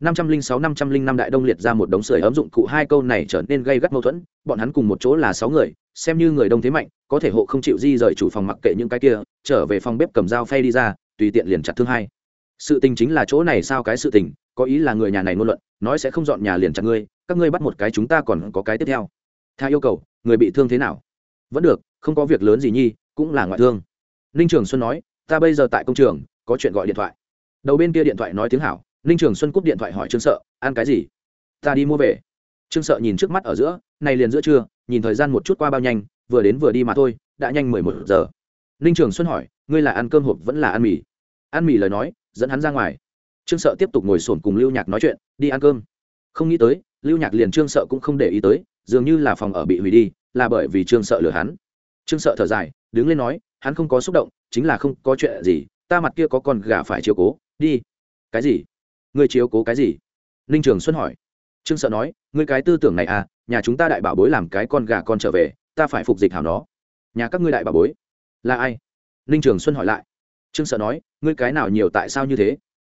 năm trăm linh sáu, năm trăm linh năm đại đông liệt ra một đống sưởi ấm dụng cụ. Hai câu này trở nên gây gắt mâu thuẫn. Bọn hắn cùng một chỗ là sáu người, xem như người đông thế mạnh, có thể hộ không chịu di rời chủ phòng mặc kệ những cái kia, trở về phòng bếp cầm dao phay đi ra, tùy tiện liền chặt thương hai. Sự tình chính là chỗ này sao cái sự tình, có ý là người nhà này ngôn luận, nói sẽ không dọn nhà liền chặt ngươi, các ngươi bắt một cái chúng ta còn có cái tiếp theo. Tha yêu cầu, người bị thương thế nào? Vẫn được, không có việc lớn gì nhi, cũng là ngoại thương. Ninh trường xuân nói, ta bây giờ tại công trường, có chuyện gọi điện thoại. Đầu bên kia điện thoại nói tiếng hảo ninh trường xuân cúp điện thoại hỏi trương sợ, ăn cái gì? Ta đi mua về. Trương sợ nhìn trước mắt ở giữa, này liền giữa trưa, nhìn thời gian một chút qua bao nhanh, vừa đến vừa đi mà thôi, đã nhanh mười một giờ. Ninh trường xuân hỏi, ngươi là ăn cơm hộp vẫn là ăn mì? Ăn mì lời nói, dẫn hắn ra ngoài. Trương sợ tiếp tục ngồi sổn cùng lưu nhạc nói chuyện, đi ăn cơm. Không nghĩ tới, lưu nhạc liền trương sợ cũng không để ý tới, dường như là phòng ở bị hủy đi, là bởi vì trương sợ lừa hắn. Trương sợ thở dài, đứng lên nói, hắn không có xúc động, chính là không có chuyện gì, ta mặt kia có con gà phải chiếu cố, đi. Cái gì? Ngươi chiếu cố cái gì? Ninh trường xuân hỏi. Trương sợ nói, ngươi cái tư tưởng này à nhà chúng ta đại bảo bối làm cái con gà con trở về, ta phải phục dịch hảo nó. Nhà các ngươi đại bảo bối, là ai? Ninh trường xuân hỏi lại. Trương sợ nói, ngươi cái nào nhiều tại sao như thế?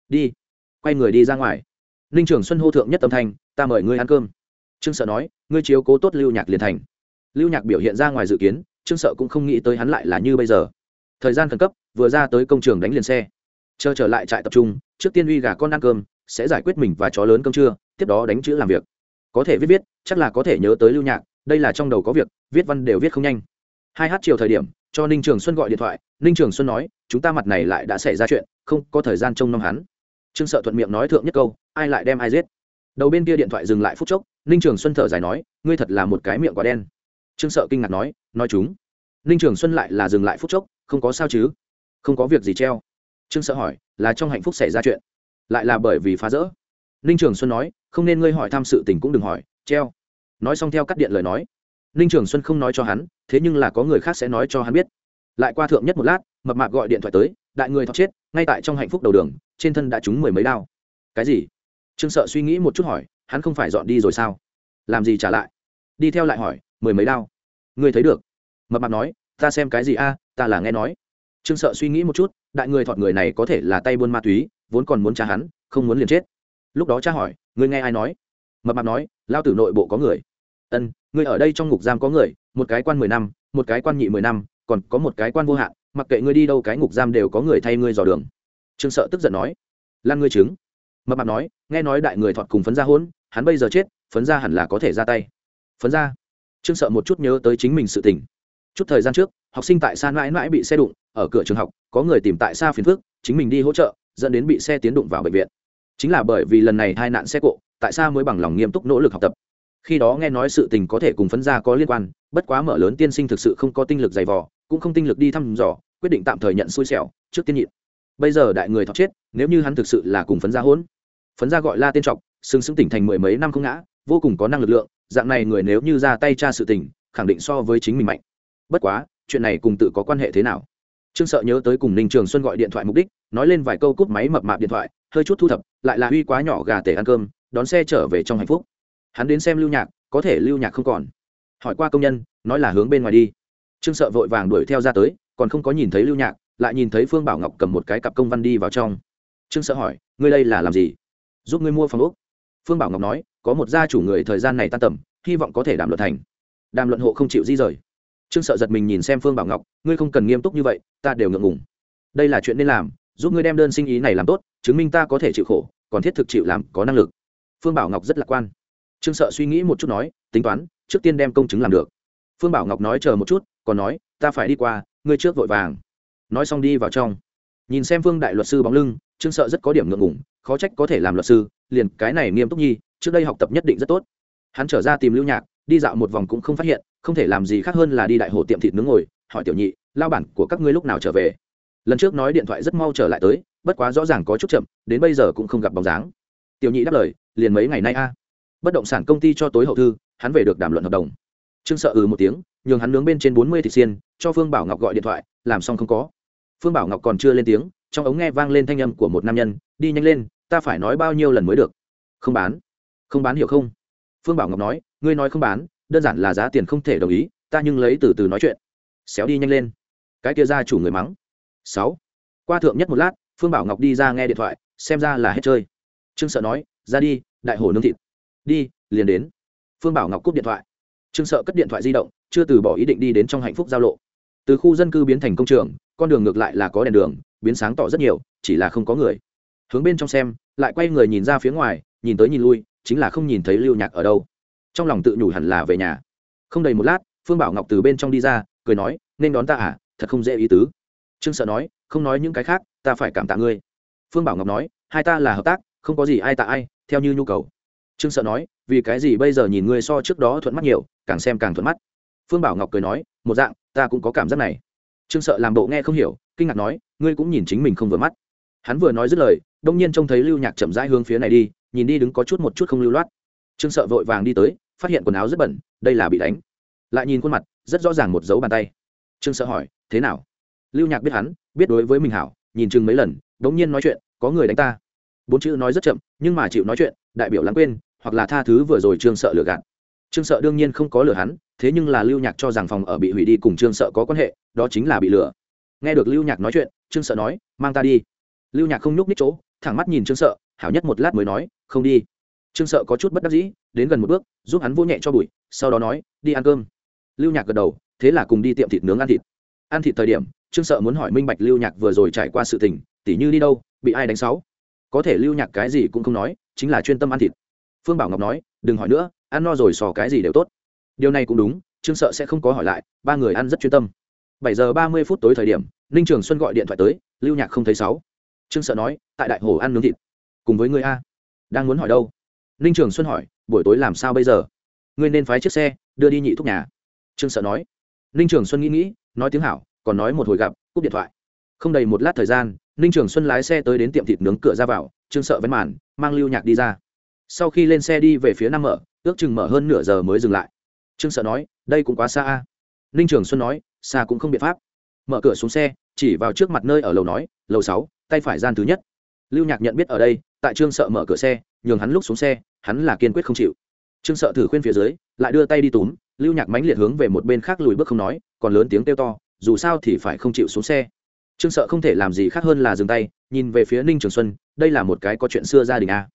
Đi, quay người đi ra ngoài. Ninh trường xuân hô thượng nhất tâm thanh, ta mời ngươi ăn cơm. Trương sợ nói, ngươi chiếu cố tốt lưu nhạc liền thành. Lưu nhạc biểu hiện ra ngoài dự kiến, trương sợ cũng không nghĩ tới hắn lại là như bây giờ. Thời gian khẩn cấp, vừa ra tới công trường đánh liền xe. Chờ trở lại trại tập trung trước tiên uy gà con ăn cơm, sẽ giải quyết mình và chó lớn cơm trưa, tiếp đó đánh chữ làm việc. Có thể viết viết, chắc là có thể nhớ tới lưu nhạc, đây là trong đầu có việc, viết văn đều viết không nhanh. Hai h chiều thời điểm, cho ninh trường xuân gọi điện thoại, ninh trường xuân nói, chúng ta mặt này lại đã xảy ra chuyện, không có thời gian trông nom hắn. Trương sợ thuận miệng nói thượng nhất câu, ai lại đem ai giết? Đầu bên kia điện thoại dừng lại phút chốc, ninh trường xuân thở dài nói, ngươi thật là một cái miệng quá đen. Trương sợ kinh ngạc nói nói chúng. Ninh trường xuân lại là dừng lại phút chốc, không có sao chứ? Không có việc gì treo trương sợ hỏi, là trong hạnh phúc xảy ra chuyện, lại là bởi vì phá rỡ? Ninh trường xuân nói, không nên ngươi hỏi tham sự tình cũng đừng hỏi, treo. Nói xong theo cắt điện lời nói, ninh trường xuân không nói cho hắn, thế nhưng là có người khác sẽ nói cho hắn biết. Lại qua thượng nhất một lát, mập mạp gọi điện thoại tới, đại người thọc chết, ngay tại trong hạnh phúc đầu đường, trên thân đã trúng mười mấy đao. Cái gì? Trương sợ suy nghĩ một chút hỏi, hắn không phải dọn đi rồi sao? Làm gì trả lại? Đi theo lại hỏi, mười mấy đao? Ngươi thấy được. Mập mạp nói, ta xem cái gì a, ta là nghe nói. Trương sợ suy nghĩ một chút đại người thọt người này có thể là tay buôn ma túy, vốn còn muốn tra hắn, không muốn liền chết. Lúc đó cha hỏi, ngươi nghe ai nói? Mập mạp nói, lao tử nội bộ có người. Ân, ngươi ở đây trong ngục giam có người, một cái quan mười năm, một cái quan nhị mười năm, còn có một cái quan vô hạn, mặc kệ ngươi đi đâu cái ngục giam đều có người thay ngươi dò đường. Trương sợ tức giận nói, lan ngươi chứng. Mập mạp nói, nghe nói đại người thọt cùng phấn ra hôn, hắn bây giờ chết, phấn ra hẳn là có thể ra tay. Phấn ra trương sợ một chút nhớ tới chính mình sự tình. Chút thời gian trước, học sinh tại san mãi mãi bị xe đụng ở cửa trường học, có người tìm tại xa phiền phức, chính mình đi hỗ trợ, dẫn đến bị xe tiến đụng vào bệnh viện. Chính là bởi vì lần này hai nạn xe cộ, tại sao mới bằng lòng nghiêm túc nỗ lực học tập. Khi đó nghe nói sự tình có thể cùng phấn gia có liên quan, bất quá mở lớn tiên sinh thực sự không có tinh lực dày vò, cũng không tinh lực đi thăm dò, quyết định tạm thời nhận xui xẻo, trước tiên nhịn. Bây giờ đại người thọc chết, nếu như hắn thực sự là cùng phấn gia hỗn, phấn gia gọi la tiên trọc xứng xứng tỉnh thành mười mấy năm không ngã, vô cùng có năng lực lượng, dạng này người nếu như ra tay tra sự tình, khẳng định so với chính mình mạnh. Bất quá, chuyện này cùng tự có quan hệ thế nào? Trương sợ nhớ tới cùng ninh trường xuân gọi điện thoại mục đích, nói lên vài câu cúp máy mập mạp điện thoại, hơi chút thu thập, lại là uy quá nhỏ gà tể ăn cơm, đón xe trở về trong hạnh phúc. Hắn đến xem lưu nhạc, có thể lưu nhạc không còn. Hỏi qua công nhân, nói là hướng bên ngoài đi. Trương sợ vội vàng đuổi theo ra tới, còn không có nhìn thấy lưu nhạc, lại nhìn thấy phương bảo ngọc cầm một cái cặp công văn đi vào trong. Trương sợ hỏi, ngươi đây là làm gì? Giúp ngươi mua phòng úc phương bảo ngọc nói, có một gia chủ người thời gian này tan tầm, hy vọng có thể đàm luận thành. Đàm luận hộ không chịu di rời trương sợ giật mình nhìn xem phương bảo ngọc, ngươi không cần nghiêm túc như vậy, ta đều ngượng ngùng. Đây là chuyện nên làm, giúp ngươi đem đơn sinh ý này làm tốt, chứng minh ta có thể chịu khổ, còn thiết thực chịu làm, có năng lực. Phương bảo ngọc rất lạc quan. Trương sợ suy nghĩ một chút nói, tính toán, trước tiên đem công chứng làm được. Phương bảo ngọc nói chờ một chút, còn nói, ta phải đi qua, ngươi trước vội vàng. Nói xong đi vào trong. Nhìn xem phương đại luật sư bóng lưng, trương sợ rất có điểm ngượng ngủng khó trách có thể làm luật sư, liền cái này nghiêm túc nhi, trước đây học tập nhất định rất tốt. Hắn trở ra tìm lưu nhạc, đi dạo một vòng cũng không phát hiện không thể làm gì khác hơn là đi đại hồ tiệm thịt nướng ngồi, hỏi tiểu nhị, lao bản của các ngươi lúc nào trở về? Lần trước nói điện thoại rất mau trở lại tới, bất quá rõ ràng có chút chậm, đến bây giờ cũng không gặp bóng dáng. Tiểu nhị đáp lời, liền mấy ngày nay a. Bất động sản công ty cho tối hậu thư, hắn về được đàm luận hợp đồng. Trương sợ ừ một tiếng, nhường hắn nướng bên trên bốn mươi thịt xiên, cho phương bảo ngọc gọi điện thoại, làm xong không có. Phương bảo ngọc còn chưa lên tiếng, trong ống nghe vang lên thanh âm của một nam nhân, đi nhanh lên, ta phải nói bao nhiêu lần mới được. Không bán. Không bán hiểu không? Phương bảo ngọc nói, ngươi nói không bán đơn giản là giá tiền không thể đồng ý, ta nhưng lấy từ từ nói chuyện. Xéo đi nhanh lên. Cái kia ra chủ người mắng. Sáu. Qua thượng nhất một lát, phương bảo ngọc đi ra nghe điện thoại, xem ra là hết chơi. Trương sợ nói, ra đi, đại hồ nướng thịt. Đi, liền đến. Phương bảo ngọc cúp điện thoại. Trương sợ cất điện thoại di động, chưa từ bỏ ý định đi đến trong hạnh phúc giao lộ. Từ khu dân cư biến thành công trường, con đường ngược lại là có đèn đường, biến sáng tỏ rất nhiều, chỉ là không có người. Hướng bên trong xem, lại quay người nhìn ra phía ngoài, nhìn tới nhìn lui, chính là không nhìn thấy lưu nhạc ở đâu trong lòng tự nhủ hẳn là về nhà. Không đầy một lát, phương bảo ngọc từ bên trong đi ra, cười nói, nên đón ta à? Thật không dễ ý tứ. Trương sợ nói, không nói những cái khác, ta phải cảm tạ ngươi. Phương bảo ngọc nói, hai ta là hợp tác, không có gì ai tạ ai, theo như nhu cầu. Trương sợ nói, vì cái gì bây giờ nhìn ngươi so trước đó thuận mắt nhiều, càng xem càng thuận mắt. Phương bảo ngọc cười nói, một dạng, ta cũng có cảm giác này. Trương sợ làm bộ nghe không hiểu, kinh ngạc nói, ngươi cũng nhìn chính mình không vừa mắt. Hắn vừa nói dứt lời, đông nhiên trông thấy lưu nhạc chậm rãi hướng phía này đi, nhìn đi đứng có chút một chút không lưu loát. Trương sợ vội vàng đi tới phát hiện quần áo rất bẩn, đây là bị đánh. Lại nhìn khuôn mặt, rất rõ ràng một dấu bàn tay. Trương sợ hỏi, thế nào? Lưu nhạc biết hắn, biết đối với mình hảo, nhìn chừng mấy lần, đống nhiên nói chuyện, có người đánh ta. Bốn chữ nói rất chậm, nhưng mà chịu nói chuyện, đại biểu lãng quên, hoặc là tha thứ vừa rồi trương sợ lừa gạt. Trương sợ đương nhiên không có lừa hắn, thế nhưng là lưu nhạc cho rằng phòng ở bị hủy đi cùng trương sợ có quan hệ, đó chính là bị lừa. Nghe được lưu nhạc nói chuyện, trương sợ nói, mang ta đi. Lưu nhạc không nhúc ních chỗ, thẳng mắt nhìn trương sợ, hảo nhất một lát mới nói, không đi trương sợ có chút bất đắc dĩ, đến gần một bước, giúp hắn vô nhẹ cho bụi, sau đó nói, đi ăn cơm. Lưu nhạc gật đầu, thế là cùng đi tiệm thịt nướng ăn thịt. Ăn thịt thời điểm, trương sợ muốn hỏi minh bạch lưu nhạc vừa rồi trải qua sự tình tỉ như đi đâu, bị ai đánh sáu? Có thể lưu nhạc cái gì cũng không nói, chính là chuyên tâm ăn thịt. Phương bảo ngọc nói, đừng hỏi nữa, ăn no rồi sò cái gì đều tốt. Điều này cũng đúng, trương sợ sẽ không có hỏi lại, ba người ăn rất chuyên tâm. Bảy giờ ba mươi phút tối thời điểm, ninh trường xuân gọi điện thoại tới, lưu nhạc không thấy sáu. Trương sợ nói, tại đại hồ ăn nướng thịt, cùng với người a, đang muốn hỏi đâu? Ninh trường xuân hỏi, buổi tối làm sao bây giờ? Ngươi nên phái chiếc xe, đưa đi nhị thúc nhà. Trương sợ nói. Ninh trường xuân nghĩ nghĩ, nói tiếng hảo, còn nói một hồi gặp, cúp điện thoại. Không đầy một lát thời gian, ninh trường xuân lái xe tới đến tiệm thịt nướng cửa ra vào, trương sợ vén màn, mang lưu nhạc đi ra. Sau khi lên xe đi về phía nam mở, ước chừng mở hơn nửa giờ mới dừng lại. Trương sợ nói, đây cũng quá xa a. Ninh trường xuân nói, xa cũng không biện pháp. Mở cửa xuống xe, chỉ vào trước mặt nơi ở lầu nói, lầu sáu, tay phải gian thứ nhất. Lưu nhạc nhận biết ở đây, tại trương sợ mở cửa xe nhường hắn lúc xuống xe, hắn là kiên quyết không chịu. Trương sợ thử khuyên phía dưới, lại đưa tay đi túm, lưu nhạc mãnh liệt hướng về một bên khác lùi bước không nói, còn lớn tiếng kêu to, dù sao thì phải không chịu xuống xe. Trương sợ không thể làm gì khác hơn là dừng tay, nhìn về phía ninh trường xuân, đây là một cái có chuyện xưa gia đình a.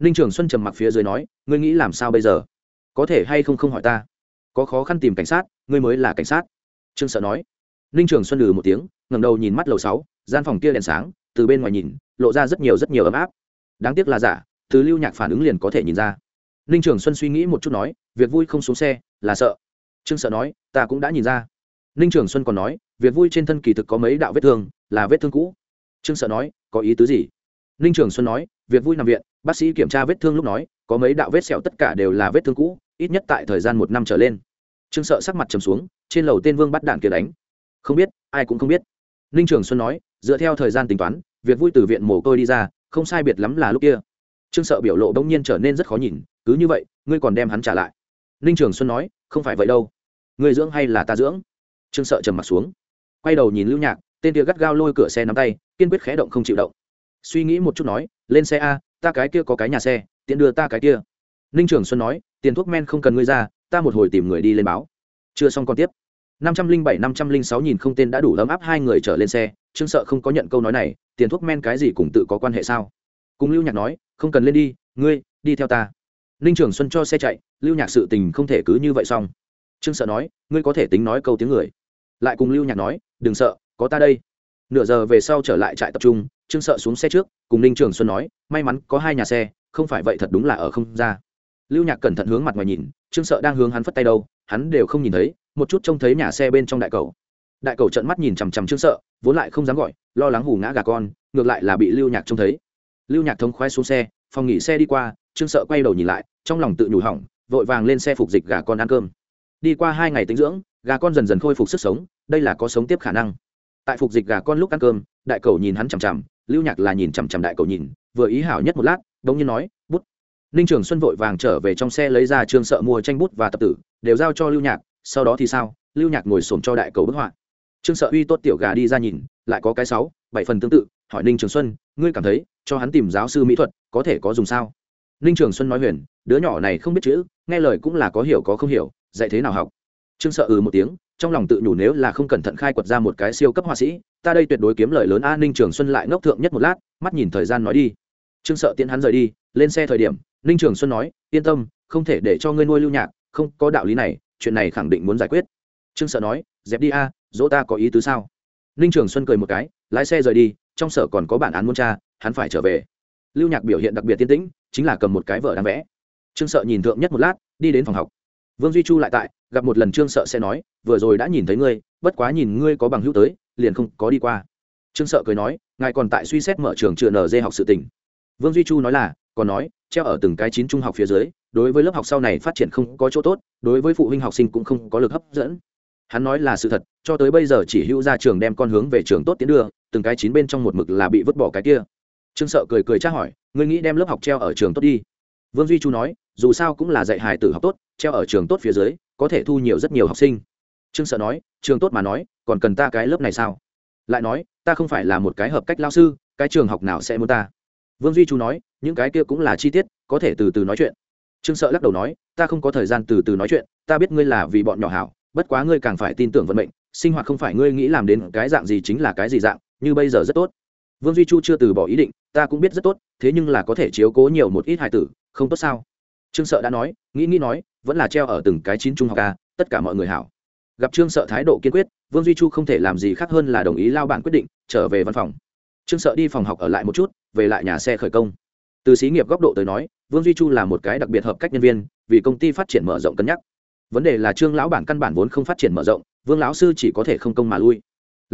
Ninh trường xuân trầm mặc phía dưới nói, ngươi nghĩ làm sao bây giờ? Có thể hay không không hỏi ta? Có khó khăn tìm cảnh sát, ngươi mới là cảnh sát. Trương sợ nói. Ninh trường xuân lừ một tiếng, ngẩng đầu nhìn mắt lầu sáu, gian phòng kia đèn sáng, từ bên ngoài nhìn, lộ ra rất nhiều rất nhiều ấm áp. Đáng tiếc là giả từ lưu nhạc phản ứng liền có thể nhìn ra. Ninh trường xuân suy nghĩ một chút nói, việc vui không xuống xe, là sợ. Trương sợ nói, ta cũng đã nhìn ra. Ninh trường xuân còn nói, việc vui trên thân kỳ thực có mấy đạo vết thương, là vết thương cũ. Trương sợ nói, có ý tứ gì? Ninh trường xuân nói, việc vui nằm viện, bác sĩ kiểm tra vết thương lúc nói, có mấy đạo vết sẹo tất cả đều là vết thương cũ, ít nhất tại thời gian một năm trở lên. Trương sợ sắc mặt trầm xuống, trên lầu tên vương bắt đạn kia đánh. Không biết, ai cũng không biết. Ninh trường xuân nói, dựa theo thời gian tính toán, việc vui từ viện mồ côi đi ra, không sai biệt lắm là lúc kia trương sợ biểu lộ đông nhiên trở nên rất khó nhìn, cứ như vậy, ngươi còn đem hắn trả lại? Ninh trường xuân nói, không phải vậy đâu. Người dưỡng hay là ta dưỡng? Trương sợ trầm m ặ t xuống. Quay đầu nhìn lưu nhạc, tên kia gắt gao lôi cửa xe nắm tay, kiên quyết khé động không chịu động. Suy nghĩ một chút nói, lên xe a, ta cái kia có cái nhà xe, tiện đưa ta cái kia. Ninh trường xuân nói, tiền thuốc men không cần ngươi ra, ta một hồi tìm người đi lên báo. Chưa xong còn tiếp. năm trăm linh bảy, năm trăm linh sáu nghìn không tên đã đủ ấm áp hai người trở lên xe, trương sợ không có nhận câu nói này, tiền thuốc men cái gì cùng tự có quan hệ sao? Cùng lưu nhạc nói không cần lên đi, ngươi, đi theo ta. Ninh trường xuân cho xe chạy, lưu nhạc sự tình không thể cứ như vậy xong. Trương sợ nói, ngươi có thể tính nói câu tiếng người. Lại cùng lưu nhạc nói, đừng sợ, có ta đây. Nửa giờ về sau trở lại trại tập trung, trương sợ xuống xe trước, cùng ninh trường xuân nói, may mắn có hai nhà xe, không phải vậy thật đúng là ở không ra. Lưu nhạc cẩn thận hướng mặt ngoài nhìn, trương sợ đang hướng hắn phất tay đâu, hắn đều không nhìn thấy, một chút trông thấy nhà xe bên trong đại cầu. Đại cầu trận mắt nhìn chằm chằm trương sợ, vốn lại không dám gọi, lo lắng hù ngã gà con, ngược lại là bị lưu nhạc trông thấy lưu nhạc thống khoái xuống xe, phòng nghỉ xe đi qua, trương sợ quay đầu nhìn lại, trong lòng tự nhủ hỏng, vội vàng lên xe phục dịch gà con ăn cơm. Đi qua hai ngày tính dưỡng, gà con dần dần khôi phục sức sống, đây là có sống tiếp khả năng. Tại phục dịch gà con lúc ăn cơm, đại cầu nhìn hắn chằm chằm, lưu nhạc là nhìn chằm chằm đại cầu nhìn, vừa ý hảo nhất một lát đống nhiên nói, bút. Ninh trường xuân vội vàng trở về trong xe lấy ra trương sợ mua tranh bút và tập tử, đều giao cho lưu nhạc, sau đó thì sao? Lưu nhạc ngồi xổm cho đại cầu bức họa. Trương sợ uy tốt tiểu gà đi ra nhìn, lại có cái sáu, bảy phần tương tự, hỏi ninh trường xuân, ngươi cảm thấy cho hắn tìm giáo sư mỹ thuật, có thể có dùng sao? Ninh trường xuân nói huyền, đứa nhỏ này không biết chữ, nghe lời cũng là có hiểu có không hiểu, dạy thế nào học? Trương sợ ừ một tiếng, trong lòng tự nhủ nếu là không cẩn thận khai quật ra một cái siêu cấp họa sĩ, ta đây tuyệt đối kiếm lời lớn a, ninh trường xuân lại ngốc thượng nhất một lát, mắt nhìn thời gian nói đi. Trương sợ tiễn hắn rời đi, lên xe thời điểm, ninh trường xuân nói, yên tâm, không thể để cho ngươi nuôi lưu nhạc, không có đạo lý này, chuyện này khẳng định muốn giải quyết. Trương sợ nói, dẹp đi a, dỗ ta có ý tứ sao? Ninh trường xuân cười một cái, lái xe rời đi, trong sở còn có bản án muốn tra hắn phải trở về. Lưu nhạc biểu hiện đặc biệt tiên tĩnh, chính là cầm một cái vở đang vẽ. Trương sợ nhìn thượng nhất một lát, đi đến phòng học. Vương duy chu lại tại, gặp một lần trương sợ sẽ nói, vừa rồi đã nhìn thấy ngươi, bất quá nhìn ngươi có bằng hữu tới, liền không có đi qua. Trương sợ cười nói, ngài còn tại suy xét mở trường trường nd học sự tỉnh vương duy chu nói là, còn nói, treo ở từng cái chín trung học phía dưới, đối với lớp học sau này phát triển không có chỗ tốt, đối với phụ huynh học sinh cũng không có lực hấp dẫn. Hắn nói là sự thật, cho tới bây giờ chỉ hữu ra trường đem con hướng về trường tốt tiến đưa, từng cái chín bên trong một mực là bị vứt bỏ cái kia trương sợ cười cười tra hỏi, ngươi nghĩ đem lớp học treo ở trường tốt đi? Vương duy chu nói, dù sao cũng là dạy hài tử học tốt, treo ở trường tốt phía dưới, có thể thu nhiều rất nhiều học sinh. Trương sợ nói, trường tốt mà nói, còn cần ta cái lớp này sao? Lại nói, ta không phải là một cái hợp cách lao sư, cái trường học nào sẽ muốn ta? Vương duy chu nói, những cái kia cũng là chi tiết, có thể từ từ nói chuyện. Trương sợ lắc đầu nói, ta không có thời gian từ từ nói chuyện, ta biết ngươi là vì bọn nhỏ hảo, bất quá ngươi càng phải tin tưởng vận mệnh, sinh hoạt không phải ngươi nghĩ làm đến cái dạng gì chính là cái gì dạng, như bây giờ rất tốt vương duy chu chưa từ bỏ ý định, ta cũng biết rất tốt, thế nhưng là có thể chiếu cố nhiều một ít hài tử, không tốt sao? Trương sợ đã nói, nghĩ nghĩ nói, vẫn là treo ở từng cái chín trung học ca tất cả mọi người hảo. Gặp trương sợ thái độ kiên quyết, vương duy chu không thể làm gì khác hơn là đồng ý lao bản quyết định, trở về văn phòng. Trương sợ đi phòng học ở lại một chút, về lại nhà xe khởi công. Từ xí nghiệp góc độ tới nói, vương duy chu là một cái đặc biệt hợp cách nhân viên, vì công ty phát triển mở rộng cân nhắc. Vấn đề là trương lão bản căn bản vốn không phát triển mở rộng, vương lão sư chỉ có thể không công mà lui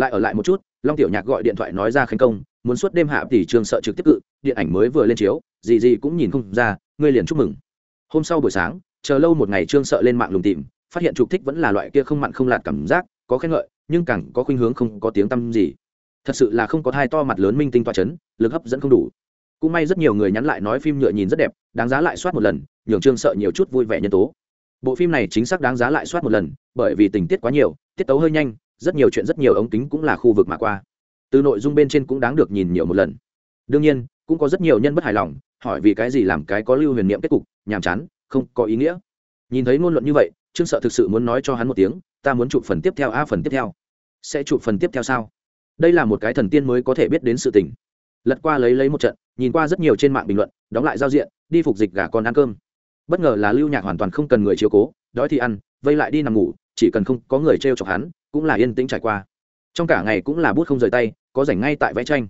lại ở lại một chút, long tiểu nhạc gọi điện thoại nói ra khánh công, muốn suốt đêm hạ tỷ trương sợ trực tiếp cự, điện ảnh mới vừa lên chiếu gì gì cũng nhìn không ra, ngươi liền chúc mừng. Hôm sau buổi sáng, chờ lâu một ngày trương sợ lên mạng lùng tìm, phát hiện trục thích vẫn là loại kia không mặn không lạt cảm giác, có khen ngợi, nhưng càng có khuynh hướng không có tiếng tăm gì. Thật sự là không có thai to mặt lớn minh tinh toa chấn, lực hấp dẫn không đủ. Cũng may rất nhiều người nhắn lại nói phim nhựa nhìn rất đẹp, đáng giá lại soát một lần, nhường trương sợ nhiều chút vui vẻ nhân tố. Bộ phim này chính xác đáng giá lại soát một lần, bởi vì tình tiết quá nhiều, tiết tấu hơi nhanh rất nhiều chuyện rất nhiều ống kính cũng là khu vực mà qua. Từ nội dung bên trên cũng đáng được nhìn nhiều một lần. Đương nhiên, cũng có rất nhiều nhân bất hài lòng, hỏi vì cái gì làm cái có lưu huyền niệm kết cục, nhàm chán, không có ý nghĩa. Nhìn thấy ngôn luận như vậy, trương sợ thực sự muốn nói cho hắn một tiếng, ta muốn chụp phần tiếp theo, a, phần tiếp theo. Sẽ chụp phần tiếp theo sao? Đây là một cái thần tiên mới có thể biết đến sự tình. Lật qua lấy lấy một trận, nhìn qua rất nhiều trên mạng bình luận, đóng lại giao diện, đi phục dịch gà con ăn cơm. Bất ngờ là lưu nhạc hoàn toàn không cần người chiếu cố, đói thì ăn, vây lại đi nằm ngủ, chỉ cần không có người t r e o chọc hắn cũng là yên tĩnh trải qua. Trong cả ngày cũng là bút không rời tay, có rảnh ngay tại vẽ tranh.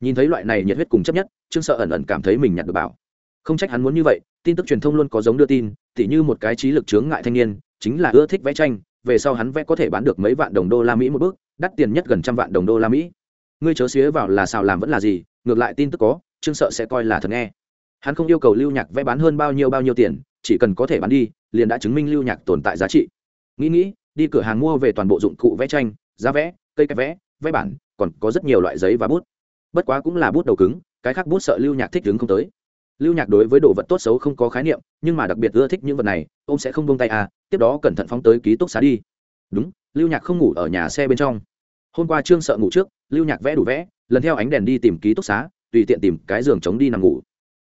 Nhìn thấy loại này nhiệt huyết cùng chấp nhất, trương sợ ẩn ẩn cảm thấy mình nhặt được bảo. Không trách hắn muốn như vậy, tin tức truyền thông luôn có giống đưa tin, tỉ như một cái trí lực chướng ngại thanh niên, chính là ưa thích vẽ tranh, về sau hắn vẽ có thể bán được mấy vạn đồng đô la mỹ một bước, đắt tiền nhất gần trăm vạn đồng đô la mỹ. Ngươi chớ xía vào là xào làm vẫn là gì, ngược lại tin tức có, trương sợ sẽ coi là thật nghe. Hắn không yêu cầu lưu nhạc vẽ bán hơn bao nhiêu bao nhiêu tiền, chỉ cần có thể bán đi, liền đã chứng minh lưu nhạc tồn tại giá trị. Nghĩ nghĩ đi cửa hàng mua về toàn bộ dụng cụ vẽ tranh, giá vẽ, cây cái vẽ vẽ bản, còn có rất nhiều loại giấy và bút. Bất quá cũng là bút đầu cứng, cái khác bút sợ lưu nhạc thích đứng không tới. Lưu nhạc đối với đồ vật tốt xấu không có khái niệm, nhưng mà đặc biệt ưa thích những vật này, ông sẽ không bông tay à tiếp đó cẩn thận phóng tới ký túc xá đi. Đúng, lưu nhạc không ngủ ở nhà xe bên trong. Hôm qua trương sợ ngủ trước, lưu nhạc vẽ đủ vẽ, lần theo ánh đèn đi tìm ký túc xá, tùy tiện tìm cái giường chống đi nằm ngủ.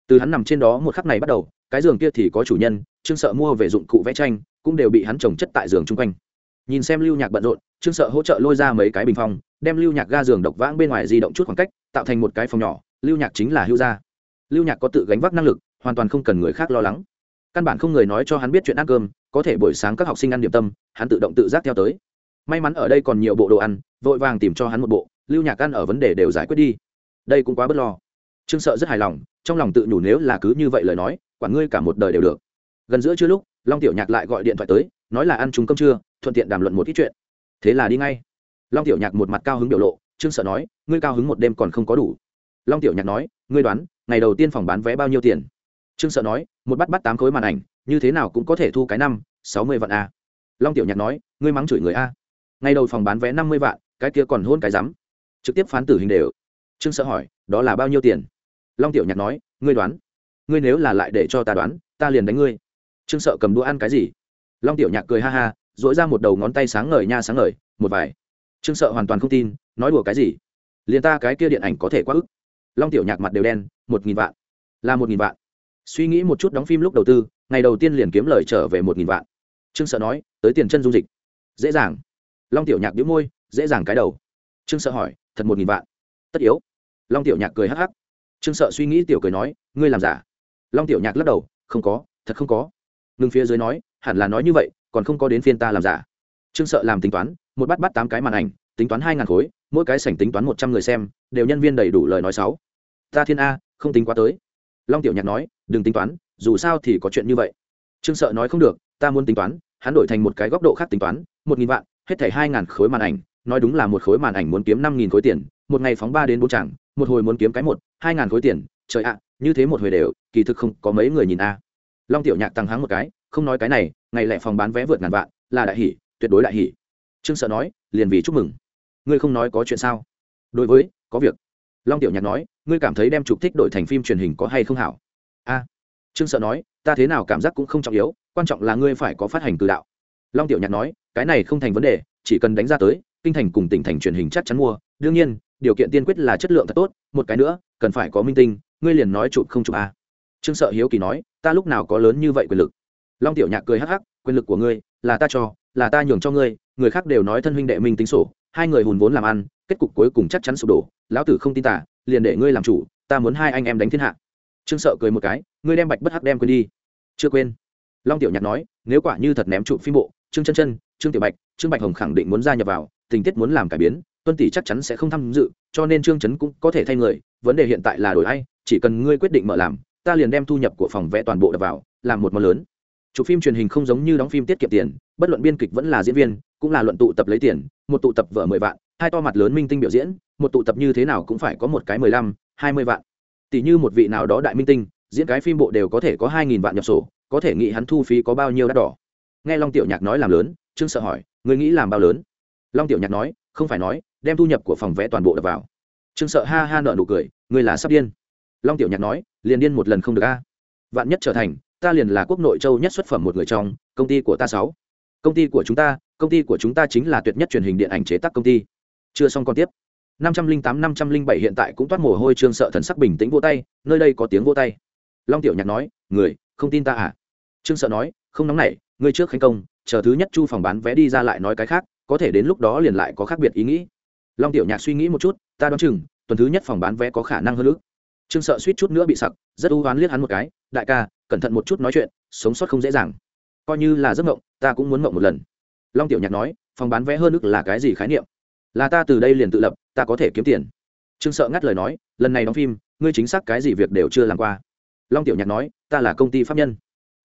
Từ hắn nằm trên đó một khắc này bắt đầu, cái giường kia thì có chủ nhân, trương sợ mua về dụng cụ vẽ tranh, cũng đều bị hắn trồng chất tại giường chung quanh nhìn xem lưu nhạc bận rộn, trương sợ hỗ trợ lôi ra mấy cái bình phong, đem lưu nhạc ga giường độc vãng bên ngoài di động chút khoảng cách, tạo thành một cái phòng nhỏ, lưu nhạc chính là hưu gia. Lưu nhạc có tự gánh vác năng lực, hoàn toàn không cần người khác lo lắng. Căn bản không người nói cho hắn biết chuyện ăn cơm, có thể buổi sáng các học sinh ăn điểm tâm, hắn tự động tự giác theo tới. May mắn ở đây còn nhiều bộ đồ ăn, vội vàng tìm cho hắn một bộ, lưu nhạc ăn ở vấn đề đều giải quyết đi. Đây cũng quá bất lo. Trương sợ rất hài lòng, trong lòng tự nhủ nếu là cứ như vậy lời nói quản ngươi cả một đời đều được. Gần giữa trưa lúc, long tiểu nhạc lại gọi điện thoại tới, nói là ăn chúng cơm trưa thuận tiện đàm luận một ít chuyện. Thế là đi ngay. Long tiểu nhạc một mặt cao hứng biểu lộ, trương sợ nói, ngươi cao hứng một đêm còn không có đủ. Long tiểu nhạc nói, ngươi đoán, ngày đầu tiên phòng bán vé bao nhiêu tiền? Trương sợ nói, một bắt bắt tám khối màn ảnh, như thế nào cũng có thể thu cái năm, sáu mươi vạn a long tiểu nhạc nói, ngươi mắng chửi người a ngày đầu phòng bán vé năm mươi vạn, cái kia còn hôn cái rắm. Trực tiếp phán tử hình đều. Trương sợ hỏi, đó là bao nhiêu tiền? Long tiểu nhạc nói, ngươi đoán. Ngươi nếu là lại để cho ta đoán, ta liền đánh ngươi. Trương sợ cầm đũa ăn cái gì? Long tiểu nhạc cười ha ha dỗi ra một đầu ngón tay sáng ngời nha sáng ngời, một vài. Trương sợ hoàn toàn không tin, nói đùa cái gì? Liền ta cái kia điện ảnh có thể quá ức. Long tiểu nhạc mặt đều đen, một nghìn vạn. Là một nghìn vạn. Suy nghĩ một chút đóng phim lúc đầu tư, ngày đầu tiên liền kiếm lời trở về một nghìn vạn. Trương sợ nói, tới tiền chân dung dịch. Dễ dàng. Long tiểu nhạc đĩu môi, dễ dàng cái đầu. Trương sợ hỏi, thật một nghìn vạn? Tất yếu. Long tiểu nhạc cười hắc hắc. Trương sợ suy nghĩ tiểu cười nói, ngươi làm giả. Long tiểu nhạc lắc đầu, không có, thật không có. Ngừng phía dưới nói hẳn là nói như vậy, còn không có đến phiên ta làm giả. Trương sợ làm tính toán, một bắt bắt tám cái màn ảnh, tính toán hai ngàn khối, mỗi cái sảnh tính toán một trăm người xem, đều nhân viên đầy đủ lời nói sáu. Ta thiên a, không tính quá tới. Long tiểu nhạc nói, đừng tính toán, dù sao thì có chuyện như vậy. Trương sợ nói không được, ta muốn tính toán, hắn đổi thành một cái góc độ khác tính toán, một nghìn vạn, hết thảy hai ngàn khối màn ảnh, nói đúng là một khối màn ảnh muốn kiếm năm nghìn khối tiền, một ngày phóng ba đến bốn chẳng một hồi muốn kiếm cái một, hai ngàn khối tiền, trời ạ, như thế một hồi đều, kỳ thực không có mấy người nhìn a. Long tiểu nhạc tăng hắng một cái không nói cái này, ngày lẻ phòng bán vé vượt ngàn vạn, là đại hỷ tuyệt đối đại hỷ trương sợ nói, liền vì chúc mừng. Ngươi không nói có chuyện sao? Đối với, có việc. Long tiểu nhạc nói, ngươi cảm thấy đem chụp thích đổi thành phim truyền hình có hay không hảo? A. Trương sợ nói, ta thế nào cảm giác cũng không trọng yếu, quan trọng là ngươi phải có phát hành từ đạo. Long tiểu nhạc nói, cái này không thành vấn đề, chỉ cần đánh ra tới, kinh thành cùng tỉnh thành truyền hình chắc chắn mua. Đương nhiên, điều kiện tiên quyết là chất lượng thật tốt, một cái nữa, cần phải có minh tinh, ngươi liền nói chụp không chụp a. Trương sợ hiếu kỳ nói, ta lúc nào có lớn như vậy quyền lực? Long tiểu nhạc cười hắc hắc, quyền lực của ngươi là ta cho, là ta nhường cho ngươi, người khác đều nói thân huynh đệ minh tính sổ, hai người hùn vốn làm ăn, kết cục cuối cùng chắc chắn sụp đổ, lão tử không tin tả liền để ngươi làm chủ, ta muốn hai anh em đánh thiên hạ. Trương sợ cười một cái, ngươi đem bạch bất hắc đem quên đi. Chưa quên. Long tiểu nhạc nói, nếu quả như thật ném trụ phim bộ, trương chân chân, trương tiểu bạch, trương bạch hồng khẳng định muốn gia nhập vào, tình tiết muốn làm cải biến, tuân tỷ chắc chắn sẽ không tham dự, cho nên trương chấn cũng có thể thay người, vấn đề hiện tại là đổi hay chỉ cần ngươi quyết định mở làm, ta liền đem thu nhập của phòng vẽ toàn bộ đập vào, làm một món lớn chụp phim truyền hình không giống như đóng phim tiết kiệm tiền, bất luận biên kịch vẫn là diễn viên, cũng là luận tụ tập lấy tiền, một tụ tập vợ mười vạn, hai to mặt lớn minh tinh biểu diễn, một tụ tập như thế nào cũng phải có một cái mười lăm, hai mươi vạn. Tỷ như một vị nào đó đại minh tinh, diễn cái phim bộ đều có thể có hai nghìn vạn nhập sổ, có thể nghĩ hắn thu phí có bao nhiêu đắt đỏ. Nghe long tiểu nhạc nói làm lớn, trương sợ hỏi người nghĩ làm bao lớn? Long tiểu nhạc nói, không phải nói, đem thu nhập của phòng vẽ toàn bộ đập vào. Trương sợ ha ha nợ nụ cười người là sắp điên. Long tiểu nhạc nói, liền điên một lần không được a. Vạn nhất trở thành ta liền là quốc nội châu nhất xuất phẩm một người trong, công ty của ta sáu. Công ty của chúng ta, công ty của chúng ta chính là tuyệt nhất truyền hình điện ảnh chế tác công ty. Chưa xong còn tiếp. năm trăm linh tám, năm trăm linh bảy hiện tại cũng toát mồ hôi trương sợ thần sắc bình tĩnh vô tay, nơi đây có tiếng vô tay. Long tiểu nhạc nói, người, không tin ta à? Trương sợ nói, không nóng nảy, ngươi trước khánh công, chờ thứ nhất chu phòng bán vé đi ra lại nói cái khác, có thể đến lúc đó liền lại có khác biệt ý nghĩ. Long tiểu nhạc suy nghĩ một chút, ta đoán chừng, tuần thứ nhất phòng bán vé có khả năng hơn nữa trương sợ suýt chút nữa bị sặc, rất ưu oán liếc hắn một cái, đại ca, cẩn thận một chút nói chuyện, sống sót không dễ dàng. Coi như là giấc mộng, ta cũng muốn mộng một lần. Long tiểu nhạc nói, phòng bán vé hơn ức là cái gì khái niệm? Là ta từ đây liền tự lập, ta có thể kiếm tiền. Trương sợ ngắt lời nói, lần này đóng phim, ngươi chính xác cái gì việc đều chưa làm qua. Long tiểu nhạc nói, ta là công ty pháp nhân.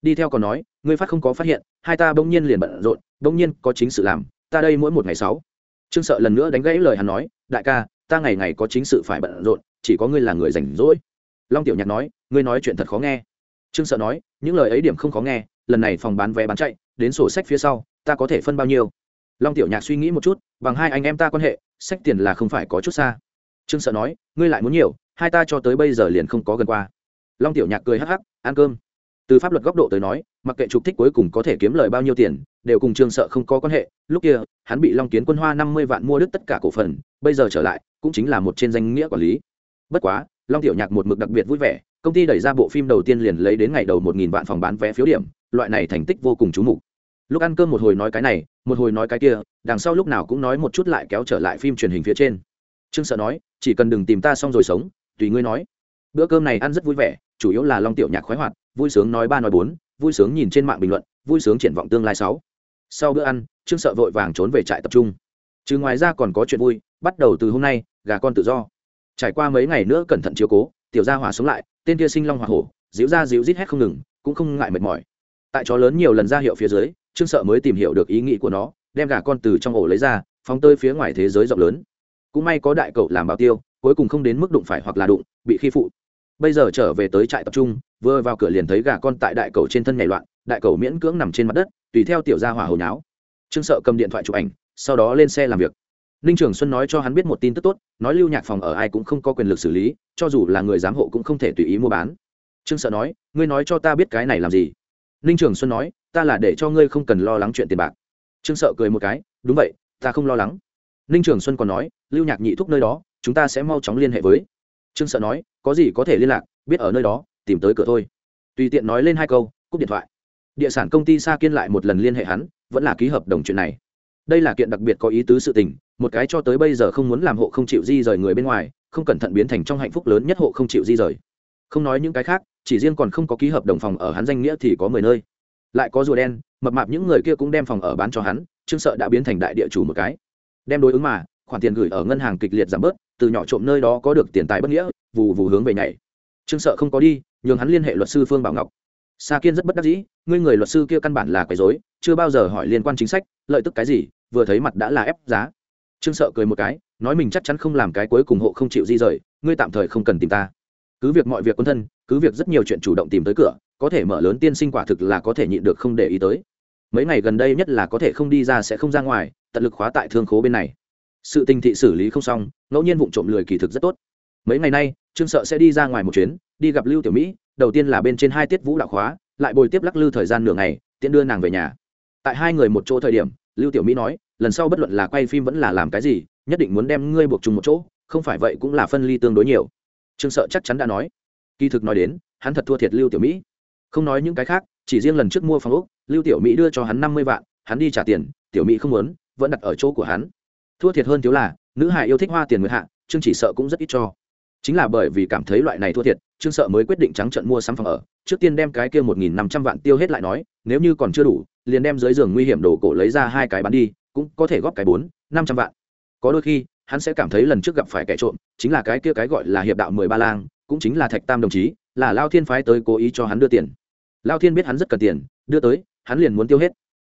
Đi theo còn nói, ngươi phát không có phát hiện, hai ta bỗng nhiên liền bận rộn, bỗng nhiên có chính sự làm, ta đây mỗi một ngày sáu. Trương sợ lần nữa đánh gãy lời hắn nói, đại ca ta ngày ngày có chính sự phải bận rộn, chỉ có ngươi là người rảnh rỗi. Long tiểu nhạc nói, ngươi nói chuyện thật khó nghe. Trương sợ nói, những lời ấy điểm không khó nghe, lần này phòng bán vé bán chạy, đến sổ sách phía sau, ta có thể phân bao nhiêu? Long tiểu nhạc suy nghĩ một chút, bằng hai anh em ta quan hệ, sách tiền là không phải có chút xa. Trương sợ nói, ngươi lại muốn nhiều, hai ta cho tới bây giờ liền không có gần qua. Long tiểu nhạc cười hắc hắc, ăn cơm. Từ pháp luật góc độ tới nói, mặc kệ trục thích cuối cùng có thể kiếm lời bao nhiêu tiền, đều cùng trương sợ không có quan hệ. Lúc kia, hắn bị long kiến quân hoa năm mươi vạn mua đứt tất cả cổ phần, bây giờ trở lại cũng chính là một trên danh nghĩa quản lý. Bất quá, long tiểu nhạc một mực đặc biệt vui vẻ, công ty đẩy ra bộ phim đầu tiên liền lấy đến ngày đầu một nghìn vạn phòng bán vé phiếu điểm, loại này thành tích vô cùng trú mục. Lúc ăn cơm một hồi nói cái này, một hồi nói cái kia, đằng sau lúc nào cũng nói một chút lại kéo trở lại phim truyền hình phía trên. Trương sợ nói, chỉ cần đừng tìm ta xong rồi sống, tùy ngươi nói. Bữa cơm này ăn rất vui vẻ, chủ yếu là long tiểu nhạc khoái hoạt, vui sướng nói ba nói bốn, vui sướng nhìn trên mạng bình luận, vui sướng triển vọng tương lai sáu. Sau bữa ăn, trương sợ vội vàng trốn về trại tập trung. Chứ ngoài ra còn có chuyện vui bắt đầu từ hôm nay, gà con tự do. Trải qua mấy ngày nữa cẩn thận chiếu cố, tiểu gia hỏa sống lại, tên kia sinh long hỏa hổ díu ra díu rít hét không ngừng, cũng không ngại mệt mỏi. Tại chó lớn nhiều lần ra hiệu phía dưới, trương sợ mới tìm hiểu được ý nghĩ của nó, đem gà con từ trong ổ lấy ra, phóng tơi phía ngoài thế giới rộng lớn. Cũng may có đại cậu làm bao tiêu, cuối cùng không đến mức đụng phải hoặc là đụng, bị khi phụ. Bây giờ trở về tới trại tập trung, vừa vào cửa liền thấy gà con tại đại cầu trên thân nhảy loạn, đại cầu miễn cưỡng nằm trên mặt đất, tùy theo tiểu gia hỏa hồi náo. Trương sợ cầm điện thoại chụp ảnh, sau đó lên xe làm việc ninh trường xuân nói cho hắn biết một tin tức tốt, nói lưu nhạc phòng ở ai cũng không có quyền lực xử lý, cho dù là người giám hộ cũng không thể tùy ý mua bán. Trương sợ nói, ngươi nói cho ta biết cái này làm gì? Ninh trường xuân nói, ta là để cho ngươi không cần lo lắng chuyện tiền bạc. Trương sợ cười một cái, đúng vậy, ta không lo lắng. Ninh trường xuân còn nói, lưu nhạc nhị thúc nơi đó, chúng ta sẽ mau chóng liên hệ với. Trương sợ nói, có gì có thể liên lạc, biết ở nơi đó, tìm tới cửa thôi. Tùy tiện nói lên hai câu, cúp điện thoại. Địa sản công ty sa kiên lại một lần liên hệ hắn, vẫn là ký hợp đồng chuyện này. Đây là kiện đặc biệt có ý tứ sự tình một cái cho tới bây giờ không muốn làm hộ không chịu di rời người bên ngoài, không cẩn thận biến thành trong hạnh phúc lớn nhất hộ không chịu di rời. Không nói những cái khác, chỉ riêng còn không có ký hợp đồng phòng ở hắn danh nghĩa thì có mười nơi. Lại có rùa đen, mập mạp những người kia cũng đem phòng ở bán cho hắn, trương sợ đã biến thành đại địa chủ một cái. Đem đối ứng mà, khoản tiền gửi ở ngân hàng kịch liệt giảm bớt, từ nhỏ trộm nơi đó có được tiền tài bất nghĩa, vù vù hướng về nhảy. Trương sợ không có đi, nhường hắn liên hệ luật sư phương bảo ngọc. Sa kiên rất bất đắc dĩ, ngươi người luật sư kia căn bản là quấy dối chưa bao giờ hỏi liên quan chính sách, lợi tức cái gì, vừa thấy mặt đã là ép giá trương sợ cười một cái, nói mình chắc chắn không làm cái cuối cùng hộ không chịu di rời, ngươi tạm thời không cần tìm ta. Cứ việc mọi việc quân thân, cứ việc rất nhiều chuyện chủ động tìm tới cửa, có thể mở lớn tiên sinh quả thực là có thể nhịn được không để ý tới. Mấy ngày gần đây nhất là có thể không đi ra sẽ không ra ngoài, tận lực khóa tại thương khố bên này. Sự tình thị xử lý không xong, ngẫu nhiên vụ trộm lười kỳ thực rất tốt. Mấy ngày nay, trương sợ sẽ đi ra ngoài một chuyến, đi gặp lưu tiểu mỹ, đầu tiên là bên trên hai tiết vũ đạo khóa, lại bồi tiếp lắc lư thời gian nửa ngày, tiện đưa nàng về nhà. Tại hai người một chỗ thời điểm, lưu tiểu mỹ nói lần sau bất luận là quay phim vẫn là làm cái gì, nhất định muốn đem ngươi buộc chung một chỗ, không phải vậy cũng là phân ly tương đối nhiều. Trương sợ chắc chắn đã nói. Kỳ thực nói đến, hắn thật thua thiệt lưu tiểu mỹ. Không nói những cái khác, chỉ riêng lần trước mua phòng úc lưu tiểu mỹ đưa cho hắn năm mươi vạn, hắn đi trả tiền, tiểu mỹ không muốn, vẫn đặt ở chỗ của hắn. Thua thiệt hơn thiếu là, nữ hải yêu thích hoa tiền nguyệt hạ, trương chỉ sợ cũng rất ít cho. Chính là bởi vì cảm thấy loại này thua thiệt, trương sợ mới quyết định trắng trận mua sắm phòng ở, trước tiên đem cái kia một nghìn năm trăm vạn tiêu hết lại nói, nếu như còn chưa đủ, liền đem dưới giường nguy hiểm đồ cổ lấy ra hai cái bán đi cũng có thể góp cái bốn, năm trăm vạn. Có đôi khi, hắn sẽ cảm thấy lần trước gặp phải kẻ trộm, chính là cái kia cái gọi là hiệp đạo mười ba lang, cũng chính là thạch tam đồng chí, là lao thiên phái tới cố ý cho hắn đưa tiền. Lao thiên biết hắn rất cần tiền, đưa tới, hắn liền muốn tiêu hết.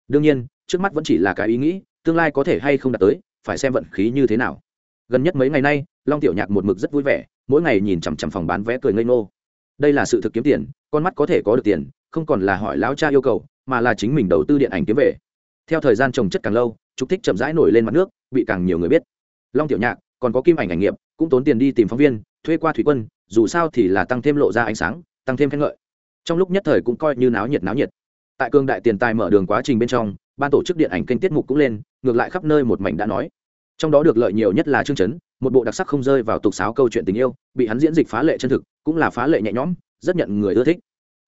Đương nhiên, trước mắt vẫn chỉ là cái ý nghĩ, tương lai có thể hay không đạt tới, phải xem vận khí như thế nào. Gần nhất mấy ngày nay, long tiểu nhạc một mực rất vui vẻ, mỗi ngày nhìn chằm chằm phòng bán vé cười ngây ngô. Đây là sự thực kiếm tiền, con mắt có thể có được tiền, không còn là hỏi lão cha yêu cầu, mà là chính mình đầu tư điện ảnh kiếm về. Theo thời gian trồng chất càng lâu trục thích chậm rãi nổi lên mặt nước, bị càng nhiều người biết. Long tiểu nhạc, còn có kim ảnh ảnh nghiệp, cũng tốn tiền đi tìm phóng viên, thuê qua thủy quân, dù sao thì là tăng thêm lộ ra ánh sáng, tăng thêm khen ngợi. Trong lúc nhất thời cũng coi như náo nhiệt náo nhiệt. Tại cương đại tiền tài mở đường quá trình bên trong, ban tổ chức điện ảnh kênh tiết mục cũng lên, ngược lại khắp nơi một mảnh đã nói. Trong đó được lợi nhiều nhất là chương chấn, một bộ đặc sắc không rơi vào tục sáo câu chuyện tình yêu, bị hắn diễn dịch phá lệ chân thực, cũng là phá lệ nhẹ nhõm, rất nhận người ưa thích.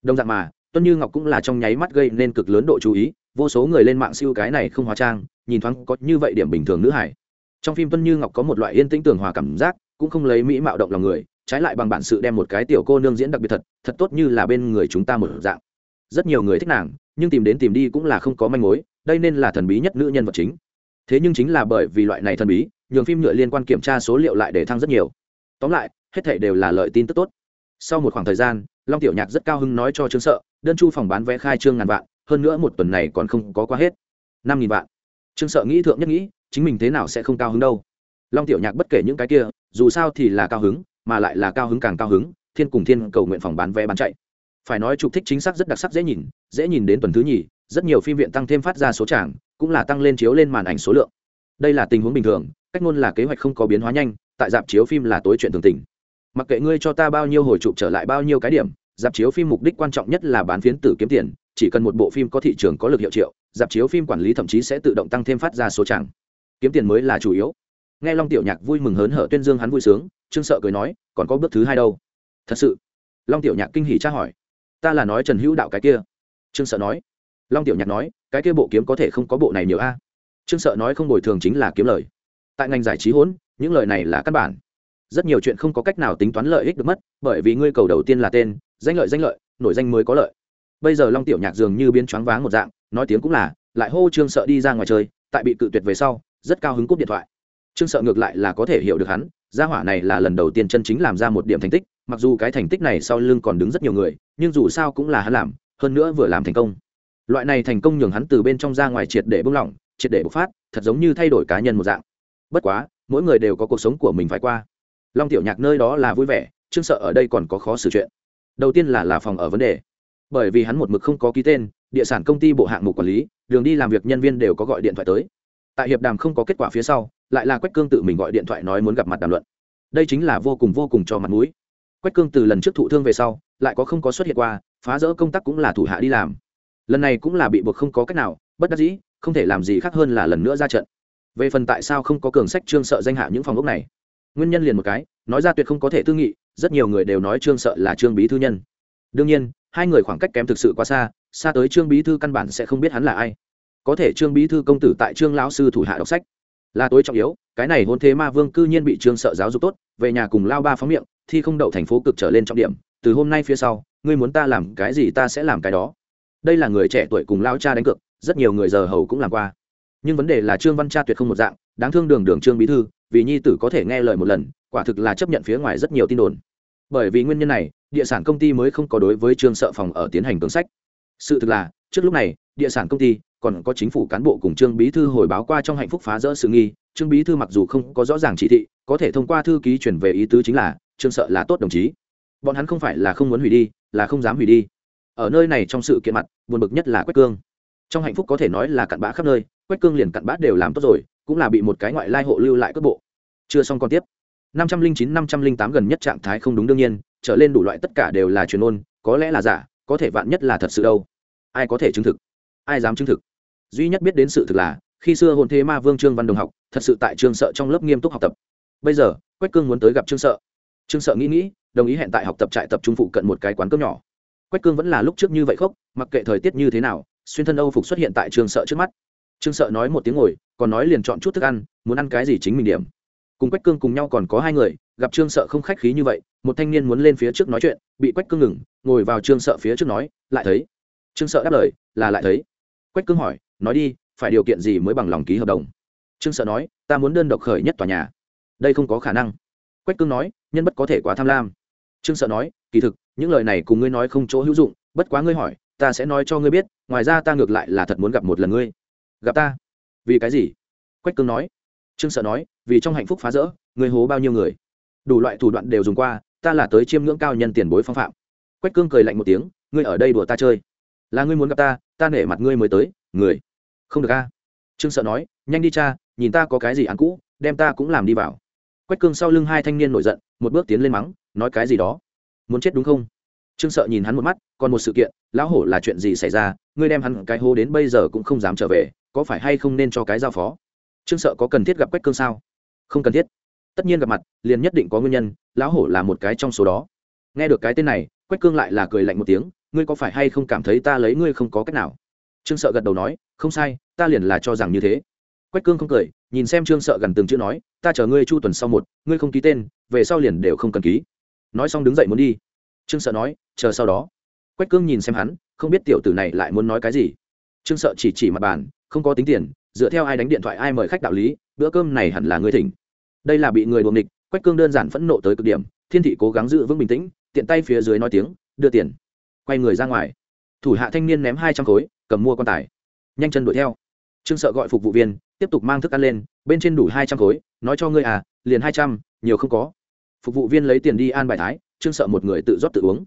Đồng dạng mà, tuân như ngọc cũng là trong nháy mắt gây nên cực lớn độ chú ý vô số người lên mạng siêu cái này không hóa trang, nhìn thoáng có như vậy điểm bình thường nữ hải trong phim tuân như ngọc có một loại yên tĩnh tường hòa cảm giác, cũng không lấy mỹ mạo động lòng người, trái lại bằng bản sự đem một cái tiểu cô nương diễn đặc biệt thật thật tốt như là bên người chúng ta một dạng. Rất nhiều người thích nàng, nhưng tìm đến tìm đi cũng là không có manh mối, đây nên là thần bí nhất nữ nhân vật chính. Thế nhưng chính là bởi vì loại này thần bí, nhường phim nhựa liên quan kiểm tra số liệu lại để thăng rất nhiều. Tóm lại, hết thảy đều là lợi tin tức tốt. Sau một khoảng thời gian, long tiểu nhạc rất cao hứng nói cho trương sợ, đơn chu phòng bán vé khai trương ngàn vạn hơn nữa một tuần này còn không có qua hết. Năm nghìn vạn. Trương sợ nghĩ thượng nhất nghĩ, chính mình thế nào sẽ không cao hứng đâu. Long tiểu nhạc bất kể những cái kia, dù sao thì là cao hứng, mà lại là cao hứng càng cao hứng, thiên cùng thiên cầu nguyện phòng bán vé bán chạy. Phải nói trục thích chính xác rất đặc sắc dễ nhìn dễ nhìn đến tuần thứ nhì, rất nhiều phim viện tăng thêm phát ra số tràng, cũng là tăng lên chiếu lên màn ảnh số lượng. Đây là tình huống bình thường, cách ngôn là kế hoạch không có biến hóa nhanh, tại dạp chiếu phim là tối chuyện thường tình. Mặc kệ ngươi cho ta bao nhiêu hồi chụp trở lại bao nhiêu cái điểm, dạp chiếu phim mục đích quan trọng nhất là bán phiến tử kiếm tiền chỉ cần một bộ phim có thị trường có lực hiệu triệu, dạp chiếu phim quản lý thậm chí sẽ tự động tăng thêm phát ra số chẳng. Kiếm tiền mới là chủ yếu. Nghe long tiểu nhạc vui mừng hớn hở tuyên dương hắn vui sướng, trương sợ cười nói, còn có bước thứ hai đâu. Thật sự? Long tiểu nhạc kinh hỉ tra hỏi. Ta là nói trần hữu đạo cái kia. Trương sợ nói. Long tiểu nhạc nói, cái kia bộ kiếm có thể không có bộ này nhiều a? Trương sợ nói không bồi thường chính là kiếm lời. Tại ngành giải trí hỗn những lời này là căn bản. Rất nhiều chuyện không có cách nào tính toán lợi ích được mất, bởi vì ngươi cầu đầu tiên là tên, danh lợi danh lợi, nổi danh mới có lợi bây giờ long tiểu nhạc dường như biến choáng váng một dạng, nói tiếng cũng là, lại hô trương sợ đi ra ngoài chơi, tại bị cự tuyệt về sau, rất cao hứng cúp điện thoại. Trương sợ ngược lại là có thể hiểu được hắn, gia hỏa này là lần đầu tiên chân chính làm ra một điểm thành tích, mặc dù cái thành tích này sau lưng còn đứng rất nhiều người, nhưng dù sao cũng là hắn làm, hơn nữa vừa làm thành công. Loại này thành công nhường hắn từ bên trong ra ngoài triệt để bung lỏng, triệt để bộc phát, thật giống như thay đổi cá nhân một dạng. Bất quá, mỗi người đều có cuộc sống của mình phải qua. Long tiểu nhạc nơi đó là vui vẻ, trương sợ ở đây còn có khó xử chuyện. Đầu tiên là là phòng ở vấn đề bởi vì hắn một mực không có ký tên, địa sản công ty bộ hạng mục quản lý, đường đi làm việc nhân viên đều có gọi điện thoại tới. Tại hiệp đàm không có kết quả phía sau, lại là quách cương tự mình gọi điện thoại nói muốn gặp mặt đàm luận. Đây chính là vô cùng vô cùng cho mặt mũi. Quách cương từ lần trước thụ thương về sau, lại có không có xuất hiện qua, phá rỡ công tác cũng là thủ hạ đi làm. Lần này cũng là bị buộc không có cách nào, bất đắc dĩ, không thể làm gì khác hơn là lần nữa ra trận. Về phần tại sao không có cường sách trương sợ danh hạ những phòng ốc này? Nguyên nhân liền một cái, nói ra tuyệt không có thể tư nghị, rất nhiều người đều nói trương sợ là trương bí thư nhân. Đương nhiên hai người khoảng cách kém thực sự quá xa xa tới trương bí thư căn bản sẽ không biết hắn là ai. Có thể trương bí thư công tử tại trương lão sư thủ hạ đọc sách là tối trọng yếu, cái này hôn thế ma vương cư nhiên bị trương sợ giáo dục tốt, về nhà cùng lao ba phóng miệng, thi không đậu thành phố cực trở lên trọng điểm, từ hôm nay phía sau, ngươi muốn ta làm cái gì ta sẽ làm cái đó. Đây là người trẻ tuổi cùng lao cha đánh cược, rất nhiều người giờ hầu cũng làm qua. Nhưng vấn đề là trương văn cha tuyệt không một dạng, đáng thương đường đường trương bí thư, vì nhi tử có thể nghe lời một lần, quả thực là chấp nhận phía ngoài rất nhiều tin đồn bởi vì nguyên nhân này, địa sản công ty mới không có đối với trương sợ phòng ở tiến hành cường sách. Sự thực là, trước lúc này, địa sản công ty còn có chính phủ cán bộ cùng trương bí thư hồi báo qua trong hạnh phúc phá rỡ sự nghi. Trương bí thư mặc dù không có rõ ràng chỉ thị, có thể thông qua thư ký chuyển về ý tứ chính là, trương sợ là tốt đồng chí. Bọn hắn không phải là không muốn hủy đi, là không dám hủy đi. Ở nơi này trong sự kiện mặt, buồn bực nhất là quách cương. Trong hạnh phúc có thể nói là cặn bã khắp nơi, quách cương liền cặn bã đều làm tốt rồi, cũng là bị một cái ngoại lai hộ lưu lại cước bộ. Chưa xong còn tiếp năm trăm linh chín, năm trăm linh tám gần nhất trạng thái không đúng đương nhiên, trở lên đủ loại tất cả đều là truyền ôn, có lẽ là giả, có thể vạn nhất là thật sự đâu. Ai có thể chứng thực? Ai dám chứng thực? Duy nhất biết đến sự thực là, khi xưa hồn thế ma vương trương văn đồng học, thật sự tại trương sợ trong lớp nghiêm túc học tập. Bây giờ, quách cương muốn tới gặp trương sợ. Trương sợ nghĩ nghĩ, đồng ý hẹn tại học tập trại tập trung phụ cận một cái quán cơm nhỏ. Quách cương vẫn là lúc trước như vậy khóc, mặc kệ thời tiết như thế nào, xuyên thân âu phục xuất hiện tại trương sợ trước mắt. Trương sợ nói một tiếng ngồi, còn nói liền chọn chút thức ăn, muốn ăn cái gì chính mình điểm cùng quách cương cùng nhau còn có hai người, gặp trương sợ không khách khí như vậy, một thanh niên muốn lên phía trước nói chuyện, bị quách cương ngừng, ngồi vào trương sợ phía trước nói, lại thấy? Trương sợ đáp lời, là lại thấy. Quách cương hỏi, nói đi, phải điều kiện gì mới bằng lòng ký hợp đồng? Trương sợ nói, ta muốn đơn độc khởi nhất tòa nhà. Đây không có khả năng. Quách cương nói, nhân bất có thể quá tham lam. Trương sợ nói, kỳ thực, những lời này cùng ngươi nói không chỗ hữu dụng, bất quá ngươi hỏi, ta sẽ nói cho ngươi biết, ngoài ra ta ngược lại là thật muốn gặp một lần ngươi. Gặp ta? Vì cái gì? Quách cương nói. Trương sợ nói vì trong hạnh phúc phá rỡ người hố bao nhiêu người? Đủ loại thủ đoạn đều dùng qua, ta là tới chiêm ngưỡng cao nhân tiền bối phong phạm. Quách cương cười lạnh một tiếng, ngươi ở đây đùa ta chơi. Là ngươi muốn gặp ta ta nể mặt ngươi mới tới, người. Không được a. Trương sợ nói, nhanh đi cha, nhìn ta có cái gì ăn cũ, đem ta cũng làm đi vào. Quách cương sau lưng hai thanh niên nổi giận, một bước tiến lên mắng, nói cái gì đó? Muốn chết đúng không? Trương sợ nhìn hắn một mắt, còn một sự kiện, lão hổ là chuyện gì xảy ra, ngươi đem hắn cái hô đến bây giờ cũng không dám trở về, có phải hay không nên cho cái giao phó? Trương sợ có cần thiết gặp quách cương sao? Không cần thiết. Tất nhiên gặp mặt, liền nhất định có nguyên nhân, lão hổ là một cái trong số đó. Nghe được cái tên này, quách cương lại là cười lạnh một tiếng, ngươi có phải hay không cảm thấy ta lấy ngươi không có cách nào? Trương sợ gật đầu nói, không sai, ta liền là cho rằng như thế. Quách cương không cười, nhìn xem trương sợ gần từng chữ nói, ta chờ ngươi chu tuần sau một, ngươi không ký tên, về sau liền đều không cần ký. Nói xong đứng dậy muốn đi. Trương sợ nói, chờ sau đó. Quách cương nhìn xem hắn, không biết tiểu tử này lại muốn nói cái gì. Trương sợ chỉ chỉ mặt bàn, không có tính tiền, dựa theo ai đánh điện thoại ai mời khách đạo lý bữa cơm này hẳn là ngươi thỉnh. Đây là bị người đuồng địch quách cương đơn giản phẫn nộ tới cực điểm, thiên thị cố gắng giữ vững bình tĩnh, tiện tay phía dưới nói tiếng, đưa tiền. Quay người ra ngoài. Thủ hạ thanh niên ném hai trăm khối, cầm mua quan tài. Nhanh chân đuổi theo. Trương sợ gọi phục vụ viên, tiếp tục mang thức ăn lên, bên trên đủ hai trăm khối, nói cho ngươi à liền hai trăm, nhiều không có. Phục vụ viên lấy tiền đi an bài thái, trương sợ một người tự rót tự uống.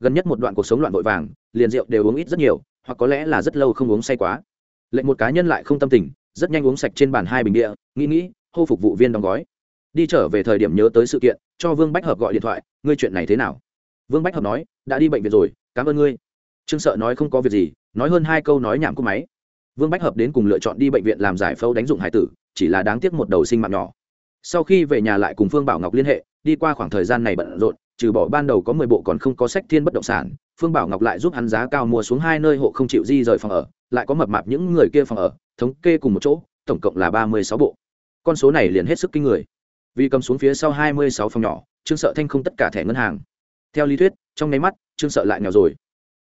Gần nhất một đoạn cuộc sống loạn vội vàng, liền rượu đều uống ít rất nhiều, hoặc có lẽ là rất lâu không uống say quá. Lệnh một cá nhân lại không tâm tình rất nhanh uống sạch trên bàn hai bình địa nghĩ nghĩ, hô phục vụ viên đóng gói. Đi trở về thời điểm nhớ tới sự kiện, cho vương bách hợp gọi điện thoại, ngươi chuyện này thế nào? Vương bách hợp nói, đã đi bệnh viện rồi, cảm ơn ngươi. Trương sợ nói không có việc gì, nói hơn hai câu nói nhảm cúp máy. Vương bách hợp đến cùng lựa chọn đi bệnh viện làm giải phẫu đánh dụng hải tử, chỉ là đáng tiếc một đầu sinh mạng nhỏ. Sau khi về nhà lại cùng phương bảo ngọc liên hệ, đi qua khoảng thời gian này bận rộn, trừ bỏ ban đầu có mười bộ còn không có sách thiên bất động sản phương bảo ngọc lại giúp hắn giá cao mua xuống hai nơi hộ không chịu di rời phòng ở, lại có mập mạp những người kia phòng ở, thống kê cùng một chỗ, tổng cộng là ba mươi sáu bộ. Con số này liền hết sức kinh người. Vì cầm xuống phía sau hai mươi sáu phòng nhỏ, trương sợ thanh không tất cả thẻ ngân hàng. Theo lý thuyết, trong nháy mắt, trương sợ lại nghèo rồi.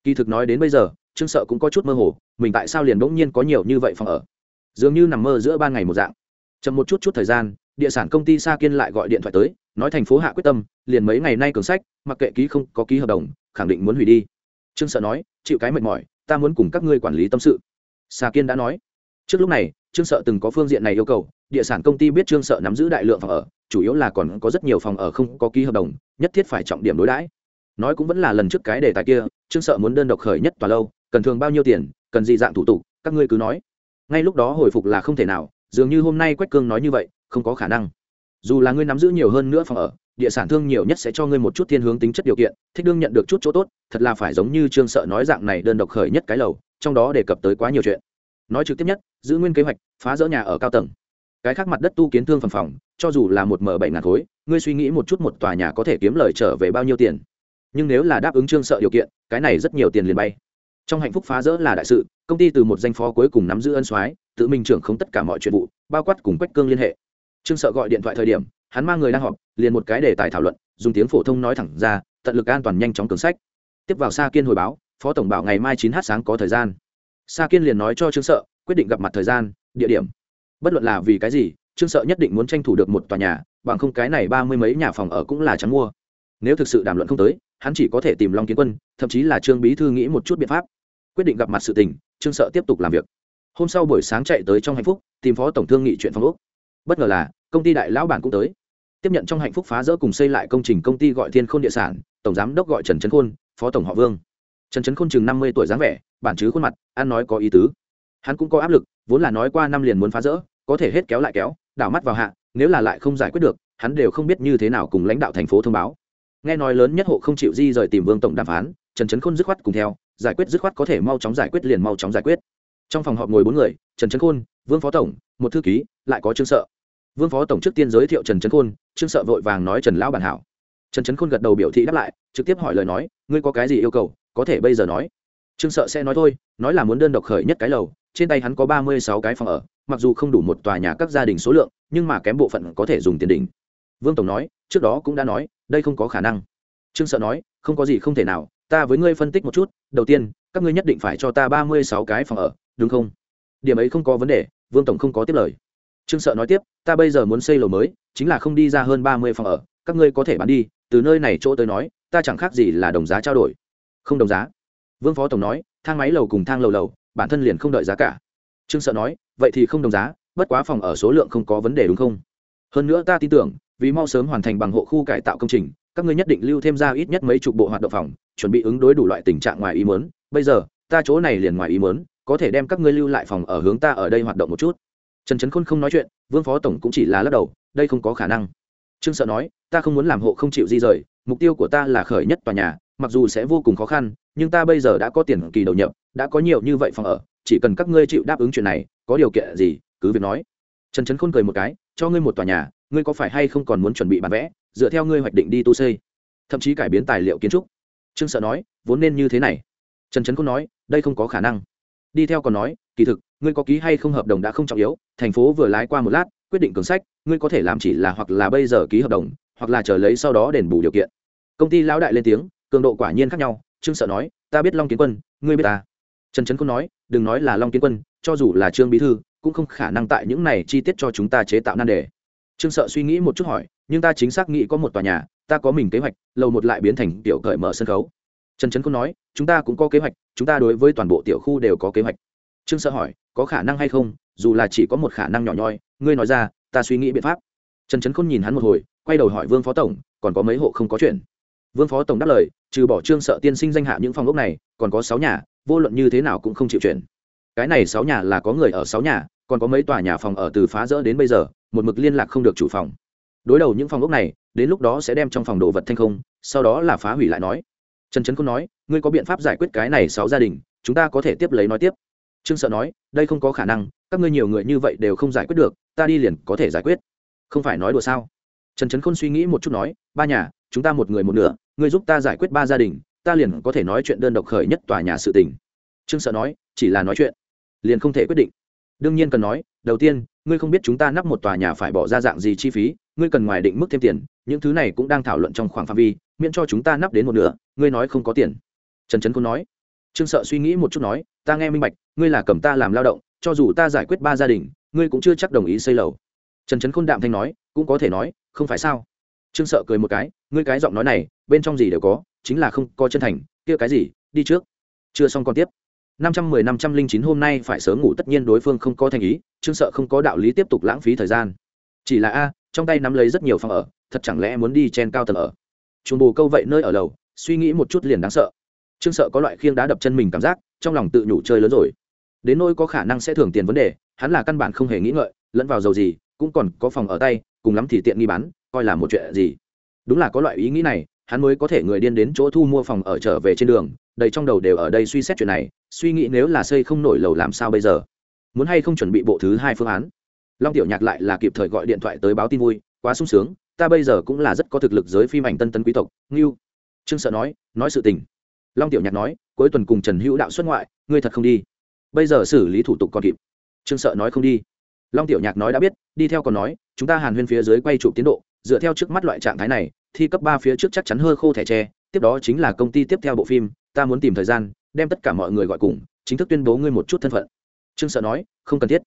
Kỳ thực nói đến bây giờ, trương sợ cũng có chút mơ hồ, mình tại sao liền bỗng nhiên có nhiều như vậy phòng ở? Dường như nằm mơ giữa ban ngày một dạng. Chậm một chút chút thời gian, địa sản công ty sa kiên lại gọi điện thoại tới, nói thành phố hạ quyết tâm, liền mấy ngày nay cường sách, mặc kệ ký không có ký hợp đồng khẳng định muốn hủy đi. Trương sợ nói, chịu cái mệt mỏi, ta muốn cùng các ngươi quản lý tâm sự. Xà kiên đã nói. Trước lúc này, trương sợ từng có phương diện này yêu cầu, địa sản công ty biết trương sợ nắm giữ đại lượng phòng ở, chủ yếu là còn có rất nhiều phòng ở không có ký hợp đồng, nhất thiết phải trọng điểm đối đãi. Nói cũng vẫn là lần trước cái đề tài kia, trương sợ muốn đơn độc khởi nhất tòa lâu, cần thường bao nhiêu tiền, cần gì dạng thủ tục, các ngươi cứ nói. Ngay lúc đó hồi phục là không thể nào, dường như hôm nay quách cương nói như vậy, không có khả năng. Dù là ngươi nắm giữ nhiều hơn nữa phòng ở địa sản thương nhiều nhất sẽ cho ngươi một chút thiên hướng tính chất điều kiện, thích đương nhận được chút chỗ tốt, thật là phải giống như trương sợ nói dạng này đơn độc khởi nhất cái lầu, trong đó đề cập tới quá nhiều chuyện. Nói trực tiếp nhất, giữ nguyên kế hoạch, phá rỡ nhà ở cao tầng. Cái khác mặt đất tu kiến thương phần phòng, cho dù là một m bảy ngàn khối, ngươi suy nghĩ một chút một tòa nhà có thể kiếm lời trở về bao nhiêu tiền. Nhưng nếu là đáp ứng trương sợ điều kiện, cái này rất nhiều tiền liền bay. Trong hạnh phúc phá rỡ là đại sự, công ty từ một danh phó cuối cùng nắm giữ ân soái, tự mình trưởng không tất cả mọi chuyện vụ, bao quát cùng quách cương liên hệ. Trương sợ gọi điện thoại thời điểm, hắn mang người đang họp liền một cái đề tài thảo luận, dùng tiếng phổ thông nói thẳng ra, tận lực an toàn nhanh chóng cường sách. Tiếp vào sa kiên hồi báo, phó tổng bảo ngày mai chín h sáng có thời gian. Sa kiên liền nói cho trương sợ, quyết định gặp mặt thời gian, địa điểm. Bất luận là vì cái gì, trương sợ nhất định muốn tranh thủ được một tòa nhà, bằng không cái này ba mươi mấy nhà phòng ở cũng là trắng mua. Nếu thực sự đàm luận không tới, hắn chỉ có thể tìm long kiến quân, thậm chí là trương bí thư nghĩ một chút biện pháp. Quyết định gặp mặt sự tình, trương sợ tiếp tục làm việc. Hôm sau buổi sáng chạy tới trong hạnh phúc, tìm phó tổng thương nghị chuyện phòng úc bất ngờ là, công ty đại lão bản cũng tới tiếp nhận trong hạnh phúc phá rỡ cùng xây lại công trình công ty gọi thiên khôn địa sản, tổng giám đốc gọi trần trấn khôn, phó tổng họ vương. Trần trấn khôn chừng năm mươi tuổi dáng vẻ, bản chứ khuôn mặt, ăn nói có ý tứ. Hắn cũng có áp lực, vốn là nói qua năm liền muốn phá rỡ, có thể hết kéo lại kéo, đảo mắt vào hạ, nếu là lại không giải quyết được, hắn đều không biết như thế nào cùng lãnh đạo thành phố thông báo. Nghe nói lớn nhất hộ không chịu di rời tìm vương tổng đàm phán, trần trấn khôn dứt khoát cùng theo, giải quyết dứt khoát có thể mau chóng giải quyết liền mau chóng giải quyết. Trong phòng họp ngồi bốn người, trần trấn khôn, vương phó tổng, một thư ký, lại có trương sợ vương phó tổng trước tiên giới thiệu trần trấn khôn, trương sợ vội vàng nói trần lão bản hảo. Trần trấn khôn gật đầu biểu thị đáp lại, trực tiếp hỏi lời nói, ngươi có cái gì yêu cầu, có thể bây giờ nói? Trương sợ sẽ nói thôi, nói là muốn đơn độc khởi nhất cái lầu, trên tay hắn có ba mươi sáu cái phòng ở, mặc dù không đủ một tòa nhà các gia đình số lượng, nhưng mà kém bộ phận có thể dùng tiền đỉnh. Vương tổng nói, trước đó cũng đã nói, đây không có khả năng. Trương sợ nói, không có gì không thể nào, ta với ngươi phân tích một chút, đầu tiên, các ngươi nhất định phải cho ta ba mươi sáu cái phòng ở, đúng không? Điểm ấy không có vấn đề, vương tổng không có tiếp lời trương sợ nói tiếp, ta bây giờ muốn xây lầu mới, chính là không đi ra hơn ba mươi phòng ở, các ngươi có thể bán đi, từ nơi này chỗ tới nói, ta chẳng khác gì là đồng giá trao đổi. Không đồng giá? Vương phó tổng nói, thang máy lầu cùng thang lầu lầu, bản thân liền không đợi giá cả. Trương sợ nói, vậy thì không đồng giá, bất quá phòng ở số lượng không có vấn đề đúng không? Hơn nữa ta tin tưởng, vì mau sớm hoàn thành bằng hộ khu cải tạo công trình, các ngươi nhất định lưu thêm ra ít nhất mấy chục bộ hoạt động phòng, chuẩn bị ứng đối đủ loại tình trạng ngoài ý mớn bây giờ, ta chỗ này liền ngoài ý mớn có thể đem các ngươi lưu lại phòng ở hướng ta ở đây hoạt động một chút trần trấn khôn không nói chuyện, vương phó tổng cũng chỉ là lắc đầu, đây không có khả năng. Trương sợ nói, ta không muốn làm hộ không chịu di rời, mục tiêu của ta là khởi nhất tòa nhà, mặc dù sẽ vô cùng khó khăn, nhưng ta bây giờ đã có tiền kỳ đầu nhập, đã có nhiều như vậy phòng ở, chỉ cần các ngươi chịu đáp ứng chuyện này, có điều kiện gì, cứ việc nói. Trần trấn khôn cười một cái, cho ngươi một tòa nhà, ngươi có phải hay không còn muốn chuẩn bị bản vẽ, dựa theo ngươi hoạch định đi tu xây. Thậm chí cải biến tài liệu kiến trúc. Trương sợ nói, vốn nên như thế này. Trần trấn khôn nói, đây không có khả năng. Đi theo còn nói, kỳ thực ngươi có ký hay không hợp đồng đã không trọng yếu, thành phố vừa lái qua một lát, quyết định cường sách, ngươi có thể làm chỉ là hoặc là bây giờ ký hợp đồng, hoặc là chờ lấy sau đó đền bù điều kiện. Công ty lão đại lên tiếng, cường độ quả nhiên khác nhau, trương sợ nói, ta biết long kiến quân, ngươi biết ta. Trần trấn không nói, đừng nói là long kiến quân, cho dù là trương bí thư, cũng không khả năng tại những này chi tiết cho chúng ta chế tạo nan đề. Trương sợ suy nghĩ một chút hỏi, nhưng ta chính xác nghĩ có một tòa nhà, ta có mình kế hoạch, lầu một lại biến thành tiểu cởi mở sân khấu. Trần trấn không nói, chúng ta cũng có kế hoạch, chúng ta đối với toàn bộ tiểu khu đều có kế hoạch. Trương sợ hỏi có khả năng hay không, dù là chỉ có một khả năng nhỏ nhoi, ngươi nói ra, ta suy nghĩ biện pháp. Trần trấn khôn nhìn hắn một hồi, quay đầu hỏi vương phó tổng, còn có mấy hộ không có chuyện? Vương phó tổng đáp lời, trừ bỏ trương sợ tiên sinh danh hạ những phòng ốc này, còn có sáu nhà, vô luận như thế nào cũng không chịu chuyển cái này sáu nhà là có người ở sáu nhà, còn có mấy tòa nhà phòng ở từ phá rỡ đến bây giờ, một mực liên lạc không được chủ phòng. Đối đầu những phòng ốc này, đến lúc đó sẽ đem trong phòng đồ vật thanh không, sau đó là phá hủy lại nói. Trần trấn không nói, ngươi có biện pháp giải quyết cái này sáu gia đình, chúng ta có thể tiếp lấy nói tiếp trương sợ nói, đây không có khả năng, các ngươi nhiều người như vậy đều không giải quyết được, ta đi liền có thể giải quyết. Không phải nói đùa sao? Trần trấn khôn suy nghĩ một chút nói, ba nhà, chúng ta một người một nửa, ngươi giúp ta giải quyết ba gia đình, ta liền có thể nói chuyện đơn độc khởi nhất tòa nhà sự tình. Trương sợ nói, chỉ là nói chuyện, liền không thể quyết định. Đương nhiên cần nói, đầu tiên, ngươi không biết chúng ta nắp một tòa nhà phải bỏ ra dạng gì chi phí, ngươi cần ngoài định mức thêm tiền, những thứ này cũng đang thảo luận trong khoảng phạm vi, miễn cho chúng ta nắp đến một nửa, ngươi nói không có tiền. Trần trấn khôn nói trương sợ suy nghĩ một chút nói, ta nghe minh bạch, ngươi là cầm ta làm lao động, cho dù ta giải quyết ba gia đình, ngươi cũng chưa chắc đồng ý xây lầu. Trần trấn khôn đạm thanh nói, cũng có thể nói, không phải sao? Trương sợ cười một cái, ngươi cái giọng nói này, bên trong gì đều có, chính là không có chân thành, kia cái gì, đi trước. Chưa xong còn tiếp. năm trăm mười năm trăm linh chín hôm nay phải sớm ngủ, tất nhiên đối phương không có thành ý, trương sợ không có đạo lý tiếp tục lãng phí thời gian. Chỉ là a, trong tay nắm lấy rất nhiều phòng ở, thật chẳng lẽ muốn đi chen cao tầng ở? Chuồng bù câu vậy nơi ở lầu, suy nghĩ một chút liền đáng sợ trương sợ có loại khiêng đá đập chân mình cảm giác, trong lòng tự nhủ chơi lớn rồi. Đến nỗi có khả năng sẽ thưởng tiền vấn đề, hắn là căn bản không hề nghĩ ngợi, lẫn vào dầu gì, cũng còn có phòng ở tay, cùng lắm thì tiện nghi bán, coi là một chuyện gì. Đúng là có loại ý nghĩ này, hắn mới có thể người điên đến chỗ thu mua phòng ở trở về trên đường, đầy trong đầu đều ở đây suy xét chuyện này, suy nghĩ nếu là xây không nổi lầu làm sao bây giờ. Muốn hay không chuẩn bị bộ thứ hai phương án. Long tiểu nhạc lại là kịp thời gọi điện thoại tới báo tin vui, quá sung sướng, ta bây giờ cũng là rất có thực lực giới phim ảnh tân tân quý tộc, ngưu. Trương sợ nói nói sự tình long tiểu nhạc nói, cuối tuần cùng trần hữu đạo xuất ngoại, ngươi thật không đi. Bây giờ xử lý thủ tục còn kịp. Trương sợ nói, không đi. Long tiểu nhạc nói, đã biết, đi theo còn nói, chúng ta hàn huyên phía dưới quay chụp tiến độ, dựa theo trước mắt loại trạng thái này, thi cấp ba phía trước chắc chắn hơi khô thẻ tre, tiếp đó chính là công ty tiếp theo bộ phim, ta muốn tìm thời gian, đem tất cả mọi người gọi cùng, chính thức tuyên bố ngươi một chút thân phận. Trương sợ nói, không cần thiết.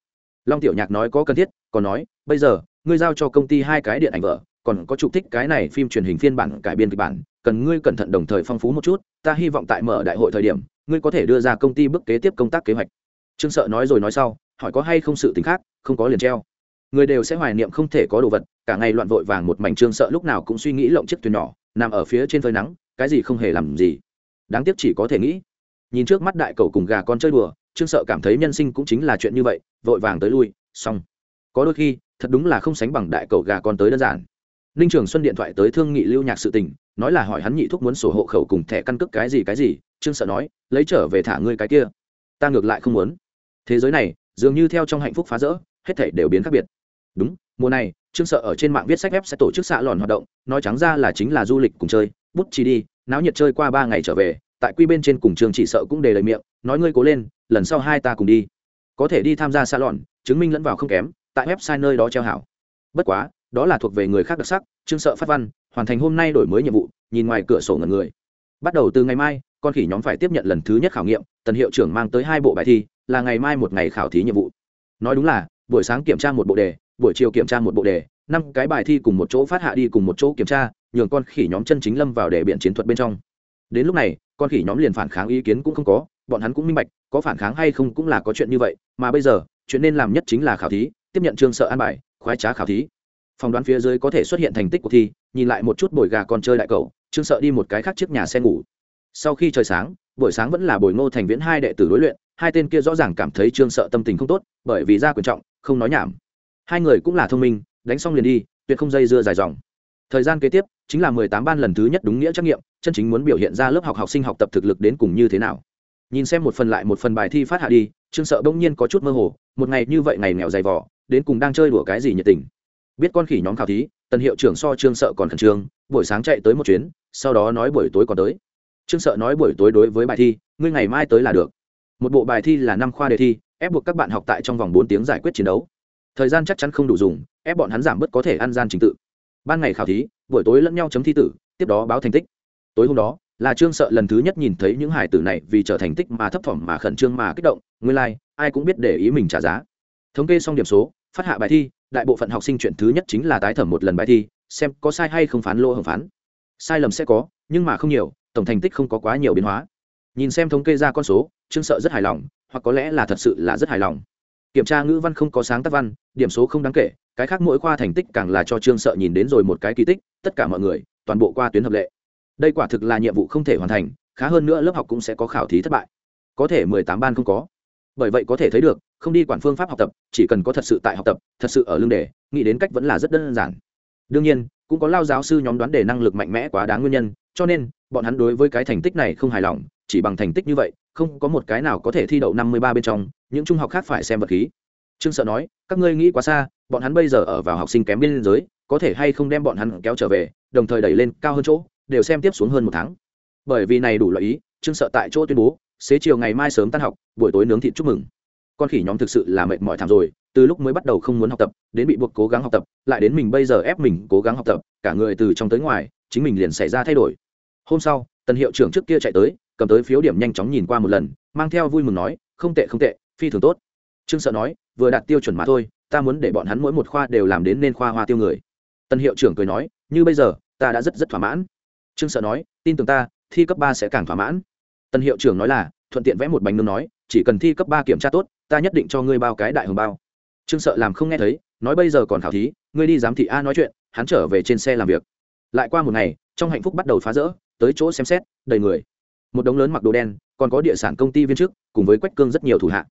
Long tiểu nhạc nói, có cần thiết, còn nói, bây giờ, ngươi giao cho công ty hai cái điện ảnh vợ còn có trục thích cái này phim truyền hình phiên bản cải biên kịch bản, cần ngươi cẩn thận đồng thời phong phú một chút, ta hy vọng tại mở đại hội thời điểm, ngươi có thể đưa ra công ty bước kế tiếp công tác kế hoạch. Trương sợ nói rồi nói sau, hỏi có hay không sự t khác, không có liền treo. Người đều sẽ hoài niệm không thể có đồ vật, cả ngày loạn vội vàng một mảnh trương sợ lúc nào cũng suy nghĩ lộng chiếc thuyền nhỏ, nằm ở phía trên phơi nắng, cái gì không hề làm gì. Đáng tiếc chỉ có thể nghĩ. Nhìn trước mắt đại cầu cùng gà con chơi đùa, trương sợ cảm thấy nhân sinh cũng chính là chuyện như vậy, vội vàng tới lui, xong. Có đôi khi, thật đúng là không sánh bằng đại cầu gà con tới đơn giản ninh trường xuân điện thoại tới thương nghị lưu nhạc sự tình, nói là hỏi hắn nhị thúc muốn sổ hộ khẩu cùng thẻ căn cước cái gì cái gì, trương sợ nói, lấy trở về thả ngươi cái kia. Ta ngược lại không muốn. Thế giới này, dường như theo trong hạnh phúc phá rỡ, hết thể đều biến khác biệt. Đúng, mùa này, trương sợ ở trên mạng viết sách web sẽ tổ chức xạ lòn hoạt động, nói trắng ra là chính là du lịch cùng chơi, bút chỉ đi, náo nhiệt chơi qua ba ngày trở về, tại quy bên trên cùng trường chỉ sợ cũng đề lời miệng, nói ngươi cố lên, lần sau hai ta cùng đi. Có thể đi tham gia xạ lòn, chứng minh lẫn vào không kém, tại website nơi đó treo hảo. Bất quá đó là thuộc về người khác đặc sắc, trương sợ phát văn, hoàn thành hôm nay đổi mới nhiệm vụ, nhìn ngoài cửa sổ ngần người. Bắt đầu từ ngày mai, con khỉ nhóm phải tiếp nhận lần thứ nhất khảo nghiệm, tần hiệu trưởng mang tới hai bộ bài thi, là ngày mai một ngày khảo thí nhiệm vụ. Nói đúng là, buổi sáng kiểm tra một bộ đề, buổi chiều kiểm tra một bộ đề, năm cái bài thi cùng một chỗ phát hạ đi cùng một chỗ kiểm tra, nhường con khỉ nhóm chân chính lâm vào đề biện chiến thuật bên trong. Đến lúc này, con khỉ nhóm liền phản kháng ý kiến cũng không có, bọn hắn cũng minh bạch, có phản kháng hay không cũng là có chuyện như vậy, mà bây giờ, chuyện nên làm nhất chính là khảo thí, tiếp nhận trương sợ an bài, khoái trá khảo thí phòng đoán phía dưới có thể xuất hiện thành tích cuộc thi, nhìn lại một chút bồi gà còn chơi đại cầu, trương sợ đi một cái khác chiếc nhà xe ngủ. Sau khi trời sáng, buổi sáng vẫn là bồi ngô thành viễn hai đệ tử đối luyện, hai tên kia rõ ràng cảm thấy trương sợ tâm tình không tốt, bởi vì ra quyền trọng, không nói nhảm. Hai người cũng là thông minh, đánh xong liền đi, tuyệt không dây dưa dài dòng. Thời gian kế tiếp, chính là mười tám ban lần thứ nhất đúng nghĩa trắc nghiệm, chân chính muốn biểu hiện ra lớp học học sinh học tập thực lực đến cùng như thế nào. Nhìn xem một phần lại một phần bài thi phát hạ đi, trương sợ bỗng nhiên có chút mơ hồ, một ngày như vậy ngày nghèo dày vỏ đến cùng đang chơi đùa cái gì nhiệt tình biết con khỉ nhóm khảo thí tần hiệu trưởng so trương sợ còn khẩn trương buổi sáng chạy tới một chuyến sau đó nói buổi tối còn tới. Trương sợ nói buổi tối đối với bài thi ngươi ngày mai tới là được. Một bộ bài thi là năm khoa đề thi ép buộc các bạn học tại trong vòng bốn tiếng giải quyết chiến đấu. Thời gian chắc chắn không đủ dùng ép bọn hắn giảm bớt có thể ăn gian trình tự. Ban ngày khảo thí buổi tối lẫn nhau chấm thi tử tiếp đó báo thành tích. Tối hôm đó là trương sợ lần thứ nhất nhìn thấy những hải tử này vì trở thành tích mà thấp thỏm mà khẩn trương mà kích động nguyên lai、like, ai cũng biết để ý mình trả giá. Thống kê xong điểm số phát hạ bài thi đại bộ phận học sinh chuyện thứ nhất chính là tái thẩm một lần bài thi, xem có sai hay không phán lô hồng phán. Sai lầm sẽ có, nhưng mà không nhiều, tổng thành tích không có quá nhiều biến hóa. Nhìn xem thống kê ra con số, trương sợ rất hài lòng, hoặc có lẽ là thật sự là rất hài lòng. Kiểm tra ngữ văn không có sáng tác văn, điểm số không đáng kể, cái khác mỗi khoa thành tích càng là cho trương sợ nhìn đến rồi một cái kỳ tích, tất cả mọi người, toàn bộ qua tuyến hợp lệ. Đây quả thực là nhiệm vụ không thể hoàn thành, khá hơn nữa lớp học cũng sẽ có khảo thí thất bại. Có thể mười tám ban không có. Bởi vậy có thể thấy được không đi quản phương pháp học tập, chỉ cần có thật sự tại học tập, thật sự ở lương đề, nghĩ đến cách vẫn là rất đơn giản. Đương nhiên, cũng có lao giáo sư nhóm đoán đề năng lực mạnh mẽ quá đáng nguyên nhân, cho nên, bọn hắn đối với cái thành tích này không hài lòng, chỉ bằng thành tích như vậy, không có một cái nào có thể thi đậu năm mươi ba bên trong, những trung học khác phải xem vật khí. Trương sợ nói, các ngươi nghĩ quá xa, bọn hắn bây giờ ở vào học sinh kém biên giới, có thể hay không đem bọn hắn kéo trở về, đồng thời đẩy lên cao hơn chỗ, đều xem tiếp xuống hơn một tháng. Bởi vì này đủ loại ý, trương sợ tại chỗ tuyên bố, xế chiều ngày mai sớm tan học, buổi tối nướng thịt chúc mừng con khỉ nhóm thực sự là mệt mỏi thảm rồi, từ lúc mới bắt đầu không muốn học tập, đến bị buộc cố gắng học tập, lại đến mình bây giờ ép mình cố gắng học tập, cả người từ trong tới ngoài, chính mình liền xảy ra thay đổi. Hôm sau, tần hiệu trưởng trước kia chạy tới, cầm tới phiếu điểm nhanh chóng nhìn qua một lần, mang theo vui mừng nói, không tệ không tệ, phi thường tốt. Trương sợ nói, vừa đạt tiêu chuẩn mà thôi, ta muốn để bọn hắn mỗi một khoa đều làm đến nên khoa hoa tiêu người. Tân hiệu trưởng cười nói, như bây giờ, ta đã rất rất thỏa mãn. Trương sợ nói, tin tưởng ta, thi cấp ba sẽ càng thỏa mãn. Tân hiệu trưởng nói là, thuận tiện vẽ một bánh nướng nói, chỉ cần thi cấp ba kiểm tra tốt ta nhất định cho ngươi bao cái đại hồng bao. Trương sợ làm không nghe thấy, nói bây giờ còn khảo thí, ngươi đi giám thị a nói chuyện, hắn trở về trên xe làm việc. Lại qua một ngày, trong hạnh phúc bắt đầu phá rỡ, tới chỗ xem xét, đầy người. Một đống lớn mặc đồ đen, còn có địa sản công ty viên chức cùng với quách cương rất nhiều thủ hạ.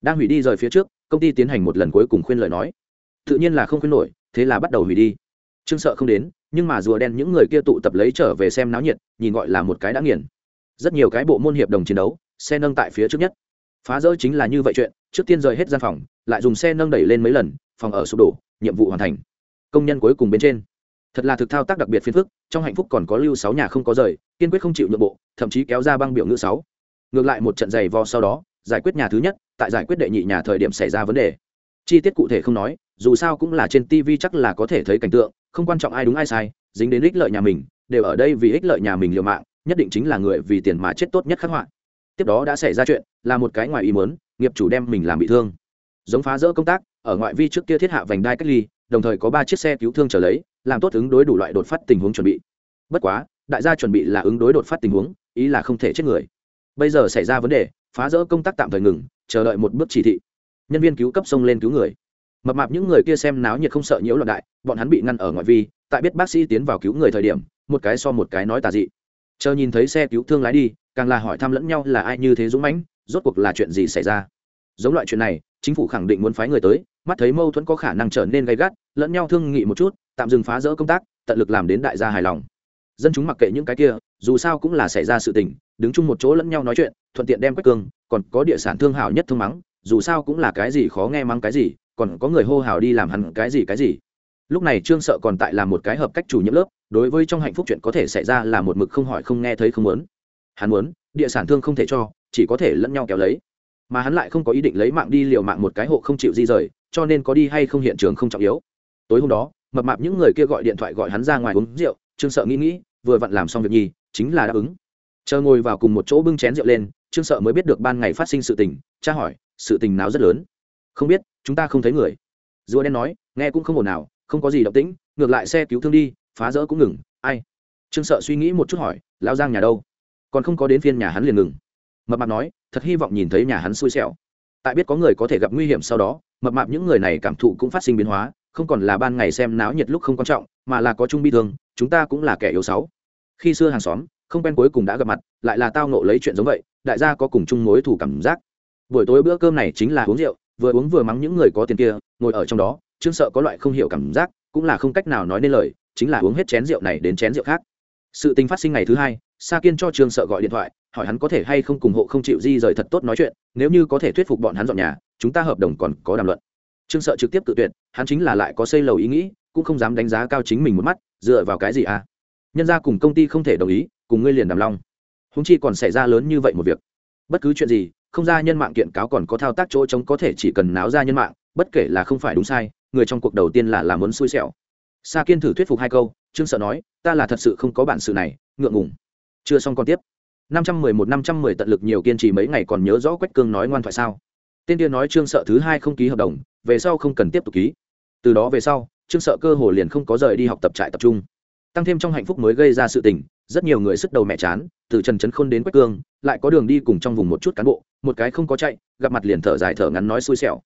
Đang hủy đi rời phía trước, công ty tiến hành một lần cuối cùng khuyên lời nói. Tự nhiên là không khuyên nổi, thế là bắt đầu hủy đi. Trương sợ không đến, nhưng mà rùa đen những người kia tụ tập lấy trở về xem náo nhiệt, nhìn gọi là một cái đã nghiền. Rất nhiều cái bộ môn hiệp đồng chiến đấu, xe nâng tại phía trước nhất phá rỡ chính là như vậy chuyện, trước tiên rời hết gian phòng, lại dùng xe nâng đẩy lên mấy lần, phòng ở sụp đổ, nhiệm vụ hoàn thành. Công nhân cuối cùng bên trên. Thật là thực thao tác đặc biệt phiền phức, trong hạnh phúc còn có lưu sáu nhà không có rời, kiên quyết không chịu nhượng bộ, thậm chí kéo ra băng biểu ngữ sáu. Ngược lại một trận giày vò sau đó, giải quyết nhà thứ nhất, tại giải quyết đệ nhị nhà thời điểm xảy ra vấn đề. Chi tiết cụ thể không nói, dù sao cũng là trên tv chắc là có thể thấy cảnh tượng, không quan trọng ai đúng ai sai, dính đến ích lợi nhà mình, đều ở đây vì ích lợi nhà mình liều mạng, nhất định chính là người vì tiền mà chết tốt nhất khắc họa tiếp đó đã xảy ra chuyện, là một cái ngoài ý muốn, nghiệp chủ đem mình làm bị thương. Giống phá rỡ công tác, ở ngoại vi trước kia thiết hạ vành đai cách ly, đồng thời có ba chiếc xe cứu thương trở lấy, làm tốt ứng đối đủ loại đột phát tình huống chuẩn bị. Bất quá, đại gia chuẩn bị là ứng đối đột phát tình huống, ý là không thể chết người. Bây giờ xảy ra vấn đề, phá rỡ công tác tạm thời ngừng, chờ đợi một bước chỉ thị. Nhân viên cứu cấp xông lên cứu người. Mập mạp những người kia xem náo nhiệt không sợ nhiễu loạn đại, bọn hắn bị ngăn ở ngoại vi, tại biết bác sĩ tiến vào cứu người thời điểm, một cái so một cái nói tà dị. Chờ nhìn thấy xe cứu thương lái đi càng là hỏi thăm lẫn nhau là ai như thế dũng mãnh, rốt cuộc là chuyện gì xảy ra. Giống loại chuyện này, chính phủ khẳng định muốn phái người tới, mắt thấy mâu thuẫn có khả năng trở nên gay gắt, lẫn nhau thương nghị một chút, tạm dừng phá rỡ công tác, tận lực làm đến đại gia hài lòng. Dân chúng mặc kệ những cái kia, dù sao cũng là xảy ra sự tình, đứng chung một chỗ lẫn nhau nói chuyện, thuận tiện đem quách cương còn có địa sản thương hảo nhất thương mắng, dù sao cũng là cái gì khó nghe mắng cái gì, còn có người hô hào đi làm hẳn cái gì cái gì. Lúc này trương sợ còn tại là một cái hợp cách chủ nhiệm lớp, đối với trong hạnh phúc chuyện có thể xảy ra là một mực không hỏi không nghe thấy không muốn hắn muốn, địa sản thương không thể cho, chỉ có thể lẫn nhau kéo lấy. Mà hắn lại không có ý định lấy mạng đi liều mạng một cái hộ không chịu di rời, cho nên có đi hay không hiện trường không trọng yếu. Tối hôm đó, mập mạp những người kia gọi điện thoại gọi hắn ra ngoài uống rượu, trương sợ nghĩ nghĩ, vừa vặn làm xong việc nhi chính là đáp ứng. Chờ ngồi vào cùng một chỗ bưng chén rượu lên, trương sợ mới biết được ban ngày phát sinh sự tình cha hỏi, sự tình nào rất lớn. Không biết, chúng ta không thấy người. Rùa đen nói, nghe cũng không ổn nào, không có gì động tĩnh, ngược lại xe cứu thương đi, phá rỡ cũng ngừng, ai? Trương sợ suy nghĩ một chút hỏi, lão giang nhà đâu? Còn không có đến phiên nhà hắn liền ngừng. Mập mạp nói, thật hy vọng nhìn thấy nhà hắn xui xẻo. Tại biết có người có thể gặp nguy hiểm sau đó, mập mạp những người này cảm thụ cũng phát sinh biến hóa, không còn là ban ngày xem náo nhiệt lúc không quan trọng, mà là có chung bi thương, chúng ta cũng là kẻ yếu sáu. Khi xưa hàng xóm, không quen cuối cùng đã gặp mặt, lại là tao nộ lấy chuyện giống vậy, đại gia có cùng chung mối thủ cảm giác. Buổi tối bữa cơm này chính là uống rượu, vừa uống vừa mắng những người có tiền kia, ngồi ở trong đó, trương sợ có loại không hiểu cảm giác, cũng là không cách nào nói nên lời, chính là uống hết chén rượu này đến chén rượu khác. Sự tình phát sinh ngày thứ hai sa kiên cho trương sợ gọi điện thoại, hỏi hắn có thể hay không cùng hộ không chịu di rời thật tốt nói chuyện, nếu như có thể thuyết phục bọn hắn dọn nhà, chúng ta hợp đồng còn có đàm luận. Trương sợ trực tiếp tự tuyệt, hắn chính là lại có xây lầu ý nghĩ, cũng không dám đánh giá cao chính mình một mắt, dựa vào cái gì à? Nhân ra cùng công ty không thể đồng ý, cùng ngươi liền đàm long. Húng chi còn xảy ra lớn như vậy một việc. Bất cứ chuyện gì, không ra nhân mạng kiện cáo còn có thao tác chỗ trống có thể chỉ cần náo ra nhân mạng, bất kể là không phải đúng sai, người trong cuộc đầu tiên là làm muốn xui xẻo. Sa kiên thử thuyết phục hai câu, trương sợ nói, ta là thật sự không có bản sự này, ngượng ngùng chưa xong còn tiếp. năm trăm mười một, năm trăm mười tận lực nhiều kiên trì mấy ngày còn nhớ rõ quách cương nói ngoan thoại sao? Tên tiên nói trương sợ thứ hai không ký hợp đồng, về sau không cần tiếp tục ký. Từ đó về sau, trương sợ cơ hồ liền không có rời đi học tập trại tập trung. Tăng thêm trong hạnh phúc mới gây ra sự tình, rất nhiều người sức đầu mẹ chán, từ trần trấn khôn đến quách cương, lại có đường đi cùng trong vùng một chút cán bộ, một cái không có chạy, gặp mặt liền thở dài thở ngắn nói xui xẻo.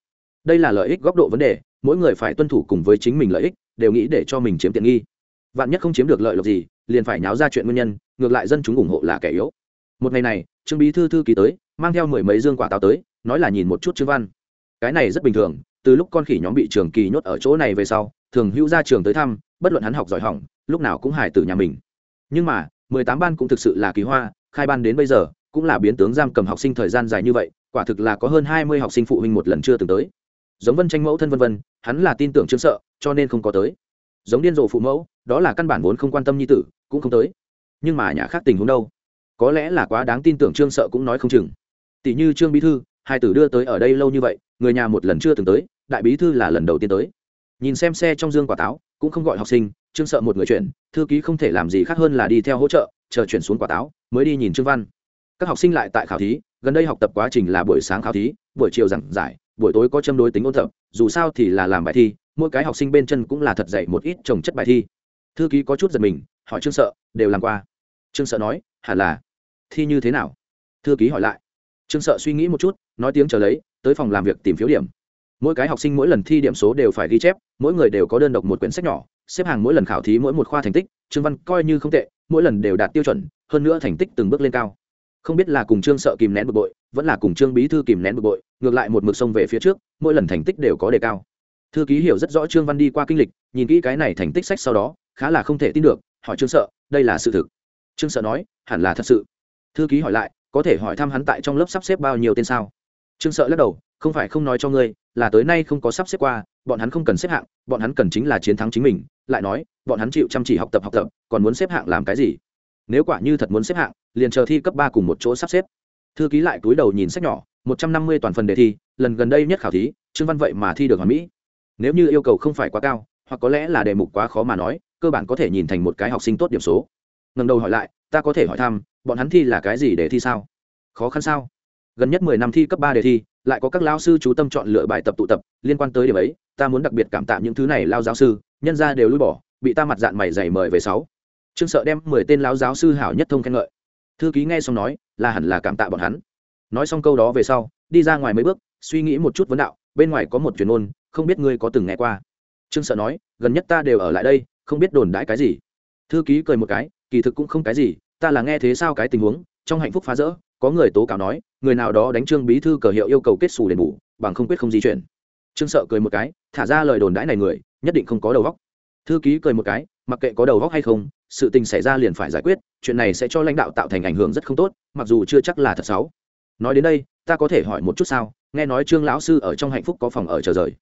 Đây là lợi ích góc độ vấn đề, mỗi người phải tuân thủ cùng với chính mình lợi ích, đều nghĩ để cho mình chiếm tiện nghi. Vạn nhất không chiếm được lợi lộc gì, liền phải nháo ra chuyện nguyên nhân ngược lại dân chúng ủng hộ là kẻ yếu. Một ngày này, trương bí thư thư ký tới, mang theo mười mấy dương quả táo tới, nói là nhìn một chút chữ văn. Cái này rất bình thường, từ lúc con khỉ nhóm bị trường kỳ nhốt ở chỗ này về sau, thường hữu ra trường tới thăm, bất luận hắn học giỏi hỏng, lúc nào cũng hài từ nhà mình. Nhưng mà, mười tám ban cũng thực sự là kỳ hoa, khai ban đến bây giờ, cũng là biến tướng giam cầm học sinh thời gian dài như vậy, quả thực là có hơn hai mươi học sinh phụ huynh một lần chưa từng tới. Giống vân tranh mẫu thân vân vân, hắn là tin tưởng trương sợ, cho nên không có tới. Giống điên rồ phụ mẫu, đó là căn bản vốn không quan tâm nhi tử, cũng không tới nhưng mà nhà khác tình huống đâu? Có lẽ là quá đáng tin tưởng trương sợ cũng nói không chừng. Tỷ như trương bí thư, hai tử đưa tới ở đây lâu như vậy, người nhà một lần chưa từng tới, đại bí thư là lần đầu tiên tới. Nhìn xem xe trong dương quả táo, cũng không gọi học sinh, trương sợ một người chuyển, thư ký không thể làm gì khác hơn là đi theo hỗ trợ, chờ chuyển xuống quả táo, mới đi nhìn trương văn. Các học sinh lại tại khảo thí, gần đây học tập quá trình là buổi sáng khảo thí, buổi chiều giảng giải, buổi tối có châm đối tính ôn tập, dù sao thì là làm bài thi, mỗi cái học sinh bên chân cũng là thật dạy một ít trồng chất bài thi. Thư ký có chút giật mình, hỏi trương sợ, đều làm qua? Trương sợ nói, hẳn là. Thi như thế nào? Thư ký hỏi lại. Trương sợ suy nghĩ một chút, nói tiếng chờ lấy, tới phòng làm việc tìm phiếu điểm. Mỗi cái học sinh mỗi lần thi điểm số đều phải ghi chép, mỗi người đều có đơn độc một quyển sách nhỏ, xếp hàng mỗi lần khảo thí mỗi một khoa thành tích, trương văn coi như không tệ, mỗi lần đều đạt tiêu chuẩn, hơn nữa thành tích từng bước lên cao. Không biết là cùng trương sợ kìm nén bực bội, vẫn là cùng trương bí thư kìm nén bực bội, ngược lại một mực sông về phía trước, mỗi lần thành tích đều có đề cao. Thư ký hiểu rất rõ trương văn đi qua kinh lịch, nhìn kỹ cái này thành tích sách sau đó, khá là không thể tin được, hỏi trương sợ, đây là sự thực? Trương sợ nói, hẳn là thật sự. Thư ký hỏi lại, có thể hỏi thăm hắn tại trong lớp sắp xếp bao nhiêu tên sao? Trương sợ lắc đầu, không phải không nói cho ngươi, là tới nay không có sắp xếp qua, bọn hắn không cần xếp hạng, bọn hắn cần chính là chiến thắng chính mình. Lại nói, bọn hắn chịu chăm chỉ học tập học tập, còn muốn xếp hạng làm cái gì? Nếu quả như thật muốn xếp hạng, liền chờ thi cấp ba cùng một chỗ sắp xếp. Thư ký lại túi đầu nhìn sách nhỏ, một trăm năm mươi toàn phần đề thi, lần gần đây nhất khảo thí, trương văn vậy mà thi được hoàn mỹ. Nếu như yêu cầu không phải quá cao, hoặc có lẽ là đề mục quá khó mà nói, cơ bản có thể nhìn thành một cái học sinh tốt điểm số ngần đầu hỏi lại ta có thể hỏi thăm bọn hắn thi là cái gì để thi sao? Khó khăn sao? Gần nhất mười năm thi cấp ba đề thi lại có các lao sư chú tâm chọn lựa bài tập tụ tập liên quan tới điểm ấy ta muốn đặc biệt cảm tạ những thứ này lao giáo sư nhân ra đều lui bỏ bị ta mặt dạng mày dày mời về sáu. Trương sợ đem mười tên lao giáo sư hảo nhất thông khen ngợi. Thư ký nghe xong nói là hẳn là cảm tạ bọn hắn. Nói xong câu đó về sau đi ra ngoài mấy bước suy nghĩ một chút vấn đạo bên ngoài có một truyền ngôn, không biết ngươi có từng nghe qua? Trương sợ nói gần nhất ta đều ở lại đây không biết đồn đãi cái gì. Thư ký cười một cái kỳ thực cũng không cái gì, ta là nghe thế sao cái tình huống, trong hạnh phúc phá rỡ, có người tố cáo nói, người nào đó đánh trương bí thư cờ hiệu yêu cầu kết xù đền bù, bằng không quyết không di chuyển. Trương sợ cười một cái, thả ra lời đồn đãi này người, nhất định không có đầu góc thư ký cười một cái, mặc kệ có đầu góc hay không, sự tình xảy ra liền phải giải quyết, chuyện này sẽ cho lãnh đạo tạo thành ảnh hưởng rất không tốt, mặc dù chưa chắc là thật xấu. Nói đến đây, ta có thể hỏi một chút sao, nghe nói trương lão sư ở trong hạnh phúc có phòng ở chờ rời.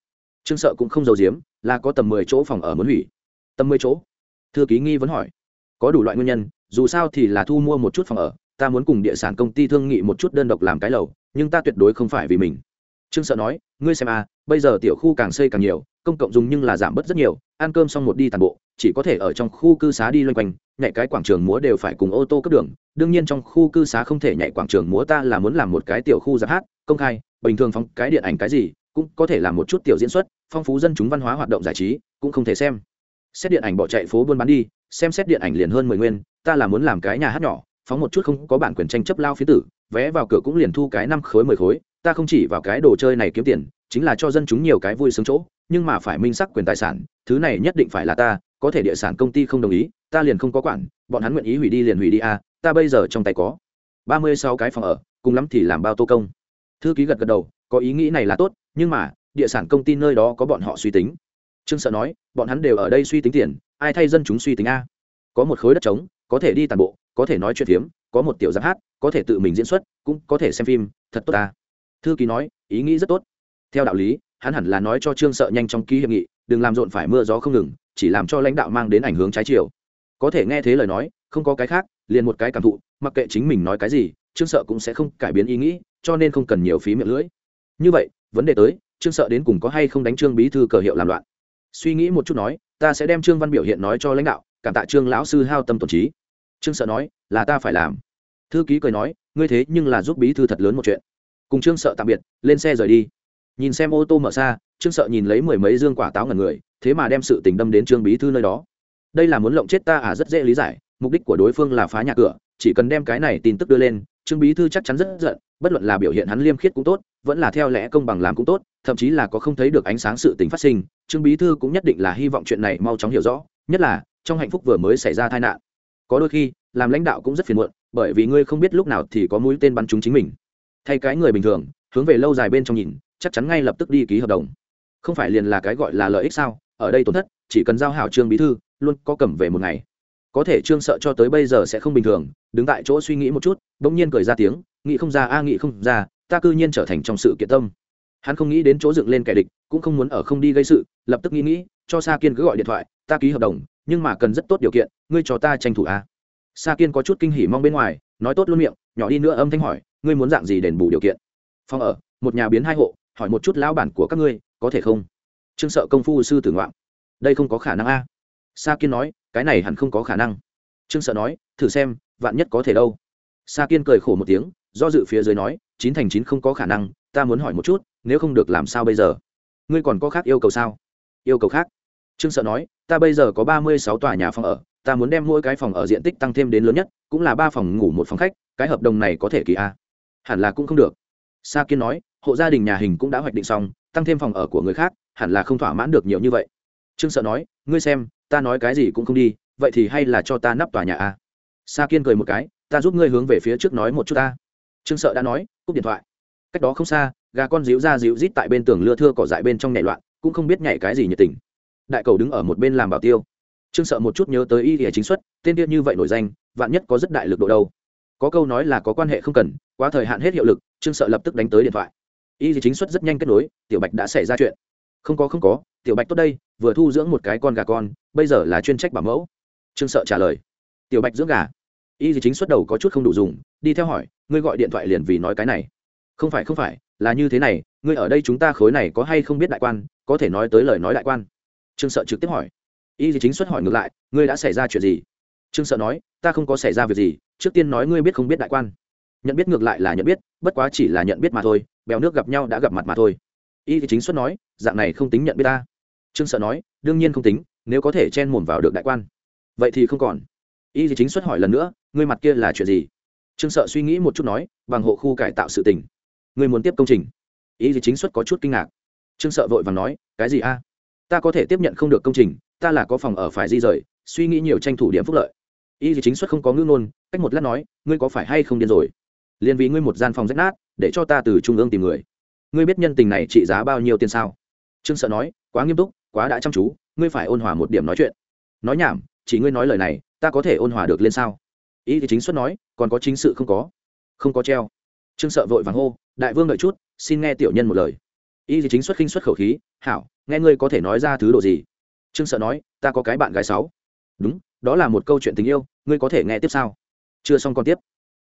Trương sợ cũng không giàu giếm, là có tầm mười chỗ phòng ở muốn hủy. Tầm mười chỗ? Thư ký nghi vẫn hỏi có đủ loại nguyên nhân, dù sao thì là thu mua một chút phòng ở, ta muốn cùng địa sản công ty thương nghị một chút đơn độc làm cái lầu, nhưng ta tuyệt đối không phải vì mình. Trương sợ nói, ngươi xem à bây giờ tiểu khu càng xây càng nhiều, công cộng dùng nhưng là giảm bớt rất nhiều, ăn cơm xong một đi toàn bộ, chỉ có thể ở trong khu cư xá đi loanh quanh, nhảy cái quảng trường múa đều phải cùng ô tô cấp đường, đương nhiên trong khu cư xá không thể nhảy quảng trường múa ta là muốn làm một cái tiểu khu giáp hát, công khai, bình thường phóng cái điện ảnh cái gì, cũng có thể làm một chút tiểu diễn xuất, phong phú dân chúng văn hóa hoạt động giải trí, cũng không thể xem. Xét điện ảnh bỏ chạy phố buôn bán đi xem xét điện ảnh liền hơn mười nguyên ta là muốn làm cái nhà hát nhỏ phóng một chút không có bản quyền tranh chấp lao phía tử vé vào cửa cũng liền thu cái năm khối mười khối ta không chỉ vào cái đồ chơi này kiếm tiền chính là cho dân chúng nhiều cái vui sướng chỗ nhưng mà phải minh sắc quyền tài sản thứ này nhất định phải là ta có thể địa sản công ty không đồng ý ta liền không có quản bọn hắn nguyện ý hủy đi liền hủy đi a à, ta bây giờ trong tay có ba mươi sáu cái phòng ở cùng lắm thì làm bao tô công. Thư ký gật gật đầu có ý nghĩ này là tốt nhưng mà địa sản công ty nơi đó có bọn họ suy tính trương sợ nói, bọn hắn đều ở đây suy tính tiền, ai thay dân chúng suy tính a? Có một khối đất trống, có thể đi tàn bộ, có thể nói chuyện phiếm, có một tiểu giáp hát, có thể tự mình diễn xuất, cũng có thể xem phim, thật tốt ta thư ký nói, ý nghĩ rất tốt. Theo đạo lý, hắn hẳn là nói cho trương sợ nhanh trong ký hiệp nghị, đừng làm rộn phải mưa gió không ngừng, chỉ làm cho lãnh đạo mang đến ảnh hướng trái chiều. Có thể nghe thế lời nói, không có cái khác, liền một cái cảm thụ, mặc kệ chính mình nói cái gì, trương sợ cũng sẽ không cải biến ý nghĩ, cho nên không cần nhiều phí miệng lưỡi. Như vậy, vấn đề tới, trương sợ đến cùng có hay không đánh trương bí thư cờ hiệu làm loạn? Suy nghĩ một chút nói, ta sẽ đem trương văn biểu hiện nói cho lãnh đạo, cảm tạ trương lão sư hao tâm tổn trí. Trương sợ nói, là ta phải làm. Thư ký cười nói, ngươi thế nhưng là giúp bí thư thật lớn một chuyện. Cùng trương sợ tạm biệt, lên xe rời đi. Nhìn xem ô tô mở xa, trương sợ nhìn lấy mười mấy dương quả táo ngần người, thế mà đem sự tình đâm đến trương bí thư nơi đó. Đây là muốn lộng chết ta à rất dễ lý giải, mục đích của đối phương là phá nhà cửa, chỉ cần đem cái này tin tức đưa lên trương bí thư chắc chắn rất giận, bất luận là biểu hiện hắn liêm khiết cũng tốt, vẫn là theo lẽ công bằng làm cũng tốt, thậm chí là có không thấy được ánh sáng sự tình phát sinh, trương bí thư cũng nhất định là hy vọng chuyện này mau chóng hiểu rõ, nhất là, trong hạnh phúc vừa mới xảy ra tai nạn. Có đôi khi, làm lãnh đạo cũng rất phiền muộn, bởi vì ngươi không biết lúc nào thì có mũi tên bắn trúng chính mình. Thay cái người bình thường, hướng về lâu dài bên trong nhìn, chắc chắn ngay lập tức đi ký hợp đồng. Không phải liền là cái gọi là lợi ích sao? Ở đây tổn thất, chỉ cần giao hảo trương bí thư, luôn có cầm về một ngày có thể trương sợ cho tới bây giờ sẽ không bình thường, đứng tại chỗ suy nghĩ một chút đ ỗ n g nhiên cười ra tiếng, nghĩ không ra, a, nghĩ không ra, ta cư nhiên trở thành trong sự kiện tâm. Hắn không nghĩ đến chỗ dựng lên kẻ địch, cũng không muốn ở không đi gây sự, lập tức nghĩ nghĩ, cho sa kiên cứ gọi điện thoại, ta ký hợp đồng, nhưng mà cần rất tốt điều kiện, ngươi cho ta tranh thủ a. Sa kiên có chút kinh hỉ mong bên ngoài, nói tốt luôn miệng, nhỏ đi nữa âm thanh hỏi, ngươi muốn dạng gì đền bù điều kiện? Phòng ở, một nhà biến hai hộ, hỏi một chút lão bản của các ngươi, có thể không? Trương sợ công phu sư tử ngoạn đây không có khả năng a sa kiên nói, cái này hẳn không có khả năng. Trương sợ nói, thử xem, vạn nhất có thể đâu? Sa kiên cười khổ một tiếng, do dự phía dưới nói, chín thành chín không có khả năng, ta muốn hỏi một chút, nếu không được làm sao bây giờ? Ngươi còn có khác yêu cầu sao? Yêu cầu khác? Trương sợ nói, ta bây giờ có ba mươi sáu tòa nhà phòng ở, ta muốn đem mỗi cái phòng ở diện tích tăng thêm đến lớn nhất, cũng là ba phòng ngủ một phòng khách, cái hợp đồng này có thể kỳ a? Hẳn là cũng không được. Sa kiên nói, hộ gia đình nhà hình cũng đã hoạch định xong, tăng thêm phòng ở của người khác, hẳn là không thỏa mãn được nhiều như vậy trương sợ nói, ngươi xem, ta nói cái gì cũng không đi, vậy thì hay là cho ta nắp tòa nhà a. Sa kiên cười một cái, ta giúp ngươi hướng về phía trước nói một chút ta. Trương sợ đã nói, cúp điện thoại. Cách đó không xa, gà con díu ra díu rít tại bên tường lưa thưa cỏ dại bên trong nhảy loạn, cũng không biết nhảy cái gì nhiệt tình. Đại cầu đứng ở một bên làm bảo tiêu. Trương sợ một chút nhớ tới y thì chính xuất, tên tiên như vậy nổi danh, vạn nhất có rất đại lực độ đâu. Có câu nói là có quan hệ không cần, quá thời hạn hết hiệu lực, trương sợ lập tức đánh tới điện thoại. Y thì chính xuất rất nhanh kết nối, tiểu bạch đã xảy ra chuyện. Không có không có tiểu bạch tốt đây, vừa thu dưỡng một cái con gà con, bây giờ là chuyên trách bảo mẫu. Trương sợ trả lời, tiểu bạch dưỡng gà. Y gì chính xuất đầu có chút không đủ dùng, đi theo hỏi, ngươi gọi điện thoại liền vì nói cái này. Không phải không phải, là như thế này, ngươi ở đây chúng ta khối này có hay không biết đại quan, có thể nói tới lời nói đại quan. Trương sợ trực tiếp hỏi. Y chính xuất hỏi ngược lại, ngươi đã xảy ra chuyện gì? Trương sợ nói, ta không có xảy ra việc gì, trước tiên nói ngươi biết không biết đại quan. Nhận biết ngược lại là nhận biết, bất quá chỉ là nhận biết mà thôi, bèo nước gặp nhau đã gặp mặt mà thôi. Y chính xuất nói, dạng này không tính nhận biết ta trương sợ nói, đương nhiên không tính, nếu có thể chen mồm vào được đại quan. Vậy thì không còn. Y chính xuất hỏi lần nữa, ngươi mặt kia là chuyện gì? Trương sợ suy nghĩ một chút nói, bằng hộ khu cải tạo sự tình. Ngươi muốn tiếp công trình? Y chính xuất có chút kinh ngạc. Trương sợ vội và nói, cái gì a? Ta có thể tiếp nhận không được công trình, ta là có phòng ở phải di rời, suy nghĩ nhiều tranh thủ điểm phúc lợi. Y chính xuất không có ngữ ngôn, cách một lát nói, ngươi có phải hay không điên rồi? Liền vì ngươi một gian phòng rách nát, để cho ta từ trung ương tìm người. Ngươi biết nhân tình này trị giá bao nhiêu tiền sao? Trương sợ nói, quá nghiêm túc quá đã chăm chú, ngươi phải ôn hòa một điểm nói chuyện. Nói nhảm, chỉ ngươi nói lời này, ta có thể ôn hòa được lên sao? Ý thì chính xuất nói, còn có chính sự không có. Không có treo. Trương sợ vội vàng hô, đại vương đợi chút, xin nghe tiểu nhân một lời. Ý thì chính xuất khinh xuất khẩu khí, hảo, nghe ngươi có thể nói ra thứ đồ gì? Trương sợ nói, ta có cái bạn gái sáu. Đúng, đó là một câu chuyện tình yêu, ngươi có thể nghe tiếp sao? Chưa xong còn tiếp.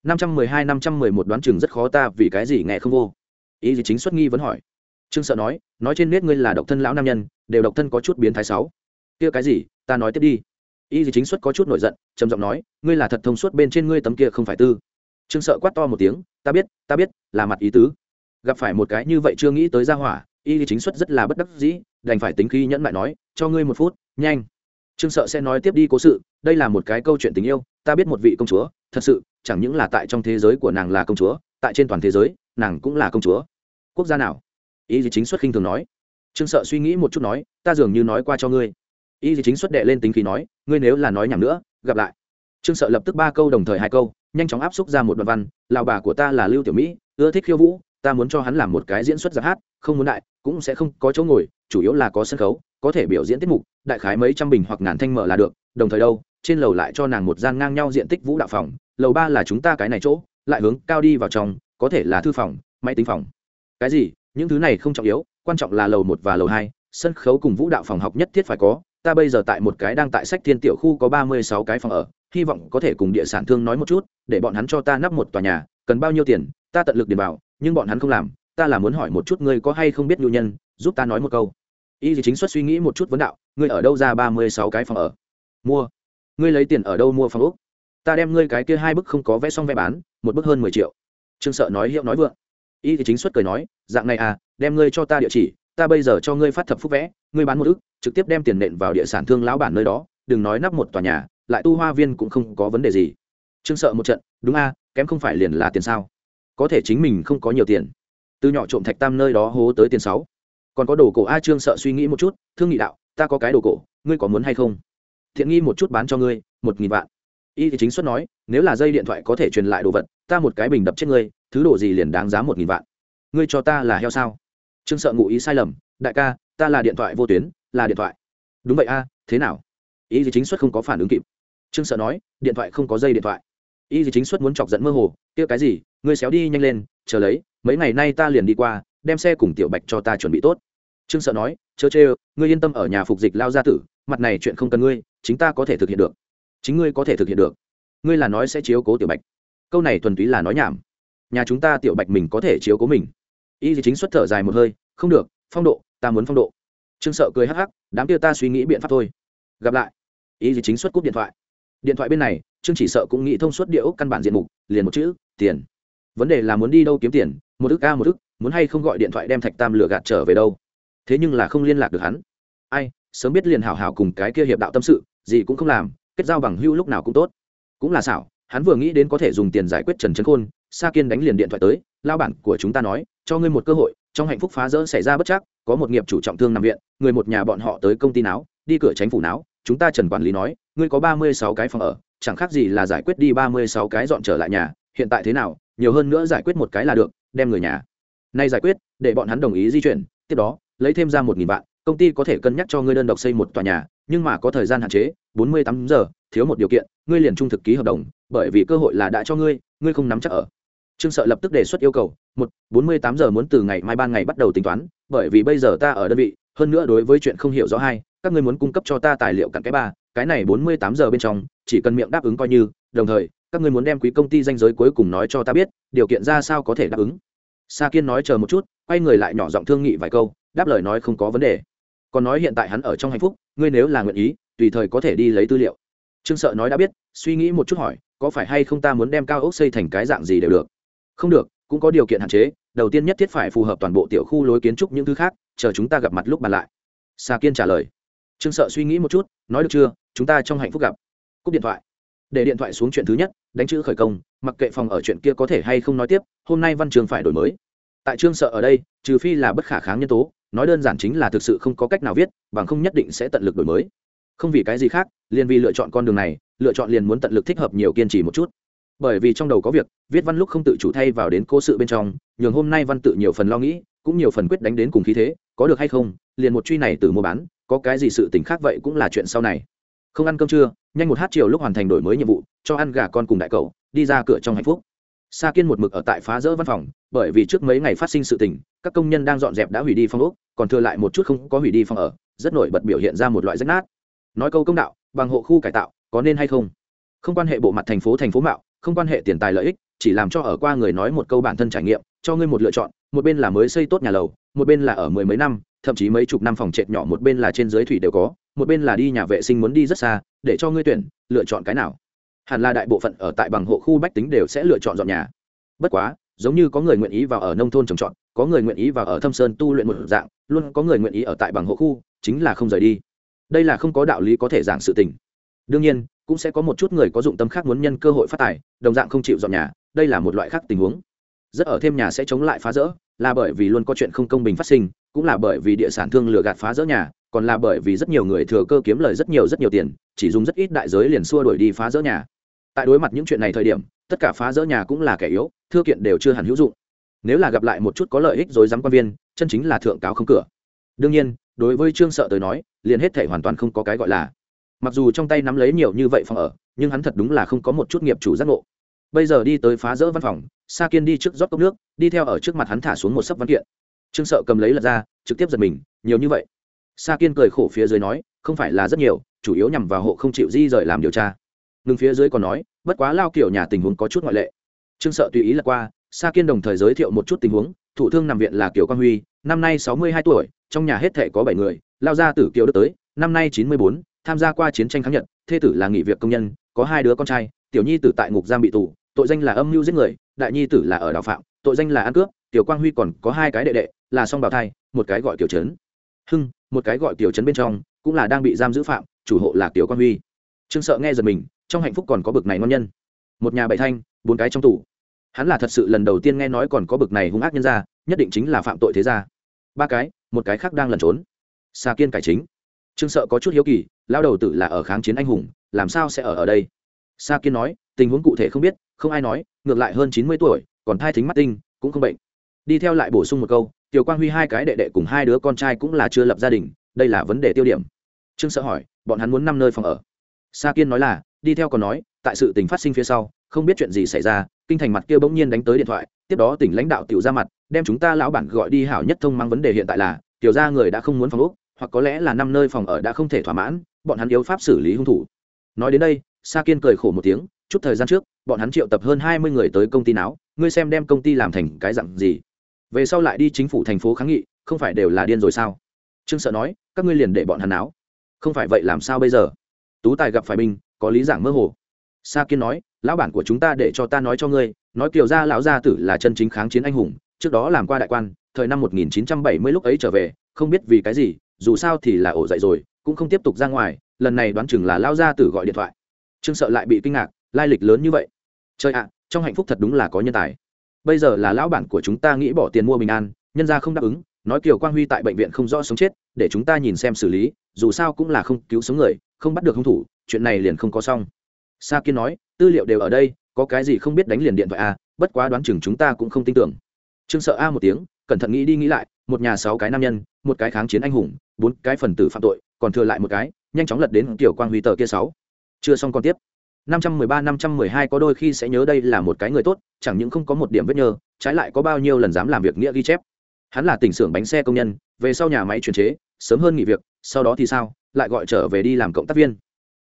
Năm trăm mười hai, năm trăm mười một đoán chừng rất khó ta vì cái gì nghe không vô. Ý gì chính xuất nghi vẫn hỏi trương sợ nói nói trên nết ngươi là độc thân lão nam nhân, đều độc thân có chút biến thái sáu. Kia cái gì, ta nói tiếp đi. Y gì chính xuất có chút nổi giận, trầm giọng nói, ngươi là thật thông suốt bên trên ngươi tấm kia không phải tư. Trương sợ quát to một tiếng, ta biết ta biết, là mặt ý tứ. Gặp phải một cái như vậy chưa nghĩ tới ra hỏa, y chính xuất rất là bất đắc dĩ, đành phải tính khi nhẫn lại nói, cho ngươi một phút, nhanh. Trương sợ sẽ nói tiếp đi cố sự, đây là một cái câu chuyện tình yêu, ta biết một vị công chúa, thật sự, chẳng những là tại trong thế giới của nàng là công chúa, tại trên toàn thế giới, nàng cũng là công chúa. Quốc gia nào? Ý gì chính xuất khinh thường nói. Trương sợ suy nghĩ một chút nói, ta dường như nói qua cho ngươi. Ý gì chính xuất đệ lên tính khí nói, ngươi nếu là nói nhảm nữa, gặp lại. Trương sợ lập tức ba câu đồng thời hai câu, nhanh chóng áp xúc ra một đoạn văn lào bà của ta là lưu tiểu mỹ, ưa thích khiêu vũ, ta muốn cho hắn làm một cái diễn xuất giáp hát, không muốn đại, cũng sẽ không có chỗ ngồi, chủ yếu là có sân khấu, có thể biểu diễn tiết mục, đại khái mấy trăm bình hoặc ngàn thanh mở là được, đồng thời đâu, trên lầu lại cho nàng một gian ngang nhau diện tích vũ đạo phòng, lầu ba là chúng ta cái này chỗ, lại hướng cao đi vào trong, có thể là thư phòng, máy tính phòng. Cái gì? Những thứ này không trọng yếu, quan trọng là lầu một và lầu hai, sân khấu cùng vũ đạo phòng học nhất thiết phải có. Ta bây giờ tại một cái đang tại sách thiên tiểu khu có ba mươi sáu cái phòng ở, hy vọng có thể cùng địa sản thương nói một chút, để bọn hắn cho ta nắp một tòa nhà, cần bao nhiêu tiền, ta tận lực điền bảo nhưng bọn hắn không làm, ta là muốn hỏi một chút ngươi có hay không biết nhu nhân, giúp ta nói một câu. Y thì chính xuất suy nghĩ một chút vấn đạo, ngươi ở đâu ra ba mươi sáu cái phòng ở? Mua. Ngươi lấy tiền ở đâu mua phòng úc ta đem ngươi cái kia hai bức không có vẽ xong vẽ bán, một bức hơn mười triệu. Trương sợ nói hiệu nói vượng y thì chính xuất cười nói, dạng này à đem ngươi cho ta địa chỉ, ta bây giờ cho ngươi phát thập phúc vẽ, ngươi bán một ức, trực tiếp đem tiền nện vào địa sản thương lão bản nơi đó, đừng nói nắp một tòa nhà, lại tu hoa viên cũng không có vấn đề gì. Trương sợ một trận, đúng a, kém không phải liền là tiền sao? Có thể chính mình không có nhiều tiền. Từ nhỏ trộm thạch tam nơi đó hố tới tiền sáu. Còn có đồ cổ a trương sợ suy nghĩ một chút, thương nghị đạo, ta có cái đồ cổ, ngươi có muốn hay không? Thiện nghi một chút bán cho ngươi, một nghìn vạn. Y thì chính xuất nói, nếu là dây điện thoại có thể truyền lại đồ vật, ta một cái bình đập chết ngươi thứ đồ gì liền đáng giá một nghìn vạn. Ngươi cho ta là heo sao? Trương sợ ngụ ý sai lầm, đại ca, ta là điện thoại vô tuyến, là điện thoại. Đúng vậy a, thế nào? Ý gì chính xuất không có phản ứng kịp. Trương sợ nói, điện thoại không có dây điện thoại. Ý gì chính xuất muốn chọc giận mơ hồ, kia cái gì, ngươi xéo đi nhanh lên, chờ lấy, mấy ngày nay ta liền đi qua, đem xe cùng tiểu bạch cho ta chuẩn bị tốt. Trương sợ nói, chớ chê, ngươi yên tâm ở nhà phục dịch lao gia tử, mặt này chuyện không cần ngươi, chính ta có thể thực hiện được. Chính ngươi có thể thực hiện được. Ngươi là nói sẽ chiếu cố tiểu bạch. Câu này thuần túy là nói nhảm nhà chúng ta tiểu bạch mình có thể chiếu cố mình. Y gì chính xuất thở dài một hơi, không được, phong độ, ta muốn phong độ. Trương sợ cười hắc hắc, đám kia ta suy nghĩ biện pháp thôi. Gặp lại, y gì chính xuất cúp điện thoại. Điện thoại bên này, trương chỉ sợ cũng nghĩ thông suốt địa ốc căn bản diện mục, liền một chữ, tiền. Vấn đề là muốn đi đâu kiếm tiền, một ức ca một ức, muốn hay không gọi điện thoại đem thạch tam lừa gạt trở về đâu. Thế nhưng là không liên lạc được hắn. Ai, sớm biết liền hảo hảo cùng cái kia hiệp đạo tâm sự, gì cũng không làm, kết giao bằng hưu lúc nào cũng tốt. Cũng là xảo, hắn vừa nghĩ đến có thể dùng tiền giải quyết trần trấn khôn sa kiên đánh liền điện thoại tới lao bản của chúng ta nói, cho ngươi một cơ hội, trong hạnh phúc phá rỡ xảy ra bất chắc, có một nghiệp chủ trọng thương nằm viện, người một nhà bọn họ tới công ty náo, đi cửa tránh phủ náo, chúng ta trần quản lý nói, ngươi có ba mươi sáu cái phòng ở, chẳng khác gì là giải quyết đi ba mươi sáu cái dọn trở lại nhà, hiện tại thế nào, nhiều hơn nữa giải quyết một cái là được, đem người nhà. Nay giải quyết, để bọn hắn đồng ý di chuyển, tiếp đó, lấy thêm ra một nghìn vạn, công ty có thể cân nhắc cho ngươi đơn độc xây một tòa nhà, nhưng mà có thời gian hạn chế, bốn mươi tám giờ, thiếu một điều kiện, ngươi liền trung thực ký hợp đồng, bởi vì cơ hội là đã cho ngươi ngươi không nắm chắc ở trương sợ lập tức đề xuất yêu cầu, một, bốn mươi tám giờ muốn từ ngày mai ban ngày bắt đầu tính toán, bởi vì bây giờ ta ở đơn vị, hơn nữa đối với chuyện không hiểu rõ hai các ngươi muốn cung cấp cho ta tài liệu cặn cái ba, cái này bốn mươi tám giờ bên trong, chỉ cần miệng đáp ứng coi như, đồng thời, các ngươi muốn đem quý công ty danh giới cuối cùng nói cho ta biết, điều kiện ra sao có thể đáp ứng. Sa kiên nói chờ một chút, quay người lại nhỏ giọng thương nghị vài câu, đáp lời nói không có vấn đề. Còn nói hiện tại hắn ở trong hạnh phúc, ngươi nếu là nguyện ý, tùy thời có thể đi lấy tư liệu. Trương sợ nói đã biết, suy nghĩ một chút hỏi, có phải hay không ta muốn đem cao ốc xây thành cái dạng gì đều được? Không được, cũng có điều kiện hạn chế, đầu tiên nhất thiết phải phù hợp toàn bộ tiểu khu lối kiến trúc những thứ khác, chờ chúng ta gặp mặt lúc bàn lại. Sa kiên trả lời. Trương sợ suy nghĩ một chút, nói được chưa, chúng ta trong hạnh phúc gặp. Cúp điện thoại. Để điện thoại xuống chuyện thứ nhất, đánh chữ khởi công, mặc kệ phòng ở chuyện kia có thể hay không nói tiếp, hôm nay văn trường phải đổi mới. Tại trương sợ ở đây, trừ phi là bất khả kháng nhân tố, nói đơn giản chính là thực sự không có cách nào viết, bằng không nhất định sẽ tận lực đổi mới. Không vì cái gì khác, liền vì lựa chọn con đường này, lựa chọn liền muốn tận lực thích hợp nhiều kiên trì một chút bởi vì trong đầu có việc, viết văn lúc không tự chủ thay vào đến cố sự bên trong, nhường hôm nay văn tự nhiều phần lo nghĩ, cũng nhiều phần quyết đánh đến cùng khí thế, có được hay không, liền một truy này từ mua bán, có cái gì sự tình khác vậy cũng là chuyện sau này. Không ăn cơm trưa, nhanh một hát chiều lúc hoàn thành đổi mới nhiệm vụ, cho ăn gà con cùng đại cậu, đi ra cửa trong hạnh phúc. Sa kiên một mực ở tại phá rỡ văn phòng, bởi vì trước mấy ngày phát sinh sự tình, các công nhân đang dọn dẹp đã hủy đi phong ốc, còn thừa lại một chút không có hủy đi phòng ở, rất nổi bật biểu hiện ra một loại rách nát. Nói câu công đạo, bằng hộ khu cải tạo, có nên hay không? Không quan hệ bộ mặt thành phố thành phố mạo không quan hệ tiền tài lợi ích, chỉ làm cho ở qua người nói một câu bản thân trải nghiệm, cho ngươi một lựa chọn, một bên là mới xây tốt nhà lầu, một bên là ở mười mấy năm, thậm chí mấy chục năm phòng trệt nhỏ một bên là trên dưới thủy đều có, một bên là đi nhà vệ sinh muốn đi rất xa, để cho ngươi tuyển, lựa chọn cái nào. Hẳn là đại bộ phận ở tại bằng hộ khu bách tính đều sẽ lựa chọn dọn nhà. Bất quá, giống như có người nguyện ý vào ở nông thôn trồng trọt, có người nguyện ý vào ở thâm sơn tu luyện một dạng, luôn có người nguyện ý ở tại bằng hộ khu, chính là không rời đi. Đây là không có đạo lý có thể giảng sự tình đương nhiên, cũng sẽ có một chút người có dụng tâm khác muốn nhân cơ hội phát tài, đồng dạng không chịu dọn nhà, đây là một loại khác tình huống. Rất ở thêm nhà sẽ chống lại phá rỡ, là bởi vì luôn có chuyện không công bình phát sinh, cũng là bởi vì địa sản thương lừa gạt phá rỡ nhà, còn là bởi vì rất nhiều người thừa cơ kiếm lời rất nhiều rất nhiều tiền, chỉ dùng rất ít đại giới liền xua đuổi đi phá rỡ nhà. Tại đối mặt những chuyện này thời điểm, tất cả phá rỡ nhà cũng là kẻ yếu thưa kiện đều chưa hẳn hữu dụng. Nếu là gặp lại một chút có lợi ích rồi dám quan viên, chân chính là thượng cáo không cửa. Đương nhiên, đối với trương sợ tới nói, liền hết thể hoàn toàn không có cái gọi là mặc dù trong tay nắm lấy nhiều như vậy phòng ở, nhưng hắn thật đúng là không có một chút nghiệp chủ giác ngộ. Bây giờ đi tới phá rỡ văn phòng, sa kiên đi trước rót cốc nước, đi theo ở trước mặt hắn thả xuống một sấp văn kiện. Trương sợ cầm lấy lật ra, trực tiếp giật mình, nhiều như vậy. Sa kiên cười khổ phía dưới nói, không phải là rất nhiều, chủ yếu nhằm vào hộ không chịu di rời làm điều tra. Ngừng phía dưới còn nói, bất quá lao kiểu nhà tình huống có chút ngoại lệ. Trương sợ tùy ý là qua, sa kiên đồng thời giới thiệu một chút tình huống, thủ thương nằm viện là kiều quang huy, năm nay sáu mươi hai tuổi, trong nhà hết thể có bảy người, lao ra tử kiều đức tới, năm nay chín mươi bốn tham gia qua chiến tranh kháng nhật, thê tử là nghỉ việc công nhân, có hai đứa con trai, tiểu nhi tử tại ngục giam bị tù, tội danh là âm mưu giết người, đại nhi tử là ở đào phạm, tội danh là ăn cướp, tiểu quang huy còn có hai cái đệ đệ, là song bào thai, một cái gọi tiểu trấn. Hưng, một cái gọi tiểu trấn bên trong, cũng là đang bị giam giữ phạm, chủ hộ là tiểu quang huy. Trương sợ nghe giật mình, trong hạnh phúc còn có bực này ngon nhân. Một nhà bảy thanh, bốn cái trong tủ hắn là thật sự lần đầu tiên nghe nói còn có bực này hung ác nhân ra nhất định chính là phạm tội thế gia. Ba cái, một cái khác đang lẩn trốn. Xa kiên cải chính trương sợ có chút hiếu kỳ, lao đầu tử là ở kháng chiến anh hùng, làm sao sẽ ở ở đây? Sa kiên nói, tình huống cụ thể không biết, không ai nói, ngược lại hơn chín mươi tuổi, còn thai thính mắt tinh, cũng không bệnh. Đi theo lại bổ sung một câu, tiểu quang huy hai cái đệ đệ cùng hai đứa con trai cũng là chưa lập gia đình, đây là vấn đề tiêu điểm. Trương sợ hỏi, bọn hắn muốn năm nơi phòng ở. Sa kiên nói là, đi theo còn nói, tại sự tình phát sinh phía sau, không biết chuyện gì xảy ra, kinh thành mặt kia bỗng nhiên đánh tới điện thoại, tiếp đó tỉnh lãnh đạo tiểu ra mặt, đem chúng ta lão bản gọi đi hảo nhất thông mang vấn đề hiện tại là, tiểu ra người đã không muốn phòng úc hoặc có lẽ là năm nơi phòng ở đã không thể thỏa mãn, bọn hắn yếu pháp xử lý hung thủ. Nói đến đây, sa kiên cười khổ một tiếng, chút thời gian trước, bọn hắn triệu tập hơn hai mươi người tới công ty não ngươi xem đem công ty làm thành cái dặn gì. Về sau lại đi chính phủ thành phố kháng nghị, không phải đều là điên rồi sao? Trương sợ nói, các ngươi liền để bọn hắn áo không phải vậy làm sao bây giờ? Tú tài gặp phải binh, có lý giảng mơ hồ. Sa kiên nói, lão bản của chúng ta để cho ta nói cho ngươi, nói kiều gia lão gia tử là chân chính kháng chiến anh hùng, trước đó làm qua đại quan, thời năm 1970 lúc ấy trở về, không biết vì cái gì dù sao thì là ổ dậy rồi, cũng không tiếp tục ra ngoài, lần này đoán chừng là lao gia tử gọi điện thoại. Trương sợ lại bị kinh ngạc, lai lịch lớn như vậy. Trời ạ, trong hạnh phúc thật đúng là có nhân tài. Bây giờ là lão bản của chúng ta nghĩ bỏ tiền mua bình an, nhân ra không đáp ứng, nói kiều quang huy tại bệnh viện không rõ sống chết, để chúng ta nhìn xem xử lý, dù sao cũng là không cứu sống người, không bắt được hung thủ, chuyện này liền không có xong. Sa kiên nói, tư liệu đều ở đây, có cái gì không biết đánh liền điện thoại a bất quá đoán chừng chúng ta cũng không tin tưởng. Trương sợ a một tiếng, cẩn thận nghĩ đi nghĩ lại, một nhà sáu cái nam nhân, một cái kháng chiến anh hùng bốn cái phần tử phạm tội, còn thừa lại một cái, nhanh chóng lật đến kiểu quang huy tờ kia sáu. Chưa xong còn tiếp. năm trăm mười ba, năm trăm mười hai có đôi khi sẽ nhớ đây là một cái người tốt, chẳng những không có một điểm vết nhơ, trái lại có bao nhiêu lần dám làm việc nghĩa ghi chép. Hắn là tỉnh xưởng bánh xe công nhân, về sau nhà máy chuyển chế, sớm hơn nghỉ việc, sau đó thì sao, lại gọi trở về đi làm cộng tác viên.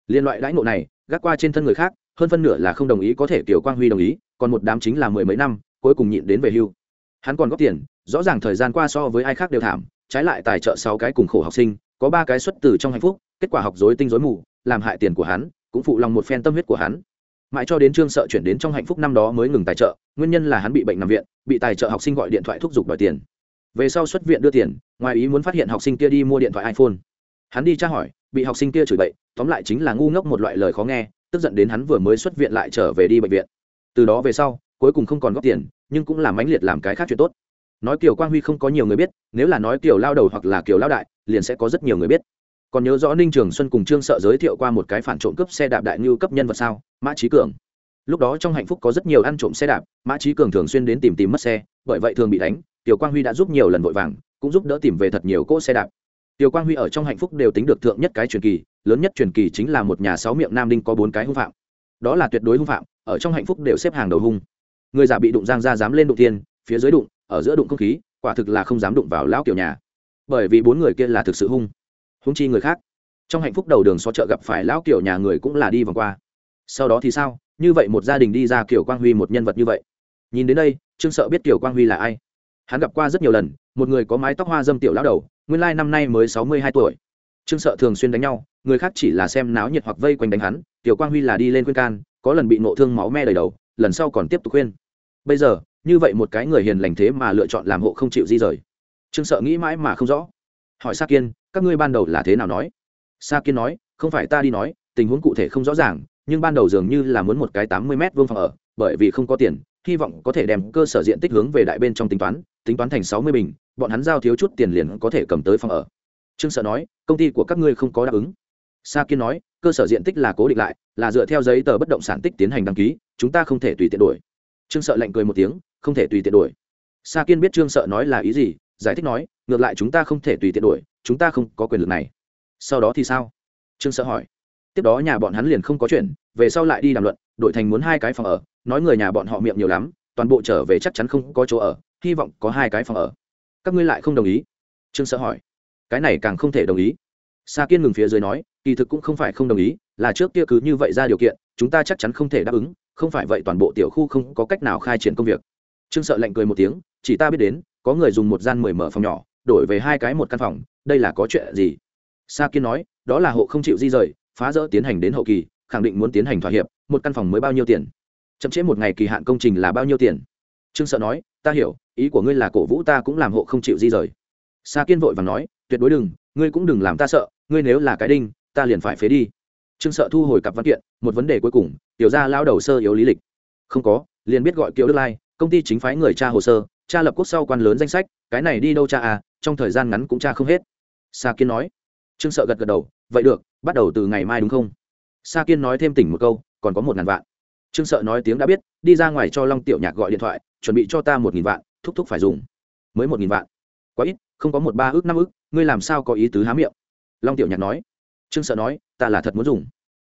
Liên loại đãi ngộ này, gác qua trên thân người khác, hơn phân nửa là không đồng ý có thể tiểu quang huy đồng ý, còn một đám chính là mười mấy năm, cuối cùng nhịn đến về hưu. Hắn còn góp tiền, rõ ràng thời gian qua so với ai khác đều thảm trái lại tài trợ sáu cái cùng khổ học sinh, có ba cái xuất từ trong hạnh phúc, kết quả học dối tinh dối mù, làm hại tiền của hắn, cũng phụ lòng một phen tâm huyết của hắn. Mãi cho đến trương sợ chuyển đến trong hạnh phúc năm đó mới ngừng tài trợ, nguyên nhân là hắn bị bệnh nằm viện, bị tài trợ học sinh gọi điện thoại thúc giục đòi tiền. Về sau xuất viện đưa tiền, ngoài ý muốn phát hiện học sinh kia đi mua điện thoại iphone. Hắn đi tra hỏi, bị học sinh kia chửi bậy, tóm lại chính là ngu ngốc một loại lời khó nghe, tức giận đến hắn vừa mới xuất viện lại trở về đi bệnh viện. Từ đó về sau, cuối cùng không còn góp tiền, nhưng cũng làm mãnh liệt làm cái khác chuyện tốt nói kiều quang huy không có nhiều người biết, nếu là nói kiều lao đầu hoặc là kiều lao đại, liền sẽ có rất nhiều người biết. Còn nhớ rõ ninh trường xuân cùng trương sợ giới thiệu qua một cái phản trộm cướp xe đạp đại ngưu cấp nhân vật sao? Mã trí cường. Lúc đó trong hạnh phúc có rất nhiều ăn trộm xe đạp, mã trí cường thường xuyên đến tìm tìm mất xe, bởi vậy thường bị đánh tiểu quang huy đã giúp nhiều lần vội vàng, cũng giúp đỡ tìm về thật nhiều cỗ xe đạp. Tiểu quang huy ở trong hạnh phúc đều tính được thượng nhất cái truyền kỳ, lớn nhất truyền kỳ chính là một nhà sáu miệng nam đinh có bốn cái hung phạm. Đó là tuyệt đối hung phạm, ở trong hạnh phúc đều xếp hàng đầu hung. Người già bị đụng giang ra dám lên đụng tiên phía dưới đụng ở giữa đụng không khí, quả thực là không dám đụng vào lão kiểu nhà. Bởi vì bốn người kia là thực sự hung. Hung chi người khác. Trong hạnh phúc đầu đường xó chợ gặp phải lão kiểu nhà người cũng là đi vòng qua. Sau đó thì sao? Như vậy một gia đình đi ra kiểu quang huy một nhân vật như vậy. Nhìn đến đây, trương sợ biết kiểu quang huy là ai. Hắn gặp qua rất nhiều lần, một người có mái tóc hoa dâm tiểu lão đầu, nguyên lai năm nay mới sáu mươi hai tuổi. Trương sợ thường xuyên đánh nhau, người khác chỉ là xem náo nhiệt hoặc vây quanh đánh hắn tiểu quang huy là đi lên khuyên can, có lần bị nộ thương máu me đầy đầu, lần sau còn tiếp tục khuyên. Bây giờ như vậy một cái người hiền lành thế mà lựa chọn làm hộ không chịu di rời. Trương sợ nghĩ mãi mà không rõ. Hỏi sa kiên, các ngươi ban đầu là thế nào nói? Sa kiên nói, không phải ta đi nói, tình huống cụ thể không rõ ràng, nhưng ban đầu dường như là muốn một cái tám mươi m vuông phòng ở, bởi vì không có tiền, hy vọng có thể đem cơ sở diện tích hướng về đại bên trong tính toán tính toán thành sáu mươi bình, bọn hắn giao thiếu chút tiền liền có thể cầm tới phòng ở. Trương sợ nói, công ty của các ngươi không có đáp ứng. Sa kiên nói, cơ sở diện tích là cố định lại, là dựa theo giấy tờ bất động sản tích tiến hành đăng ký, chúng ta không thể tùy tiện đổi. Trương sợ lạnh cười một tiếng không thể tùy tiện đổi sa kiên biết trương sợ nói là ý gì, giải thích nói, ngược lại chúng ta không thể tùy tiện đổi chúng ta không có quyền lực này. Sau đó thì sao? Trương sợ hỏi. Tiếp đó nhà bọn hắn liền không có chuyện, về sau lại đi đàm luận, đổi thành muốn hai cái phòng ở, nói người nhà bọn họ miệng nhiều lắm, toàn bộ trở về chắc chắn không có chỗ ở, hy vọng có hai cái phòng ở. Các ngươi lại không đồng ý? Trương sợ hỏi. Cái này càng không thể đồng ý. Sa kiên ngừng phía dưới nói, kỳ thực cũng không phải không đồng ý, là trước kia cứ như vậy ra điều kiện, chúng ta chắc chắn không thể đáp ứng, không phải vậy toàn bộ tiểu khu không có cách nào khai triển công việc trương sợ lạnh cười một tiếng, chỉ ta biết đến, có người dùng một gian mười mở phòng nhỏ, đổi về hai cái một căn phòng, đây là có chuyện gì? Sa kiên nói, đó là hộ không chịu di rời, phá rỡ tiến hành đến hậu kỳ, khẳng định muốn tiến hành thỏa hiệp, một căn phòng mới bao nhiêu tiền? Chậm chế một ngày kỳ hạn công trình là bao nhiêu tiền? Trương sợ nói, ta hiểu, ý của ngươi là cổ vũ ta cũng làm hộ không chịu di rời. Sa kiên vội và nói, tuyệt đối đừng, ngươi cũng đừng làm ta sợ, ngươi nếu là cái đinh, ta liền phải phế đi. Trương sợ thu hồi cặp văn kiện, một vấn đề cuối cùng, tiểu ra lao đầu sơ yếu lý lịch. Không có, liền biết gọi kiều đức lai công ty chính phái người tra hồ sơ, tra lập quốc sau quan lớn danh sách, cái này đi đâu cha à trong thời gian ngắn cũng cha không hết. Sa kiên nói. Trương sợ gật gật đầu, vậy được, bắt đầu từ ngày mai đúng không? Sa kiên nói thêm tỉnh một câu, còn có một ngàn vạn. Trương sợ nói tiếng đã biết, đi ra ngoài cho long tiểu nhạc gọi điện thoại, chuẩn bị cho ta một nghìn vạn, thúc thúc phải dùng. Mới một nghìn vạn. Quá ít, không có một ba ước năm ước, ngươi làm sao có ý tứ há miệng? Long tiểu nhạc nói. Trương sợ nói, ta là thật muốn dùng.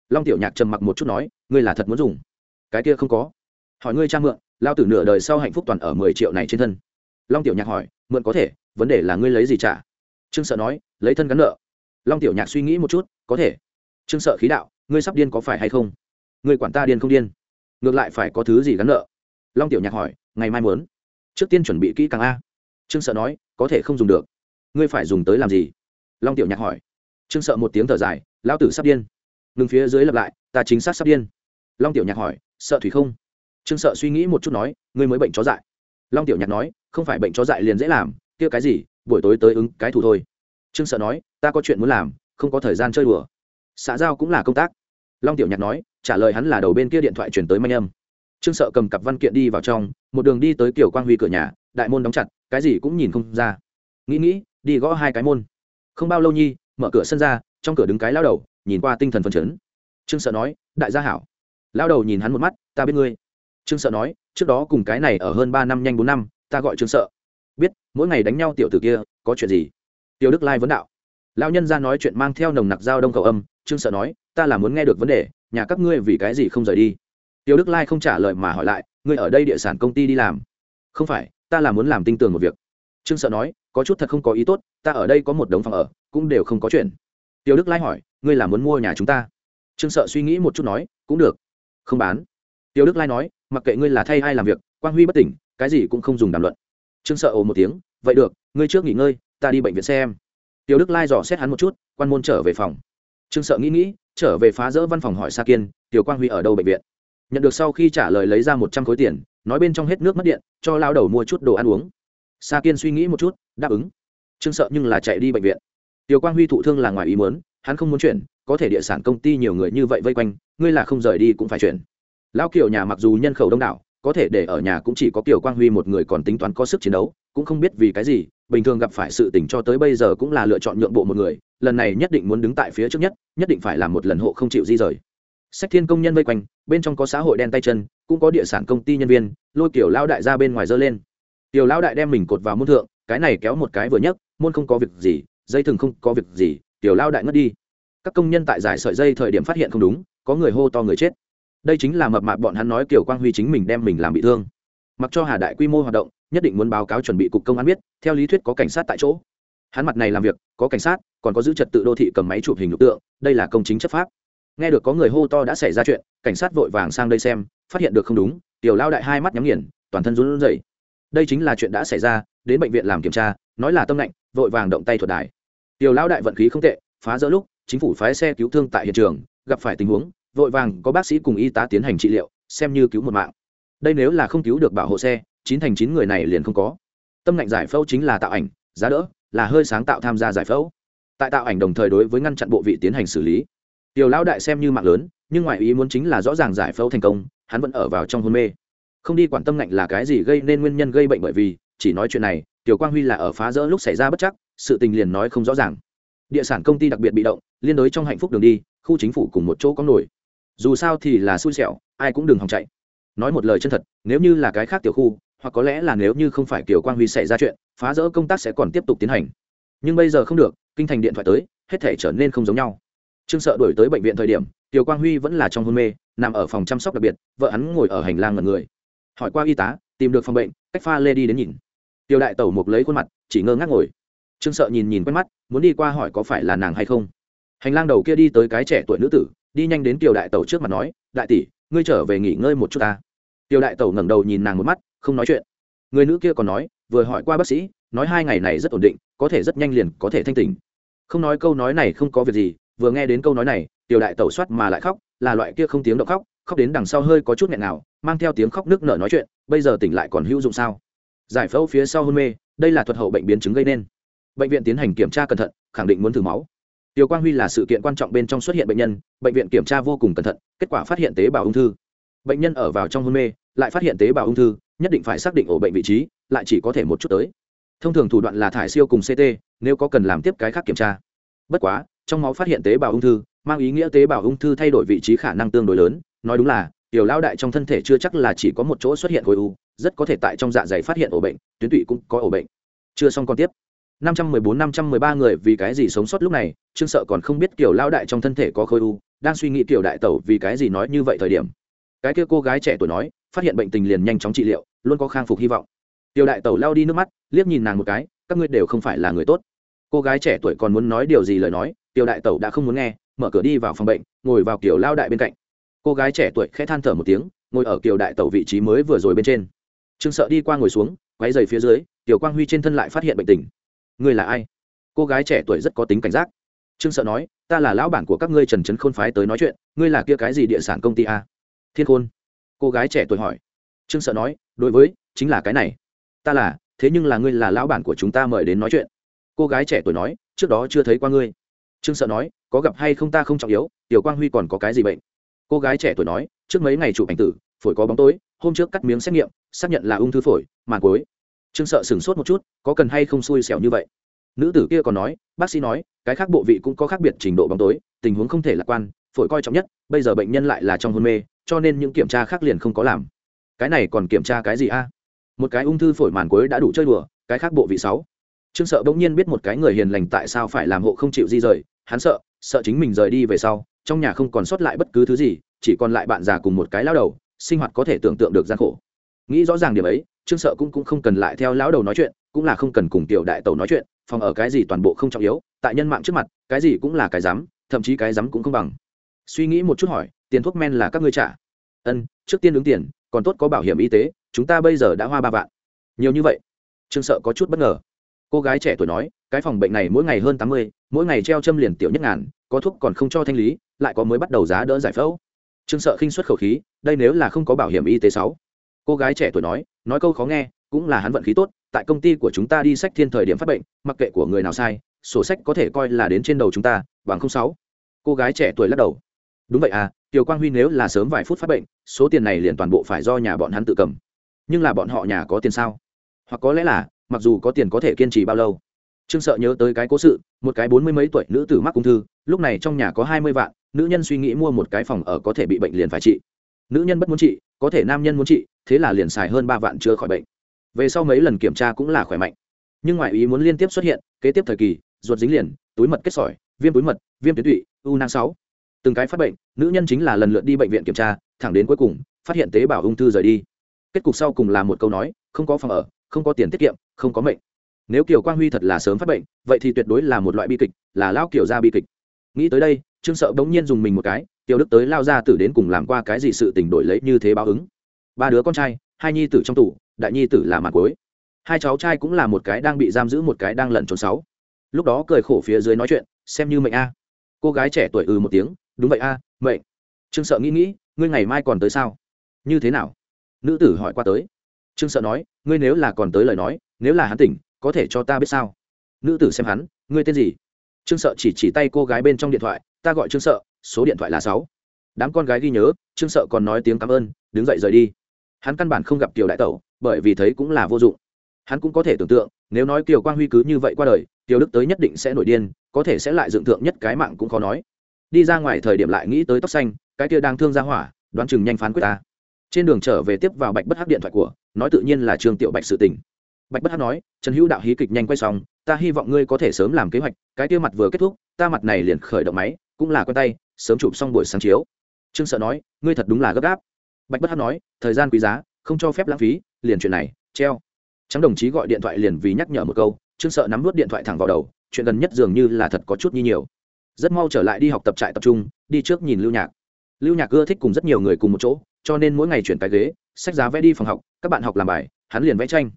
Long tiểu nhạc trầm mặc một chút nói, ngươi là thật muốn dùng. Cái kia không có. Hỏi ngươi cha mượn lao tử nửa đời sau hạnh phúc toàn ở mười triệu này trên thân. Long tiểu nhạc hỏi, mượn có thể, vấn đề là ngươi lấy gì trả? Trương sợ nói, lấy thân gắn nợ. Long tiểu nhạc suy nghĩ một chút, có thể. Trương sợ khí đạo, ngươi sắp điên có phải hay không? Ngươi quản ta điên không điên? Ngược lại phải có thứ gì gắn nợ? Long tiểu nhạc hỏi, ngày mai muốn. Trước tiên chuẩn bị kỹ càng a. Trương sợ nói, có thể không dùng được. Ngươi phải dùng tới làm gì? Long tiểu nhạc hỏi. Trương sợ một tiếng thở dài, lão tử sắp điên. Ngừng phía dưới lặp lại, ta chính xác sắp điên. Long tiểu nhạc hỏi, sợ thủy không? Trương sợ suy nghĩ một chút nói, ngươi mới bệnh chó dại. Long tiểu nhạc nói, không phải bệnh chó dại liền dễ làm, kia cái gì, buổi tối tới ứng cái thủ thôi. Trương sợ nói, ta có chuyện muốn làm, không có thời gian chơi đùa. Xã giao cũng là công tác. Long tiểu nhạc nói, trả lời hắn là đầu bên kia điện thoại chuyển tới manh âm. Trương sợ cầm cặp văn kiện đi vào trong, một đường đi tới kiểu quang huy cửa nhà, đại môn đóng chặt, cái gì cũng nhìn không ra. Nghĩ nghĩ, đi gõ hai cái môn. Không bao lâu nhi, mở cửa sân ra, trong cửa đứng cái lao đầu, nhìn qua tinh thần phấn chấn. Trương sợ nói, đại gia hảo. Lao đầu nhìn hắn một mắt, ta biết ngươi trương sợ nói, trước đó cùng cái này ở hơn ba năm nhanh bốn năm, ta gọi trương sợ. Biết, mỗi ngày đánh nhau tiểu tử kia, có chuyện gì? Tiểu đức lai vấn đạo. Lao nhân ra nói chuyện mang theo nồng nặc dao đông cầu âm, trương sợ nói, ta là muốn nghe được vấn đề, nhà các ngươi vì cái gì không rời đi? Tiểu đức lai không trả lời mà hỏi lại, ngươi ở đây địa sản công ty đi làm? Không phải, ta là muốn làm tinh tường một việc. Trương sợ nói, có chút thật không có ý tốt, ta ở đây có một đống phòng ở, cũng đều không có chuyện. Tiểu đức lai hỏi, ngươi là muốn mua nhà chúng ta? Trương sợ suy nghĩ một chút nói, cũng được. Không bán. Tiểu đức lai nói mặc kệ ngươi là thay ai làm việc, quang huy bất tỉnh, cái gì cũng không dùng đàm luận. Trương sợ ồ một tiếng, vậy được, ngươi trước nghỉ ngơi, ta đi bệnh viện xem. Tiểu đức lai dò xét hắn một chút, quan môn trở về phòng. Trương sợ nghĩ nghĩ, trở về phá rỡ văn phòng hỏi sa kiên, tiểu quang huy ở đâu bệnh viện? Nhận được sau khi trả lời lấy ra một trăm khối tiền, nói bên trong hết nước mất điện, cho lao đầu mua chút đồ ăn uống. Sa kiên suy nghĩ một chút, đáp ứng. Trương sợ nhưng là chạy đi bệnh viện. Tiểu quang huy thụ thương là ngoài ý muốn, hắn không muốn chuyển, có thể địa sản công ty nhiều người như vậy vây quanh, ngươi là không rời đi cũng phải chuyển lão kiều nhà mặc dù nhân khẩu đông đảo, có thể để ở nhà cũng chỉ có kiều quang huy một người còn tính toán có sức chiến đấu, cũng không biết vì cái gì, bình thường gặp phải sự tình cho tới bây giờ cũng là lựa chọn nhượng bộ một người, lần này nhất định muốn đứng tại phía trước nhất nhất định phải làm một lần hộ không chịu di rời. Sách thiên công nhân vây quanh, bên trong có xã hội đen tay chân, cũng có địa sản công ty nhân viên, lôi kiểu lao đại ra bên ngoài dơ lên. Tiểu lao đại đem mình cột vào môn thượng, cái này kéo một cái vừa nhấc, môn không có việc gì, dây thừng không có việc gì tiểu lao đại ngất đi. Các công nhân tại giải sợi dây thời điểm phát hiện không đúng, có người hô to người chết đây chính là mập mạp bọn hắn nói kiểu quang huy chính mình đem mình làm bị thương. Mặc cho hà đại quy mô hoạt động, nhất định muốn báo cáo chuẩn bị cục công an biết, theo lý thuyết có cảnh sát tại chỗ. Hắn mặt này làm việc, có cảnh sát, còn có giữ trật tự đô thị cầm máy chụp hình lục tượng, đây là công chính chấp pháp. Nghe được có người hô to đã xảy ra chuyện, cảnh sát vội vàng sang đây xem, phát hiện được không đúng, tiểu lao đại hai mắt nhắm nghiền, toàn thân run rẩy. Đây chính là chuyện đã xảy ra, đến bệnh viện làm kiểm tra, nói là tâm lạnh vội vàng động tay thuật đài. Tiểu lao đại vận khí không tệ, phá rỡ lúc, chính phủ phái xe cứu thương tại hiện trường, gặp phải tình huống vội vàng có bác sĩ cùng y tá tiến hành trị liệu, xem như cứu một mạng. Đây nếu là không cứu được bảo hộ xe, chín thành chín người này liền không có. Tâm lạnh giải phẫu chính là tạo ảnh, giá đỡ, là hơi sáng tạo tham gia giải phẫu. Tại tạo ảnh đồng thời đối với ngăn chặn bộ vị tiến hành xử lý. Tiểu lão đại xem như mạng lớn, nhưng ngoại ý muốn chính là rõ ràng giải phẫu thành công, hắn vẫn ở vào trong hôn mê. Không đi quản tâm lạnh là cái gì gây nên nguyên nhân gây bệnh bởi vì, chỉ nói chuyện này, tiểu quang huy là ở phá rỡ lúc xảy ra bất chắc, sự tình liền nói không rõ ràng. Địa sản công ty đặc biệt bị động, liên đối trong hạnh phúc đường đi, khu chính phủ cùng một chỗ có nổi dù sao thì là xui xẻo, ai cũng đừng hòng chạy. Nói một lời chân thật, nếu như là cái khác tiểu khu, hoặc có lẽ là nếu như không phải kiểu quang huy xảy ra chuyện, phá rỡ công tác sẽ còn tiếp tục tiến hành. Nhưng bây giờ không được, kinh thành điện thoại tới, hết thể trở nên không giống nhau. Trương sợ đổi tới bệnh viện thời điểm tiểu quang huy vẫn là trong hôn mê, nằm ở phòng chăm sóc đặc biệt, vợ hắn ngồi ở hành lang ngần người. Hỏi qua y tá, tìm được phòng bệnh, cách pha lê đi đến nhìn. Tiểu đại tẩu mục lấy khuôn mặt, chỉ ngơ ngác ngồi. Trương sợ nhìn nhìn quen mắt, muốn đi qua hỏi có phải là nàng hay không. Hành lang đầu kia đi tới cái trẻ tuổi nữ tử đi nhanh đến tiểu đại tẩu trước mặt nói, đại tỷ, ngươi trở về nghỉ ngơi một chút ta. Tiểu đại tẩu ngẩng đầu nhìn nàng một mắt, không nói chuyện. Người nữ kia còn nói, vừa hỏi qua bác sĩ, nói hai ngày này rất ổn định, có thể rất nhanh liền có thể thanh tỉnh. Không nói câu nói này không có việc gì, vừa nghe đến câu nói này, tiểu đại tẩu soát mà lại khóc, là loại kia không tiếng động khóc khóc đến đằng sau hơi có chút nghẹn nào mang theo tiếng khóc nước nở nói chuyện, bây giờ tỉnh lại còn hữu dụng sao? Giải phẫu phía sau hôn mê, đây là thuật hậu bệnh biến chứng gây nên. Bệnh viện tiến hành kiểm tra cẩn thận, khẳng định muốn thử máu. Tiêu Quang Huy là sự kiện quan trọng bên trong xuất hiện bệnh nhân, bệnh viện kiểm tra vô cùng cẩn thận, kết quả phát hiện tế bào ung thư. Bệnh nhân ở vào trong hôn mê, lại phát hiện tế bào ung thư, nhất định phải xác định ổ bệnh vị trí, lại chỉ có thể một chút tới. Thông thường thủ đoạn là thải siêu cùng CT, nếu có cần làm tiếp cái khác kiểm tra. Bất quá, trong máu phát hiện tế bào ung thư, mang ý nghĩa tế bào ung thư thay đổi vị trí khả năng tương đối lớn, nói đúng là, tiểu lao đại trong thân thể chưa chắc là chỉ có một chỗ xuất hiện khối u, rất có thể tại trong dạ dày phát hiện ổ bệnh, tuyến tụy cũng có ổ bệnh. Chưa xong con tiếp. 514 513 người vì cái gì sống sót lúc này, Trương Sợ còn không biết kiểu lao đại trong thân thể có khối u, đang suy nghĩ tiểu đại tẩu vì cái gì nói như vậy thời điểm. Cái kia cô gái trẻ tuổi nói, phát hiện bệnh tình liền nhanh chóng trị liệu, luôn có khang phục hy vọng. Tiểu đại tẩu lao đi nước mắt, liếc nhìn nàng một cái, các ngươi đều không phải là người tốt. Cô gái trẻ tuổi còn muốn nói điều gì lời nói, tiểu đại tẩu đã không muốn nghe, mở cửa đi vào phòng bệnh, ngồi vào kiểu lao đại bên cạnh. Cô gái trẻ tuổi khẽ than thở một tiếng, ngồi ở kiểu đại tẩu vị trí mới vừa rồi bên trên. Trương Sợ đi qua ngồi xuống, quay giày phía dưới, tiểu quang huy trên thân lại phát hiện bệnh tình ngươi là ai? Cô gái trẻ tuổi rất có tính cảnh giác. Trương sợ nói, ta là lão bản của các ngươi trần trấn khôn phái tới nói chuyện, ngươi là kia cái gì địa sản công ty a? Thiên khôn. Cô gái trẻ tuổi hỏi. Trương sợ nói, đối với, chính là cái này. Ta là, thế nhưng là ngươi là lão bản của chúng ta mời đến nói chuyện. Cô gái trẻ tuổi nói, trước đó chưa thấy qua ngươi. Trương sợ nói, có gặp hay không ta không trọng yếu, tiểu quang huy còn có cái gì bệnh? Cô gái trẻ tuổi nói, trước mấy ngày chụp ảnh tử, phổi có bóng tối, hôm trước cắt miếng xét nghiệm, xác nhận là ung thư phổi màn cuối trương sợ sửng sốt một chút, có cần hay không xui xẻo như vậy? Nữ tử kia còn nói, bác sĩ nói, cái khác bộ vị cũng có khác biệt trình độ bóng tối, tình huống không thể lạc quan, phổi coi trọng nhất, bây giờ bệnh nhân lại là trong hôn mê, cho nên những kiểm tra khác liền không có làm. Cái này còn kiểm tra cái gì a? Một cái ung thư phổi màn cuối đã đủ chơi đùa, cái khác bộ vị sáu. Trương sợ bỗng nhiên biết một cái người hiền lành tại sao phải làm hộ không chịu di rời, hắn sợ sợ chính mình rời đi về sau, trong nhà không còn sót lại bất cứ thứ gì, chỉ còn lại bạn già cùng một cái lao đầu, sinh hoạt có thể tưởng tượng được gian khổ. Nghĩ rõ ràng điểm ấy trương sợ cũng cũng không cần lại theo lão đầu nói chuyện, cũng là không cần cùng tiểu đại tẩu nói chuyện, phòng ở cái gì toàn bộ không trọng yếu, tại nhân mạng trước mặt, cái gì cũng là cái dám thậm chí cái dám cũng không bằng. Suy nghĩ một chút hỏi, tiền thuốc men là các ngươi trả? Ân, trước tiên ứng tiền, còn tốt có bảo hiểm y tế, chúng ta bây giờ đã hoa ba vạn. Nhiều như vậy. Trương sợ có chút bất ngờ. Cô gái trẻ tuổi nói, cái phòng bệnh này mỗi ngày hơn tám mươi, mỗi ngày treo châm liền tiểu nhất ngàn, có thuốc còn không cho thanh lý, lại có mới bắt đầu giá đỡ giải phẫu. Trương sợ khinh xuất khẩu khí, đây nếu là không có bảo hiểm y tế sáu. Cô gái trẻ tuổi nói nói câu khó nghe, cũng là hắn vận khí tốt, tại công ty của chúng ta đi sách thiên thời điểm phát bệnh, mặc kệ của người nào sai, sổ sách có thể coi là đến trên đầu chúng ta, bằng không sáu. Cô gái trẻ tuổi lắc đầu. Đúng vậy à tiểu quang huy nếu là sớm vài phút phát bệnh, số tiền này liền toàn bộ phải do nhà bọn hắn tự cầm. Nhưng là bọn họ nhà có tiền sao? Hoặc có lẽ là, mặc dù có tiền có thể kiên trì bao lâu. Trương sợ nhớ tới cái cố sự, một cái bốn mươi mấy tuổi nữ tử mắc ung thư, lúc này trong nhà có hai mươi vạn, nữ nhân suy nghĩ mua một cái phòng ở có thể bị bệnh liền phải trị. Nữ nhân bất muốn trị, có thể nam nhân muốn trị thế là liền xài hơn ba vạn chưa khỏi bệnh. Về sau mấy lần kiểm tra cũng là khỏe mạnh. Nhưng ngoại ý muốn liên tiếp xuất hiện, kế tiếp thời kỳ, ruột dính liền, túi mật kết sỏi, viêm túi mật, viêm tuyến tụy, u nang sáu. Từng cái phát bệnh, nữ nhân chính là lần lượt đi bệnh viện kiểm tra, thẳng đến cuối cùng, phát hiện tế bào ung thư rời đi. Kết cục sau cùng là một câu nói, không có phòng ở, không có tiền tiết kiệm, không có mệnh. Nếu kiều quang huy thật là sớm phát bệnh, vậy thì tuyệt đối là một loại bi kịch, là lao kiểu ra bi kịch. Nghĩ tới đây, trương sợ bỗng nhiên dùng mình một cái tiểu đức tới lao ra tử đến cùng làm qua cái gì sự tình đổi lấy như thế báo ứng ba đứa con trai, hai nhi tử trong tủ đại nhi tử là mặt cuối. Hai cháu trai cũng là một cái đang bị giam giữ, một cái đang lẩn trốn sáu. Lúc đó cười khổ phía dưới nói chuyện, xem như mệnh a. Cô gái trẻ tuổi ừ một tiếng, đúng vậy a, mệnh. Trương sợ nghĩ nghĩ, ngươi ngày mai còn tới sao? Như thế nào? Nữ tử hỏi qua tới. Trương sợ nói, ngươi nếu là còn tới lời nói, nếu là hắn tỉnh, có thể cho ta biết sao? Nữ tử xem hắn, ngươi tên gì? Trương sợ chỉ chỉ tay cô gái bên trong điện thoại, ta gọi trương sợ, số điện thoại là sáu. Đám con gái ghi nhớ, trương sợ còn nói tiếng cảm ơn, đứng dậy rời đi hắn căn bản không gặp kiều đại tẩu, bởi vì thấy cũng là vô dụng. Hắn cũng có thể tưởng tượng, nếu nói kiều quang huy cứ như vậy qua đời, kiều đức tới nhất định sẽ nổi điên, có thể sẽ lại dựng tượng nhất cái mạng cũng khó nói. Đi ra ngoài thời điểm lại nghĩ tới tóc xanh, cái kia đang thương ra hỏa, đoán chừng nhanh phán quyết ta. Trên đường trở về tiếp vào bạch bất hắc điện thoại của, nói tự nhiên là trương tiểu bạch sự tình. Bạch bất hắc nói, trần hữu đạo hí kịch nhanh quay xong, ta hy vọng ngươi có thể sớm làm kế hoạch, cái kia mặt vừa kết thúc, ta mặt này liền khởi động máy, cũng là quen tay, sớm chụp xong buổi sáng chiếu. Trương sợ nói, ngươi thật đúng là gấp gáp bạch bất hắc nói, thời gian quý giá, không cho phép lãng phí, liền chuyện này, treo. Trắng đồng chí gọi điện thoại liền vì nhắc nhở một câu, trương sợ nắm vút điện thoại thẳng vào đầu, chuyện gần nhất dường như là thật có chút nhi nhiều. Rất mau trở lại đi học tập trại tập trung, đi trước nhìn lưu nhạc. Lưu nhạc ưa thích cùng rất nhiều người cùng một chỗ, cho nên mỗi ngày chuyển cái ghế sách giá vẽ đi phòng học, các bạn học làm bài, hắn liền vẽ tranh.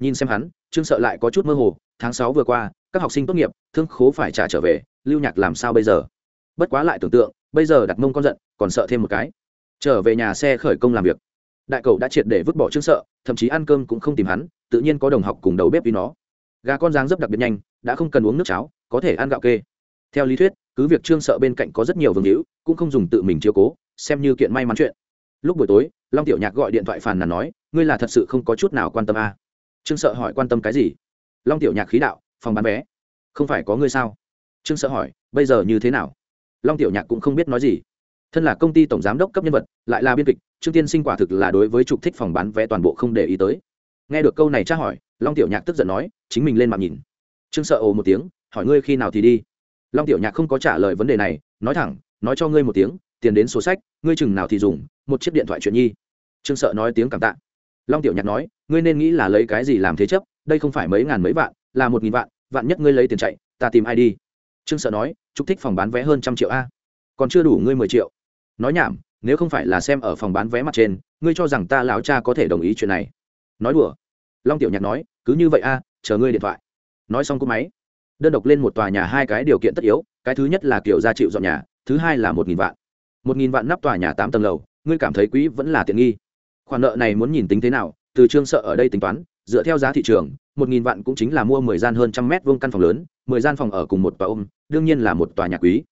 Nhìn xem hắn, trương sợ lại có chút mơ hồ, tháng sáu vừa qua, các học sinh tốt nghiệp, thương khố phải trả trở về, lưu nhạc làm sao bây giờ? Bất quá lại tưởng tượng, bây giờ đặt mông con giận, còn sợ thêm một cái trở về nhà xe khởi công làm việc. Đại cầu đã triệt để vứt bỏ trương sợ, thậm chí ăn cơm cũng không tìm hắn, tự nhiên có đồng học cùng đầu bếp với nó. Gà con dáng dấp đặc biệt nhanh, đã không cần uống nước cháo, có thể ăn gạo kê. Theo lý thuyết, cứ việc trương sợ bên cạnh có rất nhiều vương hữu, cũng không dùng tự mình chiếu cố, xem như kiện may mắn chuyện. Lúc buổi tối, long tiểu nhạc gọi điện thoại phàn nàn nói, ngươi là thật sự không có chút nào quan tâm à. trương sợ hỏi, quan tâm cái gì? Long tiểu nhạc khí đạo, phòng bán vé. Không phải có ngươi sao? Trương sợ hỏi, bây giờ như thế nào? Long tiểu nhạc cũng không biết nói gì thân là công ty tổng giám đốc cấp nhân vật, lại là biên kịch, trương tiên sinh quả thực là đối với trục thích phòng bán vé toàn bộ không để ý tới. Nghe được câu này tra hỏi, long tiểu nhạc tức giận nói, chính mình lên mạng nhìn. Trương sợ ồ một tiếng, hỏi ngươi khi nào thì đi? Long tiểu nhạc không có trả lời vấn đề này, nói thẳng, nói cho ngươi một tiếng, tiền đến số sách, ngươi chừng nào thì dùng, một chiếc điện thoại chuyện nhi. Trương sợ nói tiếng cảm tạ. Long tiểu nhạc nói, ngươi nên nghĩ là lấy cái gì làm thế chấp, đây không phải mấy ngàn mấy vạn, là một nghìn vạn vạn nhất ngươi lấy tiền chạy, ta tìm ai đi? Trương sợ nói trục thích phòng bán vé hơn trăm triệu a. Còn chưa đủ ngươi mười triệu nói nhảm, nếu không phải là xem ở phòng bán vé mặt trên, ngươi cho rằng ta lão cha có thể đồng ý chuyện này. Nói đùa. Long tiểu nhạc nói, cứ như vậy a, chờ ngươi điện thoại. Nói xong cú máy. Đơn độc lên một tòa nhà hai cái điều kiện tất yếu, cái thứ nhất là kiểu gia chịu dọn nhà, thứ hai là một nghìn vạn. Một nghìn vạn nắp tòa nhà tám tầng lầu, ngươi cảm thấy quý vẫn là tiện nghi. Khoản nợ này muốn nhìn tính thế nào, từ trương sợ ở đây tính toán, dựa theo giá thị trường, một nghìn vạn cũng chính là mua mười gian hơn trăm mét vuông căn phòng lớn, mười gian phòng ở cùng một tòa ôm, đương nhiên là một tòa nhà quý.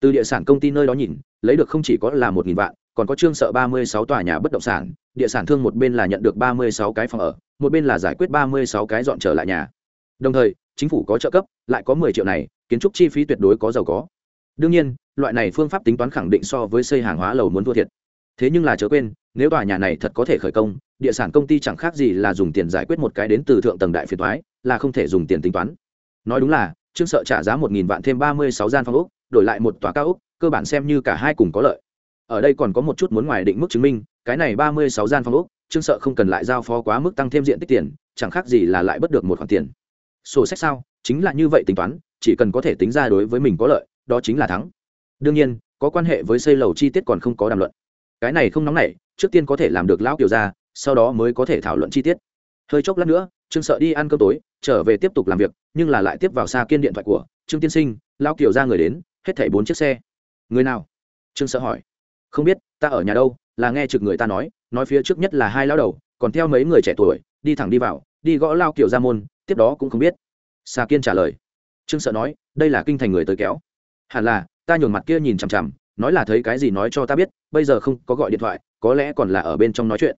Từ địa sản công ty nơi đó nhìn lấy được không chỉ có là một nghìn vạn, còn có trương sợ ba mươi sáu tòa nhà bất động sản, địa sản thương một bên là nhận được ba mươi sáu cái phòng ở, một bên là giải quyết ba mươi sáu cái dọn trở lại nhà. Đồng thời, chính phủ có trợ cấp, lại có mười triệu này, kiến trúc chi phí tuyệt đối có giàu có. Đương nhiên, loại này phương pháp tính toán khẳng định so với xây hàng hóa lầu muốn thua thiệt. Thế nhưng là chớ quên, nếu tòa nhà này thật có thể khởi công, địa sản công ty chẳng khác gì là dùng tiền giải quyết một cái đến từ thượng tầng đại phiền thoái là không thể dùng tiền tính toán. Nói đúng là trương sợ trả giá một nghìn vạn thêm ba mươi sáu gian phòng úc đổi lại một tòa cao ốc cơ bản xem như cả hai cùng có lợi. Ở đây còn có một chút muốn ngoài định mức chứng minh cái này ba mươi sáu gian phòng ốc, trương sợ không cần lại giao phó quá mức tăng thêm diện tích tiền chẳng khác gì là lại bất được một khoản tiền. Sổ sách sao? Chính là như vậy tính toán chỉ cần có thể tính ra đối với mình có lợi đó chính là thắng. Đương nhiên có quan hệ với xây lầu chi tiết còn không có đàm luận. Cái này không nóng nảy trước tiên có thể làm được lão kiểu ra sau đó mới có thể thảo luận chi tiết. Hơi chốc lát nữa trương sợ đi ăn cơm tối trở về tiếp tục làm việc nhưng là lại tiếp vào xa kiên điện thoại của trương tiên sinh lão kiểu ra người đến hết thảy bốn chiếc xe. Người nào? Trương sợ hỏi. Không biết, ta ở nhà đâu, là nghe trực người ta nói nói phía trước nhất là hai lao đầu, còn theo mấy người trẻ tuổi, đi thẳng đi vào, đi gõ lao kiểu ra môn, tiếp đó cũng không biết. Xa kiên trả lời. Trương sợ nói, đây là kinh thành người tới kéo. Hẳn là, ta nhường mặt kia nhìn chằm chằm, nói là thấy cái gì nói cho ta biết, bây giờ không có gọi điện thoại, có lẽ còn là ở bên trong nói chuyện.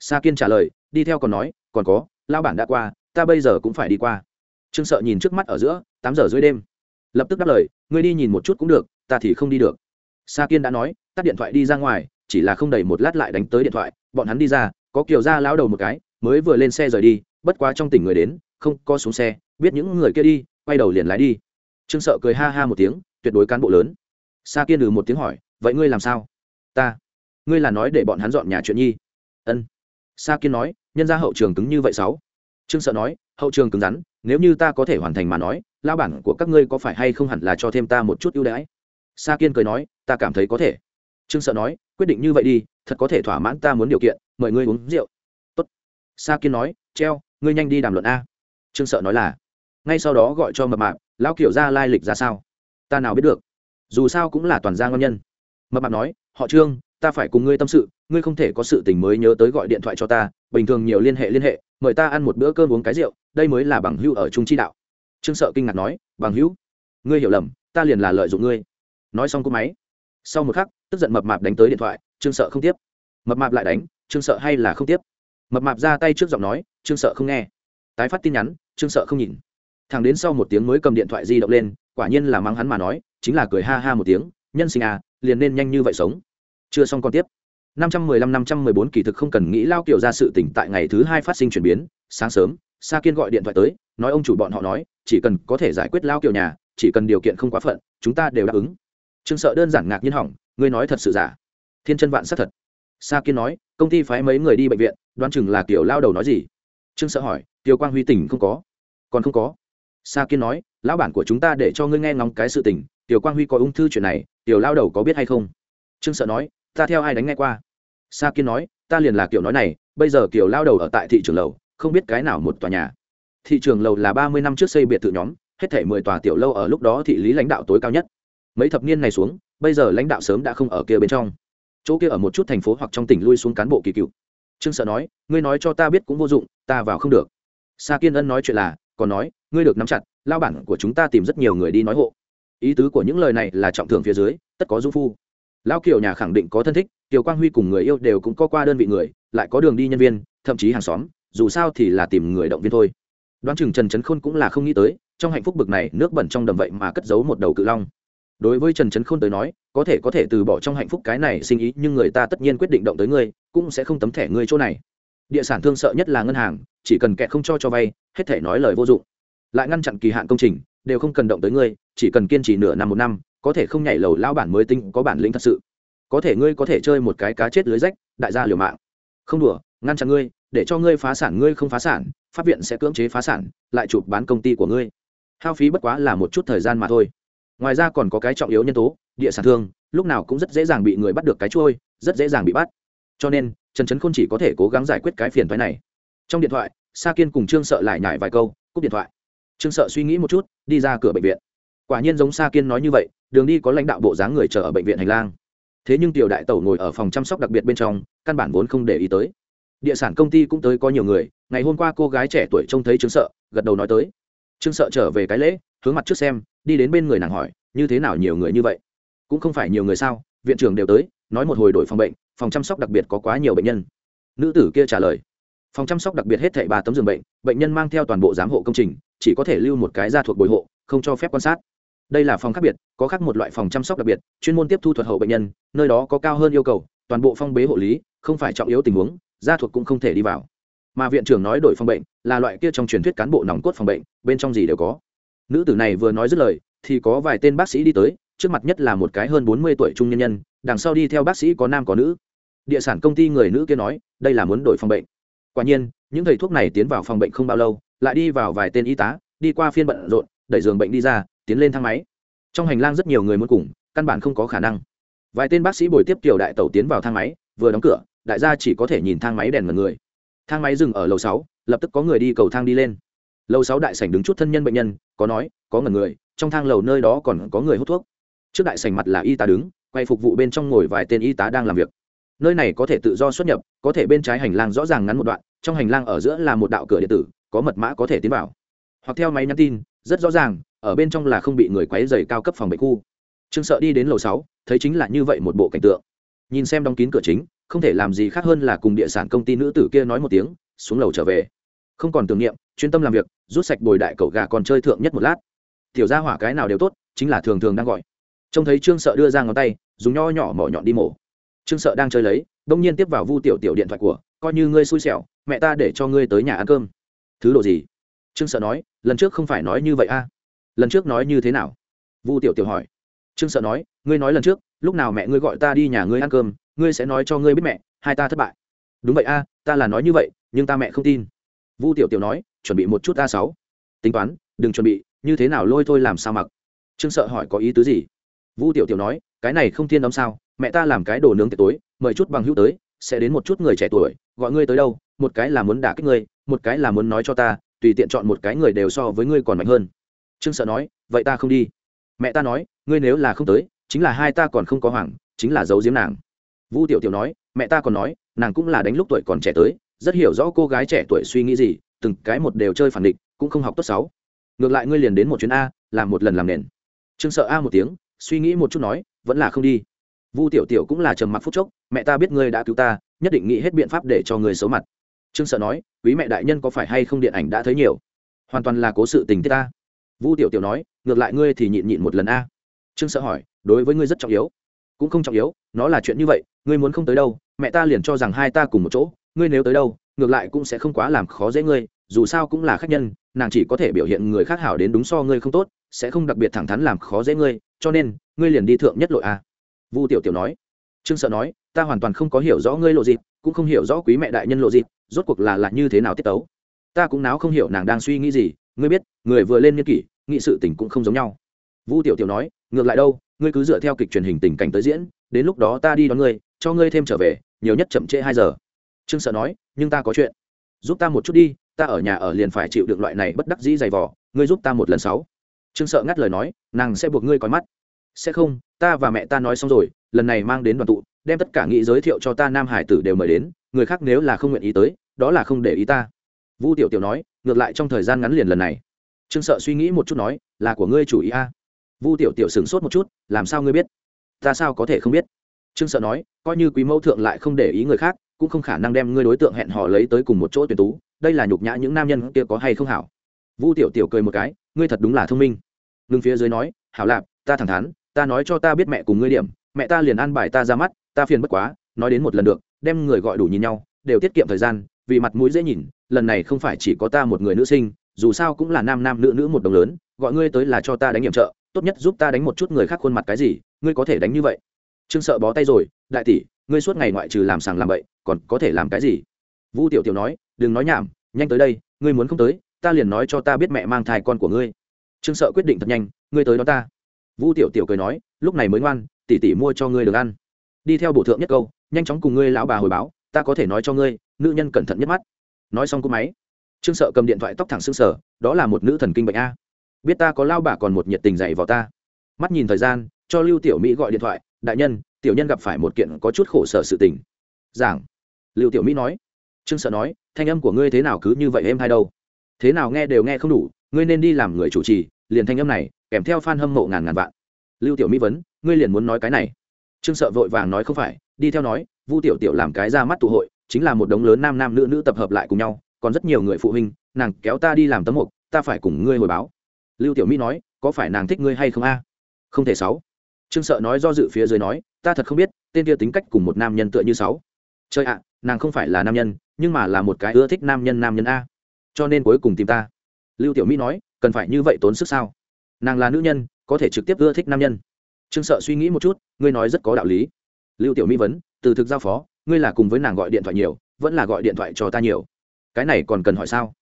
Sa kiên trả lời, đi theo còn nói, còn có lao bản đã qua, ta bây giờ cũng phải đi qua. Trương sợ nhìn trước mắt ở giữa, tám giờ dưới đêm. Lập tức đáp lời ngươi đi nhìn một chút cũng được, ta thì không đi được. Sa kiên đã nói, tắt điện thoại đi ra ngoài, chỉ là không đầy một lát lại đánh tới điện thoại, bọn hắn đi ra, có kiều ra lao đầu một cái, mới vừa lên xe rời đi, bất quá trong tỉnh người đến, không có xuống xe, biết những người kia đi, quay đầu liền lái đi. Trương sợ cười ha ha một tiếng, tuyệt đối cán bộ lớn. Sa kiên ừ một tiếng hỏi, vậy ngươi làm sao? Ta. Ngươi là nói để bọn hắn dọn nhà chuyện nhi. Ân. Sa kiên nói, nhân ra hậu trường cứng như vậy sáu. Trương sợ nói, hậu trường cứng rắn, nếu như ta có thể hoàn thành mà nói lao bản của các ngươi có phải hay không hẳn là cho thêm ta một chút ưu đãi? Sa kiên cười nói, ta cảm thấy có thể. Trương sợ nói, quyết định như vậy đi, thật có thể thỏa mãn ta muốn điều kiện, mời ngươi uống rượu. Tốt. sa kiên nói, treo, ngươi nhanh đi đàm luận a. Trương sợ nói là, ngay sau đó gọi cho mập mạp, lão kiểu ra lai lịch ra sao? Ta nào biết được? Dù sao cũng là toàn gia ngon nhân. Mập mạp nói, họ trương, ta phải cùng ngươi tâm sự, ngươi không thể có sự tình mới nhớ tới gọi điện thoại cho ta, bình thường nhiều liên hệ liên hệ, mời ta ăn một bữa cơm uống cái rượu, đây mới là bằng hữu ở trung chi đạo trương sợ kinh ngạc nói, bằng hữu, ngươi hiểu lầm, ta liền là lợi dụng ngươi. Nói xong cú máy, sau một khắc, tức giận mập mạp đánh tới điện thoại, trương sợ không tiếp. Mập mạp lại đánh, trương sợ hay là không tiếp. Mập mạp ra tay trước giọng nói, trương sợ không nghe. Tái phát tin nhắn, trương sợ không nhìn. Thằng đến sau một tiếng mới cầm điện thoại di động lên, quả nhiên là mắng hắn mà nói, chính là cười ha ha một tiếng, nhân sinh à liền nên nhanh như vậy sống. Chưa xong còn tiếp. 515 514 kỳ thực không cần nghĩ lao kiểu ra sự tỉnh tại ngày thứ hai phát sinh chuyển biến, sáng sớm, sa kiên gọi điện thoại tới, nói ông chủ bọn họ nói chỉ cần có thể giải quyết lao kiểu nhà, chỉ cần điều kiện không quá phận, chúng ta đều đáp ứng. Trương sợ đơn giản ngạc nhiên hỏng, ngươi nói thật sự giả? Thiên chân vạn sắc thật. Sa kiên nói, công ty phái mấy người đi bệnh viện, đoán chừng là kiểu lao đầu nói gì? Trương sợ hỏi, tiêu quang huy tỉnh không có? Còn không có. Sa kiên nói, lão bản của chúng ta để cho ngươi nghe ngóng cái sự tình tiểu quang huy có ung thư chuyện này, tiểu lao đầu có biết hay không? Trương sợ nói, ta theo ai đánh nghe qua? Sa kiên nói, ta liền là kiểu nói này, bây giờ kiểu lao đầu ở tại thị trường lầu, không biết cái nào một tòa nhà thị trường lầu là ba mươi năm trước xây biệt thự nhóm, hết thể mười tòa tiểu lâu ở lúc đó thị lý lãnh đạo tối cao nhất. Mấy thập niên này xuống, bây giờ lãnh đạo sớm đã không ở kia bên trong. Chỗ kia ở một chút thành phố hoặc trong tỉnh lui xuống cán bộ kỳ cựu. Trương sợ nói, ngươi nói cho ta biết cũng vô dụng, ta vào không được. Sa kiên ân nói chuyện là, còn nói, ngươi được nắm chặt, lao bản của chúng ta tìm rất nhiều người đi nói hộ. Ý tứ của những lời này là trọng thưởng phía dưới, tất có dung phu. Lao kiều nhà khẳng định có thân thích, kiều quang huy cùng người yêu đều cũng có qua đơn vị người, lại có đường đi nhân viên, thậm chí hàng xóm, dù sao thì là tìm người động viên thôi đoán chừng trần trấn khôn cũng là không nghĩ tới, trong hạnh phúc bực này, nước bẩn trong đầm vậy mà cất giấu một đầu cự long. Đối với trần trấn khôn tới nói, có thể có thể từ bỏ trong hạnh phúc cái này sinh ý, nhưng người ta tất nhiên quyết định động tới ngươi, cũng sẽ không tấm thẻ ngươi chỗ này. Địa sản thương sợ nhất là ngân hàng, chỉ cần kẻ không cho cho vay, hết thể nói lời vô dụng. Lại ngăn chặn kỳ hạn công trình, đều không cần động tới ngươi, chỉ cần kiên trì nửa năm một năm, có thể không nhảy lầu lao bản mới tinh, có bản lĩnh thật sự. Có thể ngươi có thể chơi một cái cá chết lưới rách, đại gia liều mạng. Không đùa, ngăn chặn ngươi, để cho ngươi phá sản ngươi không phá sản pháp viện sẽ cưỡng chế phá sản, lại chụp bán công ty của ngươi. Hao phí bất quá là một chút thời gian mà thôi. Ngoài ra còn có cái trọng yếu nhân tố, địa sản thương, lúc nào cũng rất dễ dàng bị người bắt được cái trôi rất dễ dàng bị bắt. Cho nên, trần trấn khôn chỉ có thể cố gắng giải quyết cái phiền thoái này. Trong điện thoại, sa kiên cùng trương sợ lại nhải vài câu, cúp điện thoại. Trương sợ suy nghĩ một chút, đi ra cửa bệnh viện. Quả nhiên giống sa kiên nói như vậy, đường đi có lãnh đạo bộ dáng người chờ ở bệnh viện hành lang. Thế nhưng tiểu đại tẩu ngồi ở phòng chăm sóc đặc biệt bên trong, căn bản vốn không để ý tới địa sản công ty cũng tới có nhiều người, ngày hôm qua cô gái trẻ tuổi trông thấy trương sợ, gật đầu nói tới. Trương sợ trở về cái lễ, hướng mặt trước xem, đi đến bên người nàng hỏi, như thế nào nhiều người như vậy? Cũng không phải nhiều người sao, viện trưởng đều tới, nói một hồi đổi phòng bệnh, phòng chăm sóc đặc biệt có quá nhiều bệnh nhân. Nữ tử kia trả lời, phòng chăm sóc đặc biệt hết thảy ba tấm giường bệnh bệnh nhân mang theo toàn bộ giám hộ công trình, chỉ có thể lưu một cái ra thuộc bồi hộ, không cho phép quan sát. Đây là phòng khác biệt, có khác một loại phòng chăm sóc đặc biệt, chuyên môn tiếp thu thuật hậu bệnh nhân, nơi đó có cao hơn yêu cầu, toàn bộ phong bế hộ lý, không phải trọng yếu tình huống gia thuộc cũng không thể đi vào. Mà viện trưởng nói đổi phòng bệnh, là loại kia trong truyền thuyết cán bộ nòng cốt phòng bệnh, bên trong gì đều có. Nữ tử này vừa nói dứt lời, thì có vài tên bác sĩ đi tới, trước mặt nhất là một cái hơn bốn mươi tuổi trung nhân nhân, đằng sau đi theo bác sĩ có nam có nữ. Địa sản công ty người nữ kia nói, đây là muốn đổi phòng bệnh. Quả nhiên, những thầy thuốc này tiến vào phòng bệnh không bao lâu, lại đi vào vài tên y tá, đi qua phiên bận rộn, đẩy giường bệnh đi ra, tiến lên thang máy. Trong hành lang rất nhiều người muốn cùng, căn bản không có khả năng. Vài tên bác sĩ bồi tiếp tiểu đại tẩu tiến vào thang máy, vừa đóng cửa đại gia chỉ có thể nhìn thang máy đèn mật người. Thang máy dừng ở lầu sáu, lập tức có người đi cầu thang đi lên. Lầu sáu đại sảnh đứng chút thân nhân bệnh nhân, có nói, có ngần người, trong thang lầu nơi đó còn có người hút thuốc. Trước đại sảnh mặt là y tá đứng, quay phục vụ bên trong ngồi vài tên y tá đang làm việc. Nơi này có thể tự do xuất nhập, có thể bên trái hành lang rõ ràng ngắn một đoạn, trong hành lang ở giữa là một đạo cửa điện tử, có mật mã có thể tiến vào. Hoặc theo máy nhắn tin, rất rõ ràng, ở bên trong là không bị người quấy dày cao cấp phòng bệnh khu. Trương sợ đi đến lầu sáu, thấy chính là như vậy một bộ cảnh tượng. Nhìn xem đóng kín cửa chính không thể làm gì khác hơn là cùng địa sản công ty nữ tử kia nói một tiếng, xuống lầu trở về. Không còn tưởng niệm, chuyên tâm làm việc, rút sạch bồi đại cậu gà còn chơi thượng nhất một lát. Tiểu ra hỏa cái nào đều tốt, chính là thường thường đang gọi. Trông thấy trương sợ đưa ra ngón tay, dùng nho nhỏ mỏ nhọn đi mổ. Trương sợ đang chơi lấy, đông nhiên tiếp vào vu tiểu tiểu điện thoại của, coi như ngươi xui xẻo, mẹ ta để cho ngươi tới nhà ăn cơm. Thứ đồ gì? Trương sợ nói, lần trước không phải nói như vậy a. À? lần trước nói như thế nào? Vu tiểu tiểu hỏi. Trương sợ nói, ngươi nói lần trước, lúc nào mẹ ngươi gọi ta đi nhà ngươi ăn cơm ngươi sẽ nói cho ngươi biết mẹ, hai ta thất bại. Đúng vậy a, ta là nói như vậy, nhưng ta mẹ không tin. Vu tiểu tiểu nói, chuẩn bị một chút a sáu. Tính toán, đừng chuẩn bị, như thế nào lôi thôi làm sao mặc? Trương sợ hỏi có ý tứ gì? Vu tiểu tiểu nói, cái này không thiên đóng sao, mẹ ta làm cái đồ nướng tiệc tối, mời chút bằng hữu tới, sẽ đến một chút người trẻ tuổi, gọi ngươi tới đâu, một cái là muốn đả kích ngươi, một cái là muốn nói cho ta, tùy tiện chọn một cái người đều so với ngươi còn mạnh hơn. Trương sợ nói, vậy ta không đi. Mẹ ta nói, ngươi nếu là không tới, chính là hai ta còn không có hoàng, chính là giấu giếm nàng vu tiểu tiểu nói, mẹ ta còn nói, nàng cũng là đánh lúc tuổi còn trẻ tới, rất hiểu rõ cô gái trẻ tuổi suy nghĩ gì, từng cái một đều chơi phản định cũng không học tốt sáu ngược lại ngươi liền đến một chuyến a, làm một lần làm nền. Trương sợ a một tiếng, suy nghĩ một chút nói, vẫn là không đi. Vu tiểu tiểu cũng là trầm mặc phút chốc, mẹ ta biết ngươi đã cứu ta, nhất định nghĩ hết biện pháp để cho ngươi xấu mặt. Trương sợ nói, quý mẹ đại nhân có phải hay không điện ảnh đã thấy nhiều? Hoàn toàn là cố sự tình tiết ta. Vu tiểu tiểu nói, ngược lại ngươi thì nhịn nhịn một lần a. Trương sợ hỏi, đối với ngươi rất trọng yếu cũng không trọng yếu, nó là chuyện như vậy, ngươi muốn không tới đâu, mẹ ta liền cho rằng hai ta cùng một chỗ, ngươi nếu tới đâu, ngược lại cũng sẽ không quá làm khó dễ ngươi, dù sao cũng là khách nhân, nàng chỉ có thể biểu hiện người khác hảo đến đúng so ngươi không tốt, sẽ không đặc biệt thẳng thắn làm khó dễ ngươi, cho nên, ngươi liền đi thượng nhất lội a. Vu tiểu tiểu nói. Trương sợ nói, ta hoàn toàn không có hiểu rõ ngươi lộ dịp, cũng không hiểu rõ quý mẹ đại nhân lộ dịp, rốt cuộc là là như thế nào tiết tấu. Ta cũng náo không hiểu nàng đang suy nghĩ gì, ngươi biết, người vừa lên niên kỷ, nghị sự tình cũng không giống nhau. Vu tiểu tiểu nói ngược lại đâu, ngươi cứ dựa theo kịch truyền hình tình cảnh tới diễn, đến lúc đó ta đi đón ngươi, cho ngươi thêm trở về, nhiều nhất chậm trễ hai giờ. Trương sợ nói, nhưng ta có chuyện. Giúp ta một chút đi, ta ở nhà ở liền phải chịu được loại này bất đắc dĩ dày vò, ngươi giúp ta một lần sáu. Trương sợ ngắt lời nói, nàng sẽ buộc ngươi coi mắt. Sẽ không, ta và mẹ ta nói xong rồi, lần này mang đến đoàn tụ, đem tất cả nghị giới thiệu cho ta nam hải tử đều mời đến, người khác nếu là không nguyện ý tới, đó là không để ý ta. Vu tiểu tiểu nói, ngược lại trong thời gian ngắn liền lần này. Trương sợ suy nghĩ một chút nói, là của ngươi chủ ý a vu tiểu tiểu sửng sốt một chút, làm sao ngươi biết? Ta sao có thể không biết? Trương sợ nói, coi như quý mẫu thượng lại không để ý người khác, cũng không khả năng đem ngươi đối tượng hẹn hò lấy tới cùng một chỗ tuyển tú, đây là nhục nhã những nam nhân kia có hay không hảo? Vu tiểu tiểu cười một cái, ngươi thật đúng là thông minh. Ngưng phía dưới nói, hảo lạp, ta thẳng thắn, ta nói cho ta biết mẹ cùng ngươi điểm, mẹ ta liền ăn bài ta ra mắt, ta phiền bất quá, nói đến một lần được, đem người gọi đủ nhìn nhau, đều tiết kiệm thời gian, vì mặt mũi dễ nhìn, lần này không phải chỉ có ta một người nữ sinh, dù sao cũng là nam nam nữ nữ một đồng lớn, gọi ngươi tới là cho ta đánh nhiệm trợ tốt nhất giúp ta đánh một chút người khác khuôn mặt cái gì, ngươi có thể đánh như vậy. Trương sợ bó tay rồi, đại tỷ, ngươi suốt ngày ngoại trừ làm sàng làm bậy, còn có thể làm cái gì? Vu tiểu tiểu nói, đừng nói nhảm, nhanh tới đây, ngươi muốn không tới, ta liền nói cho ta biết mẹ mang thai con của ngươi. Trương sợ quyết định thật nhanh, ngươi tới đó ta. Vu tiểu tiểu cười nói, lúc này mới ngoan, tỷ tỷ mua cho ngươi được ăn. Đi theo bổ thượng nhất câu, nhanh chóng cùng ngươi lão bà hồi báo, ta có thể nói cho ngươi, nữ nhân cẩn thận nhất mắt. Nói xong cú máy, trương sợ cầm điện thoại tóc thẳng xương sở, đó là một nữ thần kinh bệnh a biết ta có lao bà còn một nhiệt tình dạy vào ta. Mắt nhìn thời gian, cho lưu tiểu mỹ gọi điện thoại, đại nhân, tiểu nhân gặp phải một kiện có chút khổ sở sự tình. Giảng. Lưu tiểu mỹ nói. Trương sợ nói, thanh âm của ngươi thế nào cứ như vậy em hay đâu? Thế nào nghe đều nghe không đủ, ngươi nên đi làm người chủ trì, liền thanh âm này, kèm theo f a n hâm mộ ngàn ngàn vạn. Lưu tiểu mỹ vấn, ngươi liền muốn nói cái này? Trương sợ vội vàng nói, không phải, đi theo nói, vu tiểu tiểu làm cái ra mắt tụ hội, chính là một đống lớn nam nam nữ nữ tập hợp lại cùng nhau, còn rất nhiều người phụ huynh, nàng kéo ta đi làm tấm mục, ta phải cùng ngươi hồi báo lưu tiểu mỹ nói, có phải nàng thích ngươi hay không a? Không thể sáu. Trương sợ nói do dự phía dưới nói, ta thật không biết, tên kia tính cách cùng một nam nhân tựa như sáu. Chơi ạ, nàng không phải là nam nhân, nhưng mà là một cái ưa thích nam nhân nam nhân a. Cho nên cuối cùng tìm ta. Lưu tiểu mỹ nói, cần phải như vậy tốn sức sao? Nàng là nữ nhân, có thể trực tiếp ưa thích nam nhân. Trương sợ suy nghĩ một chút, ngươi nói rất có đạo lý. Lưu tiểu mỹ vấn, từ thực giao phó, ngươi là cùng với nàng gọi điện thoại nhiều, vẫn là gọi điện thoại cho ta nhiều? Cái này còn cần hỏi sao?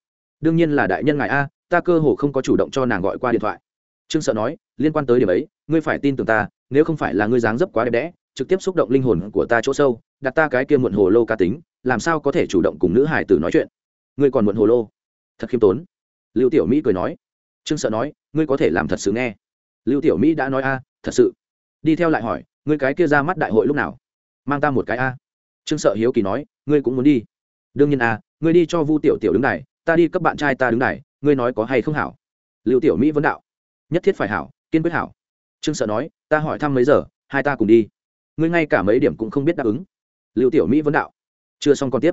Đương nhiên là đại nhân ngài a, ta cơ hồ không có chủ động cho nàng gọi qua điện thoại. Trương sợ nói, liên quan tới điểm ấy, ngươi phải tin tưởng ta, nếu không phải là ngươi dáng dấp quá đẹp đẽ, trực tiếp xúc động linh hồn của ta chỗ sâu, đặt ta cái kia muộn hồ lô ca tính, làm sao có thể chủ động cùng nữ hải tử nói chuyện? Ngươi còn muộn hồ lô? Thật khiêm tốn. Lưu tiểu mỹ cười nói. Trương sợ nói, ngươi có thể làm thật sự nghe. Lưu tiểu mỹ đã nói a, thật sự. Đi theo lại hỏi, ngươi cái kia ra mắt đại hội lúc nào? Mang ta một cái a. Trương sợ hiếu kỳ nói, ngươi cũng muốn đi. Đương nhiên a, ngươi đi cho vu tiểu tiểu đứng này ta đi cấp bạn trai ta đứng này ngươi nói có hay không hảo? Lưu tiểu mỹ vấn đạo. Nhất thiết phải hảo, kiên quyết hảo. Trương sợ nói, ta hỏi thăm mấy giờ, hai ta cùng đi. Ngươi ngay cả mấy điểm cũng không biết đáp ứng. Lưu tiểu mỹ vấn đạo. Chưa xong còn tiếp.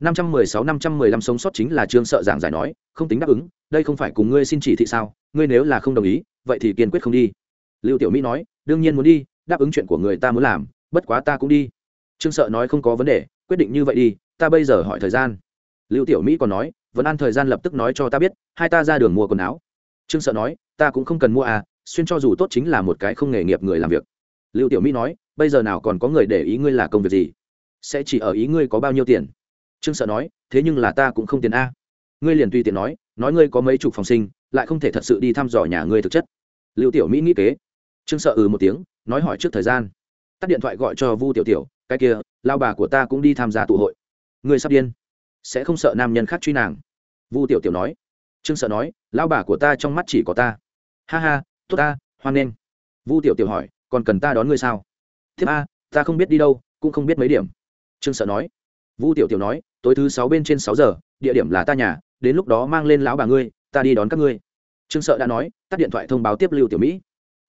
Năm trăm mười sáu, năm trăm mười lăm sống sót chính là trương sợ giảng giải nói, không tính đáp ứng, đây không phải cùng ngươi xin chỉ thị sao? Ngươi nếu là không đồng ý, vậy thì kiên quyết không đi. Lưu tiểu mỹ nói, đương nhiên muốn đi, đáp ứng chuyện của người ta muốn làm, bất quá ta cũng đi. Trương sợ nói không có vấn đề, quyết định như vậy đi, ta bây giờ hỏi thời gian lưu tiểu mỹ còn nói vẫn ăn thời gian lập tức nói cho ta biết, hai ta ra đường mua quần áo. Trương sợ nói, ta cũng không cần mua à xuyên cho dù tốt chính là một cái không nghề nghiệp người làm việc. Lưu tiểu mỹ nói, bây giờ nào còn có người để ý ngươi là công việc gì? Sẽ chỉ ở ý ngươi có bao nhiêu tiền? Trương sợ nói, thế nhưng là ta cũng không tiền a. Ngươi liền tùy tiện nói nói ngươi có mấy chục phòng sinh, lại không thể thật sự đi thăm dò nhà ngươi thực chất. Lưu tiểu mỹ nghĩ kế. Trương sợ ừ một tiếng, nói hỏi trước thời gian. Tắt điện thoại gọi cho vu tiểu tiểu, cái kia, lao bà của ta cũng đi tham gia tụ hội. Ngươi sắp điên sẽ không sợ nam nhân khác truy nàng. Vu tiểu tiểu nói. Trương sợ nói lao bà của ta trong mắt chỉ có ta. Ha ha, tốt ta, hoan nghênh. Vu tiểu tiểu hỏi, còn cần ta đón ngươi sao? Tiếp a, ta không biết đi đâu, cũng không biết mấy điểm. Trương sợ nói. Vu tiểu tiểu nói, tối thứ sáu bên trên sáu giờ, địa điểm là ta nhà, đến lúc đó mang lên lão bà ngươi, ta đi đón các ngươi. Trương sợ đã nói, tắt điện thoại thông báo tiếp lưu tiểu mỹ.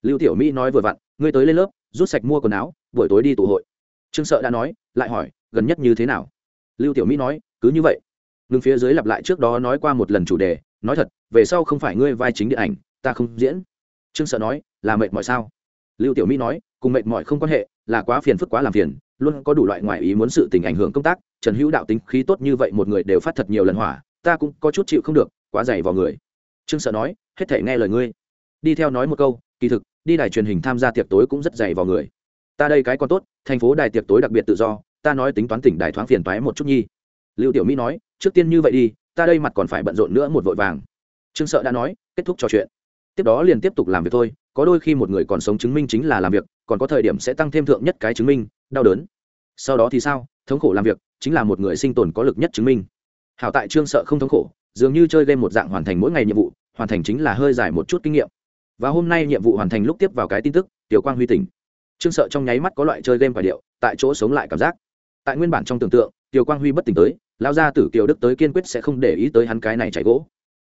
Lưu tiểu mỹ nói vừa vặn, ngươi tới lên lớp, rút sạch mua quần áo, buổi tối đi tụ hội. Trương sợ đã nói, lại hỏi, gần nhất như thế nào? Lưu tiểu mỹ nói cứ như vậy. Ngừng phía dưới lặp lại trước đó nói qua một lần chủ đề, nói thật, về sau không phải ngươi vai chính điện ảnh, ta không diễn. Trương sợ nói, là mệt mỏi sao? Lưu tiểu mỹ nói, cùng mệt mỏi không quan hệ, là quá phiền phức quá làm phiền, luôn có đủ loại ngoại ý muốn sự tình ảnh hưởng công tác, trần hữu đạo tính khí tốt như vậy một người đều phát thật nhiều lần hỏa, ta cũng có chút chịu không được, quá dày vào người. Trương sợ nói, hết thể nghe lời ngươi. Đi theo nói một câu, kỳ thực, đi đài truyền hình tham gia tiệc tối cũng rất dày vào người. Ta đây cái còn tốt, thành phố đài tiệc tối đặc biệt tự do, ta nói tính toán tỉnh đài thoáng phiền toái một chút nhi lưu tiểu mỹ nói, trước tiên như vậy đi, ta đây mặt còn phải bận rộn nữa một vội vàng. Trương sợ đã nói, kết thúc trò chuyện. Tiếp đó liền tiếp tục làm việc thôi, có đôi khi một người còn sống chứng minh chính là làm việc, còn có thời điểm sẽ tăng thêm thượng nhất cái chứng minh, đau đớn. Sau đó thì sao? Thống khổ làm việc chính là một người sinh tồn có lực nhất chứng minh. Hảo tại trương sợ không thống khổ, dường như chơi game một dạng hoàn thành mỗi ngày nhiệm vụ, hoàn thành chính là hơi dài một chút kinh nghiệm. Và hôm nay nhiệm vụ hoàn thành lúc tiếp vào cái tin tức, tiểu quang huy tỉnh. Trương sợ trong nháy mắt có loại chơi game quả điệu, tại chỗ sống lại cảm giác. Tại nguyên bản trong tưởng tượng, tiểu quang huy bất tỉnh tới lao ra tử kiều đức tới kiên quyết sẽ không để ý tới hắn cái này chảy gỗ.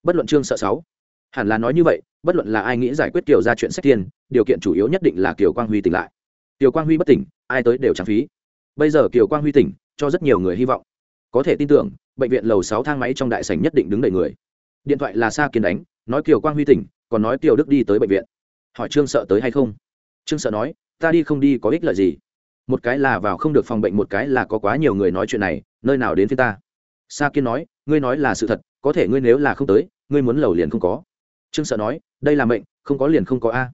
Bất luận trương sợ sáu, hẳn là nói như vậy, bất luận là ai nghĩ giải quyết kiều ra chuyện sách tiền, điều kiện chủ yếu nhất định là kiều quang huy tỉnh lại. Kiều quang huy bất tỉnh, ai tới đều trang phí. Bây giờ kiều quang huy tỉnh, cho rất nhiều người hy vọng. Có thể tin tưởng, bệnh viện lầu sáu thang máy trong đại sảnh nhất định đứng đầy người. Điện thoại là xa kiến đánh, nói kiều quang huy tỉnh, còn nói kiều đức đi tới bệnh viện. Hỏi trương sợ tới hay không? Trương sợ nói, ta đi không đi có ích lợi gì một cái là vào không được phòng bệnh, một cái là có quá nhiều người nói chuyện này, nơi nào đến phía ta? Sa kiên nói, ngươi nói là sự thật, có thể ngươi nếu là không tới, ngươi muốn lầu liền không có. Trương sợ nói, đây là mệnh, không có liền không có a.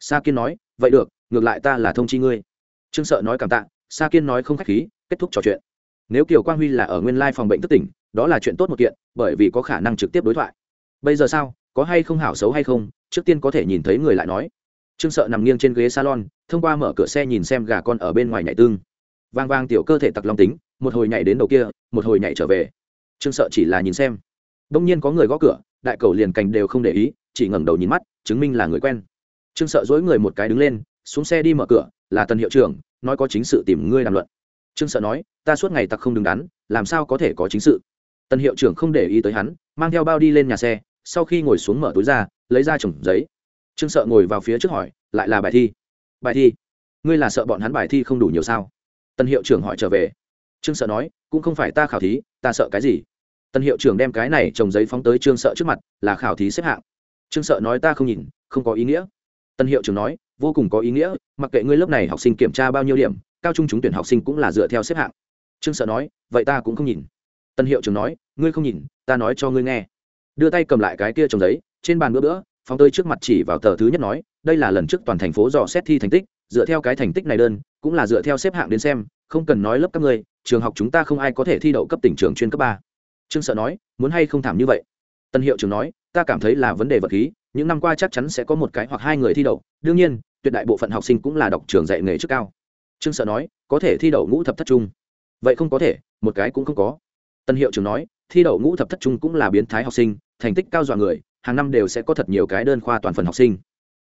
Sa kiên nói, vậy được, ngược lại ta là thông chi ngươi. Trương sợ nói cảm tạ, sa kiên nói không khách khí, kết thúc trò chuyện. Nếu kiều quang huy là ở nguyên lai phòng bệnh thất tỉnh, đó là chuyện tốt một kiện, bởi vì có khả năng trực tiếp đối thoại. Bây giờ sao, có hay không hảo xấu hay không, trước tiên có thể nhìn thấy người lại nói trương sợ nằm nghiêng trên ghế salon, thông qua mở cửa xe nhìn xem gà con ở bên ngoài nhảy tương vang vang tiểu cơ thể tặc long tính, một hồi nhảy đến đầu kia, một hồi nhảy trở về. Trương sợ chỉ là nhìn xem. Đông nhiên có người gõ cửa, đại cầu liền cành đều không để ý, chỉ ngẩng đầu nhìn mắt, chứng minh là người quen. Trương sợ dối người một cái đứng lên, xuống xe đi mở cửa, là Tần hiệu trưởng, nói có chính sự tìm ngươi làm luận. Trương sợ nói, ta suốt ngày tặc không đứng đắn, làm sao có thể có chính sự? Tân hiệu trưởng không để ý tới hắn, mang theo bao đi lên nhà xe, sau khi ngồi xuống mở túi ra, lấy ra chồng giấy trương sợ ngồi vào phía trước hỏi, lại là bài thi? Bài thi? Ngươi là sợ bọn hắn bài thi không đủ nhiều sao? Tân hiệu trưởng hỏi trở về. Trương sợ nói, cũng không phải ta khảo thí, ta sợ cái gì? Tân hiệu trưởng đem cái này trồng giấy phóng tới trương sợ trước mặt, là khảo thí xếp hạng. Trương sợ nói, ta không nhìn, không có ý nghĩa. Tân hiệu trưởng nói, vô cùng có ý nghĩa, mặc kệ ngươi lớp này học sinh kiểm tra bao nhiêu điểm, cao trung trúng tuyển học sinh cũng là dựa theo xếp hạng. Trương sợ nói, vậy ta cũng không nhìn. Tân hiệu trưởng nói, ngươi không nhìn, ta nói cho ngươi nghe. Đưa tay cầm lại cái kia trồng giấy, trên bàn bữa bữa phóng tới trước mặt chỉ vào tờ thứ nhất nói, đây là lần trước toàn thành phố dò xét thi thành tích, dựa theo cái thành tích này đơn, cũng là dựa theo xếp hạng đến xem, không cần nói lớp các ngươi, trường học chúng ta không ai có thể thi đậu cấp tỉnh trường chuyên cấp ba. Trương sợ nói, muốn hay không thảm như vậy? Tân hiệu trưởng nói, ta cảm thấy là vấn đề vật khí, những năm qua chắc chắn sẽ có một cái hoặc hai người thi đậu, đương nhiên, tuyệt đại bộ phận học sinh cũng là đọc trường dạy nghề trước cao. Trương sợ nói, có thể thi đậu ngũ thập thất trung. Vậy không có thể, một cái cũng không có. Tân hiệu trưởng nói, thi đậu ngũ thập thất trung cũng là biến thái học sinh, thành tích cao dọa người hàng năm đều sẽ có thật nhiều cái đơn khoa toàn phần học sinh.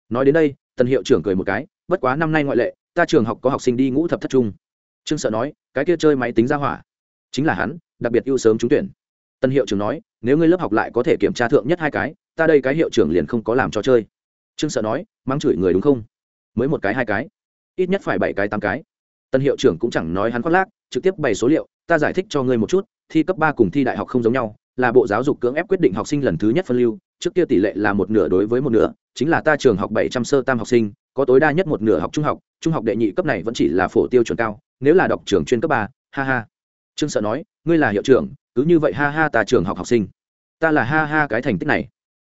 Nói đến đây tân hiệu trưởng cười một cái, bất quá năm nay ngoại lệ, ta trường học có học sinh đi ngũ thập thất trung. Trương sợ nói, cái kia chơi máy tính ra hỏa. Chính là hắn, đặc biệt ưu sớm trúng tuyển. Tân hiệu trưởng nói, nếu ngươi lớp học lại có thể kiểm tra thượng nhất hai cái, ta đây cái hiệu trưởng liền không có làm cho chơi. Trương sợ nói, mắng chửi người đúng không? Mới một cái, hai cái. Ít nhất phải bảy cái, tám cái. Tân hiệu trưởng cũng chẳng nói hắn khoác lác, trực tiếp bày số liệu, ta giải thích cho ngươi một chút, thi cấp ba cùng thi đại học không giống nhau là bộ giáo dục cưỡng ép quyết định học sinh lần thứ nhất phân lưu, trước kia tỷ lệ là một nửa đối với một nửa, chính là ta trường học bảy trăm sơ tam học sinh, có tối đa nhất một nửa học trung học trung học đệ nhị cấp này vẫn chỉ là phổ tiêu chuẩn cao, nếu là đọc trường chuyên cấp ba, ha ha. Trương sợ nói, ngươi là hiệu trưởng, cứ như vậy ha ha ta trường học học sinh. Ta là ha ha cái thành tích này.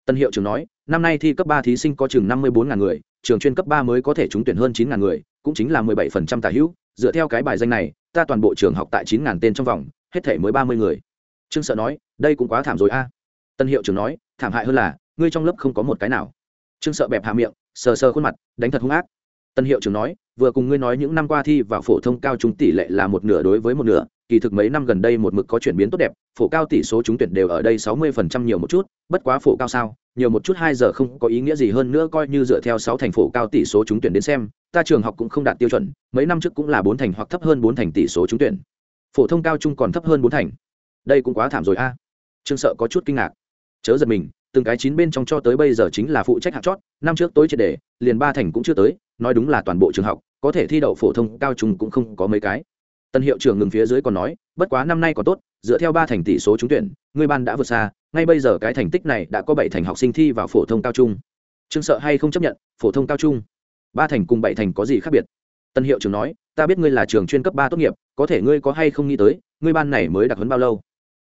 Tân hiệu trưởng nói, năm nay thi cấp ba thí sinh có chừng năm mươi bốn ngàn người, trường chuyên cấp ba mới có thể trúng tuyển hơn chín ngàn người, cũng chính là mười bảy phần trăm tà hữu. Dựa theo cái bài danh này, ta toàn bộ trường học tại chín ngàn tên trong vòng, hết thể mới ba mươi người trương sợ nói, đây cũng quá thảm rồi a. Tân hiệu trưởng nói, thảm hại hơn là, ngươi trong lớp không có một cái nào. Trương sợ bẹp hạ miệng, sờ sờ khuôn mặt, đánh thật hung ác. Tân hiệu trưởng nói, vừa cùng ngươi nói những năm qua thi vào phổ thông cao trung tỷ lệ là một nửa đối với một nửa, kỳ thực mấy năm gần đây một mực có chuyển biến tốt đẹp, phổ cao tỷ số trúng tuyển đều ở đây sáu mươi phần trăm nhiều một chút, bất quá phổ cao sao, nhiều một chút hai giờ không có ý nghĩa gì hơn nữa coi như dựa theo sáu thành phổ cao tỷ số trúng tuyển đến xem, ta trường học cũng không đạt tiêu chuẩn, mấy năm trước cũng là bốn thành hoặc thấp hơn bốn thành tỷ số trúng tuyển. Phổ thông cao trung còn thấp hơn bốn thành đây cũng quá thảm rồi a. Trương sợ có chút kinh ngạc. Chớ giật mình, từng cái chín bên trong cho tới bây giờ chính là phụ trách hạt chót, năm trước tối triệt đề liền ba thành cũng chưa tới, nói đúng là toàn bộ trường học, có thể thi đậu phổ thông, cao trung cũng không có mấy cái. Tân hiệu trưởng ngừng phía dưới còn nói, bất quá năm nay còn tốt, dựa theo ba thành tỷ số trúng tuyển ngươi ban đã vượt xa, ngay bây giờ cái thành tích này đã có bảy thành học sinh thi vào phổ thông cao trung. Trương sợ hay không chấp nhận, phổ thông cao trung. Ba thành cùng bảy thành có gì khác biệt? Tân hiệu trưởng nói, ta biết ngươi là trường chuyên cấp ba tốt nghiệp, có thể ngươi có hay không nghĩ tới, ngươi ban này mới đặc huấn bao lâu?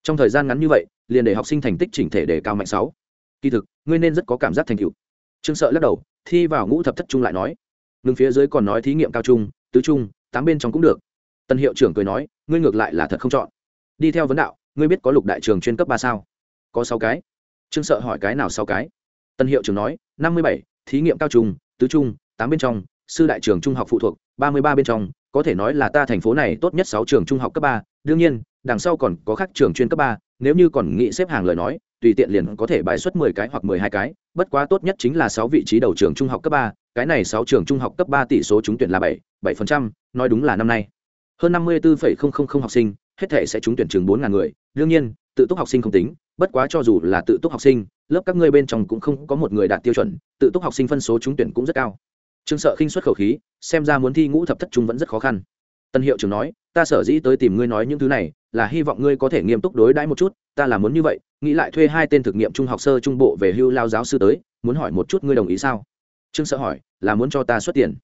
Trong thời gian ngắn như vậy, liền để học sinh thành tích chỉnh thể để cao mạnh sáu. Kỳ thực, ngươi nên rất có cảm giác thành tựu. Trương sợ lắc đầu, thi vào ngũ thập thất trung lại nói. Ngừng phía dưới còn nói thí nghiệm cao trung, tứ trung, tám bên trong cũng được. Tân hiệu trưởng cười nói, ngươi ngược lại là thật không chọn. Đi theo vấn đạo, ngươi biết có lục đại trường chuyên cấp ba sao? Có sáu cái. Trương sợ hỏi cái nào sáu cái? Tân hiệu trưởng nói, năm mươi bảy, thí nghiệm cao trung, tứ trung, tám bên trong, sư đại trường trung học phụ thuộc, ba mươi ba bên trong, có thể nói là ta thành phố này tốt nhất sáu trường trung học cấp ba. Đương nhiên đằng sau còn có các trường chuyên cấp ba, nếu như còn nghĩ xếp hàng lời nói, tùy tiện liền có thể bài xuất mười cái hoặc mười hai cái, bất quá tốt nhất chính là sáu vị trí đầu trường trung học cấp ba, cái này sáu trường trung học cấp ba tỷ số trúng tuyển là bảy bảy phần trăm, nói đúng là năm nay. Hơn năm mươi bốn học sinh, hết thể sẽ trúng tuyển trường bốn ngàn người, đương nhiên, tự túc học sinh không tính, bất quá cho dù là tự túc học sinh, lớp các ngươi bên trong cũng không có một người đạt tiêu chuẩn, tự túc học sinh phân số trúng tuyển cũng rất cao. Trương sợ khinh xuất khẩu khí, xem ra muốn thi ngũ thập thất trung vẫn rất khó khăn. Tân hiệu trưởng nói, ta sở dĩ tới tìm ngươi nói những thứ này là hy vọng ngươi có thể nghiêm túc đối đãi một chút, ta là muốn như vậy, nghĩ lại thuê hai tên thực nghiệm trung học sơ trung bộ về hưu lao giáo sư tới, muốn hỏi một chút ngươi đồng ý sao? Trương sợ hỏi, là muốn cho ta xuất tiền.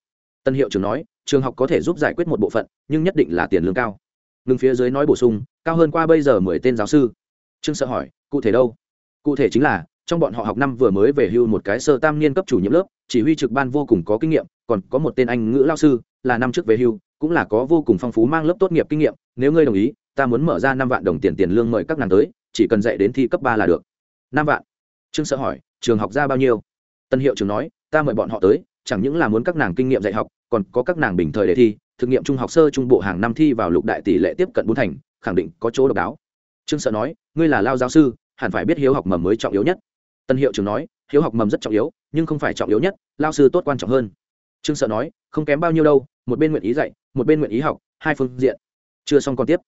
Tân hiệu trưởng nói, trường học có thể giúp giải quyết một bộ phận, nhưng nhất định là tiền lương cao. Ngừng phía dưới nói bổ sung, cao hơn qua bây giờ mười tên giáo sư. Trương sợ hỏi, cụ thể đâu? Cụ thể chính là, trong bọn họ học năm vừa mới về hưu một cái sơ tam niên cấp chủ nhiệm lớp, chỉ huy trực ban vô cùng có kinh nghiệm, còn có một tên anh ngữ lao sư, là năm trước về hưu, cũng là có vô cùng phong phú mang lớp tốt nghiệp kinh nghiệm, nếu ngươi đồng ý ta muốn mở ra năm vạn đồng tiền tiền lương mời các nàng tới, chỉ cần dạy đến thi cấp ba là được. Năm vạn? Trương sợ hỏi, trường học ra bao nhiêu? Tân hiệu trường nói, ta mời bọn họ tới, chẳng những là muốn các nàng kinh nghiệm dạy học, còn có các nàng bình thời để thi, thực nghiệm trung học sơ trung bộ hàng năm thi vào lục đại tỷ lệ tiếp cận bốn thành, khẳng định có chỗ độc đáo. Trương sợ nói, ngươi là lao giáo sư, hẳn phải biết hiếu học mầm mới trọng yếu nhất. Tân hiệu trưởng nói, hiếu học mầm rất trọng yếu, nhưng không phải trọng yếu nhất, lao sư tốt quan trọng hơn. Trương sợ nói, không kém bao nhiêu đâu, một bên nguyện ý dạy, một bên nguyện ý học, hai phương diện. Chưa xong còn tiếp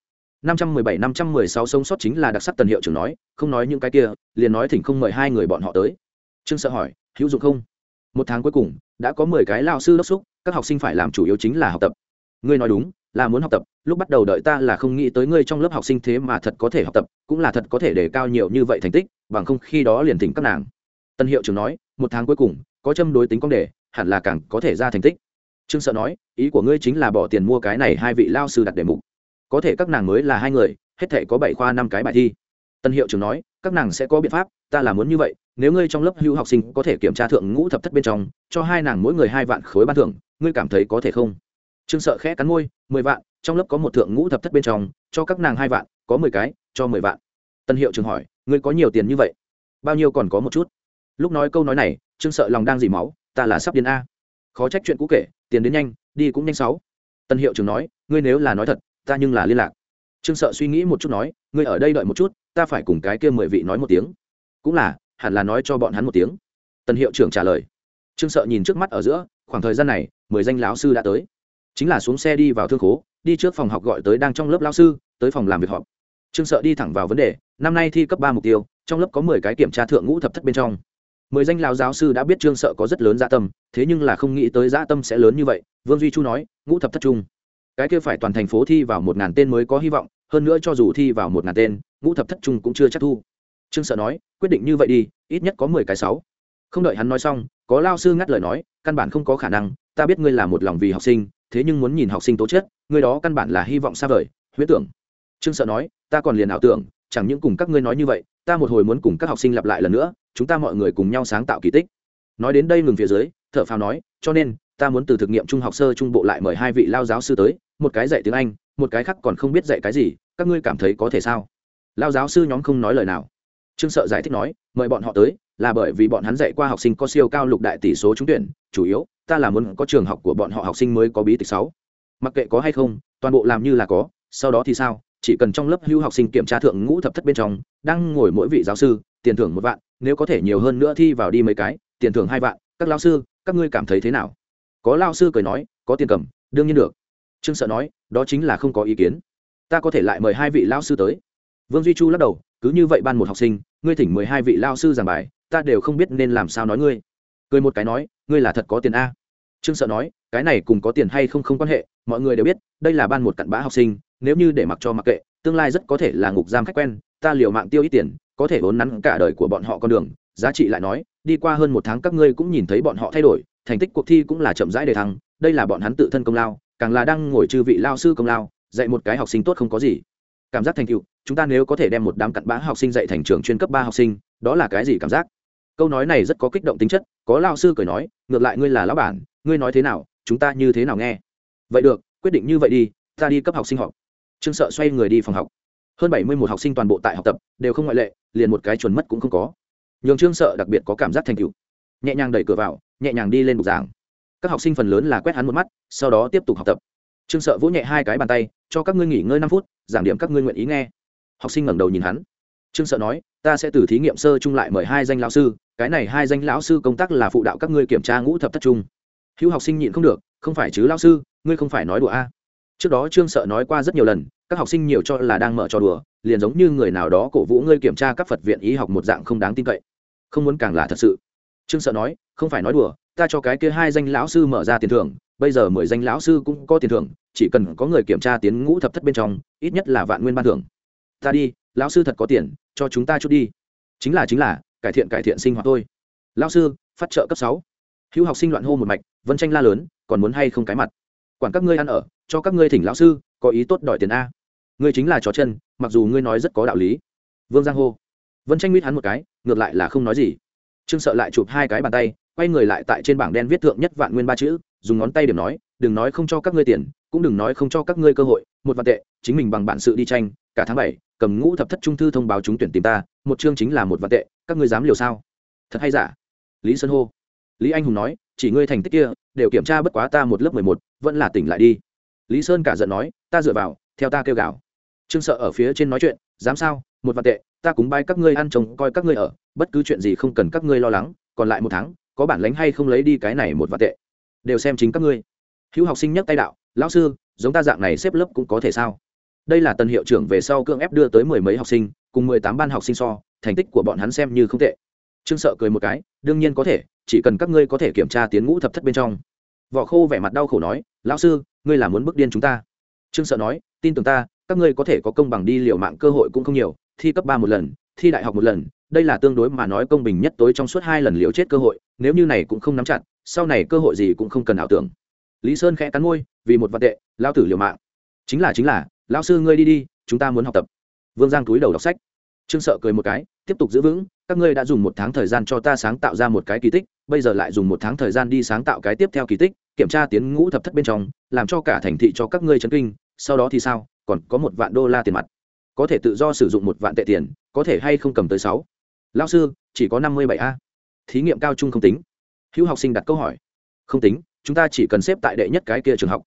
năm trăm mười bảy, năm trăm mười sáu sống sót chính là đặc sắc tần hiệu trưởng nói, không nói những cái kia, liền nói thỉnh không mời hai người bọn họ tới. Trương sợ hỏi, hữu dụng không? Một tháng cuối cùng, đã có mười cái lao sư đốc xúc các học sinh phải làm chủ yếu chính là học tập. Ngươi nói đúng, là muốn học tập, lúc bắt đầu đợi ta là không nghĩ tới ngươi trong lớp học sinh thế mà thật có thể học tập, cũng là thật có thể đề cao nhiều như vậy thành tích, bằng không khi đó liền thỉnh các nàng. Tân hiệu trưởng nói, một tháng cuối cùng, có châm đối tính công đề, hẳn là càng có thể ra thành tích. Trương sợ nói, ý của ngươi chính là bỏ tiền mua cái này hai vị lao sư đặt đề mục có thể các nàng mới là hai người, hết thể có bảy khoa năm cái bài thi. Tân hiệu trưởng nói, các nàng sẽ có biện pháp, ta là muốn như vậy, nếu ngươi trong lớp hưu học sinh có thể kiểm tra thượng ngũ thập thất bên trong, cho hai nàng mỗi người hai vạn khối ban thưởng, ngươi cảm thấy có thể không? Trương sợ khẽ cắn môi, mười vạn, trong lớp có một thượng ngũ thập thất bên trong, cho các nàng hai vạn, có mười cái, cho mười vạn. Tân hiệu trường hỏi, ngươi có nhiều tiền như vậy? Bao nhiêu còn có một chút? Lúc nói câu nói này, trương sợ lòng đang dỉ máu, ta là sắp điên a. Khó trách chuyện cũ kể, tiền đến nhanh, đi cũng nhanh sáu. Tân hiệu trường nói, ngươi nếu là nói thật ta nhưng là liên lạc. Trương sợ suy nghĩ một chút nói, ngươi ở đây đợi một chút, ta phải cùng cái kia mười vị nói một tiếng. Cũng là, hẳn là nói cho bọn hắn một tiếng. Tần hiệu trưởng trả lời. Trương sợ nhìn trước mắt ở giữa, khoảng thời gian này, mười danh lão sư đã tới. Chính là xuống xe đi vào thương khố, đi trước phòng học gọi tới đang trong lớp lao sư, tới phòng làm việc họp. Trương sợ đi thẳng vào vấn đề, năm nay thi cấp ba mục tiêu, trong lớp có mười cái kiểm tra thượng ngũ thập thất bên trong. Mười danh lao giáo sư đã biết trương sợ có rất lớn dạ tâm, thế nhưng là không nghĩ tới dạ tâm sẽ lớn như vậy. Vương duy chu nói, ngũ thập thất trung cái kia phải toàn thành phố thi vào một ngàn tên mới có hy vọng, hơn nữa cho dù thi vào một ngàn tên, ngũ thập thất trung cũng chưa chắc thu. Trương sợ nói, quyết định như vậy đi, ít nhất có mười cái sáu. Không đợi hắn nói xong, có lao sư ngắt lời nói, căn bản không có khả năng, ta biết ngươi là một lòng vì học sinh, thế nhưng muốn nhìn học sinh tố chất, ngươi đó căn bản là hy vọng xa vời huyết tưởng. Trương sợ nói, ta còn liền ảo tưởng, chẳng những cùng các ngươi nói như vậy, ta một hồi muốn cùng các học sinh lặp lại lần nữa, chúng ta mọi người cùng nhau sáng tạo kỳ tích. Nói đến đây ngừng phía dưới thợ phào nói, cho nên, ta muốn từ thực nghiệm trung học sơ trung bộ lại mời hai vị lao giáo sư tới một cái dạy tiếng anh, một cái khác còn không biết dạy cái gì, các ngươi cảm thấy có thể sao? Lao giáo sư nhóm không nói lời nào. Trương sợ giải thích nói, mời bọn họ tới, là bởi vì bọn hắn dạy qua học sinh có siêu cao lục đại tỷ số trúng tuyển, chủ yếu, ta là muốn có trường học của bọn họ học sinh mới có bí tịch sáu. Mặc kệ có hay không, toàn bộ làm như là có, sau đó thì sao? Chỉ cần trong lớp hưu học sinh kiểm tra thượng ngũ thập thất bên trong, đang ngồi mỗi vị giáo sư, tiền thưởng một vạn, nếu có thể nhiều hơn nữa thi vào đi mấy cái, tiền thưởng hai vạn, các lao sư, các ngươi cảm thấy thế nào? Có lao sư cười nói, có tiền cầm, đương nhiên được trương sợ nói, đó chính là không có ý kiến. Ta có thể lại mời hai vị lao sư tới. Vương duy chu lắc đầu, cứ như vậy ban một học sinh, ngươi thỉnh mười hai vị lao sư giảng bài, ta đều không biết nên làm sao nói ngươi. Cười một cái nói, ngươi là thật có tiền a. Trương sợ nói, cái này cùng có tiền hay không không quan hệ, mọi người đều biết, đây là ban một cặn bã học sinh, nếu như để mặc cho mặc kệ, tương lai rất có thể là ngục giam khách quen, ta liều mạng tiêu ít tiền, có thể vốn nắn cả đời của bọn họ con đường. Giá trị lại nói, đi qua hơn một tháng các ngươi cũng nhìn thấy bọn họ thay đổi, thành tích cuộc thi cũng là chậm rãi đề thăng, đây là bọn hắn tự thân công lao càng là đang ngồi chư vị lao sư công lao, dạy một cái học sinh tốt không có gì. Cảm giác thành tựu, chúng ta nếu có thể đem một đám cặn bã học sinh dạy thành trường chuyên cấp ba học sinh, đó là cái gì cảm giác? Câu nói này rất có kích động tính chất, có lao sư cười nói, ngược lại ngươi là lão bản, ngươi nói thế nào, chúng ta như thế nào nghe? Vậy được, quyết định như vậy đi, ta đi cấp học sinh học trương sợ xoay người đi phòng học. Hơn bảy mươi một học sinh toàn bộ tại học tập, đều không ngoại lệ, liền một cái chuẩn mất cũng không có. Nhường trương sợ đặc biệt có cảm giác thành tựu. Nhẹ nhàng đẩy cửa vào, nhẹ nhàng đi lên bục giảng các học sinh phần lớn là quét hắn một mắt, sau đó tiếp tục học tập. Trương sợ vỗ nhẹ hai cái bàn tay, cho các ngươi nghỉ ngơi năm phút, giảng điểm các ngươi nguyện ý nghe. Học sinh ngẩng đầu nhìn hắn. Trương sợ nói, ta sẽ từ thí nghiệm sơ chung lại mời hai danh lão sư, cái này hai danh lão sư công tác là phụ đạo các ngươi kiểm tra ngũ thập thất trung hữu học sinh nhịn không được, không phải chứ lão sư, ngươi không phải nói đùa a. À. trước đó trương sợ nói qua rất nhiều lần, các học sinh nhiều cho là đang mở trò đùa, liền giống như người nào đó cổ vũ ngươi kiểm tra các phật viện y học một dạng không đáng tin cậy. Không muốn càng là thật sự. Trương sợ nói, không phải nói đùa ta cho cái kia hai danh lão sư mở ra tiền thưởng, bây giờ mười danh lão sư cũng có tiền thưởng, chỉ cần có người kiểm tra tiến ngũ thập thất bên trong, ít nhất là vạn nguyên ban thưởng. Ta đi, lão sư thật có tiền, cho chúng ta chút đi. Chính là chính là, cải thiện cải thiện sinh hoạt thôi. Lão sư, phát trợ cấp sáu. Hữu học sinh loạn hô một mạch, vân tranh la lớn, còn muốn hay không cái mặt? Quản các ngươi ăn ở, cho các ngươi thỉnh lão sư, có ý tốt đòi tiền a. Ngươi chính là chó chân, mặc dù ngươi nói rất có đạo lý. Vương giang hô. Vân tranh mít hắn một cái, ngược lại là không nói gì. Trương sợ lại chụp hai cái bàn tay quay người lại tại trên bảng đen viết thượng nhất vạn nguyên ba chữ, dùng ngón tay điểm nói, đừng nói không cho các ngươi tiền, cũng đừng nói không cho các ngươi cơ hội, một vạn tệ, chính mình bằng bản sự đi tranh, cả tháng bảy, cầm ngũ thập thất trung thư thông báo trúng tuyển tìm ta, một chương chính là một vạn tệ, các ngươi dám liều sao? Thật hay giả? Lý sơn hô. Lý anh hùng nói, chỉ ngươi thành tích kia, đều kiểm tra bất quá ta một lớp mười một, vẫn là tỉnh lại đi. Lý sơn cả giận nói, ta dựa vào, theo ta kêu gào. Trương sợ ở phía trên nói chuyện, dám sao? Một vạn tệ, ta cúng bay các ngươi ăn chồng coi các ngươi ở, bất cứ chuyện gì không cần các ngươi lo lắng, còn lại một tháng có bản lánh hay không lấy đi cái này một vạn tệ. Đều xem chính các ngươi. Hữu học sinh nhắc tay đạo, lão sư, giống ta dạng này xếp lớp cũng có thể sao? Đây là tần hiệu trưởng về sau cưỡng ép đưa tới mười mấy học sinh, cùng mười tám ban học sinh so, thành tích của bọn hắn xem như không tệ. Trương sợ cười một cái, đương nhiên có thể, chỉ cần các ngươi có thể kiểm tra tiến ngũ thập thất bên trong. Võ khô vẻ mặt đau khổ nói, lão sư, ngươi là muốn bức điên chúng ta? Trương sợ nói, tin tưởng ta, các ngươi có thể có công bằng đi liều mạng cơ hội cũng không nhiều, thi cấp ba một lần thi đại học một lần, đây là tương đối mà nói công bình nhất tối trong suốt hai lần liều chết cơ hội, nếu như này cũng không nắm chặt, sau này cơ hội gì cũng không cần ảo tưởng. Lý sơn khẽ cắn môi, vì một vạn tệ, lao tử liều mạng. Chính là chính là, lao sư ngươi đi đi, chúng ta muốn học tập. Vương giang túi đầu đọc sách. Trương sợ cười một cái, tiếp tục giữ vững, các ngươi đã dùng một tháng thời gian cho ta sáng tạo ra một cái kỳ tích, bây giờ lại dùng một tháng thời gian đi sáng tạo cái tiếp theo kỳ tích, kiểm tra tiến ngũ thập thất bên trong, làm cho cả thành thị cho các ngươi chấn kinh, sau đó thì sao, còn có một vạn đô la tiền mặt có thể tự do sử dụng một vạn tệ tiền, có thể hay không cầm tới sáu? Lao sư, chỉ có năm mươi bảy a. Thí nghiệm cao trung không tính. Hữu học sinh đặt câu hỏi. Không tính, chúng ta chỉ cần xếp tại đệ nhất cái kia trường học.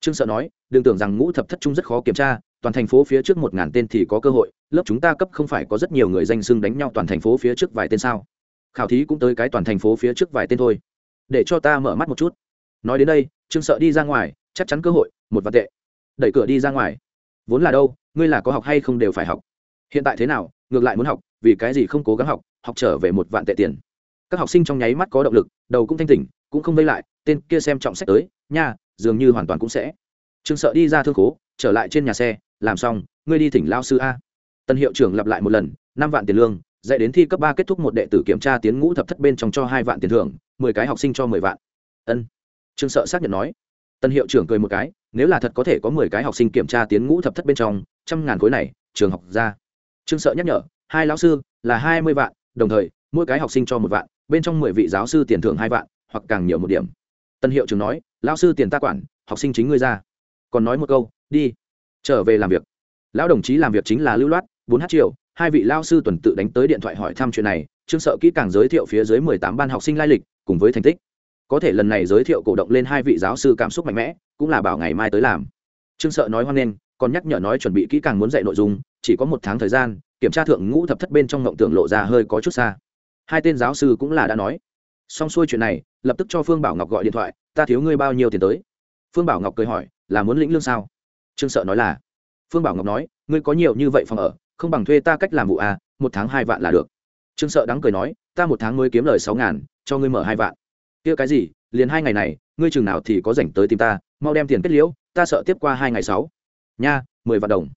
Trương sợ nói, đừng tưởng rằng ngũ thập thất trung rất khó kiểm tra, toàn thành phố phía trước một ngàn tên thì có cơ hội, lớp chúng ta cấp không phải có rất nhiều người danh xưng đánh nhau toàn thành phố phía trước vài tên sao? Khảo thí cũng tới cái toàn thành phố phía trước vài tên thôi. Để cho ta mở mắt một chút. Nói đến đây, trương sợ đi ra ngoài, chắc chắn cơ hội, một vạn tệ. Đẩy cửa đi ra ngoài. Vốn là đâu? Ngươi là có học hay không đều phải học. Hiện tại thế nào, ngược lại muốn học, vì cái gì không cố gắng học học trở về một vạn tệ tiền. Các học sinh trong nháy mắt có động lực, đầu cũng thanh tỉnh, cũng không vây lại, tên kia xem trọng sách tới, nha, dường như hoàn toàn cũng sẽ. Trương sợ đi ra thương khố, trở lại trên nhà xe, làm xong, ngươi đi thỉnh lao sư a. Tân hiệu trưởng lặp lại một lần, năm vạn tiền lương, dạy đến thi cấp ba kết thúc một đệ tử kiểm tra tiến ngũ thập thất bên trong cho hai vạn tiền thưởng, mười cái học sinh cho mười vạn. Ân. Trương sợ xác nhận nói tân hiệu trưởng cười một cái, nếu là thật có thể có mười cái học sinh kiểm tra tiến ngũ thập thất bên trong, trăm ngàn khối này, trường học ra. Trương sợ nhắc nhở, hai lão sư là hai mươi vạn, đồng thời, mỗi cái học sinh cho một vạn, bên trong mười vị giáo sư tiền thưởng hai vạn, hoặc càng nhiều một điểm. Tân hiệu trưởng nói, lão sư tiền ta quản, học sinh chính ngươi ra. Còn nói một câu, đi, trở về làm việc. Lão đồng chí làm việc chính là lưu loát, bốn h triệu hai vị lao sư tuần tự đánh tới điện thoại hỏi thăm chuyện này, trương sợ kỹ càng giới thiệu phía dưới mười tám ban học sinh lai lịch, cùng với thành tích có thể lần này giới thiệu cổ động lên hai vị giáo sư cảm xúc mạnh mẽ, cũng là bảo ngày mai tới làm. Trương sợ nói hoan nghênh, còn nhắc nhở nói chuẩn bị kỹ càng muốn dạy nội dung, chỉ có một tháng thời gian, kiểm tra thượng ngũ thập thất bên trong ngộng tưởng lộ ra hơi có chút xa. Hai tên giáo sư cũng là đã nói. Xong xuôi chuyện này, lập tức cho phương bảo ngọc gọi điện thoại, ta thiếu ngươi bao nhiêu tiền tới? Phương bảo ngọc cười hỏi, là muốn lĩnh lương sao? Trương sợ nói là, phương bảo ngọc nói, ngươi có nhiều như vậy phòng ở, không bằng thuê ta cách làm vụ à một tháng hai vạn là được. Trương sợ đắng cười nói, ta một tháng mới kiếm lời sáu ngàn, cho ngươi mở hai vạn kia cái gì, liền hai ngày này, ngươi chừng nào thì có rảnh tới tìm ta, mau đem tiền kết liễu, ta sợ tiếp qua hai ngày sáu. Nha, mười vạn đồng.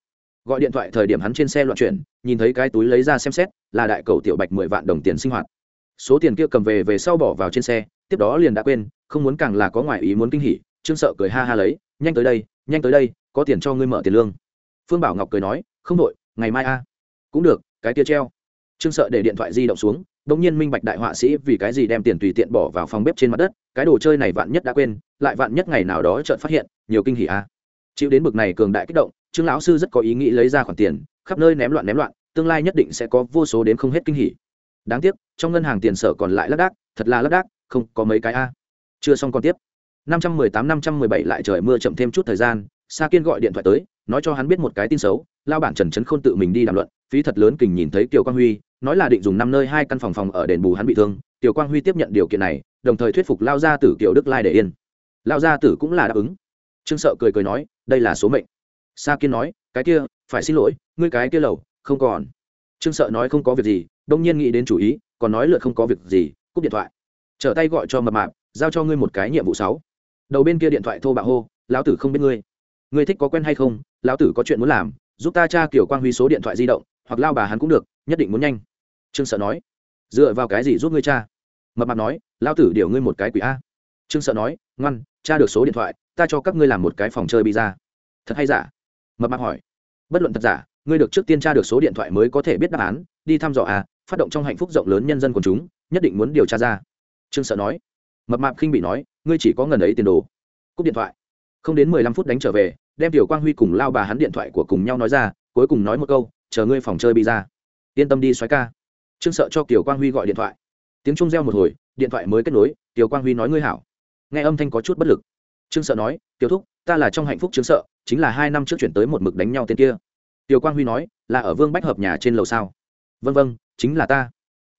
Gọi điện thoại thời điểm hắn trên xe loạn chuyển, nhìn thấy cái túi lấy ra xem xét, là đại cầu tiểu bạch mười vạn đồng tiền sinh hoạt. Số tiền kia cầm về về sau bỏ vào trên xe, tiếp đó liền đã quên, không muốn càng là có ngoại ý muốn kinh hỉ, trương sợ cười ha ha lấy, nhanh tới đây, nhanh tới đây, có tiền cho ngươi mở tiền lương. Phương bảo ngọc cười nói, không đội ngày mai a. Cũng được, cái kia treo. Trương sợ để điện thoại di động xuống bỗng nhiên minh bạch đại họa sĩ vì cái gì đem tiền tùy tiện bỏ vào phòng bếp trên mặt đất, cái đồ chơi này vạn nhất đã quên, lại vạn nhất ngày nào đó chợt phát hiện, nhiều kinh hỉ a. Chịu đến bực này cường đại kích động, trương lão sư rất có ý nghĩ lấy ra khoản tiền, khắp nơi ném loạn ném loạn, tương lai nhất định sẽ có vô số đến không hết kinh hỉ. Đáng tiếc, trong ngân hàng tiền sở còn lại lác đác, thật là lác đác, không có mấy cái a. Chưa xong còn tiếp. năm trăm mười tám, năm trăm mười bảy lại trời mưa chậm thêm chút thời gian, sa kiên gọi điện thoại tới, nói cho hắn biết một cái tin xấu, lao bản trần trấn khôn tự mình đi đàm luận, phí thật lớn kình nhìn thấy kiều quang huy nói là định dùng năm nơi hai căn phòng phòng ở đền bù hắn bị thương, Tiểu quang huy tiếp nhận điều kiện này, đồng thời thuyết phục lao gia tử kiều đức lai để yên. Lao gia tử cũng là đáp ứng. Trương sợ cười cười nói, đây là số mệnh. Sa kiên nói, cái kia, phải xin lỗi, ngươi cái kia lầu, không còn. Trương sợ nói không có việc gì, đông nhiên nghĩ đến chủ ý, còn nói lượt không có việc gì, cúp điện thoại. Trở tay gọi cho mập mạp, giao cho ngươi một cái nhiệm vụ sáu. Đầu bên kia điện thoại thô bạo hô, lão tử không biết ngươi. Ngươi thích có quen hay không? Lão tử có chuyện muốn làm, giúp ta tra kiểu quang huy số điện thoại di động, hoặc lao bà hắn cũng được nhất định muốn nhanh. Trương sợ nói, dựa vào cái gì giúp ngươi cha? Mập mạp nói lao tử điều ngươi một cái quỷ a. Trương sợ nói, ngoan, cha được số điện thoại, ta cho các ngươi làm một cái phòng chơi bi ra. Thật hay giả? Mập mạp hỏi. Bất luận thật giả, ngươi được trước tiên tra được số điện thoại mới có thể biết đáp án, đi thăm dò à phát động trong hạnh phúc rộng lớn nhân dân của chúng, nhất định muốn điều tra ra. Trương sợ nói. Mập mạp khinh bị nói, ngươi chỉ có ngần ấy tiền đồ. Cúp điện thoại. Không đến mười lăm phút đánh trở về, đem tiểu quang huy cùng lao bà hắn điện thoại của cùng nhau nói ra, cuối cùng nói một câu, chờ ngươi phòng chơi bị ra yên tâm đi xoáy ca. Trương sợ cho kiều quang huy gọi điện thoại. Tiếng trung reo một hồi, điện thoại mới kết nối tiểu quang huy nói ngươi hảo. Nghe âm thanh có chút bất lực. Trương sợ nói tiểu thúc, ta là trong hạnh phúc trương sợ, chính là hai năm trước chuyển tới một mực đánh nhau tên kia. Tiểu quang huy nói, là ở vương bách hợp nhà trên lầu sao? Vân vân chính là ta.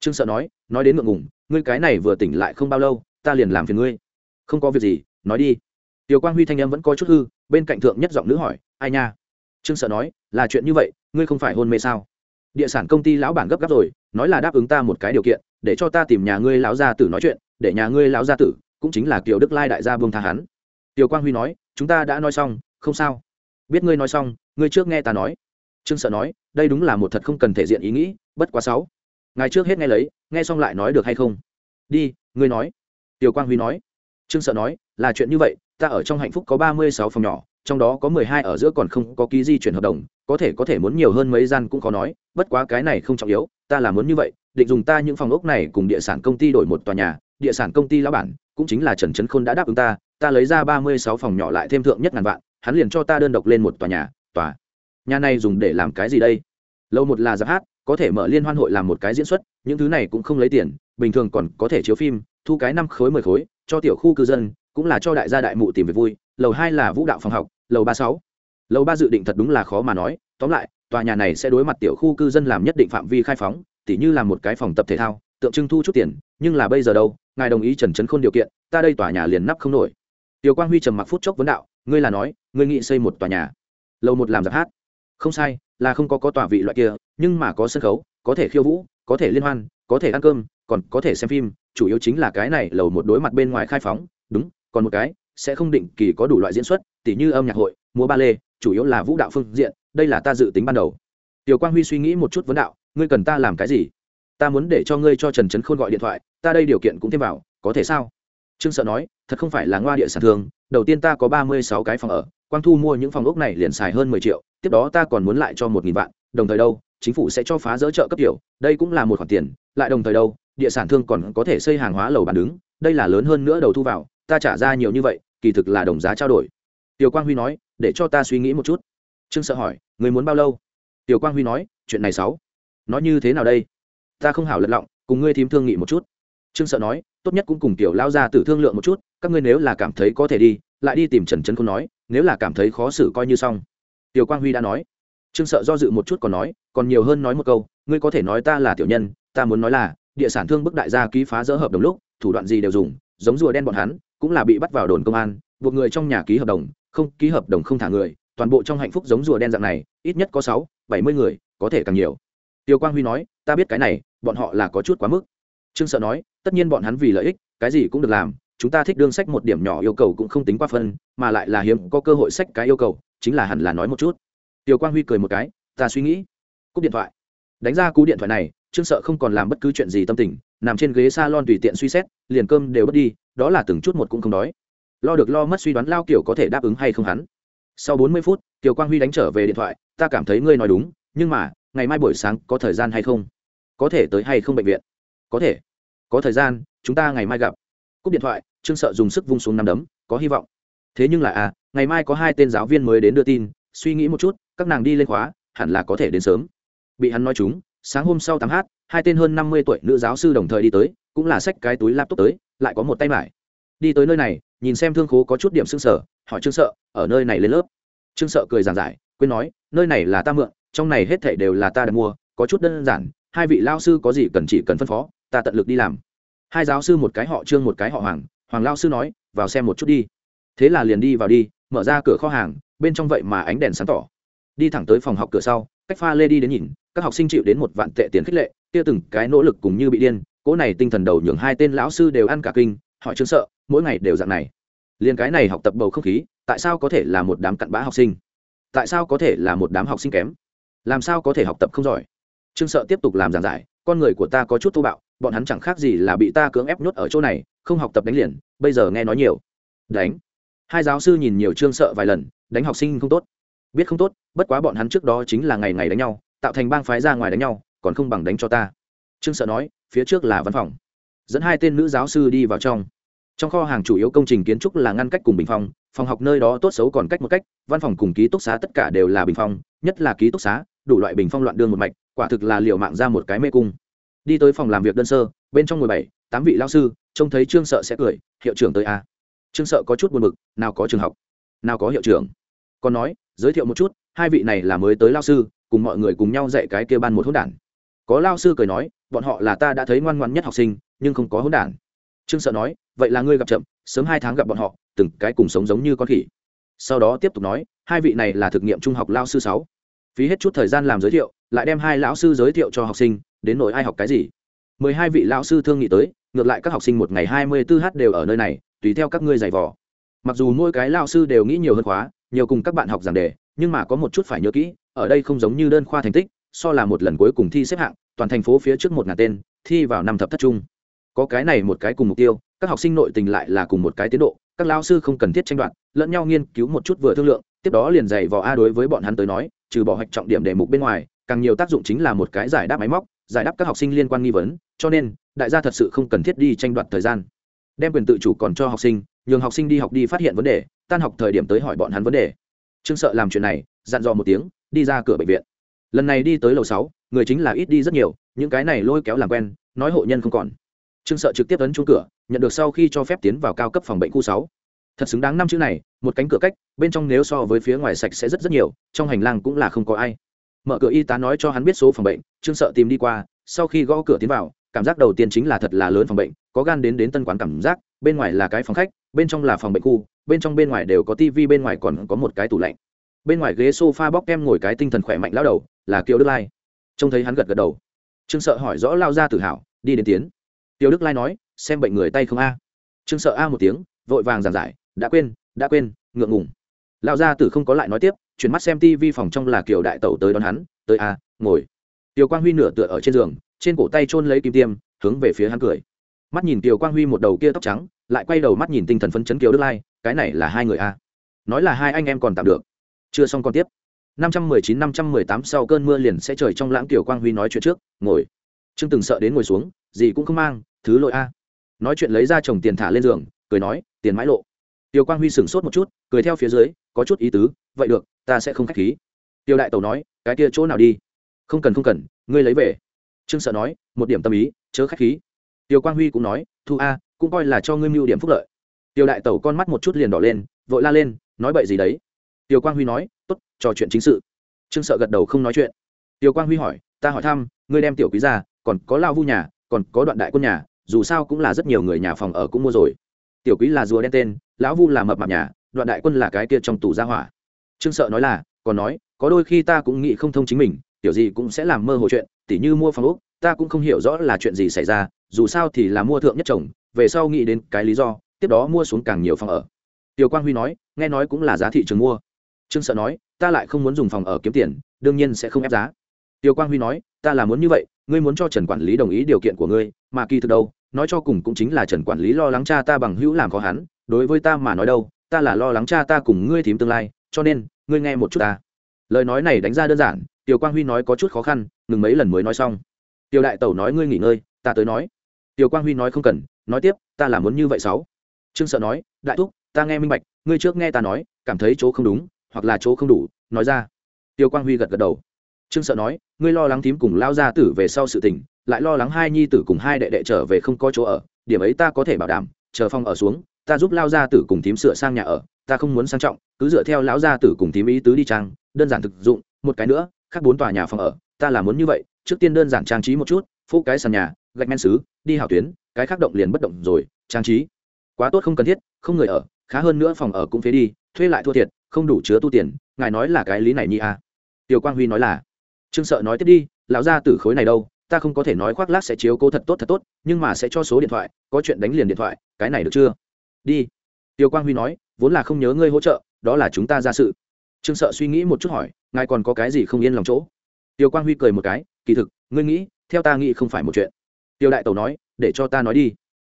Trương sợ nói nói đến ngượng ngùng, ngươi cái này vừa tỉnh lại không bao lâu, ta liền làm phiền ngươi. Không có việc gì, nói đi. Tiểu quang huy thanh em vẫn có chút hư, bên cạnh thượng nhất giọng nữ hỏi, ai nha? Trương sợ nói, là chuyện như vậy, ngươi không phải hôn mê sao? Địa sản công ty lão bản gấp gáp rồi, nói là đáp ứng ta một cái điều kiện, để cho ta tìm nhà ngươi lão gia tử nói chuyện, để nhà ngươi lão gia tử, cũng chính là kiều đức lai đại gia vương tha hắn. Tiểu quang huy nói, chúng ta đã nói xong, không sao. Biết ngươi nói xong, ngươi trước nghe ta nói. Trương sợ nói, đây đúng là một thật không cần thể diện ý nghĩ, bất quá sáu. Ngày trước hết nghe lấy, nghe xong lại nói được hay không? Đi, ngươi nói. Tiểu quang huy nói. Trương sợ nói, là chuyện như vậy, ta ở trong hạnh phúc có ba mươi sáu phòng nhỏ, trong đó có mười hai ở giữa còn không có ký di chuyển hợp đồng có thể có thể muốn nhiều hơn mấy gian cũng khó nói, bất quá cái này không trọng yếu, ta là muốn như vậy, định dùng ta những phòng ốc này cùng địa sản công ty đổi một tòa nhà, địa sản công ty lão bản, cũng chính là trần trấn khôn đã đáp ứng ta ta lấy ra ba mươi sáu phòng nhỏ lại thêm thượng nhất ngàn vạn, hắn liền cho ta đơn độc lên một tòa nhà tòa nhà này dùng để làm cái gì đây? Lâu một là giáp hát, có thể mở liên hoan hội làm một cái diễn xuất, những thứ này cũng không lấy tiền, bình thường còn có thể chiếu phim, thu cái năm khối mười khối, cho tiểu khu cư dân, cũng là cho đại gia đại mụ tìm việc vui, lầu hai là vũ đạo phòng học, lầu ba sáu lầu ba dự định thật đúng là khó mà nói, tóm lại, tòa nhà này sẽ đối mặt tiểu khu cư dân làm nhất định phạm vi khai phóng, tỉ như là một cái phòng tập thể thao, tượng trưng thu chút tiền, nhưng là bây giờ đâu, ngài đồng ý trần trấn khôn điều kiện, ta đây tòa nhà liền nắp không nổi. Tiểu quang huy trầm mặc phút chốc vấn đạo, ngươi là nói, ngươi nghĩ xây một tòa nhà? Lầu một làm giặc hát. Không sai, là không có có tòa vị loại kia, nhưng mà có sân khấu, có thể khiêu vũ, có thể liên hoan, có thể ăn cơm, còn có thể xem phim, chủ yếu chính là cái này lầu một đối mặt bên ngoài khai phóng, đúng, còn một cái, sẽ không định kỳ có đủ loại diễn xuất, tỉ như âm nhạc hội, múa ba lê chủ yếu là vũ đạo phương diện, đây là ta dự tính ban đầu. Tiểu quang huy suy nghĩ một chút vấn đạo, ngươi cần ta làm cái gì? Ta muốn để cho ngươi cho trần trấn khôn gọi điện thoại, ta đây điều kiện cũng thêm vào, có thể sao? Trương sợ nói, thật không phải là ngoa địa sản thường đầu tiên ta có ba mươi sáu cái phòng ở, quang thu mua những phòng ốc này liền xài hơn mười triệu, tiếp đó ta còn muốn lại cho một nghìn vạn, đồng thời đâu, chính phủ sẽ cho phá dỡ trợ cấp tiểu, đây cũng là một khoản tiền, lại đồng thời đâu, địa sản thương còn có thể xây hàng hóa lầu bàn đứng, đây là lớn hơn nữa đầu thu vào, ta trả ra nhiều như vậy, kỳ thực là đồng giá trao đổi. Tiểu quang huy nói để cho ta suy nghĩ một chút. Trương sợ hỏi người muốn bao lâu? Tiểu quang huy nói, chuyện này sáu. Nói như thế nào đây? Ta không hảo lật lọng, cùng ngươi thím thương nghị một chút. Trương sợ nói, tốt nhất cũng cùng tiểu lao ra tử thương lượng một chút, các ngươi nếu là cảm thấy có thể đi, lại đi tìm trần trấn không nói, nếu là cảm thấy khó xử coi như xong. Tiểu quang huy đã nói. Trương sợ do dự một chút còn nói, còn nhiều hơn nói một câu, ngươi có thể nói ta là tiểu nhân, ta muốn nói là, địa sản thương bức đại gia ký phá dỡ hợp đồng lúc, thủ đoạn gì đều dùng, giống rùa đen bọn hắn, cũng là bị bắt vào đồn công an, buộc người trong nhà ký hợp đồng không, ký hợp đồng không thả người, toàn bộ trong hạnh phúc giống rùa đen dạng này, ít nhất có sáu, bảy mươi người, có thể càng nhiều. Tiêu quang huy nói, ta biết cái này, bọn họ là có chút quá mức. Trương sợ nói, tất nhiên bọn hắn vì lợi ích, cái gì cũng được làm, chúng ta thích đương sách một điểm nhỏ yêu cầu cũng không tính qua phân, mà lại là hiếm có cơ hội sách cái yêu cầu, chính là hẳn là nói một chút. Tiêu quang huy cười một cái, ta suy nghĩ. Cúp điện thoại. Đánh ra cú điện thoại này, trương sợ không còn làm bất cứ chuyện gì tâm tình, nằm trên ghế s a lon tùy tiện suy xét, liền cơm đều bớt đi, đó là từng chút một cũng không đói lo được lo mất suy đoán lao kiểu có thể đáp ứng hay không hắn. Sau bốn mươi phút, kiều quang huy đánh trở về điện thoại, ta cảm thấy ngươi nói đúng, nhưng mà, ngày mai buổi sáng có thời gian hay không? Có thể tới hay không bệnh viện? Có thể. Có thời gian, chúng ta ngày mai gặp. Cúp điện thoại, trương sợ dùng sức vung xuống năm đấm, có hy vọng. Thế nhưng là à ngày mai có hai tên giáo viên mới đến đưa tin, suy nghĩ một chút, các nàng đi lên khóa, hẳn là có thể đến sớm. Bị hắn nói chúng, sáng hôm sau tám h hai tên hơn năm mươi tuổi nữ giáo sư đồng thời đi tới, cũng là xách cái túi laptop tới, lại có một tay mải. Đi tới nơi này nhìn xem thương khố có chút điểm xương sở hỏi trương sợ, ở nơi này lên lớp? Trương sợ cười giảng giải, quên nói, nơi này là ta mượn, trong này hết thảy đều là ta đặt mua, có chút đơn giản, hai vị lao sư có gì cần chỉ cần phân phó, ta tận lực đi làm. Hai giáo sư một cái họ trương, một cái họ hoàng hoàng lao sư nói, vào xem một chút đi. Thế là liền đi vào đi, mở ra cửa kho hàng, bên trong vậy mà ánh đèn sáng tỏ. Đi thẳng tới phòng học cửa sau, cách pha lê đi đến nhìn, các học sinh chịu đến một vạn tệ tiền khích lệ, kia từng cái nỗ lực cùng như bị điên, cỗ này tinh thần đầu nhường hai tên lão sư đều ăn cả kinh họ chứng sợ, mỗi ngày đều dạng này. Liền cái này học tập bầu không khí, tại sao có thể là một đám cặn bã học sinh? Tại sao có thể là một đám học sinh kém? Làm sao có thể học tập không giỏi? Trương sợ tiếp tục làm giảng giải, con người của ta có chút thô bạo, bọn hắn chẳng khác gì là bị ta cưỡng ép nhốt ở chỗ này, không học tập đánh liền, bây giờ nghe nói nhiều. Đánh. Hai giáo sư nhìn nhiều trương sợ vài lần, đánh học sinh không tốt. Biết không tốt, bất quá bọn hắn trước đó chính là ngày ngày đánh nhau, tạo thành bang phái ra ngoài đánh nhau, còn không bằng đánh cho ta. Trương sợ nói, phía trước là văn phòng dẫn hai tên nữ giáo sư đi vào trong. Trong kho hàng chủ yếu công trình kiến trúc là ngăn cách cùng bình phong, phòng học nơi đó tốt xấu còn cách một cách, văn phòng cùng ký túc xá tất cả đều là bình phong, nhất là ký túc xá, đủ loại bình phong loạn đương một mạch, quả thực là liệu mạng ra một cái mê cung. Đi tới phòng làm việc đơn sơ, bên trong mười bảy, tám vị lao sư, trông thấy trương sợ sẽ cười, hiệu trưởng tới a à. trương sợ có chút buồn bực, nào có trường học? Nào có hiệu trưởng? Còn nói, giới thiệu một chút, hai vị này là mới tới lao sư, cùng mọi người cùng nhau dạy cái kia ban một hốt đản có lao sư cười nói, bọn họ là ta đã thấy ngoan ngoan nhất học sinh, nhưng không có hỗn đản. Trương sợ nói, vậy là ngươi gặp chậm, sớm hai tháng gặp bọn họ, từng cái cùng sống giống như con khỉ. Sau đó tiếp tục nói, hai vị này là thực nghiệm trung học lao sư sáu. Phí hết chút thời gian làm giới thiệu, lại đem hai lão sư giới thiệu cho học sinh, đến nỗi ai học cái gì? Mười hai vị lão sư thương nghị tới, ngược lại các học sinh một ngày hai mươi 24 h đều ở nơi này, tùy theo các ngươi giày vò. Mặc dù mỗi cái lao sư đều nghĩ nhiều hơn khóa, nhiều cùng các bạn học giảng đề, nhưng mà có một chút phải nhớ kỹ, ở đây không giống như đơn khoa thành tích so là một lần cuối cùng thi xếp hạng, toàn thành phố phía trước một ngàn tên, thi vào năm thập thất trung. Có cái này một cái cùng mục tiêu, các học sinh nội tình lại là cùng một cái tiến độ, các lao sư không cần thiết tranh đoạt, lẫn nhau nghiên cứu một chút vừa thương lượng, tiếp đó liền dày vào a đối với bọn hắn tới nói, trừ bỏ hoạch trọng điểm đề mục bên ngoài, càng nhiều tác dụng chính là một cái giải đáp máy móc, giải đáp các học sinh liên quan nghi vấn, cho nên, đại gia thật sự không cần thiết đi tranh đoạt thời gian. Đem quyền tự chủ còn cho học sinh, nhường học sinh đi học đi phát hiện vấn đề, tan học thời điểm tới hỏi bọn hắn vấn đề. Trương sợ làm chuyện này, dặn dò một tiếng, đi ra cửa bệnh viện lần này đi tới lầu sáu, người chính là ít đi rất nhiều, những cái này lôi kéo làm quen, nói hộ nhân không còn. Trương sợ trực tiếp ấn chung cửa, nhận được sau khi cho phép tiến vào cao cấp phòng bệnh khu sáu. Thật xứng đáng năm chữ này, một cánh cửa cách, bên trong nếu so với phía ngoài sạch sẽ rất rất nhiều, trong hành lang cũng là không có ai. Mở cửa y tá nói cho hắn biết số phòng bệnh, trương sợ tìm đi qua, sau khi gõ cửa tiến vào, cảm giác đầu tiên chính là thật là lớn phòng bệnh, có gan đến đến tân quán cảm giác, bên ngoài là cái phòng khách, bên trong là phòng bệnh khu, bên trong bên ngoài đều có tivi bên ngoài còn có một cái tủ lạnh bên ngoài ghế sofa bóc em ngồi cái tinh thần khỏe mạnh lao đầu, là kiều đức lai. Trông thấy hắn gật gật đầu. Trương sợ hỏi rõ lao ra tự hào, đi đến tiến. Tiêu đức lai nói, xem bệnh người tay không a. Trương sợ a một tiếng, vội vàng giảng giải, đã quên đã quên, ngượng ngùng. Lao ra tử không có lại nói tiếp, chuyển mắt xem tv phòng trong là kiều đại tẩu tới đón hắn, tới a, ngồi. Tiêu quang huy nửa tựa ở trên giường, trên cổ tay chôn lấy kim tiêm, hướng về phía hắn cười. Mắt nhìn tiêu quang huy một đầu kia tóc trắng, lại quay đầu mắt nhìn tinh thần phấn chấn kiều đức lai, cái này là hai người a. Nói là hai anh em còn tạm được chưa xong còn tiếp. 519 518 sau cơn mưa liền sẽ trời trong lãng tiểu quang huy nói chuyện trước, ngồi. Trương từng sợ đến ngồi xuống, gì cũng không mang, thứ lỗi a. Nói chuyện lấy ra chồng tiền thả lên giường, cười nói, tiền mãi lộ. Tiểu quang huy sửng sốt một chút, cười theo phía dưới, có chút ý tứ, vậy được, ta sẽ không khách khí. Tiểu đại tẩu nói, cái kia chỗ nào đi? Không cần không cần, ngươi lấy về. Trương sợ nói, một điểm tâm ý, chớ khách khí. Tiểu quang huy cũng nói, thu a, cũng coi là cho ngươi mưu điểm phúc lợi. Tiểu đại tẩu con mắt một chút liền đỏ lên, vội la lên, nói bậy gì đấy? Tiêu quang huy nói tốt trò chuyện chính sự. Trương sợ gật đầu không nói chuyện. Tiêu quang huy hỏi ta hỏi thăm ngươi đem tiểu quý ra còn có lao vu nhà còn có đoạn đại quân nhà dù sao cũng là rất nhiều người nhà phòng ở cũng mua rồi. Tiểu quý là rùa đen tên lão vu là mập mạp nhà đoạn đại quân là cái kia trong tủ gia hỏa. Trương sợ nói là còn nói có đôi khi ta cũng nghĩ không thông chính mình tiểu gì cũng sẽ làm mơ hồ chuyện tỉ như mua phòng ốc, ta cũng không hiểu rõ là chuyện gì xảy ra dù sao thì là mua thượng nhất chồng về sau nghĩ đến cái lý do tiếp đó mua xuống càng nhiều phòng ở. Tiêu quang huy nói nghe nói cũng là giá thị trường mua trương sợ nói, ta lại không muốn dùng phòng ở kiếm tiền, đương nhiên sẽ không ép giá. Tiêu quang huy nói, ta là muốn như vậy, ngươi muốn cho trần quản lý đồng ý điều kiện của ngươi, mà kỳ thực đâu, nói cho cùng cũng chính là trần quản lý lo lắng cha ta bằng hữu làm khó hắn, đối với ta mà nói đâu, ta là lo lắng cha ta cùng ngươi thím tương lai, cho nên, ngươi nghe một chút ta. Lời nói này đánh ra đơn giản tiêu quang huy nói có chút khó khăn, ngừng mấy lần mới nói xong. Tiêu đại tẩu nói ngươi nghỉ ngơi, ta tới nói. Tiêu quang huy nói không cần, nói tiếp, ta là muốn như vậy sáu. Trương sợ nói, đại thúc, ta nghe minh bạch, ngươi trước nghe ta nói, cảm thấy chỗ không đúng hoặc là chỗ không đủ, nói ra. Tiêu quang huy gật gật đầu. Trương sợ nói, ngươi lo lắng thím cùng lao gia tử về sau sự tình, lại lo lắng hai nhi tử cùng hai đệ đệ trở về không có chỗ ở, điểm ấy ta có thể bảo đảm, chờ phong ở xuống, ta giúp lao gia tử cùng thím sửa sang nhà ở, ta không muốn sang trọng, cứ dựa theo lão gia tử cùng thím ý tứ đi trang đơn giản thực dụng, một cái nữa, khác bốn tòa nhà phòng ở, ta là muốn như vậy, trước tiên đơn giản trang trí một chút phô cái sàn nhà, gạch men xứ, đi hảo tuyến, cái khác động liền bất động rồi, trang trí. Quá tốt không cần thiết, không người ở, khá hơn nữa phòng ở cũng phế đi, thuê lại thua thiệt không đủ chứa tu tiền, ngài nói là cái lý này nhi à. tiểu quang huy nói là, trương sợ nói tiếp đi, lão gia tử khối này đâu, ta không có thể nói khoác lác sẽ chiếu cố thật tốt thật tốt, nhưng mà sẽ cho số điện thoại, có chuyện đánh liền điện thoại, cái này được chưa? Đi. Tiểu quang huy nói, vốn là không nhớ ngươi hỗ trợ, đó là chúng ta ra sự. Trương sợ suy nghĩ một chút hỏi, ngài còn có cái gì không yên lòng chỗ? Tiểu quang huy cười một cái, kỳ thực, ngươi nghĩ, theo ta nghĩ không phải một chuyện. Tiểu đại tẩu nói, để cho ta nói đi.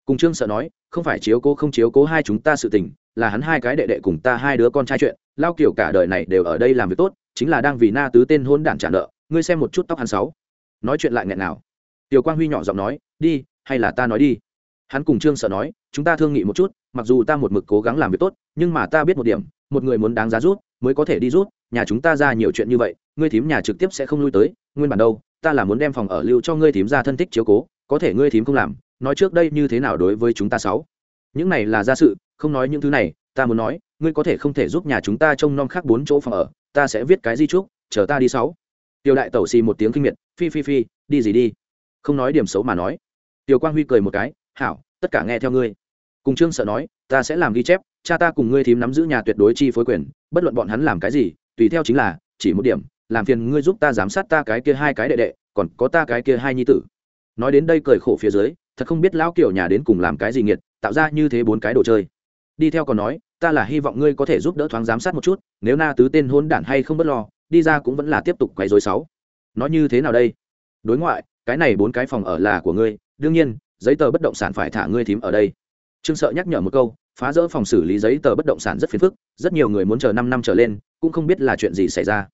Cùng trương sợ nói, không phải chiếu cố không chiếu cố hai chúng ta sự tình, là hắn hai cái đệ đệ cùng ta hai đứa con trai chuyện lao kiểu cả đời này đều ở đây làm việc tốt, chính là đang vì na tứ tên hôn đản trả nợ, ngươi xem một chút tóc hắn sáu. Nói chuyện lại nghẹn nào tiểu quang huy nhỏ giọng nói, đi, hay là ta nói đi? Hắn cùng trương sợ nói, chúng ta thương nghị một chút, mặc dù ta một mực cố gắng làm việc tốt, nhưng mà ta biết một điểm, một người muốn đáng giá rút, mới có thể đi rút, nhà chúng ta ra nhiều chuyện như vậy, ngươi thím nhà trực tiếp sẽ không lui tới, nguyên bản đâu, ta là muốn đem phòng ở lưu cho ngươi thím ra thân thích chiếu cố, có thể ngươi thím không làm, nói trước đây như thế nào đối với chúng ta sáu? Những này là gia sự, không nói những thứ này, ta muốn nói ngươi có thể không thể giúp nhà chúng ta trông nom khác bốn chỗ phòng ở, ta sẽ viết cái di trúc chờ ta đi sáu. Tiểu đại tẩu xì một tiếng kinh miệt, phi phi phi, đi gì đi? Không nói điểm xấu mà nói. Tiểu quang huy cười một cái, hảo, tất cả nghe theo ngươi. Cùng trương sợ nói, ta sẽ làm ghi chép, cha ta cùng ngươi thím nắm giữ nhà tuyệt đối chi phối quyền, bất luận bọn hắn làm cái gì, tùy theo chính là, chỉ một điểm, làm phiền ngươi giúp ta giám sát ta cái kia hai cái đệ đệ, còn có ta cái kia hai nhi tử. Nói đến đây cười khổ phía dưới, thật không biết lão kiểu nhà đến cùng làm cái gì nghiệt, tạo ra như thế bốn cái đồ chơi. Đi theo còn nói ta là hy vọng ngươi có thể giúp đỡ thoáng giám sát một chút, nếu na tứ tên hôn đản hay không bất lo, đi ra cũng vẫn là tiếp tục quấy dối sáu. Nói như thế nào đây? Đối ngoại, cái này bốn cái phòng ở là của ngươi, đương nhiên, giấy tờ bất động sản phải thả ngươi thím ở đây. Trương sợ nhắc nhở một câu, phá rỡ phòng xử lý giấy tờ bất động sản rất phiền phức, rất nhiều người muốn chờ năm năm trở lên, cũng không biết là chuyện gì xảy ra.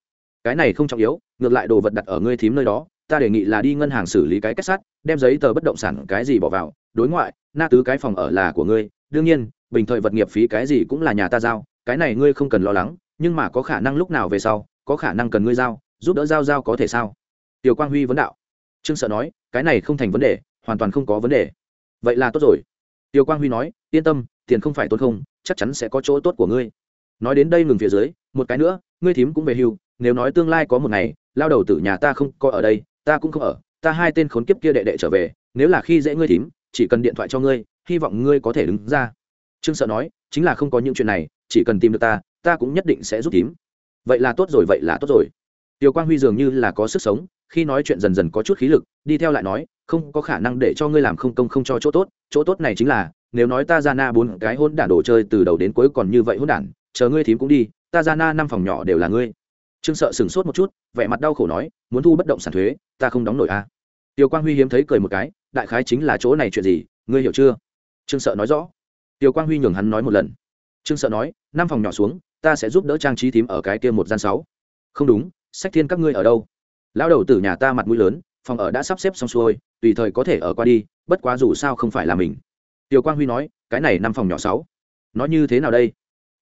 Cái này không trọng yếu, ngược lại đồ vật đặt ở ngươi thím nơi đó, ta đề nghị là đi ngân hàng xử lý cái kết sắt, đem giấy tờ bất động sản cái gì bỏ vào. Đối ngoại, na tứ cái phòng ở là của ngươi, đương nhiên bình thời vật nghiệp phí cái gì cũng là nhà ta giao, cái này ngươi không cần lo lắng, nhưng mà có khả năng lúc nào về sau, có khả năng cần ngươi giao, giúp đỡ giao giao có thể sao? Tiểu quang huy vấn đạo. Trương sợ nói, cái này không thành vấn đề, hoàn toàn không có vấn đề. Vậy là tốt rồi. Tiểu quang huy nói, yên tâm, tiền không phải tốt không, chắc chắn sẽ có chỗ tốt của ngươi. Nói đến đây ngừng phía dưới, một cái nữa, ngươi thím cũng về hưu, nếu nói tương lai có một ngày, lao đầu tử nhà ta không có ở đây, ta cũng không ở, ta hai tên khốn kiếp kia đệ đệ trở về, nếu là khi dễ ngươi thím, chỉ cần điện thoại cho ngươi, hy vọng ngươi có thể đứng ra trương sợ nói, chính là không có những chuyện này, chỉ cần tìm được ta ta cũng nhất định sẽ giúp tím vậy là tốt rồi, vậy là tốt rồi. Tiêu quang huy dường như là có sức sống, khi nói chuyện dần dần có chút khí lực, đi theo lại nói, không có khả năng để cho ngươi làm không công không cho chỗ tốt chỗ tốt này chính là, nếu nói ta ra na bốn cái hôn đản đồ chơi từ đầu đến cuối còn như vậy hôn đản, chờ ngươi thím cũng đi, ta ra na năm phòng nhỏ đều là ngươi. Trương sợ sửng sốt một chút, vẻ mặt đau khổ nói, muốn thu bất động sản thuế, ta không đóng nổi a à. tiêu quang huy hiếm thấy cười một cái, đại khái chính là chỗ này chuyện gì, ngươi hiểu chưa? Trương sợ nói rõ tiêu quang huy nhường hắn nói một lần. Trương sợ nói, năm phòng nhỏ xuống, ta sẽ giúp đỡ trang trí thím ở cái kia một gian sáu. Không đúng, sách thiên các ngươi ở đâu? Lão đầu tử nhà ta mặt mũi lớn, phòng ở đã sắp xếp xong xuôi, tùy thời có thể ở qua đi, bất quá dù sao không phải là mình. Tiêu quang huy nói, cái này năm phòng nhỏ sáu nói như thế nào đây?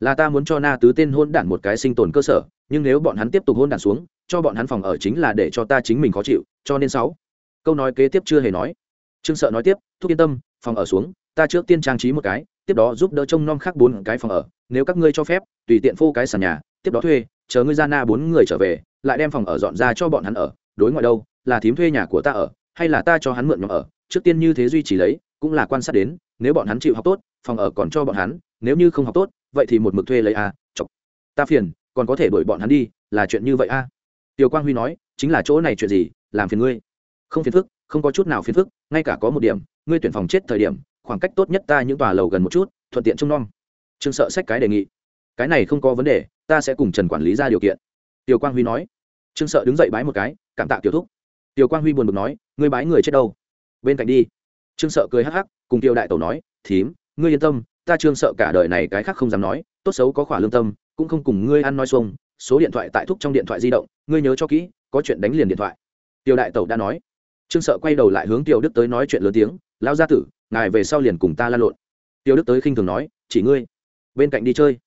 Là ta muốn cho na tứ tên hôn đản một cái sinh tồn cơ sở, nhưng nếu bọn hắn tiếp tục hôn đản xuống, cho bọn hắn phòng ở chính là để cho ta chính mình khó chịu, cho nên sáu. Câu nói kế tiếp chưa hề nói. Trương sợ nói tiếp, thúc yên tâm, phòng ở xuống, ta trước tiên trang trí một cái tiếp đó giúp đỡ trông nom khác bốn cái phòng ở. Nếu các ngươi cho phép tùy tiện phô cái sàn nhà tiếp đó thuê chờ ngươi ra na bốn người trở về lại đem phòng ở dọn ra cho bọn hắn ở. Đối ngoại đâu? Là thím thuê nhà của ta ở hay là ta cho hắn mượn nhóm ở? Trước tiên như thế duy trì lấy cũng là quan sát đến nếu bọn hắn chịu học tốt phòng ở còn cho bọn hắn nếu như không học tốt vậy thì một mực thuê lấy a à, chọc. Ta phiền còn có thể đuổi bọn hắn đi là chuyện như vậy a. À. tiểu quang huy nói chính là chỗ này chuyện gì làm phiền ngươi. Không phiền phức không có chút nào phiền phức ngay cả có một điểm ngươi tuyển phòng chết thời điểm khoảng cách tốt nhất ta những tòa lầu gần một chút, thuận tiện trông nom. Trương sợ sách cái đề nghị. Cái này không có vấn đề, ta sẽ cùng trần quản lý ra điều kiện. Tiểu quang huy nói. Trương sợ đứng dậy bái một cái, cảm tạ tiểu thúc. Tiểu quang huy buồn bực nói, ngươi bái người chết đâu? Bên cạnh đi. Trương sợ cười hắc hắc, cùng tiêu đại tẩu nói, thím, ngươi yên tâm, ta trương sợ cả đời này cái khác không dám nói, tốt xấu có khỏa lương tâm, cũng không cùng ngươi ăn nói xuông, số điện thoại tại thúc trong điện thoại di động, ngươi nhớ cho kỹ, có chuyện đánh liền điện thoại. Tiểu đại tẩu đã nói. Trương sợ quay đầu lại hướng tiểu đức tới nói chuyện lớn tiếng lao gia tử, ngài về sau liền cùng ta lan lộn. Tiêu đức tới khinh thường nói, chỉ ngươi. Bên cạnh đi chơi.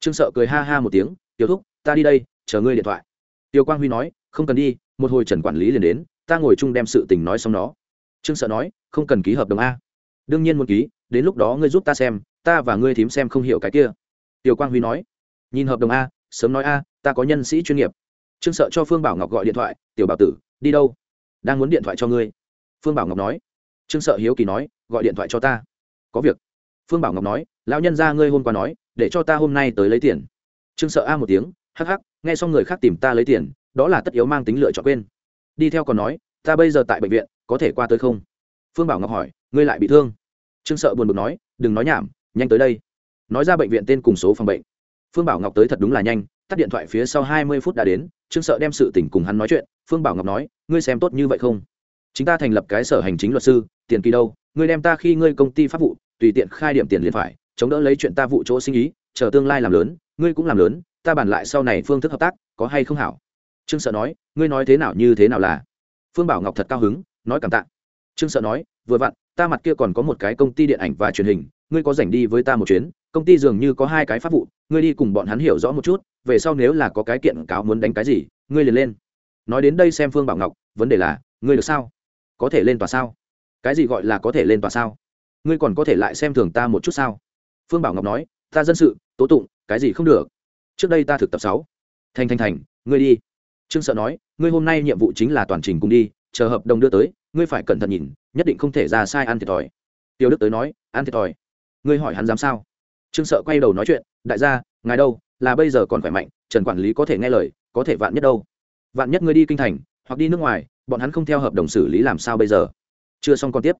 Trương sợ cười ha ha một tiếng, tiêu thúc, ta đi đây, chờ ngươi điện thoại. Tiêu quang huy nói, không cần đi, một hồi trần quản lý liền đến, ta ngồi chung đem sự tình nói xong nó. trương sợ nói, không cần ký hợp đồng a. Đương nhiên muốn ký, đến lúc đó ngươi giúp ta xem, ta và ngươi thím xem không hiểu cái kia. Tiêu quang huy nói, nhìn hợp đồng a, sớm nói a, ta có nhân sĩ chuyên nghiệp. Trương sợ cho phương bảo ngọc gọi điện thoại, tiểu bảo tử, đi đâu? Đang muốn điện thoại cho ngươi. Phương bảo ngọc nói trương sợ hiếu kỳ nói, gọi điện thoại cho ta. Có việc. Phương bảo ngọc nói, lão nhân ra ngươi hôm qua nói, để cho ta hôm nay tới lấy tiền. Trương sợ a một tiếng, hắc hắc, nghe xong người khác tìm ta lấy tiền, đó là tất yếu mang tính lựa chọn quên. Đi theo còn nói, ta bây giờ tại bệnh viện, có thể qua tới không? Phương bảo ngọc hỏi, ngươi lại bị thương? Trương sợ buồn bực nói, đừng nói nhảm, nhanh tới đây. Nói ra bệnh viện tên cùng số phòng bệnh. Phương bảo ngọc tới thật đúng là nhanh, tắt điện thoại phía sau hai mươi phút đã đến, trương sợ đem sự tình cùng hắn nói chuyện, phương bảo ngọc nói, ngươi xem tốt như vậy không? Chúng ta thành lập cái sở hành chính luật sư, tiền kỳ đâu, ngươi đem ta khi ngươi công ty pháp vụ, tùy tiện khai điểm tiền liền phải, chống đỡ lấy chuyện ta vụ chỗ sinh ý, chờ tương lai làm lớn, ngươi cũng làm lớn, ta bàn lại sau này phương thức hợp tác, có hay không hảo? Trương sợ nói, ngươi nói thế nào như thế nào là? Phương bảo ngọc thật cao hứng, nói cảm tạ. Trương sợ nói, vừa vặn, ta mặt kia còn có một cái công ty điện ảnh và truyền hình, ngươi có rảnh đi với ta một chuyến, công ty dường như có hai cái pháp vụ, ngươi đi cùng bọn hắn hiểu rõ một chút, về sau nếu là có cái kiện cáo muốn đánh cái gì, ngươi liền lên. Nói đến đây xem phương bảo ngọc, vấn đề là, ngươi được sao? Có thể lên tòa sao? Cái gì gọi là có thể lên tòa sao? Ngươi còn có thể lại xem thường ta một chút sao? Phương bảo ngọc nói, ta dân sự, tố tụng, cái gì không được. Trước đây ta thực tập sáu. Thành thành thành, ngươi đi. Trương sợ nói, ngươi hôm nay nhiệm vụ chính là toàn trình cùng đi, chờ hợp đồng đưa tới, ngươi phải cẩn thận nhìn, nhất định không thể ra sai ăn thiệt thòi. Tiêu đức tới nói ăn thiệt thòi, ngươi hỏi hắn dám sao? Trương sợ quay đầu nói chuyện, đại gia, ngài đâu, là bây giờ còn khỏe mạnh, trần quản lý có thể nghe lời, có thể vạn nhất đâu. Vạn nhất ngươi đi kinh thành, hoặc đi nước ngoài bọn hắn không theo hợp đồng xử lý làm sao bây giờ? Chưa xong còn tiếp.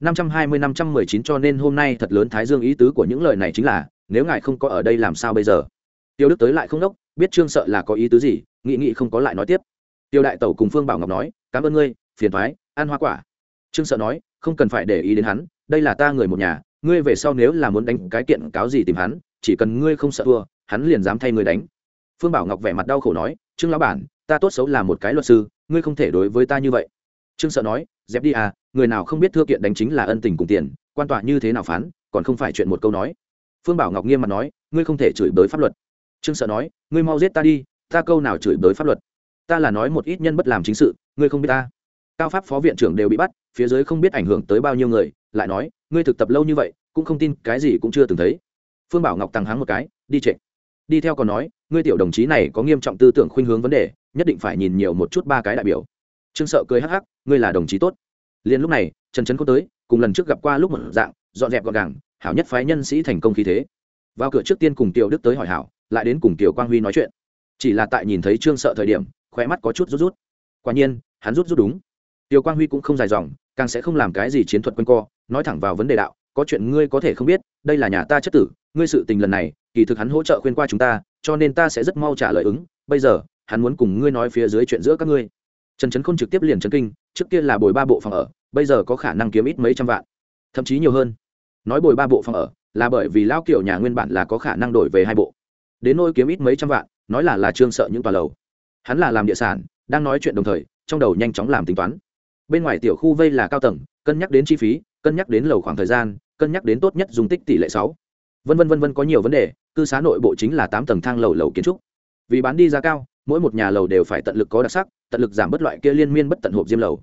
520-519 cho nên hôm nay thật lớn thái dương ý tứ của những lời này chính là, nếu ngài không có ở đây làm sao bây giờ? Tiêu đức tới lại không đốc, biết trương sợ là có ý tứ gì, nghị nghị không có lại nói tiếp. Tiêu đại tẩu cùng phương bảo ngọc nói, cảm ơn ngươi, phiền thoái ăn hoa quả. Trương sợ nói, không cần phải để ý đến hắn, đây là ta người một nhà, ngươi về sau nếu là muốn đánh cái kiện cáo gì tìm hắn, chỉ cần ngươi không sợ thua, hắn liền dám thay ngươi đánh. Phương bảo ngọc vẻ mặt đau khổ nói, trương lão bản, ta tốt xấu là một cái luật sư ngươi không thể đối với ta như vậy. Trương sợ nói, dẹp đi à người nào không biết thưa kiện đánh chính là ân tình cùng tiền, quan tòa như thế nào phán, còn không phải chuyện một câu nói. Phương bảo ngọc nghiêm mặt nói, ngươi không thể chửi bới pháp luật. Trương sợ nói, ngươi mau giết ta đi, ta câu nào chửi bới pháp luật? Ta là nói một ít nhân bất làm chính sự, ngươi không biết ta. Cao pháp phó viện trưởng đều bị bắt, phía dưới không biết ảnh hưởng tới bao nhiêu người, lại nói, ngươi thực tập lâu như vậy, cũng không tin cái gì cũng chưa từng thấy. Phương bảo ngọc tăng hắng một cái, đi trệ đi theo còn nói, ngươi tiểu đồng chí này có nghiêm trọng tư tưởng khuynh hướng vấn đề nhất định phải nhìn nhiều một chút ba cái đại biểu. Trương sợ cười hắc hắc, ngươi là đồng chí tốt. Liền lúc này, trần trấn có tới, cùng lần trước gặp qua lúc một dạng, dọn dẹp gọn gàng, hảo nhất phái nhân sĩ thành công khí thế. Vào cửa trước tiên cùng tiểu đức tới hỏi hảo, lại đến cùng tiểu quang huy nói chuyện. Chỉ là tại nhìn thấy trương sợ thời điểm, khóe mắt có chút rút rút. Quả nhiên, hắn rút rút đúng. Tiểu quang huy cũng không dài dòng, càng sẽ không làm cái gì chiến thuật quanh co, nói thẳng vào vấn đề đạo, có chuyện ngươi có thể không biết, đây là nhà ta chất tử, ngươi sự tình lần này, kỳ thực hắn hỗ trợ khuyên qua chúng ta, cho nên ta sẽ rất mau trả lời ứng, bây giờ hắn muốn cùng ngươi nói phía dưới chuyện giữa các ngươi. Trần trấn khôn trực tiếp liền trấn kinh, trước kia là bồi ba bộ phòng ở, bây giờ có khả năng kiếm ít mấy trăm vạn, thậm chí nhiều hơn. Nói bồi ba bộ phòng ở, là bởi vì lao kiểu nhà nguyên bản là có khả năng đổi về hai bộ. Đến nôi kiếm ít mấy trăm vạn, nói là là trương sợ những tòa lầu. Hắn là làm địa sản, đang nói chuyện đồng thời, trong đầu nhanh chóng làm tính toán. Bên ngoài tiểu khu vây là cao tầng, cân nhắc đến chi phí, cân nhắc đến lầu khoảng thời gian, cân nhắc đến tốt nhất dùng tích tỷ lệ sáu. Vân vân vân vân có nhiều vấn đề, cư xá nội bộ chính là tám tầng thang lầu lầu kiến trúc. Vì bán đi giá cao mỗi một nhà lầu đều phải tận lực có đặc sắc, tận lực giảm bất loại kia liên miên bất tận hộp diêm lầu.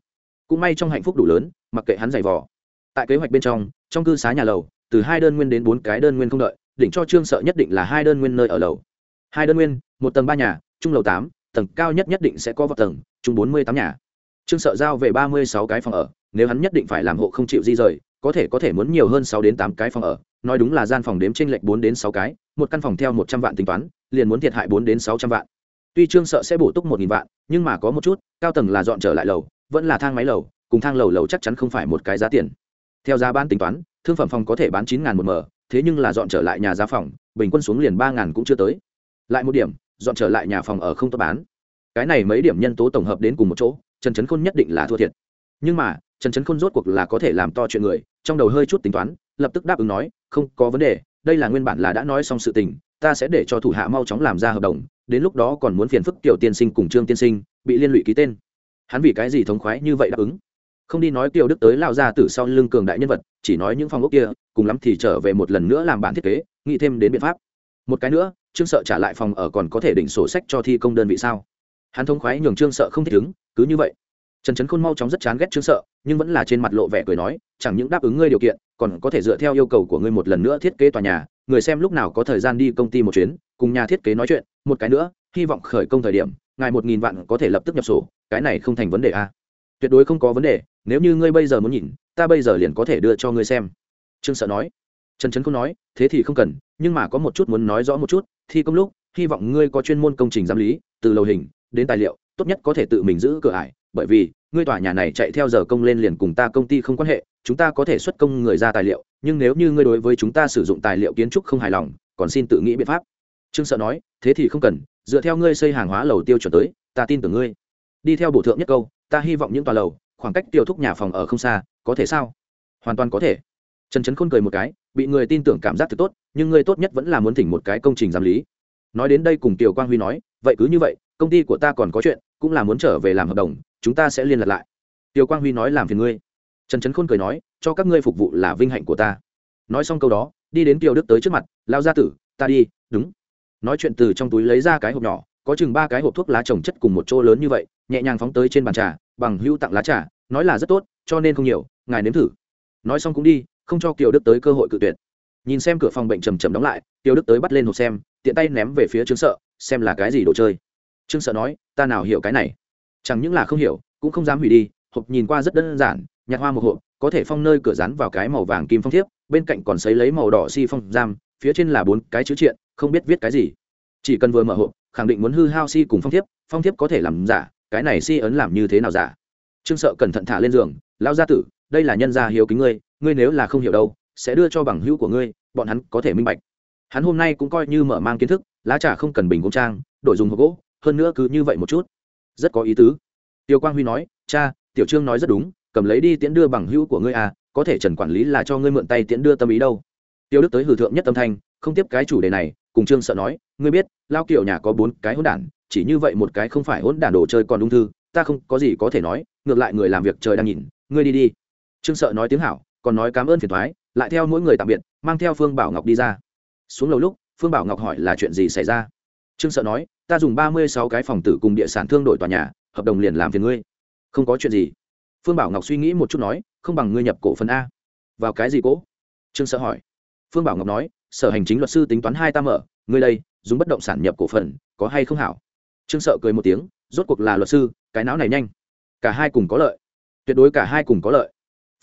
Cũng may trong hạnh phúc đủ lớn, mặc kệ hắn giày vò. Tại kế hoạch bên trong trong cư xá nhà lầu, từ hai đơn nguyên đến bốn cái đơn nguyên không đợi, đỉnh cho trương sợ nhất định là hai đơn nguyên nơi ở lầu. Hai đơn nguyên, một tầng ba nhà trung lầu tám, tầng cao nhất nhất định sẽ có vào tầng trung bốn mươi tám nhà. Trương sợ giao về ba mươi sáu cái phòng ở, nếu hắn nhất định phải làm hộ không chịu di rời, có thể có thể muốn nhiều hơn sáu đến tám cái phòng ở. Nói đúng là gian phòng đếm trên lệch bốn đến sáu cái, một căn phòng theo một trăm vạn tính toán, liền muốn thiệt hại bốn đến sáu trăm vạn tuy trương sợ sẽ bổ túc một nghìn vạn, nhưng mà có một chút, cao tầng là dọn trở lại lầu, vẫn là thang máy lầu, cùng thang lầu lầu chắc chắn không phải một cái giá tiền. Theo giá bán tính toán, thương phẩm phòng có thể bán chín một m, thế nhưng là dọn trở lại nhà giá phòng, bình quân xuống liền ba cũng chưa tới. Lại một điểm, dọn trở lại nhà phòng ở không tốt bán. Cái này mấy điểm nhân tố tổng hợp đến cùng một chỗ, trần trấn khôn nhất định là thua thiệt. Nhưng mà, trần trấn khôn rốt cuộc là có thể làm to chuyện người, trong đầu hơi chút tính toán, lập tức đáp ứng nói, không có vấn đề, đây là nguyên bản là đã nói xong sự tình, ta sẽ để cho thủ hạ mau chóng làm ra hợp đồng đến lúc đó còn muốn phiền phức tiểu tiên sinh cùng trương tiên sinh, bị liên lụy ký tên. Hắn vì cái gì thống khoái như vậy đáp ứng? Không đi nói tiểu đức tới lao ra từ sau lưng cường đại nhân vật, chỉ nói những phòng ốc kia, cùng lắm thì trở về một lần nữa làm bản thiết kế, nghĩ thêm đến biện pháp. Một cái nữa, trương sợ trả lại phòng ở còn có thể định sổ sách cho thi công đơn vị sao? Hắn thống khoái nhường trương sợ không thích ứng, cứ như vậy. Trần trấn khôn mau chóng rất chán ghét trương sợ, nhưng vẫn là trên mặt lộ vẻ cười nói, chẳng những đáp ứng ngươi điều kiện, còn có thể dựa theo yêu cầu của ngươi một lần nữa thiết kế tòa nhà, người xem lúc nào có thời gian đi công ty một chuyến cùng nhà thiết kế nói chuyện, một cái nữa, hy vọng khởi công thời điểm, ngài một nghìn vạn có thể lập tức nhập sổ, cái này không thành vấn đề a à? tuyệt đối không có vấn đề, nếu như ngươi bây giờ muốn nhìn, ta bây giờ liền có thể đưa cho ngươi xem. Trương sợ nói. Trần trấn không nói, thế thì không cần, nhưng mà có một chút muốn nói rõ một chút, thi công lúc, hy vọng ngươi có chuyên môn công trình giám lý, từ lầu hình, đến tài liệu, tốt nhất có thể tự mình giữ cửa ải, bởi vì, ngươi tòa nhà này chạy theo giờ công lên liền cùng ta công ty không quan hệ, chúng ta có thể xuất công người ra tài liệu, nhưng nếu như ngươi đối với chúng ta sử dụng tài liệu kiến trúc không hài lòng, còn xin tự nghĩ biện pháp trương sợ nói, thế thì không cần, dựa theo ngươi xây hàng hóa lầu tiêu chuẩn tới, ta tin tưởng ngươi. Đi theo bổ thượng nhất câu, ta hy vọng những tòa lầu, khoảng cách tiêu thúc nhà phòng ở không xa, có thể sao? Hoàn toàn có thể. Trần trấn khôn cười một cái, bị người tin tưởng cảm giác thật tốt, nhưng ngươi tốt nhất vẫn là muốn thỉnh một cái công trình giám lý. Nói đến đây cùng tiểu quang huy nói, vậy cứ như vậy, công ty của ta còn có chuyện, cũng là muốn trở về làm hợp đồng, chúng ta sẽ liên lạc lại. Tiểu quang huy nói, làm phiền ngươi. Trần trấn khôn cười nói, cho các ngươi phục vụ là vinh hạnh của ta. Nói xong câu đó, đi đến tiểu đức tới trước mặt lao gia tử, ta đi, đúng nói chuyện từ trong túi lấy ra cái hộp nhỏ, có chừng ba cái hộp thuốc lá trồng chất cùng một chỗ lớn như vậy, nhẹ nhàng phóng tới trên bàn trà, bằng hữu tặng lá trà, nói là rất tốt, cho nên không nhiều, ngài nếm thử. Nói xong cũng đi, không cho kiều đức tới cơ hội cự tuyệt. Nhìn xem cửa phòng bệnh trầm trầm đóng lại, kiều đức tới bắt lên hộp xem, tiện tay ném về phía trương sợ, xem là cái gì đồ chơi. Trương sợ nói, ta nào hiểu cái này? Chẳng những là không hiểu, cũng không dám hủy đi, hộp nhìn qua rất đơn giản, nhặt hoa một hộp, có thể phong nơi cửa rán vào cái màu vàng kim phong thiếp, bên cạnh còn xấy lấy màu đỏ si phong giam, phía trên là bốn cái chữ triện không biết viết cái gì. Chỉ cần vừa mở hộp, khẳng định muốn hư hao si cùng phong thiếp phong thiếp có thể làm giả, cái này si ấn làm như thế nào giả? Trương sợ cẩn thận thả lên giường lao gia tử, đây là nhân gia hiếu kính ngươi ngươi nếu là không hiểu đâu, sẽ đưa cho bằng hữu của ngươi, bọn hắn có thể minh bạch. Hắn hôm nay cũng coi như mở mang kiến thức, lá trà không cần bình công trang, đổi dùng hộp gỗ, hơn nữa cứ như vậy một chút. Rất có ý tứ. Tiêu quang huy nói, cha, tiểu trương nói rất đúng, cầm lấy đi tiễn đưa bằng hữu của ngươi à có thể trần quản lý là cho ngươi mượn tay tiễn đưa tâm ý đâu. Tiêu đức tới hử thượng nhất tâm thanh không tiếp cái chủ đề này, cùng trương sợ nói, ngươi biết lao kiểu nhà có bốn cái hỗn đản, chỉ như vậy một cái không phải hỗn đản đồ chơi còn ung thư, ta không có gì có thể nói, ngược lại người làm việc trời đang nhìn, ngươi đi đi. Trương sợ nói tiếng hảo, còn nói cảm ơn phiền thoái lại theo mỗi người tạm biệt, mang theo phương bảo ngọc đi ra. Xuống lầu lúc, phương bảo ngọc hỏi là chuyện gì xảy ra. Trương sợ nói, ta dùng ba mươi sáu cái phòng tử cùng địa sản thương đổi tòa nhà, hợp đồng liền làm phiền ngươi. Không có chuyện gì. Phương bảo ngọc suy nghĩ một chút nói, không bằng ngươi nhập cổ phần a. Vào cái gì cố trương sợ hỏi. Phương bảo ngọc nói sở hành chính luật sư tính toán hai ta mở, ngươi đây, dùng bất động sản nhập cổ phần, có hay không hảo? Trương sợ cười một tiếng, rốt cuộc là luật sư, cái não này nhanh. Cả hai cùng có lợi. Tuyệt đối cả hai cùng có lợi.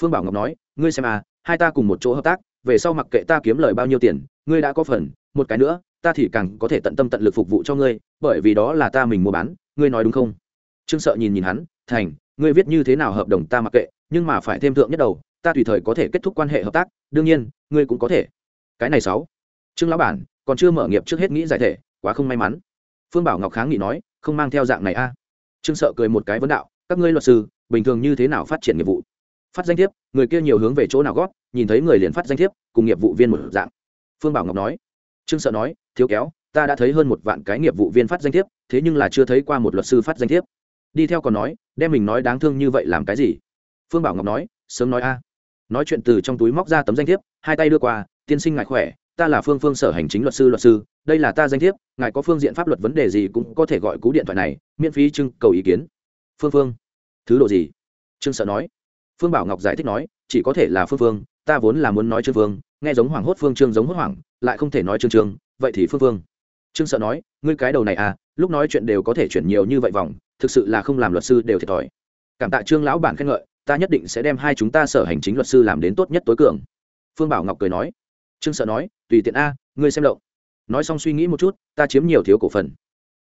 Phương bảo ngọc nói, ngươi xem à hai ta cùng một chỗ hợp tác, về sau mặc kệ ta kiếm lời bao nhiêu tiền, ngươi đã có phần, một cái nữa, ta thì càng có thể tận tâm tận lực phục vụ cho ngươi, bởi vì đó là ta mình mua bán, ngươi nói đúng không? Trương sợ nhìn nhìn hắn, thành, ngươi viết như thế nào hợp đồng ta mặc kệ, nhưng mà phải thêm thượng nhất đầu, ta tùy thời có thể kết thúc quan hệ hợp tác, đương nhiên, ngươi cũng có thể cái này sáu. Trương lão bản, còn chưa mở nghiệp trước hết nghĩ giải thể, quá không may mắn. Phương bảo ngọc kháng nghị nói, không mang theo dạng này a. À. Trương sợ cười một cái vấn đạo, các ngươi luật sư, bình thường như thế nào phát triển nghiệp vụ? Phát danh thiếp, người kia nhiều hướng về chỗ nào gót nhìn thấy người liền phát danh thiếp, cùng nghiệp vụ viên một dạng. Phương bảo ngọc nói. Trương sợ nói, thiếu kéo, ta đã thấy hơn một vạn cái nghiệp vụ viên phát danh thiếp, thế nhưng là chưa thấy qua một luật sư phát danh thiếp. Đi theo còn nói, đem mình nói đáng thương như vậy làm cái gì? Phương bảo ngọc nói, sớm nói a. Nói chuyện từ trong túi móc ra tấm danh thiếp, hai tay đưa qua tiên sinh ngài khỏe, ta là phương phương sở hành chính luật sư luật sư, đây là ta danh thiếp, ngài có phương diện pháp luật vấn đề gì cũng có thể gọi cú điện thoại này, miễn phí trưng cầu ý kiến. Phương phương, thứ độ gì? Trương sợ nói. Phương bảo ngọc giải thích nói, chỉ có thể là phương phương, ta vốn là muốn nói trương phương, nghe giống hoàng hốt phương trương giống hốt hoảng, lại không thể nói trương trương, vậy thì phương phương. Trương sợ nói, ngươi cái đầu này à lúc nói chuyện đều có thể chuyển nhiều như vậy vòng, thực sự là không làm luật sư đều thiệt thòi. Cảm tạ trương lão bản khen ngợi, ta nhất định sẽ đem hai chúng ta sở hành chính luật sư làm đến tốt nhất tối cường. Phương bảo ngọc cười nói trương sợ nói, tùy tiện a, ngươi xem động nói xong suy nghĩ một chút, ta chiếm nhiều thiếu cổ phần.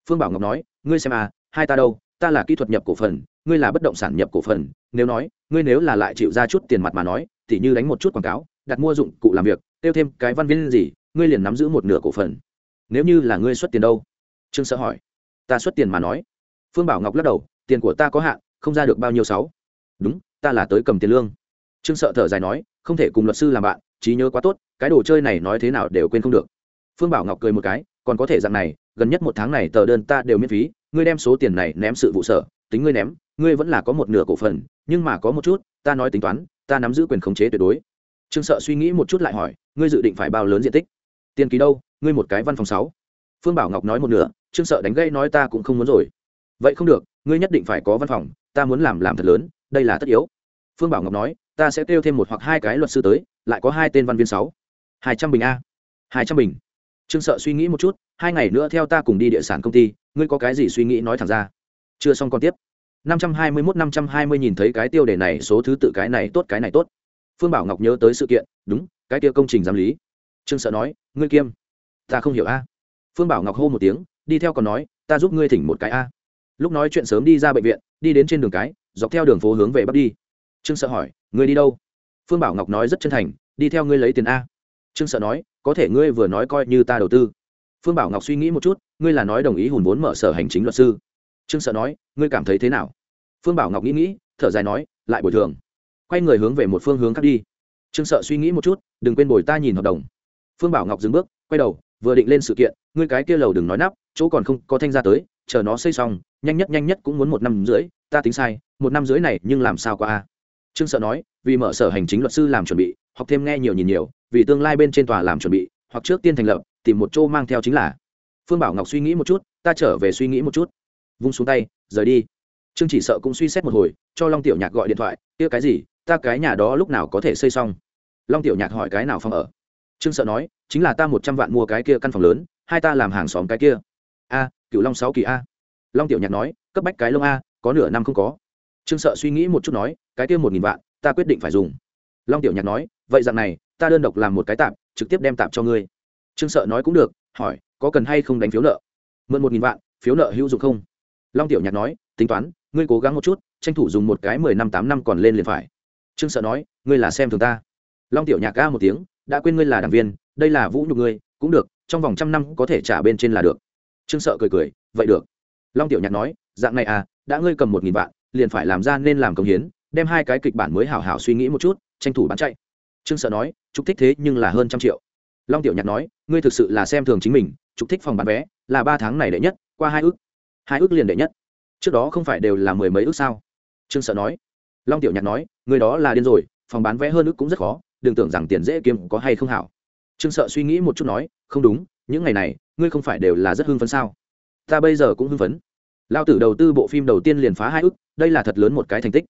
Phương bảo ngọc nói, ngươi xem a, hai ta đâu, ta là kỹ thuật nhập cổ phần, ngươi là bất động sản nhập cổ phần, nếu nói, ngươi nếu là lại chịu ra chút tiền mặt mà nói thì như đánh một chút quảng cáo, đặt mua dụng cụ làm việc, tiêu thêm cái văn viên gì, ngươi liền nắm giữ một nửa cổ phần. Nếu như là ngươi xuất tiền đâu? Trương sợ hỏi. Ta xuất tiền mà nói. Phương bảo ngọc lắc đầu, tiền của ta có hạn, không ra được bao nhiêu sáu. Đúng, ta là tới cầm tiền lương. Trương sợ thở dài nói, không thể cùng luật sư làm bạn trí nhớ quá tốt, cái đồ chơi này nói thế nào đều quên không được. Phương bảo ngọc cười một cái, còn có thể dạng này, gần nhất một tháng này tờ đơn ta đều miễn phí, ngươi đem số tiền này ném sự vụ sở, tính ngươi ném, ngươi vẫn là có một nửa cổ phần, nhưng mà có một chút, ta nói tính toán, ta nắm giữ quyền khống chế tuyệt đối. Trương sợ suy nghĩ một chút lại hỏi, ngươi dự định phải bao lớn diện tích? Tiền ký đâu, ngươi một cái văn phòng sáu. Phương bảo ngọc nói một nửa, trương sợ đánh gây nói ta cũng không muốn rồi. Vậy không được, ngươi nhất định phải có văn phòng, ta muốn làm làm thật lớn, đây là tất yếu. Phương bảo ngọc nói, ta sẽ kêu thêm một hoặc hai cái luật sư tới lại có hai tên văn viên sáu. Hai trăm bình a. Hai trăm bình. Trương sợ suy nghĩ một chút, hai ngày nữa theo ta cùng đi địa sản công ty, ngươi có cái gì suy nghĩ nói thẳng ra. Chưa xong còn tiếp. Năm trăm hai mươi mốt, năm trăm hai mươi nhìn thấy cái tiêu đề này, số thứ tự cái này tốt, cái này tốt. Phương bảo ngọc nhớ tới sự kiện, đúng, cái tiêu công trình giám lý. Trương sợ nói, ngươi kiêm. Ta không hiểu a. Phương bảo ngọc hô một tiếng, đi theo còn nói, ta giúp ngươi thỉnh một cái a. Lúc nói chuyện sớm đi ra bệnh viện, đi đến trên đường cái, dọc theo đường phố hướng về bắc đi. Trương sợ hỏi, ngươi đi đâu? Phương bảo ngọc nói rất chân thành, đi theo ngươi lấy tiền a. Trương sợ nói, có thể ngươi vừa nói coi như ta đầu tư. Phương bảo ngọc suy nghĩ một chút, ngươi là nói đồng ý hùn vốn mở sở hành chính luật sư. Trương sợ nói, ngươi cảm thấy thế nào? Phương bảo ngọc nghĩ nghĩ, thở dài nói, lại bồi thường. Quay người hướng về một phương hướng khác đi. Trương sợ suy nghĩ một chút, đừng quên bồi ta nhìn hợp đồng. Phương bảo ngọc dừng bước, quay đầu, vừa định lên sự kiện, ngươi cái kia lầu đừng nói nắp, chỗ còn không có thanh ra tới, chờ nó xây xong, nhanh nhất nhanh nhất cũng muốn một năm rưỡi, ta tính sai, một năm rưỡi này nhưng làm sao qua a? Trương sợ nói, vì mở sở hành chính luật sư làm chuẩn bị, học thêm nghe nhiều nhìn nhiều, vì tương lai bên trên tòa làm chuẩn bị, hoặc trước tiên thành lập, tìm một chỗ mang theo chính là. Phương bảo ngọc suy nghĩ một chút, ta trở về suy nghĩ một chút. Vung xuống tay, rời đi. Trương chỉ sợ cũng suy xét một hồi, cho long tiểu nhạc gọi điện thoại, kia cái gì? Ta cái nhà đó lúc nào có thể xây xong? Long tiểu nhạc hỏi, cái nào phòng ở? Trương sợ nói, chính là ta một trăm vạn mua cái kia căn phòng lớn, hai ta làm hàng xóm cái kia. A cựu long sáu kỳ a. Long tiểu nhạc nói, cấp bách cái lông a, có nửa năm không có trương sợ suy nghĩ một chút nói, cái kia một nghìn vạn, ta quyết định phải dùng. Long tiểu nhạc nói, vậy dạng này, ta đơn độc làm một cái tạm trực tiếp đem tạm cho ngươi. Trương sợ nói cũng được, hỏi, có cần hay không đánh phiếu nợ? Mượn một nghìn vạn, phiếu nợ hữu dụng không? Long tiểu nhạc nói, tính toán, ngươi cố gắng một chút, tranh thủ dùng một cái mười năm tám năm còn lên liền phải. Trương sợ nói, ngươi là xem thường ta. Long tiểu nhạc ca một tiếng, đã quên ngươi là đảng viên, đây là vũ nhục ngươi, cũng được, trong vòng trăm năm có thể trả bên trên là được. Trương sợ cười cười, vậy được. Long tiểu nhạc nói, dạng này à đã ngươi cầm một nghìn vạn liền phải làm ra nên làm công hiến, đem hai cái kịch bản mới hảo hảo suy nghĩ một chút, tranh thủ bán chạy. Trương sợ nói, trục thích thế nhưng là hơn trăm triệu. Long tiểu nhạc nói, ngươi thực sự là xem thường chính mình, Trục thích phòng bán vé là ba tháng này đệ nhất, qua hai ước. Hai ước liền đệ nhất. Trước đó không phải đều là mười mấy ước sao? Trương sợ nói. Long tiểu nhạc nói người đó là điên rồi, phòng bán vé hơn ước cũng rất khó, đừng tưởng rằng tiền dễ kiếm có hay không hảo. Trương sợ suy nghĩ một chút nói, không đúng, những ngày này, ngươi không phải đều là rất hưng phấn sao? Ta bây giờ cũng hưng phấn lao tử đầu tư bộ phim đầu tiên liền phá hai ức, đây là thật lớn một cái thành tích.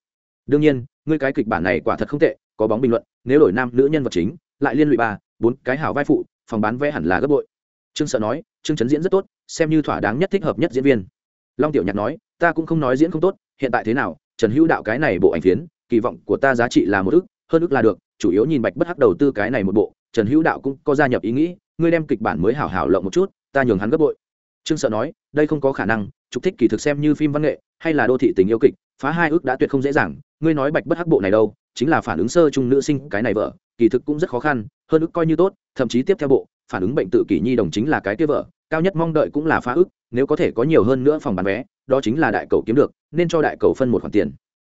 Đương nhiên ngươi cái kịch bản này quả thật không tệ có bóng bình luận nếu đổi nam nữ nhân vật chính lại liên lụy ba bốn cái hảo vai phụ phòng bán vé hẳn là gấp bội. Trương sợ nói trương chấn diễn rất tốt xem như thỏa đáng nhất thích hợp nhất diễn viên. Long tiểu nhạc nói ta cũng không nói diễn không tốt hiện tại thế nào trần hữu đạo cái này bộ ảnh phiến kỳ vọng của ta giá trị là một ức hơn ức là được chủ yếu nhìn bạch bất hắc đầu tư cái này một bộ trần hữu đạo cũng có gia nhập ý nghĩ ngươi đem kịch bản mới hảo hảo lộng một chút ta nhường hắn gấp bội. Trương sợ nói đây không có khả năng trục thích kỳ thực xem như phim văn nghệ, hay là đô thị tình yêu kịch, phá hai ước đã tuyệt không dễ dàng, ngươi nói bạch bất hắc bộ này đâu, chính là phản ứng sơ chung nữ sinh, cái này vợ, kỳ thực cũng rất khó khăn, hơn ước coi như tốt, thậm chí tiếp theo bộ, phản ứng bệnh tự kỷ nhi đồng chính là cái kia vợ, cao nhất mong đợi cũng là phá ước, nếu có thể có nhiều hơn nữa phòng bán vé, đó chính là đại cầu kiếm được, nên cho đại cầu phân một khoản tiền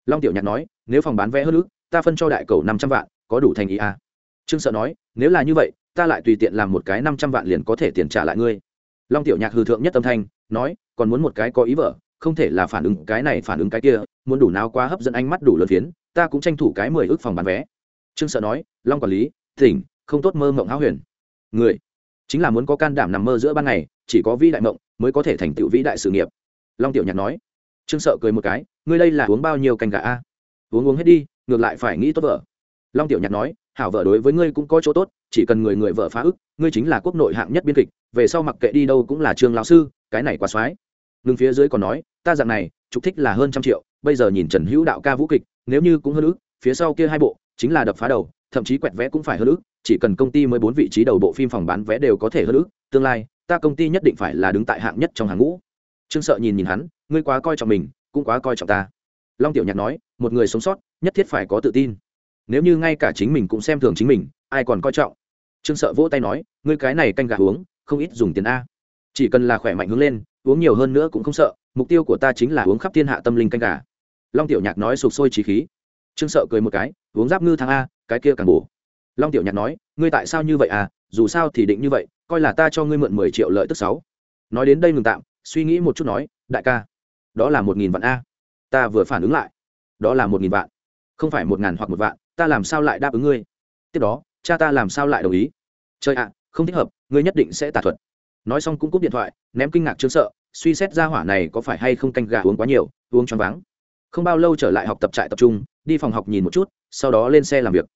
long tiểu nhạc nói, nếu phòng bán vé hơn ước, ta phân cho đại cầu năm trăm vạn, có đủ thành ý à? trương sợ nói, nếu là như vậy, ta lại tùy tiện làm một cái năm trăm vạn liền có thể tiền trả lại ngươi long tiểu nhạc hư thượng nhất âm thanh, nói còn muốn một cái có ý vợ, không thể là phản ứng cái này phản ứng cái kia, muốn đủ nào quá hấp dẫn ánh mắt đủ lớn phiến, ta cũng tranh thủ cái mười ước phòng bán vé. Trương sợ nói, long quản lý, tỉnh, không tốt mơ mộng háo huyền. Người, chính là muốn có can đảm nằm mơ giữa ban ngày, chỉ có vĩ đại mộng mới có thể thành tựu vĩ đại sự nghiệp. Long tiểu nhạc nói. Trương sợ cười một cái, ngươi đây là uống bao nhiêu canh gà a? Uống uống hết đi, ngược lại phải nghĩ tốt vợ. Long tiểu nhạc nói, hảo vợ đối với ngươi cũng có chỗ tốt, chỉ cần người người vợ phá ức, ngươi chính là quốc nội hạng nhất biên kịch, về sau mặc kệ đi đâu cũng là trường lão sư, cái này quá soái ngừng phía dưới còn nói, ta dạng này, trục thích là hơn trăm triệu, bây giờ nhìn trần hữu đạo ca vũ kịch, nếu như cũng hơn ức phía sau kia hai bộ, chính là đập phá đầu, thậm chí quẹt vé cũng phải hơn ức chỉ cần công ty mới bốn vị trí đầu bộ phim phòng bán vé đều có thể hơn ức tương lai, ta công ty nhất định phải là đứng tại hạng nhất trong hàng ngũ. Trương sợ nhìn nhìn hắn, ngươi quá coi trọng mình, cũng quá coi trọng ta. Long tiểu nhạc nói, một người sống sót, nhất thiết phải có tự tin. Nếu như ngay cả chính mình cũng xem thường chính mình, ai còn coi trọng? Trương sợ vỗ tay nói, ngươi cái này canh gà uống, không ít dùng tiền a. Chỉ cần là khỏe mạnh hướng lên uống nhiều hơn nữa cũng không sợ, mục tiêu của ta chính là uống khắp thiên hạ tâm linh canh gà. Long tiểu nhạc nói sụp sôi trí khí. Trương sợ cười một cái, uống giáp ngư thang a, cái kia càng bổ. Long tiểu nhạc nói, ngươi tại sao như vậy à dù sao thì định như vậy, coi là ta cho ngươi mượn mười triệu lợi tức sáu. Nói đến đây ngừng tạm, suy nghĩ một chút nói, đại ca, đó là một nghìn vạn a. Ta vừa phản ứng lại, đó là một nghìn vạn. Không phải một ngàn hoặc một vạn, ta làm sao lại đáp ứng ngươi? Tiếp đó, cha ta làm sao lại đồng ý? Chơi ạ, không thích hợp, ngươi nhất định sẽ tả thuật nói xong cũng cúp điện thoại ném kinh ngạc trương sợ suy xét ra hỏa này có phải hay không canh gà uống quá nhiều uống choáng váng. Không bao lâu trở lại học tập trại tập trung đi phòng học nhìn một chút sau đó lên xe làm việc.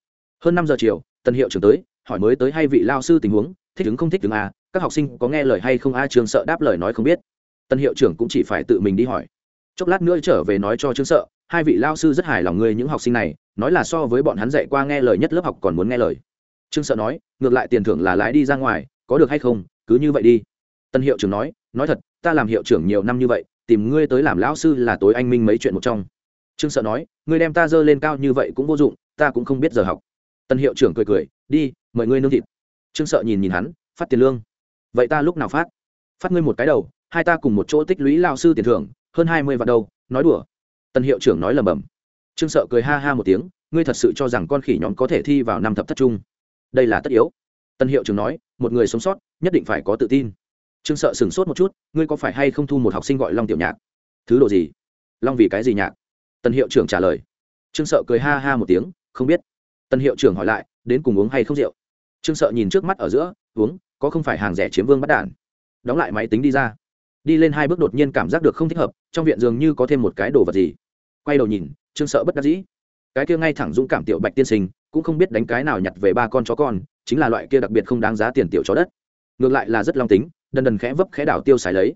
Hơn năm giờ chiều tân hiệu trưởng tới hỏi mới tới hay vị lao sư tình huống thích ứng không thích ứng à, các học sinh có nghe lời hay không à, a trường sợ đáp lời nói không biết. Tân hiệu trưởng cũng chỉ phải tự mình đi hỏi. Chốc lát nữa trở về nói cho trương sợ hai vị lao sư rất hài lòng ngươi những học sinh này nói là so với bọn hắn dạy qua nghe lời nhất lớp học còn muốn nghe lời. Trương sợ nói ngược lại tiền thưởng là lái đi ra ngoài có được hay không cứ như vậy đi. Tân hiệu trưởng nói nói thật, ta làm hiệu trưởng nhiều năm như vậy, tìm ngươi tới làm lão sư là tối anh minh mấy chuyện một trong. Trương sợ nói, ngươi đem ta dơ lên cao như vậy cũng vô dụng, ta cũng không biết giờ học. Tân hiệu trưởng cười cười, đi, mời ngươi nương thịt. Trương sợ nhìn nhìn hắn, phát tiền lương. Vậy ta lúc nào phát? Phát ngươi một cái đầu, hai ta cùng một chỗ tích lũy lao sư tiền thưởng, hơn hai mươi vạn đâu, nói đùa. Tân hiệu trưởng nói lầm bầm trương sợ cười ha ha một tiếng, ngươi thật sự cho rằng con khỉ nhóm có thể thi vào năm thập thất trung. Đây là tất yếu tân hiệu trưởng nói, một người sống sót, nhất định phải có tự tin. Trương sợ sửng sốt một chút, ngươi có phải hay không thu một học sinh gọi long tiểu nhạc? Thứ đồ gì? Long vì cái gì nhạc? Tân hiệu trưởng trả lời. Trương sợ cười ha ha một tiếng, không biết. Tân hiệu trưởng hỏi lại, đến cùng uống hay không rượu? Trương sợ nhìn trước mắt ở giữa, uống, có không phải hàng rẻ chiếm vương bắt đản đóng lại máy tính đi ra. Đi lên hai bước đột nhiên cảm giác được không thích hợp, trong viện dường như có thêm một cái đồ vật gì. Quay đầu nhìn, trương sợ bất đắc dĩ. Cái kia ngay thẳng dũng cảm tiểu bạch tiên sinh, cũng không biết đánh cái nào nhặt về ba con chó con chính là loại kia đặc biệt không đáng giá tiền tiểu chó đất. Ngược lại là rất long tính, đần đần khẽ vấp khẽ đảo tiêu xài lấy.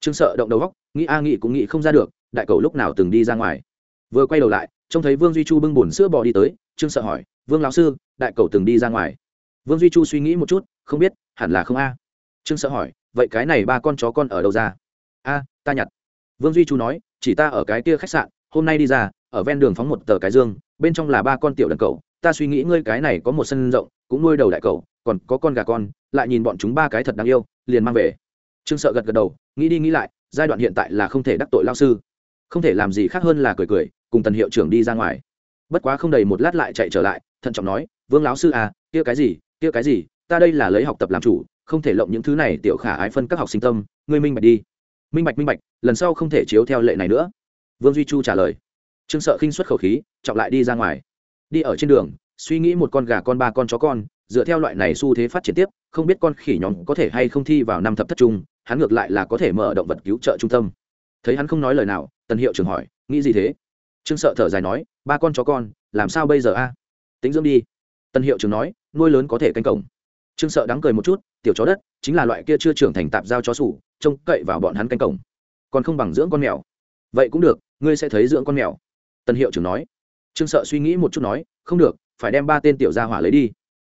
Trương sợ động đầu góc, nghĩ a nghĩ cũng nghĩ không ra được, đại cầu lúc nào từng đi ra ngoài. Vừa quay đầu lại, trông thấy vương duy chu bưng bồn sữa bò đi tới, trương sợ hỏi, vương lão sư, đại cầu từng đi ra ngoài? Vương duy chu suy nghĩ một chút, không biết, hẳn là không a. Trương sợ hỏi, vậy cái này ba con chó con ở đâu ra? A, ta nhặt. Vương duy chu nói, chỉ ta ở cái kia khách sạn, hôm nay đi ra, ở ven đường phóng một tờ cái dương, bên trong là ba con tiểu đần cầu ta suy nghĩ ngươi cái này có một sân rộng cũng nuôi đầu đại cầu còn có con gà con, lại nhìn bọn chúng ba cái thật đáng yêu, liền mang về. Trương sợ gật gật đầu, nghĩ đi nghĩ lại, giai đoạn hiện tại là không thể đắc tội lao sư. Không thể làm gì khác hơn là cười cười, cùng tần hiệu trưởng đi ra ngoài. Bất quá không đầy một lát lại chạy trở lại, thận trọng nói, vương lão sư à kia cái gì, kia cái gì, ta đây là lấy học tập làm chủ, không thể lộng những thứ này, tiểu khả ái phân các học sinh tâm, ngươi minh bạch đi. Minh bạch minh bạch, lần sau không thể chiếu theo lệ này nữa. Vương duy chu trả lời. Trương sợ khinh xuất khẩu khí trọng lại đi ra ngoài. Đi ở trên đường suy nghĩ một con gà con ba con chó con, dựa theo loại này xu thế phát triển tiếp, không biết con khỉ nhóm có thể hay không thi vào năm thập thất trung, hắn ngược lại là có thể mở động vật cứu trợ trung tâm. Thấy hắn không nói lời nào, tần hiệu trưởng hỏi, nghĩ gì thế? Trương sợ thở dài nói, ba con chó con, làm sao bây giờ a? Tính dưỡng đi. Tần hiệu trưởng nói, nuôi lớn có thể canh cổng. Trương sợ đắng cười một chút, tiểu chó đất, chính là loại kia chưa trưởng thành tạp giao chó sủ, trông cậy vào bọn hắn canh cổng. Còn không bằng dưỡng con mèo. Vậy cũng được, ngươi sẽ thấy dưỡng con mèo. Tân hiệu trưởng nói. Trương sợ suy nghĩ một chút nói, không được phải đem ba tên tiểu gia hỏa lấy đi.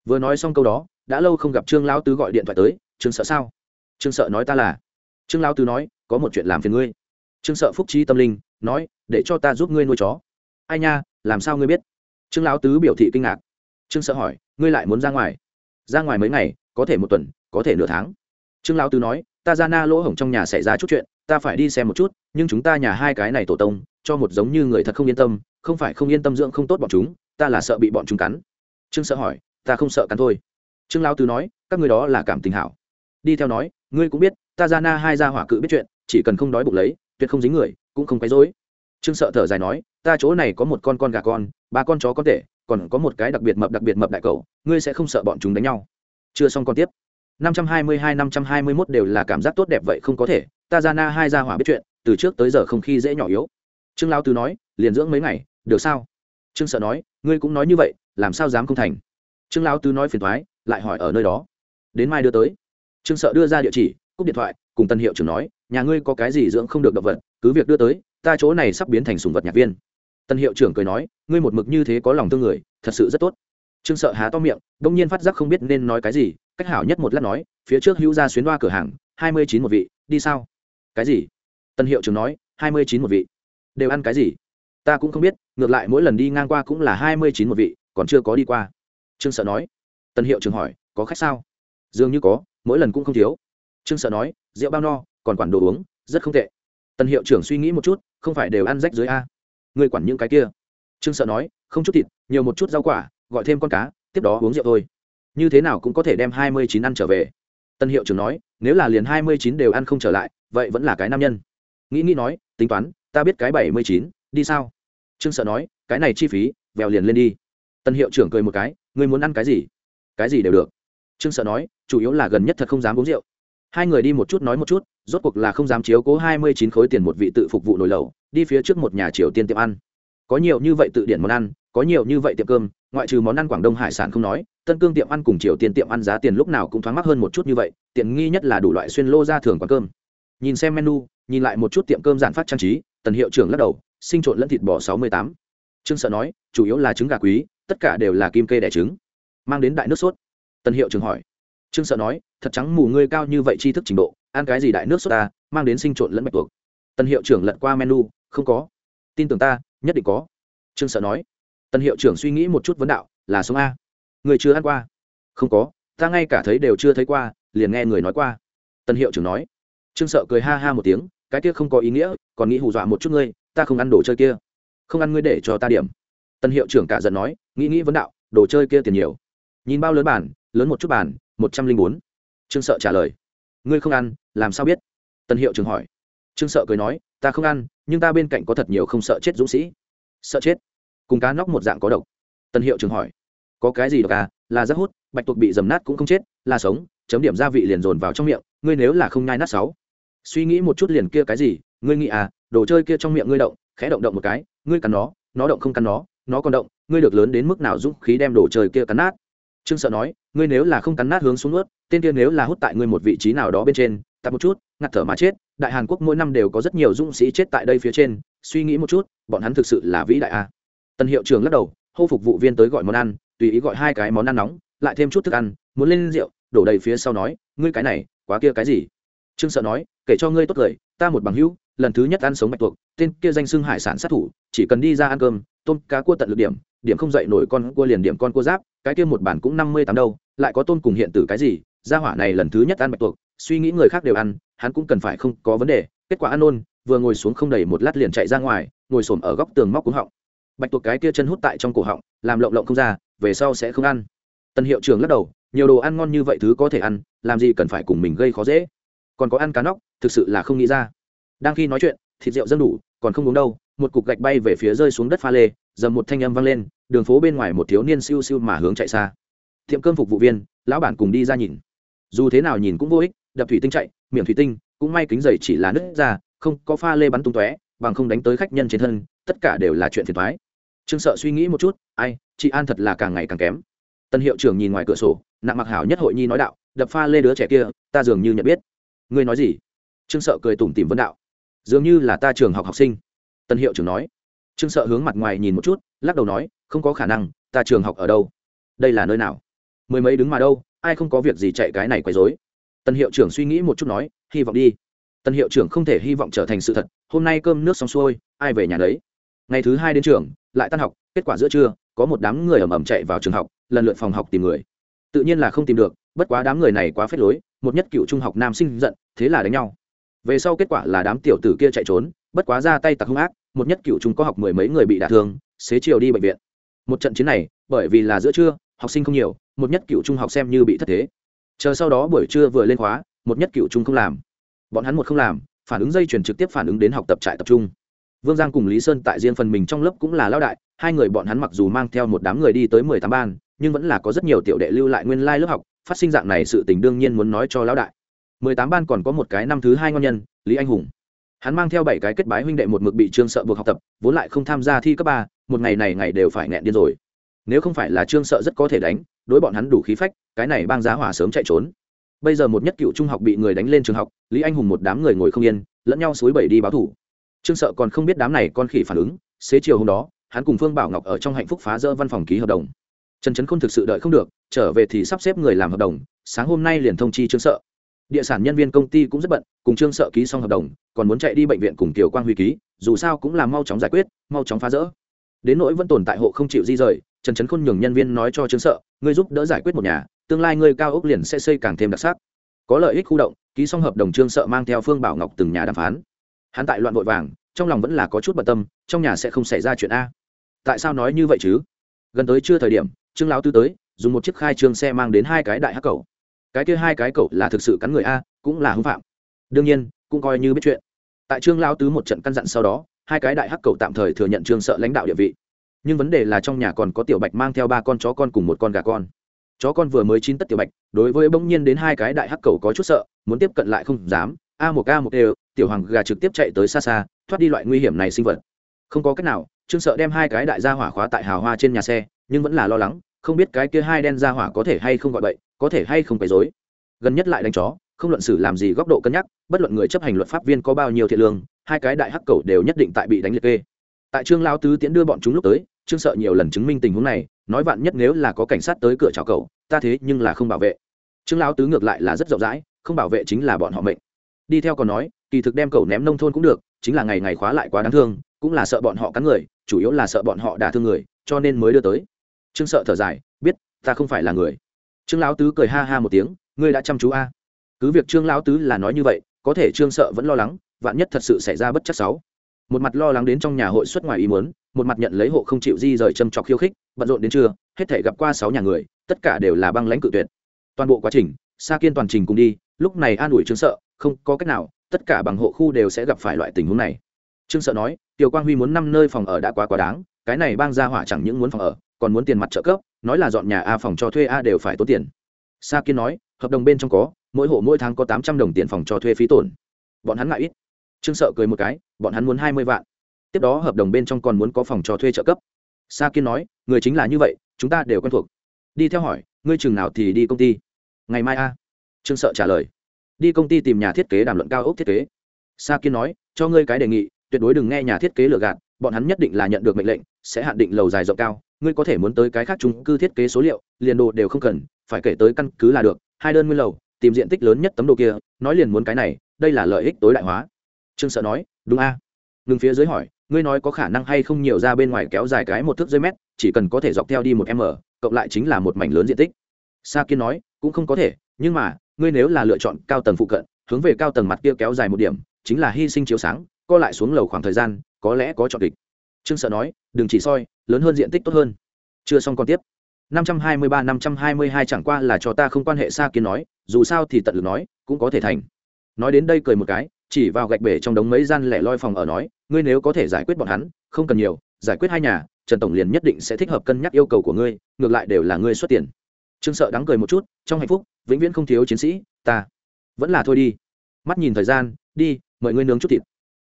Vừa nói xong câu đó, đã lâu không gặp trương lão tứ gọi điện thoại tới, trương sợ sao? Trương sợ nói ta là. Trương lão tứ nói, có một chuyện làm phiền ngươi. Trương sợ phúc trí tâm linh, nói, để cho ta giúp ngươi nuôi chó. Ai nha, làm sao ngươi biết? Trương lão tứ biểu thị kinh ngạc. Trương sợ hỏi, ngươi lại muốn ra ngoài? Ra ngoài mấy ngày, có thể một tuần, có thể nửa tháng. Trương lão tứ nói, ta ra na lỗ hổng trong nhà xảy ra chút chuyện ta phải đi xem một chút, nhưng chúng ta nhà hai cái này tổ tông, cho một giống như người thật không yên tâm, không phải không yên tâm dưỡng không tốt bọn chúng, ta là sợ bị bọn chúng cắn. Trương sợ hỏi, ta không sợ cắn thôi. Trương lao tứ nói, các người đó là cảm tình hảo. Đi theo nói, ngươi cũng biết, ta ra na hai gia hỏa cự biết chuyện, chỉ cần không đói bụng lấy, tuyệt không dính người, cũng không quấy dối trương sợ thở dài nói, ta chỗ này có một con con gà con, ba con chó có thể còn có một cái đặc biệt mập đặc biệt mập đại cầu ngươi sẽ không sợ bọn chúng đánh nhau. Chưa xong con tiếp. Năm trăm hai mươi hai, năm trăm hai mươi mốt đều là cảm giác tốt đẹp vậy không có thể ta ra na hai gia hỏa biết chuyện, từ trước tới giờ không khi dễ nhỏ yếu. Trương lao tứ nói, liền dưỡng mấy ngày, được sao? Trương sợ nói, ngươi cũng nói như vậy, làm sao dám không thành? Trương lao tứ nói phiền thoái lại hỏi ở nơi đó. Đến mai đưa tới. Trương sợ đưa ra địa chỉ, cúp điện thoại, cùng tân hiệu trưởng nói, nhà ngươi có cái gì dưỡng không được động vật, cứ việc đưa tới, ta chỗ này sắp biến thành sùng vật nhạc viên. Tân hiệu trưởng cười nói, ngươi một mực như thế có lòng thương người, thật sự rất tốt. Trương sợ há to miệng, đông nhiên phát giác không biết nên nói cái gì, cách hảo nhất một lát nói, phía trước hữu ra xuyến đoa cửa hàng, hai mươi chín một vị, đi sao? Cái gì? Tân hiệu trưởng nói, hai mươi chín một vị. Đều ăn cái gì? Ta cũng không biết, ngược lại mỗi lần đi ngang qua cũng là hai mươi chín một vị, còn chưa có đi qua. Trương sợ nói. Tân hiệu trưởng hỏi, có khách sao? Dường như có, mỗi lần cũng không thiếu. Trương sợ nói, rượu bao no, còn quản đồ uống, rất không tệ. Tân hiệu trưởng suy nghĩ một chút, không phải đều ăn rách dưới a. Người quản những cái kia. Trương sợ nói, không chút thịt, nhiều một chút rau quả, gọi thêm con cá, tiếp đó uống rượu thôi. Như thế nào cũng có thể đem hai mươi chín ăn trở về. Tân hiệu trưởng nói, nếu là liền hai mươi chín đều ăn không trở lại vậy vẫn là cái nam nhân. Nghĩ nghĩ nói, tính toán, ta biết cái bảy mươi chín, đi sao? Trương sợ nói, cái này chi phí, vèo liền lên đi. Tân hiệu trưởng cười một cái, ngươi muốn ăn cái gì? Cái gì đều được. Trương sợ nói, chủ yếu là gần nhất thật không dám uống rượu. Hai người đi một chút nói một chút, rốt cuộc là không dám chiếu cố hai mươi chín khối tiền một vị tự phục vụ nồi lẩu, đi phía trước một nhà triều tiên tiệm ăn. Có nhiều như vậy tự điển món ăn, có nhiều như vậy tiệm cơm, ngoại trừ món ăn quảng đông hải sản không nói, tân cương tiệm ăn cùng triều tiên tiệm ăn giá tiền lúc nào cũng thoáng mắc hơn một chút như vậy, tiện nghi nhất là đủ loại xuyên lô ra thường quán cơm nhìn xem menu, nhìn lại một chút tiệm cơm giản phát trang trí, tần hiệu trưởng lắc đầu, sinh trộn lẫn thịt bò sáu mươi tám. Trương sợ nói, chủ yếu là trứng gà quý, tất cả đều là kim kê đẻ trứng. Mang đến đại nước sốt. Tần hiệu trưởng hỏi. Trương sợ nói, thật trắng mù ngươi cao như vậy tri thức trình độ, ăn cái gì đại nước sốt ta, mang đến sinh trộn lẫn bạch tuộc. Tần hiệu trưởng lật qua menu, không có. Tin tưởng ta, nhất định có. Trương sợ nói. Tần hiệu trưởng suy nghĩ một chút vấn đạo, là sống a. Người chưa ăn qua. Không có, ta ngay cả thấy đều chưa thấy qua, liền nghe người nói qua. Tần hiệu trưởng nói trương sợ cười ha ha một tiếng, cái kia không có ý nghĩa, còn nghĩ hù dọa một chút ngươi, ta không ăn đồ chơi kia. Không ăn ngươi để cho ta điểm. Tân hiệu trưởng cả giận nói, nghĩ nghĩ vấn đạo, đồ chơi kia tiền nhiều. Nhìn bao lớn bản, lớn một chút bản, một trăm linh bốn. Trương sợ trả lời, ngươi không ăn, làm sao biết? Tân hiệu trưởng hỏi. Trương sợ cười nói, ta không ăn, nhưng ta bên cạnh có thật nhiều không sợ chết dũng sĩ. Sợ chết? Cùng cá nóc một dạng có độc. Tân hiệu trưởng hỏi. Có cái gì độc à? Là rất hút, bạch tuộc bị dầm nát cũng không chết, là sống, chấm điểm gia vị liền dồn vào trong miệng, ngươi nếu là không nhai nát sáu suy nghĩ một chút liền kia cái gì, ngươi nghĩ à đồ chơi kia trong miệng ngươi động, khẽ động động một cái, ngươi cắn nó nó động không cắn nó nó còn động, ngươi được lớn đến mức nào dũng khí đem đồ chơi kia cắn nát trương sợ nói, ngươi nếu là không cắn nát hướng xuống ướt tên kia nếu là hút tại ngươi một vị trí nào đó bên trên, tập một chút ngặt thở mà chết, đại hàn quốc mỗi năm đều có rất nhiều dũng sĩ chết tại đây phía trên, suy nghĩ một chút, bọn hắn thực sự là vĩ đại a à. tân hiệu trưởng lắc đầu, hô phục vụ viên tới gọi món ăn, tùy ý gọi hai cái món ăn nóng, lại thêm chút thức ăn, muốn lên rượu, đổ đầy phía sau nói, ngươi cái này, quá kia cái gì trương sợ nói, kể cho ngươi tốt cười ta một bằng hữu, lần thứ nhất ăn sống bạch tuộc, tên kia danh xưng hải sản sát thủ, chỉ cần đi ra ăn cơm, tôm cá cua tận lực điểm điểm không dậy nổi con cua liền điểm con cua giáp, cái kia một bản cũng năm mươi tám đâu, lại có tôm cùng hiện tử cái gì, gia hỏa này lần thứ nhất ăn bạch tuộc, suy nghĩ người khác đều ăn, hắn cũng cần phải không có vấn đề, kết quả ăn ôn, vừa ngồi xuống không đầy một lát liền chạy ra ngoài, ngồi xổm ở góc tường móc cúng họng. Bạch tuộc cái kia chân hút tại trong cổ họng, làm lộng lộng không ra, về sau sẽ không ăn. Tân hiệu Trường lắc đầu, nhiều đồ ăn ngon như vậy thứ có thể ăn, làm gì cần phải cùng mình gây khó dễ còn có ăn cá nóc, thực sự là không nghĩ ra. Đang khi nói chuyện, thịt rượu dân đủ, còn không uống đâu, một cục gạch bay về phía rơi xuống đất pha lê, dầm một thanh âm vang lên, đường phố bên ngoài một thiếu niên siêu siêu mà hướng chạy xa. Tiệm cơm phục vụ viên, lão bản cùng đi ra nhìn. Dù thế nào nhìn cũng vô ích, đập thủy tinh chạy, miệng thủy tinh, cũng may kính giày chỉ là nứt ra, không có pha lê bắn tung tóe, bằng không đánh tới khách nhân trên thân, tất cả đều là chuyện phiền thoái trương sợ suy nghĩ một chút, ai, chị an thật là càng ngày càng kém. Tân hiệu trưởng nhìn ngoài cửa sổ, nặng mặc hảo nhất hội nhi nói đạo, đập pha lê đứa trẻ kia, ta dường như nhận biết ngươi nói gì? Trương sợ cười tủm tìm vấn đạo. Dường như là ta trường học học sinh. Tân hiệu trưởng nói. Trương sợ hướng mặt ngoài nhìn một chút, lắc đầu nói, không có khả năng, ta trường học ở đâu? Đây là nơi nào? Mười mấy đứng mà đâu, ai không có việc gì chạy cái này quấy rối? Tân hiệu trưởng suy nghĩ một chút nói, hy vọng đi. Tân hiệu trưởng không thể hy vọng trở thành sự thật, hôm nay cơm nước xong xuôi, ai về nhà đấy? Ngày thứ hai đến trường, lại tan học, kết quả giữa trưa, có một đám người ầm ầm chạy vào trường học, lần lượt phòng học tìm người. Tự nhiên là không tìm được bất quá đám người này quá phết lối, một nhất cựu trung học nam sinh giận, thế là đánh nhau. Về sau kết quả là đám tiểu tử kia chạy trốn, bất quá ra tay tặc hung ác, một nhất cựu trung có học mười mấy người bị đả thương, xế chiều đi bệnh viện. Một trận chiến này, bởi vì là giữa trưa, học sinh không nhiều, một nhất cựu trung học xem như bị thất thế. Chờ sau đó buổi trưa vừa lên khóa, một nhất cựu trung không làm. Bọn hắn một không làm, phản ứng dây chuyển trực tiếp phản ứng đến học tập trại tập trung. Vương giang cùng lý sơn tại riêng phần mình trong lớp cũng là lao đại, hai người bọn hắn mặc dù mang theo một đám người đi tới mười tám ban, nhưng vẫn là có rất nhiều tiểu đệ lưu lại nguyên lai lớp học phát sinh dạng này sự tình đương nhiên muốn nói cho lão đại. Mười tám ban còn có một cái năm thứ hai ngon nhân, lý anh hùng. Hắn mang theo bảy cái kết bái huynh đệ một mực bị trương sợ buộc học tập, vốn lại không tham gia thi cấp ba, một ngày này ngày đều phải nghẹn điên rồi. Nếu không phải là trương sợ rất có thể đánh, đối bọn hắn đủ khí phách, cái này bang giá hỏa sớm chạy trốn. Bây giờ một nhất cựu trung học bị người đánh lên trường học, lý anh hùng một đám người ngồi không yên, lẫn nhau suối bảy đi báo thủ. Trương sợ còn không biết đám này con khỉ phản ứng, xế chiều hôm đó, hắn cùng phương bảo ngọc ở trong hạnh phúc phá rỡ văn phòng ký hợp đồng trần trấn khôn thực sự đợi không được, trở về thì sắp xếp người làm hợp đồng, sáng hôm nay liền thông chi trương sợ. Địa sản nhân viên công ty cũng rất bận, cùng trương sợ ký xong hợp đồng, còn muốn chạy đi bệnh viện cùng kiều quang huy ký, dù sao cũng là mau chóng giải quyết, mau chóng phá rỡ. Đến nỗi vẫn tồn tại hộ không chịu di rời, trần trấn khôn nhường nhân viên nói cho trương sợ, ngươi giúp đỡ giải quyết một nhà, tương lai ngươi cao ốc liền sẽ xây càng thêm đặc sắc. Có lợi ích khu động, ký xong hợp đồng trương sợ mang theo phương bảo ngọc từng nhà đàm phán. Hắn tại loạn vội vàng, trong lòng vẫn là có chút bận tâm, trong nhà sẽ không xảy ra chuyện a. Tại sao nói như vậy chứ? Gần tới chưa thời điểm trương lão tư tới, dùng một chiếc khai trương xe mang đến hai cái đại hắc cầu cái kia hai cái cầu là thực sự cắn người a, cũng là hưng phạm. Đương nhiên, cũng coi như biết chuyện. Tại trương lão tứ một trận căn dặn sau đó, hai cái đại hắc cầu tạm thời thừa nhận trương sợ lãnh đạo địa vị. Nhưng vấn đề là trong nhà còn có tiểu bạch mang theo ba con chó con cùng một con gà con. Chó con vừa mới chín tất tiểu bạch, đối với bỗng nhiên đến hai cái đại hắc cầu có chút sợ, muốn tiếp cận lại không dám. A một a một đều, tiểu hoàng gà trực tiếp chạy tới xa xa, thoát đi loại nguy hiểm này sinh vật. Không có cách nào, trương sợ đem hai cái đại gia hỏa khóa tại hào hoa trên nhà xe, nhưng vẫn là lo lắng không biết cái kia hai đen ra hỏa có thể hay không gọi bậy, có thể hay không quấy dối gần nhất lại đánh chó, không luận xử làm gì góc độ cân nhắc, bất luận người chấp hành luật pháp viên có bao nhiêu thiện lương, hai cái đại hắc cầu đều nhất định tại bị đánh liệt kê. Tại trương lao tứ tiễn đưa bọn chúng lúc tới, trương sợ nhiều lần chứng minh tình huống này, nói vạn nhất nếu là có cảnh sát tới cửa chào cầu ta thế nhưng là không bảo vệ. Trương lao tứ ngược lại là rất rộng rãi, không bảo vệ chính là bọn họ mệnh. Đi theo còn nói, kỳ thực đem cầu ném nông thôn cũng được, chính là ngày ngày khóa lại quá đáng thương, cũng là sợ bọn họ cắn người, chủ yếu là sợ bọn họ đả thương người, cho nên mới đưa tới trương sợ thở dài, biết, ta không phải là người. Trương lão tứ cười ha ha một tiếng, ngươi đã chăm chú a. Cứ việc trương lão tứ là nói như vậy, có thể trương sợ vẫn lo lắng, vạn nhất thật sự xảy ra bất chắc sáu. Một mặt lo lắng đến trong nhà hội xuất ngoài ý muốn, một mặt nhận lấy hộ không chịu di rời châm trọc khiêu khích, bận rộn đến trưa, hết thể gặp qua sáu nhà người, tất cả đều là băng lãnh cự tuyệt. Toàn bộ quá trình, sa kiên toàn trình cùng đi, lúc này an ủi trương sợ, không có cách nào, tất cả bằng hộ khu đều sẽ gặp phải loại tình huống này. Trương sợ nói, tiểu quang huy muốn năm nơi phòng ở đã quá quá đáng, cái này bang ra hỏa chẳng những muốn phòng ở còn muốn tiền mặt trợ cấp, nói là dọn nhà a phòng cho thuê a đều phải tốn tiền. Sa kiên nói, hợp đồng bên trong có, mỗi hộ mỗi tháng có tám trăm đồng tiền phòng cho thuê phí tổn. Bọn hắn ngại ít. Trương sợ cười một cái, bọn hắn muốn hai mươi vạn. Tiếp đó hợp đồng bên trong còn muốn có phòng cho thuê trợ cấp. Sa kiên nói, người chính là như vậy, chúng ta đều quen thuộc. Đi theo hỏi, ngươi chừng nào thì đi công ty? Ngày mai a. Trương sợ trả lời, đi công ty tìm nhà thiết kế đàm luận cao ốc thiết kế. Sa kiên nói, cho ngươi cái đề nghị, tuyệt đối đừng nghe nhà thiết kế lừa gạt, bọn hắn nhất định là nhận được mệnh lệnh, sẽ hạn định lầu dài rộng cao ngươi có thể muốn tới cái khác chung cư thiết kế số liệu, liền đồ đều không cần, phải kể tới căn cứ là được, hai đơn nguyên lầu, tìm diện tích lớn nhất tấm đồ kia, nói liền muốn cái này, đây là lợi ích tối đại hóa. Trương sợ nói, đúng a. À? ngừng phía dưới hỏi, ngươi nói có khả năng hay không nhiều ra bên ngoài kéo dài cái một thước dưới mét, chỉ cần có thể dọc theo đi một m, cộng lại chính là một mảnh lớn diện tích. Sa kiên nói, cũng không có thể, nhưng mà, ngươi nếu là lựa chọn cao tầng phụ cận, hướng về cao tầng mặt kia kéo dài một điểm, chính là hy sinh chiếu sáng, co lại xuống lầu khoảng thời gian, có lẽ có chọn địch trương sợ nói, đừng chỉ soi, lớn hơn diện tích tốt hơn. Chưa xong còn tiếp. 523 522 chẳng qua là cho ta không quan hệ xa kiến nói, dù sao thì tận lực nói, cũng có thể thành. Nói đến đây cười một cái, chỉ vào gạch bể trong đống mấy gian lẻ loi phòng ở nói, ngươi nếu có thể giải quyết bọn hắn, không cần nhiều, giải quyết hai nhà, trần tổng liền nhất định sẽ thích hợp cân nhắc yêu cầu của ngươi, ngược lại đều là ngươi xuất tiền. Trương sợ đắng cười một chút, trong hạnh phúc, vĩnh viễn không thiếu chiến sĩ, ta vẫn là thôi đi. Mắt nhìn thời gian, đi, mời ngươi nướng chút thịt.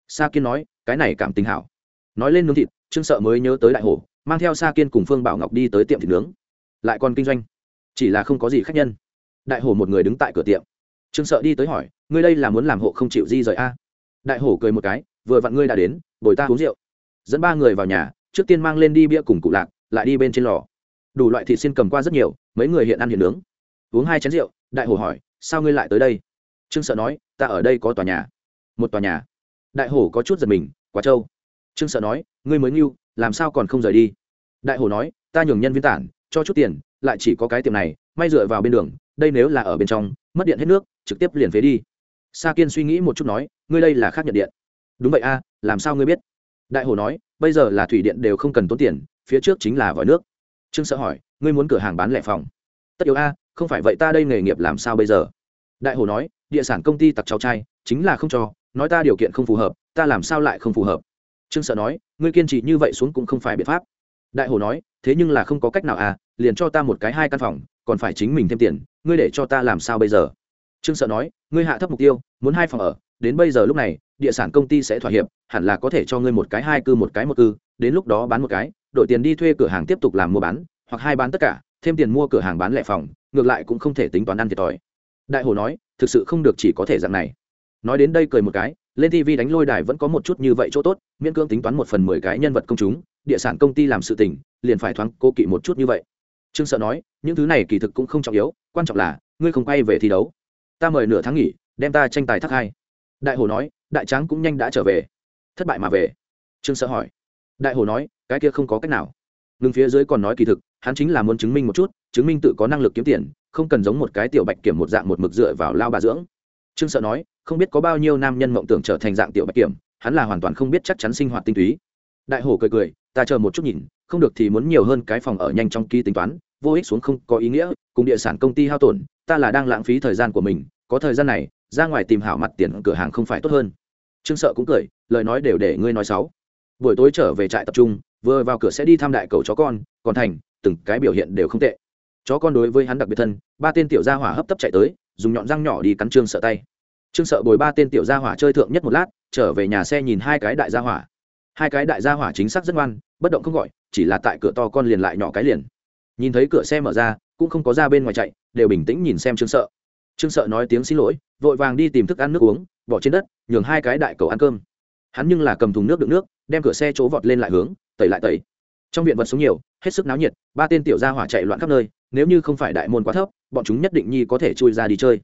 Sa kiên nói, cái này cảm tình hảo nói lên nướng thịt trương sợ mới nhớ tới đại hổ, mang theo sa kiên cùng phương bảo ngọc đi tới tiệm thịt nướng. Lại còn kinh doanh. Chỉ là không có gì khách nhân. Đại hổ một người đứng tại cửa tiệm. Trương sợ đi tới hỏi ngươi đây là muốn làm hộ không chịu di rời a? Đại hổ cười một cái vừa vặn ngươi đã đến bồi ta uống rượu. Dẫn ba người vào nhà trước tiên mang lên đi bia cùng cụ lạc lại đi bên trên lò. Đủ loại thịt xin cầm qua rất nhiều mấy người hiện ăn hiện nướng. Uống hai chén rượu đại hổ hỏi sao ngươi lại tới đây? Trương sợ nói ta ở đây có tòa nhà. Một tòa nhà? Đại hổ có chút giật mình quá trâu trương sợ nói, ngươi mới ngưu, làm sao còn không rời đi? Đại hổ nói, ta nhường nhân viên tản, cho chút tiền, lại chỉ có cái tiệm này, may dựa vào bên đường, đây nếu là ở bên trong, mất điện hết nước, trực tiếp liền phế đi. Sa kiên suy nghĩ một chút nói, ngươi đây là khác nhận điện. Đúng vậy a, làm sao ngươi biết? Đại hồ nói, bây giờ là thủy điện đều không cần tốn tiền, phía trước chính là vòi nước. Trương sợ hỏi, ngươi muốn cửa hàng bán lẻ phòng? Tất yếu a, không phải vậy ta đây nghề nghiệp làm sao bây giờ? Đại hồ nói, địa sản công ty tặc cháu trai, chính là không cho, nói ta điều kiện không phù hợp, ta làm sao lại không phù hợp? Trương sợ nói, ngươi kiên trì như vậy xuống cũng không phải biện pháp. Đại hồ nói, thế nhưng là không có cách nào à liền cho ta một cái hai căn phòng, còn phải chính mình thêm tiền, ngươi để cho ta làm sao bây giờ? Trương sợ nói, ngươi hạ thấp mục tiêu, muốn hai phòng ở, đến bây giờ lúc này, địa sản công ty sẽ thỏa hiệp, hẳn là có thể cho ngươi một cái hai cư, một cái một cư, đến lúc đó bán một cái, đổi tiền đi thuê cửa hàng tiếp tục làm mua bán, hoặc hai bán tất cả, thêm tiền mua cửa hàng bán lẻ phòng, ngược lại cũng không thể tính toán ăn thiệt thòi. Đại hồ nói, thực sự không được chỉ có thể dạng này. Nói đến đây cười một cái lên tv đánh lôi đài vẫn có một chút như vậy chỗ tốt, miễn cưỡng tính toán một phần mười cái nhân vật công chúng, địa sản công ty làm sự tình, liền phải thoáng cô kỵ một chút như vậy. Trương sợ nói, những thứ này kỳ thực cũng không trọng yếu, quan trọng là, ngươi không quay về thi đấu. Ta mời nửa tháng nghỉ, đem ta tranh tài thắc hai. Đại hồ nói, đại tráng cũng nhanh đã trở về. Thất bại mà về. Trương sợ hỏi. Đại hồ nói, cái kia không có cách nào. Ngừng phía dưới còn nói kỳ thực, hắn chính là muốn chứng minh một chút, chứng minh tự có năng lực kiếm tiền, không cần giống một cái tiểu bạch kiểm một dạng một mực dựa vào lao bà dưỡng. Trương sợ nói không biết có bao nhiêu nam nhân mộng tưởng trở thành dạng tiểu bạch kiểm, hắn là hoàn toàn không biết chắc chắn sinh hoạt tinh túy. Đại hổ cười cười, ta chờ một chút nhìn, không được thì muốn nhiều hơn cái phòng ở nhanh trong ký tính toán, vô ích xuống không có ý nghĩa, cùng địa sản công ty hao tổn, ta là đang lãng phí thời gian của mình, có thời gian này, ra ngoài tìm hảo mặt tiền cửa hàng không phải tốt hơn. Trương sợ cũng cười, lời nói đều để ngươi nói sáu buổi tối trở về trại tập trung, vừa vào cửa sẽ đi thăm đại cầu chó con, còn thành, từng cái biểu hiện đều không tệ. Chó con đối với hắn đặc biệt thân, ba tên tiểu gia hỏa hấp tấp chạy tới, dùng nhọn răng nhỏ đi cắn trương sợ tay trương sợ bồi ba tên tiểu gia hỏa chơi thượng nhất một lát, trở về nhà xe nhìn hai cái đại gia hỏa. Hai cái đại gia hỏa chính xác rất ngoan, bất động không gọi, chỉ là tại cửa to con liền lại nhỏ cái liền. Nhìn thấy cửa xe mở ra, cũng không có ra bên ngoài chạy, đều bình tĩnh nhìn xem trương sợ. Trương sợ nói tiếng xin lỗi, vội vàng đi tìm thức ăn nước uống, bỏ trên đất, nhường hai cái đại cầu ăn cơm. Hắn nhưng là cầm thùng nước đựng nước, đem cửa xe chỗ vọt lên lại hướng, tẩy lại tẩy. Trong viện vật sống nhiều, hết sức náo nhiệt, ba tên tiểu gia hỏa chạy loạn khắp nơi, nếu như không phải đại môn quá thấp, bọn chúng nhất định nhi có thể chui ra đi chơi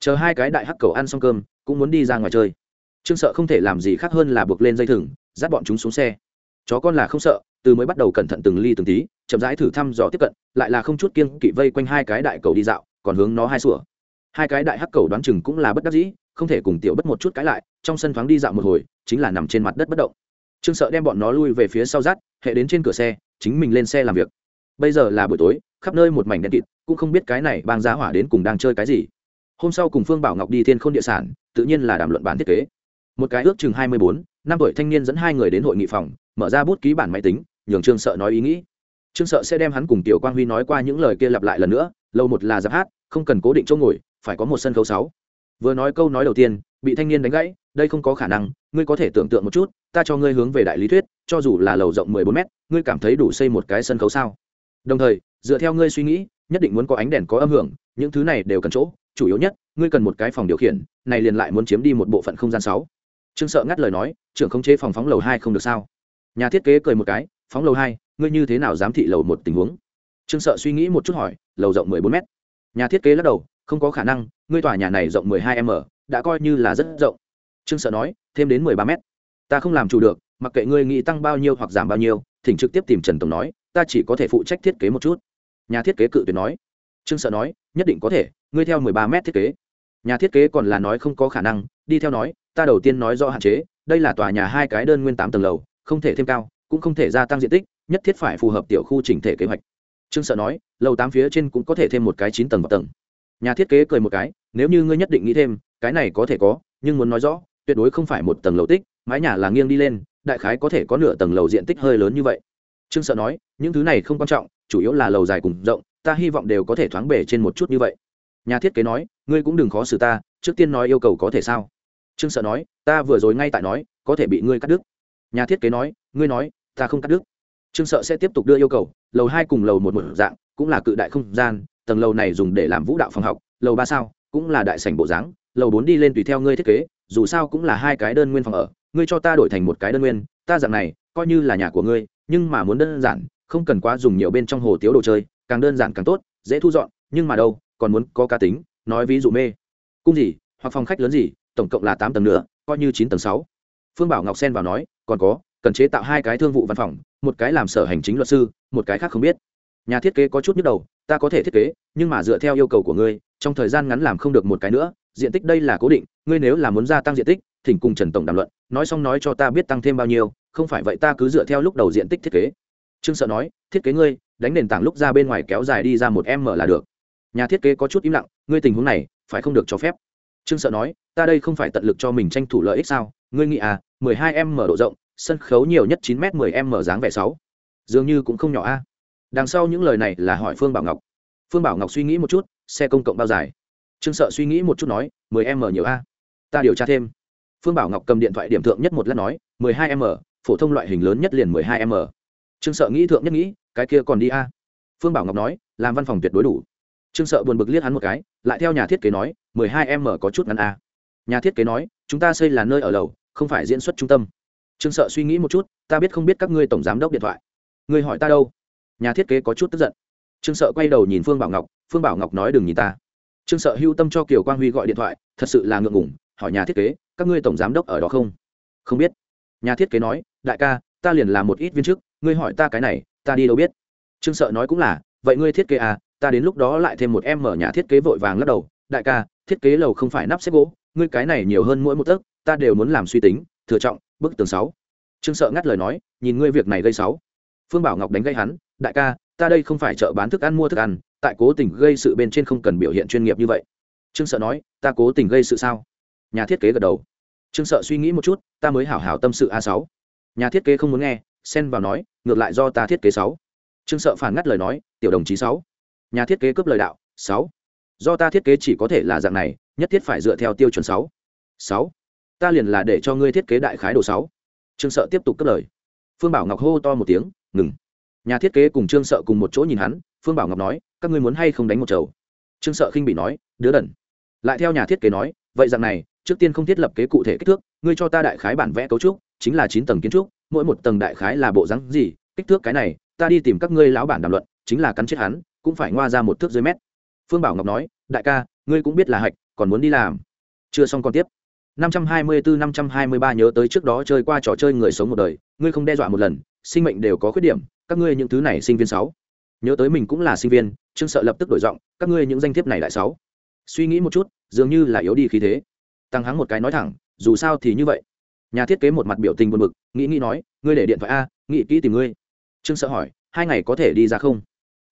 chờ hai cái đại hắc cầu ăn xong cơm, cũng muốn đi ra ngoài chơi. Trương sợ không thể làm gì khác hơn là buộc lên dây thừng, dắt bọn chúng xuống xe. Chó con là không sợ, từ mới bắt đầu cẩn thận từng ly từng tí, chậm rãi thử thăm dò tiếp cận, lại là không chút kiên kỵ vây quanh hai cái đại cầu đi dạo, còn hướng nó hai sủa. Hai cái đại hắc cầu đoán chừng cũng là bất đắc dĩ, không thể cùng tiểu bất một chút cãi lại, trong sân thoáng đi dạo một hồi, chính là nằm trên mặt đất bất động. Trương sợ đem bọn nó lui về phía sau rát hệ đến trên cửa xe, chính mình lên xe làm việc. Bây giờ là buổi tối, khắp nơi một mảnh đen kịt, cũng không biết cái này bang giá hỏa đến cùng đang chơi cái gì hôm sau cùng phương bảo ngọc đi thiên k h ô n địa sản, tự nhiên là đàm luận bản thiết kế. Một cái ước chừng hai mươi bốn, năm tuổi thanh niên dẫn hai người đến hội nghị phòng, mở ra bút ký bản máy tính, nhường trương sợ nói ý nghĩ. Trương sợ sẽ đem hắn cùng tiểu quang huy nói qua những lời kia lặp lại lần nữa, lâu một là giáp hát, không cần cố định chỗ ngồi, phải có một sân khấu sáu. Vừa nói câu nói đầu tiên, bị thanh niên đánh gãy, đây không có khả năng, ngươi có thể tưởng tượng một chút, ta cho ngươi hướng về đại lý thuyết, cho dù là lầu rộng mười bốn mét, ngươi cảm thấy đủ xây một cái sân khấu sao? Đồng thời, dựa theo ngươi suy nghĩ, nhất định muốn có ánh đèn có âm hưởng, những thứ này đều cần chỗ chủ yếu nhất, ngươi cần một cái phòng điều khiển, này liền lại muốn chiếm đi một bộ phận không gian sáu. Trương sợ ngắt lời nói, trưởng khống chế phòng phóng lầu hai không được sao? Nhà thiết kế cười một cái, phóng lầu hai, ngươi như thế nào dám thị lầu một tình huống? Trương sợ suy nghĩ một chút hỏi, lầu rộng mười bốn mét. Nhà thiết kế lắc đầu, không có khả năng, ngươi tòa nhà này rộng mười hai m, đã coi như là rất rộng. Trương sợ nói, thêm đến mười ba mét. Ta không làm chủ được, mặc kệ ngươi nghĩ tăng bao nhiêu hoặc giảm bao nhiêu, thỉnh trực tiếp tìm trần tổng nói, ta chỉ có thể phụ trách thiết kế một chút. Nhà thiết kế cự tuyệt nói trương sợ nói, nhất định có thể, ngươi theo mười ba mét thiết kế. Nhà thiết kế còn là nói không có khả năng, đi theo nói, ta đầu tiên nói do hạn chế, đây là tòa nhà hai cái đơn nguyên tám tầng lầu, không thể thêm cao, cũng không thể gia tăng diện tích, nhất thiết phải phù hợp tiểu khu chỉnh thể kế hoạch. Trương sợ nói, lầu tám phía trên cũng có thể thêm một cái chín tầng vào tầng. Nhà thiết kế cười một cái, nếu như ngươi nhất định nghĩ thêm, cái này có thể có, nhưng muốn nói rõ, tuyệt đối không phải một tầng lầu tích, mái nhà là nghiêng đi lên, đại khái có thể có nửa tầng lầu diện tích hơi lớn như vậy. Trương sợ nói, những thứ này không quan trọng, chủ yếu là lầu dài cùng rộng ta hy vọng đều có thể thoáng bể trên một chút như vậy. Nhà thiết kế nói, ngươi cũng đừng khó xử ta, trước tiên nói yêu cầu có thể sao? Trương sợ nói, ta vừa rồi ngay tại nói, có thể bị ngươi cắt đứt. Nhà thiết kế nói, ngươi nói, ta không cắt đứt. Trương sợ sẽ tiếp tục đưa yêu cầu, lầu hai cùng lầu một một dạng, cũng là cự đại không gian, tầng lầu này dùng để làm vũ đạo phòng học, lầu ba sao, cũng là đại sảnh bộ dáng, lầu bốn đi lên tùy theo ngươi thiết kế, dù sao cũng là hai cái đơn nguyên phòng ở, ngươi cho ta đổi thành một cái đơn nguyên, ta dạng này, coi như là nhà của ngươi, nhưng mà muốn đơn giản, không cần quá dùng nhiều bên trong hồ tiếu đồ chơi càng đơn giản càng tốt, dễ thu dọn, nhưng mà đâu, còn muốn có cá tính, nói ví dụ mê. Cung gì, hoặc phòng khách lớn gì, tổng cộng là tám tầng nữa, coi như chín tầng sáu. Phương bảo ngọc sen vào nói, còn có, cần chế tạo hai cái thương vụ văn phòng, một cái làm sở hành chính luật sư, một cái khác không biết. Nhà thiết kế có chút nhức đầu, ta có thể thiết kế, nhưng mà dựa theo yêu cầu của ngươi, trong thời gian ngắn làm không được một cái nữa, diện tích đây là cố định, ngươi nếu là muốn gia tăng diện tích, thỉnh cùng trần tổng đàm luận, nói xong nói cho ta biết tăng thêm bao nhiêu, không phải vậy ta cứ dựa theo lúc đầu diện tích thiết kế. Trương sợ nói, thiết kế ngươi đánh nền tảng lúc ra bên ngoài kéo dài đi ra một m là được. Nhà thiết kế có chút im lặng, ngươi tình huống này, phải không được cho phép. Trương sợ nói, ta đây không phải tận lực cho mình tranh thủ lợi ích sao? Ngươi nghĩ à mười hai m độ rộng, sân khấu nhiều nhất chín m mười m dáng vẻ sáu. Dường như cũng không nhỏ a. Đằng sau những lời này là hỏi phương bảo ngọc. Phương bảo ngọc suy nghĩ một chút, xe công cộng bao dài. Trương sợ suy nghĩ một chút nói, mười m nhiều a. Ta điều tra thêm. Phương bảo ngọc cầm điện thoại điểm thượng nhất một lát nói, mười hai m phổ thông loại hình lớn nhất liền mười hai m trương sợ nghĩ thượng nhất nghĩ, cái kia còn đi a? Phương bảo ngọc nói, làm văn phòng tuyệt đối đủ. Trương sợ buồn bực liếc hắn một cái, lại theo nhà thiết kế nói, mười hai em mở có chút ngắn a. Nhà thiết kế nói, chúng ta xây là nơi ở lầu, không phải diễn xuất trung tâm. Trương sợ suy nghĩ một chút, ta biết không biết các ngươi tổng giám đốc điện thoại. Ngươi hỏi ta đâu? Nhà thiết kế có chút tức giận. Trương sợ quay đầu nhìn phương bảo ngọc, phương bảo ngọc nói đừng nhìn ta. Trương sợ hưu tâm cho kiều quang huy gọi điện thoại, thật sự là ngượng ngủng hỏi nhà thiết kế, các ngươi tổng giám đốc ở đó không? Không biết. Nhà thiết kế nói, đại ca, ta liền làm một ít viên chức ngươi hỏi ta cái này, ta đi đâu biết? Trương sợ nói cũng là, vậy ngươi thiết kế à ta đến lúc đó lại thêm một em mở nhà thiết kế vội vàng lắc đầu, đại ca, thiết kế lầu không phải nắp xếp gỗ, ngươi cái này nhiều hơn mỗi một tấc, ta đều muốn làm suy tính, thừa trọng, bức tường sáu. Trương sợ ngắt lời nói, nhìn ngươi việc này gây sáu. Phương bảo ngọc đánh gây hắn, đại ca, ta đây không phải chợ bán thức ăn mua thức ăn, tại cố tình gây sự bên trên không cần biểu hiện chuyên nghiệp như vậy. Trương sợ nói, ta cố tình gây sự sao? Nhà thiết kế gật đầu. Trương sợ suy nghĩ một chút, ta mới hảo hảo tâm sự a sáu. Nhà thiết kế không muốn nghe xen vào nói, ngược lại do ta thiết kế sáu. Trương sợ phản ngắt lời nói, tiểu đồng chí sáu. Nhà thiết kế cướp lời đạo, sáu. Do ta thiết kế chỉ có thể là dạng này, nhất thiết phải dựa theo tiêu chuẩn sáu. Sáu. Ta liền là để cho ngươi thiết kế đại khái đồ sáu. Trương sợ tiếp tục cướp lời. Phương bảo ngọc hô to một tiếng, ngừng. Nhà thiết kế cùng trương sợ cùng một chỗ nhìn hắn, phương bảo ngọc nói, các ngươi muốn hay không đánh một chầu? Trương sợ khinh bị nói, đứa đần. Lại theo nhà thiết kế nói, vậy dạng này, trước tiên không thiết lập kế cụ thể kích thước, ngươi cho ta đại khái bản vẽ cấu trúc chính là chín tầng kiến trúc, mỗi một tầng đại khái là bộ rắn gì, kích thước cái này, ta đi tìm các ngươi lão bản đàm luận, chính là cắn chết hắn, cũng phải ngoa ra một thước dưới mét. Phương bảo ngọc nói, đại ca, ngươi cũng biết là hạch, còn muốn đi làm. Chưa xong còn tiếp. 524-523 nhớ tới trước đó chơi qua trò chơi người sống một đời, ngươi không đe dọa một lần, sinh mệnh đều có khuyết điểm, các ngươi những thứ này sinh viên sáu. Nhớ tới mình cũng là sinh viên, trương sợ lập tức đổi giọng, các ngươi những danh thiếp này lại sáu. Suy nghĩ một chút, dường như là yếu đi khí thế. Tăng hắng một cái nói thẳng, dù sao thì như vậy nhà thiết kế một mặt biểu tình buồn bực, nghĩ nghĩ nói, ngươi để điện thoại a, nghĩ kỹ tìm ngươi. Trương sợ hỏi, hai ngày có thể đi ra không?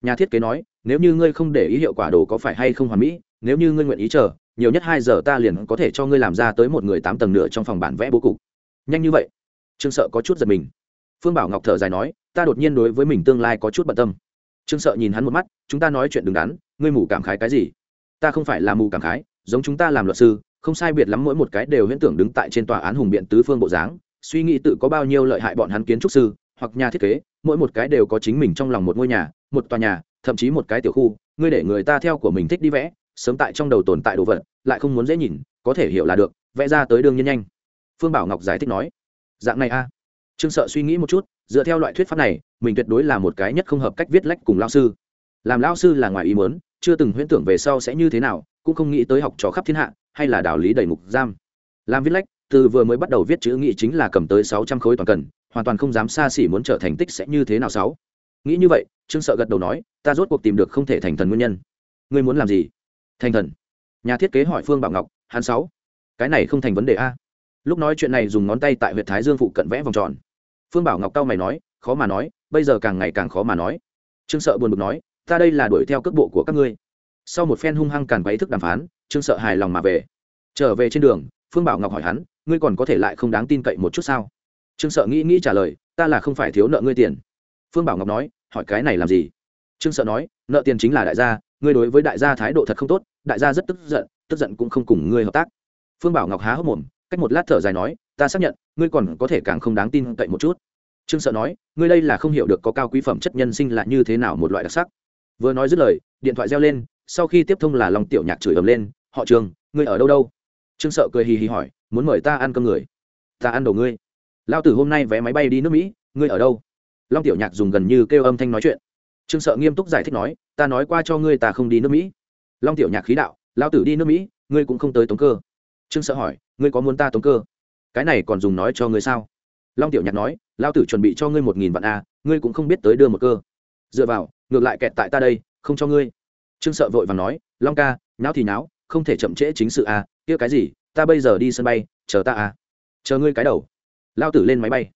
Nhà thiết kế nói, nếu như ngươi không để ý hiệu quả đồ có phải hay không hoàn mỹ, nếu như ngươi nguyện ý chờ, nhiều nhất hai giờ ta liền có thể cho ngươi làm ra tới một người tám tầng nửa trong phòng bản vẽ bố cục. Nhanh như vậy? Trương sợ có chút giật mình. Phương bảo ngọc thở dài nói, ta đột nhiên đối với mình tương lai có chút bận tâm. Trương sợ nhìn hắn một mắt, chúng ta nói chuyện đứng đắn, ngươi mù cảm khái cái gì? Ta không phải là mù cảm khái, giống chúng ta làm luật sư không sai biệt lắm mỗi một cái đều huyễn tưởng đứng tại trên tòa án hùng biện tứ phương bộ dáng, suy nghĩ tự có bao nhiêu lợi hại bọn hắn kiến trúc sư, hoặc nhà thiết kế, mỗi một cái đều có chính mình trong lòng một ngôi nhà, một tòa nhà, thậm chí một cái tiểu khu, ngươi để người ta theo của mình thích đi vẽ, sớm tại trong đầu tồn tại đồ vật, lại không muốn dễ nhìn, có thể hiểu là được, vẽ ra tới đương nhiên nhanh. Phương bảo ngọc giải thích nói. Dạng này a. Trương sợ suy nghĩ một chút, dựa theo loại thuyết pháp này, mình tuyệt đối là một cái nhất không hợp cách viết lách cùng lao sư. Làm lao sư là ngoài ý muốn, chưa từng huyễn tưởng về sau sẽ như thế nào, cũng không nghĩ tới học trò khắp thiên hạ hay là đạo lý đầy ngục giam? Làm viết lách, từ vừa mới bắt đầu viết chữ nghĩ chính là cầm tới sáu trăm khối toàn cần, hoàn toàn không dám xa xỉ muốn trở thành tích sẽ như thế nào sáu? Nghĩ như vậy, trương sợ gật đầu nói, ta rốt cuộc tìm được không thể thành thần nguyên nhân. Ngươi muốn làm gì? Thành thần. Nhà thiết kế hỏi phương bảo ngọc, hắn sáu? Cái này không thành vấn đề a. Lúc nói chuyện này dùng ngón tay tại huyện thái dương phụ cận vẽ vòng tròn. Phương bảo ngọc cao mày nói, khó mà nói, bây giờ càng ngày càng khó mà nói. Trương sợ buồn bực nói, ta đây là đuổi theo cước bộ của các ngươi. Sau một phen hung hăng càn quấy thức đàm phán trương sợ hài lòng mà về. Trở về trên đường, phương bảo ngọc hỏi hắn, ngươi còn có thể lại không đáng tin cậy một chút sao? Trương sợ nghĩ nghĩ trả lời, ta là không phải thiếu nợ ngươi tiền. Phương bảo ngọc nói, hỏi cái này làm gì? Trương sợ nói, nợ tiền chính là đại gia, ngươi đối với đại gia thái độ thật không tốt, đại gia rất tức giận tức giận cũng không cùng ngươi hợp tác. Phương bảo ngọc há hốc mồm, cách một lát thở dài nói, ta xác nhận, ngươi còn có thể càng không đáng tin cậy một chút. Trương sợ nói, ngươi đây là không hiểu được có cao quý phẩm chất nhân sinh là như thế nào một loại đặc sắc. Vừa nói dứt lời, điện thoại reo lên, sau khi tiếp thông là lòng tiểu nhạc chửi ầm lên họ trường ngươi ở đâu đâu? Trương sợ cười hì hì hỏi, muốn mời ta ăn cơm người. Ta ăn đầu ngươi. Lao tử hôm nay vé máy bay đi nước mỹ, ngươi ở đâu? Long tiểu nhạc dùng gần như kêu âm thanh nói chuyện. Trương sợ nghiêm túc giải thích nói, ta nói qua cho ngươi ta không đi nước mỹ. Long tiểu nhạc khí đạo lao tử đi nước mỹ, ngươi cũng không tới tống cơ. Trương sợ hỏi, ngươi có muốn ta tống cơ? Cái này còn dùng nói cho ngươi sao? Long tiểu nhạc nói lao tử chuẩn bị cho ngươi một nghìn vạn a, ngươi cũng không biết tới đưa một cơ. Dựa vào, ngược lại kẹt tại ta đây, không cho ngươi. Trương sợ vội và nói, long ca, nháo thì nháo không thể chậm trễ chính sự a kia cái gì, ta bây giờ đi sân bay, chờ ta a chờ ngươi cái đầu. Lao tử lên máy bay.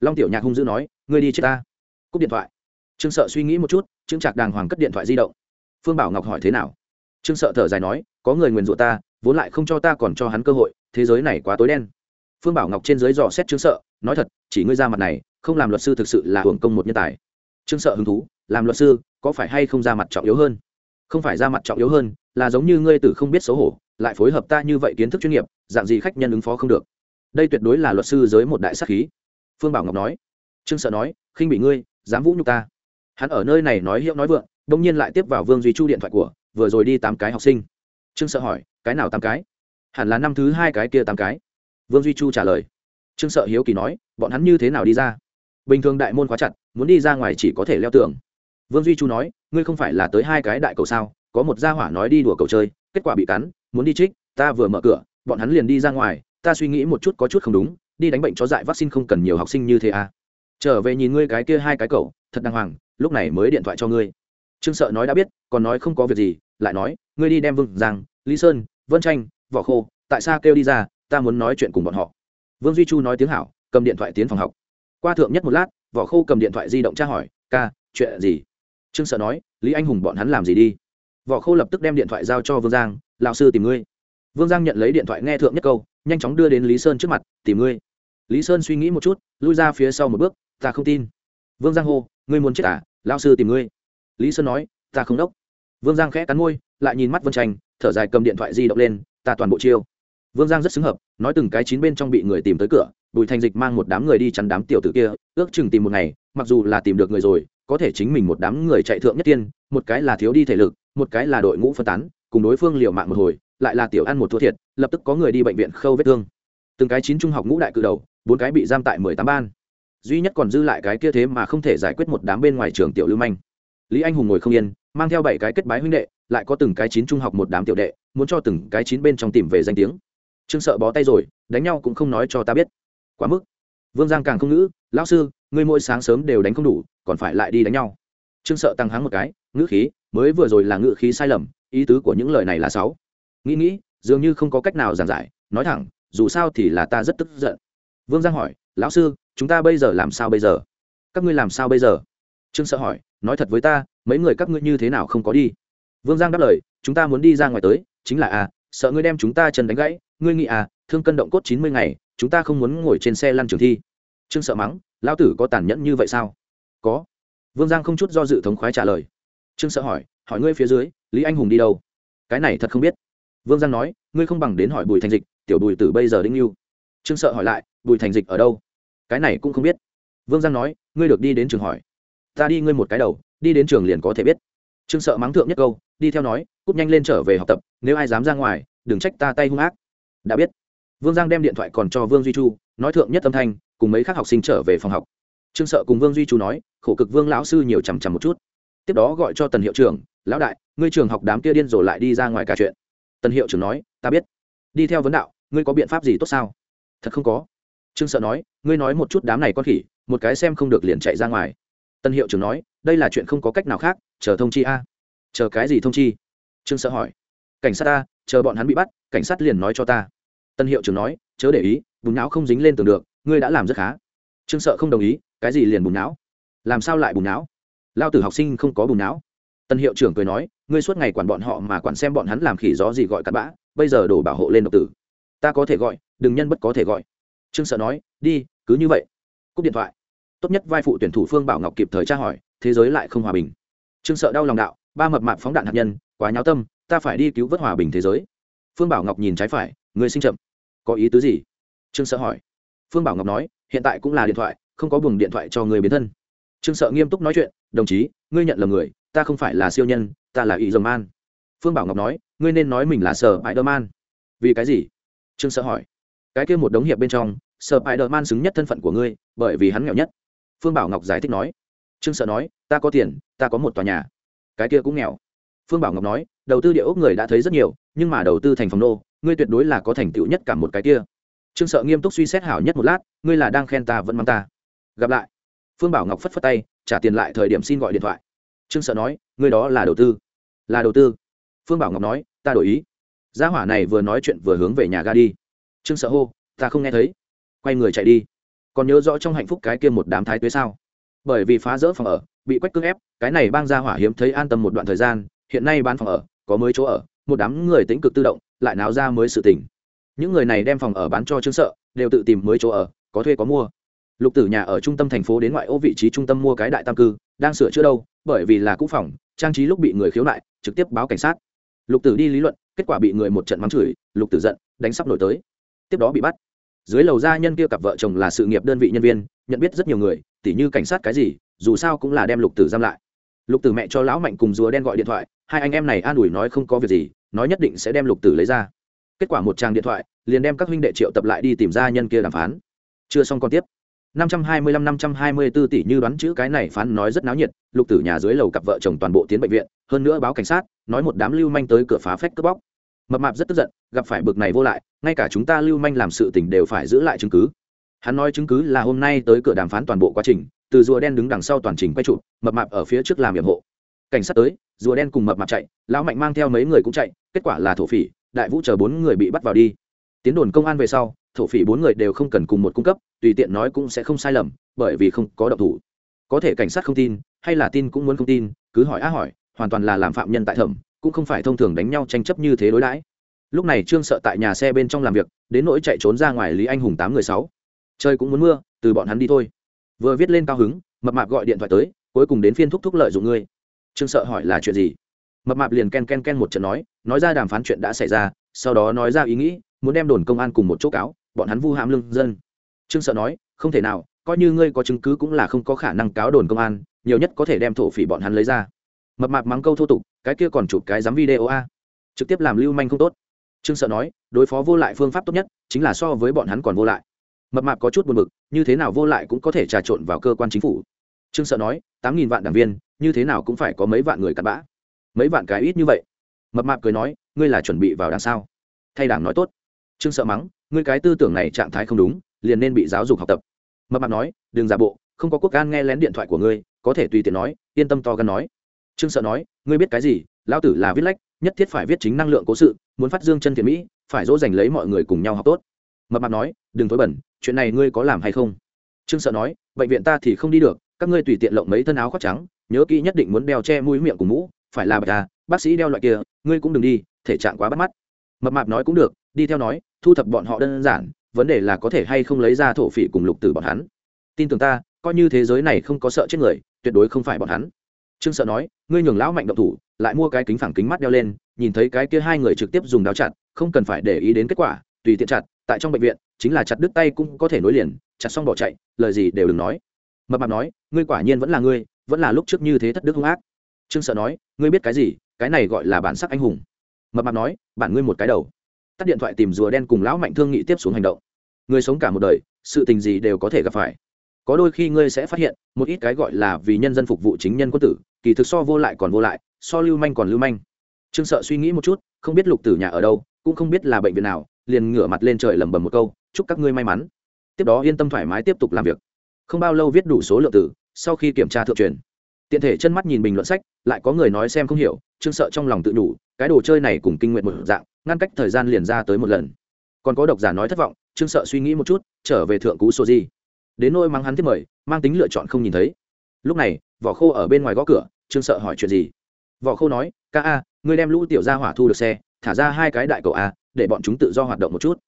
Long tiểu nhạc hung dữ nói, ngươi đi chết ta. Cúp điện thoại. Trương sợ suy nghĩ một chút, trương trạc đàng hoàng cất điện thoại di động. Phương bảo ngọc hỏi thế nào? Trương sợ thở dài nói, có người nguyền rủa ta, vốn lại không cho ta còn cho hắn cơ hội, thế giới này quá tối đen. Phương bảo ngọc trên dưới dò xét trương sợ, nói thật, chỉ ngươi ra mặt này, không làm luật sư thực sự là hưởng công một nhân tài. Trương sợ hứng thú, làm luật sư, có phải hay không ra mặt trọng yếu hơn? Không phải ra mặt trọng yếu hơn là giống như ngươi tử không biết xấu hổ, lại phối hợp ta như vậy kiến thức chuyên nghiệp, dạng gì khách nhân ứng phó không được. Đây tuyệt đối là luật sư giới một đại sắc khí. Phương bảo ngọc nói. Trương sợ nói, khinh bị ngươi, dám vũ nhục ta. Hắn ở nơi này nói hiệu nói vượng, đông nhiên lại tiếp vào vương duy chu điện thoại của, vừa rồi đi tám cái học sinh. Trương sợ hỏi, cái nào tám cái? Hẳn là năm thứ hai cái kia tám cái. Vương duy chu trả lời. Trương sợ hiếu kỳ nói, bọn hắn như thế nào đi ra? Bình thường đại môn khóa chặt, muốn đi ra ngoài chỉ có thể leo tường. Vương duy chu nói, ngươi không phải là tới hai cái đại cầu sao? Có một gia hỏa nói đi đùa cầu chơi, kết quả bị cắn, muốn đi trích, ta vừa mở cửa, bọn hắn liền đi ra ngoài, ta suy nghĩ một chút có chút không đúng, đi đánh bệnh chó dại vaccine không cần nhiều học sinh như thế à. Trở về nhìn ngươi cái kia hai cái cậu, thật đàng hoàng, lúc này mới điện thoại cho ngươi. Trương sợ nói đã biết, còn nói không có việc gì, lại nói, ngươi đi đem vương giang, lý sơn, vân tranh vỏ khô, tại sao kêu đi ra, ta muốn nói chuyện cùng bọn họ. Vương duy chu nói tiếng hảo, cầm điện thoại tiến phòng học. Qua thượng nhất một lát, vỏ khô cầm điện thoại di động tra hỏi, ca, chuyện gì? Trương sợ nói, lý anh hùng bọn hắn làm gì đi? Vỏ khô lập tức đem điện thoại giao cho vương giang, lão sư tìm ngươi. Vương giang nhận lấy điện thoại nghe thượng nhất câu, nhanh chóng đưa đến lý sơn trước mặt, tìm ngươi. Lý sơn suy nghĩ một chút, lui ra phía sau một bước, ta không tin. Vương giang hô, ngươi muốn chết à? Lão sư tìm ngươi. Lý sơn nói, ta không đốc. Vương giang khẽ cắn môi, lại nhìn mắt vân tranh, thở dài cầm điện thoại di động lên, ta toàn bộ chiêu. Vương giang rất xứng hợp, nói từng cái chín bên trong bị người tìm tới cửa, bùi thành dịch mang một đám người đi chắn đám tiểu tử kia, ước chừng tìm một ngày, mặc dù là tìm được người rồi, có thể chính mình một đám người chạy thượng nhất tiên, một cái là thiếu đi thể lực một cái là đội ngũ phân tán, cùng đối phương liều mạng một hồi, lại là tiểu ăn một thua thiệt, lập tức có người đi bệnh viện khâu vết thương. Từng cái chín trung học ngũ đại cự đầu, bốn cái bị giam tại mười tám ban. Duy nhất còn dư lại cái kia thế mà không thể giải quyết một đám bên ngoài trường tiểu lưu manh. Lý anh hùng ngồi không yên, mang theo bảy cái kết bái huynh đệ, lại có từng cái chín trung học một đám tiểu đệ, muốn cho từng cái chín bên trong tìm về danh tiếng. Trương sợ bó tay rồi, đánh nhau cũng không nói cho ta biết. Quá mức. Vương giang càng không ngữ, lão sư, ngươi mỗi sáng sớm đều đánh không đủ, còn phải lại đi đánh nhau. Trương sợ tăng hắng một cái, ngữ khí mới vừa rồi là ngữ khí sai lầm, ý tứ của những lời này là sáu. Nghĩ nghĩ, dường như không có cách nào giảng giải, nói thẳng, dù sao thì là ta rất tức giận. Vương giang hỏi, lão sư, chúng ta bây giờ làm sao bây giờ? Các ngươi làm sao bây giờ? Trương sợ hỏi, nói thật với ta, mấy người các ngươi như thế nào không có đi? Vương giang đáp lời, chúng ta muốn đi ra ngoài tới, chính là à sợ ngươi đem chúng ta chân đánh gãy, ngươi nghĩ à thương cân động cốt chín mươi ngày, chúng ta không muốn ngồi trên xe lăn trường thi. Trương sợ mắng, lão tử có tàn nhẫn như vậy sao? Có. Vương giang không chút do dự thống khoái trả lời trương sợ hỏi hỏi ngươi phía dưới, lý anh hùng đi đâu? Cái này thật không biết. Vương giang nói, ngươi không bằng đến hỏi bùi thành dịch, tiểu bùi từ bây giờ đinh yêu trương sợ hỏi lại, bùi thành dịch ở đâu? Cái này cũng không biết. Vương giang nói, ngươi được đi đến trường hỏi. Ta đi ngươi một cái đầu, đi đến trường liền có thể biết. Trương sợ mắng thượng nhất câu, đi theo nói cúp nhanh lên trở về học tập, nếu ai dám ra ngoài, đừng trách ta tay hung ác. Đã biết. Vương giang đem điện thoại còn cho vương duy chu, nói thượng nhất âm thanh, cùng mấy khác học sinh trở về phòng học. Trương sợ cùng vương duy chu nói, khổ cực vương lão sư nhiều chằm chằm một chút tiếp đó gọi cho tần hiệu trưởng, lão đại, ngươi trường học đám kia điên rồ lại đi ra ngoài cả chuyện. Tần hiệu trưởng nói, ta biết. Đi theo vấn đạo, ngươi có biện pháp gì tốt sao? Thật không có. Trương sợ nói, ngươi nói một chút đám này con khỉ, một cái xem không được liền chạy ra ngoài. Tân hiệu trưởng nói, đây là chuyện không có cách nào khác, chờ thông chi a. Chờ cái gì thông chi? Trương sợ hỏi. Cảnh sát ta, chờ bọn hắn bị bắt, cảnh sát liền nói cho ta. Tân hiệu trưởng nói, chớ để ý, bùn não không dính lên tường được, ngươi đã làm rất khá. Trương sợ không đồng ý, cái gì liền bùn não? Làm sao lại bùn não? Lao tử học sinh không có bùn não. Tân hiệu trưởng cười nói, ngươi suốt ngày quản bọn họ mà quản xem bọn hắn làm khỉ gió gì gọi cặn bã, bây giờ đổ bảo hộ lên độc tử. Ta có thể gọi, đừng nhân bất có thể gọi. Trương sợ nói, đi, cứ như vậy. Cúp điện thoại. Tốt nhất vai phụ tuyển thủ phương bảo ngọc kịp thời tra hỏi, thế giới lại không hòa bình. Trương sợ đau lòng đạo, ba mập mạp phóng đạn hạt nhân, quá nháo tâm, ta phải đi cứu vớt hòa bình thế giới. Phương bảo ngọc nhìn trái phải người sinh chậm. Có ý tứ gì? Trương sợ hỏi. Phương bảo ngọc nói, hiện tại cũng là điện thoại, không có buồng điện thoại cho người biến thân trương sợ nghiêm túc nói chuyện, đồng chí, ngươi nhận là người, ta ta không phải là siêu nhân, ta là ý dầm man phương bảo ngọc nói, ngươi nên nói mình là sở bãi đơ man vì cái gì? Trương sợ hỏi. Cái kia một đống hiệp bên trong sở bãi đơ man xứng nhất thân phận của ngươi, bởi vì hắn nghèo nhất. Phương bảo ngọc giải thích nói. Trương sợ nói, ta có tiền, ta có một tòa nhà. Cái kia cũng nghèo. Phương bảo ngọc nói, đầu tư địa ốc người đã thấy rất nhiều, nhưng mà đầu tư thành phòng nô, ngươi tuyệt đối là có thành tựu nhất cả một cái kia. Trương sợ nghiêm túc suy xét hảo nhất một lát, ngươi là đang khen ta vẫn mắng ta. Gặp lại phương bảo ngọc phất phất tay, trả tiền lại thời điểm xin gọi điện thoại. Trương sợ nói người đó là đầu tư. Là đầu tư. Phương bảo ngọc nói, ta đổi ý. Gia hỏa này vừa nói chuyện vừa hướng về nhà ga đi. Trương sợ hô, ta không nghe thấy. Quay người chạy đi. Còn nhớ rõ trong hạnh phúc cái kia một đám thái tuế sao? Bởi vì phá rỡ phòng ở, bị quách cưỡng ép, cái này bang gia hỏa hiếm thấy an tâm một đoạn thời gian, hiện nay bán phòng ở, có mới chỗ ở, một đám người tính cực tự động, lại náo ra mới sự tỉnh những người này đem phòng ở bán cho trương sợ, đều tự tìm mới chỗ ở, có thuê có mua lục tử nhà ở trung tâm thành phố đến ngoại ô vị trí trung tâm mua cái đại tam cư, đang sửa chữa đâu, bởi vì là cũ phòng, trang trí lúc bị người khiếu nại, trực tiếp báo cảnh sát. Lục tử đi lý luận, kết quả bị người một trận mắng chửi, lục tử giận, đánh sắp nổi tới. Tiếp đó bị bắt. Dưới lầu gia nhân kia cặp vợ chồng là sự nghiệp đơn vị nhân viên, nhận biết rất nhiều người, tỉ như cảnh sát cái gì, dù sao cũng là đem lục tử giam lại. Lục tử mẹ cho lão mạnh cùng rùa đen gọi điện thoại, hai anh em này an ủi nói không có việc gì, nói nhất định sẽ đem lục tử lấy ra. Kết quả một trang điện thoại, liền đem các huynh đệ triệu tập lại đi tìm ra nhân kia đàm phán. Chưa xong còn tiếp. 525-524 tỷ như đoán chữ cái này phán nói rất náo nhiệt, lục tử nhà dưới lầu cặp vợ chồng toàn bộ tiến bệnh viện, hơn nữa báo cảnh sát, nói một đám lưu manh tới cửa phá phách cướp bóc. Mập mạp rất tức giận, gặp phải bực này vô lại, ngay cả chúng ta lưu manh làm sự tình đều phải giữ lại chứng cứ. Hắn nói chứng cứ là hôm nay tới cửa đàm phán toàn bộ quá trình, từ rùa đen đứng đằng sau toàn trình quay trụ, mập mạp ở phía trước làm nhiệm hộ. Cảnh sát tới, rùa đen cùng mập mạp chạy, lão mạnh mang theo mấy người cũng chạy, kết quả là thổ phỉ, đại vũ chờ bốn người bị bắt vào đi. Tiến đồn công an về sau thổ phỉ bốn người đều không cần cùng một cung cấp, tùy tiện nói cũng sẽ không sai lầm, bởi vì không có động thủ. Có thể cảnh sát không tin, hay là tin cũng muốn không tin, cứ hỏi á hỏi, hoàn toàn là làm phạm nhân tại thẩm, cũng không phải thông thường đánh nhau tranh chấp như thế đối đãi. Lúc này trương sợ tại nhà xe bên trong làm việc, đến nỗi chạy trốn ra ngoài lý anh hùng tám người sáu. Trời cũng muốn mưa, từ bọn hắn đi thôi. Vừa viết lên cao hứng, mập mạp gọi điện thoại tới, cuối cùng đến phiên thúc thúc lợi dụng ngươi. Trương sợ hỏi là chuyện gì? Mập mạp liền ken ken ken một trận nói nói ra đàm phán chuyện đã xảy ra, sau đó nói ra ý nghĩ muốn đem đồn công an cùng một chỗ cáo, bọn hắn vu hãm lương dân. Trương sợ nói, không thể nào, coi như ngươi có chứng cứ cũng là không có khả năng cáo đồn công an, nhiều nhất có thể đem thổ phỉ bọn hắn lấy ra. Mập mạp mắng câu thô tục, cái kia còn chụp cái dám video a. Trực tiếp làm lưu manh không tốt. Trương sợ nói, đối phó vô lại phương pháp tốt nhất, chính là so với bọn hắn còn vô lại. Mập mạp có chút buồn bực, như thế nào vô lại cũng có thể trà trộn vào cơ quan chính phủ. Trương sợ nói, tám nghìn vạn đảng viên, như thế nào cũng phải có mấy vạn người cặn bã. Mấy vạn cái ít như vậy. Mập mạp cười nói, ngươi là chuẩn bị vào đằng sau thay đảng nói tốt trương sợ mắng, ngươi cái tư tưởng này trạng thái không đúng, liền nên bị giáo dục học tập. Mập mạp nói, đừng giả bộ, không có quốc can nghe lén điện thoại của ngươi, có thể tùy tiện nói, yên tâm to gan nói. Trương sợ nói, ngươi biết cái gì? Lão tử là viết lách, nhất thiết phải viết chính năng lượng cố sự, muốn phát dương chân thiện mỹ, phải dỗ dành lấy mọi người cùng nhau học tốt. Mập mạp nói, đừng thối bẩn, chuyện này ngươi có làm hay không? Trương sợ nói, bệnh viện ta thì không đi được, các ngươi tùy tiện lộng mấy thân áo khoác trắng, nhớ kỹ nhất định muốn đeo che mũi miệng cùng mũ, phải là bạch ta bác sĩ đeo loại kia, ngươi cũng đừng đi, thể trạng quá bắt mắt. Mập mạp nói cũng được đi theo nói, thu thập bọn họ đơn giản, vấn đề là có thể hay không lấy ra thổ phỉ cùng lục tử bọn hắn. Tin tưởng ta, coi như thế giới này không có sợ chết người, tuyệt đối không phải bọn hắn. Trương sợ nói, ngươi nhường lão mạnh động thủ, lại mua cái kính phẳng kính mắt đeo lên, nhìn thấy cái kia hai người trực tiếp dùng đao chặt, không cần phải để ý đến kết quả, tùy tiện chặt, tại trong bệnh viện, chính là chặt đứt tay cũng có thể nối liền, chặt xong bỏ chạy, lời gì đều đừng nói. Mập mạp nói, ngươi quả nhiên vẫn là ngươi, vẫn là lúc trước như thế thất đức hung ác. Trương sợ nói, ngươi biết cái gì, cái này gọi là bản sắc anh hùng. Mập mạp nói, bản ngươi một cái đầu tắt điện thoại tìm rùa đen cùng lão mạnh thương nghị tiếp xuống hành động. Người sống cả một đời, sự tình gì đều có thể gặp phải. Có đôi khi ngươi sẽ phát hiện, một ít cái gọi là vì nhân dân phục vụ chính nhân quân tử, kỳ thực so vô lại còn vô lại, so lưu manh còn lưu manh. Trương sợ suy nghĩ một chút, không biết lục tử nhà ở đâu, cũng không biết là bệnh viện nào, liền ngửa mặt lên trời lẩm bẩm một câu, chúc các ngươi may mắn. Tiếp đó yên tâm thoải mái tiếp tục làm việc. Không bao lâu viết đủ số lượng tử, sau khi kiểm tra thượng truyền, tiện thể chân mắt nhìn bình luận sách, lại có người nói xem không hiểu, trương sợ trong lòng tự đủ cái đồ chơi này cùng kinh nguyện một dạng ngăn cách thời gian liền ra tới một lần. Còn có độc giả nói thất vọng, trương sợ suy nghĩ một chút, trở về thượng cú sô di đến nôi mắng hắn tiếp mời, mang tính lựa chọn không nhìn thấy. Lúc này, vỏ khô ở bên ngoài gõ cửa, trương sợ hỏi chuyện gì? Vỏ khô nói, ca a, ngươi đem lũ tiểu ra hỏa thu được xe, thả ra hai cái đại cầu a, để bọn chúng tự do hoạt động một chút.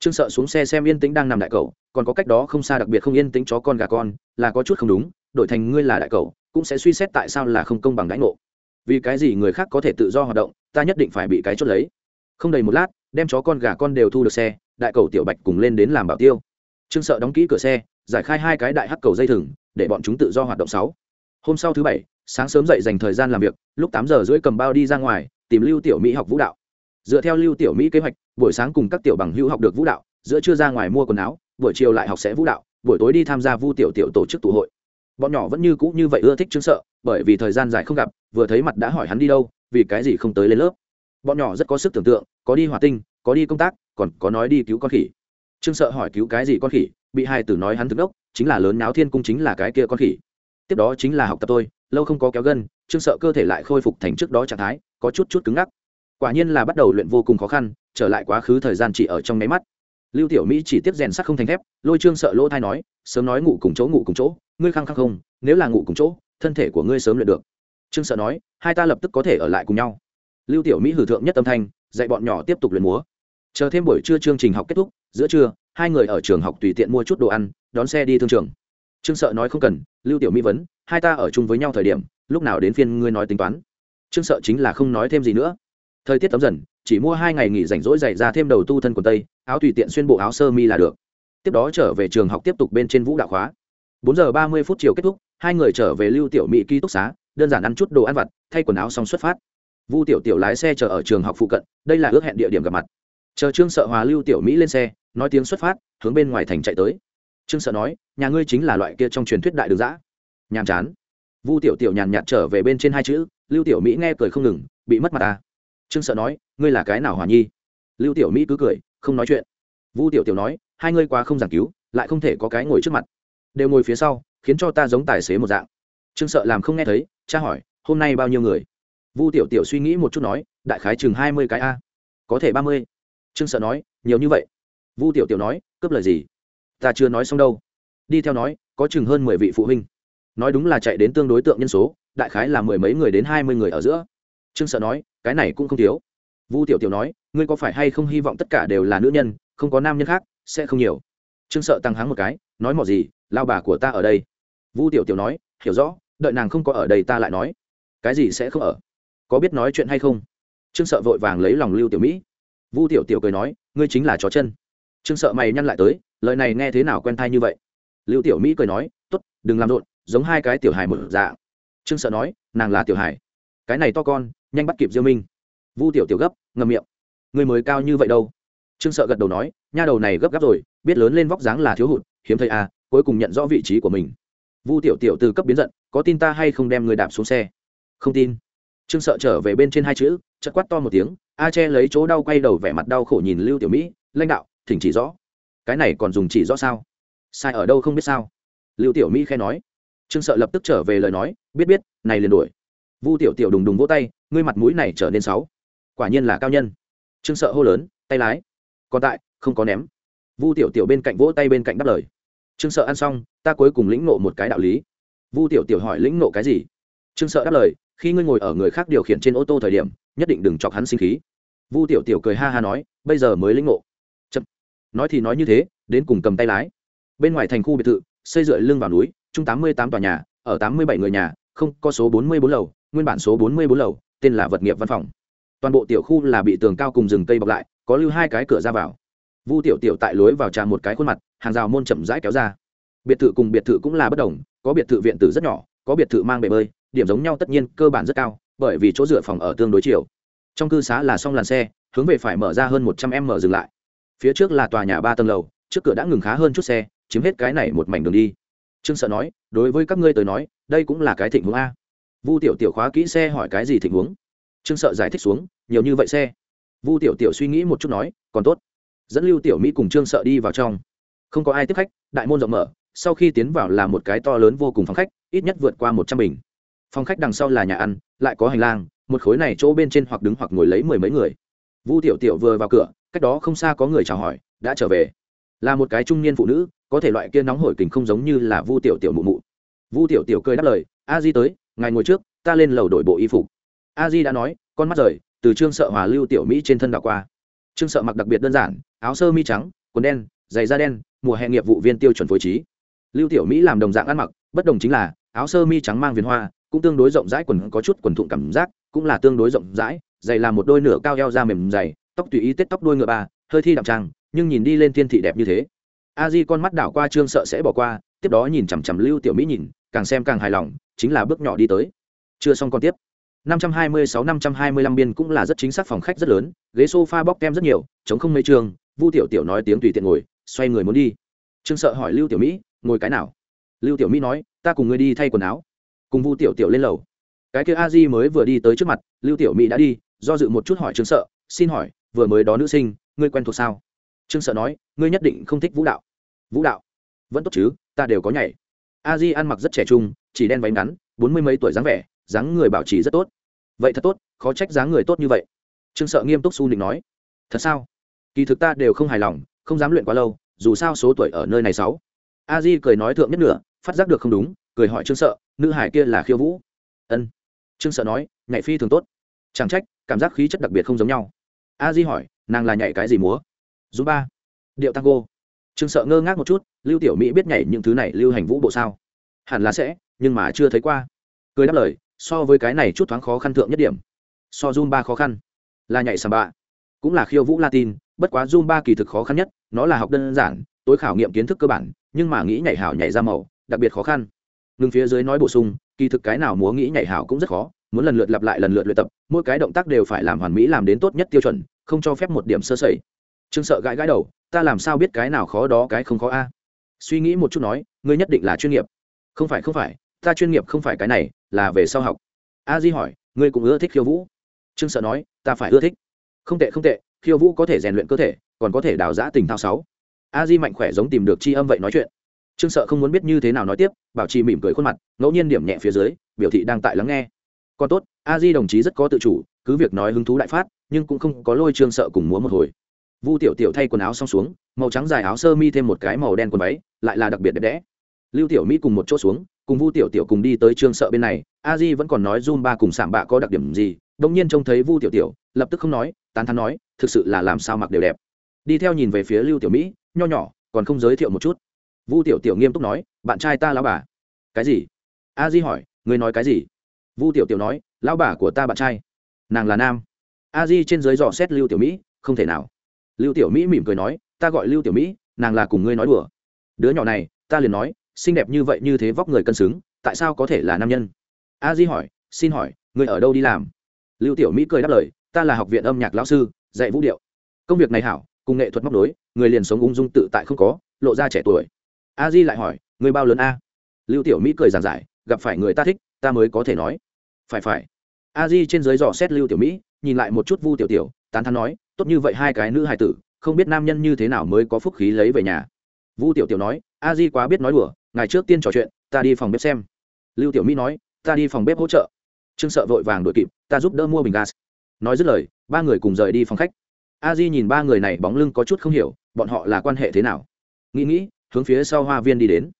Trương sợ xuống xe xem yên tĩnh đang nằm đại cầu, còn có cách đó không xa đặc biệt không yên tĩnh chó con gà con, là có chút không đúng, đổi thành ngươi là đại cầu, cũng sẽ suy xét tại sao là không công bằng đãi ngộ. Vì cái gì người khác có thể tự do hoạt động, ta nhất định phải bị cái chốt lấy không đầy một lát, đem chó con gà con đều thu được xe, đại cầu tiểu bạch cùng lên đến làm bảo tiêu. Trương sợ đóng kỹ cửa xe, giải khai hai cái đại hắc cầu dây thừng, để bọn chúng tự do hoạt động sáu. Hôm sau thứ bảy, sáng sớm dậy dành thời gian làm việc, lúc tám giờ rưỡi cầm bao đi ra ngoài, tìm lưu tiểu mỹ học vũ đạo. Dựa theo lưu tiểu mỹ kế hoạch, buổi sáng cùng các tiểu bằng hữu học được vũ đạo, giữa trưa ra ngoài mua quần áo, buổi chiều lại học sẽ vũ đạo, buổi tối đi tham gia vu tiểu tiểu tổ chức tụ hội. Bọn nhỏ vẫn như cũ như vậy ưa thích chứng sợ, bởi vì thời gian dài không gặp, vừa thấy mặt đã hỏi hắn đi đâu, vì cái gì không tới lên lớp bọn nhỏ rất có sức tưởng tượng, có đi hòa tinh, có đi công tác, còn có nói đi cứu con khỉ. Trương sợ hỏi cứu cái gì con khỉ, bị hai tử nói hắn thức đốc, chính là lớn náo thiên cung chính là cái kia con khỉ. Tiếp đó chính là học tập tôi lâu không có kéo gân, trương sợ cơ thể lại khôi phục thành trước đó trạng thái, có chút chút cứng ngắc. Quả nhiên là bắt đầu luyện vô cùng khó khăn, trở lại quá khứ thời gian chỉ ở trong máy mắt. Lưu tiểu mỹ chỉ tiếp rèn sắt không thành thép, lôi trương sợ lỗ thai nói, sớm nói ngủ cùng chỗ ngủ cùng chỗ, ngươi khăng khăng không, nếu là ngủ cùng chỗ, thân thể của ngươi sớm luyện được. Trương sợ nói, hai ta lập tức có thể ở lại cùng nhau lưu tiểu mỹ hử thượng nhất âm thanh, dạy bọn nhỏ tiếp tục luyện múa. Chờ thêm buổi trưa chương trình học kết thúc, giữa trưa, hai người ở trường học tùy tiện mua chút đồ ăn, đón xe đi thương trường. Trương sợ nói không cần, lưu tiểu mỹ vấn, hai ta ở chung với nhau thời điểm, lúc nào đến phiên ngươi nói tính toán? Trương sợ chính là không nói thêm gì nữa. Thời tiết tấm dần, chỉ mua hai ngày nghỉ rảnh rỗi dày ra thêm đầu tu thân quần tây, áo tùy tiện xuyên bộ áo sơ mi là được. Tiếp đó trở về trường học tiếp tục bên trên vũ đạo khóa. Bốn giờ ba mươi phút chiều kết thúc, hai người trở về lưu tiểu mỹ ký túc xá, đơn giản ăn chút đồ ăn vặt, thay quần áo xong xuất phát vu tiểu tiểu lái xe chờ ở trường học phụ cận, đây là ước hẹn địa điểm gặp mặt. Chờ trương sợ hòa lưu tiểu mỹ lên xe, nói tiếng xuất phát, hướng bên ngoài thành chạy tới. Trương sợ nói, nhà ngươi chính là loại kia trong truyền thuyết đại đường giã nhàm chán. Vu tiểu tiểu nhàn nhạt trở về bên trên hai chữ, lưu tiểu mỹ nghe cười không ngừng, bị mất mặt ta trương sợ nói, ngươi là cái nào hòa nhi? Lưu tiểu mỹ cứ cười, không nói chuyện. Vu tiểu tiểu nói, hai ngươi quá không giảng cứu, lại không thể có cái ngồi trước mặt. Đều ngồi phía sau, khiến cho ta giống tài xế một dạng. Trương sợ làm không nghe thấy, cha hỏi, hôm nay bao nhiêu người? Vu tiểu tiểu suy nghĩ một chút nói, đại khái chừng hai mươi cái a. Có thể ba mươi. Trương sợ nói, nhiều như vậy. Vu tiểu tiểu nói, cướp lời gì? Ta chưa nói xong đâu. Đi theo nói, có chừng hơn mười vị phụ huynh. Nói đúng là chạy đến tương đối tượng nhân số, đại khái là mười mấy người đến hai mươi người ở giữa. Trương sợ nói, cái này cũng không thiếu. Vu tiểu tiểu nói, ngươi có phải hay không hy vọng tất cả đều là nữ nhân, không có nam nhân khác, sẽ không nhiều? Trương sợ tăng hắng một cái, nói mỏ gì, lao bà của ta ở đây. Vu tiểu tiểu nói, hiểu rõ, đợi nàng không có ở đây ta lại nói. Cái gì sẽ không ở? Có biết nói chuyện hay không? Trương sợ vội vàng lấy lòng lưu tiểu mỹ. Vu tiểu tiểu cười nói, ngươi chính là chó chân. Trương sợ mày nhăn lại tới, lời này nghe thế nào quen thai như vậy? Lưu tiểu mỹ cười nói t ố t đừng làm rộn, giống hai cái tiểu hài một dạ trương sợ nói, nàng là tiểu hài. Cái này to con, nhanh bắt kịp diêu minh. Vu tiểu tiểu gấp ngầm miệng. Người mới cao như vậy đâu. Trương sợ gật đầu nói, nha đầu này gấp gáp rồi, biết lớn lên vóc dáng là thiếu hụt, hiếm thấy à cuối cùng nhận rõ vị trí của mình. Vu tiểu tiểu từ cấp biến giận, có tin ta hay không đem người đạp xuống xe? Không tin trương sợ trở về bên trên hai chữ chật quát to một tiếng, a che lấy chỗ đau quay đầu vẻ mặt đau khổ nhìn lưu tiểu mỹ, lãnh đạo, thỉnh chỉ rõ. Cái này còn dùng chỉ rõ sao? Sai ở đâu không biết sao? Lưu tiểu mỹ khe nói. Trương sợ lập tức trở về lời nói, biết biết, này liền đuổi. Vu tiểu tiểu đùng đùng vỗ tay, ngươi mặt mũi này trở nên sáu quả nhiên là cao nhân. Trương sợ hô lớn, tay lái, còn tại, không có ném. Vu tiểu tiểu bên cạnh vỗ tay bên cạnh đáp lời. Trương sợ ăn xong, ta cuối cùng lĩnh nộ một cái đạo lý. Vu tiểu tiểu hỏi lĩnh nộ cái gì? Trương sợ đáp lời khi ngươi ngồi ở người khác điều khiển trên ô tô thời điểm, nhất định đừng chọc hắn sinh khí. Vu tiểu tiểu cười ha ha nói, bây giờ mới lĩnh ngộ. Chậm. Nói thì nói như thế, đến cùng cầm tay lái. Bên ngoài thành khu biệt thự, xây dựa lưng vào núi, chung tám mươi tám tòa nhà, ở tám mươi bảy người nhà, không có số bốn mươi bốn lầu, nguyên bản số bốn mươi bốn lầu, tên là vật nghiệp văn phòng. Toàn bộ tiểu khu là bị tường cao cùng rừng cây bọc lại, có lưu hai cái cửa ra vào. Vu tiểu tiểu tại lối vào trà một cái khuôn mặt, hàng rào môn chậm rãi kéo ra. Biệt thự cùng biệt thự cũng là bất đồng, có biệt thự viện tử rất nhỏ, có biệt thự mang bể bơi điểm giống nhau tất nhiên cơ bản rất cao, bởi vì chỗ dựa phòng ở tương đối chiều. Trong cư xá là xong làn xe, hướng về phải mở ra hơn một trăm m dừng lại. Phía trước là tòa nhà ba tầng lầu, trước cửa đã ngừng khá hơn chút xe, chiếm hết cái này một mảnh đường đi. Trương sợ nói, đối với các ngươi tới nói, đây cũng là cái thịnh hướng a. Vu tiểu tiểu khóa kỹ xe hỏi cái gì thịnh hướng? Trương sợ giải thích xuống, nhiều như vậy xe. Vu tiểu tiểu suy nghĩ một chút nói, còn tốt. Dẫn lưu tiểu mỹ cùng trương sợ đi vào trong. Không có ai tiếp khách, đại môn rộng mở, sau khi tiến vào là một cái to lớn vô cùng phòng khách, ít nhất vượt qua một trăm bình phòng khách đằng sau là nhà ăn, lại có hành lang, một khối này chỗ bên trên hoặc đứng hoặc ngồi lấy mười mấy người. Vu tiểu tiểu vừa vào cửa, cách đó không xa có người chào hỏi, đã trở về. Là một cái trung niên phụ nữ, có thể loại kia nóng hổi kình không giống như là vu tiểu tiểu mụ mụ. Vu tiểu tiểu cười đáp lời, a di tới, ngài ngồi trước, ta lên lầu đổi bộ y phục. A di đã nói, con mắt rời, từ trương sợ hòa lưu tiểu mỹ trên thân đảo qua. Trương sợ mặc đặc biệt đơn giản, áo sơ mi trắng, quần đen, giày da đen, mùa hè nghiệp vụ viên tiêu chuẩn phối trí. Lưu tiểu mỹ làm đồng dạng ăn mặc, bất đồng chính là, áo sơ mi trắng mang viền hoa cũng tương đối rộng rãi quần, có chút quần thụng cảm giác, cũng là tương đối rộng rãi dày là một đôi nửa cao eo da mềm dày, tóc tùy ý tết tóc đôi ngựa ba, hơi thi đạm trang nhưng nhìn đi lên thiên thị đẹp như thế. A di con mắt đảo qua trương sợ sẽ bỏ qua, tiếp đó nhìn chằm chằm lưu tiểu mỹ nhìn, càng xem càng hài lòng, chính là bước nhỏ đi tới. Chưa xong còn tiếp. 526-525 biên cũng là rất chính xác phòng khách rất lớn, ghế sofa bóc kem rất nhiều chống không mấy trường, vu tiểu tiểu nói tiếng tùy tiện ngồi, xoay người muốn đi. Trương sợ hỏi lưu tiểu mỹ, ngồi cái nào? Lưu tiểu mỹ nói, ta cùng ngươi đi thay quần áo cùng vu tiểu tiểu lên lầu. Cái kia a di mới vừa đi tới trước mặt, lưu tiểu mỹ đã đi, do dự một chút hỏi trương sợ, xin hỏi, vừa mới đó nữ sinh, ngươi quen thuộc sao? Trương sợ nói, ngươi nhất định không thích vũ đạo. Vũ đạo? Vẫn tốt chứ, ta đều có nhảy. A di ăn mặc rất trẻ trung, chỉ đen váy ngắn, bốn mươi mấy tuổi dáng vẻ, dáng người bảo trì rất tốt. Vậy thật tốt, khó trách dáng người tốt như vậy. Trương sợ nghiêm túc su nịnh nói. Thật sao? Kỳ thực ta đều không hài lòng, không dám luyện quá lâu, dù sao số tuổi ở nơi này sáu. A di cười nói thượng nhất nửa, phát giác được không đúng cười hỏi trương sợ, nữ hải kia là khiêu vũ? Ân. Trương sợ nói, nhảy phi thường tốt. Chẳng trách, cảm giác khí chất đặc biệt không giống nhau. A di hỏi, nàng là nhảy cái gì múa? Dù ba. Điệu tango. Trương sợ ngơ ngác một chút, lưu tiểu mỹ biết nhảy những thứ này lưu hành vũ bộ sao? Hẳn là sẽ, nhưng mà chưa thấy qua. Cười đáp lời, so với cái này chút thoáng khó khăn thượng nhất điểm. So zoom ba khó khăn. Là nhảy samba. Cũng là khiêu vũ latin, bất quá zoom ba kỳ thực khó khăn nhất, nó là học đơn giản, tối khảo nghiệm kiến thức cơ bản, nhưng mà nghĩ nhảy hảo nhảy ra màu, đặc biệt khó khăn ngừng phía dưới nói bổ sung, kỳ thực cái nào múa nghĩ nhảy hảo cũng rất khó, muốn lần lượt lặp lại lần lượt luyện tập, mỗi cái động tác đều phải làm hoàn mỹ làm đến tốt nhất tiêu chuẩn, không cho phép một điểm sơ sẩy. Trương sợ gãi gãi đầu, ta làm sao biết cái nào khó đó cái không khó a? Suy nghĩ một chút nói, ngươi nhất định là chuyên nghiệp. Không phải không phải, ta chuyên nghiệp không phải cái này, là về sau học. A di hỏi, ngươi cũng ưa thích khiêu vũ? Trương sợ nói, ta phải ưa thích. Không tệ không tệ, khiêu vũ có thể rèn luyện cơ thể, còn có thể đào giã tình thao sáu. A di mạnh khỏe giống tìm được c h i âm vậy nói chuyện trương sợ không muốn biết như thế nào nói tiếp, bảo trì mỉm cười khuôn mặt, ngẫu nhiên điểm nhẹ phía dưới, biểu thị đang tại lắng nghe. Còn tốt, a di đồng chí rất có tự chủ, cứ việc nói hứng thú đại phát, nhưng cũng không có lôi trương sợ cùng múa một hồi. Vu tiểu tiểu thay quần áo xong xuống, màu trắng dài áo sơ mi thêm một cái màu đen quần váy, lại là đặc biệt đẹp đẽ. Lưu tiểu mỹ cùng một chỗ xuống, cùng vu tiểu tiểu cùng đi tới trương sợ bên này, a di vẫn còn nói Jun ba cùng sảm bạ có đặc điểm gì đông nhiên trông thấy vu tiểu tiểu, lập tức không nói, tán thán nói, thực sự là làm sao mặc đều đẹp. Đi theo nhìn về phía lưu tiểu mỹ, nho nhỏ, còn không giới thiệu một chút vu tiểu tiểu nghiêm túc nói, bạn trai ta lão bà. Cái gì? A di hỏi người nói cái gì? Vu tiểu tiểu nói, lão bà của ta bạn trai. Nàng là nam. A di trên dưới dò xét lưu tiểu mỹ, không thể nào. Lưu tiểu mỹ mỉm cười nói, ta gọi lưu tiểu mỹ, nàng là cùng ngươi nói đùa. Đứa nhỏ này, ta liền nói, xinh đẹp như vậy như thế vóc người cân xứng, tại sao có thể là nam nhân? A di hỏi, xin hỏi người ở đâu đi làm? Lưu tiểu mỹ cười đáp lời, ta là học viện âm nhạc lão sư, dạy vũ điệu. Công việc này hảo, cùng nghệ thuật móc đối người liền sống ung dung tự tại không có, lộ ra trẻ tuổi a di lại hỏi người bao lớn a? Lưu tiểu mỹ cười giảng giải, gặp phải người ta thích, ta mới có thể nói. Phải phải. A di trên dưới dò xét lưu tiểu mỹ, nhìn lại một chút vu tiểu tiểu, tán thắn nói, tốt như vậy hai cái nữ hài tử, không biết nam nhân như thế nào mới có phúc khí lấy về nhà. Vu tiểu tiểu nói, a di quá biết nói đùa, ngày trước tiên trò chuyện, ta đi phòng bếp xem. Lưu tiểu mỹ nói, ta đi phòng bếp hỗ trợ. Trương sợ vội vàng đuổi kịp, ta giúp đỡ mua bình gas. Nói dứt lời, ba người cùng rời đi phòng khách. A di nhìn ba người này bóng lưng có chút không hiểu, bọn họ là quan hệ thế nào? Nghĩ nghĩ hướng phía sau hoa viên đi đến.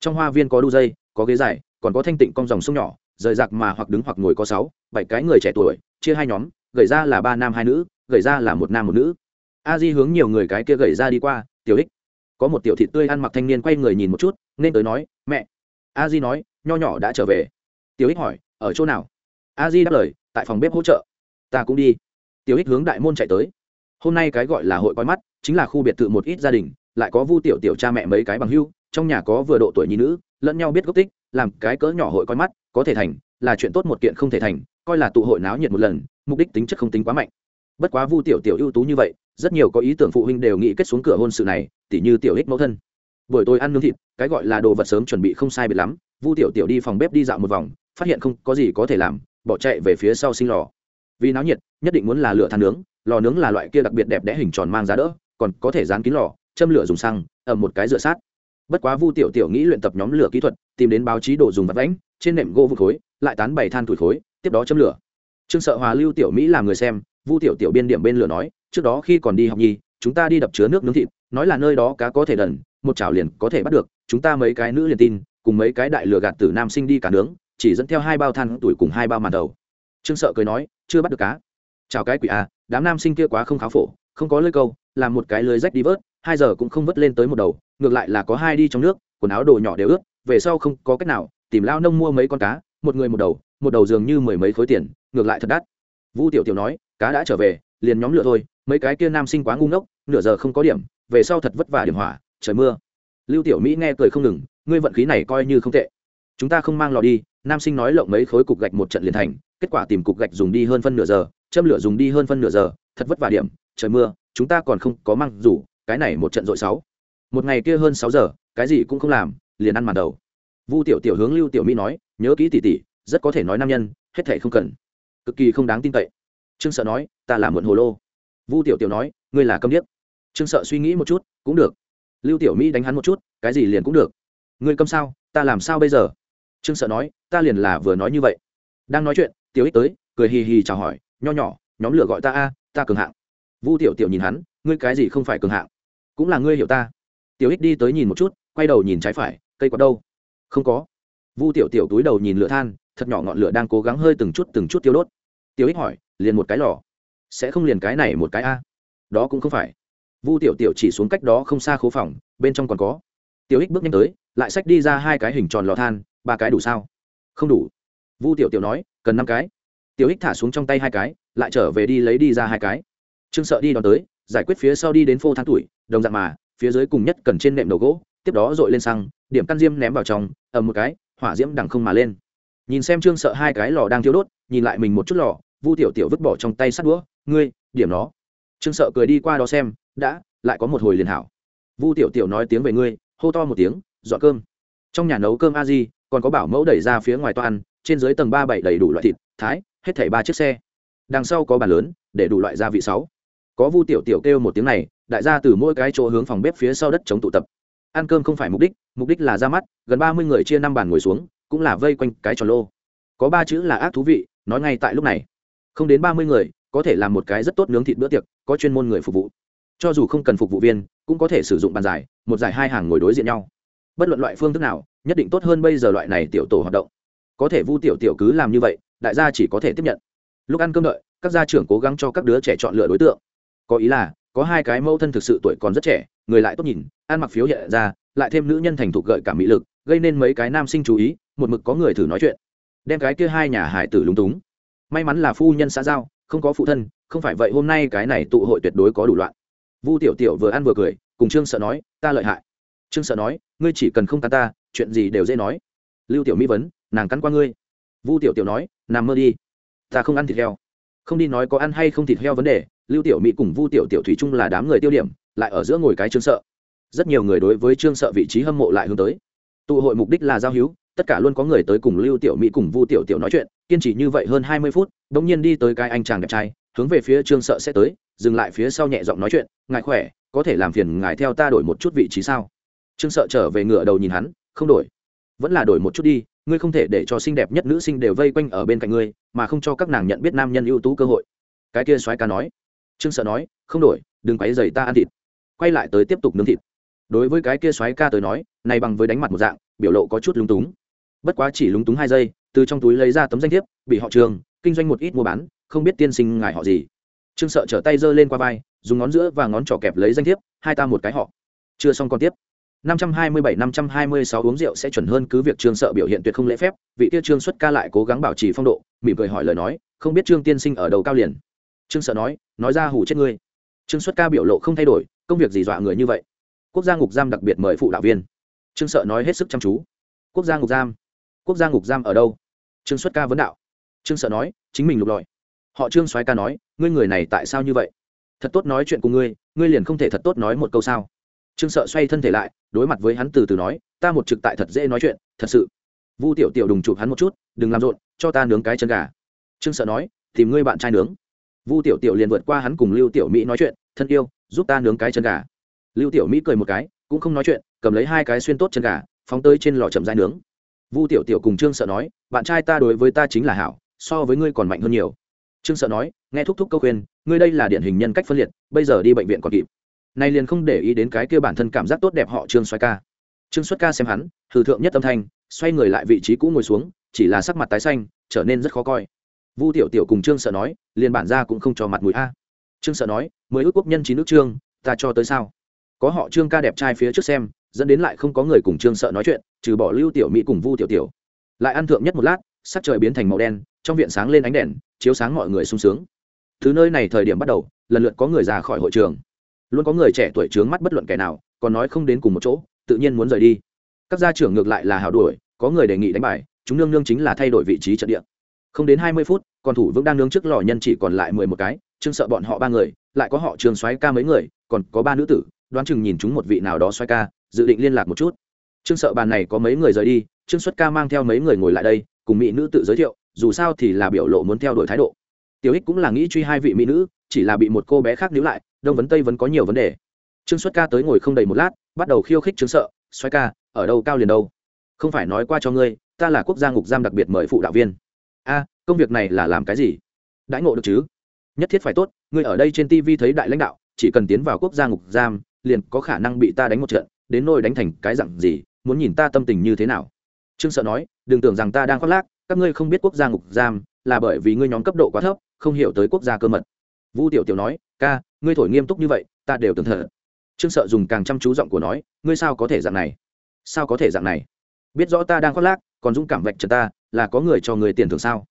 Trong hoa viên có đu dây, có ghế dài, còn có thanh tịnh cong dòng sông nhỏ, rời rạc mà hoặc đứng hoặc ngồi có sáu, bảy cái người trẻ tuổi, chia hai nhóm, gầy ra là ba nam hai nữ, gầy ra là một nam một nữ. A di hướng nhiều người cái kia gầy ra đi qua, tiểu ích có một tiểu thị tươi ăn mặc thanh niên quay người nhìn một chút, nên tới nói, mẹ. A di nói, nho nhỏ đã trở về. Tiểu ích hỏi, ở chỗ nào? A di đáp lời, tại phòng bếp hỗ trợ. Ta cũng đi. Tiểu ích hướng đại môn chạy tới. Hôm nay cái gọi là hội coi mắt, chính là khu biệt thự một ít gia đình lại có vu tiểu tiểu cha mẹ mấy cái bằng hưu, trong nhà có vừa độ tuổi nhi nữ, lẫn nhau biết gốc tích, làm cái cỡ nhỏ hội coi mắt, có thể thành, là chuyện tốt một kiện không thể thành, coi là tụ hội náo nhiệt một lần, mục đích tính chất không tính quá mạnh. Bất quá vu tiểu tiểu ưu tú như vậy, rất nhiều có ý tưởng phụ huynh đều nghĩ kết xuống cửa hôn sự này, tỉ như tiểu Hích mẫu thân. Buổi tối ăn nướng thịt, cái gọi là đồ vật sớm chuẩn bị không sai biệt lắm, vu tiểu tiểu đi phòng bếp đi dạo một vòng, phát hiện không có gì có thể làm, bỏ chạy về phía sau sinh lò. Vì náo nhiệt, nhất định muốn là lửa than nướng, lò nướng là loại kia đặc biệt đẹp đẽ hình tròn mang giá đỡ, còn có thể dán kín lò châm lửa dùng xăng, ẩm một cái dựa sát. Bất quá vu tiểu tiểu nghĩ luyện tập nhóm lửa kỹ thuật, tìm đến báo chí đồ dùng vật vãnh, trên nệm gỗ vụ khối, lại tán bày than tuổi khối, tiếp đó châm lửa. Trương sợ hòa, lưu tiểu mỹ làm người xem, vu tiểu tiểu biên điểm bên lửa nói, trước đó khi còn đi học nhi, chúng ta đi đập chứa nước nướng thịt, nói là nơi đó cá có thể đần, một chảo liền có thể bắt được, chúng ta mấy cái nữ liền tin, cùng mấy cái đại lừa gạt tử nam sinh đi cả nướng, chỉ dẫn theo hai bao than tuổi cùng hai bao màn đầu. Trương sợ cười nói, chưa bắt được cá. Chào cái quỷ à đám nam sinh kia quá không kháo phổ, không có lơi câu, làm một cái lưới rách đi vớt hai giờ cũng không vớt lên tới một đầu, ngược lại là có hai đi trong nước, quần áo đồ nhỏ đều ướt, về sau không có cách nào, tìm lao nông mua mấy con cá, một người một đầu một đầu dường như mười mấy khối tiền, ngược lại thật đắt. Vu tiểu tiểu nói, cá đã trở về, liền nhóm lửa thôi, mấy cái kia nam sinh quá ngu ngốc, nửa giờ không có điểm, về sau thật vất vả điểm hỏa, trời mưa. Lưu tiểu mỹ nghe cười không ngừng, ngươi vận khí này coi như không tệ. Chúng ta không mang lò đi, nam sinh nói lộng mấy khối cục gạch một trận liền thành, kết quả tìm cục gạch dùng đi hơn phân nửa giờ, châm lửa dùng đi hơn phân nửa giờ, thật vất vả điểm, trời mưa, chúng ta còn không có mang rủ cái này một trận dội sáu. Một ngày kia hơn sáu giờ, cái gì cũng không làm, liền ăn màn đầu. Vu tiểu tiểu hướng lưu tiểu mỹ nói, nhớ kỹ tỉ tỉ rất có thể nói nam nhân, hết thể không cần. Cực kỳ không đáng tin cậy. Trương sợ nói, ta là mượn hồ lô. Vu tiểu tiểu nói, ngươi là câm điếc. Trương sợ suy nghĩ một chút, cũng được. Lưu tiểu mỹ đánh hắn một chút, cái gì liền cũng được. Ngươi câm sao? Ta làm sao bây giờ? Trương sợ nói, ta liền là vừa nói như vậy. Đang nói chuyện, tiểu ích tới, cười hì hì chào hỏi, nho nhỏ, nhóm lửa gọi ta a, ta cường hạng. Vu tiểu tiểu nhìn hắn, ngươi cái gì không phải cường hạng? Cũng là ngươi hiểu ta. Tiểu ích đi tới nhìn một chút, quay đầu nhìn trái phải, cây quạt đâu? Không có. Vu tiểu tiểu túi đầu nhìn lửa than, thật nhỏ ngọn lửa đang cố gắng hơi từng chút từng chút tiêu đốt. Tiểu ích hỏi, liền một cái lò. Sẽ không liền cái này một cái a? Đó cũng không phải. Vu tiểu tiểu chỉ xuống cách đó không xa khố phòng, bên trong còn có. Tiểu ích bước nhanh tới, lại xách đi ra hai cái hình tròn lò than, ba cái đủ sao? Không đủ. Vu tiểu tiểu nói, cần năm cái. Tiểu ích thả xuống trong tay hai cái, lại trở về đi lấy đi ra hai cái. Trương sợ đi đón tới giải quyết phía sau đi đến phô than tuổi, đồng dạng mà, phía dưới cùng nhất cần trên nệm đầu gỗ, tiếp đó dội lên xăng, điểm căn diêm ném vào trong, ầm một cái, hỏa diễm đằng không mà lên. Nhìn xem trương sợ hai cái lò đang thiếu đốt, nhìn lại mình một chút lò, vu tiểu tiểu vứt bỏ trong tay sắt đũa, ngươi, điểm nó. Trương sợ cười đi qua đó xem, đã, lại có một hồi liền hảo. Vu tiểu tiểu nói tiếng về ngươi, hô to một tiếng, dọn cơm. Trong nhà nấu cơm a di, còn có bảo mẫu đẩy ra phía ngoài toan trên dưới tầng ba bảy đầy đủ loại thịt, thái, hết thảy ba chiếc xe. Đằng sau có bàn lớn, để đủ loại gia vị sáu có vu tiểu tiểu kêu một tiếng này, đại gia từ mỗi cái chỗ hướng phòng bếp phía sau đất chống tụ tập. Ăn cơm không phải mục đích mục đích là ra mắt, gần ba mươi người chia năm bàn ngồi xuống, cũng là vây quanh cái tròn lô. Có ba chữ là ác thú vị, nói ngay tại lúc này. Không đến ba mươi người, có thể làm một cái rất tốt nướng thịt bữa tiệc, có chuyên môn người phục vụ. Cho dù không cần phục vụ viên, cũng có thể sử dụng bàn giải, một giải hai hàng ngồi đối diện nhau. Bất luận loại phương thức nào, nhất định tốt hơn bây giờ loại này tiểu tổ hoạt động. Có thể vu tiểu tiểu cứ làm như vậy, đại gia chỉ có thể tiếp nhận. Lúc ăn cơm đợi, các gia trưởng cố gắng cho các đứa trẻ chọn lựa đối tượng có ý là, có hai cái mẫu thân thực sự tuổi còn rất trẻ, người lại tốt nhìn, ăn mặc phiếu hiện ra, lại thêm nữ nhân thành thục gợi cả mỹ lực, gây nên mấy cái nam sinh chú ý, một mực có người thử nói chuyện. Đem cái kia hai nhà hải tử lúng túng. May mắn là phu nhân xã giao, không có phụ thân, không phải vậy hôm nay cái này tụ hội tuyệt đối có đủ loạn. Vu tiểu tiểu vừa ăn vừa cười, cùng trương sợ nói, ta lợi hại. Trương sợ nói, ngươi chỉ cần không ta ta, chuyện gì đều dễ nói. Lưu tiểu mỹ vấn, nàng cắn qua ngươi? Vu tiểu tiểu nói, nằm mơ đi. Ta không ăn thịt heo. Không đi nói có ăn hay không thịt heo vấn đề lưu tiểu mỹ cùng vu tiểu tiểu thủy chung là đám người tiêu điểm, lại ở giữa ngồi cái trương sợ. Rất nhiều người đối với trương sợ vị trí hâm mộ lại hướng tới. Tụ hội mục đích là giao hữu, tất cả luôn có người tới cùng lưu tiểu mỹ cùng vu tiểu tiểu nói chuyện, kiên trì như vậy hơn hai mươi phút đ ỗ n g nhiên đi tới cái anh chàng đẹp trai, hướng về phía trương sợ sẽ tới, dừng lại phía sau nhẹ giọng nói chuyện, ngài khỏe, có thể làm phiền ngài theo ta đổi một chút vị trí sao? Trương sợ trở về ngựa đầu nhìn hắn, không đổi, vẫn là đổi một chút đi, ngươi không thể để cho xinh đẹp nhất nữ sinh đều vây quanh ở bên cạnh ngươi, mà không cho các nàng nhận biết nam nhân ưu tú cơ hội. Cái kia soái ca nói trương sợ nói, không đổi, đừng quấy dày ta ăn thịt. Quay lại tới tiếp tục nướng thịt. Đối với cái kia soái ca tới nói, này bằng với đánh mặt một dạng, biểu lộ có chút lúng túng. Bất quá chỉ lúng túng hai giây, từ trong túi lấy ra tấm danh thiếp, bị họ trường kinh doanh một ít mua bán, không biết tiên sinh ngài họ gì. Trương sợ trở tay giơ lên qua vai, dùng ngón giữa và ngón trỏ kẹp lấy danh thiếp, hai ta một cái họ. Chưa xong còn tiếp. 527-526 uống rượu sẽ chuẩn hơn cứ việc trương sợ biểu hiện tuyệt không lễ phép, vị tiêu trương xuất ca lại cố gắng bảo trì phong độ, mỉm cười hỏi lời nói, không biết trương tiên sinh ở đầu cao liền? Trương sợ nói nói ra hủ chết ngươi. Trương xuất ca biểu lộ không thay đổi, công việc gì dọa người như vậy? Quốc gia ngục giam đặc biệt mời phụ đạo viên. Trương sợ nói hết sức chăm chú. Quốc gia ngục giam? Quốc gia ngục giam ở đâu? Trương xuất ca vấn đạo. Trương sợ nói, chính mình lục lọi. Họ trương soái ca nói, ngươi người này tại sao như vậy? Thật tốt nói chuyện cùng ngươi ngươi liền không thể thật tốt nói một câu sao? Trương sợ xoay thân thể lại, đối mặt với hắn từ từ nói, ta một trực tại thật dễ nói chuyện, thật sự. Vu tiểu tiểu đùng chụp hắn một chút, đừng làm rộn, cho ta nướng cái chân gà. Trương sợ nói, tìm ngươi bạn trai nướng vu tiểu tiểu liền vượt qua hắn cùng lưu tiểu mỹ nói chuyện, thân yêu, giúp ta nướng cái chân gà. Lưu tiểu mỹ cười một cái, cũng không nói chuyện, cầm lấy hai cái xuyên tốt chân gà, phóng tới trên lò chậm dai nướng. Vu tiểu tiểu cùng trương sợ nói, bạn trai ta đối với ta chính là hảo, so với ngươi còn mạnh hơn nhiều. Trương sợ nói, nghe thúc thúc câu khuyên, ngươi đây là điển hình nhân cách phân liệt, bây giờ đi bệnh viện còn kịp. Nay liền không để ý đến cái kia bản thân cảm giác tốt đẹp họ trương xoay ca. Trương xuất ca xem hắn hư thượng nhất âm thanh, xoay người lại vị trí cũ ngồi xuống, chỉ là sắc mặt tái xanh, trở nên rất khó coi vu tiểu tiểu cùng trương sợ nói, liền bản ra cũng không cho mặt mũi a. Trương sợ nói mới ước quốc nhân chín nước trương, ta cho tới sao? Có họ trương ca đẹp trai phía trước xem, dẫn đến lại không có người cùng trương sợ nói chuyện, trừ bỏ lưu tiểu mỹ cùng vu tiểu tiểu. Lại ăn thượng nhất một lát, sắc trời biến thành màu đen, trong viện sáng lên ánh đèn, chiếu sáng mọi người sung sướng. Thứ nơi này thời điểm bắt đầu, lần lượt có người ra khỏi hội trường. Luôn có người trẻ tuổi trướng mắt bất luận kẻ nào, còn nói không đến cùng một chỗ, tự nhiên muốn rời đi. Các gia trưởng ngược lại là hào đuổi, có người đề nghị đánh bài, chúng nương nương chính là thay đổi vị trí trận địa không đến hai mươi phút, còn thủ vững đang nướng trước lò nhân chỉ còn lại mười một cái, trương sợ bọn họ ba người, lại có họ trường xoáy ca mấy người, còn có ba nữ tử, đoán chừng nhìn chúng một vị nào đó xoáy ca, dự định liên lạc một chút. Trương sợ bàn này có mấy người rời đi, trương xuất ca mang theo mấy người ngồi lại đây, cùng mỹ nữ tự giới thiệu, dù sao thì là biểu lộ muốn theo đuổi thái độ. Tiểu ích cũng là nghĩ truy hai vị mỹ nữ, chỉ là bị một cô bé khác níu lại, đông vấn tây vẫn có nhiều vấn đề. Trương xuất ca tới ngồi không đầy một lát, bắt đầu khiêu khích trương sợ xoáy ca, ở đâu cao liền đâu? Không phải nói qua cho ngươi, ta là quốc gia ngục giam đặc biệt mời phụ đạo viên a, công việc này là làm cái gì? Đãi ngộ được chứ? Nhất thiết phải tốt, ngươi ở đây trên tv thấy đại lãnh đạo, chỉ cần tiến vào quốc gia ngục giam, liền có khả năng bị ta đánh một trận, đến nôi đánh thành cái dặn gì, muốn nhìn ta tâm tình như thế nào. Trương sợ nói, đừng tưởng rằng ta đang khoác lác, các ngươi không biết quốc gia ngục giam là bởi vì ngươi nhóm cấp độ quá thấp, không hiểu tới quốc gia cơ mật. Vu tiểu tiểu nói, ca, ngươi thổi nghiêm túc như vậy, ta đều tưởng thở. Trương sợ dùng càng chăm chú giọng của nói, ngươi sao có thể dạng này? Sao có thể dạng này? Biết rõ ta đang khoác lác còn dũng cảm vạch trần ta, là có người cho người tiền thưởng sao?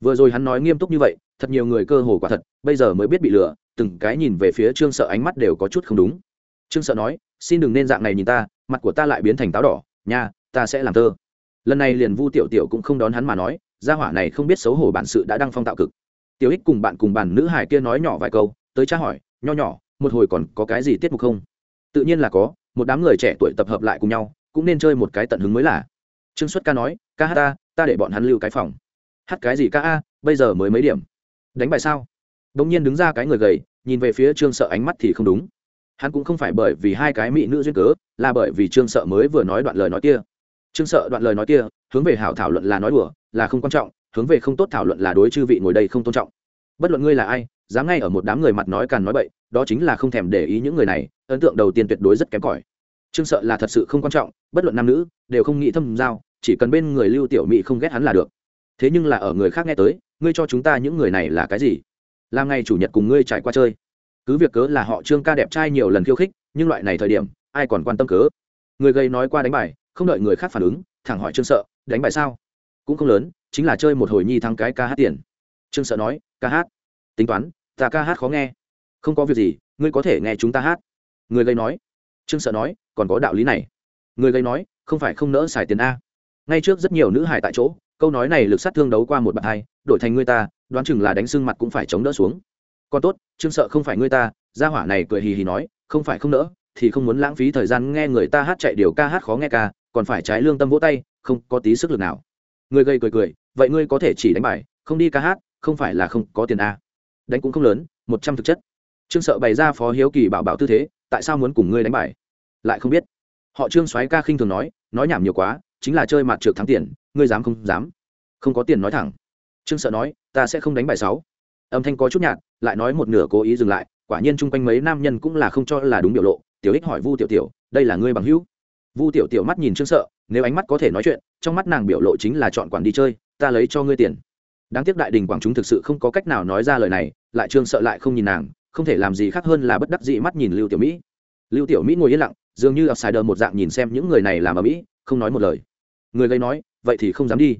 Vừa rồi hắn nói nghiêm túc như vậy, thật nhiều người cơ hồ quả thật, bây giờ mới biết bị lừa, từng cái nhìn về phía trương sợ ánh mắt đều có chút không đúng. Trương sợ nói, xin đừng nên dạng này nhìn ta, mặt của ta lại biến thành táo đỏ, nha, ta sẽ làm thơ lần này liền vu tiểu tiểu cũng không đón hắn mà nói, gia hỏa này không biết xấu hổ bản sự đã đăng phong tạo cực. Tiểu ích cùng bạn cùng bàn nữ hải kia nói nhỏ vài câu, tới tra hỏi, nho nhỏ, một hồi còn có cái gì tiết mục không? Tự nhiên là có, một đám người trẻ tuổi tập hợp lại cùng nhau, cũng nên chơi một cái tận hứng mới là trương xuất ca nói, ca hát ta ta để bọn hắn lưu cái phòng. Hát cái gì ca a, bây giờ mới mấy điểm? Đánh bài sao? Đ ỗ n g nhiên đứng ra cái người gầy, nhìn về phía trương sợ ánh mắt thì không đúng. Hắn cũng không phải bởi vì hai cái mỹ nữ duyên cớ, là bởi vì trương sợ mới vừa nói đoạn lời nói kia. Trương sợ đoạn lời nói kia, hướng về hảo thảo luận là nói đùa, là không quan trọng, hướng về không tốt thảo luận là đối chư vị ngồi đây không tôn trọng. Bất luận ngươi là ai, dám ngay ở một đám người mặt nói càn nói bậy, đó chính là không thèm để ý những người này, ấn tượng đầu tiên tuyệt đối rất kém cỏi. Trương sợ là thật sự không quan trọng, bất luận nam nữ, đều không nghĩ thâm giao chỉ cần bên người lưu tiểu mỹ không ghét hắn là được. Thế nhưng là ở người khác nghe tới, ngươi cho chúng ta những người này là cái gì? Làm ngày chủ nhật cùng ngươi trải qua chơi. Cứ việc cớ là họ trương ca đẹp trai nhiều lần khiêu khích, nhưng loại này thời điểm, ai còn quan tâm cớ? Người gây nói qua đánh bài, không đợi người khác phản ứng, thẳng hỏi trương sợ, đánh bài sao? Cũng không lớn, chính là chơi một hồi nhi thắng cái ca hát tiền. Trương sợ nói, ca hát? Tính toán, ta ca hát khó nghe. Không có việc gì, ngươi có thể nghe chúng ta hát. Người gây nói. Trương sợ nói, còn có đạo lý này. Người gây nói, không phải không nỡ xài tiền a ngay trước rất nhiều nữ hài tại chỗ, câu nói này lực sát thương đấu qua một bạn hai, đổi thành người ta, đoán chừng là đánh sưng mặt cũng phải chống đỡ xuống. Còn tốt, trương sợ không phải người ta, gia hỏa này cười hì hì nói, không phải không nỡ, thì không muốn lãng phí thời gian nghe người ta hát chạy điều ca hát khó nghe ca, còn phải trái lương tâm vỗ tay, không có tí sức lực nào. Người gây cười cười, vậy ngươi có thể chỉ đánh bài, không đi ca hát, không phải là không có tiền a. Đánh cũng không lớn, một trăm thực chất. Trương sợ bày ra phó hiếu kỳ bảo bảo tư thế, tại sao muốn cùng ngươi đánh bài? Lại không biết. Họ trương soái ca khinh thường nói nói nhảm nhiều quá chính là chơi mặt trượt thắng tiền, ngươi dám không dám? Không có tiền nói thẳng. Trương sợ nói, ta sẽ không đánh bài sáu. Âm thanh có chút nhạt, lại nói một nửa cố ý dừng lại, quả nhiên chung quanh mấy nam nhân cũng là không cho là đúng biểu lộ. Tiểu ích hỏi vu tiểu tiểu, đây là ngươi bằng hữu? Vu tiểu tiểu mắt nhìn trương sợ, nếu ánh mắt có thể nói chuyện, trong mắt nàng biểu lộ chính là chọn quản đi chơi, ta lấy cho ngươi tiền. Đáng tiếc đại đình quảng chúng thực sự không có cách nào nói ra lời này, lại trương sợ lại không nhìn nàng, không thể làm gì khác hơn là bất đắc dĩ mắt nhìn lưu tiểu mỹ. Lưu tiểu mỹ ngồi yên lặng, dường như outsider một dạng nhìn xem những người này làm ở mỹ, không nói một lời người gây nói, vậy thì không dám đi.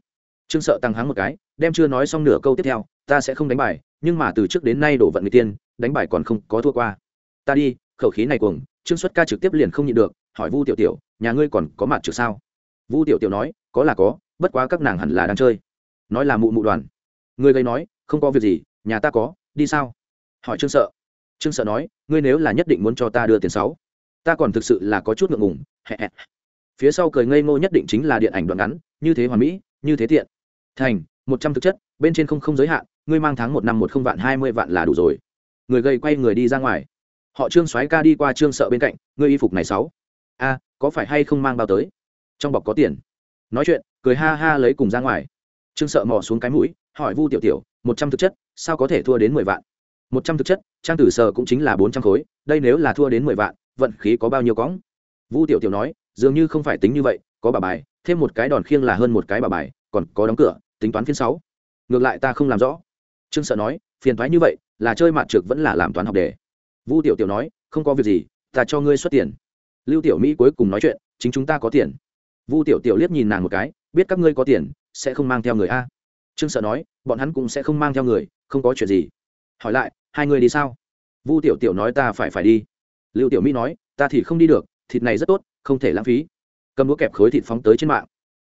Trương sợ tăng háng một cái, đem chưa nói xong nửa câu tiếp theo, ta sẽ không đánh bài, nhưng mà từ trước đến nay đổ vận người tiên, đánh bài còn không có thua qua. Ta đi, khẩu khí này cuồng, trương xuất ca trực tiếp liền không nhịn được, hỏi vu tiểu tiểu, nhà ngươi còn có mặt trừ sao? Vu tiểu tiểu nói, có là có, bất quá các nàng hẳn là đang chơi. Nói là mụ mụ đoàn. Người gây nói, không có việc gì, nhà ta có, đi sao? Hỏi trương sợ. Trương sợ nói, ngươi nếu là nhất định muốn cho ta đưa tiền sáu, ta còn thực sự là có chút ngượng ngùng phía sau cười ngây ngô nhất định chính là điện ảnh đoạn ngắn, như thế hoàn mỹ, như thế tiện. Thành, một trăm thực chất, bên trên không không giới hạn, ngươi mang tháng một năm một không vạn hai mươi vạn là đủ rồi. Người gây quay người đi ra ngoài. Họ trương soái ca đi qua trương sợ bên cạnh, ngươi y phục này sáu. A, có phải hay không mang bao tới? Trong bọc có tiền. Nói chuyện, cười ha ha lấy cùng ra ngoài. Trương sợ mò xuống cái mũi, hỏi vu tiểu tiểu, một trăm thực chất, sao có thể thua đến mười vạn? Một trăm thực chất, trang tử sở cũng chính là bốn trăm khối, đây nếu là thua đến mười vạn, vận khí có bao nhiêu cóng vu tiểu tiểu nói dường như không phải tính như vậy, có bà bài, thêm một cái đòn khiêng là hơn một cái bà bài, còn có đóng cửa, tính toán phiên sáu. Ngược lại ta không làm rõ. Trương sợ nói, phiền thoái như vậy, là chơi mạt trực vẫn là làm toán học đề. Vu tiểu tiểu nói, không có việc gì, ta cho ngươi xuất tiền. Lưu tiểu mỹ cuối cùng nói chuyện, chính chúng ta có tiền. Vu tiểu tiểu liếc nhìn nàng một cái, biết các ngươi có tiền, sẽ không mang theo người a. Trương sợ nói, bọn hắn cũng sẽ không mang theo người, không có chuyện gì. Hỏi lại, hai người đi sao? Vu tiểu tiểu nói ta phải phải đi. Lưu tiểu mỹ nói, ta thì không đi được, thịt này rất tốt không thể lãng phí. Cầm đũa kẹp khối thịt phóng tới trên mạng.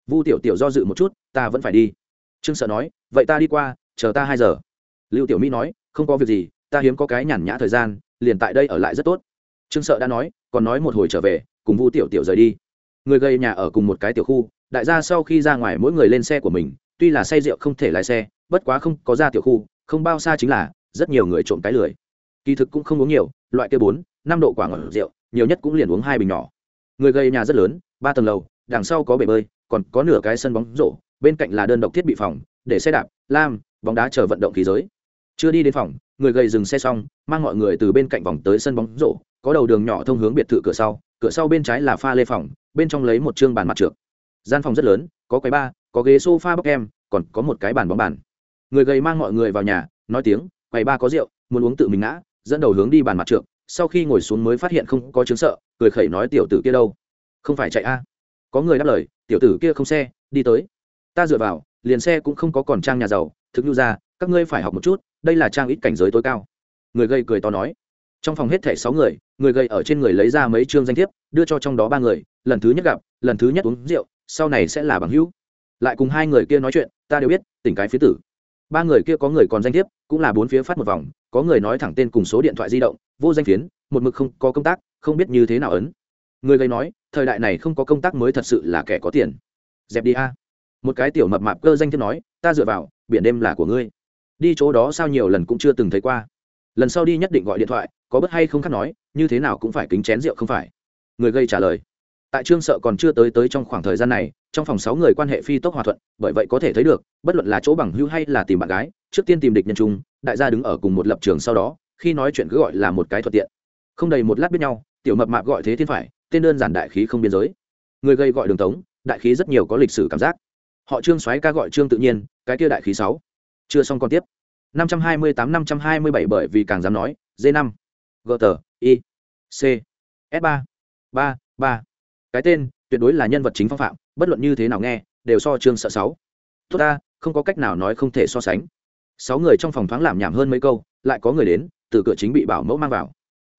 Vu tiểu tiểu do dự một chút, ta vẫn phải đi. Trương sợ nói, vậy ta đi qua, chờ ta hai giờ. Lưu tiểu mỹ nói, không có việc gì, ta hiếm có cái nhàn nhã thời gian, liền tại đây ở lại rất tốt. Trương sợ đã nói, còn nói một hồi trở về, cùng vu tiểu tiểu rời đi. Người gây nhà ở cùng một cái tiểu khu, đại gia sau khi ra ngoài mỗi người lên xe của mình, tuy là say rượu không thể lái xe, bất quá không có ra tiểu khu, không bao xa chính là rất nhiều người trộm cái lười. Kỳ thực cũng không uống nhiều, loại kia bốn, năm độ quả ngọt rượu, nhiều nhất cũng liền uống hai bình nhỏ người gây nhà rất lớn, ba tầng lầu, đằng sau có bể bơi, còn có nửa cái sân bóng rổ, bên cạnh là đơn độc thiết bị phòng, để xe đạp, lam, bóng đá chờ vận động khí giới. Chưa đi đến phòng, người gầy dừng xe xong, mang mọi người từ bên cạnh vòng tới sân bóng rổ, có đầu đường nhỏ thông hướng biệt thự cửa sau cửa sau bên trái là pha lê phòng, bên trong lấy một chương bàn mặt trượt. Gian phòng rất lớn, có quầy ba có ghế sofa bọc em còn có một cái bàn bóng bàn. Người gầy mang mọi người vào nhà, nói tiếng, quầy ba có rượu, muốn uống tự mình ngã, dẫn đầu hướng đi bàn mặt trượt sau khi ngồi xuống mới phát hiện không có chứng sợ, cười khẩy nói tiểu tử kia đâu? Không phải chạy a? Có người đáp lời, tiểu tử kia không xe, đi tới. Ta dựa vào, liền xe cũng không có còn trang nhà giàu, thực nhu ra, các ngươi phải học một chút, đây là trang ít cảnh giới tối cao. Người gây cười to nói. Trong phòng hết thảy sáu người người gây ở trên người lấy ra mấy chương danh thiếp, đưa cho trong đó ba người, lần thứ nhất gặp, lần thứ nhất uống rượu, sau này sẽ là bằng hữu. Lại cùng hai người kia nói chuyện, ta đều biết, tỉnh cái phía tử. Ba người kia có người còn danh thiếp, cũng là bốn phía phát một vòng, có người nói thẳng tên cùng số điện thoại di động vô danh phiến, một mực không có công tác, không biết như thế nào ấn. Người gây nói, thời đại này không có công tác mới thật sự là kẻ có tiền. Dẹp đi a. Một cái tiểu mập mạp cơ danh thiếp nói, ta dựa vào, biển đêm là của ngươi. Đi chỗ đó sao nhiều lần cũng chưa từng thấy qua. Lần sau đi nhất định gọi điện thoại, có bất hay không khác nói, như thế nào cũng phải kính chén rượu không phải. Người gây trả lời. Tại trương sợ còn chưa tới tới trong khoảng thời gian này, trong phòng sáu người quan hệ phi tốc hòa thuận, bởi vậy có thể thấy được, bất luận là chỗ bằng hữu hay là tìm bạn gái, trước tiên tìm địch nhân trung đại gia đứng ở cùng một lập trường sau đó khi nói chuyện cứ gọi là một cái thuận tiện. Không đầy một lát biết nhau, tiểu mập mạp gọi thế thiên phải, tên đơn giản đại khí không biên giới. Người gây gọi đường tống, đại khí rất nhiều có lịch sử cảm giác. Họ trương xoáy ca gọi trương tự nhiên, cái kia đại khí sáu. Chưa xong còn tiếp. năm trăm hai mươi tám, năm trăm hai mươi bảy bởi vì càng dám nói d năm. G t i, c, s ba ba ba. Cái tên, tuyệt đối là nhân vật chính phong phạm, bất luận như thế nào nghe, đều so trương sợ sáu. Tốt ta, không có cách nào nói không thể so sánh. Sáu người trong phòng thoáng làm nhảm hơn mấy câu, lại có người đến từ cửa chính bị bảo mẫu mang vào.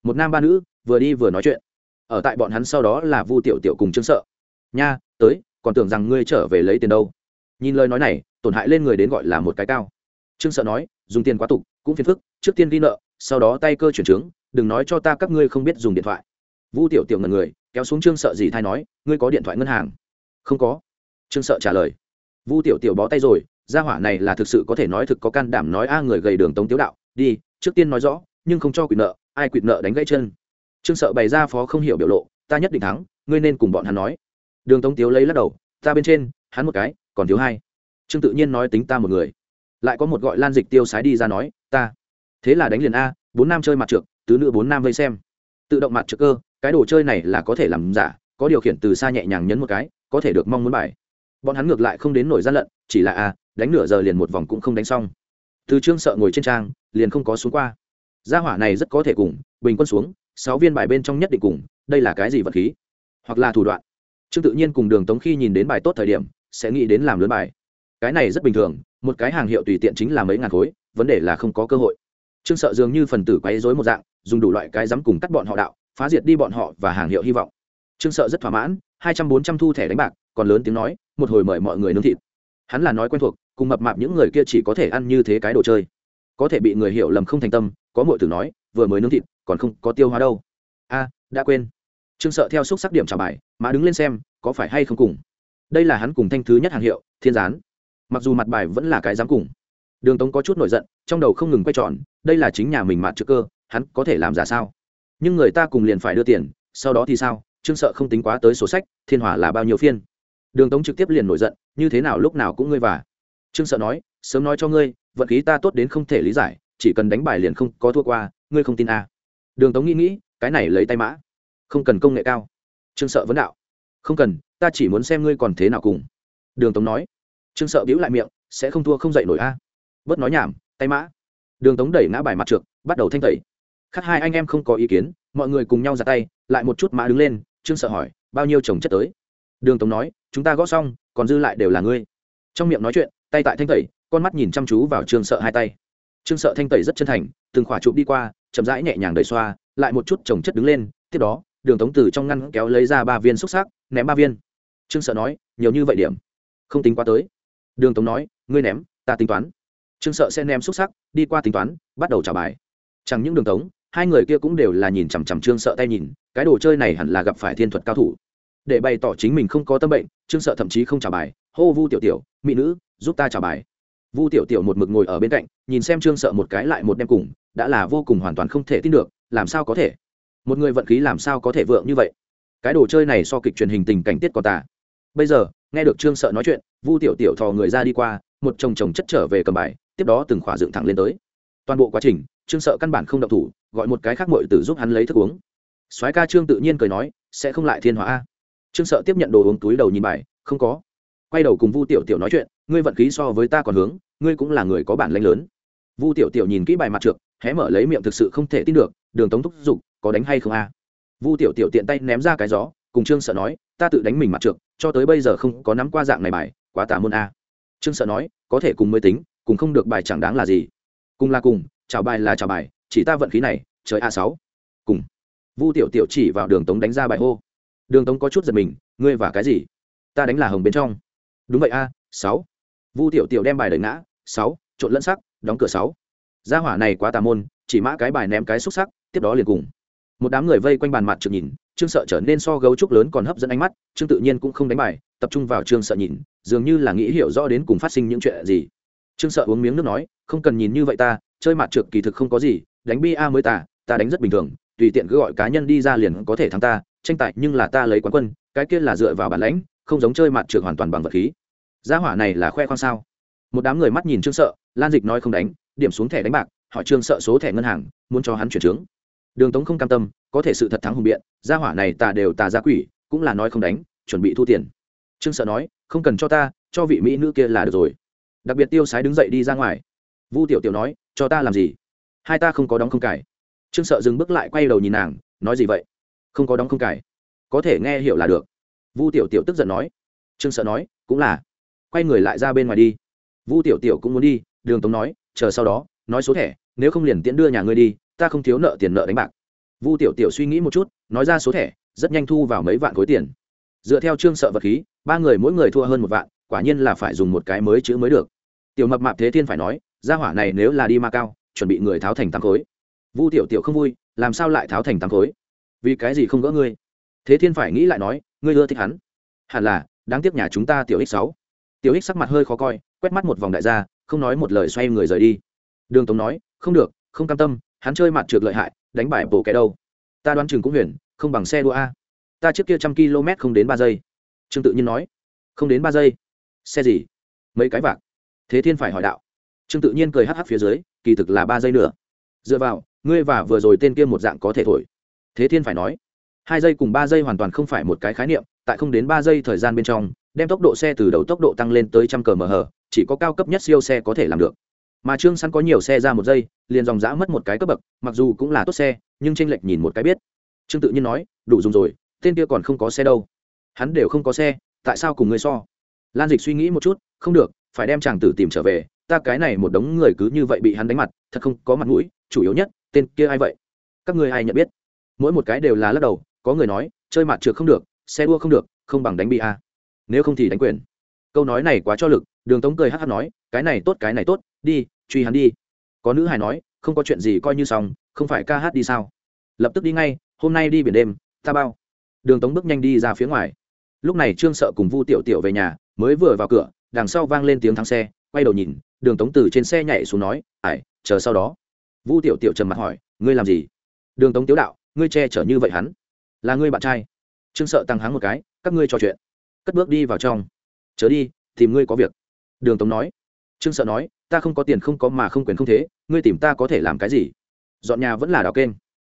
Một nam ba nữ vừa đi vừa nói chuyện. Ở tại bọn hắn sau đó là vu tiểu tiểu cùng trương sợ. Nha, tới, còn tưởng rằng ngươi trở về lấy tiền đâu. Nhìn lời nói này, tổn hại lên người đến gọi là một cái cao. Trương sợ nói, dùng tiền quá tục, cũng phiền phức, trước tiên ghi nợ, sau đó tay cơ chuyển trướng, đừng nói cho ta các ngươi không biết dùng điện thoại. Vu tiểu tiểu ngần người, kéo xuống trương sợ gì thay nói, ngươi có điện thoại ngân hàng? Không có. Trương sợ trả lời. Vu tiểu tiểu bó tay rồi, gia hỏa này là thực sự có thể nói thực có can đảm nói a, người gầy đường tống tiếu đạo, đi trước tiên nói rõ, nhưng không cho quỵt nợ, ai quỵt nợ đánh gãy chân. Trương sợ bày ra phó không hiểu biểu lộ, ta nhất định thắng, ngươi nên cùng bọn hắn nói. Đường tống tiếu lấy lắc đầu, ta bên trên, hắn một cái, còn thiếu hai. Trương tự nhiên nói tính ta một người. Lại có một gọi lan dịch tiêu sái đi ra nói, ta. Thế là đánh liền a, bốn nam chơi mặt trượt tứ nữ bốn nam vây xem. Tự động mặt trượt cơ, cái đồ chơi này là có thể làm giả, có điều khiển từ xa nhẹ nhàng nhấn một cái, có thể được mong muốn bài. Bọn hắn ngược lại không đến nổi gian lận, chỉ là a, đánh nửa giờ liền một vòng cũng không đánh xong từ trương sợ ngồi trên trang, liền không có xuống qua. Gia hỏa này rất có thể cùng, bình quân xuống, sáu viên bài bên trong nhất định cùng, đây là cái gì vật khí? Hoặc là thủ đoạn. Trương tự nhiên cùng đường tống khi nhìn đến bài tốt thời điểm, sẽ nghĩ đến làm lớn bài. Cái này rất bình thường, một cái hàng hiệu tùy tiện chính là mấy ngàn khối, vấn đề là không có cơ hội. Trương sợ dường như phần tử quấy dối một dạng, dùng đủ loại cái dám cùng cắt bọn họ đạo, phá diệt đi bọn họ và hàng hiệu hy vọng. Trương sợ rất thỏa mãn, hai trăm bốn trăm thu thẻ đánh bạc, còn lớn tiếng nói, một hồi mời mọi người nướng thịt. Hắn là nói quen thuộc cùng mập mạp những người kia chỉ có thể ăn như thế cái đồ chơi. Có thể bị người hiểu lầm không thành tâm, có mọi từ nói, vừa mới nướng thịt, còn không có tiêu hóa đâu. A, đã quên. Trương sợ theo xúc sắc điểm trả bài mà đứng lên xem, có phải hay không cùng. Đây là hắn cùng thanh thứ nhất hàng hiệu, thiên gián. Mặc dù mặt bài vẫn là cái dám cùng. Đường tống có chút nổi giận, trong đầu không ngừng quay tròn, đây là chính nhà mình mặt trước cơ, hắn có thể làm giả sao? Nhưng người ta cùng liền phải đưa tiền, sau đó thì sao? Trương sợ không tính quá tới số sách, thiên hỏa là bao nhiêu phiên? Đường tống trực tiếp liền nổi giận, như thế nào lúc nào cũng ngươi và trương sợ nói, sớm nói cho ngươi, vận khí ta tốt đến không thể lý giải, chỉ cần đánh bài liền không có thua qua, ngươi không tin à. đường tống nghĩ nghĩ, cái này lấy tay mã, không cần công nghệ cao. Trương sợ vấn đạo, không cần, ta chỉ muốn xem ngươi còn thế nào cùng. Đường tống nói, trương sợ bĩu lại miệng, sẽ không thua không dậy nổi a. Bớt nói nhảm, tay mã. Đường tống đẩy ngã bài mặt trượt, bắt đầu thanh tẩy. Khắc hai anh em không có ý kiến, mọi người cùng nhau ra tay, lại một chút mã đứng lên, trương sợ hỏi, bao nhiêu chồng chất tới? Đường tống nói, chúng ta gõ xong, còn dư lại đều là ngươi. Trong miệng nói chuyện tay tại thanh tẩy, con mắt nhìn chăm chú vào trương sợ hai tay. Trương sợ thanh tẩy rất chân thành, từng khỏa chụp đi qua, chậm rãi nhẹ nhàng đầy xoa, lại một chút chồng chất đứng lên, tiếp đó, đường tống từ trong ngăn kéo lấy ra ba viên xúc xác ném ba viên. Trương sợ nói, nhiều như vậy điểm, không tính quá tới. Đường tống nói, ngươi ném, ta tính toán. Trương sợ sẽ ném xúc sắc, đi qua tính toán, bắt đầu trả bài. Chẳng những đường tống, hai người kia cũng đều là nhìn chằm chằm trương sợ tay nhìn, cái đồ chơi này hẳn là gặp phải thiên thuật cao thủ. Để bày tỏ chính mình không có tâm bệnh, trương sợ thậm chí không trả bài. Hô vu tiểu tiểu, mỹ nữ giúp ta trả bài. Vu tiểu tiểu một mực ngồi ở bên cạnh, nhìn xem trương sợ một cái lại một đêm cùng, đã là vô cùng hoàn toàn không thể tin được, làm sao có thể? Một người vận khí làm sao có thể vượng như vậy? Cái đồ chơi này so kịch truyền hình tình cảnh tiết có tà. Bây giờ, nghe được trương sợ nói chuyện, vu tiểu tiểu thò người ra đi qua, một chồng chồng chất trở về cầm bài, tiếp đó từng khỏa dựng thẳng lên tới. Toàn bộ quá trình, trương sợ căn bản không động thủ, gọi một cái khác mội tử giúp hắn lấy thức uống. Soái ca trương tự nhiên cười nói, sẽ không lại thiên hóa a. Trương sợ tiếp nhận đồ uống túi đầu nhìn bài, không có quay đầu cùng vu tiểu tiểu nói chuyện, ngươi vận khí so với ta còn hướng, ngươi cũng là người có bản lĩnh lớn. Vu tiểu tiểu nhìn kỹ bài mặt trượt hé mở lấy miệng thực sự không thể tin được, đường tống thúc giục, có đánh hay không a? Vu tiểu tiểu tiện tay ném ra cái gió, cùng trương sợ nói, ta tự đánh mình mặt trượt cho tới bây giờ không có nắm qua dạng này bài, quá tà môn a. Trương sợ nói, có thể cùng mới tính, cùng không được bài chẳng đáng là gì. Cùng là cùng, chào bài là chào bài, chỉ ta vận khí này, trời a sáu. Cùng. Vu tiểu tiểu chỉ vào đường tống đánh ra bài hô. Đường tống có chút giật mình, ngươi và cái gì? Ta đánh là hồng bên trong đúng vậy a, sáu. Vu tiểu tiểu đem bài đẩy ngã, sáu, trộn lẫn sắc, đóng cửa sáu. Gia hỏa này quá tà môn, chỉ mã cái bài ném cái xúc sắc, tiếp đó liền cùng. Một đám người vây quanh bàn mặt trượt nhìn, trương sợ trở nên so gấu trúc lớn còn hấp dẫn ánh mắt, trương tự nhiên cũng không đánh bài, tập trung vào trương sợ nhìn, dường như là nghĩ hiểu rõ đến cùng phát sinh những chuyện gì. Trương sợ uống miếng nước nói, không cần nhìn như vậy ta, chơi mặt trượt kỳ thực không có gì, đánh bi a mới ta ta đánh rất bình thường, tùy tiện cứ gọi cá nhân đi ra liền có thể thắng ta, tranh tài nhưng là ta lấy quán quân, cái kia là dựa vào bản lãnh không giống chơi mặt trượt hoàn toàn bằng vật khí. Gia hỏa này là khoe khoang sao? Một đám người mắt nhìn trương sợ, lan dịch nói không đánh, điểm xuống thẻ đánh bạc họ trương sợ số thẻ ngân hàng, muốn cho hắn chuyển trướng. Đường tống không cam tâm, có thể sự thật thắng hùng biện, gia hỏa này tà đều tà gia quỷ, cũng là nói không đánh, chuẩn bị thu tiền. Trương sợ nói, không cần cho ta, cho vị mỹ nữ kia là được rồi. Đặc biệt tiêu sái đứng dậy đi ra ngoài. Vu tiểu tiểu nói, cho ta làm gì? Hai ta không có đóng không cải trương sợ dừng bước lại quay đầu nhìn nàng, nói gì vậy? Không có đóng không cải có thể nghe hiểu là được vu tiểu tiểu tức giận nói. Trương sợ nói, cũng là. Quay người lại ra bên ngoài đi. Vu tiểu tiểu cũng muốn đi, đường tống nói, chờ sau đó, nói số thẻ, nếu không liền tiễn đưa nhà ngươi đi, ta không thiếu nợ tiền nợ đánh bạc. Vu tiểu tiểu suy nghĩ một chút, nói ra số thẻ, rất nhanh thu vào mấy vạn khối tiền. Dựa theo trương sợ vật khí, ba người mỗi người thua hơn một vạn, quả nhiên là phải dùng một cái mới chữ mới được. Tiểu mập mạp thế thiên phải nói, gia hỏa này nếu là đi ma cao, chuẩn bị người tháo thành tám khối. Vu tiểu tiểu không vui, làm sao lại tháo thành tám khối? Vì cái gì không gỡ ngươi? Thế thiên phải nghĩ lại nói ngươi ưa thích hắn. Hẳn là, đáng tiếc nhà chúng ta tiểu x sáu. Tiểu x sắc mặt hơi khó coi, quét mắt một vòng đại gia, không nói một lời xoay người rời đi. Đường tống nói, không được, không cam tâm, hắn chơi mặt trượt lợi hại, đánh bại bổ kẻ đâu. Ta đoán chừng cũng huyền, không bằng xe đua a. Ta trước kia trăm km không đến ba giây. Trương tự nhiên nói, không đến ba giây. Xe gì? Mấy cái vạc. Thế thiên phải hỏi đạo. Trương tự nhiên cười hắc hắc phía dưới, kỳ thực là ba giây nữa. Dựa vào, ngươi và vừa rồi tên kia một dạng có thể thổi. Thế thiên phải nói hai giây cùng ba giây hoàn toàn không phải một cái khái niệm, tại không đến ba giây thời gian bên trong, đem tốc độ xe từ đầu tốc độ tăng lên tới trăm cờ mh chỉ có cao cấp nhất siêu xe có thể làm được. Mà trương săn có nhiều xe ra một giây, liền dòng dã mất một cái cấp bậc, mặc dù cũng là tốt xe, nhưng tranh lệch nhìn một cái biết. Trương tự nhiên nói, đủ dùng rồi, tên kia còn không có xe đâu. Hắn đều không có xe, tại sao cùng ngươi so? Lan dịch suy nghĩ một chút, không được, phải đem chàng tử tìm trở về, ta cái này một đống người cứ như vậy bị hắn đánh mặt, thật không có mặt mũi, chủ yếu nhất, tên kia ai vậy? Các ngươi ai nhận biết? Mỗi một cái đều là lắc đầu có người nói, chơi mặt trượt không được, xe đua không được, không bằng đánh bị a nếu không thì đánh quyền. Câu nói này quá cho lực, đường tống cười hát hát nói, cái này tốt, cái này tốt, đi, truy hắn đi. Có nữ hài nói, không có chuyện gì coi như xong, không phải ca hát đi sao? Lập tức đi ngay, hôm nay đi biển đêm, ta bao. Đường tống bước nhanh đi ra phía ngoài. Lúc này trương sợ cùng vu tiểu tiểu về nhà, mới vừa vào cửa, đằng sau vang lên tiếng thắng xe, quay đầu nhìn, đường tống từ trên xe nhảy xuống nói ải chờ sau đó. Vu tiểu tiểu trầm mặt hỏi, ngươi làm gì? Đường tống tiếu đạo, ngươi che chở như vậy hắn là ngươi bạn trai. Trương sợ tăng háng một cái, các ngươi trò chuyện. Cất bước đi vào trong. Chớ đi, tìm ngươi có việc. Đường tống nói. Trương sợ nói, ta không có tiền không có mà không quyền không thế, ngươi tìm ta có thể làm cái gì? Dọn nhà vẫn là đào kênh.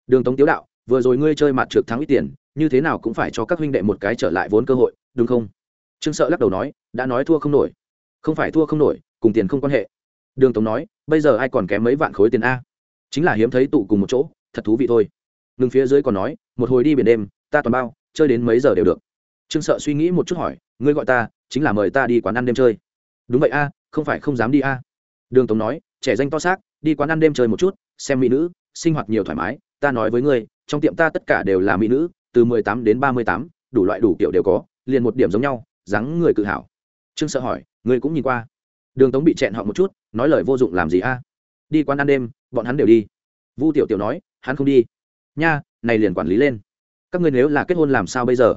Đường tống tiếu đạo, vừa rồi ngươi chơi mặt trượt thắng ít tiền, như thế nào cũng phải cho các huynh đệ một cái trở lại vốn cơ hội, đúng không? Trương sợ lắc đầu nói, đã nói thua không nổi. Không phải thua không nổi, cùng tiền không quan hệ. Đường tống nói, bây giờ ai còn kém mấy vạn khối tiền a? Chính là hiếm thấy tụ cùng một chỗ, thật thú vị thôi. Ngừng phía dưới còn nói một hồi đi biển đêm, ta toàn bao, chơi đến mấy giờ đều được. Trương sợ suy nghĩ một chút hỏi, ngươi gọi ta, chính là mời ta đi quán ăn đêm chơi. Đúng vậy a, không phải không dám đi a. Đường tống nói, trẻ danh to xác, đi quán ăn đêm chơi một chút, xem mỹ nữ, sinh hoạt nhiều thoải mái, ta nói với ngươi, trong tiệm ta tất cả đều là mỹ nữ, từ mười tám đến ba mươi tám, đủ loại đủ kiểu đều có, liền một điểm giống nhau, dáng người cự hảo. Trương sợ hỏi, ngươi cũng nhìn qua? Đường tống bị chẹn họ một chút, nói lời vô dụng làm gì a? Đi quán ăn đêm, bọn hắn đều đi. Vu tiểu tiểu nói, hắn không đi. Nha này liền quản lý lên. Các ngươi nếu là kết hôn làm sao bây giờ?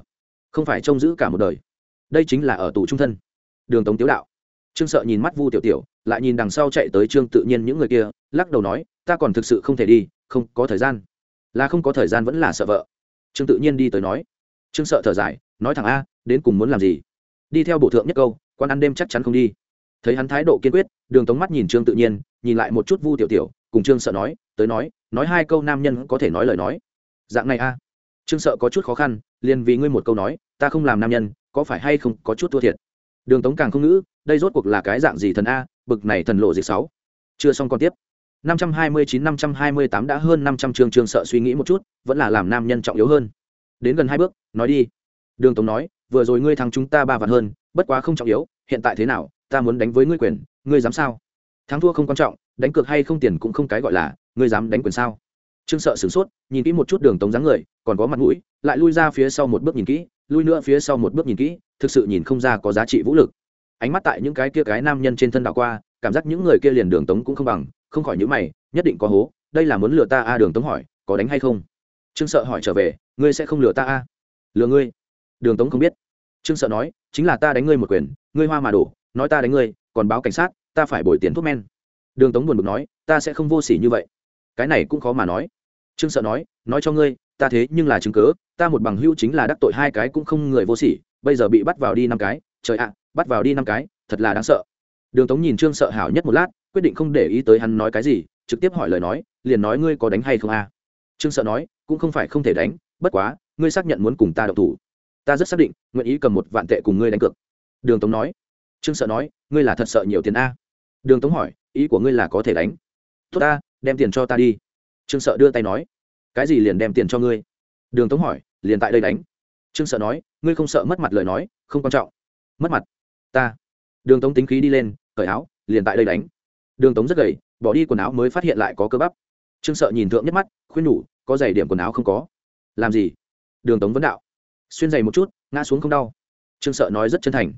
Không phải trông giữ cả một đời. Đây chính là ở tù trung thân. Đường tống tiếu đạo. Trương sợ nhìn mắt vu tiểu tiểu, lại nhìn đằng sau chạy tới trương tự nhiên những người kia, lắc đầu nói, ta còn thực sự không thể đi, không có thời gian. Là không có thời gian vẫn là sợ vợ. Trương tự nhiên đi tới nói. Trương sợ thở dài, nói thẳng a, đến cùng muốn làm gì? Đi theo bộ thượng nhất câu, quan ăn đêm chắc chắn không đi. Thấy hắn thái độ kiên quyết, đường tống mắt nhìn trương tự nhiên, nhìn lại một chút vu tiểu tiểu, cùng trương sợ nói, tới nói nói hai câu nam nhân có thể nói lời nói dạng này a. Trương sợ có chút khó khăn, liền vì ngươi một câu nói, ta không làm nam nhân, có phải hay không có chút thua thiệt? Đường tống càng không ngữ, đây rốt cuộc là cái dạng gì thần a, bực này thần lộ dịch sáu. Chưa xong còn tiếp. 529-528 đã hơn 500 chương trương sợ suy nghĩ một chút, vẫn là làm nam nhân trọng yếu hơn. Đến gần hai bước, nói đi. Đường tống nói, vừa rồi ngươi thắng chúng ta ba vạn hơn, bất quá không trọng yếu, hiện tại thế nào, ta muốn đánh với ngươi quyền, ngươi dám sao? Thắng thua không quan trọng, đánh cược hay không tiền cũng không cái gọi là, ngươi dám đánh quyền sao? Trương sợ sửng sốt, nhìn kỹ một chút đường tống dáng người, còn có mặt mũi, lại lui ra phía sau một bước nhìn kỹ, lui nữa phía sau một bước nhìn kỹ, thực sự nhìn không ra có giá trị vũ lực. Ánh mắt tại những cái kia cái nam nhân trên thân đạo qua, cảm giác những người kia liền đường tống cũng không bằng, không khỏi những mày, nhất định có hố, đây là muốn lừa ta a, đường tống hỏi, có đánh hay không? Trương sợ hỏi trở về, ngươi sẽ không lừa ta a? Lừa ngươi? Đường tống không biết. Trương sợ nói, chính là ta đánh ngươi một quyền, ngươi hoa mà đổ, nói ta đánh ngươi, còn báo cảnh sát, ta phải bồi tiền thuốc men. Đường tống buồn bực nói, ta sẽ không vô s ỉ như vậy. Cái này cũng khó mà nói trương sợ nói nói cho ngươi ta thế nhưng là chứng cớ ta một bằng hưu chính là đắc tội hai cái cũng không người vô sỉ, bây giờ bị bắt vào đi năm cái trời ạ bắt vào đi năm cái thật là đáng sợ. Đường tống nhìn trương sợ hảo nhất một lát quyết định không để ý tới hắn nói cái gì trực tiếp hỏi lời nói liền nói ngươi có đánh hay không a? Trương sợ nói cũng không phải không thể đánh bất quá ngươi xác nhận muốn cùng ta đậu thủ. Ta rất xác định nguyện ý cầm một vạn tệ cùng ngươi đánh cược. Đường tống nói. Trương sợ nói ngươi là thật sợ nhiều tiền a? Đường tống hỏi ý của ngươi là có thể đánh? Tốt ta đem tiền cho ta đi. Trương sợ đưa tay nói cái gì liền đem tiền cho ngươi? Đường tống hỏi, liền tại đây đánh. Trương sợ nói, ngươi không sợ mất mặt lời nói, không quan trọng. Mất mặt? Ta. Đường tống tính khí đi lên, cởi áo, liền tại đây đánh. Đường tống rất gầy, bỏ đi quần áo mới phát hiện lại có cơ bắp. Trương sợ nhìn thượng nhất mắt, khuyên nhủ, có giày điểm quần áo không có. Làm gì? Đường tống vấn đạo. Xuyên giày một chút, ngã xuống không đau. Trương sợ nói rất chân thành.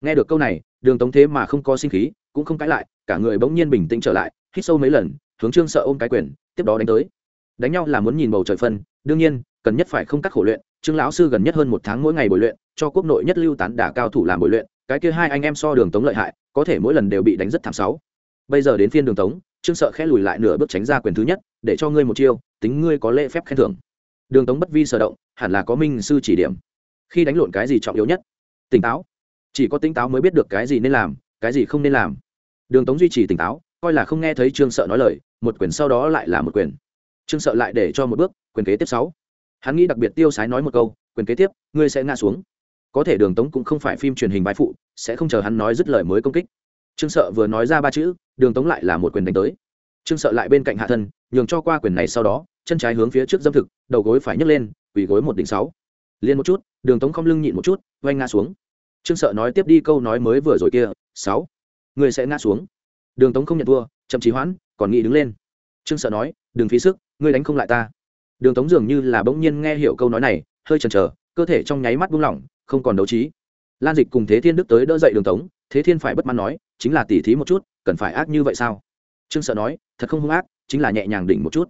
Nghe được câu này, đường tống thế mà không có sinh khí, cũng không cãi lại, cả người bỗng nhiên bình tĩnh trở lại, hít sâu mấy lần, hướng trương sợ ôm cái quyền, tiếp đó đánh tới đánh nhau là muốn nhìn bầu trời phân, đương nhiên, cần nhất phải không cắt khổ luyện, trương lão sư gần nhất hơn một tháng mỗi ngày bồi luyện, cho quốc nội nhất lưu tán đả cao thủ làm bồi luyện, cái kia hai anh em so đường tống lợi hại, có thể mỗi lần đều bị đánh rất thảm sáu. Bây giờ đến phiên đường tống, trương sợ khẽ lùi lại nửa bước tránh ra quyền thứ nhất, để cho ngươi một chiêu, tính ngươi có lễ phép khen thưởng. Đường tống bất vi sở động, hẳn là có minh sư chỉ điểm. Khi đánh lộn cái gì trọng yếu nhất? Tỉnh táo. Chỉ có tỉnh táo mới biết được cái gì nên làm, cái gì không nên làm. Đường tống duy trì tỉnh táo, coi là không nghe thấy trương sợ nói lời, một quyền sau đó lại là một quyền trương sợ lại để cho một bước, quyền kế tiếp sáu. Hắn nghĩ đặc biệt tiêu sái nói một câu, quyền kế tiếp, ngươi sẽ ngã xuống. Có thể đường tống cũng không phải phim truyền hình bài phụ, sẽ không chờ hắn nói dứt lời mới công kích. Trương sợ vừa nói ra ba chữ, đường tống lại là một quyền đánh tới. Trương sợ lại bên cạnh hạ thân, nhường cho qua quyền này sau đó, chân trái hướng phía trước dâm thực, đầu gối phải nhấc lên, quỳ gối một đỉnh sáu. Liên một chút, đường tống không lưng nhịn một chút oanh ngã xuống. Trương sợ nói tiếp đi câu nói mới vừa rồi kia, sáu. Người sẽ ngã xuống. Đường tống không nhận thua, chậm trí hoãn, còn nghĩ đứng lên. Trương sợ nói đừng phí sức, ngươi đánh không lại ta. Đường tống dường như là bỗng nhiên nghe hiểu câu nói này, hơi chần chờ, cơ thể trong nháy mắt buông lỏng, không còn đấu trí. Lan dịch cùng thế thiên đức tới đỡ dậy đường tống, thế thiên phải bất mãn nói, chính là tỉ thí một chút, cần phải ác như vậy sao? Trương sợ nói, thật không hung ác, chính là nhẹ nhàng đỉnh một chút.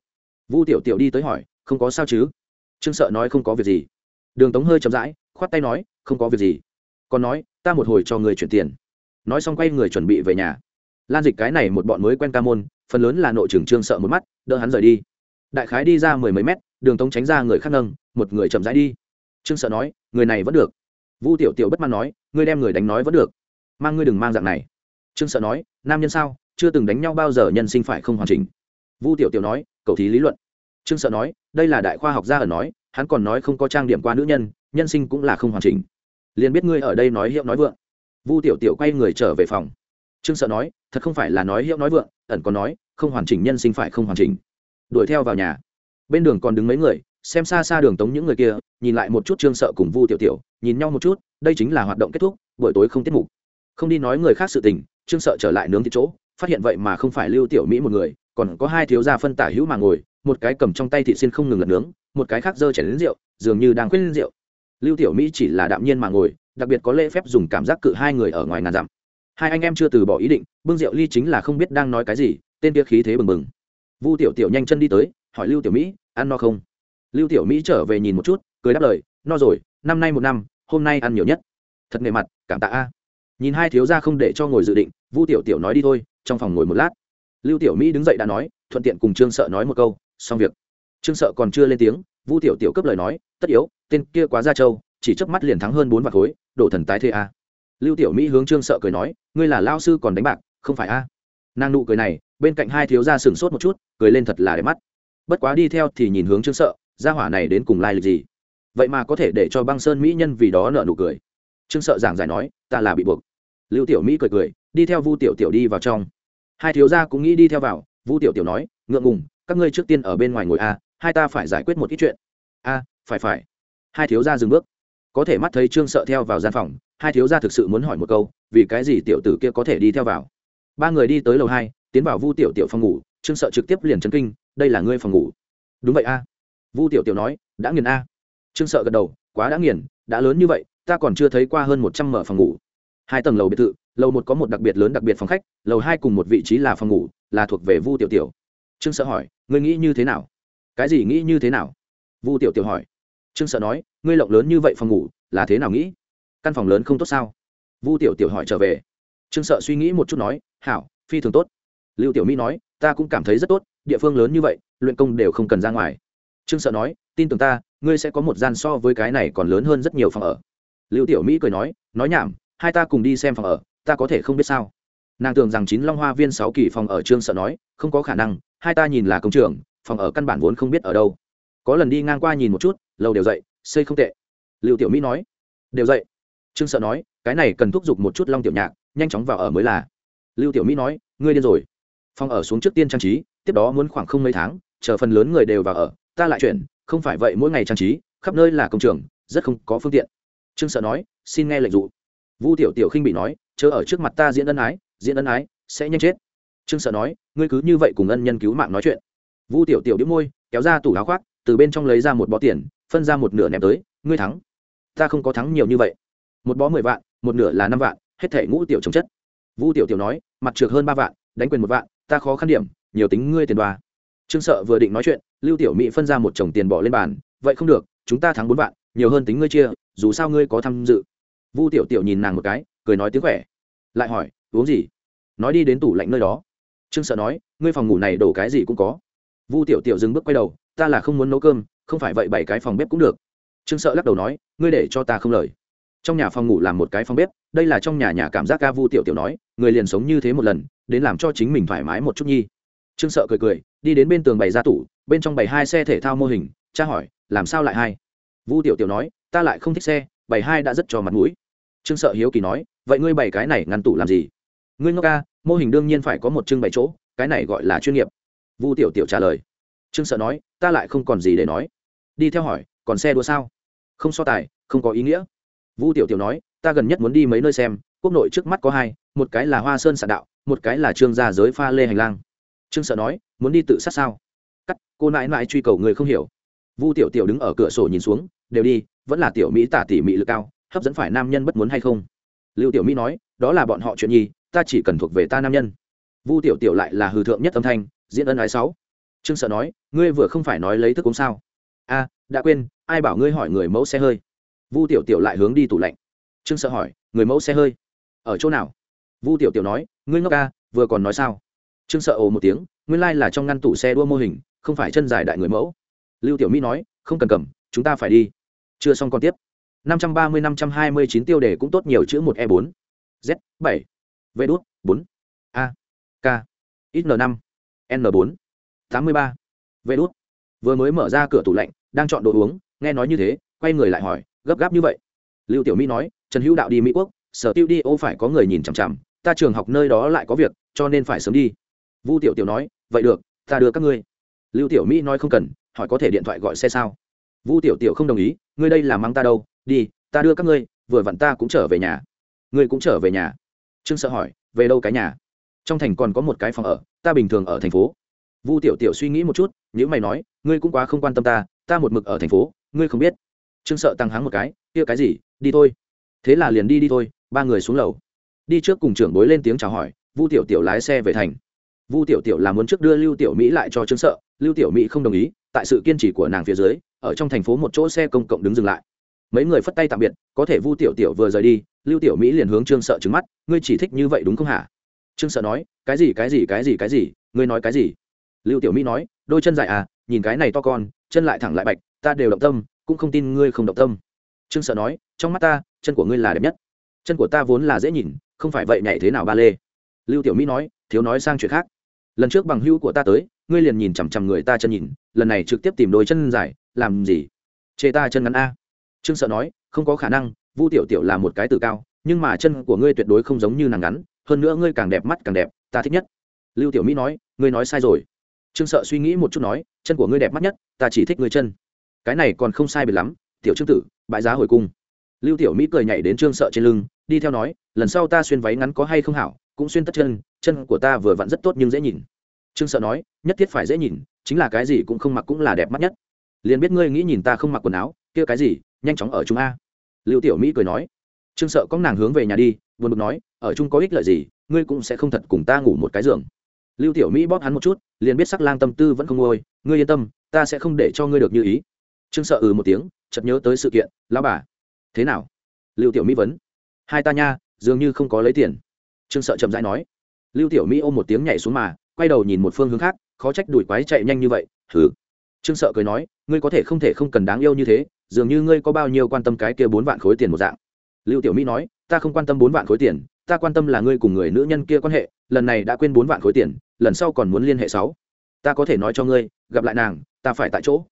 Vu tiểu tiểu đi tới hỏi, không có sao chứ? Trương sợ nói, không có việc gì. Đường tống hơi chậm rãi, khoát tay nói, không có việc gì. Còn nói, ta một hồi cho người chuyển tiền. Nói xong quay người chuẩn bị về nhà lan dịch cái này một bọn mới quen ca môn, phần lớn là nội trưởng trương sợ một mắt, đỡ hắn rời đi. Đại khái đi ra mười mấy mét, đường tống tránh ra người khác nâng, một người chậm rãi đi. Trương sợ nói, người này vẫn được. Vu tiểu tiểu bất mãn nói, ngươi đem người đánh nói vẫn được. Mang ngươi đừng mang dạng này. Trương sợ nói, nam nhân sao, chưa từng đánh nhau bao giờ nhân sinh phải không hoàn chỉnh. Vu tiểu tiểu nói, cậu thí lý luận. Trương sợ nói, đây là đại khoa học gia ở nói, hắn còn nói không có trang điểm qua nữ nhân nhân sinh cũng là không hoàn chỉnh. Liền biết ngươi ở đây nói hiệu nói vượng. Vu tiểu tiểu quay người trở về phòng trương sợ nói, thật không phải là nói hiệu nói vượng, ẩn còn nói, không hoàn chỉnh nhân sinh phải không hoàn chỉnh. Đuổi theo vào nhà. Bên đường còn đứng mấy người, xem xa xa đường tống những người kia, nhìn lại một chút trương sợ cùng vu tiểu tiểu, nhìn nhau một chút, đây chính là hoạt động kết thúc, buổi tối không tiết mục. Không đi nói người khác sự tình, trương sợ trở lại nướng thịt chỗ, phát hiện vậy mà không phải lưu tiểu mỹ một người, còn có hai thiếu gia phân tả hữu mà ngồi, một cái cầm trong tay thịt xin không ngừng lật nướng, một cái khác giơ chảy đến rượu, dường như đang khuyên rượu. Lưu tiểu mỹ chỉ là đạm nhiên mà ngồi, đặc biệt có lễ phép dùng cảm giác cự hai người ở ngoài ngàn dặm hai anh em chưa từ bỏ ý định, bưng rượu ly chính là không biết đang nói cái gì, tên kia khí thế bừng bừng. Vu tiểu tiểu nhanh chân đi tới, hỏi lưu tiểu mỹ, ăn no không? Lưu tiểu mỹ trở về nhìn một chút, cười đáp lời, no rồi, năm nay một năm, hôm nay ăn nhiều nhất. Thật nề mặt, cảm tạ a. Nhìn hai thiếu gia không để cho ngồi dự định, vu tiểu tiểu nói đi thôi, trong phòng ngồi một lát. Lưu tiểu mỹ đứng dậy đã nói, thuận tiện cùng trương sợ nói một câu, xong việc. Trương sợ còn chưa lên tiếng, vu tiểu tiểu cấp lời nói, tất yếu, tên kia quá ra châu chỉ chớp mắt liền thắng hơn bốn vạt khối đổ thần tái thế a lưu tiểu mỹ hướng trương sợ cười nói, ngươi là lao sư còn đánh bạc, không phải a? Nàng nụ cười này, bên cạnh hai thiếu gia sửng sốt một chút, cười lên thật là đẹp mắt. Bất quá đi theo thì nhìn hướng trương sợ, gia hỏa này đến cùng lai lịch gì? Vậy mà có thể để cho băng sơn mỹ nhân vì đó nợ nụ cười. Trương sợ giảng giải nói, ta là bị buộc. Lưu tiểu mỹ cười cười, đi theo vu tiểu tiểu đi vào trong. Hai thiếu gia cũng nghĩ đi theo vào, vu tiểu tiểu nói, ngượng ngùng, các ngươi trước tiên ở bên ngoài ngồi a, hai ta phải giải quyết một ít chuyện. A, phải phải. Hai thiếu gia dừng bước có thể mắt thấy trương sợ theo vào gian phòng, hai thiếu gia thực sự muốn hỏi một câu, vì cái gì tiểu tử kia có thể đi theo vào? Ba người đi tới lầu hai, tiến vào vu tiểu tiểu phòng ngủ, trương sợ trực tiếp liền chấn kinh, đây là ngươi phòng ngủ. Đúng vậy a. Vu tiểu tiểu nói, đã nghiền a. Trương sợ gật đầu, quá đã nghiền, đã lớn như vậy, ta còn chưa thấy qua hơn một trăm mở phòng ngủ. Hai tầng lầu biệt thự, lầu một có một đặc biệt lớn đặc biệt phòng khách, lầu hai cùng một vị trí là phòng ngủ, là thuộc về vu tiểu tiểu. Trương sợ hỏi, ngươi nghĩ như thế nào? Cái gì nghĩ như thế nào? Vu tiểu tiểu hỏi trương sợ nói, ngươi lộng lớn như vậy phòng ngủ, là thế nào nghĩ? Căn phòng lớn không tốt sao? Vu tiểu tiểu hỏi trở về. Trương sợ suy nghĩ một chút nói, hảo, phi thường tốt. Lưu tiểu mỹ nói, ta cũng cảm thấy rất tốt, địa phương lớn như vậy, luyện công đều không cần ra ngoài. Trương sợ nói, tin tưởng ta, ngươi sẽ có một gian so với cái này còn lớn hơn rất nhiều phòng ở. Lưu tiểu mỹ cười nói nói nhảm, hai ta cùng đi xem phòng ở, ta có thể không biết sao. Nàng tưởng rằng chín long hoa viên sáu kỳ phòng ở trương sợ nói, không có khả năng, hai ta nhìn là công trường, phòng ở căn bản vốn không biết ở đâu. Có lần đi ngang qua nhìn một chút lâu đều dậy, xây không tệ. Lưu tiểu mỹ nói, đều dậy. Trương sợ nói, cái này cần thúc giục một chút long tiểu nhạc, nhanh chóng vào ở mới là. Lưu tiểu mỹ nói, ngươi điên rồi. Phòng ở xuống trước tiên trang trí, tiếp đó muốn khoảng không mấy tháng, chờ phần lớn người đều vào ở, ta lại chuyển, không phải vậy mỗi ngày trang trí, khắp nơi là công trường, rất không có phương tiện. Trương sợ nói, xin nghe lệnh dụ. Vu tiểu tiểu khinh bị nói, chớ ở trước mặt ta diễn ân ái, diễn ân ái, sẽ nhanh chết. Trương sợ nói, ngươi cứ như vậy cùng ân nhân cứu mạng nói chuyện. Vu tiểu tiểu đĩu môi, kéo ra tủ áo khoác, từ bên trong lấy ra một bó tiền phân ra một nửa ném tới, ngươi thắng. Ta không có thắng nhiều như vậy. Một bó mười vạn, một nửa là năm vạn, hết thể ngũ tiểu chống chất. Vu tiểu tiểu nói, mặt trượt hơn ba vạn, đánh quyền một vạn, ta khó khăn điểm, nhiều tính ngươi tiền đoa trương sợ vừa định nói chuyện, lưu tiểu mỹ phân ra một chồng tiền bỏ lên bàn, vậy không được, chúng ta thắng bốn vạn, nhiều hơn tính ngươi chia, dù sao ngươi có tham dự. Vu tiểu tiểu nhìn nàng một cái, cười nói tiếng khỏe. Lại hỏi, uống gì? Nói đi đến tủ lạnh nơi đó. Trương sợ nói, ngươi phòng ngủ này đổ cái gì cũng có. Vu tiểu tiểu dừng bước quay đầu, ta là không muốn nấu cơm không phải vậy bảy cái phòng bếp cũng được. Trương sợ lắc đầu nói, ngươi để cho ta không lời. Trong nhà phòng ngủ làm một cái phòng bếp, đây là trong nhà nhà cảm giác ca vu tiểu tiểu nói, người liền sống như thế một lần, đến làm cho chính mình thoải mái một chút nhi. Trương sợ cười cười, đi đến bên tường bày ra tủ, bên trong bày hai xe thể thao mô hình, cha hỏi, làm sao lại hai? Vu tiểu tiểu nói, ta lại không thích xe, bày hai đã rất cho mặt mũi. Trương sợ hiếu kỳ nói, vậy ngươi bày cái này ngăn tủ làm gì? Ngươi ngốc ca, mô hình đương nhiên phải có một trưng bày chỗ, cái này gọi là chuyên nghiệp. Vu tiểu tiểu trả lời. Trương sợ nói, ta lại không còn gì để nói đi theo hỏi, còn xe đua sao? Không so tài, không có ý nghĩa. Vu tiểu tiểu nói, ta gần nhất muốn đi mấy nơi xem, quốc nội trước mắt có hai, một cái là hoa sơn sạn đạo, một cái là trương gia giới pha lê hành lang. Trương sợ nói, muốn đi tự sát sao? Cắt, cô nãi nãi truy cầu người không hiểu. Vu tiểu tiểu đứng ở cửa sổ nhìn xuống, đều đi, vẫn là tiểu mỹ tả tỉ mỹ lực cao, hấp dẫn phải nam nhân bất muốn hay không? Lưu tiểu mỹ nói, đó là bọn họ chuyện nhi, ta chỉ cần thuộc về ta nam nhân. Vu tiểu tiểu lại là hư thượng nhất âm thanh, diễn ân ái sáu. Trương sợ nói, ngươi vừa không phải nói lấy thức uống sao? A, đã quên, ai bảo ngươi hỏi người mẫu xe hơi? Vu tiểu tiểu lại hướng đi tủ lạnh. Trương sợ hỏi, người mẫu xe hơi? Ở chỗ nào? Vu tiểu tiểu nói, ngươi ngốc ca vừa còn nói sao? Trương sợ ồ một tiếng, nguyên lai là trong ngăn tủ xe đua mô hình, không phải chân dài đại người mẫu. Lưu tiểu mỹ nói, không cần cầm, chúng ta phải đi. Chưa xong còn tiếp. năm trăm ba mươi, năm trăm hai mươi chín tiêu đề cũng tốt nhiều chữ một e bốn. Z, bảy. V đút, bốn. A, k xn n năm, n bốn. tám mươi ba. V đút vừa mới mở ra cửa tủ lạnh, đang chọn đồ uống, nghe nói như thế, quay người lại hỏi, gấp gáp như vậy. Lưu tiểu mỹ nói, trần hữu đạo đi mỹ quốc, sở tiêu đi ô phải có người nhìn chằm chằm, ta trường học nơi đó lại có việc, cho nên phải sớm đi. Vu tiểu tiểu nói, vậy được, ta đưa các ngươi. Lưu tiểu mỹ nói không cần, hỏi có thể điện thoại gọi xe sao? Vu tiểu tiểu không đồng ý, ngươi đây là mang ta đâu, đi, ta đưa các ngươi, vừa vặn ta cũng trở về nhà. Ngươi cũng trở về nhà. Trương sợ hỏi, về đâu cái nhà? Trong thành còn có một cái phòng ở, ta bình thường ở thành phố vu tiểu tiểu suy nghĩ một chút nếu mày nói, ngươi cũng quá không quan tâm ta ta một mực ở thành phố, ngươi không biết. Trương sợ tăng hắng một cái, kia cái gì, đi thôi. Thế là liền đi đi thôi, ba người xuống lầu. Đi trước cùng trưởng bối lên tiếng chào hỏi, vu tiểu tiểu lái xe về thành. Vu tiểu tiểu là muốn trước đưa lưu tiểu mỹ lại cho trương sợ, lưu tiểu mỹ không đồng ý, tại sự kiên trì của nàng phía dưới, ở trong thành phố một chỗ xe công cộng đứng dừng lại. Mấy người phất tay tạm biệt, có thể vu tiểu tiểu vừa rời đi, lưu tiểu mỹ liền hướng trương sợ trứng mắt, ngươi chỉ thích như vậy đúng không hả? Trương sợ nói, cái gì cái gì cái gì cái gì, ngươi nói cái gì? Lưu tiểu mỹ nói, đôi chân dài à nhìn cái này to con, chân lại thẳng lại bạch, ta đều động tâm, cũng không tin ngươi không động tâm. Trương sợ nói, trong mắt ta, chân của ngươi là đẹp nhất. Chân của ta vốn là dễ nhìn, không phải vậy nhảy thế nào ba lê. Lưu tiểu mỹ nói, thiếu nói sang chuyện khác. Lần trước bằng hữu của ta tới, ngươi liền nhìn chằm chằm người ta chân nhìn, lần này trực tiếp tìm đôi chân dài, làm gì? Chê ta chân ngắn a. Trương sợ nói, không có khả năng, vu tiểu tiểu là một cái từ cao, nhưng mà chân của ngươi tuyệt đối không giống như nàng ngắn, hơn nữa ngươi càng đẹp mắt càng đẹp, ta thích nhất. Lưu tiểu mỹ nói, ngươi nói sai rồi trương sợ suy nghĩ một chút nói, chân của ngươi đẹp mắt nhất, ta chỉ thích ngươi chân. Cái này còn không sai biệt lắm, tiểu trương tử, bãi giá hồi cung. Lưu tiểu mỹ cười nhảy đến trương sợ trên lưng, đi theo nói, lần sau ta xuyên váy ngắn có hay không hảo, cũng xuyên tất chân chân của ta vừa vặn rất tốt nhưng dễ nhìn. Trương sợ nói, nhất thiết phải dễ nhìn, chính là cái gì cũng không mặc cũng là đẹp mắt nhất. Liền biết ngươi nghĩ nhìn ta không mặc quần áo, kia cái gì, nhanh chóng ở chung a. Lưu tiểu mỹ cười nói. Trương sợ có nàng hướng về nhà đi vừa bực nói, ở chung có ích lợi gì, ngươi cũng sẽ không thật cùng ta ngủ một cái giường lưu tiểu mỹ bóp hắn một chút, liền biết sắc lang tâm tư vẫn không ngôi ngươi yên tâm, ta sẽ không để cho ngươi được như ý. Trương sợ ừ một tiếng, chợt nhớ tới sự kiện, lão bà, thế nào? Lưu tiểu mỹ vấn. Hai ta nha, dường như không có lấy tiền. Trương sợ chậm rãi nói. Lưu tiểu mỹ ôm một tiếng nhảy xuống mà, quay đầu nhìn một phương hướng khác, khó trách đuổi quái chạy nhanh như vậy thử trương sợ cười nói, ngươi có thể không thể không cần đáng yêu như thế, dường như ngươi có bao nhiêu quan tâm cái kia bốn vạn khối tiền một dạng. Lưu tiểu mỹ nói, ta không quan tâm bốn vạn khối tiền, ta quan tâm là ngươi cùng người nữ nhân kia quan hệ lần này đã quên bốn vạn khối tiền, lần sau còn muốn liên hệ sáu. Ta có thể nói cho ngươi, gặp lại nàng, ta phải tại chỗ.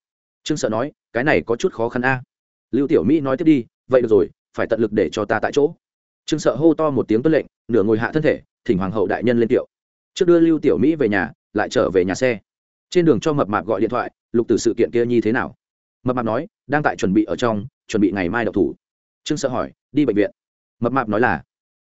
Trương sợ nói, cái này có chút khó khăn a. Lưu tiểu mỹ nói tiếp đi, vậy được rồi, phải tận lực để cho ta tại chỗ. Trương sợ hô to một tiếng tuân lệnh, nửa ngồi hạ thân thể, thỉnh hoàng hậu đại nhân lên tiệu. Trước đưa lưu tiểu mỹ về nhà, lại trở về nhà xe. Trên đường cho mập mạp gọi điện thoại, lục từ sự kiện kia như thế nào? Mập mạp nói, đang tại chuẩn bị ở trong, chuẩn bị ngày mai đậu thủ. Trương sợ hỏi, đi bệnh viện. Mập mạp nói là,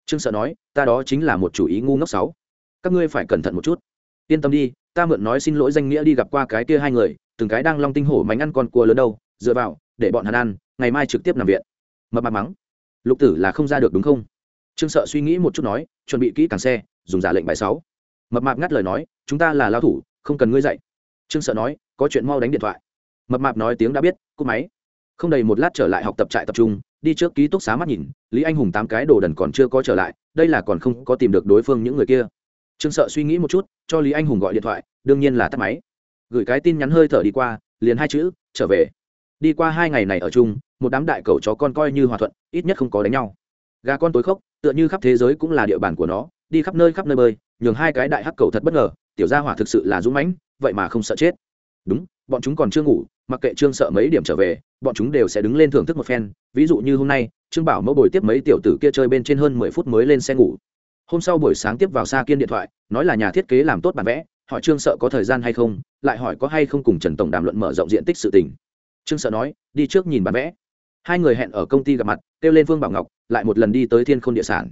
trương sợ nói, ta đó chính là một chủ ý ngu ngốc sáu các ngươi phải cẩn thận một chút. Yên tâm đi, ta mượn nói xin lỗi danh nghĩa đi gặp qua cái kia hai người, từng cái đang long tinh hổ mánh ăn con cua lớn đâu, dựa vào, để bọn hắn ăn, ngày mai trực tiếp nằm viện. Mập mặt mắng. Lục tử là không ra được đúng không? Trương sợ suy nghĩ một chút nói, chuẩn bị kỹ càng xe, dùng giả lệnh bài sáu. Mập mạp ngắt lời nói, chúng ta là lao thủ, không cần ngươi dạy. Trương sợ nói, có chuyện mau đánh điện thoại. Mập mạp nói tiếng đã biết, cúp máy. Không đầy một lát trở lại học tập trại tập trung, đi trước ký túc xá mắt nhìn, lý anh hùng tám cái đồ đần còn chưa có trở lại, đây là còn không có tìm được đối phương những người kia trương sợ suy nghĩ một chút, cho lý anh hùng gọi điện thoại, đương nhiên là tắt máy. Gửi cái tin nhắn hơi thở đi qua, liền hai chữ, trở về. Đi qua hai ngày này ở chung, một đám đại cầu chó con coi như hòa thuận, ít nhất không có đánh nhau. Gà con tối khốc, tựa như khắp thế giới cũng là địa bàn của nó, đi khắp nơi khắp nơi bơi, nhường hai cái đại hắc cầu thật bất ngờ, tiểu gia hỏa thực sự là dũng mãnh, vậy mà không sợ chết. Đúng, bọn chúng còn chưa ngủ, mặc kệ trương sợ mấy điểm trở về, bọn chúng đều sẽ đứng lên thưởng thức một phen. Ví dụ như hôm nay, trương bảo mẫu bồi tiếp mấy tiểu tử kia chơi bên trên hơn mười phút mới lên xe ngủ hôm sau buổi sáng tiếp vào xa kiên điện thoại, nói là nhà thiết kế làm tốt bản vẽ, hỏi trương sợ có thời gian hay không, lại hỏi có hay không cùng trần tổng đàm luận mở rộng diện tích sự tình. Trương sợ nói, đi trước nhìn bản vẽ. Hai người hẹn ở công ty gặp mặt, kêu lên phương bảo ngọc, lại một lần đi tới thiên khôn địa sản.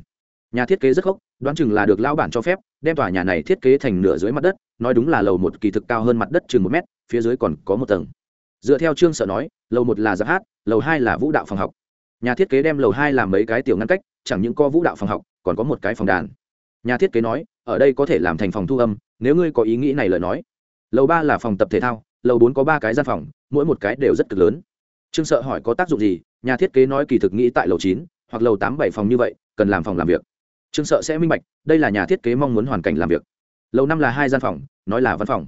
Nhà thiết kế rất khốc đoán chừng là được lao bản cho phép, đem tòa nhà này thiết kế thành nửa dưới mặt đất, nói đúng là lầu một kỳ thực cao hơn mặt đất chừng một mét, phía dưới còn có một tầng. Dựa theo trương sợ nói, lầu một là giáp hát, lầu hai là vũ đạo phòng học. Nhà thiết kế đem lầu hai làm mấy cái tiểu ngăn cách chẳng những có vũ đạo phòng học, còn có một cái phòng đàn. Nhà thiết kế nói, ở đây có thể làm thành phòng thu âm, nếu ngươi có ý nghĩ này lời nói. Lầu ba là phòng tập thể thao, lầu bốn có ba cái gian phòng, mỗi một cái đều rất cực lớn. Trương sợ hỏi có tác dụng gì, nhà thiết kế nói kỳ thực nghĩ tại lầu chín hoặc lầu tám bảy phòng như vậy, cần làm phòng làm việc. Trương sợ sẽ minh bạch, đây là nhà thiết kế mong muốn hoàn cảnh làm việc. Lầu năm là hai gian phòng, nói là văn phòng.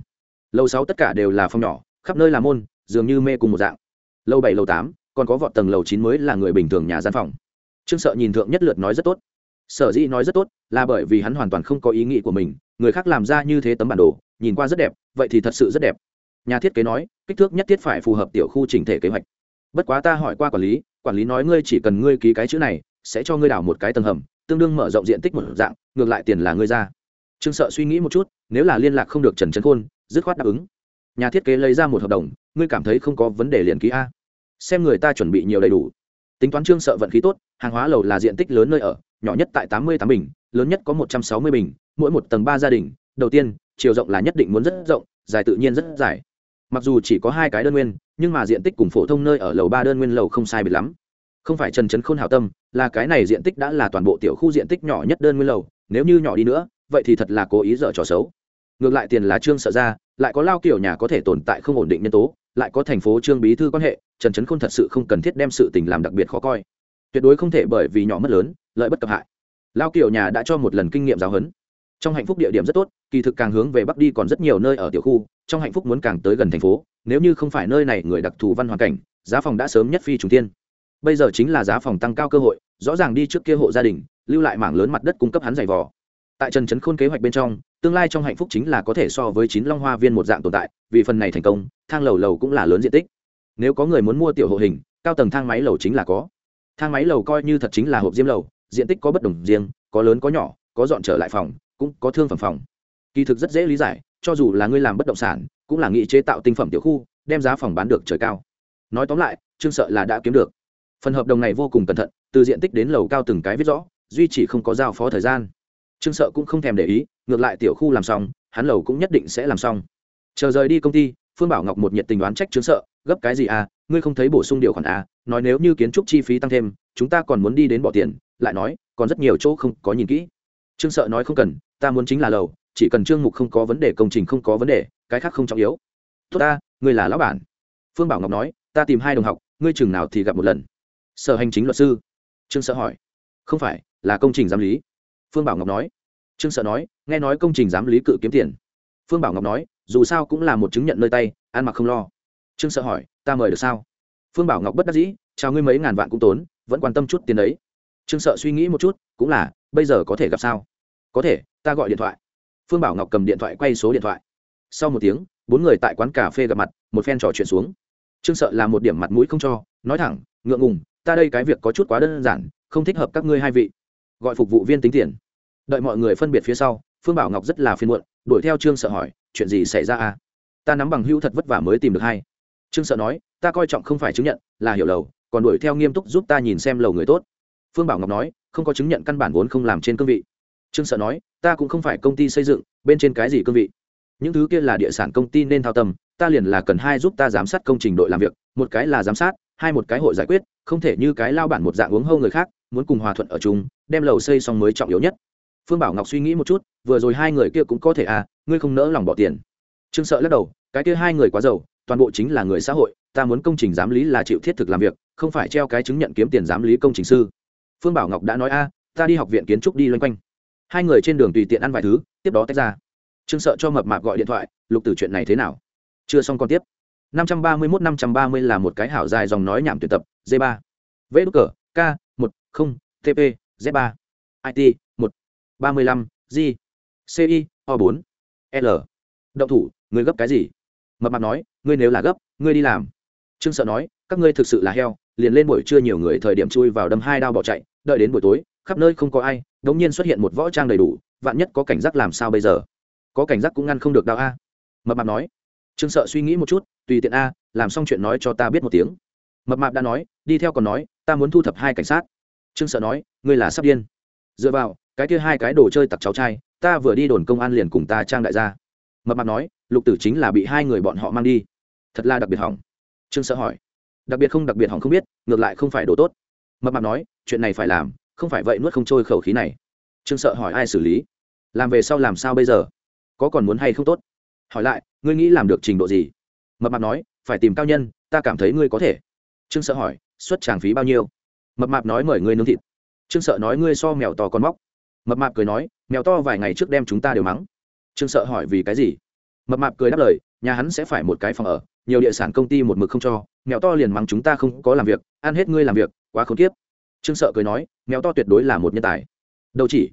Lầu sáu tất cả đều là phòng nhỏ, khắp nơi là môn, dường như mê cùng một dạng. Lầu bảy, lầu tám, còn có vọt tầng lầu chín mới là người bình thường nhà gian phòng trương sợ nhìn thượng nhất lượt nói rất tốt. Sở dĩ nói rất tốt là bởi vì hắn hoàn toàn không có ý nghĩ của mình, người khác làm ra như thế tấm bản đồ, nhìn qua rất đẹp, vậy thì thật sự rất đẹp. Nhà thiết kế nói, kích thước nhất thiết phải phù hợp tiểu khu chỉnh thể kế hoạch. Bất quá ta hỏi qua quản lý quản lý nói ngươi chỉ cần ngươi ký cái chữ này, sẽ cho ngươi đào một cái tầng hầm, tương đương mở rộng diện tích một dạng, ngược lại tiền là ngươi ra. Trương sợ suy nghĩ một chút, nếu là liên lạc không được trần trấn khôn, dứt khoát đáp ứng. Nhà thiết kế lấy ra một hợp đồng, ngươi cảm thấy không có vấn đề liền ký a. Xem người ta chuẩn bị nhiều đầy đủ. Tính toán trương sợ vận khí tốt hàng hóa lầu là diện tích lớn nơi ở, nhỏ nhất tại tám mươi tám bình, lớn nhất có một trăm sáu mươi bình, mỗi một tầng ba gia đình. Đầu tiên, chiều rộng là nhất định muốn rất rộng, dài tự nhiên rất dài. Mặc dù chỉ có hai cái đơn nguyên, nhưng mà diện tích cùng phổ thông nơi ở lầu ba đơn nguyên lầu không sai biệt lắm. Không phải trần trấn khôn hảo tâm, là cái này diện tích đã là toàn bộ tiểu khu diện tích nhỏ nhất đơn nguyên lầu, nếu như nhỏ đi nữa, vậy thì thật là cố ý dở trò xấu. Ngược lại tiền là trương sợ ra lại có lao kiểu nhà có thể tồn tại không ổn định nhân tố, lại có thành phố trương bí thư quan hệ, trần trấn khôn thật sự không cần thiết đem sự tình làm đặc biệt khó coi tuyệt đối không thể bởi vì nhỏ mất lớn, lợi bất cập hại. Lao kiểu nhà đã cho một lần kinh nghiệm giáo huấn. Trong hạnh phúc địa điểm rất tốt, kỳ thực càng hướng về bắc đi còn rất nhiều nơi ở tiểu khu, trong hạnh phúc muốn càng tới gần thành phố, nếu như không phải nơi này người đặc thù văn hoàn cảnh, giá phòng đã sớm nhất phi trùng tiên bây giờ chính là giá phòng tăng cao cơ hội, rõ ràng đi trước kia hộ gia đình, lưu lại mảng lớn mặt đất cung cấp hắn giày vò. Tại trần trấn khôn kế hoạch bên trong, tương lai trong hạnh phúc chính là có thể so với chín long hoa viên một dạng tồn tại, vì phần này thành công, thang lầu lầu cũng là lớn diện tích. Nếu có người muốn mua tiểu hộ hình, cao tầng thang máy lầu chính là có thang máy lầu coi như thật chính là hộp diêm lầu, diện tích có bất đồng riêng, có lớn có nhỏ, có dọn trở lại phòng, cũng có thương phẩm phòng. Kỳ thực rất dễ lý giải, cho dù là ngươi làm bất động sản, cũng là nghị chế tạo tinh phẩm tiểu khu, đem giá phòng bán được trời cao. Nói tóm lại, trương sợ là đã kiếm được. Phần hợp đồng này vô cùng cẩn thận, từ diện tích đến lầu cao từng cái viết rõ, duy chỉ không có giao phó thời gian. Trương sợ cũng không thèm để ý, ngược lại tiểu khu làm xong, hắn lầu cũng nhất định sẽ làm xong. Chờ rời đi công ty, phương bảo ngọc một nhiệt tình đoán trách trương sợ, gấp cái gì à ngươi không thấy bổ sung điều khoản à nói nếu như kiến trúc chi phí tăng thêm, chúng ta còn muốn đi đến bỏ tiền, lại nói, còn rất nhiều chỗ không có nhìn kỹ. Trương sợ nói không cần, ta muốn chính là lầu, chỉ cần trương mục không có vấn đề, công trình không có vấn đề, cái khác không trọng yếu. Tốt ta, ngươi là lão bản. Phương bảo ngọc nói, ta tìm hai đồng học, ngươi chừng nào thì gặp một lần. Sở hành chính luật sư. Trương sợ hỏi. Không phải, là công trình giám lý. Phương bảo ngọc nói. Trương sợ nói, nghe nói công trình giám lý cự kiếm tiền. Phương bảo ngọc nói, dù sao cũng là một chứng nhận nơi tay, ăn mặc không lo. Trương sợ hỏi, ta mời được sao? Phương bảo ngọc bất đắc dĩ, chào ngươi mấy ngàn vạn cũng tốn, vẫn quan tâm chút tiền đấy. Trương sợ suy nghĩ một chút, cũng là, bây giờ có thể gặp sao? Có thể, ta gọi điện thoại. Phương bảo ngọc cầm điện thoại quay số điện thoại. Sau một tiếng, bốn người tại quán cà phê gặp mặt, một phen trò chuyện xuống. Trương sợ là một điểm mặt mũi không cho, nói thẳng, ngượng ngùng, ta đây cái việc có chút quá đơn giản, không thích hợp các ngươi hai vị. Gọi phục vụ viên tính tiền. Đợi mọi người phân biệt phía sau, phương bảo ngọc rất là phiền muộn, đuổi theo trương sợ hỏi, chuyện gì xảy ra à? Ta nắm bằng hữu thật vất vả mới tìm được hai trương sợ nói, ta coi trọng không phải chứng nhận, là hiểu lầu, còn đuổi theo nghiêm túc giúp ta nhìn xem lầu người tốt. Phương bảo ngọc nói, không có chứng nhận căn bản vốn không làm trên cương vị. Trương sợ nói, ta cũng không phải công ty xây dựng, bên trên cái gì cương vị? Những thứ kia là địa sản công ty nên thao tâm ta liền là cần hai giúp ta giám sát công trình đội làm việc, một cái là giám sát, hai một cái hội giải quyết, không thể như cái lao bản một dạng uống hâu người khác, muốn cùng hòa thuận ở chung, đem lầu xây xong mới trọng yếu nhất. Phương bảo ngọc suy nghĩ một chút, vừa rồi hai người kia cũng có thể à ngươi không nỡ lòng bỏ tiền. Trương sợ lắc đầu, cái kia hai người quá giàu toàn bộ chính là người xã hội, ta muốn công trình giám lý là chịu thiết thực làm việc, không phải treo cái chứng nhận kiếm tiền giám lý công trình sư. Phương bảo ngọc đã nói, a, ta đi học viện kiến trúc đi loanh quanh. Hai người trên đường tùy tiện ăn vài thứ, tiếp đó tách ra. Trương sợ cho mập mạp gọi điện thoại, lục tử chuyện này thế nào? Chưa xong còn tiếp. Năm trăm ba mươi mốt, năm trăm ba mươi là một cái hảo dài dòng nói nhảm tuyển tập d ba. V đúc cờ, k, một, không tp z ba. It một, ba mươi lăm, g ci o bốn, l. Động thủ, người gấp cái gì? Mập mạp nói ngươi nếu là gấp, ngươi đi làm. Trương sợ nói, các ngươi thực sự là heo, liền lên buổi trưa nhiều người thời điểm chui vào đâm hai đao bỏ chạy, đợi đến buổi tối, khắp nơi không có ai, đống nhiên xuất hiện một võ trang đầy đủ, vạn nhất có cảnh giác làm sao bây giờ? Có cảnh giác cũng ngăn không được đao a. Mập mạp nói. Trương sợ suy nghĩ một chút, tùy tiện a, làm xong chuyện nói cho ta biết một tiếng. Mập mạp đã nói, đi theo còn nói, ta muốn thu thập hai cảnh sát. Trương sợ nói, ngươi là sắp điên. Dựa vào, cái kia hai cái đồ chơi tặc cháu trai, ta vừa đi đồn công an liền cùng ta trang đại gia mập mạp nói, lục tử chính là bị hai người bọn họ mang đi. Thật là đặc biệt hỏng. Trương sợ hỏi. Đặc biệt không, đặc biệt hỏng không biết, ngược lại không phải đồ tốt. Mập mạp nói, chuyện này phải làm, không phải vậy nuốt không trôi khẩu khí này. Trương sợ hỏi, ai xử lý? Làm về sau làm sao bây giờ? Có còn muốn hay không tốt? Hỏi lại, ngươi nghĩ làm được trình độ gì? Mập mạp nói, phải tìm cao nhân, ta cảm thấy ngươi có thể. Trương sợ hỏi, xuất tràng phí bao nhiêu? Mập mạp nói, mời ngươi nướng thịt. Trương sợ nói, ngươi so mèo to con móc. Mập mạp cười nói, mèo to vài ngày trước đem chúng ta đều mắng trương sợ hỏi vì cái gì? Mập mạp cười đáp lời, nhà hắn sẽ phải một cái phòng ở, nhiều địa sản công ty một mực không cho, mèo to liền mắng chúng ta không có làm việc, ăn hết ngươi làm việc, quá khốn kiếp. Trương sợ cười nói, mèo to tuyệt đối là một nhân tài. Đâu chỉ.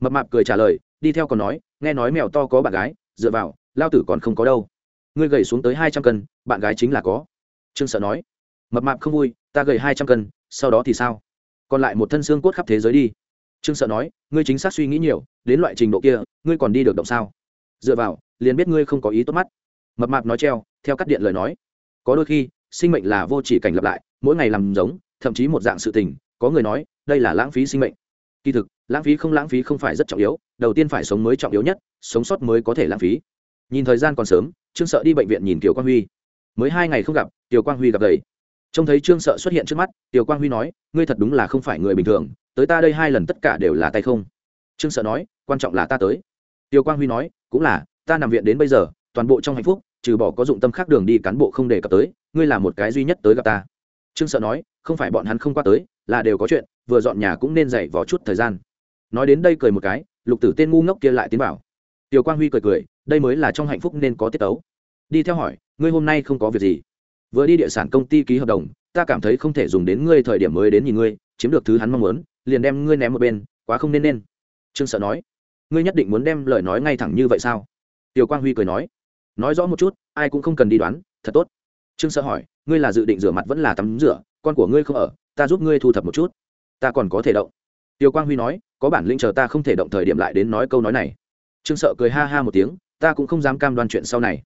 Mập mạp cười trả lời, đi theo còn nói, nghe nói mèo to có bạn gái, dựa vào, lao tử còn không có đâu. Ngươi gầy xuống tới hai trăm cân, bạn gái chính là có. Trương sợ nói, mập mạp không vui, ta gầy hai trăm cân, sau đó thì sao? Còn lại một thân xương cốt khắp thế giới đi. Trương sợ nói, ngươi chính xác suy nghĩ nhiều, đến loại trình độ kia, ngươi còn đi được động sao? Dựa vào, liền biết ngươi không có ý tốt mắt. Mập mạp nói treo, theo cắt điện lời nói. Có đôi khi, sinh mệnh là vô chỉ cảnh lập lại, mỗi ngày làm giống, thậm chí một dạng sự tình, có người nói, đây là lãng phí sinh mệnh. Kỳ thực, lãng phí không lãng phí không phải rất trọng yếu, đầu tiên phải sống mới trọng yếu nhất, sống sót mới có thể lãng phí. Nhìn thời gian còn sớm, trương sợ đi bệnh viện nhìn kiều quang huy. Mới hai ngày không gặp, kiều quang huy gặp gầy. Trông thấy trương sợ xuất hiện trước mắt tiểu quang huy nói, ngươi thật đúng là không phải người bình thường, tới ta đây hai lần tất cả đều là tay không. Trương sợ nói, quan trọng là ta tới. Tiểu quang huy nói cũng là, ta nằm viện đến bây giờ, toàn bộ trong hạnh phúc, trừ bỏ có dụng tâm khác đường đi cán bộ không đề cập tới, ngươi là một cái duy nhất tới gặp ta. Trương sợ nói, không phải bọn hắn không qua tới, là đều có chuyện, vừa dọn nhà cũng nên dậy vò chút thời gian. Nói đến đây cười một cái, lục tử tên ngu ngốc kia lại tiến bảo tiểu quang huy cười cười, đây mới là trong hạnh phúc nên có tiết tấu. Đi theo hỏi, ngươi hôm nay không có việc gì? Vừa đi địa sản công ty ký hợp đồng, ta cảm thấy không thể dùng đến ngươi thời điểm mới đến nhìn ngươi, chiếm được thứ hắn mong muốn, liền đem ngươi ném một bên, quá không nên nên. Trương sợ nói ngươi nhất định muốn đem lời nói ngay thẳng như vậy sao? Tiểu quang huy cười nói. Nói rõ một chút, ai cũng không cần đi đoán, thật tốt. Trương sợ hỏi, ngươi là dự định rửa mặt vẫn là tắm rửa, con của ngươi không ở, ta giúp ngươi thu thập một chút. Ta còn có thể động. Tiểu quang huy nói, có bản lĩnh chờ ta không thể động thời điểm lại đến nói câu nói này. Trương sợ cười ha ha một tiếng, ta cũng không dám cam đoan chuyện sau này.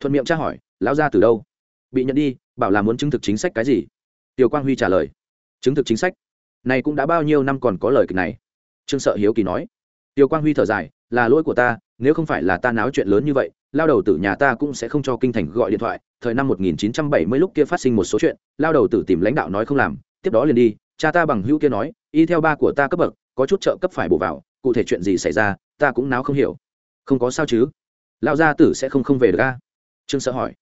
Thuận miệng tra hỏi, lão ra từ đâu? Bị nhận đi, bảo là muốn chứng thực chính sách cái gì? Tiểu quang huy trả lời, chứng thực chính sách. Này cũng đã bao nhiêu năm còn có lời kịch này? Trương sợ hiếu kỳ nói. Tiêu quang huy thở dài, là lỗi của ta, nếu không phải là ta náo chuyện lớn như vậy, lao đầu tử nhà ta cũng sẽ không cho kinh thành gọi điện thoại. Thời năm 1970 lúc kia phát sinh một số chuyện, lao đầu tử tìm lãnh đạo nói không làm, tiếp đó liền đi, cha ta bằng hữu kia nói, y theo ba của ta cấp bậc, có chút trợ cấp phải bổ vào, cụ thể chuyện gì xảy ra, ta cũng náo không hiểu. Không có sao chứ? Lao gia tử sẽ không không về được a. Trương sợ hỏi.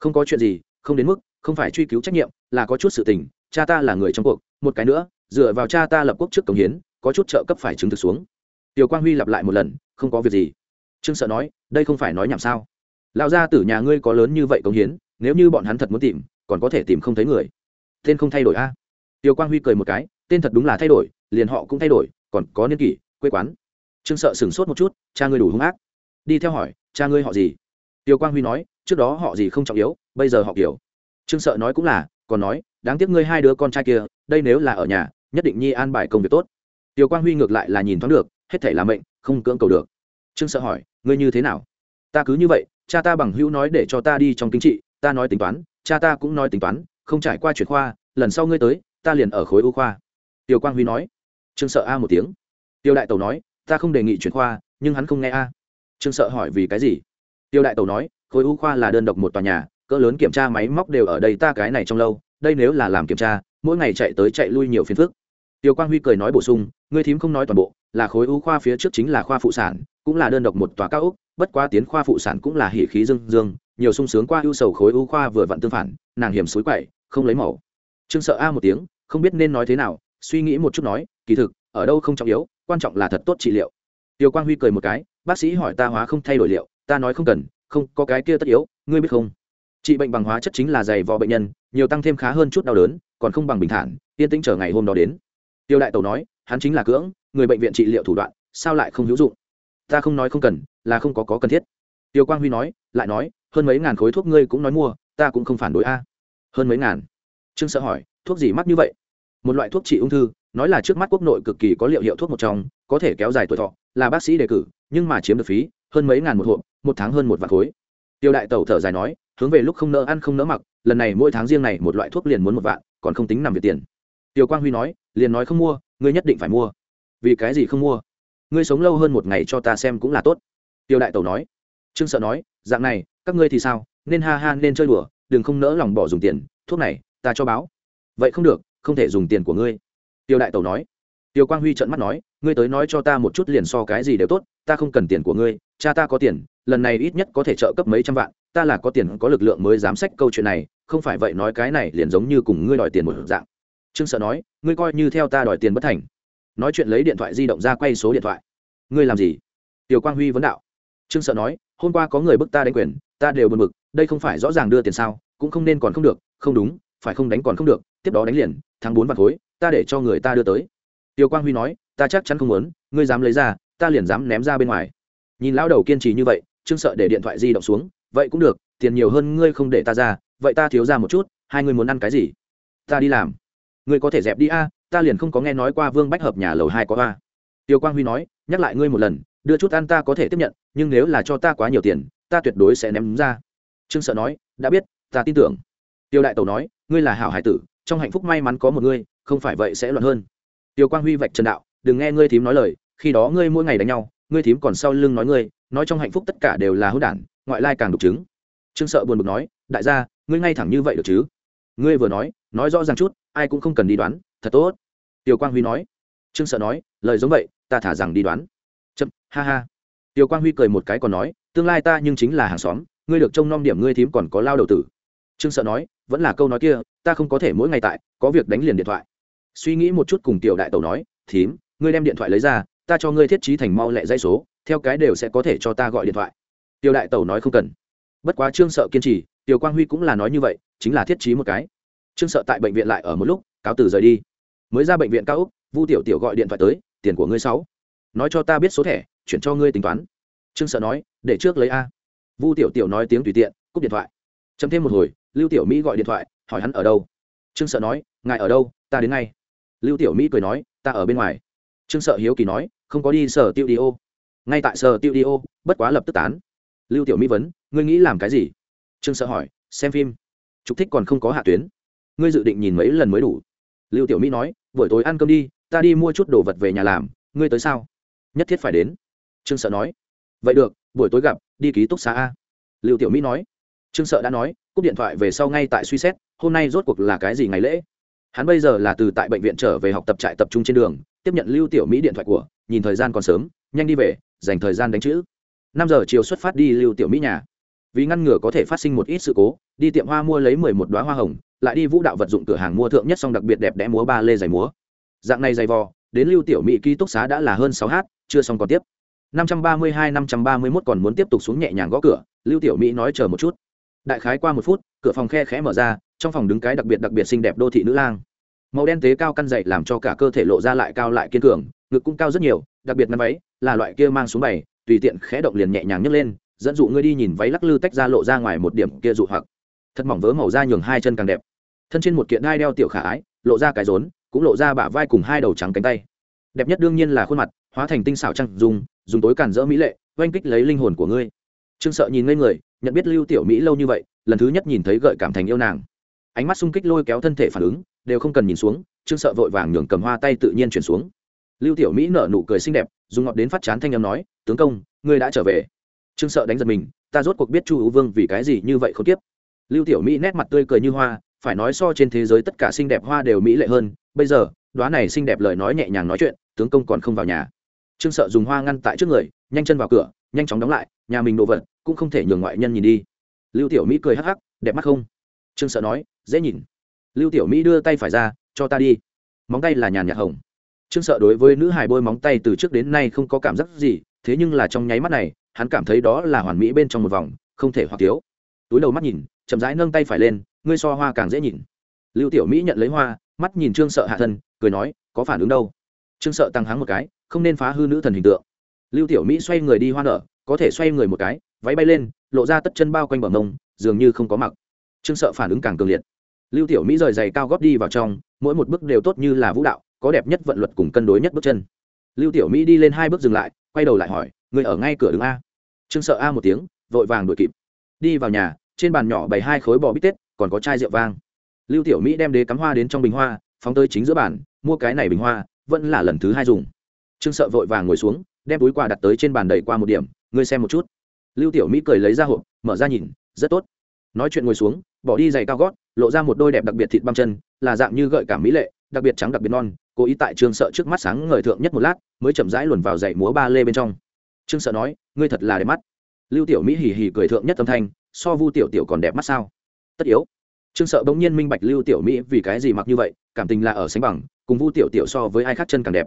Không có chuyện gì, không đến mức, không phải truy cứu trách nhiệm, là có chút sự tình, cha ta là người trong cuộc, một cái nữa, dựa vào cha ta lập quốc trước cống hiến, có chút trợ cấp phải chứng thực xuống tiểu quang huy lặp lại một lần, không có việc gì. Trương sợ nói, đây không phải nói nhảm sao? Lão gia tử nhà ngươi có lớn như vậy công hiến, nếu như bọn hắn thật muốn tìm, còn có thể tìm không thấy người. Tên không thay đổi a. Tiểu quang huy cười một cái, tên thật đúng là thay đổi, liền họ cũng thay đổi, còn có niên kỷ, quê quán. Trương sợ sửng sốt một chút, cha ngươi đủ hung ác. Đi theo hỏi, cha ngươi họ gì? Tiểu quang huy nói, trước đó họ gì không trọng yếu, bây giờ họ kiểu trương sợ nói cũng là, còn nói, đáng tiếc ngươi hai đứa con trai kia, đây nếu là ở nhà, nhất định nhi an bài công việc tốt. Tiểu quang huy ngược lại là nhìn thoáng được hết thể là mệnh, không cưỡng cầu được. Trương sợ hỏi, ngươi như thế nào? Ta cứ như vậy, cha ta bằng hữu nói để cho ta đi trong kinh trị, ta nói tính toán, cha ta cũng nói tính toán, không trải qua chuyển khoa, lần sau ngươi tới, ta liền ở khối ưu khoa. Tiểu quang huy nói. Trương sợ a một tiếng. Tiêu đại tẩu nói, ta không đề nghị chuyển khoa, nhưng hắn không nghe a. Trương sợ hỏi, vì cái gì? Tiêu đại tẩu nói, khối ưu khoa là đơn độc một tòa nhà, cỡ lớn kiểm tra máy móc đều ở đây, ta cái này trong lâu, đây nếu là làm kiểm tra, mỗi ngày chạy tới chạy lui nhiều phiền phức. Tiêu quang huy cười nói bổ sung, ngươi thím không nói toàn bộ là khối ưu khoa phía trước chính là khoa phụ sản, cũng là đơn độc một tòa cao úc, bất quá tiến khoa phụ sản cũng là hỉ khí dương dương, nhiều sung sướng qua ưu sầu khối ưu khoa vừa vặn tương phản, nàng hiểm suối quậy, không lấy mẫu. Trương sợ a một tiếng, không biết nên nói thế nào, suy nghĩ một chút nói, kỳ thực, ở đâu không trọng yếu, quan trọng là thật tốt trị liệu. Tiêu quang huy cười một cái, bác sĩ hỏi ta hóa không thay đổi liệu, ta nói không cần, không, có cái kia tất yếu, ngươi biết không? Trị bệnh bằng hóa chất chính là dày vò bệnh nhân, nhiều tăng thêm khá hơn chút đau đớn, còn không bằng bình thản, yên tĩnh chờ ngày hôm đó đến. Tiêu đại tẩu nói, hắn chính là cưỡng người bệnh viện trị liệu thủ đoạn, sao lại không hữu dụng? Ta không nói không cần, là không có có cần thiết. Tiêu quang huy nói, lại nói, hơn mấy ngàn khối thuốc ngươi cũng nói mua, ta cũng không phản đối a. Hơn mấy ngàn. Trương sợ hỏi, thuốc gì mắc như vậy? Một loại thuốc trị ung thư, nói là trước mắt quốc nội cực kỳ có liệu hiệu thuốc một trong, có thể kéo dài tuổi thọ, là bác sĩ đề cử, nhưng mà chiếm được phí, hơn mấy ngàn một hộp, một tháng hơn một vạn khối. Tiêu đại tẩu thở dài nói, hướng về lúc không nỡ ăn không nỡ mặc, lần này mỗi tháng riêng này một loại thuốc liền muốn một vạn, còn không tính nằm về tiền. Tiêu quang huy nói, liền nói không mua, ngươi nhất định phải mua vì cái gì không mua? Ngươi sống lâu hơn một ngày cho ta xem cũng là tốt. Tiêu đại tẩu nói. Trương sợ nói, dạng này, các ngươi thì sao? Nên ha ha, nên chơi đùa, đừng không nỡ lòng bỏ dùng tiền. Thuốc này, ta cho báo. Vậy không được, không thể dùng tiền của ngươi. Tiêu đại tẩu nói. Tiêu quang huy trợn mắt nói, ngươi tới nói cho ta một chút liền so cái gì đều tốt, ta không cần tiền của ngươi, cha ta có tiền, lần này ít nhất có thể trợ cấp mấy trăm vạn, ta là có tiền, có lực lượng mới dám sách câu chuyện này, không phải vậy nói cái này liền giống như cùng ngươi đòi tiền một dạng. Trương sợ nói, ngươi coi như theo ta đòi tiền bất thành nói chuyện lấy điện thoại di động ra quay số điện thoại. Ngươi làm gì? Tiểu quang huy vấn đạo. Trương sợ nói, hôm qua có người bức ta đánh quyền, ta đều bật mực đây không phải rõ ràng đưa tiền sao, cũng không nên còn không được, không đúng, phải không đánh còn không được, tiếp đó đánh liền thắng bốn vạn khối, ta để cho người ta đưa tới. Tiểu quang huy nói, ta chắc chắn không muốn, ngươi dám lấy ra, ta liền dám ném ra bên ngoài. Nhìn lão đầu kiên trì như vậy, trương sợ để điện thoại di động xuống, vậy cũng được, tiền nhiều hơn ngươi không để ta ra, vậy ta thiếu ra một chút, hai ngươi muốn ăn cái gì? Ta đi làm. Ngươi có thể dẹp đi a ta liền không có nghe nói qua vương bách hợp nhà lầu hai có hoa. Tiêu quang huy nói, nhắc lại ngươi một lần, đưa chút ăn ta có thể tiếp nhận, nhưng nếu là cho ta quá nhiều tiền, ta tuyệt đối sẽ ném ra. Trương sợ nói, đã biết, ta tin tưởng. Tiêu đại tẩu nói, ngươi là hảo hải tử, trong hạnh phúc may mắn có một ngươi, không phải vậy sẽ loạn hơn. Tiêu quang huy vạch trần đạo, đừng nghe ngươi thím nói lời, khi đó ngươi mỗi ngày đánh nhau, ngươi thím còn sau lưng nói ngươi, nói trong hạnh phúc tất cả đều là hữu đản, ngoại lai càng đục chứng. Trương sợ buồn bực nói, đại gia, ngươi ngay thẳng như vậy được chứ? Ngươi vừa nói nói rõ ràng chút, ai cũng không cần đi đoán, thật tốt tiểu quang huy nói. Trương sợ nói, lời giống vậy, ta thả rằng đi đoán. Chậm, ha ha. Tiểu quang huy cười một cái còn nói, tương lai ta nhưng chính là hàng xóm, ngươi được trông nom điểm ngươi thím còn có lao đầu tử. Trương sợ nói, vẫn là câu nói kia, ta không có thể mỗi ngày tại, có việc đánh liền điện thoại. Suy nghĩ một chút cùng tiểu đại tẩu nói, thím, ngươi đem điện thoại lấy ra, ta cho ngươi thiết trí thành mau lẹ dây số, theo cái đều sẽ có thể cho ta gọi điện thoại. Tiểu đại tẩu nói không cần. Bất quá trương sợ kiên trì, tiểu quang huy cũng là nói như vậy, chính là thiết trí một cái. Trương sợ tại bệnh viện lại ở một lúc, cáo từ rời đi mới ra bệnh viện cao úc, vu tiểu tiểu gọi điện thoại tới, tiền của ngươi sáu. Nói cho ta biết số thẻ, chuyển cho ngươi tính toán. Trương sợ nói, để trước lấy a. Vu tiểu tiểu nói tiếng tùy tiện, cúp điện thoại. Chấm thêm một hồi, lưu tiểu mỹ gọi điện thoại, hỏi hắn ở đâu. Trương sợ nói, ngài ở đâu, ta đến ngay. Lưu tiểu mỹ cười nói, ta ở bên ngoài. Trương sợ hiếu kỳ nói, không có đi sở tiêu đi ô. Ngay tại sở tiêu đi ô, bất quá lập tức tán. Lưu tiểu mỹ vấn, ngươi nghĩ làm cái gì? Trương sợ hỏi, xem phim. Trục thích còn không có hạ tuyến. Ngươi dự định nhìn mấy lần mới đủ? Lưu tiểu mỹ nói buổi tối ăn cơm đi, ta đi mua chút đồ vật về nhà làm, ngươi tới sao? Nhất thiết phải đến. Trương sợ nói. Vậy được, buổi tối gặp, đi ký túc xá a. Lưu tiểu mỹ nói. Trương sợ đã nói, cúp điện thoại về sau ngay tại suy xét, hôm nay rốt cuộc là cái gì ngày lễ? Hắn bây giờ là từ tại bệnh viện trở về học tập trại tập trung trên đường, tiếp nhận lưu tiểu mỹ điện thoại của, nhìn thời gian còn sớm, nhanh đi về, dành thời gian đánh chữ. Năm giờ chiều xuất phát đi lưu tiểu mỹ nhà vì ngăn ngừa có thể phát sinh một ít sự cố, đi tiệm hoa mua lấy mười một đoá hoa hồng, lại đi vũ đạo vật dụng cửa hàng mua thượng nhất song đặc biệt đẹp đẽ múa ba lê giày múa. Dạng này giày vò, đến lưu tiểu mỹ ký túc xá đã là hơn sáu h chưa xong còn tiếp. Năm trăm ba mươi hai, năm trăm ba mươi mốt còn muốn tiếp tục xuống nhẹ nhàng gõ cửa, lưu tiểu mỹ nói chờ một chút. Đại khái qua một phút, cửa phòng khe khẽ mở ra, trong phòng đứng cái đặc biệt đặc biệt xinh đẹp đô thị nữ lang. Màu đen tế cao căn dậy làm cho cả cơ thể lộ ra lại cao lại kiên cường, ngực cũng cao rất nhiều, đặc biệt ngăn váy, là loại kia mang xuống bày, tùy tiện khẽ động liền nhẹ nhàng nhấc lên dẫn dụ ngươi đi nhìn váy lắc lư tách ra lộ ra ngoài một điểm kia dụ hoặc. Thật mỏng vớ màu da nhường hai chân càng đẹp. Thân trên một kiện đai đeo tiểu khả ái, lộ ra cái rốn, cũng lộ ra bả vai cùng hai đầu trắng cánh tay. Đẹp nhất đương nhiên là khuôn mặt, hóa thành tinh xảo trăng, dùng dùng tối cản rỡ mỹ lệ, oanh kích lấy linh hồn của ngươi. Trương sợ nhìn ngây người, nhận biết lưu tiểu mỹ lâu như vậy, lần thứ nhất nhìn thấy gợi cảm thành yêu nàng. Ánh mắt sung kích lôi kéo thân thể phản ứng, đều không cần nhìn xuống, trương sợ vội vàng nhường cầm hoa tay tự nhiên chuyển xuống. Lưu tiểu mỹ nở nụ cười xinh đẹp, dùng ngọt đến phát chán thanh âm nói, tướng công, ngươi đã trở về trương sợ đánh giật mình, ta rốt cuộc biết chu hữu vương vì cái gì như vậy không tiếp lưu tiểu mỹ nét mặt tươi cười như hoa, phải nói so trên thế giới tất cả xinh đẹp hoa đều mỹ lệ hơn. Bây giờ đoá này xinh đẹp lời nói nhẹ nhàng nói chuyện, tướng công còn không vào nhà. Trương sợ dùng hoa ngăn tại trước người, nhanh chân vào cửa, nhanh chóng đóng lại, nhà mình đồ vật cũng không thể nhường ngoại nhân nhìn đi. Lưu tiểu mỹ cười hắc hắc, đẹp mắt không? Trương sợ nói, dễ nhìn. Lưu tiểu mỹ đưa tay phải ra, cho ta đi. Móng tay là nhàn nhạt hồng. Trương sợ đối với nữ hài bôi móng tay từ trước đến nay không có cảm giác gì, thế nhưng là trong nháy mắt này hắn cảm thấy đó là hoàn mỹ bên trong một vòng, không thể hoặc thiếu. Túi đầu mắt nhìn, chậm rãi nâng tay phải lên, ngươi so hoa càng dễ nhìn. Lưu tiểu mỹ nhận lấy hoa, mắt nhìn trương sợ hạ thân, cười nói, có phản ứng đâu? Trương sợ tăng hắng một cái, không nên phá hư nữ thần hình tượng. Lưu tiểu mỹ xoay người đi hoa nở, có thể xoay người một cái, váy bay lên, lộ ra tất chân bao quanh bờ mông, dường như không có mặc. Trương sợ phản ứng càng cường liệt. Lưu tiểu mỹ rời giày cao góp đi vào trong, mỗi một bước đều tốt như là vũ đạo, có đẹp nhất vận luật cùng cân đối nhất bước chân. Lưu tiểu mỹ đi lên hai bước dừng lại, quay đầu lại hỏi người ở ngay cửa đứng a. Trương sợ a một tiếng, vội vàng đuổi kịp. Đi vào nhà, trên bàn nhỏ bày hai khối bò bít tết, còn có chai rượu vang. Lưu tiểu mỹ đem đế cắm hoa đến trong bình hoa, phóng tới chính giữa bàn, mua cái này bình hoa, vẫn là lần thứ hai dùng. Trương sợ vội vàng ngồi xuống, đem túi quà đặt tới trên bàn đầy qua một điểm, ngươi xem một chút. Lưu tiểu mỹ cười lấy ra hộp, mở ra nhìn, rất tốt. Nói chuyện ngồi xuống, bỏ đi giày cao gót, lộ ra một đôi đẹp đặc biệt thịt băm chân, là dạng như gợi cảm mỹ lệ, đặc biệt trắng đặc biệt non, cố ý tại trương sợ trước mắt sáng ngời thượng nhất một lát, mới chậm rãi luồn vào giày múa ba lê bên trong trương sợ nói, ngươi thật là đẹp mắt. Lưu tiểu mỹ hì hì cười thượng nhất âm thanh, so vu tiểu tiểu còn đẹp mắt sao? Tất yếu. Trương sợ bỗng nhiên minh bạch lưu tiểu mỹ vì cái gì mặc như vậy, cảm tình là ở sánh bằng, cùng vu tiểu tiểu so với ai khác chân càng đẹp.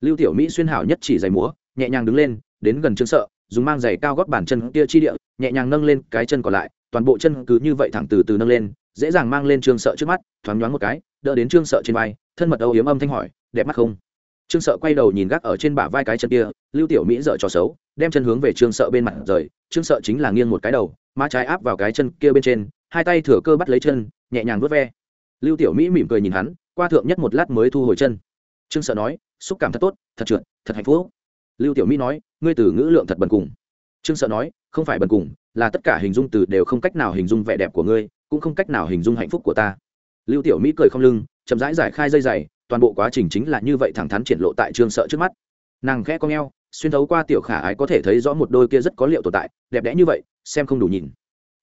Lưu tiểu mỹ xuyên hảo nhất chỉ giày múa, nhẹ nhàng đứng lên, đến gần trương sợ, dùng mang giày cao gót bản chân kia chi địa, nhẹ nhàng nâng lên cái chân còn lại, toàn bộ chân cứ như vậy thẳng từ từ nâng lên, dễ dàng mang lên trương sợ trước mắt, thoáng nhoáng một cái, đỡ đến trương sợ trên vai, thân mật âu yếm âm thanh hỏi, đẹp mắt không? Trương sợ quay đầu nhìn gác ở trên bả vai cái chân kia, lưu tiểu mỹ dở trò xấu, đem chân hướng về trương sợ bên mặt rời, trương sợ chính là nghiêng một cái đầu, má trái áp vào cái chân kia bên trên, hai tay thừa cơ bắt lấy chân, nhẹ nhàng vớt ve. Lưu tiểu mỹ mỉm cười nhìn hắn, qua thượng nhất một lát mới thu hồi chân. Trương sợ nói, xúc cảm thật tốt, thật trượt, thật hạnh phúc. Lưu tiểu mỹ nói, ngươi từ ngữ lượng thật bần cùng. Trương sợ nói, không phải bần cùng, là tất cả hình dung từ đều không cách nào hình dung vẻ đẹp của ngươi, cũng không cách nào hình dung hạnh phúc của ta. Lưu tiểu mỹ cười không lưng, chậm rãi giải khai dây dày toàn bộ quá trình chính là như vậy thẳng thắn triển lộ tại trương sợ trước mắt. Nàng khẽ cong eo, xuyên thấu qua tiểu khả ái có thể thấy rõ một đôi kia rất có liệu tồn tại, đẹp đẽ như vậy, xem không đủ nhìn.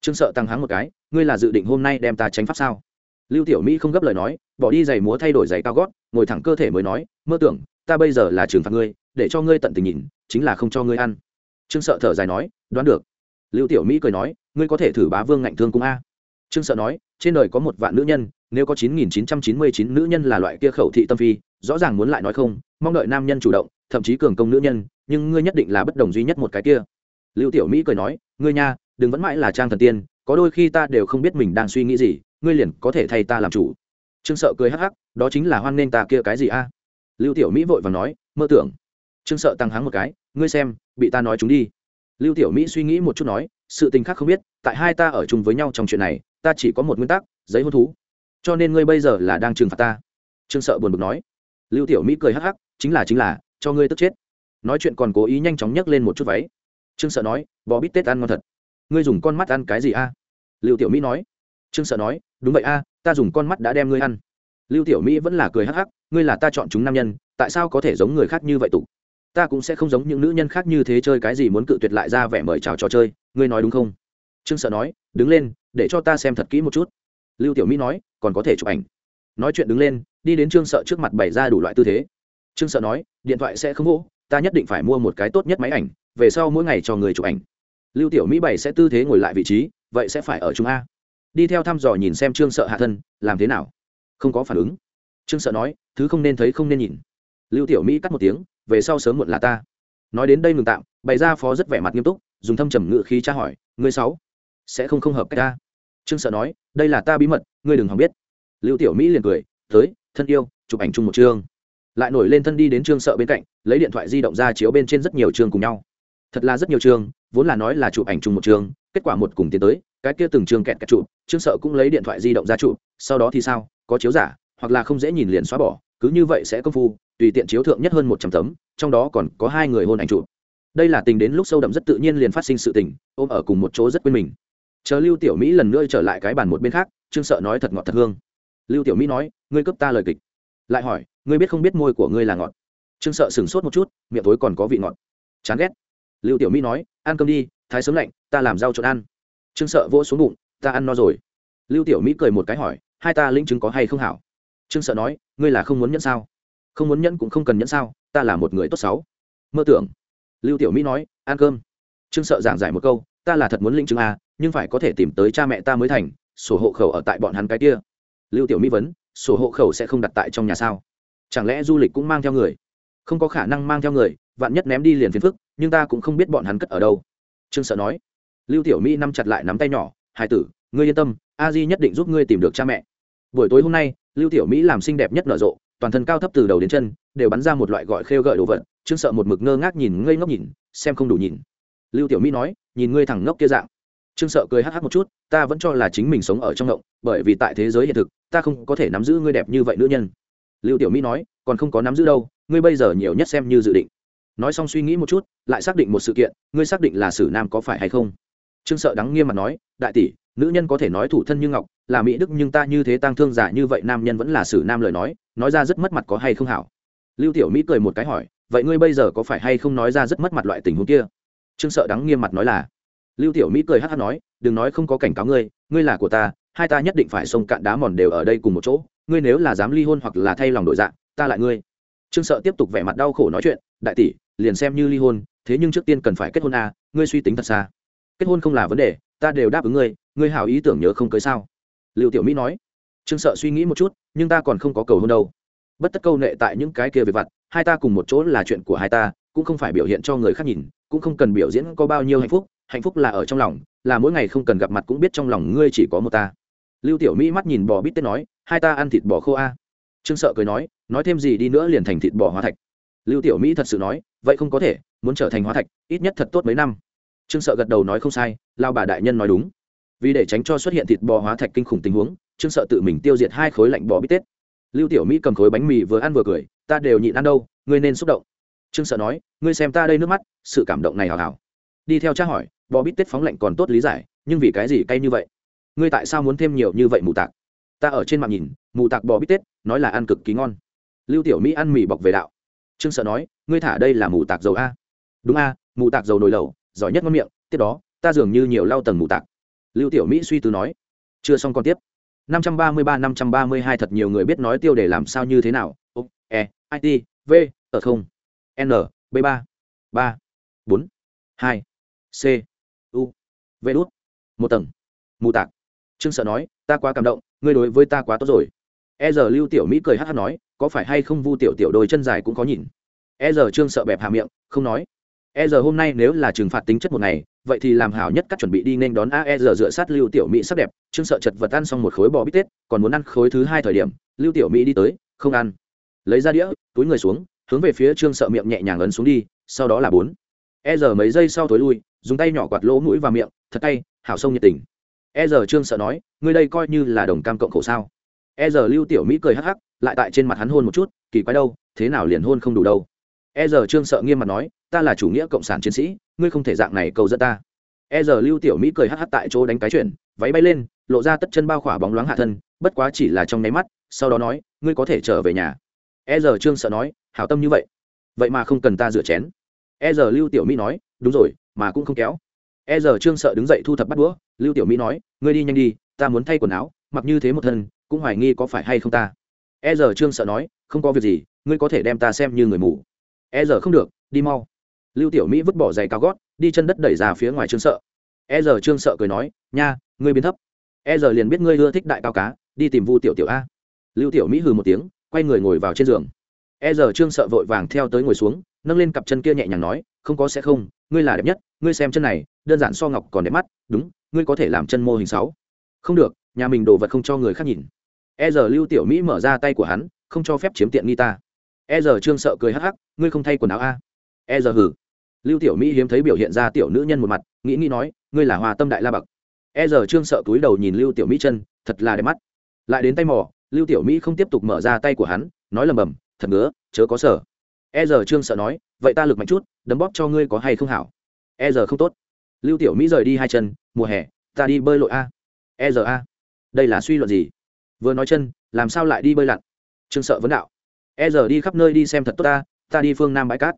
Trương sợ tăng háng một cái, ngươi là dự định hôm nay đem ta tránh pháp sao? Lưu tiểu mỹ không gấp lời nói, bỏ đi giày múa thay đổi giày cao gót, ngồi thẳng cơ thể mới nói, mơ tưởng, ta bây giờ là trường phạt ngươi, để cho ngươi tận tình nhìn, chính là không cho ngươi ăn. Trương sợ thở dài nói, đoán được. Lưu tiểu mỹ cười nói, ngươi có thể thử bá vương ngạnh thương cung a. Trương sợ nói, trên đời có một vạn nữ nhân nếu có chín nghìn chín trăm chín mươi chín nữ nhân là loại kia khẩu thị tâm phi, rõ ràng muốn lại nói không, mong đợi nam nhân chủ động, thậm chí cường công nữ nhân, nhưng ngươi nhất định là bất đồng duy nhất một cái kia. Lưu tiểu mỹ cười nói, ngươi nha, đừng vẫn mãi là trang thần tiên, có đôi khi ta đều không biết mình đang suy nghĩ gì, ngươi liền có thể thay ta làm chủ. Trương sợ cười hắc hắc, đó chính là hoan nên ta kia cái gì a? Lưu tiểu mỹ vội vàng nói, mơ tưởng. Trương sợ tăng hắng một cái, ngươi xem, bị ta nói chúng đi. Lưu tiểu mỹ suy nghĩ một chút nói, sự tình khác không biết, tại hai ta ở chung với nhau trong chuyện này, ta chỉ có một nguyên tắc, giấy hôn thú cho nên ngươi bây giờ là đang trừng phạt ta. Trương sợ buồn bực nói. Lưu tiểu mỹ cười hắc hắc, chính là chính là, cho ngươi tức chết. Nói chuyện còn cố ý nhanh chóng nhấc lên một chút váy. Trương sợ nói, bò bít tết ăn ngon thật. Ngươi dùng con mắt ăn cái gì a? Lưu tiểu mỹ nói. Trương sợ nói, đúng vậy a, ta dùng con mắt đã đem ngươi ăn. Lưu tiểu mỹ vẫn là cười hắc hắc, ngươi là ta chọn chúng nam nhân, tại sao có thể giống người khác như vậy tục? Ta cũng sẽ không giống những nữ nhân khác như thế chơi cái gì muốn cự tuyệt lại ra vẻ mời chào trò chơi, ngươi nói đúng không? Trương sợ nói, đứng lên, để cho ta xem thật kỹ một chút lưu tiểu mỹ nói, còn có thể chụp ảnh. Nói chuyện đứng lên, đi đến trương sợ trước mặt bày ra đủ loại tư thế. Trương sợ nói, điện thoại sẽ không vỗ ta nhất định phải mua một cái tốt nhất máy ảnh, về sau mỗi ngày cho người chụp ảnh. Lưu tiểu mỹ bày sẽ tư thế ngồi lại vị trí, vậy sẽ phải ở trung a. Đi theo thăm dò nhìn xem trương sợ hạ thân, làm thế nào? Không có phản ứng. Trương sợ nói, thứ không nên thấy không nên nhìn. Lưu tiểu mỹ cắt một tiếng, về sau sớm muộn là ta. Nói đến đây ngừng tạm, bày ra phó rất vẻ mặt nghiêm túc, dùng thâm trầm ngự khí tra hỏi, ngươi sáu, sẽ không không hợp cách ta? Trương sợ nói, đây là ta bí mật, ngươi đừng hòng biết. Lưu tiểu mỹ liền cười, tới, thân yêu, chụp ảnh chung một chương. Lại nổi lên thân đi đến trương sợ bên cạnh, lấy điện thoại di động ra chiếu bên trên rất nhiều chương cùng nhau. Thật là rất nhiều chương, vốn là nói là chụp ảnh chung một chương, kết quả một cùng tiến tới, cái kia từng chương kẹt kẹt chụp, trương sợ cũng lấy điện thoại di động ra chụp, sau đó thì sao, có chiếu giả, hoặc là không dễ nhìn liền xóa bỏ, cứ như vậy sẽ công phu, tùy tiện chiếu thượng nhất hơn một trăm tấm, trong đó còn có hai người hôn ảnh chụp. Đây là tình đến lúc sâu đậm rất tự nhiên liền phát sinh sự tình, ôm ở cùng một chỗ rất quên mình chờ lưu tiểu mỹ lần nữa trở lại cái bàn một bên khác, trương sợ nói thật ngọt thật hương. Lưu tiểu mỹ nói, ngươi cấp ta lời kịch. Lại hỏi, ngươi biết không biết môi của ngươi là ngọt? Trương sợ sửng sốt một chút, miệng tối còn có vị ngọt. Chán ghét. Lưu tiểu mỹ nói, ăn cơm đi, thái sớm lạnh, ta làm rau trộn ăn. Trương sợ vỗ xuống bụng, ta ăn no rồi. Lưu tiểu mỹ cười một cái hỏi, hai ta linh chứng có hay không hảo? Trương sợ nói, ngươi là không muốn nhẫn sao? Không muốn nhẫn cũng không cần nhẫn sao, ta là một người tốt xấu. Mơ tưởng. Lưu tiểu mỹ nói, ăn cơm. Trương sợ giảng giải một câu, ta là thật muốn linh chứng à? Nhưng phải có thể tìm tới cha mẹ ta mới thành, sổ hộ khẩu ở tại bọn hắn cái kia. Lưu tiểu mỹ vấn, sổ hộ khẩu sẽ không đặt tại trong nhà sao? Chẳng lẽ du lịch cũng mang theo người? Không có khả năng mang theo người, vạn nhất ném đi liền phiền phức, nhưng ta cũng không biết bọn hắn cất ở đâu. Trương sợ nói. Lưu tiểu mỹ nắm chặt lại nắm tay nhỏ hai tử, ngươi yên tâm, a di nhất định giúp ngươi tìm được cha mẹ. Buổi tối hôm nay, lưu tiểu mỹ làm xinh đẹp nhất nở rộ, toàn thân cao thấp từ đầu đến chân, đều bắn ra một loại gọi khêu gợi đồ vật, trương sợ một mực ngơ ngác nhìn, ngây ngốc nhìn, xem không đủ nhìn. Lưu tiểu mỹ nói, nhìn ngươi thẳng ngốc kia dạng trương sợ cười hắc hắc một chút, ta vẫn cho là chính mình sống ở trong động bởi vì tại thế giới hiện thực, ta không có thể nắm giữ ngươi đẹp như vậy nữ nhân. Lưu tiểu mỹ nói, còn không có nắm giữ đâu, ngươi bây giờ nhiều nhất xem như dự định. Nói xong suy nghĩ một chút, lại xác định một sự kiện, ngươi xác định là sử nam có phải hay không? Trương sợ đắng nghiêm mặt nói, đại tỷ, nữ nhân có thể nói thủ thân như ngọc, là mỹ đức nhưng ta như thế tăng thương giả như vậy nam nhân vẫn là sử nam lời nói nói ra rất mất mặt có hay không hảo? Lưu tiểu mỹ cười một cái hỏi, vậy ngươi bây giờ có phải hay không nói ra rất mất mặt loại tình huống kia? Trương sợ đắng nghiêm mặt nói là lưu tiểu mỹ cười hát hát nói đừng nói không có cảnh cáo ngươi ngươi là của ta hai ta nhất định phải sông cạn đá mòn đều ở đây cùng một chỗ ngươi nếu là dám ly hôn hoặc là thay lòng đổi dạng ta lại ngươi. Trương sợ tiếp tục vẻ mặt đau khổ nói chuyện đại tỷ liền xem như ly hôn thế nhưng trước tiên cần phải kết hôn à, ngươi suy tính thật xa. Kết hôn không là vấn đề ta đều đáp ứng ngươi ngươi hảo ý tưởng nhớ không cưới sao? Liệu tiểu mỹ nói. Trương sợ suy nghĩ một chút nhưng ta còn không có cầu hôn đâu. Bất tất câu nệ tại những cái kia về vặt hai ta cùng một chỗ là chuyện của hai ta cũng không phải biểu hiện cho người khác nhìn cũng không cần biểu diễn có bao nhiêu hạnh phúc hạnh phúc là ở trong lòng, là mỗi ngày không cần gặp mặt cũng biết trong lòng ngươi chỉ có một ta. Lưu tiểu mỹ mắt nhìn bò bít tết nói, hai ta ăn thịt bò khô a. Trương sợ cười nói nói thêm gì đi nữa liền thành thịt bò hóa thạch. Lưu tiểu mỹ thật sự nói, vậy không có thể, muốn trở thành hóa thạch, ít nhất thật tốt mấy năm. Trương sợ gật đầu nói không sai, lao bà đại nhân nói đúng. Vì để tránh cho xuất hiện thịt bò hóa thạch kinh khủng tình huống, trương sợ tự mình tiêu diệt hai khối lạnh bò bít tết. Lưu tiểu mỹ cầm khối bánh mì vừa ăn vừa cười, ta đều nhịn ăn đâu, ngươi nên xúc động. Trương sợ nói, ngươi xem ta đây nước mắt, sự cảm động này hào hào. Đi theo tra hỏi bò bít tết phóng lạnh còn tốt lý giải, nhưng vì cái gì cay như vậy? Ngươi tại sao muốn thêm nhiều như vậy mù tạc? Ta ở trên mạng nhìn, mù tạc bò bít tết, nói là ăn cực kỳ ngon. Lưu tiểu mỹ ăn mì bọc về đạo. Trương sợ nói, ngươi thả đây là mù tạc dầu a. Đúng a, mù tạc dầu nồi lẩu, giỏi nhất ngon miệng, tiếp đó, ta dường như nhiều lau tầng mù tạc. Lưu tiểu mỹ suy tư nói, chưa xong còn tiếp. năm trăm ba mươi ba, năm trăm ba mươi hai thật nhiều người biết nói tiêu đề làm sao như thế nào. O e it v, ở không, n, b ba ba, bốn, hai, c vê đút. Một tầng. Mù tạc. Trương sợ nói, ta quá cảm động, ngươi đối với ta quá tốt rồi. E giờ lưu tiểu mỹ cười hát hát nói, có phải hay không vu tiểu tiểu đôi chân dài cũng có nhìn? E giờ trương sợ bẹp hạ miệng, không nói. E giờ hôm nay nếu là trừng phạt tính chất một ngày, vậy thì làm hảo nhất các chuẩn bị đi nên đón ae giờ dựa sát lưu tiểu mỹ sắc đẹp. Trương sợ chật vật ăn xong một khối bò bít tết, còn muốn ăn khối thứ hai thời điểm, lưu tiểu mỹ đi tới, không ăn. Lấy ra đĩa, túi người xuống, hướng về phía trương sợ miệng nhẹ nhàng ấn xuống đi, sau đó là bốn e giờ mấy giây sau tối lui dùng tay nhỏ quạt lỗ mũi và miệng thật tay hảo sông nhiệt tình. E giờ trương sợ nói ngươi đây coi như là đồng cam cộng khổ sao. E giờ lưu tiểu mỹ cười hắc hắc lại tại trên mặt hắn hôn một chút kỳ quái đâu thế nào liền hôn không đủ đâu. E giờ trương sợ nghiêm mặt nói ta là chủ nghĩa cộng sản chiến sĩ ngươi không thể dạng này cầu dẫn ta. E giờ lưu tiểu mỹ cười hắc hắc tại chỗ đánh cái chuyện, váy bay lên lộ ra tất chân bao khỏa bóng loáng hạ thân bất quá chỉ là trong nháy mắt sau đó nói ngươi có thể trở về nhà. E giờ trương sợ nói hảo tâm như vậy. Vậy mà không cần ta rửa chén e giờ lưu tiểu mỹ nói, đúng rồi, mà cũng không kéo. E giờ trương sợ đứng dậy thu thập bắt đũa, lưu tiểu mỹ nói, ngươi đi nhanh đi, ta muốn thay quần áo, mặc như thế một thân, cũng hoài nghi có phải hay không ta? E giờ trương sợ nói, không có việc gì, ngươi có thể đem ta xem như người mù. E giờ không được, đi mau. Lưu tiểu mỹ vứt bỏ giày cao gót, đi chân đất đẩy ra phía ngoài trương sợ. E giờ trương sợ cười nói, nha, ngươi biến thấp. E giờ liền biết ngươi ưa thích đại cao cá, đi tìm vu tiểu tiểu a. Lưu tiểu mỹ hừ một tiếng, quay người ngồi vào trên giường. E giờ trương sợ vội vàng theo tới ngồi xuống nâng lên cặp chân kia nhẹ nhàng nói, không có sẽ không, ngươi là đẹp nhất, ngươi xem chân này, đơn giản so ngọc còn đẹp mắt, đúng, ngươi có thể làm chân mô hình sáu. Không được, nhà mình đồ vật không cho người khác nhìn. E giờ lưu tiểu mỹ mở ra tay của hắn, không cho phép chiếm tiện nghi ta. E giờ trương sợ cười hắc hắc, ngươi không thay quần áo a? E giờ hử. Lưu tiểu mỹ hiếm thấy biểu hiện ra tiểu nữ nhân một mặt, nghĩ nghĩ nói, ngươi là hòa tâm đại la bậc. E giờ trương sợ túi đầu nhìn lưu tiểu mỹ chân, thật là đẹp mắt. Lại đến tay mò, lưu tiểu mỹ không tiếp tục mở ra tay của hắn, nói lầm bầm, thật ngứa, chớ có sở e giờ trương sợ nói, vậy ta lực mạnh chút, đấm bóp cho ngươi có hay không hảo? E giờ không tốt. Lưu tiểu mỹ rời đi hai chân, mùa hè, ta đi bơi lội a. E giờ a. Đây là suy luận gì? Vừa nói chân, làm sao lại đi bơi lặn? Trương sợ vấn đạo. E giờ đi khắp nơi đi xem thật tốt ta ta đi phương nam bãi cát.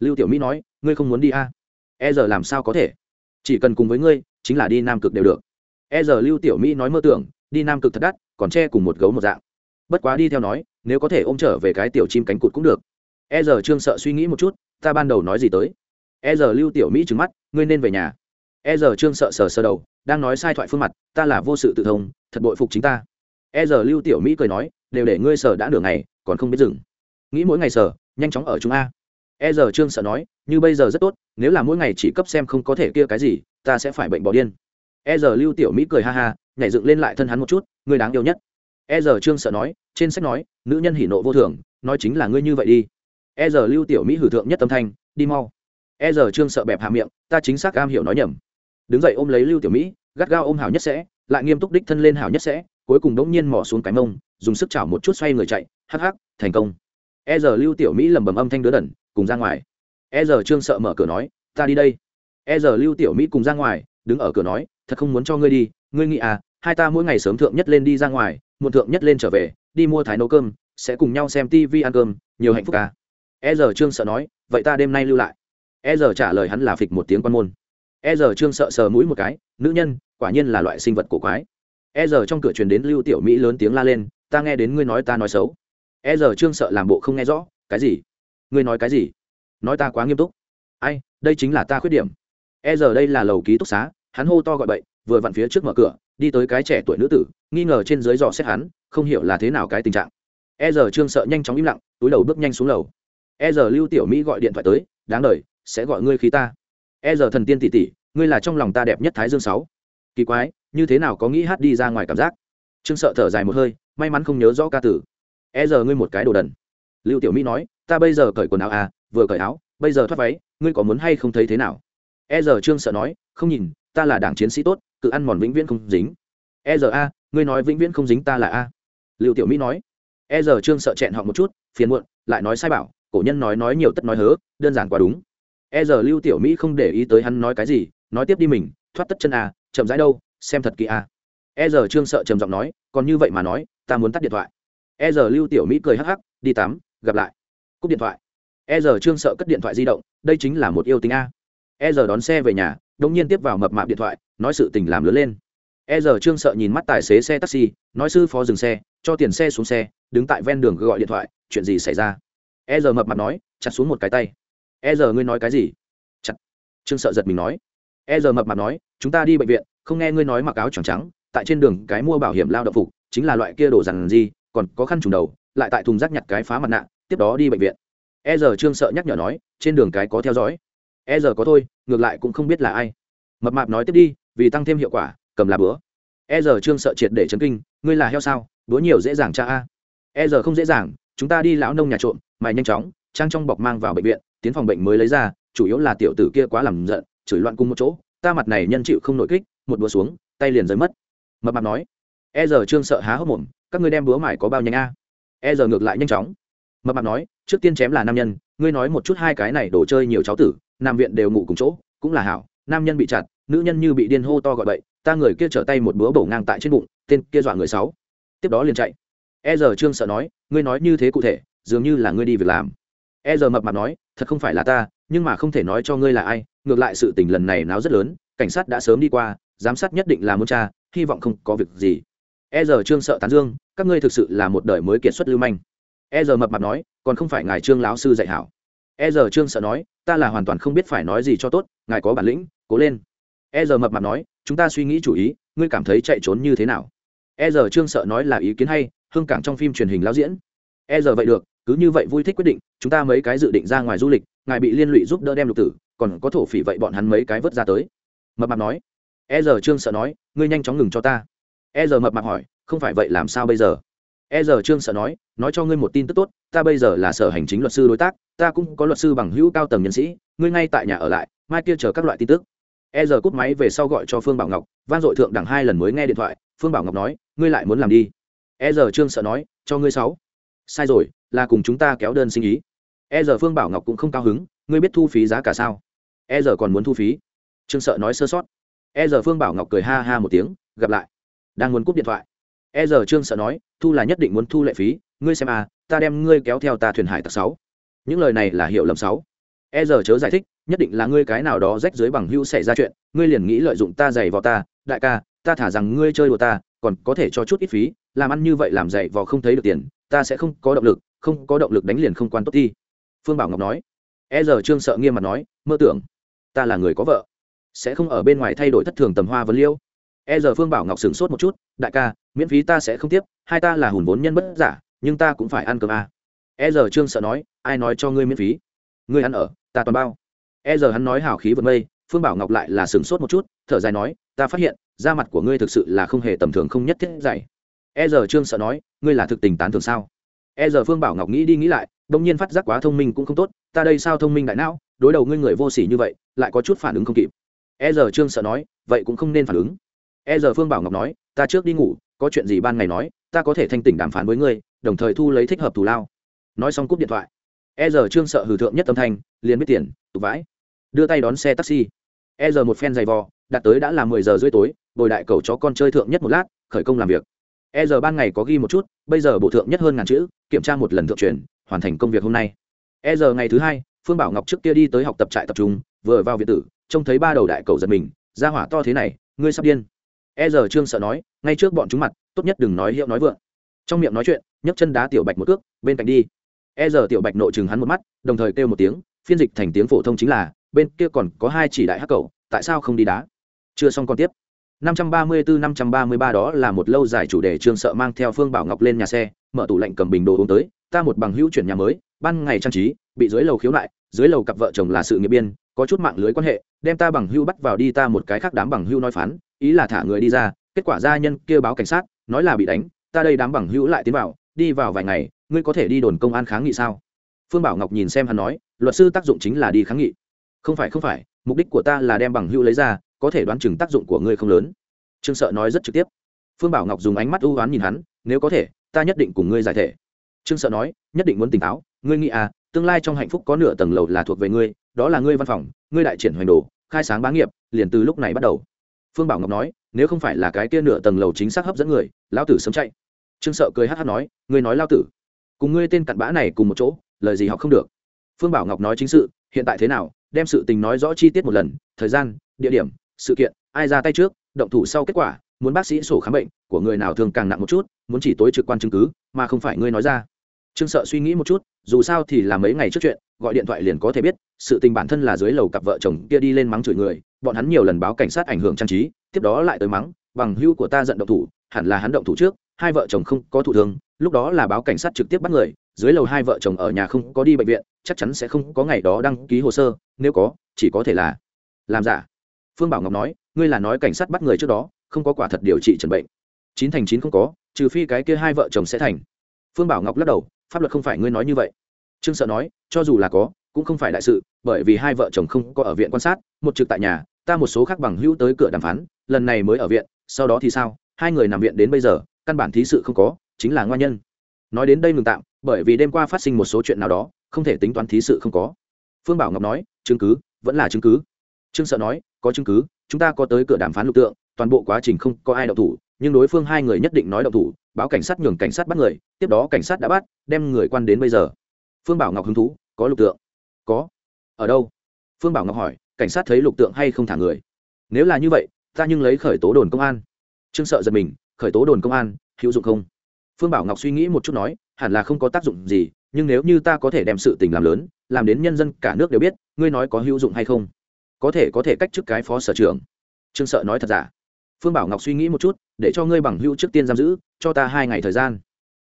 Lưu tiểu mỹ nói, ngươi không muốn đi a. E giờ làm sao có thể? Chỉ cần cùng với ngươi, chính là đi nam cực đều được. E giờ lưu tiểu mỹ nói mơ tưởng, đi nam cực thật đắt, còn che cùng một gấu một dạng. Bất quá đi theo nói, nếu có thể ôm trở về cái tiểu chim cánh cụt cũng được e giờ trương sợ suy nghĩ một chút, ta ban đầu nói gì tới? E giờ lưu tiểu mỹ trừng mắt, ngươi nên về nhà. E giờ trương sợ sờ sờ đầu, đang nói sai thoại phương mặt, ta là vô sự tự thông, thật bội phục chính ta. E giờ lưu tiểu mỹ cười nói, đều để ngươi sở đã nửa ngày, còn không biết dừng. Nghĩ mỗi ngày sở nhanh chóng ở chúng a. E giờ trương sợ nói, như bây giờ rất tốt, nếu là mỗi ngày chỉ cấp xem không có thể kia cái gì, ta sẽ phải bệnh bỏ điên. E giờ lưu tiểu mỹ cười ha ha, nhảy dựng lên lại thân hắn một chút, ngươi đáng yêu nhất. E giờ trương sợ nói, trên sách nói, nữ nhân hỉ nộ vô thường, nói chính là ngươi như vậy đi e giờ lưu tiểu mỹ hử thượng nhất tâm thanh, đi mau. E giờ trương sợ bẹp hạ miệng, ta chính xác cam hiểu nói nhầm. Đứng dậy ôm lấy lưu tiểu mỹ, gắt gao ôm hảo nhất sẽ, lại nghiêm túc đích thân lên hảo nhất sẽ, cuối cùng đống nhiên mỏ xuống cái mông, dùng sức chảo một chút xoay người chạy, hắc hắc, thành công. E giờ lưu tiểu mỹ lầm bầm âm thanh đứa đẩn cùng ra ngoài. E giờ trương sợ mở cửa nói, ta đi đây. E giờ lưu tiểu mỹ cùng ra ngoài, đứng ở cửa nói, thật không muốn cho ngươi đi, ngươi nghĩ à hai ta mỗi ngày sớm thượng nhất lên đi ra ngoài, muộn thượng nhất lên trở về, đi mua thái nấu cơm, sẽ cùng nhau xem tivi ăn cơm, nhiều hạnh phúc à e giờ trương sợ nói, vậy ta đêm nay lưu lại. E giờ trả lời hắn là phịch một tiếng quan môn. E giờ trương sợ sờ mũi một cái, nữ nhân, quả nhiên là loại sinh vật cổ quái. E giờ trong cửa truyền đến lưu tiểu mỹ lớn tiếng la lên, ta nghe đến ngươi nói ta nói xấu. E giờ trương sợ làm bộ không nghe rõ, cái gì? Ngươi nói cái gì? Nói ta quá nghiêm túc. Ai, đây chính là ta khuyết điểm. E giờ đây là lầu ký túc xá, hắn hô to gọi bậy, vừa vặn phía trước mở cửa, đi tới cái trẻ tuổi nữ tử, nghi ngờ trên dưới dò xét hắn, không hiểu là thế nào cái tình trạng. E giờ trương sợ nhanh chóng im lặng, túi đầu bước nhanh xuống lầu e giờ lưu tiểu mỹ gọi điện thoại tới, đáng đời, sẽ gọi ngươi khí ta. E giờ thần tiên tỷ tỷ, ngươi là trong lòng ta đẹp nhất thái dương sáu. Kỳ quái, như thế nào có nghĩ hát đi ra ngoài cảm giác? Trương sợ thở dài một hơi, may mắn không nhớ rõ ca tử. E giờ ngươi một cái đồ đần. Lưu tiểu mỹ nói, ta bây giờ cởi quần áo à vừa cởi áo, bây giờ thoát váy, ngươi có muốn hay không thấy thế nào? E giờ trương sợ nói, không nhìn, ta là đảng chiến sĩ tốt, cự ăn mòn vĩnh viễn không dính. E giờ a, ngươi nói vĩnh viễn không dính ta là a. Lưu tiểu mỹ nói. E giờ trương sợ chẹn họ một chút, phiền muộn, lại nói sai bảo cổ nhân nói nói nhiều tất nói hớ, đơn giản quá đúng. E giờ lưu tiểu mỹ không để ý tới hắn nói cái gì, nói tiếp đi mình, thoát tất chân à chậm rãi đâu, xem thật kỹ à. E giờ trương sợ trầm giọng nói, còn như vậy mà nói, ta muốn tắt điện thoại. E giờ lưu tiểu mỹ cười hắc hắc, đi tắm, gặp lại. Cúp điện thoại. E giờ trương sợ cất điện thoại di động, đây chính là một yêu tính a. E giờ đón xe về nhà đông nhiên tiếp vào mập mạp điện thoại, nói sự tình làm lớn lên. E giờ trương sợ nhìn mắt tài xế xe taxi, nói sư phó dừng xe, cho tiền xe xuống xe, đứng tại ven đường gọi điện thoại, chuyện gì xảy ra? E giờ mập mặt nói, chặt xuống một cái tay. E giờ ngươi nói cái gì? Chặt. Trương sợ giật mình nói. E giờ mập mặt nói, chúng ta đi bệnh viện, không nghe ngươi nói mặc áo trắng trắng, tại trên đường cái mua bảo hiểm lao động phục, chính là loại kia đổ rằng gì còn có khăn trùng đầu, lại tại thùng rác nhặt cái phá mặt nạ, tiếp đó đi bệnh viện. E giờ trương sợ nhắc nhở nói, trên đường cái có theo dõi. E giờ có thôi, ngược lại cũng không biết là ai. Mập mạp nói tiếp đi, vì tăng thêm hiệu quả, cầm là bữa. E giờ trương sợ triệt để chấn kinh, ngươi là heo sao? Búa nhiều dễ dàng cha a. E giờ không dễ dàng chúng ta đi lão nông nhà trộm, mày nhanh chóng, trang trong bọc mang vào bệnh viện, tiến phòng bệnh mới lấy ra, chủ yếu là tiểu tử kia quá làm giận, chửi loạn cùng một chỗ, ta mặt này nhân chịu không nội kích, một búa xuống, tay liền rơi mất. Mập mạp nói e giờ trương sợ há hốc mồm, các ngươi đem búa mải có bao nhanh a? E giờ ngược lại nhanh chóng. Mập mạp nói, trước tiên chém là nam nhân, ngươi nói một chút hai cái này đồ chơi nhiều cháu tử, nam viện đều ngủ cùng chỗ, cũng là hảo, nam nhân bị chặt, nữ nhân như bị điên hô to gọi bậy, ta người kia trở tay một búa bổ ngang tại trên bụng, tên kia dọa người sáu. Tiếp đó liền chạy e giờ trương sợ nói, ngươi nói như thế cụ thể, dường như là ngươi đi việc làm. E giờ mập mạp nói, thật không phải là ta, nhưng mà không thể nói cho ngươi là ai, ngược lại sự tình lần này náo rất lớn, cảnh sát đã sớm đi qua, giám sát nhất định là muốn cha hy vọng không có việc gì. E giờ trương sợ tán dương, các ngươi thực sự là một đời mới kiệt xuất lưu manh. E giờ mập mạp nói, còn không phải ngài trương lão sư dạy hảo. E giờ trương sợ nói, ta là hoàn toàn không biết phải nói gì cho tốt, ngài có bản lĩnh, cố lên. E giờ mập mạp nói, chúng ta suy nghĩ chủ ý, ngươi cảm thấy chạy trốn như thế nào? E giờ trương sợ nói là ý kiến hay hương cảng trong phim truyền hình lao diễn. E giờ vậy được, cứ như vậy vui thích quyết định, chúng ta mấy cái dự định ra ngoài du lịch, ngài bị liên lụy giúp đỡ đem lục tử, còn có thổ phỉ vậy bọn hắn mấy cái vớt ra tới. Mập mạp nói. E giờ trương sợ nói, ngươi nhanh chóng ngừng cho ta. E giờ mập mạp hỏi, không phải vậy làm sao bây giờ? E giờ trương sợ nói nói cho ngươi một tin tức tốt, ta bây giờ là sở hành chính luật sư đối tác, ta cũng có luật sư bằng hữu cao tầng nhân sĩ, ngươi ngay tại nhà ở lại, mai kia chờ các loại tin tức. E giờ cúp máy về sau gọi cho phương bảo ngọc van dội thượng đẳng hai lần mới nghe điện thoại, phương bảo ngọc nói, ngươi lại muốn làm đi e giờ trương sợ nói, cho ngươi sáu. Sai rồi, là cùng chúng ta kéo đơn sinh ý. E giờ phương bảo ngọc cũng không cao hứng, ngươi biết thu phí giá cả sao? E giờ còn muốn thu phí. Trương sợ nói sơ sót. E giờ phương bảo ngọc cười ha ha một tiếng, gặp lại. Đang muốn cúp điện thoại e giờ trương sợ nói, thu là nhất định muốn thu lệ phí, ngươi xem à ta đem ngươi kéo theo ta thuyền hải tặc sáu. Những lời này là hiệu lầm sáu. E giờ chớ giải thích, nhất định là ngươi cái nào đó rách dưới bằng hữu xảy ra chuyện, ngươi liền nghĩ lợi dụng ta giày vào ta, đại ca, ta thả rằng ngươi chơi đùa ta còn có thể cho chút ít phí, làm ăn như vậy làm dạy vò không thấy được tiền, ta sẽ không có động lực, không có động lực đánh liền không quan tốt thi phương bảo ngọc nói. E giờ trương sợ nghiêm mặt nói, mơ tưởng, ta là người có vợ, sẽ không ở bên ngoài thay đổi thất thường tầm hoa vấn liêu. E giờ phương bảo ngọc sửng sốt một chút, đại ca, miễn phí ta sẽ không tiếp, hai ta là hùn vốn nhân bất giả, nhưng ta cũng phải ăn cơm à. e giờ trương sợ nói, ai nói cho ngươi miễn phí? Ngươi ăn ở, ta toàn bao. E giờ hắn nói hào khí vượt mây, phương bảo ngọc lại là sửng sốt một chút, thở dài nói, ta phát hiện da mặt của ngươi thực sự là không hề tầm thường, không nhất thiết dày. E giờ trương sợ nói, ngươi là thực tình tán thường sao? E giờ phương bảo ngọc nghĩ đi nghĩ lại đông nhiên phát giác quá thông minh cũng không tốt, ta đây sao thông minh đại não, đối đầu ngươi người vô s ỉ như vậy, lại có chút phản ứng không kịp. E giờ trương sợ nói, vậy cũng không nên phản ứng. E giờ phương bảo ngọc nói, ta trước đi ngủ, có chuyện gì ban ngày nói, ta có thể thanh tỉnh đàm phán với ngươi, đồng thời thu lấy thích hợp thù lao. Nói xong cúp điện thoại. E giờ trương sợ hừ thượng nhất âm thanh, liền biết tiền tục vãi. Đưa tay đón xe taxi. E giờ một phen giày vò đặt tới đã là mười giờ rưỡi tối, bồi đại cầu chó con chơi thượng nhất một lát, khởi công làm việc. E giờ ban ngày có ghi một chút, bây giờ bộ thượng nhất hơn ngàn chữ, kiểm tra một lần thượng truyền, hoàn thành công việc hôm nay. E giờ ngày thứ hai, phương bảo ngọc trước kia đi tới học tập trại tập trung, vừa vào viện tử, trông thấy ba đầu đại cầu giật mình, ra hỏa to thế này, ngươi sắp điên. E giờ trương sợ nói, ngay trước bọn chúng mặt, tốt nhất đừng nói hiệu nói vượng. Trong miệng nói chuyện, nhấc chân đá tiểu bạch một cước, bên cạnh đi. E giờ tiểu bạch nội chừng hắn một mắt, đồng thời kêu một tiếng, phiên dịch thành tiếng phổ thông chính là, bên kia còn có hai chỉ đại hắc cầu, tại sao không đi đá? Chưa xong còn tiếp. 534-533 đó là một lâu dài chủ đề trương sợ mang theo phương bảo ngọc lên nhà xe, mở tủ lạnh cầm bình đồ uống tới. Ta một bằng hữu chuyển nhà mới, ban ngày trang trí, bị dưới lầu khiếu nại, dưới lầu cặp vợ chồng là sự nghiệp biên, có chút mạng lưới quan hệ, đem ta bằng hữu bắt vào đi ta một cái khác đám bằng hữu nói phán, ý là thả người đi ra, kết quả gia nhân kia báo cảnh sát, nói là bị đánh, ta đây đám bằng hữu lại tiến vào, đi vào vài ngày, ngươi có thể đi đồn công an kháng nghị sao? Phương bảo ngọc nhìn xem hắn nói, luật sư tác dụng chính là đi kháng nghị. Không phải không phải, mục đích của ta là đem bằng hữu lấy ra có thể đoán chừng tác dụng của ngươi không lớn. Trương sợ nói rất trực tiếp. Phương bảo ngọc dùng ánh mắt ưu oán nhìn hắn, nếu có thể, ta nhất định cùng ngươi giải thể. Trương sợ nói, nhất định muốn tỉnh táo, ngươi nghĩ à tương lai trong hạnh phúc có nửa tầng lầu là thuộc về ngươi, đó là ngươi văn phòng, ngươi đại triển hoành đồ, khai sáng bá nghiệp, liền từ lúc này bắt đầu. Phương bảo ngọc nói, nếu không phải là cái kia nửa tầng lầu chính xác hấp dẫn người, lão tử sớm chạy. Trương sợ cười hát hát nói, ngươi nói lao tử. Cùng ngươi tên cặn bã này cùng một chỗ, lời gì học không được. Phương bảo ngọc nói chính sự, hiện tại thế nào, đem sự tình nói rõ chi tiết một lần, thời gian, địa điểm sự kiện, ai ra tay trước, động thủ sau kết quả, muốn bác sĩ sổ khám bệnh, của người nào thường càng nặng một chút, muốn chỉ tối trực quan chứng cứ, mà không phải ngươi nói ra. Trương sợ suy nghĩ một chút, dù sao thì là mấy ngày trước chuyện, gọi điện thoại liền có thể biết, sự tình bản thân là dưới lầu cặp vợ chồng kia đi lên mắng chửi người, bọn hắn nhiều lần báo cảnh sát ảnh hưởng trang trí, tiếp đó lại tới mắng, bằng hưu của ta giận động thủ, hẳn là hắn động thủ trước, hai vợ chồng không có thủ thương, lúc đó là báo cảnh sát trực tiếp bắt người, dưới lầu hai vợ chồng ở nhà không có đi bệnh viện, chắc chắn sẽ không có ngày đó đăng ký hồ sơ, nếu có, chỉ có thể là làm giả phương bảo ngọc nói, ngươi là nói cảnh sát bắt người trước đó, không có quả thật điều trị trần bệnh. Chín thành chín không có, trừ phi cái kia hai vợ chồng sẽ thành. Phương bảo ngọc lắc đầu, pháp luật không phải ngươi nói như vậy. Trương sợ nói, cho dù là có, cũng không phải đại sự, bởi vì hai vợ chồng không có ở viện quan sát, một trực tại nhà, ta một số khác bằng hữu tới cửa đàm phán, lần này mới ở viện, sau đó thì sao? Hai người nằm viện đến bây giờ, căn bản thí sự không có, chính là ngoan nhân. Nói đến đây ngừng tạm, bởi vì đêm qua phát sinh một số chuyện nào đó, không thể tính toán thí sự không có. Phương bảo ngọc nói, chứng cứ, vẫn là chứng cứ trương sợ nói, có chứng cứ, chúng ta có tới cửa đàm phán lục tượng, toàn bộ quá trình không có ai đậu thủ, nhưng đối phương hai người nhất định nói đậu thủ, báo cảnh sát nhường cảnh sát bắt người, tiếp đó cảnh sát đã bắt, đem người quan đến bây giờ. Phương bảo ngọc hứng thú, có lục tượng? Có. Ở đâu? Phương bảo ngọc hỏi, cảnh sát thấy lục tượng hay không thả người? Nếu là như vậy, ta nhưng lấy khởi tố đồn công an. Trương sợ giật mình, khởi tố đồn công an, hữu dụng không? Phương bảo ngọc suy nghĩ một chút nói, hẳn là không có tác dụng gì, nhưng nếu như ta có thể đem sự tình làm lớn, làm đến nhân dân cả nước đều biết, ngươi nói có hữu dụng hay không? Có thể có thể cách chức cái phó sở trưởng. Trương sợ nói thật giả. Phương bảo ngọc suy nghĩ một chút, để cho ngươi bằng hữu trước tiên giam giữ, cho ta hai ngày thời gian.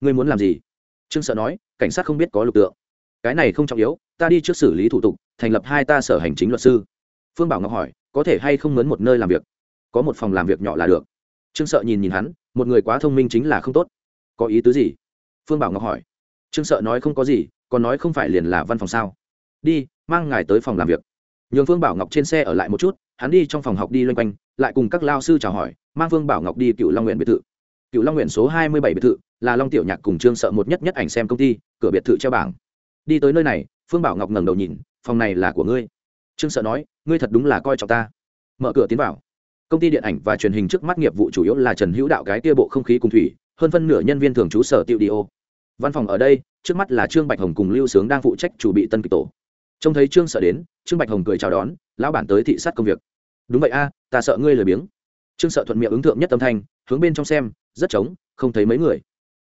Ngươi muốn làm gì? Trương sợ nói, cảnh sát không biết có lục tượng. Cái này không trọng yếu, ta đi trước xử lý thủ tục, thành lập hai ta sở hành chính luật sư. Phương bảo ngọc hỏi, có thể hay không mướn một nơi làm việc? Có một phòng làm việc nhỏ là được. Trương sợ nhìn nhìn hắn, một người quá thông minh chính là không tốt. Có ý tứ gì? Phương bảo ngọc hỏi. Trương sợ nói không có gì, còn nói không phải liền là văn phòng sao? Đi, mang ngài tới phòng làm việc nhường phương bảo ngọc trên xe ở lại một chút, hắn đi trong phòng học đi loanh quanh, lại cùng các lao sư chào hỏi, mang phương bảo ngọc đi cựu long nguyện biệt thự. Cựu long nguyện số hai mươi bảy biệt thự, là long tiểu nhạc cùng trương sợ một nhất nhất ảnh xem công ty, cửa biệt thự treo bảng. Đi tới nơi này phương bảo ngọc ngẩng đầu nhìn, phòng này là của ngươi. Trương sợ nói, ngươi thật đúng là coi trọng ta. Mở cửa tiến vào. Công ty điện ảnh và truyền hình trước mắt nghiệp vụ chủ yếu là trần hữu đạo cái tia bộ không khí cùng thủy, hơn phân nửa nhân viên thường trú sở tiệu đi ô văn phòng ở đây, trước mắt là trương bạch hồng cùng lưu sướng đang phụ trách chủ bị tân kịch tổ trông thấy trương sợ đến, trương bạch hồng cười chào đón, lão bản tới thị sát công việc. Đúng vậy a, ta sợ ngươi lười biếng. Trương sợ thuận miệng ứng thượng nhất tâm thanh, hướng bên trong xem, rất trống, không thấy mấy người.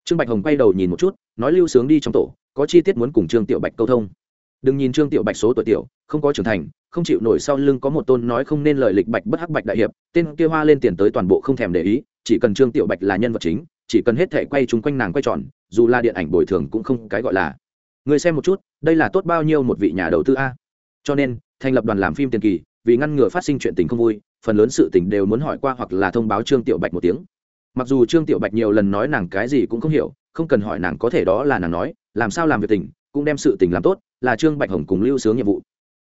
Trương bạch hồng quay đầu nhìn một chút, nói lưu sướng đi trong tổ, có chi tiết muốn cùng trương tiểu bạch câu thông. Đừng nhìn trương tiểu bạch số tuổi tiểu, không có trưởng thành, không chịu nổi sau lưng có một tôn nói không nên lời lịch bạch bất hắc bạch đại hiệp, tên kia hoa lên tiền tới toàn bộ không thèm để ý, chỉ cần trương tiểu bạch là nhân vật chính, chỉ cần hết thể quay chung quanh nàng quay tròn, dù là điện ảnh bồi thường cũng không cái gọi là người xem một chút, đây là tốt bao nhiêu một vị nhà đầu tư a. Cho nên, thành lập đoàn làm phim tiền kỳ, vì ngăn ngừa phát sinh chuyện tình không vui, phần lớn sự tình đều muốn hỏi qua hoặc là thông báo trương tiểu bạch một tiếng. Mặc dù trương tiểu bạch nhiều lần nói nàng cái gì cũng không hiểu, không cần hỏi nàng có thể đó là nàng nói, làm sao làm việc tình, cũng đem sự tình làm tốt, là trương bạch hồng cùng lưu sướng nhiệm vụ.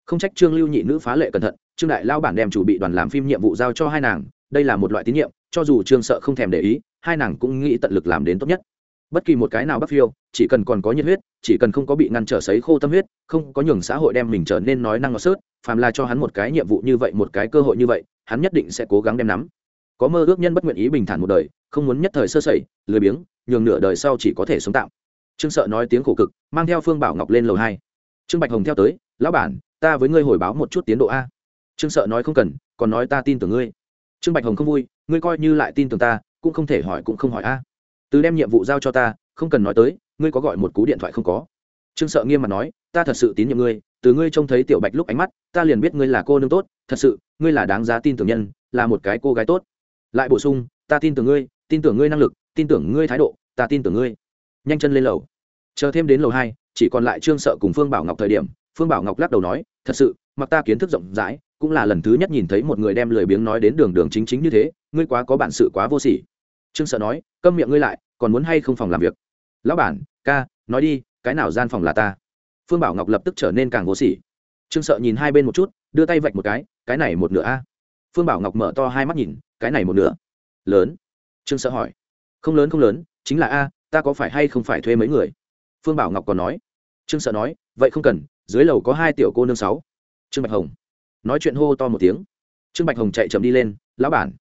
Không trách trương lưu nhị nữ phá lệ cẩn thận, trương đại lao bản đem chủ bị đoàn làm phim nhiệm vụ giao cho hai nàng, đây là một loại tín nhiệm, cho dù trương sợ không thèm để ý, hai nàng cũng nghĩ tận lực làm đến tốt nhất bất kỳ một cái nào bắc phiêu, chỉ cần còn có nhiệt huyết, chỉ cần không có bị ngăn trở sấy khô tâm huyết, không có nhường xã hội đem mình trở nên nói năng ngọt sớt, phàm là cho hắn một cái nhiệm vụ như vậy, một cái cơ hội như vậy, hắn nhất định sẽ cố gắng đem nắm. Có mơ ước nhân bất nguyện ý bình thản một đời, không muốn nhất thời sơ sẩy, lười biếng, nhường nửa đời sau chỉ có thể sống tạm. Trương sợ nói tiếng khổ cực, mang theo phương bảo ngọc lên lầu hai. Trương bạch hồng theo tới, lão bản, ta với ngươi hồi báo một chút tiến độ a. Trương sợ nói, không cần, còn nói ta tin tưởng ngươi. Trương bạch hồng không vui, ngươi coi như lại tin tưởng ta, cũng không thể hỏi cũng không hỏi a từ đem nhiệm vụ giao cho ta, không cần nói tới, ngươi có gọi một cú điện thoại không có? Trương sợ nghiêm mặt nói, ta thật sự tín nhiệm ngươi, từ ngươi trông thấy tiểu bạch lúc ánh mắt, ta liền biết ngươi là cô nương tốt, thật sự, ngươi là đáng giá tin tưởng nhân, là một cái cô gái tốt. Lại bổ sung, ta tin tưởng ngươi, tin tưởng ngươi năng lực, tin tưởng ngươi thái độ, ta tin tưởng ngươi. Nhanh chân lên lầu. Chờ thêm đến lầu hai, chỉ còn lại trương sợ cùng phương bảo ngọc thời điểm, phương bảo ngọc lắc đầu nói, thật sự, mặc ta kiến thức rộng rãi, cũng là lần thứ nhất nhìn thấy một người đem lười biếng nói đến đường đường chính chính như thế, ngươi quá có bản sự quá vô sỉ trương sợ nói, câm miệng ngươi lại, còn muốn hay không phòng làm việc? Lão bản, ca, nói đi, cái nào gian phòng là ta? Phương bảo ngọc lập tức trở nên càng vô sỉ. Trương sợ nhìn hai bên một chút, đưa tay vạch một cái cái này một nửa a. Phương bảo ngọc mở to hai mắt nhìn, cái này một nửa? Lớn. Trương sợ hỏi. Không lớn không lớn, chính là a, ta có phải hay không phải thuê mấy người? Phương bảo ngọc còn nói. Trương sợ nói, vậy không cần, dưới lầu có hai tiểu cô nương sáu. Trương bạch hồng nói chuyện hô to một tiếng. Trương bạch hồng chạy chậm đi lên, lão bản,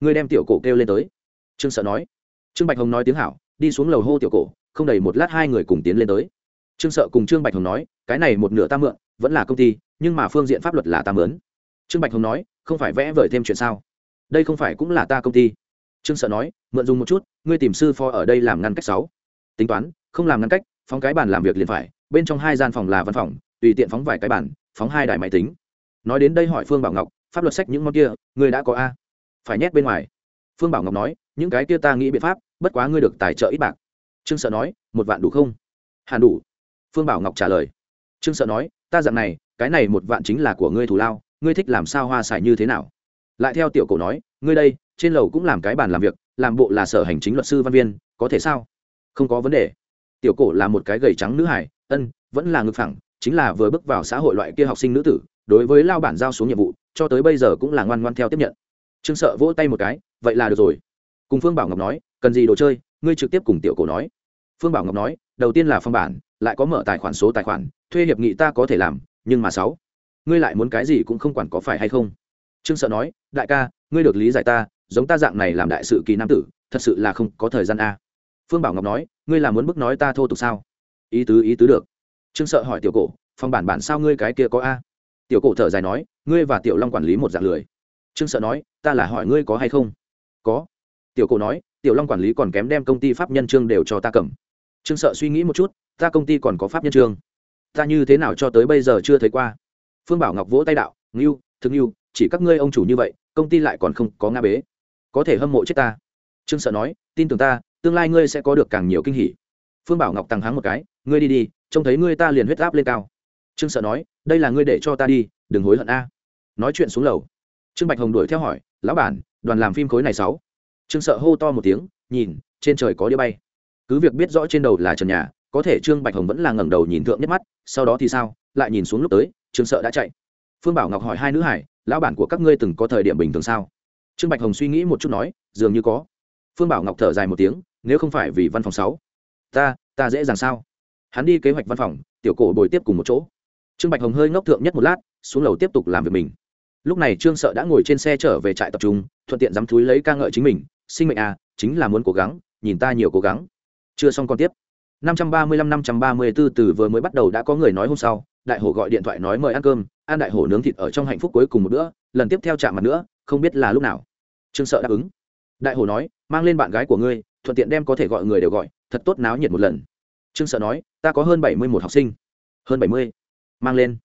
ngươi đem tiểu cổ kêu lên tới trương sợ nói. Trương bạch hồng nói tiếng hảo, đi xuống lầu hô tiểu cổ, không đầy một lát hai người cùng tiến lên tới. Trương sợ cùng trương bạch hồng nói, cái này một nửa ta mượn, vẫn là công ty, nhưng mà phương diện pháp luật là ta mướn. Trương bạch hồng nói, không phải vẽ vời thêm chuyện sao? Đây không phải cũng là ta công ty. Trương sợ nói, mượn dùng một chút, ngươi tìm sư phó ở đây làm ngăn cách sáu. Tính toán, không làm ngăn cách, phóng cái bàn làm việc liền phải, bên trong hai gian phòng là văn phòng, tùy tiện phóng vài cái bàn, phóng hai đài máy tính. Nói đến đây hỏi phương bảo ngọc, pháp luật sách những món kia, ngươi đã có a? Phải nhét bên ngoài. Phương bảo ngọc nói những cái kia ta nghĩ biện pháp, bất quá ngươi được tài trợ ít bạc. Trương sợ nói, một vạn đủ không? Hàn đủ. Phương bảo ngọc trả lời. Trương sợ nói, ta dặn này, cái này một vạn chính là của ngươi thù lao, ngươi thích làm sao hoa xài như thế nào? Lại theo tiểu cổ nói, ngươi đây, trên lầu cũng làm cái bàn làm việc, làm bộ là sở hành chính luật sư văn viên, có thể sao? Không có vấn đề. Tiểu cổ là một cái gầy trắng nữ hải ân, vẫn là ngực phẳng, chính là vừa bước vào xã hội loại kia học sinh nữ tử, đối với lao bản giao xuống nhiệm vụ, cho tới bây giờ cũng là ngoan ngoan theo tiếp nhận. Trương sợ vỗ tay một cái, vậy là được rồi cùng phương bảo ngọc nói, cần gì đồ chơi, ngươi trực tiếp cùng tiểu cổ nói. Phương bảo ngọc nói, đầu tiên là phong bản, lại có mở tài khoản số tài khoản, thuê hiệp nghị ta có thể làm, nhưng mà sáu, ngươi lại muốn cái gì cũng không quản có phải hay không. Trương sợ nói, đại ca, ngươi được lý giải ta, giống ta dạng này làm đại sự kỳ nam tử, thật sự là không có thời gian a. Phương bảo ngọc nói, ngươi là muốn bức nói ta thô tục sao? Ý tứ ý tứ được. Trương sợ hỏi tiểu cổ phong bản bản sao ngươi cái kia có a? Tiểu cổ thở dài nói, ngươi và tiểu long quản lý một dạng lười. Trương sợ nói, ta là hỏi ngươi có hay không? Có tiểu cổ nói, tiểu long quản lý còn kém đem công ty pháp nhân trương đều cho ta cầm. Trương sợ suy nghĩ một chút, ta công ty còn có pháp nhân trương ta như thế nào cho tới bây giờ chưa thấy qua? Phương bảo ngọc vỗ tay đạo, ngưu thực ngưu, chỉ các ngươi ông chủ như vậy, công ty lại còn không có nga bế. Có thể hâm mộ chết ta. Trương sợ nói, tin tưởng ta, tương lai ngươi sẽ có được càng nhiều kinh hỉ. Phương bảo ngọc tăng háng một cái, ngươi đi đi, trông thấy ngươi ta liền huyết áp lên cao. Trương sợ nói, đây là ngươi để cho ta đi, đừng hối hận a. Nói chuyện xuống lầu. Trương bạch hồng đuổi theo hỏi, lão bản, đoàn làm phim khối này sáu? Trương sợ hô to một tiếng, nhìn, trên trời có đĩa bay. Cứ việc biết rõ trên đầu là trần nhà, có thể trương bạch hồng vẫn là ngẩng đầu nhìn thượng nhất mắt, sau đó thì sao, lại nhìn xuống lúc tới, trương sợ đã chạy. Phương bảo ngọc hỏi hai nữ hải, lão bản của các ngươi từng có thời điểm bình thường sao? Trương bạch hồng suy nghĩ một chút nói, dường như có. Phương bảo ngọc thở dài một tiếng, nếu không phải vì văn phòng sáu, ta ta dễ dàng sao? Hắn đi kế hoạch văn phòng, tiểu cổ bồi tiếp cùng một chỗ. Trương bạch hồng hơi ngốc thượng nhất một lát, xuống lầu tiếp tục làm việc mình. Lúc này trương sợ đã ngồi trên xe trở về trại tập trung, thuận tiện dám thúi lấy ca ngợi chính mình sinh mệnh à chính là muốn cố gắng, nhìn ta nhiều cố gắng. Chưa xong còn tiếp. 535 534 từ vừa mới bắt đầu đã có người nói hôm sau, đại hổ gọi điện thoại nói mời ăn cơm, ăn đại hổ nướng thịt ở trong hạnh phúc cuối cùng một bữa, lần tiếp theo chạm mặt nữa, không biết là lúc nào. Trương sợ đáp ứng. Đại hổ nói, mang lên bạn gái của ngươi, thuận tiện đem có thể gọi người đều gọi, thật tốt náo nhiệt một lần. Trương sợ nói, ta có hơn bảy mươi một học sinh. Hơn bảy mươi. Mang lên.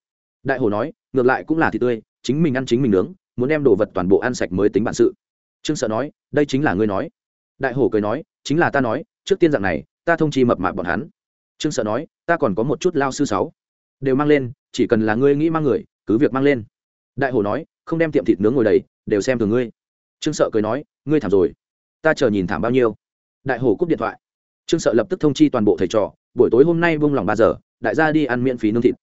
Đại hổ nói, ngược lại cũng là thịt tươi, chính mình ăn chính mình nướng, muốn đem đồ vật toàn bộ ăn sạch mới tính bản sự trương sợ nói, đây chính là ngươi nói. Đại hổ cười nói, chính là ta nói, trước tiên dạng này, ta thông chi mập mạp bọn hắn. Trương sợ nói, ta còn có một chút lao sư sáu, đều mang lên, chỉ cần là ngươi nghĩ mang người, cứ việc mang lên. Đại hổ nói, không đem tiệm thịt nướng ngồi đầy, đều xem thường ngươi. Trương sợ cười nói, ngươi thảm rồi, ta chờ nhìn thảm bao nhiêu. Đại hổ cúp điện thoại. Trương sợ lập tức thông chi toàn bộ thầy trò, buổi tối hôm nay vung lòng ba giờ, đại gia đi ăn miễn phí nướng thịt.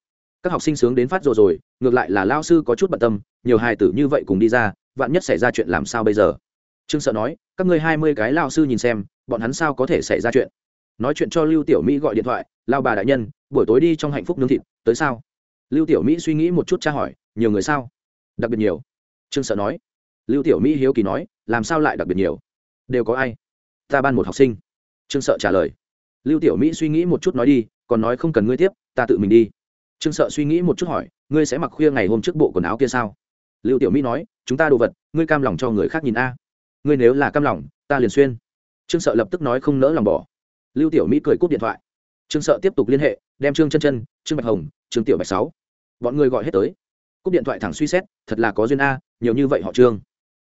Các học sinh sướng đến phát rồi rồi, ngược lại là lao sư có chút bận tâm, nhiều hài tử như vậy cùng đi ra, vạn nhất xảy ra chuyện làm sao bây giờ? Trương sợ nói, các ngươi hai mươi cái lao sư nhìn xem, bọn hắn sao có thể xảy ra chuyện? Nói chuyện cho lưu tiểu mỹ gọi điện thoại lao bà đại nhân, buổi tối đi trong hạnh phúc nướng thịt, tới sao? Lưu tiểu mỹ suy nghĩ một chút tra hỏi, nhiều người sao? Đặc biệt nhiều. Trương sợ nói. Lưu tiểu mỹ hiếu kỳ nói, làm sao lại đặc biệt nhiều? Đều có ai? Ta ban một học sinh. Trương sợ trả lời. Lưu tiểu mỹ suy nghĩ một chút nói đi, còn nói không cần ngươi tiếp, ta tự mình đi. Trương sợ suy nghĩ một chút hỏi, ngươi sẽ mặc khuya ngày hôm trước bộ quần áo kia sao? Lưu tiểu mỹ nói, chúng ta đồ vật, ngươi cam lòng cho người khác nhìn a ngươi nếu là cam lòng, ta liền xuyên. Trương sợ lập tức nói không nỡ lòng bỏ. Lưu tiểu mỹ cười cúp điện thoại. Trương sợ tiếp tục liên hệ, đem trương chân chân, trương bạch hồng, trương tiểu bạch sáu, bọn người gọi hết tới. Cúp điện thoại thẳng suy xét, thật là có duyên a, nhiều như vậy họ trương.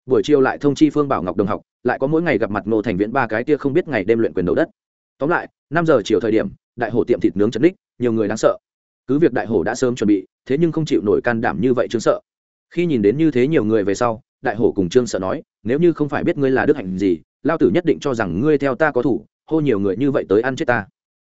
Buổi chiều lại thông chi phương bảo ngọc đồng học, lại có mỗi ngày gặp mặt nô thành viễn ba cái tia không biết ngày đêm luyện quyền đầu đất. Tóm lại, năm giờ chiều thời điểm, đại hổ tiệm thịt nướng chấn đích nhiều người đáng sợ. Cứ việc đại hổ đã sớm chuẩn bị, thế nhưng không chịu nổi can đảm như vậy trương sợ. Khi nhìn đến như thế nhiều người về sau, đại hổ cùng trương sợ nói nếu như không phải biết ngươi là đức hạnh gì, lao tử nhất định cho rằng ngươi theo ta có thủ, hô nhiều người như vậy tới ăn chết ta.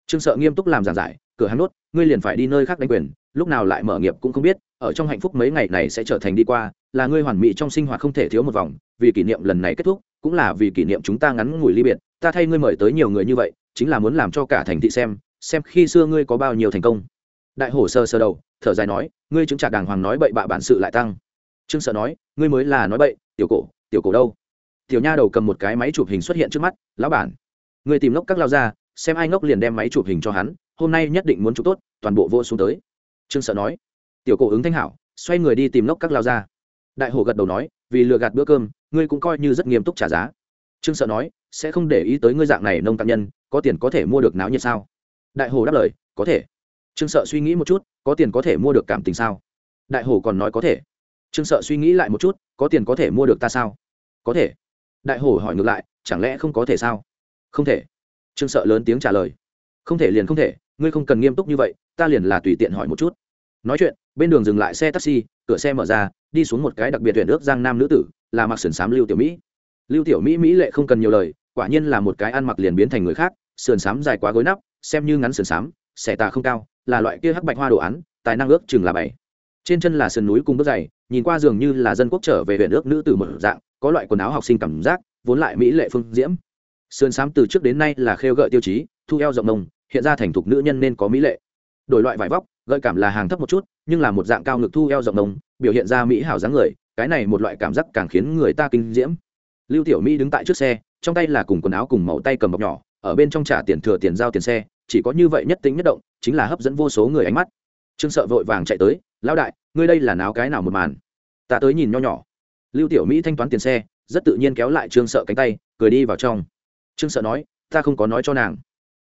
Trương sợ nghiêm túc làm giảng giải, cửa hắn nốt, ngươi liền phải đi nơi khác đánh quyền, lúc nào lại mở nghiệp cũng không biết, ở trong hạnh phúc mấy ngày này sẽ trở thành đi qua, là ngươi hoàn mỹ trong sinh hoạt không thể thiếu một vòng, vì kỷ niệm lần này kết thúc, cũng là vì kỷ niệm chúng ta ngắn ngủi ly biệt, ta thay ngươi mời tới nhiều người như vậy, chính là muốn làm cho cả thành thị xem xem khi xưa ngươi có bao nhiêu thành công. Đại hổ sơ sơ đầu, thở dài nói, ngươi chứng trả đàng hoàng nói bậy bạ bản sự lại tăng. Trương sợ nói, ngươi mới là nói bậy, tiểu cổ tiểu cổ đâu? Tiểu nha đầu cầm một cái máy chụp hình xuất hiện trước mắt, lão bản, người tìm ngốc các lao ra, xem ai ngốc liền đem máy chụp hình cho hắn, hôm nay nhất định muốn chụp tốt, toàn bộ vô xuống tới. Trương sợ nói. Tiểu cổ ứng thanh hảo, xoay người đi tìm ngốc các lao ra. Đại hổ gật đầu nói, vì lừa gạt bữa cơm, ngươi cũng coi như rất nghiêm túc trả giá. Trương sợ nói, sẽ không để ý tới ngươi dạng này nông tạng nhân, có tiền có thể mua được náo nhiệt sao? Đại hồ đáp lời, có thể. Trương sợ suy nghĩ một chút, có tiền có thể mua được cảm tình sao? Đại hồ còn nói có thể trương sợ suy nghĩ lại một chút, có tiền có thể mua được ta sao? Có thể. Đại hổ hỏi ngược lại, chẳng lẽ không có thể sao? Không thể. Trương sợ lớn tiếng trả lời. Không thể liền không thể, ngươi không cần nghiêm túc như vậy, ta liền là tùy tiện hỏi một chút. Nói chuyện, bên đường dừng lại xe taxi, cửa xe mở ra, đi xuống một cái đặc biệt tuyển ước giang nam nữ tử, là mặc sườn xám lưu tiểu mỹ. Lưu tiểu mỹ mỹ lệ không cần nhiều lời, quả nhiên là một cái ăn mặc liền biến thành người khác, sườn xám dài quá gối nắp, xem như ngắn sườn xám, xẻ tà không cao, là loại kia hắc bạch hoa đồ án, tài năng ước chừng là bảy. Trên chân là sườn núi cùng bước dày nhìn qua dường như là dân quốc trở về huyện ước nữ tử một dạng, có loại quần áo học sinh cảm giác, vốn lại mỹ lệ phương diễm. Sườn xám từ trước đến nay là khêu gợi tiêu chí, thu eo rộng nông hiện ra thành thục nữ nhân nên có mỹ lệ. Đổi loại vải vóc, gợi cảm là hàng thấp một chút, nhưng là một dạng cao ngực thu eo rộng nông biểu hiện ra mỹ hảo dáng người, cái này một loại cảm giác càng khiến người ta kinh diễm. Lưu tiểu mỹ đứng tại trước xe, trong tay là cùng quần áo cùng màu tay cầm bọc nhỏ, ở bên trong trả tiền thừa tiền giao tiền xe, chỉ có như vậy nhất tính nhất động, chính là hấp dẫn vô số người ánh mắt. Trương sợ vội vàng chạy tới lão đại, ngươi đây là náo cái nào một màn? Ta tới nhìn nho nhỏ. Lưu tiểu mỹ thanh toán tiền xe, rất tự nhiên kéo lại trương sợ cánh tay, cười đi vào trong. Trương sợ nói, ta không có nói cho nàng.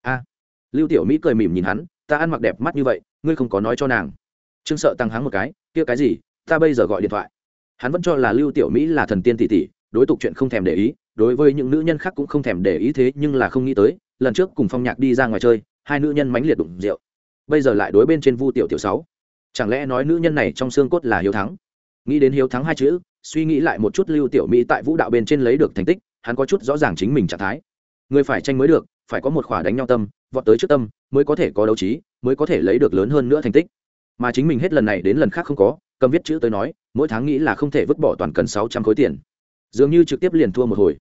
A. Lưu tiểu mỹ cười mỉm nhìn hắn, ta ăn mặc đẹp mắt như vậy, ngươi không có nói cho nàng. Trương sợ tăng hắng một cái, kia cái gì? Ta bây giờ gọi điện thoại. Hắn vẫn cho là lưu tiểu mỹ là thần tiên tỷ tỷ, đối tục chuyện không thèm để ý, đối với những nữ nhân khác cũng không thèm để ý thế nhưng là không nghĩ tới, lần trước cùng phong nhạc đi ra ngoài chơi, hai nữ nhân mánh liệt đụng rượu. Bây giờ lại đối bên trên vu tiểu tiểu sáu chẳng lẽ nói nữ nhân này trong xương cốt là hiếu thắng? Nghĩ đến hiếu thắng hai chữ, suy nghĩ lại một chút lưu tiểu mỹ tại vũ đạo bên trên lấy được thành tích, hắn có chút rõ ràng chính mình trạng thái. Người phải tranh mới được, phải có một khỏa đánh nhau tâm, vọt tới trước tâm, mới có thể có đấu trí, mới có thể lấy được lớn hơn nữa thành tích. Mà chính mình hết lần này đến lần khác không có, cầm viết chữ tới nói, mỗi tháng nghĩ là không thể vứt bỏ toàn cần sáu trăm khối tiền. Dường như trực tiếp liền thua một hồi.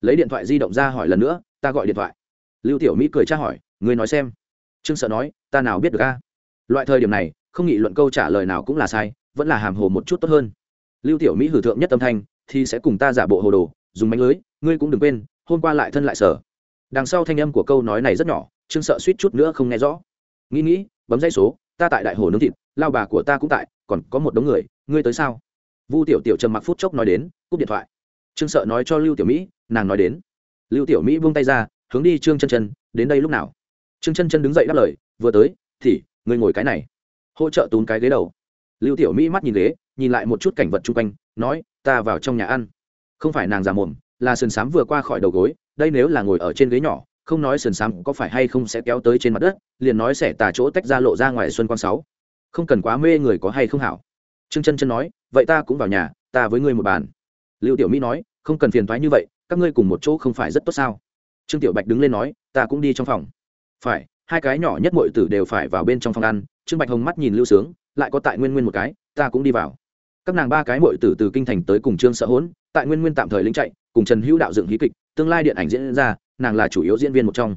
Lấy điện thoại di động ra hỏi lần nữa, ta gọi điện thoại. Lưu tiểu mỹ cười tra hỏi người nói xem. Trương sợ nói, ta nào biết được a? Loại thời điểm này không nghị luận câu trả lời nào cũng là sai, vẫn là hàm hồ một chút tốt hơn. Lưu tiểu mỹ hử thượng nhất tâm thanh, thì sẽ cùng ta giả bộ hồ đồ, dùng mánh lưới, ngươi cũng đừng quên, hôm qua lại thân lại sở. Đằng sau thanh âm của câu nói này rất nhỏ, trương sợ suýt chút nữa không nghe rõ. Nghĩ nghĩ, bấm dây số, ta tại đại hồ nướng thịt, lao bà của ta cũng tại, còn có một đống người, ngươi tới sao? Vu tiểu tiểu trầm mặc phút chốc nói đến, cúp điện thoại. Trương sợ nói cho lưu tiểu mỹ, nàng nói đến. Lưu tiểu mỹ buông tay ra, hướng đi trương chân chân, đến đây lúc nào? Trương chân chân đứng dậy đáp lời, vừa tới, thì, ngươi ngồi cái này hỗ trợ tốn cái ghế đầu. Lưu tiểu mỹ mắt nhìn ghế, nhìn lại một chút cảnh vật chung quanh, nói, ta vào trong nhà ăn. Không phải nàng già mồm, là sườn xám vừa qua khỏi đầu gối, đây nếu là ngồi ở trên ghế nhỏ, không nói sườn xám có phải hay không sẽ kéo tới trên mặt đất, liền nói sẽ tà chỗ tách ra lộ ra ngoài xuân quang sáu. Không cần quá mê người có hay không hảo. Trương chân chân nói, vậy ta cũng vào nhà, ta với ngươi một bàn. Lưu tiểu mỹ nói, không cần phiền thoái như vậy, các ngươi cùng một chỗ không phải rất tốt sao? Trương tiểu bạch đứng lên nói, ta cũng đi trong phòng. Phải hai cái nhỏ nhất mọi tử đều phải vào bên trong phòng ăn, trương bạch hồng mắt nhìn lưu sướng, lại có tại nguyên nguyên một cái, ta cũng đi vào. Các nàng ba cái mọi tử từ kinh thành tới cùng trương sợ hỗn, tại nguyên nguyên tạm thời lính chạy, cùng trần hữu đạo dựng hí kịch, tương lai điện ảnh diễn ra, nàng là chủ yếu diễn viên một trong.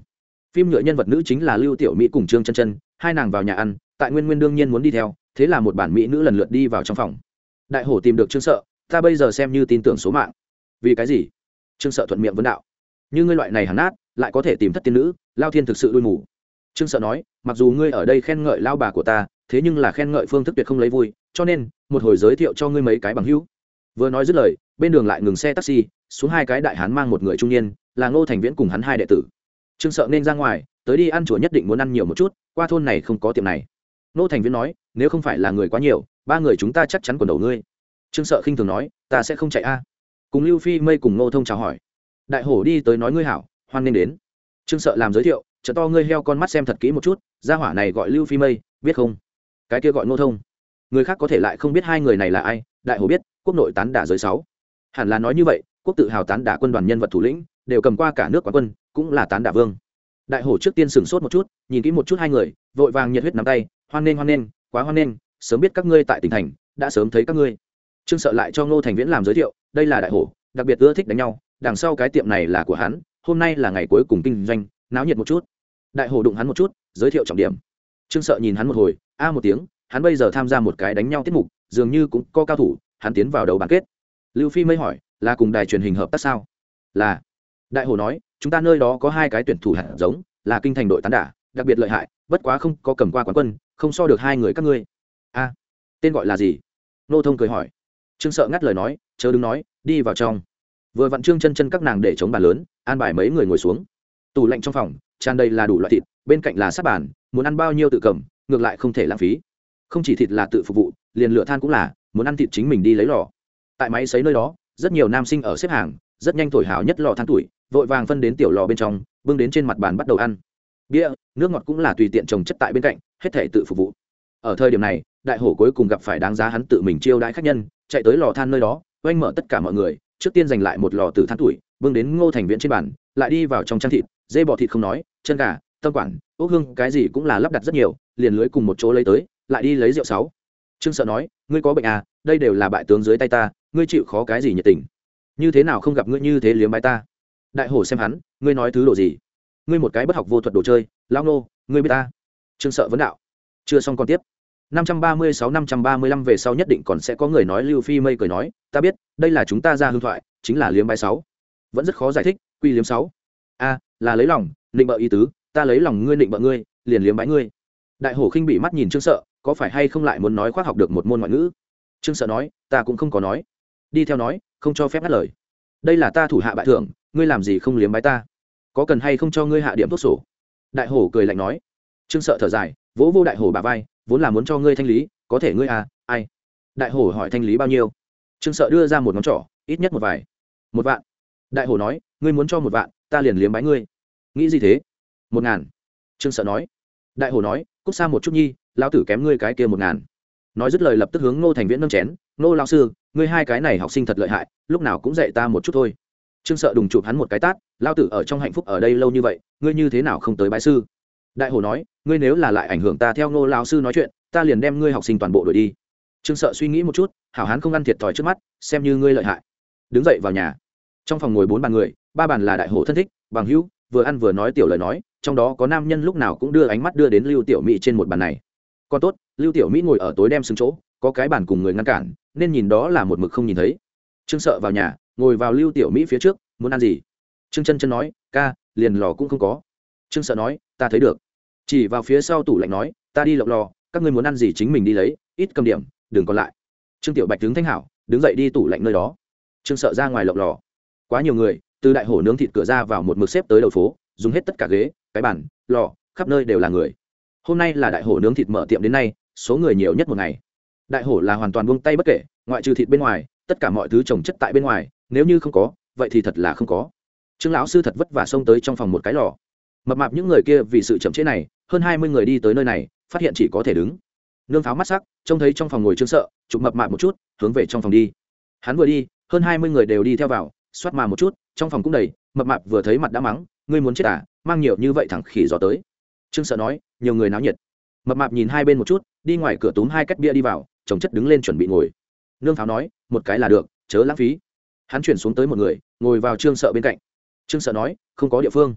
Phim nhựa nhân vật nữ chính là lưu tiểu mỹ cùng trương chân chân, hai nàng vào nhà ăn, tại nguyên nguyên đương nhiên muốn đi theo, thế là một bản mỹ nữ lần lượt đi vào trong phòng. Đại hổ tìm được trương sợ, ta bây giờ xem như tin tưởng số mạng. Vì cái gì? Trương sợ thuận miệng vấn đạo. Như ngươi loại này hắn nát, lại có thể tìm thất tiên nữ, lao thiên thực sự đuôi mù trương sợ nói, mặc dù ngươi ở đây khen ngợi lao bà của ta, thế nhưng là khen ngợi phương thức tuyệt không lấy vui, cho nên, một hồi giới thiệu cho ngươi mấy cái bằng hữu. Vừa nói dứt lời, bên đường lại ngừng xe taxi, xuống hai cái đại hán mang một người trung niên, là ngô thành viễn cùng hắn hai đệ tử. Trương sợ nên ra ngoài, tới đi ăn chùa nhất định muốn ăn nhiều một chút, qua thôn này không có tiệm này. Ngô thành viễn nói, nếu không phải là người quá nhiều, ba người chúng ta chắc chắn quần đầu ngươi. Trương sợ khinh thường nói, ta sẽ không chạy a. Cùng lưu phi mây cùng ngô thông chào hỏi, đại hổ đi tới nói ngươi hảo, hoan nên đến. Trương sợ làm giới thiệu chợ to ngươi heo con mắt xem thật kỹ một chút, gia hỏa này gọi lưu phi mây, biết không? Cái kia gọi ngô thông. Người khác có thể lại không biết hai người này là ai, đại hổ biết, quốc nội tán đả giới sáu. Hẳn là nói như vậy, quốc tự hào tán đả quân đoàn nhân vật thủ lĩnh, đều cầm qua cả nước quán quân, cũng là tán đả vương. Đại hổ trước tiên sửng sốt một chút, nhìn kỹ một chút hai người, vội vàng nhiệt huyết nắm tay, hoan nghênh hoan nghênh, quá hoan nghênh, sớm biết các ngươi tại tỉnh thành, đã sớm thấy các ngươi. Trương sợ lại cho ngô thành viễn làm giới thiệu, đây là đại hổ, đặc biệt ưa thích đánh nhau, đằng sau cái tiệm này là của hắn, hôm nay là ngày cuối cùng kinh doanh náo nhiệt một chút. Đại hổ đụng hắn một chút, giới thiệu trọng điểm. Trương sợ nhìn hắn một hồi, a một tiếng, hắn bây giờ tham gia một cái đánh nhau tiết mục, dường như cũng có cao thủ, hắn tiến vào đầu bán kết. Lưu phi mới hỏi, là cùng đài truyền hình hợp tác sao? Là. Đại hồ nói, chúng ta nơi đó có hai cái tuyển thủ hạt giống, là kinh thành đội tán đả, đặc biệt lợi hại, bất quá không có cầm qua quán quân, không so được hai người các ngươi. A. Tên gọi là gì? Nô thông cười hỏi. Trương sợ ngắt lời nói chờ đứng nói, đi vào trong. Vừa vặn trương chân chân các nàng để chống bàn lớn, an bài mấy người ngồi xuống tủ lạnh trong phòng, tràn đầy là đủ loại thịt, bên cạnh là sát bàn, muốn ăn bao nhiêu tự cầm, ngược lại không thể lãng phí. Không chỉ thịt là tự phục vụ, liền lựa than cũng là, muốn ăn thịt chính mình đi lấy lò. Tại máy xấy nơi đó, rất nhiều nam sinh ở xếp hàng, rất nhanh thổi hào nhất lò than tuổi, vội vàng phân đến tiểu lò bên trong, bưng đến trên mặt bàn bắt đầu ăn. Bia, nước ngọt cũng là tùy tiện trồng chất tại bên cạnh, hết thể tự phục vụ. Ở thời điểm này, đại hổ cuối cùng gặp phải đáng giá hắn tự mình chiêu đãi khách nhân, chạy tới lò than nơi đó, oanh mở tất cả mọi người, trước tiên giành lại một lò từ than tuổi bưng đến ngô thành viễn trên bàn lại đi vào trong trang thịt dê bọ thịt không nói chân gà tâm quản ốc hương cái gì cũng là lắp đặt rất nhiều liền lưới cùng một chỗ lấy tới lại đi lấy rượu sáu. Trương sợ nói ngươi có bệnh à? Đây đều là bại tướng dưới tay ta ngươi chịu khó cái gì nhiệt tình? Như thế nào không gặp ngươi như thế liếm bái ta? Đại hổ xem hắn ngươi nói thứ đồ gì? Ngươi một cái bất học vô thuật đồ chơi lao nô ngươi biết ta? Trương sợ vấn đạo. Chưa xong còn tiếp. 536-535 về sau nhất định còn sẽ có người nói Lưu Phi Mây cười nói, ta biết, đây là chúng ta ra hương thoại, chính là liếm bái sáu. Vẫn rất khó giải thích, quy liếm sáu. A, là lấy lòng, định bợ ý tứ, ta lấy lòng ngươi định bợ ngươi, liền liếm bái ngươi. Đại hổ khinh bị mắt nhìn Trương Sợ, có phải hay không lại muốn nói khoác học được một môn ngoại ngữ? Trương Sợ nói, ta cũng không có nói. Đi theo nói, không cho phép ngắt lời. Đây là ta thủ hạ bại thưởng, ngươi làm gì không liếm bái ta? Có cần hay không cho ngươi hạ điểm thuốc sổ? Đại hổ cười lạnh nói. Trương Sợ thở dài, vỗ vô đại hổ bà vai, vốn là muốn cho ngươi thanh lý có thể ngươi à ai đại hổ hỏi thanh lý bao nhiêu trương sợ đưa ra một ngón trỏ ít nhất một vài một vạn đại hổ nói, ngươi muốn cho một vạn, ta liền liếm bái ngươi. Nghĩ gì thế? Một ngàn. Trương sợ nói. Đại hổ nói cúc xa một chút nhi lao tử kém ngươi cái kia một ngàn. Nói dứt lời lập tức hướng ngô thành viễn nâng chén. Ngô lao sư, ngươi hai cái này học sinh thật lợi hại, lúc nào cũng dạy ta một chút thôi. Trương sợ đùng chụp hắn một cái tát lao tử ở trong hạnh phúc ở đây lâu như vậy, ngươi như thế nào không tới bái sư? Đại hồ nói, ngươi nếu là lại ảnh hưởng ta theo ngô lao sư nói chuyện, ta liền đem ngươi học sinh toàn bộ đổi đi. Trương sợ suy nghĩ một chút, hảo hán không ăn thiệt thòi trước mắt, xem như ngươi lợi hại. Đứng dậy vào nhà trong phòng ngồi bốn bàn người, ba bàn là đại hổ thân thích, bằng hữu, vừa ăn vừa nói tiểu lời nói, trong đó có nam nhân lúc nào cũng đưa ánh mắt đưa đến lưu tiểu mỹ trên một bàn này. Còn tốt, lưu tiểu mỹ ngồi ở tối đem xứng chỗ, có cái bàn cùng người ngăn cản, nên nhìn đó là một mực không nhìn thấy. Trương sợ vào nhà, ngồi vào lưu tiểu mỹ phía trước, muốn ăn gì? Trương chân chân nói, ca, liền lò cũng không có. Trương sợ nói, ta thấy được. Chỉ vào phía sau tủ lạnh nói, ta đi lộng lò, các ngươi muốn ăn gì chính mình đi lấy, ít cầm điểm, đừng còn lại. Trương tiểu bạch đứng thanh hảo, đứng dậy đi tủ lạnh nơi đó. Trương sợ ra ngoài lộng lò quá nhiều người, từ đại hổ nướng thịt cửa ra vào một mực xếp tới đầu phố, dùng hết tất cả ghế, cái bàn, lò, khắp nơi đều là người. Hôm nay là đại hổ nướng thịt mở tiệm đến nay, số người nhiều nhất một ngày. Đại hổ là hoàn toàn buông tay bất kể, ngoại trừ thịt bên ngoài, tất cả mọi thứ trồng chất tại bên ngoài, nếu như không có, vậy thì thật là không có. Trương lão sư thật vất vả xông tới trong phòng một cái lò. Mập mạp những người kia vì sự chậm chế này, hơn hai mươi người đi tới nơi này, phát hiện chỉ có thể đứng. Nương pháo mắt sắc, trông thấy trong phòng ngồi trương sợ, chụp mập mạp một chút, hướng về trong phòng đi. Hắn vừa đi, hơn hai mươi người đều đi theo vào xoát mà một chút, trong phòng cũng đầy, mập mạp vừa thấy mặt đã mắng, ngươi muốn chết à? Mang nhiều như vậy thẳng khỉ gió tới. Trương sợ nói, nhiều người náo nhiệt. Mập mạp nhìn hai bên một chút, đi ngoài cửa túm hai cách bia đi vào, chồng chất đứng lên chuẩn bị ngồi. Nương pháo nói, một cái là được, chớ lãng phí. Hắn chuyển xuống tới một người, ngồi vào trương sợ bên cạnh. Trương sợ nói, không có địa phương.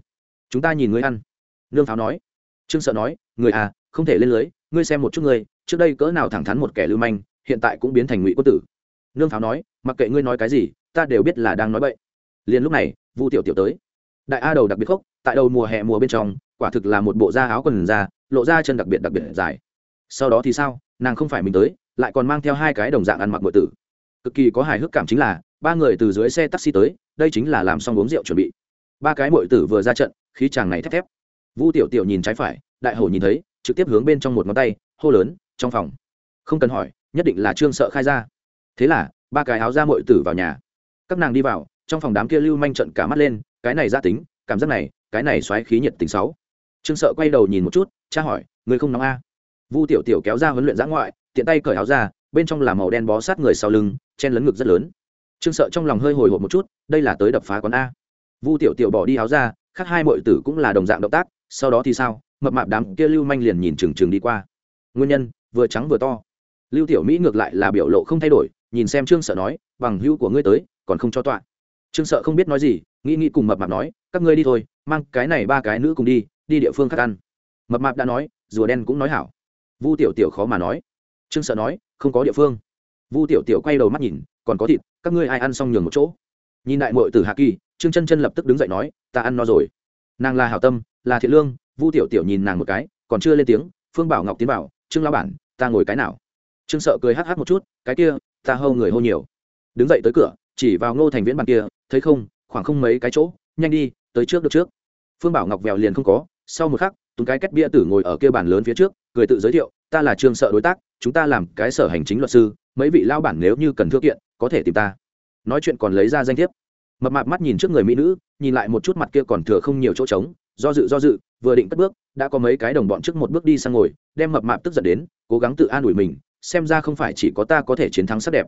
Chúng ta nhìn ngươi ăn. Nương pháo nói. Trương sợ nói, người à không thể lên lưới, ngươi xem một chút ngươi trước đây cỡ nào thẳng thắn một kẻ lưu manh, hiện tại cũng biến thành ngụy quân tử nương pháo nói, mặc kệ ngươi nói cái gì, ta đều biết là đang nói bậy. Liền lúc này, vu tiểu tiểu tới. Đại a đầu đặc biệt khốc tại đầu mùa hè mùa bên trong, quả thực là một bộ da áo quần da, lộ ra chân đặc biệt đặc biệt dài. Sau đó thì sao? Nàng không phải mình tới, lại còn mang theo hai cái đồng dạng ăn mặc nội tử. Cực kỳ có hài hước cảm chính là, ba người từ dưới xe taxi tới, đây chính là làm xong uống rượu chuẩn bị. Ba cái mội tử vừa ra trận, khí chàng này thép thép. Vu tiểu tiểu nhìn trái phải, đại hổ nhìn thấy, trực tiếp hướng bên trong một ngón tay, hô lớn, trong phòng. Không cần hỏi, nhất định là trương sợ khai ra thế là, ba cái áo ra mội tử vào nhà. Các nàng đi vào, trong phòng đám kia lưu manh trận cả mắt lên, cái này ra tính, cảm giác này, cái này xoáy khí nhiệt tình sáu. Trương sợ quay đầu nhìn một chút, cha hỏi người không nóng a? Vu tiểu tiểu kéo ra huấn luyện giã ngoại, tiện tay cởi áo ra, bên trong là màu đen bó sát người sau lưng, chen lấn ngực rất lớn. Trương sợ trong lòng hơi hồi hộp một chút, đây là tới đập phá quán a. Vu tiểu tiểu bỏ đi áo ra, khác hai mọi tử cũng là đồng dạng động tác, sau đó thì sao? Mập mạp đám kia lưu manh liền nhìn trừng trừng đi qua. Nguyên nhân, vừa trắng vừa to. Lưu tiểu mỹ ngược lại là biểu lộ không thay đổi nhìn xem trương sợ nói, bằng hữu của ngươi tới, còn không cho tọa. Trương sợ không biết nói gì, nghĩ nghĩ cùng mập mạp nói, các ngươi đi thôi, mang cái này ba cái nữ cùng đi đi địa phương khác ăn. Mập mạp đã nói, rùa đen cũng nói hảo. Vu tiểu tiểu khó mà nói. Trương sợ nói, không có địa phương. Vu tiểu tiểu quay đầu mắt nhìn, còn có thịt, các ngươi ai ăn xong nhường một chỗ? Nhìn đại mội từ hạ kỳ, trương chân chân lập tức đứng dậy nói, ta ăn no rồi. Nàng là hảo tâm, là thiện lương, vu tiểu tiểu nhìn nàng một cái, còn chưa lên tiếng, phương bảo ngọc tiến bảo trương lao bản, ta ngồi cái nào? Trương sợ cười hắc hắc một chút, cái kia ta hâu người hô nhiều. Đứng dậy tới cửa, chỉ vào ngô thành viễn bàn kia, thấy không, khoảng không mấy cái chỗ, nhanh đi, tới trước được trước. Phương bảo ngọc vèo liền không có, sau một khắc, túng cái kết bia tử ngồi ở kia bàn lớn phía trước, cười tự giới thiệu, ta là trương sợ đối tác, chúng ta làm cái sở hành chính luật sư, mấy vị lao bản nếu như cần thư kiện, có thể tìm ta. Nói chuyện còn lấy ra danh thiếp. Mập mạp mắt nhìn trước người mỹ nữ, nhìn lại một chút mặt kia còn thừa không nhiều chỗ trống, do dự do dự, vừa định cất bước, đã có mấy cái đồng bọn trước một bước đi sang ngồi, đem mập mạp tức giận đến, cố gắng tự an ủi mình xem ra không phải chỉ có ta có thể chiến thắng sắc đẹp.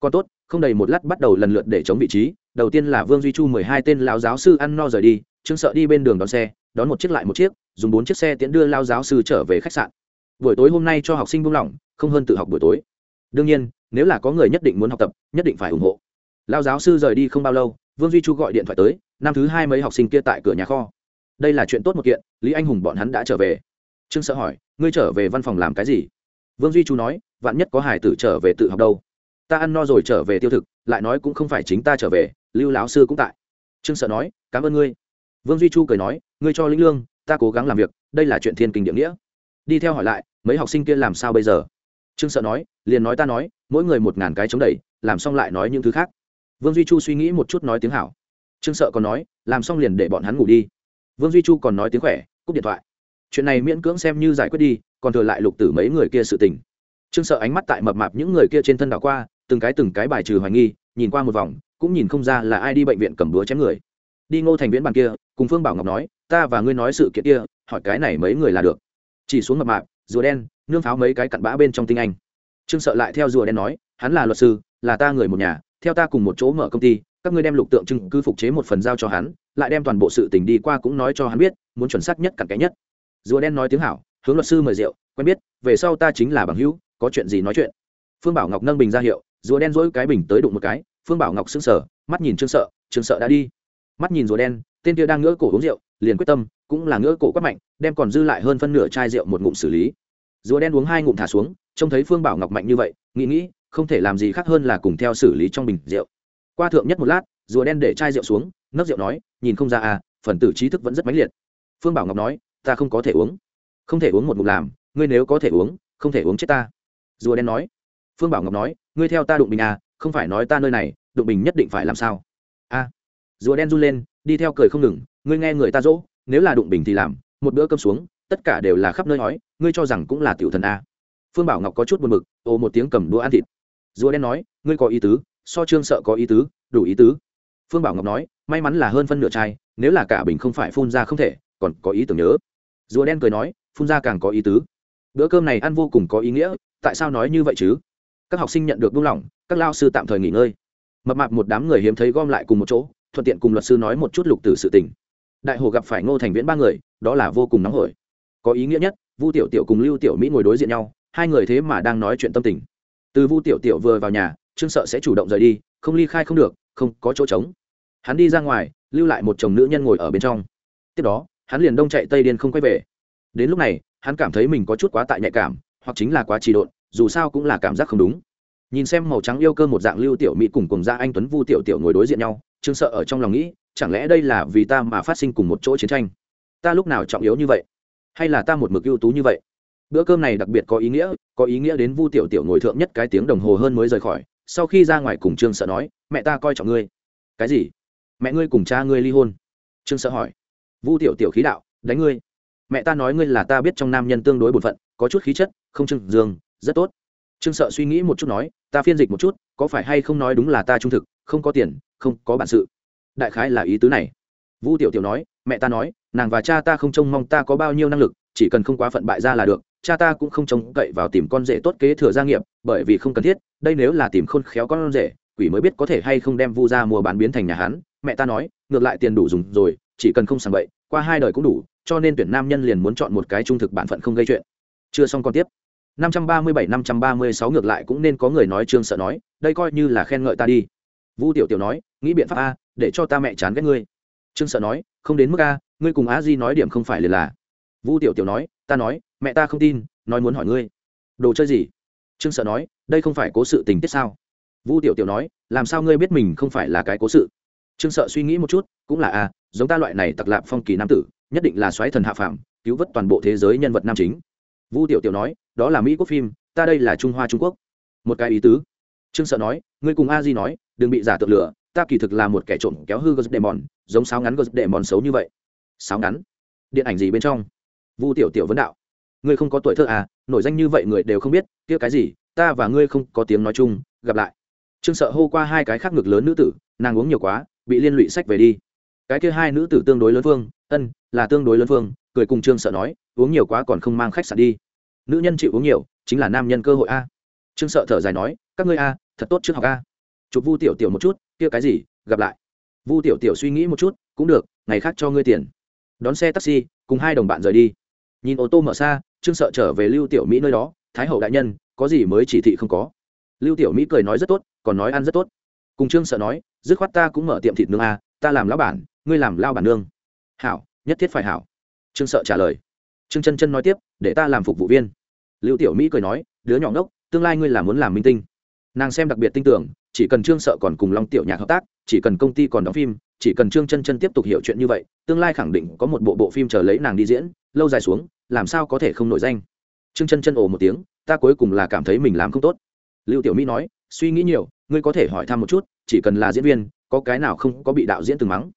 Còn tốt, không đầy một lát bắt đầu lần lượt để chống vị trí, đầu tiên là vương duy chu mười hai tên lao giáo sư ăn no rời đi, trương sợ đi bên đường đón xe, đón một chiếc lại một chiếc, dùng bốn chiếc xe tiễn đưa lao giáo sư trở về khách sạn. Buổi tối hôm nay cho học sinh buông lỏng, không hơn tự học buổi tối. Đương nhiên, nếu là có người nhất định muốn học tập, nhất định phải ủng hộ. Lao giáo sư rời đi không bao lâu, vương duy chu gọi điện thoại tới, năm thứ hai mấy học sinh kia tại cửa nhà kho. Đây là chuyện tốt một kiện, lý anh hùng bọn hắn đã trở về. Trương sợ hỏi, ngươi trở về văn phòng làm cái gì? Vương duy chu nói vạn nhất có hải tử trở về tự học đâu. Ta ăn no rồi trở về tiêu thực, lại nói cũng không phải chính ta trở về, lưu lão sư cũng tại. Trương sợ nói, cảm ơn ngươi. Vương duy chu cười nói, ngươi cho lĩnh lương, ta cố gắng làm việc, đây là chuyện thiên kinh địa nghĩa. Đi theo hỏi lại, mấy học sinh kia làm sao bây giờ? Trương sợ nói, liền nói ta nói, mỗi người một ngàn cái chống đẩy, làm xong lại nói những thứ khác. Vương duy chu suy nghĩ một chút nói tiếng hảo. Trương sợ còn nói, làm xong liền để bọn hắn ngủ đi. Vương duy chu còn nói tiếng khỏe, cúp điện thoại. Chuyện này miễn cưỡng xem như giải quyết đi, còn thừa lại lục tử mấy người kia sự tình trương sợ ánh mắt tại mập mạp những người kia trên thân đảo qua, từng cái từng cái bài trừ hoài nghi, nhìn qua một vòng, cũng nhìn không ra là ai đi bệnh viện cầm búa chém người. Đi ngô thành viễn bàn kia, cùng phương bảo ngọc nói, ta và ngươi nói sự kiện kia, hỏi cái này mấy người là được. Chỉ xuống mập mạp, rùa đen, nương pháo mấy cái cặn bã bên trong tinh anh. Trương sợ lại theo rùa đen nói, hắn là luật sư, là ta người một nhà, theo ta cùng một chỗ mở công ty, các ngươi đem lục tượng trưng cư phục chế một phần giao cho hắn, lại đem toàn bộ sự tình đi qua cũng nói cho hắn biết, muốn chuẩn xác nhất cặn kẽ nhất. Rùa đen nói tiếng hảo, hướng luật sư mời rượu, quen biết, về sau ta chính là bằng hữu có chuyện gì nói chuyện. Phương bảo ngọc nâng bình ra hiệu, rùa đen dỗi cái bình tới đụng một cái, phương bảo ngọc sững sờ, mắt nhìn trương sợ trương sợ đã đi. Mắt nhìn rùa đen, tên kia đang ngỡ cổ uống rượu, liền quyết tâm, cũng là ngỡ cổ quát mạnh, đem còn dư lại hơn phân nửa chai rượu một ngụm xử lý. Rùa đen uống hai ngụm thả xuống, trông thấy phương bảo ngọc mạnh như vậy, nghĩ nghĩ, không thể làm gì khác hơn là cùng theo xử lý trong bình rượu. Qua thượng nhất một lát, rùa đen để chai rượu xuống, nấc rượu nói, nhìn không ra à phần tử trí thức vẫn rất mãnh liệt. Phương bảo ngọc nói, ta không có thể uống. Không thể uống một ngụm làm, ngươi nếu có thể uống, không thể uống chết ta rùa đen nói. Phương bảo ngọc nói, ngươi theo ta đụng bình à không phải nói ta nơi này, đụng bình nhất định phải làm sao? A. Rùa đen run lên, đi theo cười không ngừng, ngươi nghe người ta dỗ, nếu là đụng bình thì làm, một bữa cơm xuống, tất cả đều là khắp nơi nói, ngươi cho rằng cũng là tiểu thần a. Phương bảo ngọc có chút buồn mực ồ một tiếng cầm đũa ăn thịt. Rùa đen nói, ngươi có ý tứ, so trương sợ có ý tứ, đủ ý tứ. Phương bảo ngọc nói, may mắn là hơn phân nửa chai, nếu là cả bình không phải phun ra không thể, còn có ý tưởng nhớ. Rùa đen cười nói, phun ra càng có ý tứ. Bữa cơm này ăn vô cùng có ý nghĩa tại sao nói như vậy chứ? Các học sinh nhận được buông lỏng, các lao sư tạm thời nghỉ ngơi. Mập mạp một đám người hiếm thấy gom lại cùng một chỗ, thuận tiện cùng luật sư nói một chút lục từ sự tình. Đại hồ gặp phải ngô thành viễn ba người, đó là vô cùng nóng hổi. Có ý nghĩa nhất, vu tiểu tiểu cùng lưu tiểu mỹ ngồi đối diện nhau, hai người thế mà đang nói chuyện tâm tình. Từ vu tiểu tiểu vừa vào nhà, trương sợ sẽ chủ động rời đi, không ly khai không được, không có chỗ trống. Hắn đi ra ngoài, lưu lại một chồng nữ nhân ngồi ở bên trong. Tiếp đó, hắn liền đông chạy tây điên không quay về. Đến lúc này, hắn cảm thấy mình có chút quá tại nhạy cảm, hoặc chính là quá trì độn dù sao cũng là cảm giác không đúng. Nhìn xem màu trắng yêu cơ một dạng lưu tiểu mỹ cùng cùng gia anh tuấn vu tiểu tiểu ngồi đối diện nhau, trương sợ ở trong lòng nghĩ, chẳng lẽ đây là vì ta mà phát sinh cùng một chỗ chiến tranh? Ta lúc nào trọng yếu như vậy? Hay là ta một mực ưu tú như vậy? Bữa cơm này đặc biệt có ý nghĩa, có ý nghĩa đến vu tiểu tiểu ngồi thượng nhất cái tiếng đồng hồ hơn mới rời khỏi, sau khi ra ngoài cùng trương sợ nói, mẹ ta coi trọng ngươi. Cái gì? Mẹ ngươi cùng cha ngươi ly hôn? Trương sợ hỏi. Vu tiểu tiểu khí đạo, đánh ngươi. Mẹ ta nói ngươi là ta biết trong nam nhân tương đối bổn phận, có chút khí chất, không trưng dương rất tốt. Trương sợ suy nghĩ một chút nói, ta phiên dịch một chút, có phải hay không nói đúng là ta trung thực, không có tiền, không có bản sự. Đại khái là ý tứ này. Vu tiểu tiểu nói, mẹ ta nói, nàng và cha ta không trông mong ta có bao nhiêu năng lực, chỉ cần không quá phận bại ra là được, cha ta cũng không trông cậy vào tìm con rể tốt kế thừa gia nghiệp, bởi vì không cần thiết, đây nếu là tìm khôn khéo con rể, quỷ mới biết có thể hay không đem vu ra mua bán biến thành nhà hắn. Mẹ ta nói, ngược lại tiền đủ dùng rồi, chỉ cần không sàng bậy, qua hai đời cũng đủ, cho nên tuyển nam nhân liền muốn chọn một cái trung thực bản phận không gây chuyện. Chưa xong còn tiếp. 537-536 ngược lại cũng nên có người nói trương sợ nói, đây coi như là khen ngợi ta đi. Vu tiểu tiểu nói, nghĩ biện pháp a, để cho ta mẹ chán ghét ngươi. Trương sợ nói, không đến mức a, ngươi cùng a di nói điểm không phải liền là. Vu tiểu tiểu nói, ta nói, mẹ ta không tin, nói muốn hỏi ngươi. Đồ chơi gì? Trương sợ nói, đây không phải cố sự tình tiết sao? Vu tiểu tiểu nói, làm sao ngươi biết mình không phải là cái cố sự? Trương sợ suy nghĩ một chút, cũng là a, giống ta loại này tặc lạp phong kỳ nam tử, nhất định là xoáy thần hạ phàm, cứu vớt toàn bộ thế giới nhân vật nam chính vu tiểu tiểu nói, đó là mỹ quốc phim, ta đây là trung hoa trung quốc. Một cái ý tứ. Trương sợ nói, ngươi cùng a di nói, đừng bị giả tượng lửa, ta kỳ thực là một kẻ trộm kéo hư gớt đệ mòn giống sáo ngắn gớt đệ mòn xấu như vậy. Sáo ngắn? Điện ảnh gì bên trong? Vu tiểu tiểu vấn đạo. Ngươi không có tuổi thơ à nổi danh như vậy người đều không biết, kia cái gì, ta và ngươi không có tiếng nói chung, gặp lại. Trương sợ hô qua hai cái khác ngực lớn nữ tử, nàng uống nhiều quá, bị liên lụy sách về đi. Cái kia hai nữ tử tương đối lớn phương ân, là tương đối lớn phương cười cùng trương sợ nói, uống nhiều quá còn không mang khách sạn đi. Nữ nhân chịu uống nhiều, chính là nam nhân cơ hội a. Trương sợ thở dài nói, các ngươi a, thật tốt trước học a. Chụp vu tiểu tiểu một chút, kia cái gì, gặp lại. Vu tiểu tiểu suy nghĩ một chút, cũng được, ngày khác cho ngươi tiền. Đón xe taxi, cùng hai đồng bạn rời đi. Nhìn ô tô mở xa, trương sợ trở về lưu tiểu mỹ nơi đó, thái hậu đại nhân, có gì mới chỉ thị không có? Lưu tiểu mỹ cười nói rất tốt, còn nói ăn rất tốt. Cùng trương sợ nói, dứt khoát ta cũng mở tiệm thịt nương a, ta làm lão bản, ngươi làm lao bản nương. Hảo, nhất thiết phải hảo trương sợ trả lời. Trương chân chân nói tiếp, để ta làm phục vụ viên. Lưu tiểu mỹ cười nói, đứa nhỏ ngốc, tương lai ngươi là muốn làm minh tinh. Nàng xem đặc biệt tin tưởng, chỉ cần trương sợ còn cùng long tiểu nhạc hợp tác, chỉ cần công ty còn đóng phim, chỉ cần trương chân chân tiếp tục hiểu chuyện như vậy, tương lai khẳng định có một bộ bộ phim chờ lấy nàng đi diễn, lâu dài xuống, làm sao có thể không nổi danh. Trương chân chân ồ một tiếng, ta cuối cùng là cảm thấy mình làm không tốt. Lưu tiểu mỹ nói, suy nghĩ nhiều, ngươi có thể hỏi thăm một chút, chỉ cần là diễn viên, có cái nào không có bị đạo diễn từng mắng.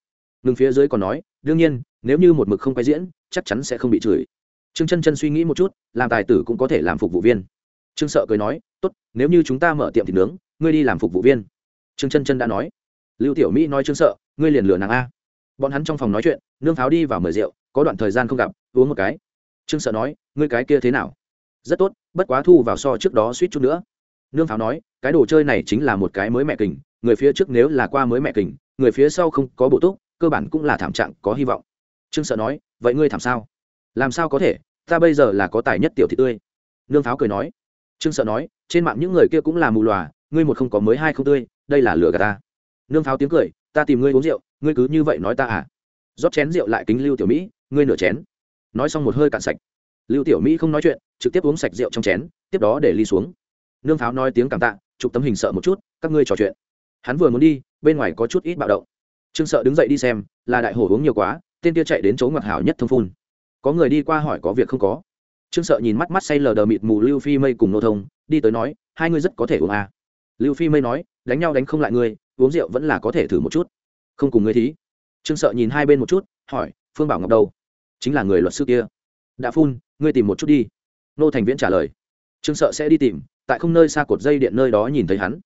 Ngừng phía dưới còn nói, đương nhiên, nếu như một mực không quay diễn chắc chắn sẽ không bị chửi. Trương chân chân suy nghĩ một chút, làm tài tử cũng có thể làm phục vụ viên. Trương sợ cười nói, tốt, nếu như chúng ta mở tiệm thịt nướng, ngươi đi làm phục vụ viên. Trương chân chân đã nói. Lưu tiểu mỹ nói, trương sợ, ngươi liền lừa nàng a. Bọn hắn trong phòng nói chuyện, nương pháo đi vào mời rượu, có đoạn thời gian không gặp, uống một cái. Trương sợ nói, ngươi cái kia thế nào? Rất tốt, bất quá thu vào so trước đó suýt chút nữa. Nương pháo nói, cái đồ chơi này chính là một cái mới mẹ kình, người phía trước nếu là qua mới mẹ kình, người phía sau không có bộ túc, cơ bản cũng là thảm trạng, có hy vọng trương sợ nói, vậy ngươi thảm sao? Làm sao có thể? Ta bây giờ là có tài nhất tiểu thị tươi. Nương pháo cười nói. Trương sợ nói, trên mạng những người kia cũng là mù lòa ngươi một không có mới hai không tươi, đây là lửa gà ta. Nương pháo tiếng cười, ta tìm ngươi uống rượu, ngươi cứ như vậy nói ta à? Rót chén rượu lại kính lưu tiểu mỹ, ngươi nửa chén. Nói xong một hơi cạn sạch. Lưu tiểu mỹ không nói chuyện, trực tiếp uống sạch rượu trong chén, tiếp đó để ly xuống. Nương pháo nói tiếng cảm tạ, chụp tấm hình sợ một chút, các ngươi trò chuyện. Hắn vừa muốn đi, bên ngoài có chút ít bạo động. Trương sợ đứng dậy đi xem, là đại hổ uống nhiều quá tên kia chạy đến chỗ ngọc hảo nhất thông phun. Có người đi qua hỏi có việc không có. Trương sợ nhìn mắt mắt say lờ đờ mịt mù lưu phi mây cùng nô thông, đi tới nói, hai ngươi rất có thể uống à. lưu phi mây nói, đánh nhau đánh không lại ngươi, uống rượu vẫn là có thể thử một chút. Không cùng ngươi thí. Trương sợ nhìn hai bên một chút, hỏi, phương bảo ngọc đâu? Chính là người luật sư kia. Đã phun, ngươi tìm một chút đi. Nô thành viễn trả lời, trương sợ sẽ đi tìm, tại không nơi xa cột dây điện nơi đó nhìn thấy hắn.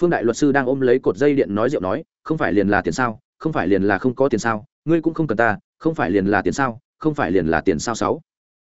Phương đại luật sư đang ôm lấy cột dây điện nói rượu nói, không phải liền là tiền sao, không phải liền là không có tiền sao ngươi cũng không cần ta, không phải liền là tiền sao, không phải liền là tiền sao sáu.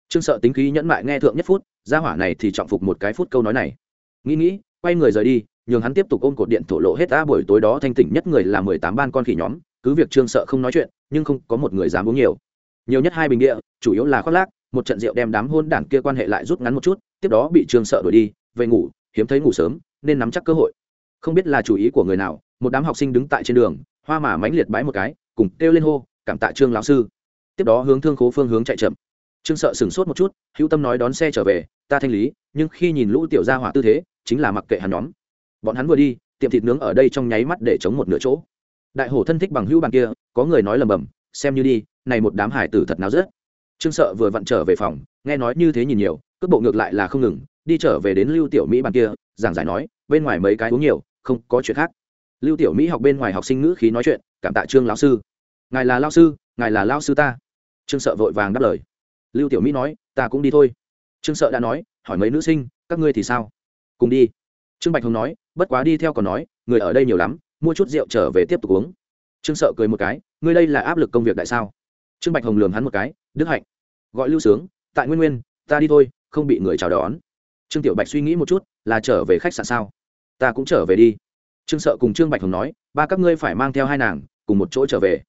Trương sợ tính khí nhẫn mại nghe thượng nhất phút, gia hỏa này thì trọng phục một cái phút câu nói này. Nghĩ nghĩ, quay người rời đi, nhường hắn tiếp tục ôm cột điện thổ lộ hết ta buổi tối đó thanh tỉnh nhất người là mười tám ban con khỉ nhóm, cứ việc trương sợ không nói chuyện, nhưng không có một người dám uống nhiều. Nhiều nhất hai bình địa, chủ yếu là khoác lác, một trận rượu đem đám hôn đảng kia quan hệ lại rút ngắn một chút, tiếp đó bị trương sợ đuổi đi, về ngủ, hiếm thấy ngủ sớm, nên nắm chắc cơ hội. Không biết là chủ ý của người nào, một đám học sinh đứng tại trên đường, hoa mà mánh liệt bãi một cái, cùng kêu lên hô cảm tạ trương lão sư. Tiếp đó hướng thương khố phương hướng chạy chậm. Trương sợ sửng sốt một chút, hữu tâm nói đón xe trở về, ta thanh lý, nhưng khi nhìn lũ tiểu gia hỏa tư thế, chính là mặc kệ hắn nhóm. Bọn hắn vừa đi, tiệm thịt nướng ở đây trong nháy mắt để chống một nửa chỗ. Đại hổ thân thích bằng hữu bàn kia, có người nói lầm bầm, xem như đi, này một đám hải tử thật nào rớt. Trương sợ vừa vặn trở về phòng, nghe nói như thế nhìn nhiều, cước bộ ngược lại là không ngừng, đi trở về đến lưu tiểu mỹ bàn kia, giảng giải nói, bên ngoài mấy cái uống nhiều, không có chuyện khác. Lưu tiểu mỹ học bên ngoài học sinh ngữ khí nói chuyện, cảm tạ trương lão sư ngài là lao sư, ngài là lao sư ta. Trương sợ vội vàng đáp lời. Lưu tiểu mỹ nói, ta cũng đi thôi. Trương sợ đã nói, hỏi mấy nữ sinh, các ngươi thì sao? Cùng đi. Trương bạch hồng nói, bất quá đi theo còn nói, người ở đây nhiều lắm, mua chút rượu trở về tiếp tục uống. Trương sợ cười một cái, ngươi đây là áp lực công việc đại sao? Trương bạch hồng lường hắn một cái, đức hạnh. Gọi lưu sướng, tại nguyên nguyên, ta đi thôi, không bị người chào đón. Trương tiểu bạch suy nghĩ một chút, là trở về khách sạn sao? Ta cũng trở về đi. Trương sợ cùng trương bạch hồng nói, ba các ngươi phải mang theo hai nàng, cùng một chỗ trở về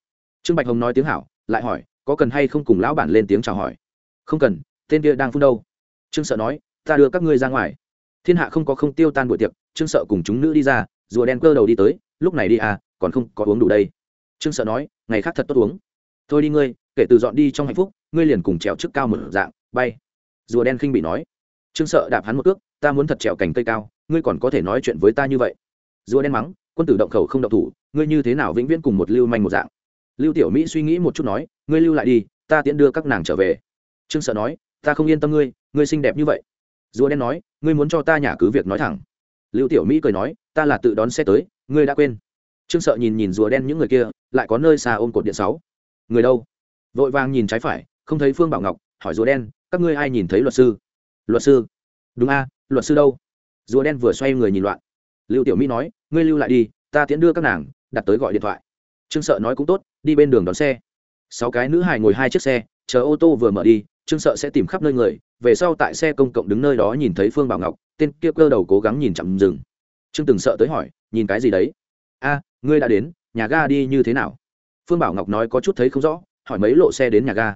trương bạch hồng nói tiếng hảo, lại hỏi, có cần hay không cùng lão bản lên tiếng chào hỏi? Không cần, tên kia đang phun đâu? Trương sợ nói, ta đưa các ngươi ra ngoài. Thiên hạ không có không tiêu tan buổi tiệc, trương sợ cùng chúng nữ đi ra, rùa đen cơ đầu đi tới, lúc này đi à còn không có uống đủ đây. Trương sợ nói, ngày khác thật tốt uống. Thôi đi ngươi, kể từ dọn đi trong hạnh phúc, ngươi liền cùng trèo trước cao một dạng, bay. Rùa đen khinh bị nói. Trương sợ đạp hắn một cước, ta muốn thật trèo cành cây cao, ngươi còn có thể nói chuyện với ta như vậy. Rùa đen mắng, quân tử động khẩu không động thủ, ngươi như thế nào vĩnh viễn cùng một lưu manh một dạng? Lưu tiểu mỹ suy nghĩ một chút nói, ngươi lưu lại đi, ta tiễn đưa các nàng trở về. Trương sợ nói, ta không yên tâm ngươi ngươi xinh đẹp như vậy. Rùa đen nói, ngươi muốn cho ta nhà cứ việc nói thẳng. Lưu tiểu mỹ cười nói, ta là tự đón xe tới, ngươi đã quên. Trương sợ nhìn nhìn rùa đen những người kia, lại có nơi xa ôm cột điện sáu. Người đâu? Vội vàng nhìn trái phải, không thấy phương bảo ngọc, hỏi rùa đen, các ngươi ai nhìn thấy luật sư? Luật sư. Đúng a, luật sư đâu? Rùa đen vừa xoay người nhìn loạn. Lưu tiểu mỹ nói, ngươi lưu lại đi, ta tiễn đưa các nàng, đặt tới gọi điện thoại trương sợ nói cũng tốt, đi bên đường đón xe. Sáu cái nữ hài ngồi hai chiếc xe, chờ ô tô vừa mở đi, trương sợ sẽ tìm khắp nơi người, về sau tại xe công cộng đứng nơi đó nhìn thấy phương bảo ngọc, tên kia cơ đầu cố gắng nhìn chậm dừng trương từng sợ tới hỏi, nhìn cái gì đấy? A, ngươi đã đến, nhà ga đi như thế nào? Phương bảo ngọc nói có chút thấy không rõ, hỏi mấy lộ xe đến nhà ga.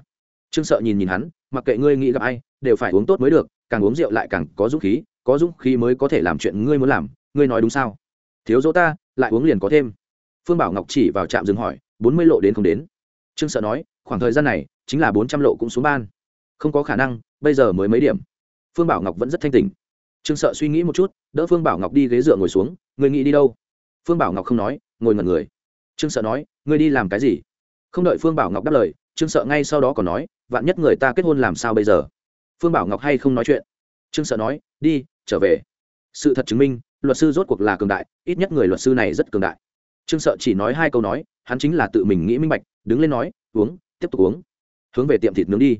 Trương sợ nhìn nhìn hắn, mặc kệ ngươi nghĩ gặp ai, đều phải uống tốt mới được, càng uống rượu lại càng có dũng khí, có dũng khí mới có thể làm chuyện ngươi muốn làm, ngươi nói đúng sao? Thiếu dỗ ta, lại uống liền có thêm phương bảo ngọc chỉ vào trạm dừng hỏi, bốn mươi lộ đến không đến? Trương sợ nói, khoảng thời gian này, chính là bốn trăm lộ cũng xuống ban. Không có khả năng, bây giờ mới mấy điểm? Phương bảo ngọc vẫn rất thanh tỉnh. Trương sợ suy nghĩ một chút, đỡ phương bảo ngọc đi ghế dựa ngồi xuống, người nghĩ đi đâu? Phương bảo ngọc không nói, ngồi ngẩn người. Trương sợ nói ngươi đi làm cái gì? Không đợi phương bảo ngọc đáp lời, trương sợ ngay sau đó còn nói, vạn nhất người ta kết hôn làm sao bây giờ? Phương bảo ngọc hay không nói chuyện? Trương sợ nói, đi, trở về. Sự thật chứng minh, luật sư rốt cuộc là cường đại, ít nhất người luật sư này rất cường đại trương sợ chỉ nói hai câu nói, hắn chính là tự mình nghĩ minh bạch, đứng lên nói, uống, tiếp tục uống. Hướng về tiệm thịt nướng đi.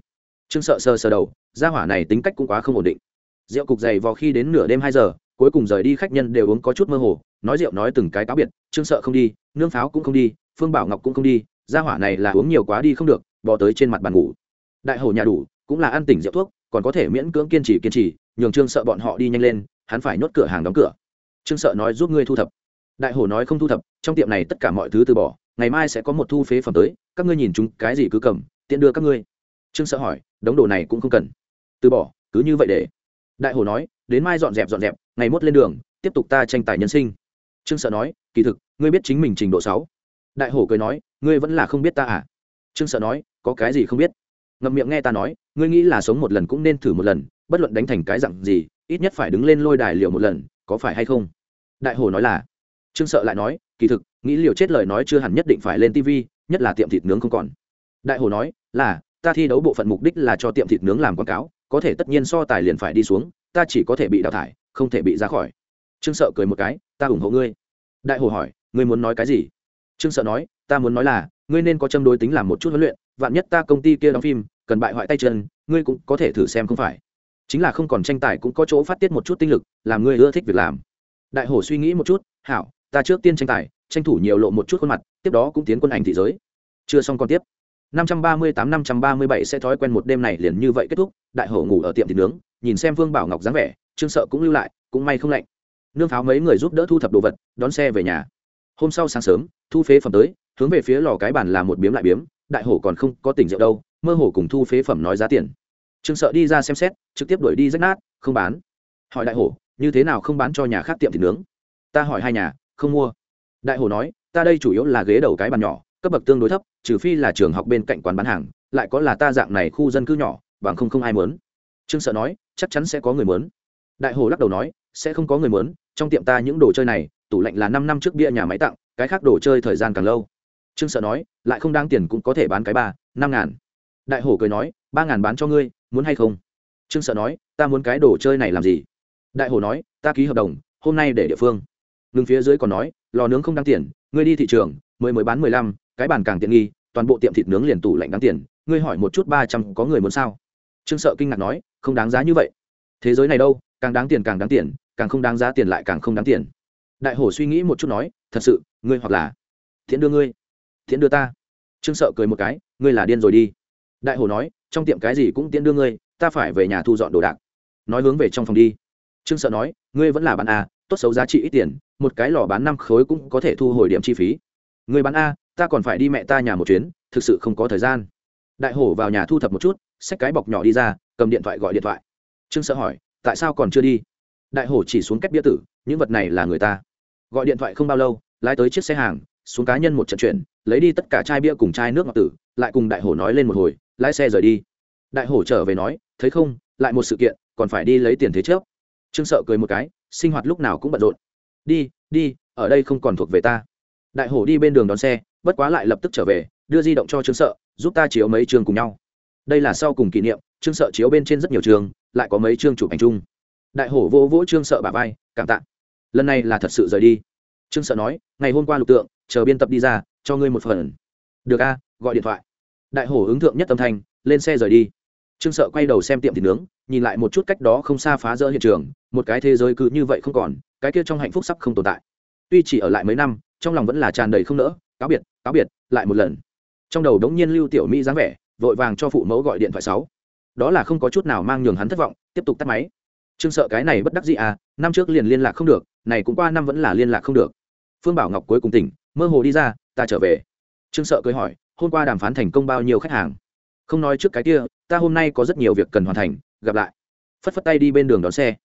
Trương sợ sờ sờ đầu, gia hỏa này tính cách cũng quá không ổn định. Rượu cục dày vào khi đến nửa đêm hai giờ, cuối cùng rời đi khách nhân đều uống có chút mơ hồ, nói rượu nói từng cái cáo biệt, trương sợ không đi nương pháo cũng không đi, phương bảo ngọc cũng không đi, gia hỏa này là uống nhiều quá đi không được, bỏ tới trên mặt bàn ngủ. Đại hổ nhà đủ, cũng là ăn tỉnh rượu thuốc, còn có thể miễn cưỡng kiên trì kiên trì, nhường trương sợ bọn họ đi nhanh lên, hắn phải nhốt cửa hàng đóng cửa. Trương sợ nói, giúp ngươi thu thập đại hổ nói không thu thập, trong tiệm này tất cả mọi thứ từ bỏ, ngày mai sẽ có một thu phế phẩm tới, các ngươi nhìn chúng cái gì cứ cầm, tiện đưa các ngươi. Trương sợ hỏi, đống đồ này cũng không cần. Từ bỏ, cứ như vậy để. Đại hổ nói, đến mai dọn dẹp dọn dẹp, ngày mốt lên đường, tiếp tục ta tranh tài nhân sinh. Trương sợ nói, kỳ thực, ngươi biết chính mình trình độ sáu. Đại hổ cười nói, ngươi vẫn là không biết ta à? Trương sợ nói, có cái gì không biết? Ngậm miệng nghe ta nói, ngươi nghĩ là sống một lần cũng nên thử một lần, bất luận đánh thành cái dặn gì, ít nhất phải đứng lên lôi đài liệu một lần, có phải hay không? Đại hổ nói là trương sợ lại nói, kỳ thực, nghĩ liều chết lời nói chưa hẳn nhất định phải lên tv nhất là tiệm thịt nướng không còn. Đại hổ nói, là, ta thi đấu bộ phận mục đích là cho tiệm thịt nướng làm quảng cáo, có thể tất nhiên so tài liền phải đi xuống, ta chỉ có thể bị đào thải, không thể bị ra khỏi. Trương sợ cười một cái, ta ủng hộ ngươi. Đại hồ hỏi, ngươi muốn nói cái gì? Trương sợ nói, ta muốn nói là, ngươi nên có châm đối tính làm một chút huấn luyện, vạn nhất ta công ty kia đóng phim, cần bại hoại tay chân, ngươi cũng có thể thử xem không phải. Chính là không còn tranh tài cũng có chỗ phát tiết một chút tinh lực, làm ngươi ưa thích việc làm. Đại hổ suy nghĩ một chút, hảo ta trước tiên tranh tài, tranh thủ nhiều lộ một chút khuôn mặt, tiếp đó cũng tiến quân ảnh thị giới. Chưa xong còn tiếp. 538-537 sẽ thói quen một đêm này liền như vậy kết thúc, đại hổ ngủ ở tiệm thịt nướng, nhìn xem vương bảo ngọc dáng vẻ, trương sợ cũng lưu lại, cũng may không lạnh. Nương pháo mấy người giúp đỡ thu thập đồ vật, đón xe về nhà. Hôm sau sáng sớm, thu phế phẩm tới, hướng về phía lò cái bàn là một biếm lại biếm, đại hổ còn không có tỉnh rượu đâu, mơ hồ cùng thu phế phẩm nói giá tiền. Trương sợ đi ra xem xét, trực tiếp đuổi đi rách nát, không bán. Hỏi đại hổ, như thế nào không bán cho nhà khác tiệm thịt nướng? Ta hỏi hai nhà không mua. Đại hồ nói, ta đây chủ yếu là ghế đầu cái bàn nhỏ, cấp bậc tương đối thấp, trừ phi là trường học bên cạnh quán bán hàng, lại có là ta dạng này khu dân cư nhỏ, bằng không không ai muốn. Trương sợ nói, chắc chắn sẽ có người muốn. Đại hồ lắc đầu nói, sẽ không có người muốn, trong tiệm ta những đồ chơi này, tủ lạnh là năm năm trước bia nhà máy tặng, cái khác đồ chơi thời gian càng lâu. Trương sợ nói, lại không đáng tiền cũng có thể bán cái ba, năm ngàn. Đại hổ cười nói, ba ngàn bán cho ngươi, muốn hay không? Trương sợ nói, ta muốn cái đồ chơi này làm gì? Đại hổ nói, ta ký hợp đồng, hôm nay để địa phương ngừng phía dưới còn nói, lò nướng không đáng tiền, ngươi đi thị trường mới mới bán mười lăm, cái bàn càng tiện nghi, toàn bộ tiệm thịt nướng liền tủ lạnh đáng tiền, ngươi hỏi một chút ba trăm có người muốn sao? Trương sợ kinh ngạc nói, không đáng giá như vậy. Thế giới này đâu, càng đáng tiền càng đáng tiền, càng không đáng giá tiền lại càng không đáng tiền. Đại hổ suy nghĩ một chút nói, thật sự, ngươi hoặc là thiện đưa ngươi, thiện đưa ta. Trương sợ cười một cái, ngươi là điên rồi đi. Đại hổ nói, trong tiệm cái gì cũng tiện đưa ngươi, ta phải về nhà thu dọn đồ đạc. Nói hướng về trong phòng đi. Trương sợ nói, ngươi vẫn là bán a à, tốt xấu giá trị ít tiền một cái lò bán năm khối cũng có thể thu hồi điểm chi phí. Người bán a, ta còn phải đi mẹ ta nhà một chuyến, thực sự không có thời gian. Đại hổ vào nhà thu thập một chút, xách cái bọc nhỏ đi ra, cầm điện thoại gọi điện thoại. Trương sợ hỏi, tại sao còn chưa đi? Đại hổ chỉ xuống cách bia tử, những vật này là người ta. Gọi điện thoại không bao lâu, lái tới chiếc xe hàng, xuống cá nhân một trận chuyển lấy đi tất cả chai bia cùng chai nước ngọc tử, lại cùng đại hổ nói lên một hồi, lái xe rời đi. Đại hổ trở về nói, thấy không, lại một sự kiện, còn phải đi lấy tiền thế trước. Trương sợ cười một cái, sinh hoạt lúc nào cũng bận rộn đi đi, ở đây không còn thuộc về ta. Đại hổ đi bên đường đón xe, bất quá lại lập tức trở về, đưa di động cho trương sợ, giúp ta chiếu mấy chương cùng nhau. Đây là sau cùng kỷ niệm, trương sợ chiếu bên trên rất nhiều trường lại có mấy chương chụp ảnh chung. Đại hổ vỗ vỗ trương sợ bà vai, cảm tạ. Lần này là thật sự rời đi. Trương sợ nói, ngày hôm qua lục tượng, chờ biên tập đi ra, cho ngươi một phần. Được a, gọi điện thoại. Đại hổ ứng thượng nhất tâm thanh, lên xe rời đi. Trương sợ quay đầu xem tiệm thịt nướng nhìn lại một chút cách đó không xa phá rỡ hiện trường, một cái thế giới cứ như vậy không còn, cái kia trong hạnh phúc sắp không tồn tại. Tuy chỉ ở lại mấy năm, trong lòng vẫn là tràn đầy không nỡ, cáo biệt cáo biệt, lại một lần. Trong đầu đống nhiên lưu tiểu mỹ dáng vẻ, vội vàng cho phụ mẫu gọi điện thoại sáu. Đó là không có chút nào mang nhường hắn thất vọng, tiếp tục tắt máy. Trương sợ cái này bất đắc gì à năm trước liền liên lạc không được, này cũng qua năm vẫn là liên lạc không được. Phương bảo ngọc cuối cùng tỉnh, mơ hồ đi ra, ta trở về. Trương sợ cười hỏi, hôm qua đàm phán thành công bao nhiêu khách hàng? Không nói trước cái kia, ta hôm nay có rất nhiều việc cần hoàn thành gặp lại. Phất phất tay đi bên đường đón xe.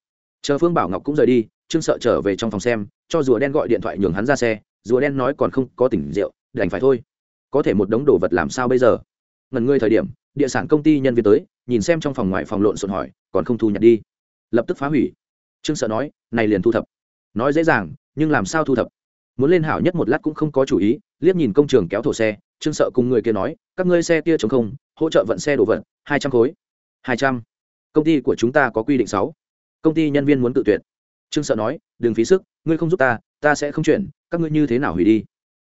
Chờ phương bảo ngọc cũng rời đi, trương sợ trở về trong phòng xem, cho rùa đen gọi điện thoại nhường hắn ra xe. Rùa đen nói còn không có tỉnh rượu, đành phải thôi. Có thể một đống đồ vật làm sao bây giờ? Ngần ngươi thời điểm, địa sản công ty nhân viên tới, nhìn xem trong phòng ngoài phòng lộn xộn hỏi, còn không thu nhặt đi? Lập tức phá hủy. Trương sợ nói, này liền thu thập. Nói dễ dàng, nhưng làm sao thu thập? Muốn lên hảo nhất một lát cũng không có chủ ý, liếc nhìn công trường kéo thổ xe, trương sợ cùng người kia nói, các ngươi xe kia chống không, hỗ trợ vận xe đồ vật, hai trăm khối. Hai trăm công ty của chúng ta có quy định sáu. Công ty nhân viên muốn tự tuyệt trương sợ nói, đừng phí sức, ngươi không giúp ta ta sẽ không chuyển, các ngươi như thế nào hủy đi?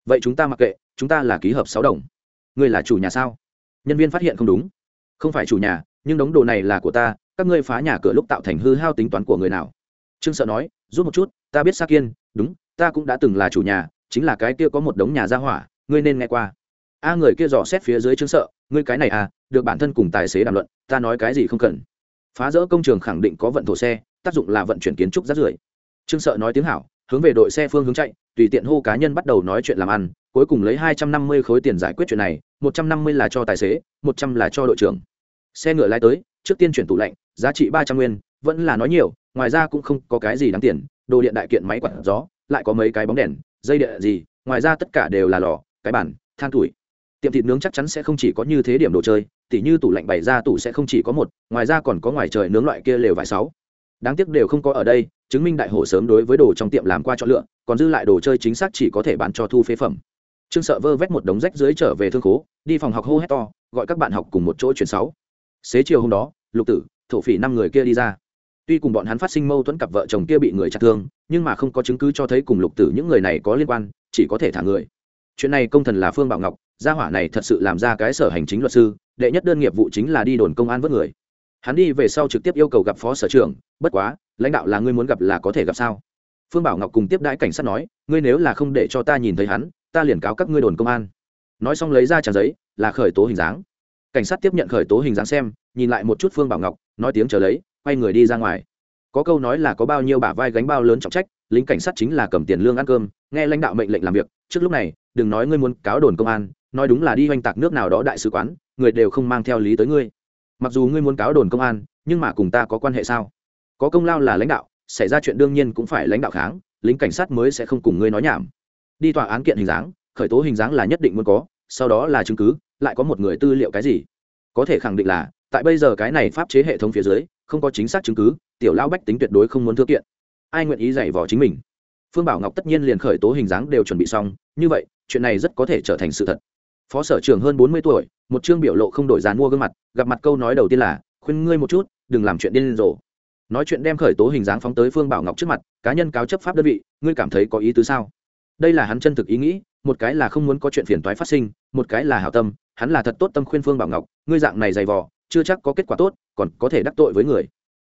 Vậy chúng ta mặc kệ, chúng ta là ký hợp sáu đồng. Ngươi là chủ nhà sao? Nhân viên phát hiện không đúng. Không phải chủ nhà, nhưng đống đồ này là của ta, các ngươi phá nhà cửa lúc tạo thành hư hao tính toán của người nào? Trương sợ nói giúp một chút, ta biết sa kiên, đúng, ta cũng đã từng là chủ nhà, chính là cái kia có một đống nhà ra hỏa, ngươi nên nghe qua. A người kia dò xét phía dưới trương sợ, ngươi cái này à được bản thân cùng tài xế đàm luận, ta nói cái gì không cần phá rỡ công trường khẳng định có vận thổ xe, tác dụng là vận chuyển kiến trúc rác rưởi. Trương sợ nói tiếng hảo, hướng về đội xe phương hướng chạy, tùy tiện hô cá nhân bắt đầu nói chuyện làm ăn, cuối cùng lấy hai trăm năm mươi khối tiền giải quyết chuyện này, một trăm năm mươi là cho tài xế, một trăm là cho đội trưởng. Xe ngựa lái tới, trước tiên chuyển tủ lạnh, giá trị ba trăm nguyên, vẫn là nói nhiều, ngoài ra cũng không có cái gì đáng tiền, đồ điện đại kiện máy quạt gió, lại có mấy cái bóng đèn, dây điện gì, ngoài ra tất cả đều là lò, cái bản than tuổi tiệm thịt nướng chắc chắn sẽ không chỉ có như thế điểm đồ chơi, tỉ như tủ lạnh bày ra tủ sẽ không chỉ có một, ngoài ra còn có ngoài trời nướng loại kia lều vải sáu. Đáng tiếc đều không có ở đây, chứng minh đại hổ sớm đối với đồ trong tiệm làm qua chọn lựa, còn dư lại đồ chơi chính xác chỉ có thể bán cho thu phế phẩm. Trương sợ vơ vét một đống rách dưới trở về thương khố, đi phòng học hô hét to, gọi các bạn học cùng một chỗ chuyển sáu. Xế chiều hôm đó, lục tử, thổ phỉ năm người kia đi ra. Tuy cùng bọn hắn phát sinh mâu thuẫn cặp vợ chồng kia bị người chặt thương, nhưng mà không có chứng cứ cho thấy cùng lục tử những người này có liên quan, chỉ có thể thả người. Chuyện này công thần là phương bảo ngọc gia hỏa này thật sự làm ra cái sở hành chính luật sư, đệ nhất đơn nghiệp vụ chính là đi đồn công an vớt người. Hắn đi về sau trực tiếp yêu cầu gặp phó sở trưởng, bất quá, lãnh đạo là ngươi muốn gặp là có thể gặp sao? Phương bảo ngọc cùng tiếp đãi cảnh sát nói, ngươi nếu là không để cho ta nhìn thấy hắn, ta liền cáo các ngươi đồn công an. Nói xong lấy ra trang giấy, là khởi tố hình dáng. Cảnh sát tiếp nhận khởi tố hình dáng xem, nhìn lại một chút phương bảo ngọc, nói tiếng chờ lấy, quay người đi ra ngoài. Có câu nói là có bao nhiêu bả vai gánh bao lớn trọng trách, lính cảnh sát chính là cầm tiền lương ăn cơm, nghe lãnh đạo mệnh lệnh làm việc, trước lúc này, đừng nói ngươi muốn cáo đồn công an nói đúng là đi oanh tạc nước nào đó đại sứ quán, người đều không mang theo lý tới ngươi. Mặc dù ngươi muốn cáo đồn công an, nhưng mà cùng ta có quan hệ sao? Có công lao là lãnh đạo, xảy ra chuyện đương nhiên cũng phải lãnh đạo kháng, lính cảnh sát mới sẽ không cùng ngươi nói nhảm. Đi tòa án kiện hình dáng, khởi tố hình dáng là nhất định muốn có, sau đó là chứng cứ, lại có một người tư liệu cái gì? Có thể khẳng định là, tại bây giờ cái này pháp chế hệ thống phía dưới, không có chính xác chứng cứ, tiểu lão bách tính tuyệt đối không muốn thư kiện. Ai nguyện ý dạy vò chính mình? Phương bảo ngọc tất nhiên liền khởi tố hình dáng đều chuẩn bị xong, như vậy, chuyện này rất có thể trở thành sự thật phó sở trưởng hơn bốn mươi tuổi, một chương biểu lộ không đổi dán mua gương mặt, gặp mặt câu nói đầu tiên là, khuyên ngươi một chút, đừng làm chuyện điên rồ. Nói chuyện đem khởi tố hình dáng phóng tới phương bảo ngọc trước mặt, cá nhân cáo chấp pháp đơn vị, ngươi cảm thấy có ý tứ sao? Đây là hắn chân thực ý nghĩ, một cái là không muốn có chuyện phiền toái phát sinh, một cái là hảo tâm, hắn là thật tốt tâm khuyên phương bảo ngọc, ngươi dạng này dày vò, chưa chắc có kết quả tốt, còn có thể đắc tội với người.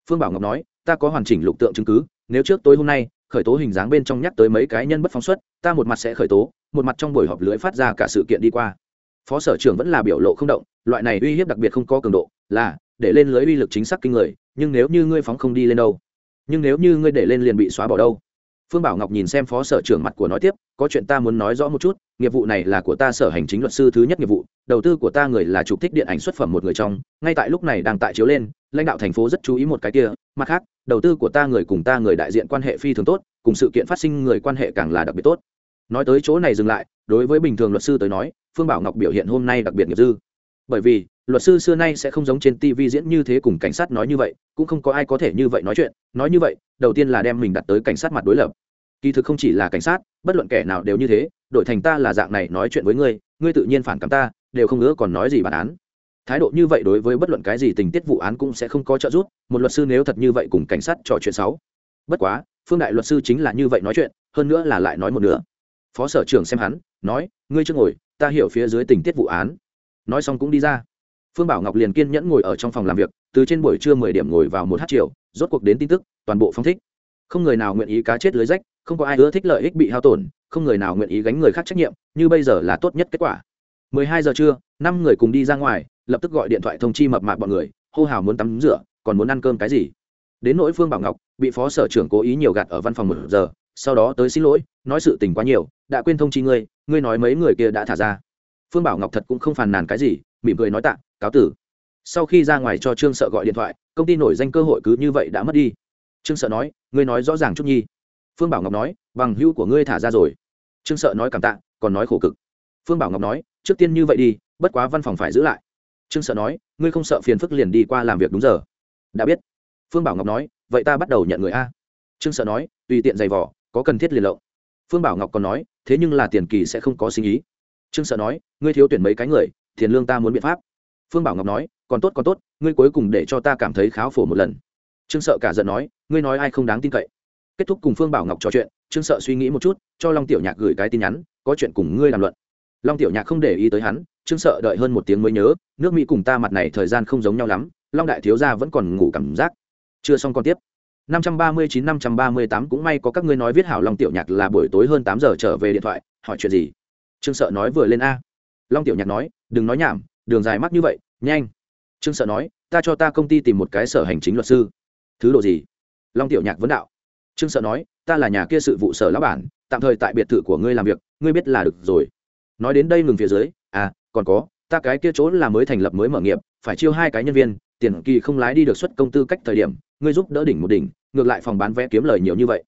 Phương bảo ngọc nói, ta có hoàn chỉnh lục tượng chứng cứ, nếu trước tối hôm nay, khởi tố hình dáng bên trong nhắc tới mấy cái nhân bất phóng xuất, ta một mặt sẽ khởi tố, một mặt trong buổi họp lưỡi phát ra cả sự kiện đi qua phó sở trưởng vẫn là biểu lộ không động, loại này uy hiếp đặc biệt không có cường độ, là, để lên lưới uy lực chính xác kinh người, nhưng nếu như ngươi phóng không đi lên đâu, nhưng nếu như ngươi để lên liền bị xóa bỏ đâu. Phương bảo ngọc nhìn xem phó sở trưởng mặt của nói tiếp, có chuyện ta muốn nói rõ một chút, nghiệp vụ này là của ta sở hành chính luật sư thứ nhất nghiệp vụ, đầu tư của ta người là chủ thích điện ảnh xuất phẩm một người trong, ngay tại lúc này đang tại chiếu lên, lãnh đạo thành phố rất chú ý một cái kia, mặt khác, đầu tư của ta người cùng ta người đại diện quan hệ phi thường tốt, cùng sự kiện phát sinh người quan hệ càng là đặc biệt tốt. Nói tới chỗ này dừng lại, đối với bình thường luật sư tới nói phương bảo ngọc biểu hiện hôm nay đặc biệt nghiệp dư. Bởi vì, luật sư xưa nay sẽ không giống trên tv diễn như thế cùng cảnh sát nói như vậy, cũng không có ai có thể như vậy nói chuyện. Nói như vậy, đầu tiên là đem mình đặt tới cảnh sát mặt đối lập. Kỳ thực không chỉ là cảnh sát, bất luận kẻ nào đều như thế, đổi thành ta là dạng này nói chuyện với ngươi ngươi tự nhiên phản cảm ta, đều không ngỡ còn nói gì bản án. Thái độ như vậy đối với bất luận cái gì tình tiết vụ án cũng sẽ không có trợ giúp, một luật sư nếu thật như vậy cùng cảnh sát trò chuyện sáu bất quá, phương đại luật sư chính là như vậy nói chuyện, hơn nữa là lại nói một nữa phó sở trưởng xem hắn, nói, ngươi chưa ngồi ta hiểu phía dưới tình tiết vụ án. Nói xong cũng đi ra. Phương bảo ngọc liền kiên nhẫn ngồi ở trong phòng làm việc, từ trên buổi trưa mười điểm ngồi vào một h chiều rốt cuộc đến tin tức, toàn bộ phong thích. Không người nào nguyện ý cá chết lưới rách, không có ai ưa thích lợi ích bị hao tổn, không người nào nguyện ý gánh người khác trách nhiệm, như bây giờ là tốt nhất kết quả. Mười hai giờ trưa, năm người cùng đi ra ngoài, lập tức gọi điện thoại thông chi mập mạp bọn người, hô hào muốn tắm rửa, còn muốn ăn cơm cái gì. Đến nỗi phương bảo ngọc, bị phó sở trưởng cố ý nhiều gạt ở văn phòng một giờ, sau đó tới xin lỗi, nói sự tình quá nhiều, đã quên thông chi ngươi ngươi nói mấy người kia đã thả ra. Phương bảo ngọc thật cũng không phàn nàn cái gì, mỉm cười nói tạ, cáo tử. Sau khi ra ngoài cho trương sợ gọi điện thoại, công ty nổi danh cơ hội cứ như vậy đã mất đi. Trương sợ nói, ngươi nói rõ ràng chút nhi. Phương bảo ngọc nói, bằng hữu của ngươi thả ra rồi. Trương sợ nói cảm tạ, còn nói khổ cực. Phương bảo ngọc nói, trước tiên như vậy đi, bất quá văn phòng phải giữ lại. Trương sợ nói, ngươi không sợ phiền phức liền đi qua làm việc đúng giờ. Đã biết. Phương bảo ngọc nói, vậy ta bắt đầu nhận người a. Trương sợ nói, tùy tiện giày vỏ có cần thiết liền lộ phương bảo ngọc còn nói, thế nhưng là tiền kỳ sẽ không có sinh ý. Trương sợ nói, ngươi thiếu tuyển mấy cái người, tiền lương ta muốn biện pháp. Phương bảo ngọc nói, còn tốt còn tốt, ngươi cuối cùng để cho ta cảm thấy kháo phổ một lần. Trương sợ cả giận nói, ngươi nói ai không đáng tin cậy. Kết thúc cùng phương bảo ngọc trò chuyện, trương sợ suy nghĩ một chút, cho long tiểu nhạc gửi cái tin nhắn, có chuyện cùng ngươi làm luận. Long tiểu nhạc không để ý tới hắn, trương sợ đợi hơn một tiếng mới nhớ, nước mỹ cùng ta mặt này thời gian không giống nhau lắm, long đại thiếu gia vẫn còn ngủ cảm giác. Chưa xong còn tiếp. 539-538 cũng may có các ngươi nói viết hảo long tiểu nhạc là buổi tối hơn 8 giờ trở về điện thoại. Hỏi chuyện gì? Trương sợ nói vừa lên a. Long tiểu nhạc nói, đừng nói nhảm, đường dài mắc như vậy, nhanh. Trương sợ nói, ta cho ta công ty tìm một cái sở hành chính luật sư. Thứ độ gì? Long tiểu nhạc vấn đạo. Trương sợ nói, ta là nhà kia sự vụ sở lão bản, tạm thời tại biệt thự của ngươi làm việc, ngươi biết là được rồi. Nói đến đây ngừng phía dưới à còn có, ta cái kia chỗ là mới thành lập mới mở nghiệp, phải chiêu hai cái nhân viên tiền kỳ không lái đi được xuất công tư cách thời điểm ngươi giúp đỡ đỉnh một đỉnh ngược lại phòng bán vé kiếm lời nhiều như vậy.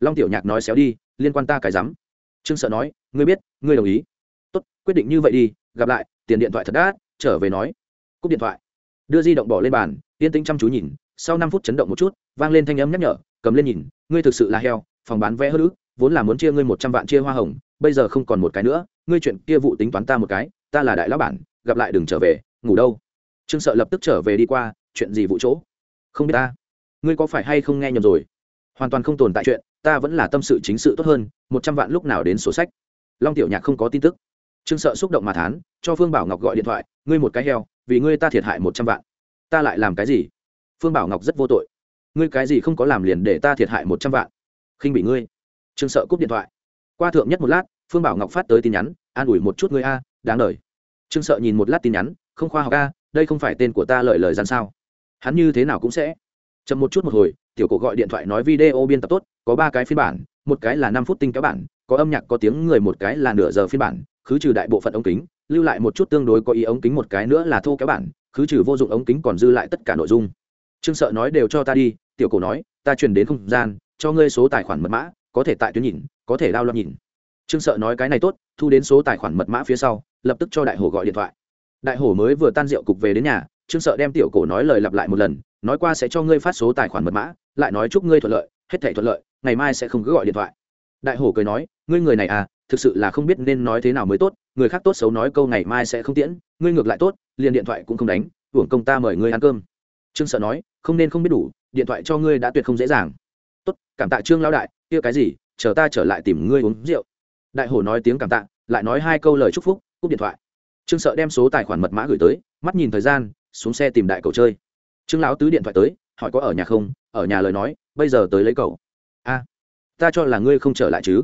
Long tiểu nhạc nói xéo đi liên quan ta cái rắm. Trương sợ nói ngươi biết ngươi đồng ý. Tốt quyết định như vậy đi gặp lại tiền điện thoại thật đã, trở về nói. Cúp điện thoại. Đưa di động bỏ lên bàn yên tĩnh chăm chú nhìn sau năm phút chấn động một chút vang lên thanh âm nhắc nhở cầm lên nhìn ngươi thực sự là heo phòng bán vé hư lữ, vốn là muốn chia ngươi một trăm vạn chia hoa hồng bây giờ không còn một cái nữa ngươi chuyện kia vụ tính toán ta một cái ta là đại lão bản gặp lại đừng trở về ngủ đâu trương sợ lập tức trở về đi qua, chuyện gì vụ chỗ? Không biết ta. Ngươi có phải hay không nghe nhầm rồi? Hoàn toàn không tồn tại chuyện, ta vẫn là tâm sự chính sự tốt hơn, một trăm vạn lúc nào đến sổ sách. Long tiểu nhạc không có tin tức. Trương sợ xúc động mà thán, cho phương bảo ngọc gọi điện thoại, ngươi một cái heo, vì ngươi ta thiệt hại một trăm vạn. Ta lại làm cái gì? Phương bảo ngọc rất vô tội. Ngươi cái gì không có làm liền để ta thiệt hại một trăm vạn. Khinh bị ngươi. Trương sợ cúp điện thoại. Qua thượng nhất một lát, phương bảo ngọc phát tới tin nhắn, an ủi một chút ngươi a, đáng đời. Trương sợ nhìn một lát tin nhắn, không khoa học a đây không phải tên của ta lợi lời gian sao? Hắn như thế nào cũng sẽ. Chậm một chút một hồi, tiểu cổ gọi điện thoại nói video biên tập tốt, có ba cái phiên bản, một cái là năm phút tinh kéo bản, có âm nhạc, có tiếng người, một cái là nửa giờ phiên bản, khứ trừ đại bộ phận ống kính, lưu lại một chút tương đối có ý ống kính, một cái nữa là thô kéo bản, khứ trừ vô dụng ống kính còn dư lại tất cả nội dung. Trương sợ nói đều cho ta đi, tiểu cổ nói, ta truyền đến không gian, cho ngươi số tài khoản mật mã, có thể tại tuyến nhìn, có thể đao lo nhìn. Trương sợ nói cái này tốt, thu đến số tài khoản mật mã phía sau, lập tức cho đại hồ gọi điện thoại đại Hổ mới vừa tan rượu cục về đến nhà, trương sợ đem tiểu cổ nói lời lặp lại một lần, nói qua sẽ cho ngươi phát số tài khoản mật mã, lại nói chúc ngươi thuận lợi, hết thể thuận lợi, ngày mai sẽ không cứ gọi điện thoại. Đại hổ cười nói, ngươi người này à thực sự là không biết nên nói thế nào mới tốt, người khác tốt xấu nói câu ngày mai sẽ không tiễn, ngươi ngược lại tốt, liền điện thoại cũng không đánh, hưởng công ta mời ngươi ăn cơm. Trương sợ nói, không nên không biết đủ, điện thoại cho ngươi đã tuyệt không dễ dàng. Tốt, cảm tạ trương lao đại, kia cái gì, chờ ta trở lại tìm ngươi uống rượu. Đại hổ nói tiếng cảm tạ, lại nói hai câu lời chúc phúc, cúp điện thoại trương sợ đem số tài khoản mật mã gửi tới, mắt nhìn thời gian, xuống xe tìm đại cậu chơi. Trương lão tứ điện thoại tới, hỏi có ở nhà không, ở nhà lời nói, bây giờ tới lấy cậu. A, ta cho là ngươi không trở lại chứ.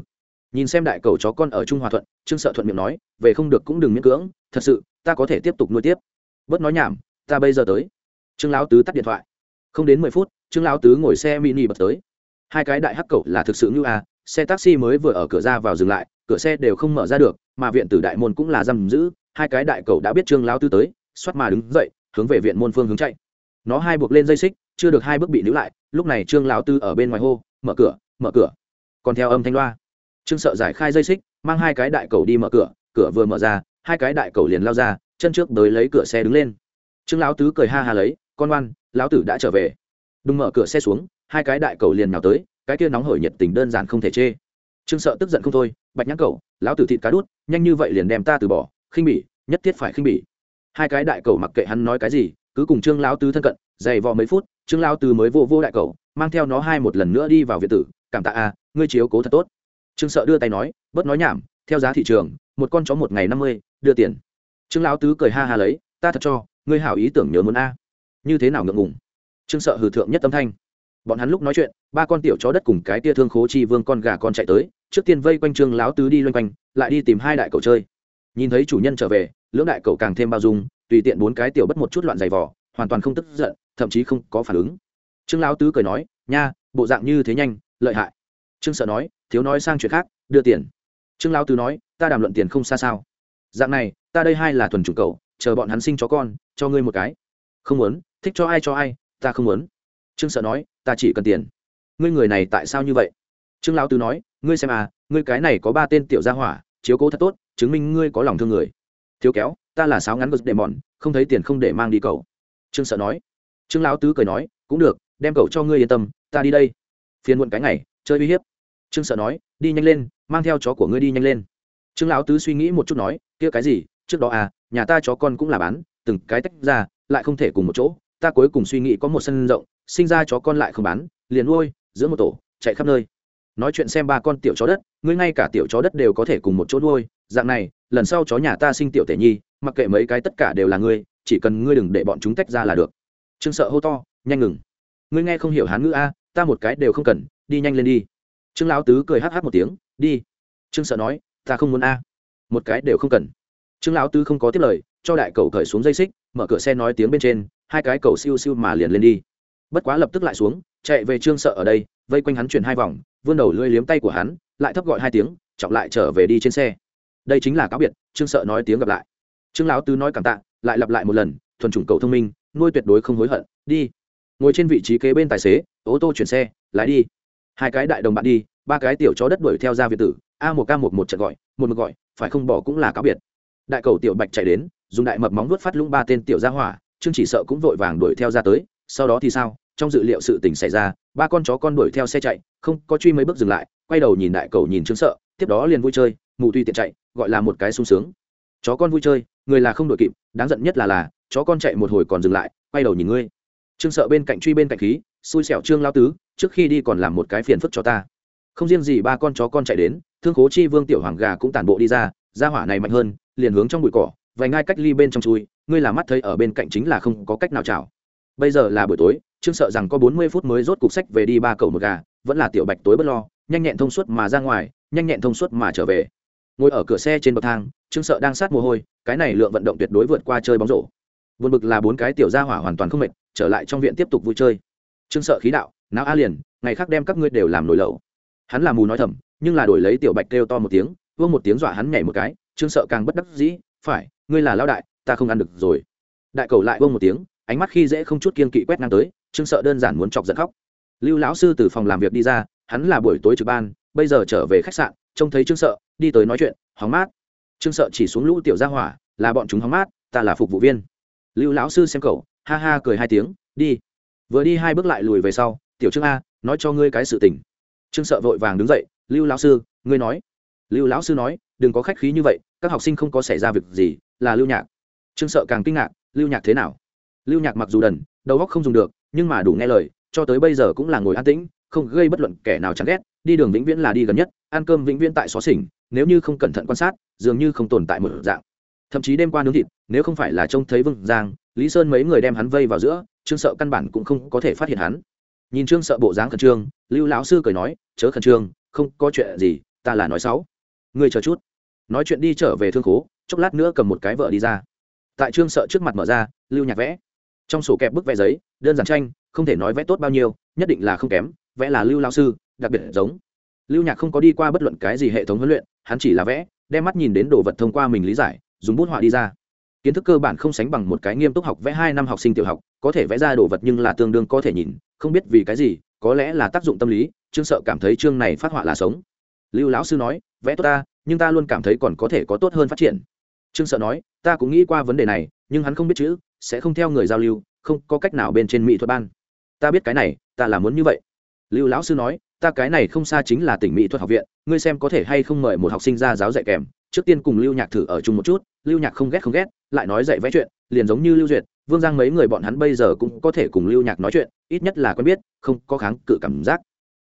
Nhìn xem đại cầu chó con ở trung hòa thuận, trương sợ thuận miệng nói, về không được cũng đừng miễn cưỡng, thật sự, ta có thể tiếp tục nuôi tiếp. Bớt nói nhảm, ta bây giờ tới. Trương lão tứ tắt điện thoại. Không đến mười phút, trương lão tứ ngồi xe mini bật tới. Hai cái đại hắc cậu là thực sự như a, xe taxi mới vừa ở cửa ra vào dừng lại, cửa xe đều không mở ra được, mà viện tử đại môn cũng là giam giữ hai cái đại cầu đã biết trương lão tư tới, xoát mà đứng dậy, hướng về viện môn phương hướng chạy. Nó hai buộc lên dây xích, chưa được hai bước bị níu lại, lúc này trương lão tư ở bên ngoài hô, mở cửa mở cửa. Còn theo âm thanh loa. Trương sợ giải khai dây xích, mang hai cái đại cầu đi mở cửa cửa vừa mở ra, hai cái đại cầu liền lao ra, chân trước tới lấy cửa xe đứng lên. Trương lão tứ cười ha ha lấy, con oan lão tử đã trở về. Đừng mở cửa xe xuống, hai cái đại cầu liền nào tới, cái kia nóng hổi nhiệt tình đơn giản không thể chê. Trương sợ tức giận không thôi, bạch nhãn cầu, lão tử thịt cá đút, nhanh như vậy liền đem ta từ bỏ khinh bỉ, nhất thiết phải khinh bỉ. Hai cái đại cầu mặc kệ hắn nói cái gì, cứ cùng trương lão tứ thân cận, dày vò mấy phút, trương lão tứ mới vô vô đại cầu, mang theo nó hai một lần nữa đi vào viện tử, cảm tạ a, ngươi chiếu cố thật tốt. Trương sợ đưa tay nói, bớt nói nhảm, theo giá thị trường, một con chó một ngày năm mươi, đưa tiền. Trương lão tứ cười ha ha lấy, ta thật cho, ngươi hảo ý tưởng nhớ muốn a. Như thế nào ngượng ngùng? Trương sợ hừ thượng nhất tâm thanh. Bọn hắn lúc nói chuyện, ba con tiểu chó đất cùng cái tia thương khố chi vương con gà con chạy tới, trước tiên vây quanh trương lão tứ đi loanh quanh, lại đi tìm hai đại cậu chơi nhìn thấy chủ nhân trở về, lưỡng đại cậu càng thêm bao dung, tùy tiện bốn cái tiểu bất một chút loạn giày vỏ hoàn toàn không tức giận, thậm chí không có phản ứng. Trương lão tứ cười nói, nha, bộ dạng như thế nhanh, lợi hại. Trương sợ nói, thiếu nói sang chuyện khác, đưa tiền. Trương lão tứ nói, ta đàm luận tiền không xa sao. Dạng này, ta đây hai là thuần chủ cậu, chờ bọn hắn sinh chó con, cho ngươi một cái. Không muốn, thích cho ai cho ai, ta không muốn. Trương sợ nói, ta chỉ cần tiền. Ngươi người này tại sao như vậy? Trương lão tứ nói, ngươi xem à ngươi cái này có ba tên tiểu gia hỏa, chiếu cố thật tốt chứng minh ngươi có lòng thương người. Thiếu kéo, ta là sáo ngắn gật để mòn không thấy tiền không để mang đi cầu trương sợ nói. Trương lão tứ cười nói, cũng được, đem cậu cho ngươi yên tâm, ta đi đây. Phiền muộn cái ngày, chơi uy hiếp. Trương sợ nói, đi nhanh lên, mang theo chó của ngươi đi nhanh lên. Trương lão tứ suy nghĩ một chút nói, kia cái gì, trước đó à nhà ta chó con cũng là bán, từng cái tách ra, lại không thể cùng một chỗ, ta cuối cùng suy nghĩ có một sân rộng, sinh ra chó con lại không bán, liền nuôi giữa một tổ, chạy khắp nơi nói chuyện xem ba con tiểu chó đất, ngươi ngay cả tiểu chó đất đều có thể cùng một chỗ nuôi, dạng này, lần sau chó nhà ta sinh tiểu tể nhi, mặc kệ mấy cái tất cả đều là ngươi, chỉ cần ngươi đừng để bọn chúng tách ra là được. Trương sợ hô to, nhanh ngừng. Ngươi nghe không hiểu hán ngữ a, ta một cái đều không cần, đi nhanh lên đi. Trương lão tứ cười hh một tiếng, đi. Trương sợ nói, ta không muốn a. Một cái đều không cần. Trương lão tứ không có tiếp lời, cho đại cầu cởi xuống dây xích, mở cửa xe nói tiếng bên trên, hai cái cầu siêu siêu mà liền lên đi. Bất quá lập tức lại xuống, chạy về trương sợ ở đây, vây quanh hắn chuyển hai vòng vươn đầu lưỡi liếm tay của hắn, lại thấp gọi hai tiếng trọng lại trở về đi trên xe. Đây chính là cáo biệt, trương sợ nói tiếng gặp lại. Trương lão tứ nói cảm tạ, lại lặp lại một lần, thuần chủng cầu thông minh, nuôi tuyệt đối không hối hận, đi. Ngồi trên vị trí kế bên tài xế, ô tô chuyển xe, lái đi. Hai cái đại đồng bạn đi, ba cái tiểu chó đất đuổi theo ra việt tử, a một k một một trận gọi, một một gọi, phải không bỏ cũng là cáo biệt. Đại cầu tiểu bạch chạy đến, dùng đại mập móng vuốt phát lũng ba tên tiểu gia hỏa, trương chỉ sợ cũng vội vàng đuổi theo ra tới, sau đó thì sao? Trong dự liệu sự tình xảy ra, ba con chó con đuổi theo xe chạy, không có truy mấy bước dừng lại, quay đầu nhìn đại cầu nhìn chứng sợ, tiếp đó liền vui chơi, mù tuy tiện chạy, gọi là một cái sung sướng. Chó con vui chơi, người là không đội kịp, đáng giận nhất là là, chó con chạy một hồi còn dừng lại, quay đầu nhìn ngươi. Trương sợ bên cạnh truy bên cạnh khí, xui xẻo trương lao tứ, trước khi đi còn làm một cái phiền phức cho ta. Không riêng gì ba con chó con chạy đến, thương khố chi vương tiểu hoàng gà cũng tản bộ đi ra ra hỏa này mạnh hơn, liền hướng trong bụi cỏ, vài ngai cách ly bên trong chui, ngươi là mắt thấy ở bên cạnh chính là không có cách nào chảo. Bây giờ là buổi tối trương sợ rằng có bốn mươi phút mới rốt cục sách về đi ba cầu một gà, vẫn là tiểu bạch tối bất lo, nhanh nhẹn thông suốt mà ra ngoài, nhanh nhẹn thông suốt mà trở về. Ngồi ở cửa xe trên bậc thang, trương sợ đang sát mồ hôi, cái này lượng vận động tuyệt đối vượt qua chơi bóng rổ. Vượt bực là bốn cái tiểu gia hỏa hoàn toàn không mệt, trở lại trong viện tiếp tục vui chơi. Trương sợ khí đạo não a liền, ngày khác đem các ngươi đều làm nổi lẩu. Hắn là mù nói thầm, nhưng là đổi lấy tiểu bạch kêu to một tiếng, vương một tiếng dọa hắn nhảy một cái, trương sợ càng bất đắc dĩ, phải, ngươi là lao đại, ta không ăn được rồi. Đại cầu lại vương một tiếng, ánh mắt khi dễ không chút kiên kỵ quét ngang tới trương sợ đơn giản muốn chọc giận khóc. Lưu lão sư từ phòng làm việc đi ra, hắn là buổi tối trực ban, bây giờ trở về khách sạn, trông thấy trương sợ, đi tới nói chuyện, hóng mát. Trương sợ chỉ xuống lũ tiểu ra hỏa, là bọn chúng hóng mát, ta là phục vụ viên. Lưu lão sư xem cậu, ha ha cười hai tiếng, đi. Vừa đi hai bước lại lùi về sau, tiểu trương a, nói cho ngươi cái sự tình. Trương sợ vội vàng đứng dậy, lưu lão sư, ngươi nói. Lưu lão sư nói, đừng có khách khí như vậy, các học sinh không có xảy ra việc gì, là lưu nhạc. Trương sợ càng kinh ngạc, lưu nhạc thế nào? Lưu nhạc mặc dù đần, đầu óc không dùng được nhưng mà đủ nghe lời, cho tới bây giờ cũng là ngồi an tĩnh, không gây bất luận kẻ nào chán ghét, đi đường vĩnh viễn là đi gần nhất, ăn cơm vĩnh viễn tại xó xỉnh, nếu như không cẩn thận quan sát, dường như không tồn tại một dạng. Thậm chí đêm qua nướng thịt, nếu không phải là trông thấy vương giang, lý sơn mấy người đem hắn vây vào giữa, trương sợ căn bản cũng không có thể phát hiện hắn. Nhìn trương sợ bộ dáng khẩn trương, lưu lão sư cười nói, chớ khẩn trương, không có chuyện gì, ta là nói xấu. Ngươi chờ chút. Nói chuyện đi trở về thương khố, chốc lát nữa cầm một cái vợ đi ra. Tại trương sợ trước mặt mở ra, lưu nhạc vẽ trong sổ kẹp bức vẽ giấy, đơn giản tranh, không thể nói vẽ tốt bao nhiêu, nhất định là không kém, vẽ là lưu lao sư, đặc biệt giống. Lưu nhạc không có đi qua bất luận cái gì hệ thống huấn luyện, hắn chỉ là vẽ, đem mắt nhìn đến đồ vật thông qua mình lý giải, dùng bút họa đi ra. Kiến thức cơ bản không sánh bằng một cái nghiêm túc học vẽ hai năm học sinh tiểu học, có thể vẽ ra đồ vật nhưng là tương đương có thể nhìn, không biết vì cái gì, có lẽ là tác dụng tâm lý, trương sợ cảm thấy chương này phát họa là sống. Lưu lão sư nói, vẽ tốt ta, nhưng ta luôn cảm thấy còn có thể có tốt hơn phát triển. Trương sợ nói, ta cũng nghĩ qua vấn đề này, nhưng hắn không biết chữ sẽ không theo người giao lưu, không có cách nào bên trên mỹ thuật ban. Ta biết cái này, ta là muốn như vậy. Lưu lão sư nói, ta cái này không xa chính là tỉnh mỹ thuật học viện, ngươi xem có thể hay không mời một học sinh ra giáo dạy kèm. Trước tiên cùng lưu nhạc thử ở chung một chút, lưu nhạc không ghét không ghét, lại nói dạy vẽ chuyện, liền giống như lưu duyệt, vương giang mấy người bọn hắn bây giờ cũng có thể cùng lưu nhạc nói chuyện, ít nhất là quen biết, không có kháng cự cảm giác.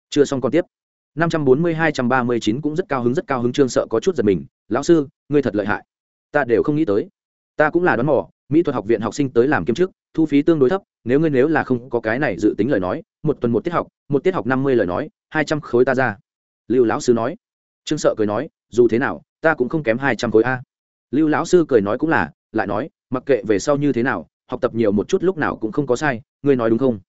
Chưa xong còn tiếp. Năm trăm bốn mươi hai trăm ba mươi chín cũng rất cao hứng, rất cao hứng, trương sợ có chút giật mình. Lão sư, ngươi thật lợi hại. Ta đều không nghĩ tới. Ta cũng là đoán mò mỹ thuật học viện học sinh tới làm kiêm chức, thu phí tương đối thấp, nếu ngươi nếu là không có cái này dự tính lời nói, một tuần một tiết học, một tiết học năm mươi lời nói, hai trăm khối ta ra. Lưu lão sư nói. Trương sợ cười nói, dù thế nào, ta cũng không kém hai trăm khối a. Lưu lão sư cười nói cũng là, lại nói, mặc kệ về sau như thế nào, học tập nhiều một chút lúc nào cũng không có sai, ngươi nói đúng không?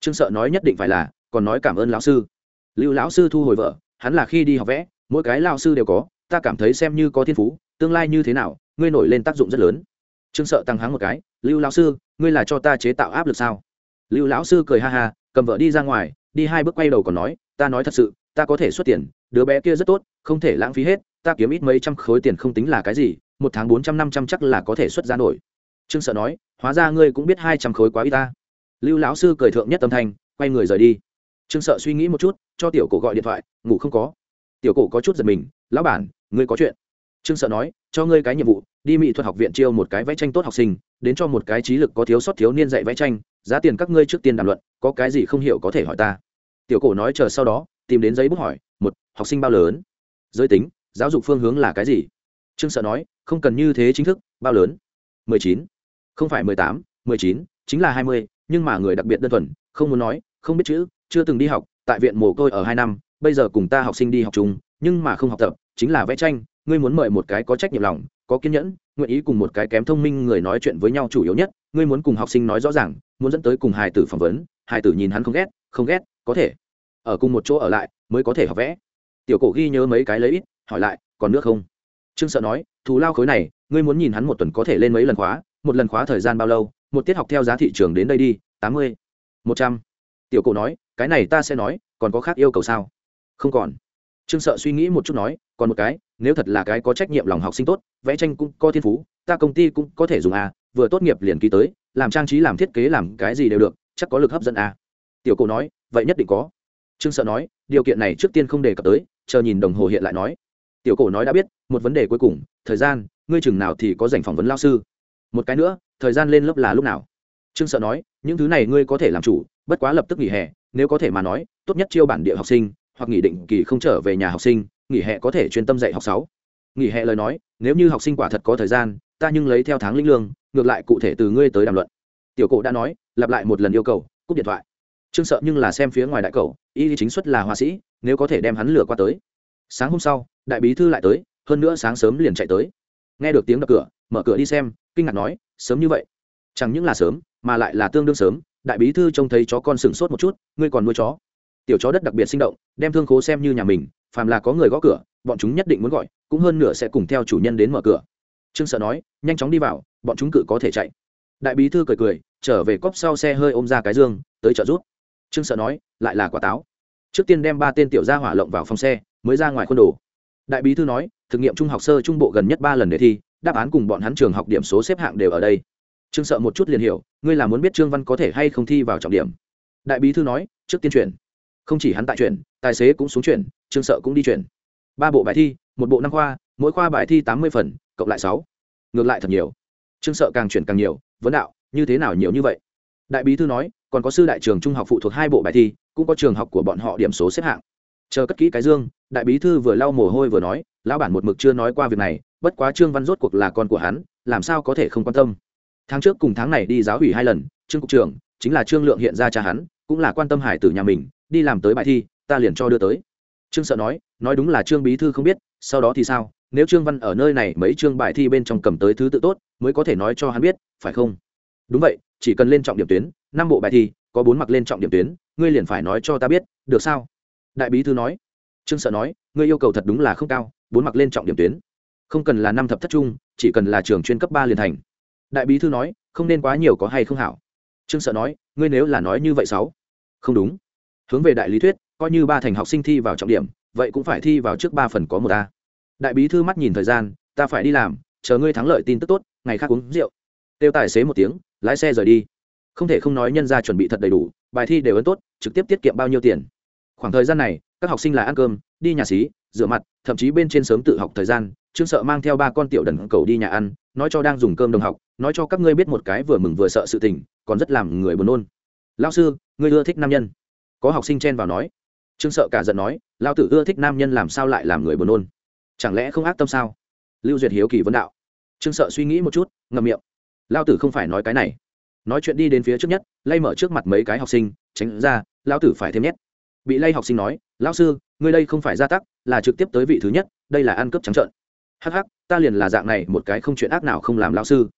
Trương sợ nói nhất định phải là, còn nói cảm ơn lão sư. Lưu lão sư thu hồi vợ, hắn là khi đi học vẽ, mỗi cái lão sư đều có, ta cảm thấy xem như có thiên phú, tương lai như thế nào, ngươi nổi lên tác dụng rất lớn trương sợ tăng háng một cái, lưu lão sư, ngươi là cho ta chế tạo áp lực sao? Lưu lão sư cười ha ha, cầm vợ đi ra ngoài, đi hai bước quay đầu còn nói, ta nói thật sự, ta có thể xuất tiền, đứa bé kia rất tốt, không thể lãng phí hết, ta kiếm ít mấy trăm khối tiền không tính là cái gì, một tháng bốn trăm năm trăm chắc là có thể xuất ra nổi. Trương sợ nói, hóa ra ngươi cũng biết hai trăm khối quá ít ta. Lưu lão sư cười thượng nhất tâm thanh, quay người rời đi. Trương sợ suy nghĩ một chút, cho tiểu cổ gọi điện thoại, ngủ không có. Tiểu cổ có chút giật mình, lão bản, ngươi có chuyện? Trương sợ nói, cho ngươi cái nhiệm vụ, đi mỹ thuật học viện chiêu một cái vẽ tranh tốt học sinh, đến cho một cái trí lực có thiếu sót thiếu niên dạy vẽ tranh, giá tiền các ngươi trước tiên đàm luận, có cái gì không hiểu có thể hỏi ta. Tiểu cổ nói chờ sau đó, tìm đến giấy bút hỏi, một, học sinh bao lớn? Giới tính, giáo dục phương hướng là cái gì? Trương sợ nói, không cần như thế chính thức, bao lớn? Mười chín. Không phải mười tám, mười chín, chính là hai mươi, nhưng mà người đặc biệt đơn thuần, không muốn nói, không biết chữ, chưa từng đi học, tại viện mồ côi ở hai năm, bây giờ cùng ta học sinh đi học chung, nhưng mà không học tập, chính là vẽ tranh ngươi muốn mời một cái có trách nhiệm lòng, có kiên nhẫn, nguyện ý cùng một cái kém thông minh người nói chuyện với nhau chủ yếu nhất, ngươi muốn cùng học sinh nói rõ ràng, muốn dẫn tới cùng hài tử phỏng vấn, hài tử nhìn hắn không ghét không ghét, có thể. Ở cùng một chỗ ở lại, mới có thể học vẽ. Tiểu cổ ghi nhớ mấy cái lấy ít, hỏi lại, còn nước không? Trương sợ nói, thù lao khối này, ngươi muốn nhìn hắn một tuần có thể lên mấy lần khóa, một lần khóa thời gian bao lâu, một tiết học theo giá thị trường đến đây đi, tám mươi, một trăm. Tiểu cổ nói, cái này ta sẽ nói, còn có khác yêu cầu sao? Không còn trương sợ suy nghĩ một chút nói, còn một cái, nếu thật là cái có trách nhiệm lòng học sinh tốt, vẽ tranh cũng có thiên phú, ta công ty cũng có thể dùng à vừa tốt nghiệp liền ký tới, làm trang trí, làm thiết kế, làm cái gì đều được, chắc có lực hấp dẫn à. Tiểu cổ nói, vậy nhất định có. Trương sợ nói, điều kiện này trước tiên không đề cập tới, chờ nhìn đồng hồ hiện lại nói. Tiểu cổ nói đã biết, một vấn đề cuối cùng, thời gian, ngươi chừng nào thì có dành phỏng vấn lao sư. Một cái nữa, thời gian lên lớp là lúc nào? Trương sợ nói, những thứ này ngươi có thể làm chủ, bất quá lập tức nghỉ hè, nếu có thể mà nói, tốt nhất chiêu bản địa học sinh hoặc nghỉ định kỳ không trở về nhà học sinh, nghỉ hè có thể chuyên tâm dạy học sáu. Nghỉ hè lời nói, nếu như học sinh quả thật có thời gian, ta nhưng lấy theo tháng linh lương, ngược lại cụ thể từ ngươi tới đàm luận. Tiểu cổ đã nói, lặp lại một lần yêu cầu, cúp điện thoại. Trương sợ nhưng là xem phía ngoài đại cầu, y chính xuất là họa sĩ, nếu có thể đem hắn lừa qua tới. Sáng hôm sau, đại bí thư lại tới, hơn nữa sáng sớm liền chạy tới. Nghe được tiếng đập cửa, mở cửa đi xem, kinh ngạc nói, sớm như vậy. Chẳng những là sớm, mà lại là tương đương sớm, đại bí thư trông thấy chó con sừng sốt một chút, ngươi còn nuôi chó tiểu chó đất đặc biệt sinh động, đem thương khố xem như nhà mình, phàm là có người gõ cửa, bọn chúng nhất định muốn gọi, cũng hơn nửa sẽ cùng theo chủ nhân đến mở cửa. Trương sợ nói, nhanh chóng đi vào, bọn chúng cự có thể chạy. Đại bí thư cười cười, trở về cốc sau xe hơi ôm ra cái dương, tới trợ rút. Trương sợ nói, lại là quả táo. Trước tiên đem ba tên tiểu gia hỏa lộng vào phòng xe, mới ra ngoài khuôn đồ. Đại bí thư nói, thực nghiệm trung học sơ trung bộ gần nhất ba lần đề thi, đáp án cùng bọn hắn trường học điểm số xếp hạng đều ở đây. Trương sợ một chút liền hiểu, ngươi là muốn biết trương văn có thể hay không thi vào trọng điểm. Đại bí thư nói, trước tiên chuyển không chỉ hắn tại chuyển, tài xế cũng xuống chuyển, trương sợ cũng đi chuyển. Ba bộ bài thi, một bộ năm khoa, mỗi khoa bài thi tám mươi phần, cộng lại sáu. Ngược lại thật nhiều. Trương sợ càng chuyển càng nhiều, vấn đạo, như thế nào nhiều như vậy? Đại bí thư nói, còn có sư đại trường trung học phụ thuộc hai bộ bài thi, cũng có trường học của bọn họ điểm số xếp hạng. Chờ cất kỹ cái dương, đại bí thư vừa lau mồ hôi vừa nói, lão bản một mực chưa nói qua việc này, bất quá trương văn rốt cuộc là con của hắn, làm sao có thể không quan tâm? Tháng trước cùng tháng này đi giáo hủy hai lần, trương cục trưởng, chính là trương lượng hiện ra cha hắn, cũng là quan tâm hải tử nhà mình đi làm tới bài thi, ta liền cho đưa tới. Trương sợ nói nói đúng là trương bí thư không biết, sau đó thì sao? Nếu trương văn ở nơi này mấy chương bài thi bên trong cầm tới thứ tự tốt, mới có thể nói cho hắn biết, phải không? Đúng vậy, chỉ cần lên trọng điểm tuyến, năm bộ bài thi, có bốn mặc lên trọng điểm tuyến, ngươi liền phải nói cho ta biết, được sao? Đại bí thư nói. Trương sợ nói, ngươi yêu cầu thật đúng là không cao, bốn mặc lên trọng điểm tuyến. Không cần là năm thập thất trung, chỉ cần là trường chuyên cấp ba liền thành. Đại bí thư nói, không nên quá nhiều có hay không hảo? Trương sợ nói, ngươi nếu là nói như vậy sáu. Không đúng hướng về đại lý thuyết, coi như ba thành học sinh thi vào trọng điểm, vậy cũng phải thi vào trước ba phần có một a. Đại bí thư mắt nhìn thời gian, ta phải đi làm, chờ ngươi thắng lợi tin tức tốt, ngày khác uống rượu. Tiêu tài xế một tiếng, lái xe rời đi. Không thể không nói nhân ra chuẩn bị thật đầy đủ, bài thi đều ấn tốt, trực tiếp tiết kiệm bao nhiêu tiền. Khoảng thời gian này, các học sinh là ăn cơm, đi nhà xí, rửa mặt, thậm chí bên trên sớm tự học thời gian, trương sợ mang theo ba con tiểu đần cầu đi nhà ăn, nói cho đang dùng cơm đồng học, nói cho các ngươi biết một cái vừa mừng vừa sợ sự tình, còn rất làm người buồn nôn. Lao sư, ngươi ưa thích nam nhân có học sinh chen vào nói. Trương sợ cả giận nói lao tử ưa thích nam nhân làm sao lại làm người buồn nôn? Chẳng lẽ không ác tâm sao? Lưu duyệt hiếu kỳ vấn đạo. Trương sợ suy nghĩ một chút, ngậm miệng. Lao tử không phải nói cái này. Nói chuyện đi đến phía trước nhất, lay mở trước mặt mấy cái học sinh, tránh ra lao tử phải thêm nhét. Bị lay học sinh nói, lão sư, ngươi đây không phải gia tắc, là trực tiếp tới vị thứ nhất, đây là ăn cướp trắng trợn. Hắc hắc, ta liền là dạng này, một cái không chuyện ác nào không làm lão sư.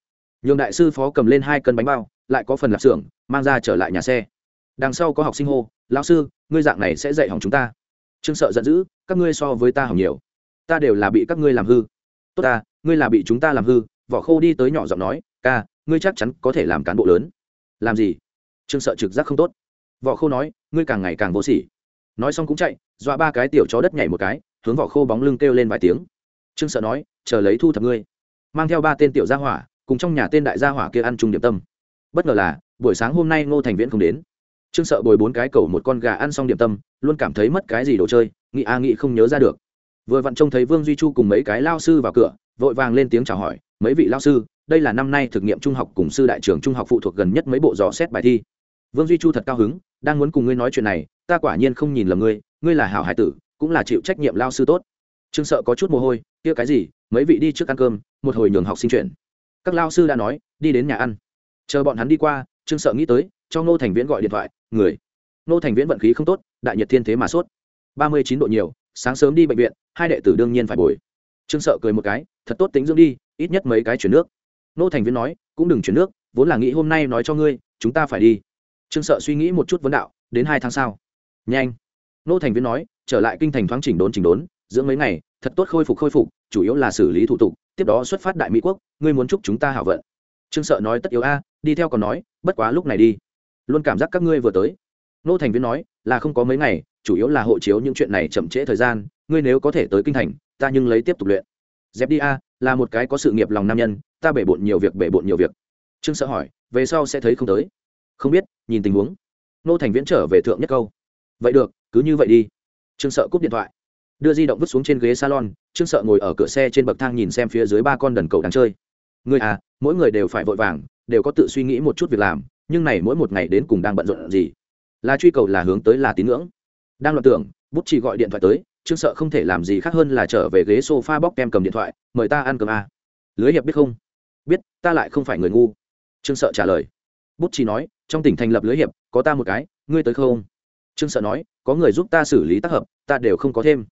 Nhường đại sư phó cầm lên hai cân bánh bao, lại có phần lạp xưởng, mang ra trở lại nhà xe. Đằng sau có học sinh hô lão sư, ngươi dạng này sẽ dạy hỏng chúng ta. Trương sợ giận dữ, các ngươi so với ta hỏng nhiều. Ta đều là bị các ngươi làm hư. Tốt ta, ngươi là bị chúng ta làm hư. Vỏ khô đi tới nhỏ giọng nói, ca, ngươi chắc chắn có thể làm cán bộ lớn. Làm gì? Trương sợ trực giác không tốt. Vỏ khô nói, ngươi càng ngày càng vô sỉ. Nói xong cũng chạy, dọa ba cái tiểu chó đất nhảy một cái, hướng vỏ khô bóng lưng kêu lên vài tiếng. Trương sợ nói, chờ lấy thu thập ngươi. Mang theo ba tên tiểu gia hỏa, cùng trong nhà tên đại gia hỏa kia ăn chung điểm tâm. Bất ngờ là, buổi sáng hôm nay ngô thành viễn không đến trương sợ bồi bốn cái cầu một con gà ăn xong điểm tâm, luôn cảm thấy mất cái gì đồ chơi, nghĩ a nghĩ không nhớ ra được. Vừa vặn trông thấy vương duy chu cùng mấy cái lao sư vào cửa, vội vàng lên tiếng chào hỏi, mấy vị lao sư, đây là năm nay thực nghiệm trung học cùng sư đại trường trung học phụ thuộc gần nhất mấy bộ dò xét bài thi. Vương duy chu thật cao hứng, đang muốn cùng ngươi nói chuyện này, ta quả nhiên không nhìn lầm ngươi ngươi là hảo hải tử, cũng là chịu trách nhiệm lao sư tốt. Trương sợ có chút mồ hôi, kia cái gì, mấy vị đi trước ăn cơm, một hồi nhường học sinh chuyện các lao sư đã nói, đi đến nhà ăn. Chờ bọn hắn đi qua, trương sợ nghĩ tới cho ngô thành viễn gọi điện thoại, người. Ngô thành viễn vận khí không tốt, đại nhật thiên thế mà sốt. Ba mươi chín độ nhiều, sáng sớm đi bệnh viện, hai đệ tử đương nhiên phải bồi. Trương sợ cười một cái, thật tốt tính dưỡng đi, ít nhất mấy cái chuyển nước. Ngô thành viễn nói, cũng đừng chuyển nước, vốn là nghĩ hôm nay nói cho ngươi, chúng ta phải đi. Trương sợ suy nghĩ một chút vấn đạo, đến hai tháng sau. Nhanh. Ngô thành viễn nói, trở lại kinh thành thoáng chỉnh đốn chỉnh đốn, dưỡng mấy ngày, thật tốt khôi phục khôi phục, chủ yếu là xử lý thủ tục, tiếp đó xuất phát đại mỹ quốc, ngươi muốn chúc chúng ta hảo vận. Trương sợ nói, tất yếu a, đi theo còn nói, bất quá lúc này đi luôn cảm giác các ngươi vừa tới. Nô thành viên nói, là không có mấy ngày, chủ yếu là hộ chiếu những chuyện này chậm trễ thời gian, ngươi nếu có thể tới kinh thành, ta nhưng lấy tiếp tục luyện. Dẹp đi a, là một cái có sự nghiệp lòng nam nhân, ta bể bộn nhiều việc, bể bộn nhiều việc. Trương sợ hỏi, về sau sẽ thấy không tới? Không biết, nhìn tình huống. Nô thành viễn trở về thượng nhất câu. Vậy được, cứ như vậy đi. Trương sợ cúp điện thoại. Đưa di động vứt xuống trên ghế salon, trương sợ ngồi ở cửa xe trên bậc thang nhìn xem phía dưới ba con đần cầu đang chơi. Người à mỗi người đều phải vội vàng, đều có tự suy nghĩ một chút việc làm nhưng này mỗi một ngày đến cùng đang bận rộn gì? Là truy cầu là hướng tới là tín ngưỡng. Đang loạn tưởng, bút chỉ gọi điện thoại tới, trương sợ không thể làm gì khác hơn là trở về ghế sofa bóc kem cầm điện thoại, mời ta ăn cơm à. lưới hiệp biết không? Biết, ta lại không phải người ngu. Trương sợ trả lời. Bút chỉ nói, trong tỉnh thành lập lưới hiệp, có ta một cái, ngươi tới không? Trương sợ nói, có người giúp ta xử lý tác hợp, ta đều không có thêm.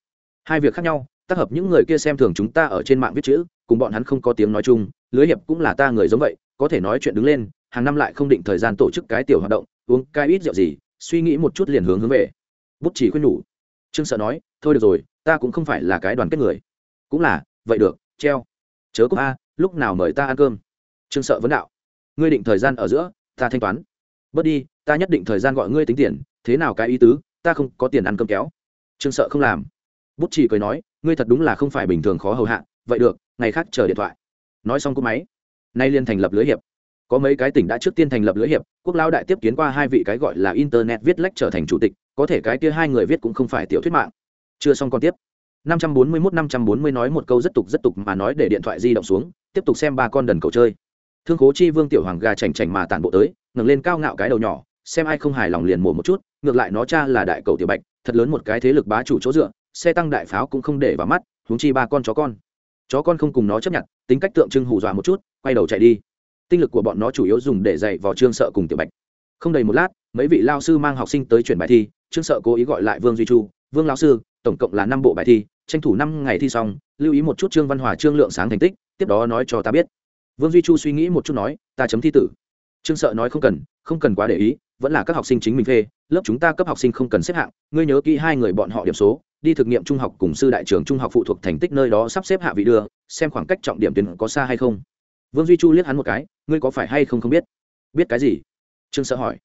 Hai việc khác nhau, tác hợp những người kia xem thường chúng ta ở trên mạng viết chữ, cùng bọn hắn không có tiếng nói chung, lưới hiệp cũng là ta người giống vậy, có thể nói chuyện đứng lên hàng năm lại không định thời gian tổ chức cái tiểu hoạt động, uống cái ít rượu gì, suy nghĩ một chút liền hướng hướng về. Bút chỉ khuyên nhủ. Trương sợ nói, thôi được rồi, ta cũng không phải là cái đoàn kết người. Cũng là, vậy được, treo. Chớ có a, lúc nào mời ta ăn cơm? Trương sợ vấn đạo. Ngươi định thời gian ở giữa, ta thanh toán. Bớt đi, ta nhất định thời gian gọi ngươi tính tiền, thế nào cái ý tứ, ta không có tiền ăn cơm kéo. Trương sợ không làm. Bút chỉ cười nói, ngươi thật đúng là không phải bình thường khó hầu hạ, vậy được, ngày khác chờ điện thoại. Nói xong cú máy, nay liên thành lập lưới hiệp có mấy cái tỉnh đã trước tiên thành lập lưỡi hiệp, quốc lao đại tiếp kiến qua hai vị cái gọi là internet viết lách trở thành chủ tịch, có thể cái kia hai người viết cũng không phải tiểu thuyết mạng. Chưa xong còn tiếp. 541 540 nói một câu rất tục rất tục mà nói để điện thoại di động xuống, tiếp tục xem ba con đần cầu chơi. Thương khố chi vương tiểu hoàng gà chảnh chảnh mà tản bộ tới, ngẩng lên cao ngạo cái đầu nhỏ, xem ai không hài lòng liền mổ một chút, ngược lại nó cha là đại cầu tiểu bạch, thật lớn một cái thế lực bá chủ chỗ dựa, xe tăng đại pháo cũng không để vào mắt, huống chi ba con chó con. Chó con không cùng nó chấp nhận, tính cách tượng trưng hù dọa một chút, quay đầu chạy đi tinh lực của bọn nó chủ yếu dùng để dạy vào trương sợ cùng tiểu bạch. Không đầy một lát, mấy vị lao sư mang học sinh tới chuyển bài thi, trương sợ cố ý gọi lại vương duy chu. Vương lao sư, tổng cộng là năm bộ bài thi, tranh thủ năm ngày thi xong, lưu ý một chút trương văn hòa, trương lượng sáng thành tích, tiếp đó nói cho ta biết. Vương duy chu suy nghĩ một chút nói, ta chấm thi tử. Trương sợ nói, không cần không cần quá để ý, vẫn là các học sinh chính mình phê, lớp chúng ta cấp học sinh không cần xếp hạng, ngươi nhớ kỹ hai người bọn họ điểm số, đi thực nghiệm trung học cùng sư đại trường trung học phụ thuộc thành tích nơi đó sắp xếp hạ vị đưa, xem khoảng cách trọng điểm tuyến có xa hay không vương duy chu liếc hắn một cái, ngươi có phải hay không không biết? Biết cái gì? Trương sợ hỏi.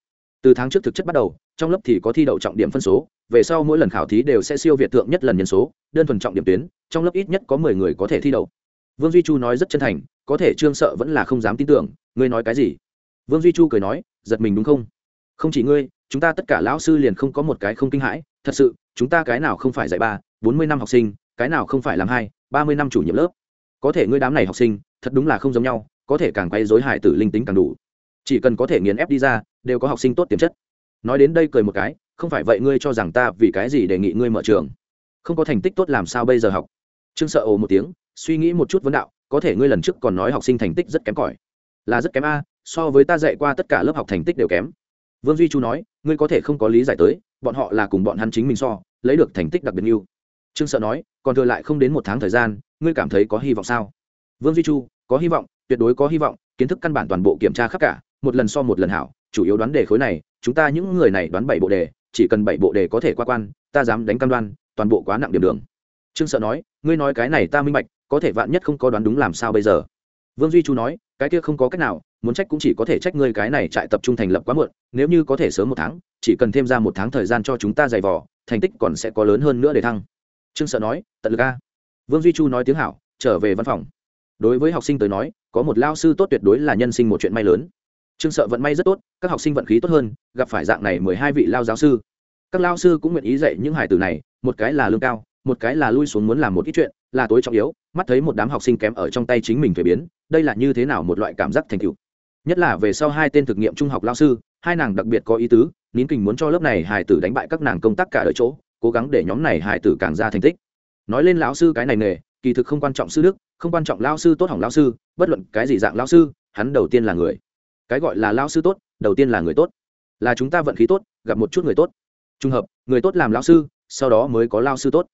Từ tháng trước thực chất bắt đầu, trong lớp thì có thi đậu trọng điểm phân số, về sau mỗi lần khảo thí đều sẽ siêu việt tượng nhất lần nhân số, đơn thuần trọng điểm tuyến, trong lớp ít nhất có mười người có thể thi đậu. Vương duy chu nói rất chân thành, có thể trương sợ vẫn là không dám tin tưởng, ngươi nói cái gì? Vương duy chu cười nói, giật mình đúng không? Không chỉ ngươi, chúng ta tất cả lão sư liền không có một cái không kinh hãi, thật sự, chúng ta cái nào không phải dạy ba, bốn mươi năm học sinh, cái nào không phải làm hai, ba mươi năm chủ nhiệm lớp. Có thể ngươi đám này học sinh thật đúng là không giống nhau, có thể càng quay dối hải tử linh tính càng đủ. Chỉ cần có thể nghiền ép đi ra, đều có học sinh tốt tiềm chất. Nói đến đây cười một cái, không phải vậy ngươi cho rằng ta vì cái gì đề nghị ngươi mở trường? Không có thành tích tốt làm sao bây giờ học? Trương sợ ồ một tiếng, suy nghĩ một chút vấn đạo, có thể ngươi lần trước còn nói học sinh thành tích rất kém cỏi. Là rất kém a, so với ta dạy qua tất cả lớp học thành tích đều kém. Vương duy chu nói, ngươi có thể không có lý giải tới, bọn họ là cùng bọn hắn chính mình so, lấy được thành tích đặc biệt yêu trương sợ nói, còn thừa lại không đến một tháng thời gian, ngươi cảm thấy có hy vọng sao? Vương duy chu, có hy vọng, tuyệt đối có hy vọng, kiến thức căn bản toàn bộ kiểm tra khắp cả, một lần so một lần hảo, chủ yếu đoán đề khối này, chúng ta những người này đoán bảy bộ đề, chỉ cần bảy bộ đề có thể qua quan, ta dám đánh cam đoan, toàn bộ quá nặng điểm đường. Trương sợ nói, ngươi nói cái này ta minh bạch, có thể vạn nhất không có đoán đúng làm sao bây giờ? Vương duy chu nói, cái kia không có cách nào, muốn trách cũng chỉ có thể trách ngươi cái này trại tập trung thành lập quá muộn, nếu như có thể sớm một tháng, chỉ cần thêm ra một tháng thời gian cho chúng ta giày vò, thành tích còn sẽ có lớn hơn nữa để thăng. Trương sợ nói, tận lực a. Vương duy chu nói tiếng hảo, trở về văn phòng đối với học sinh tới nói, có một lao sư tốt tuyệt đối là nhân sinh một chuyện may lớn. Trương sợ vận may rất tốt, các học sinh vận khí tốt hơn, gặp phải dạng này mười hai vị lao giáo sư. Các lao sư cũng nguyện ý dạy những hải tử này, một cái là lương cao, một cái là lui xuống muốn làm một ít chuyện, là tối trọng yếu, mắt thấy một đám học sinh kém ở trong tay chính mình thuế biến, đây là như thế nào một loại cảm giác thành tựu. Nhất là về sau hai tên thực nghiệm trung học lao sư, hai nàng đặc biệt có ý tứ, nín kình muốn cho lớp này hải tử đánh bại các nàng công tác cả ở chỗ, cố gắng để nhóm này hải tử càng ra thành tích. Nói lên lão sư cái này nghề, kỳ thực không quan trọng sư đức không quan trọng lao sư tốt hỏng lao sư, bất luận cái gì dạng lao sư, hắn đầu tiên là người. Cái gọi là lao sư tốt, đầu tiên là người tốt. Là chúng ta vận khí tốt, gặp một chút người tốt. Trùng hợp, người tốt làm lao sư, sau đó mới có lao sư tốt.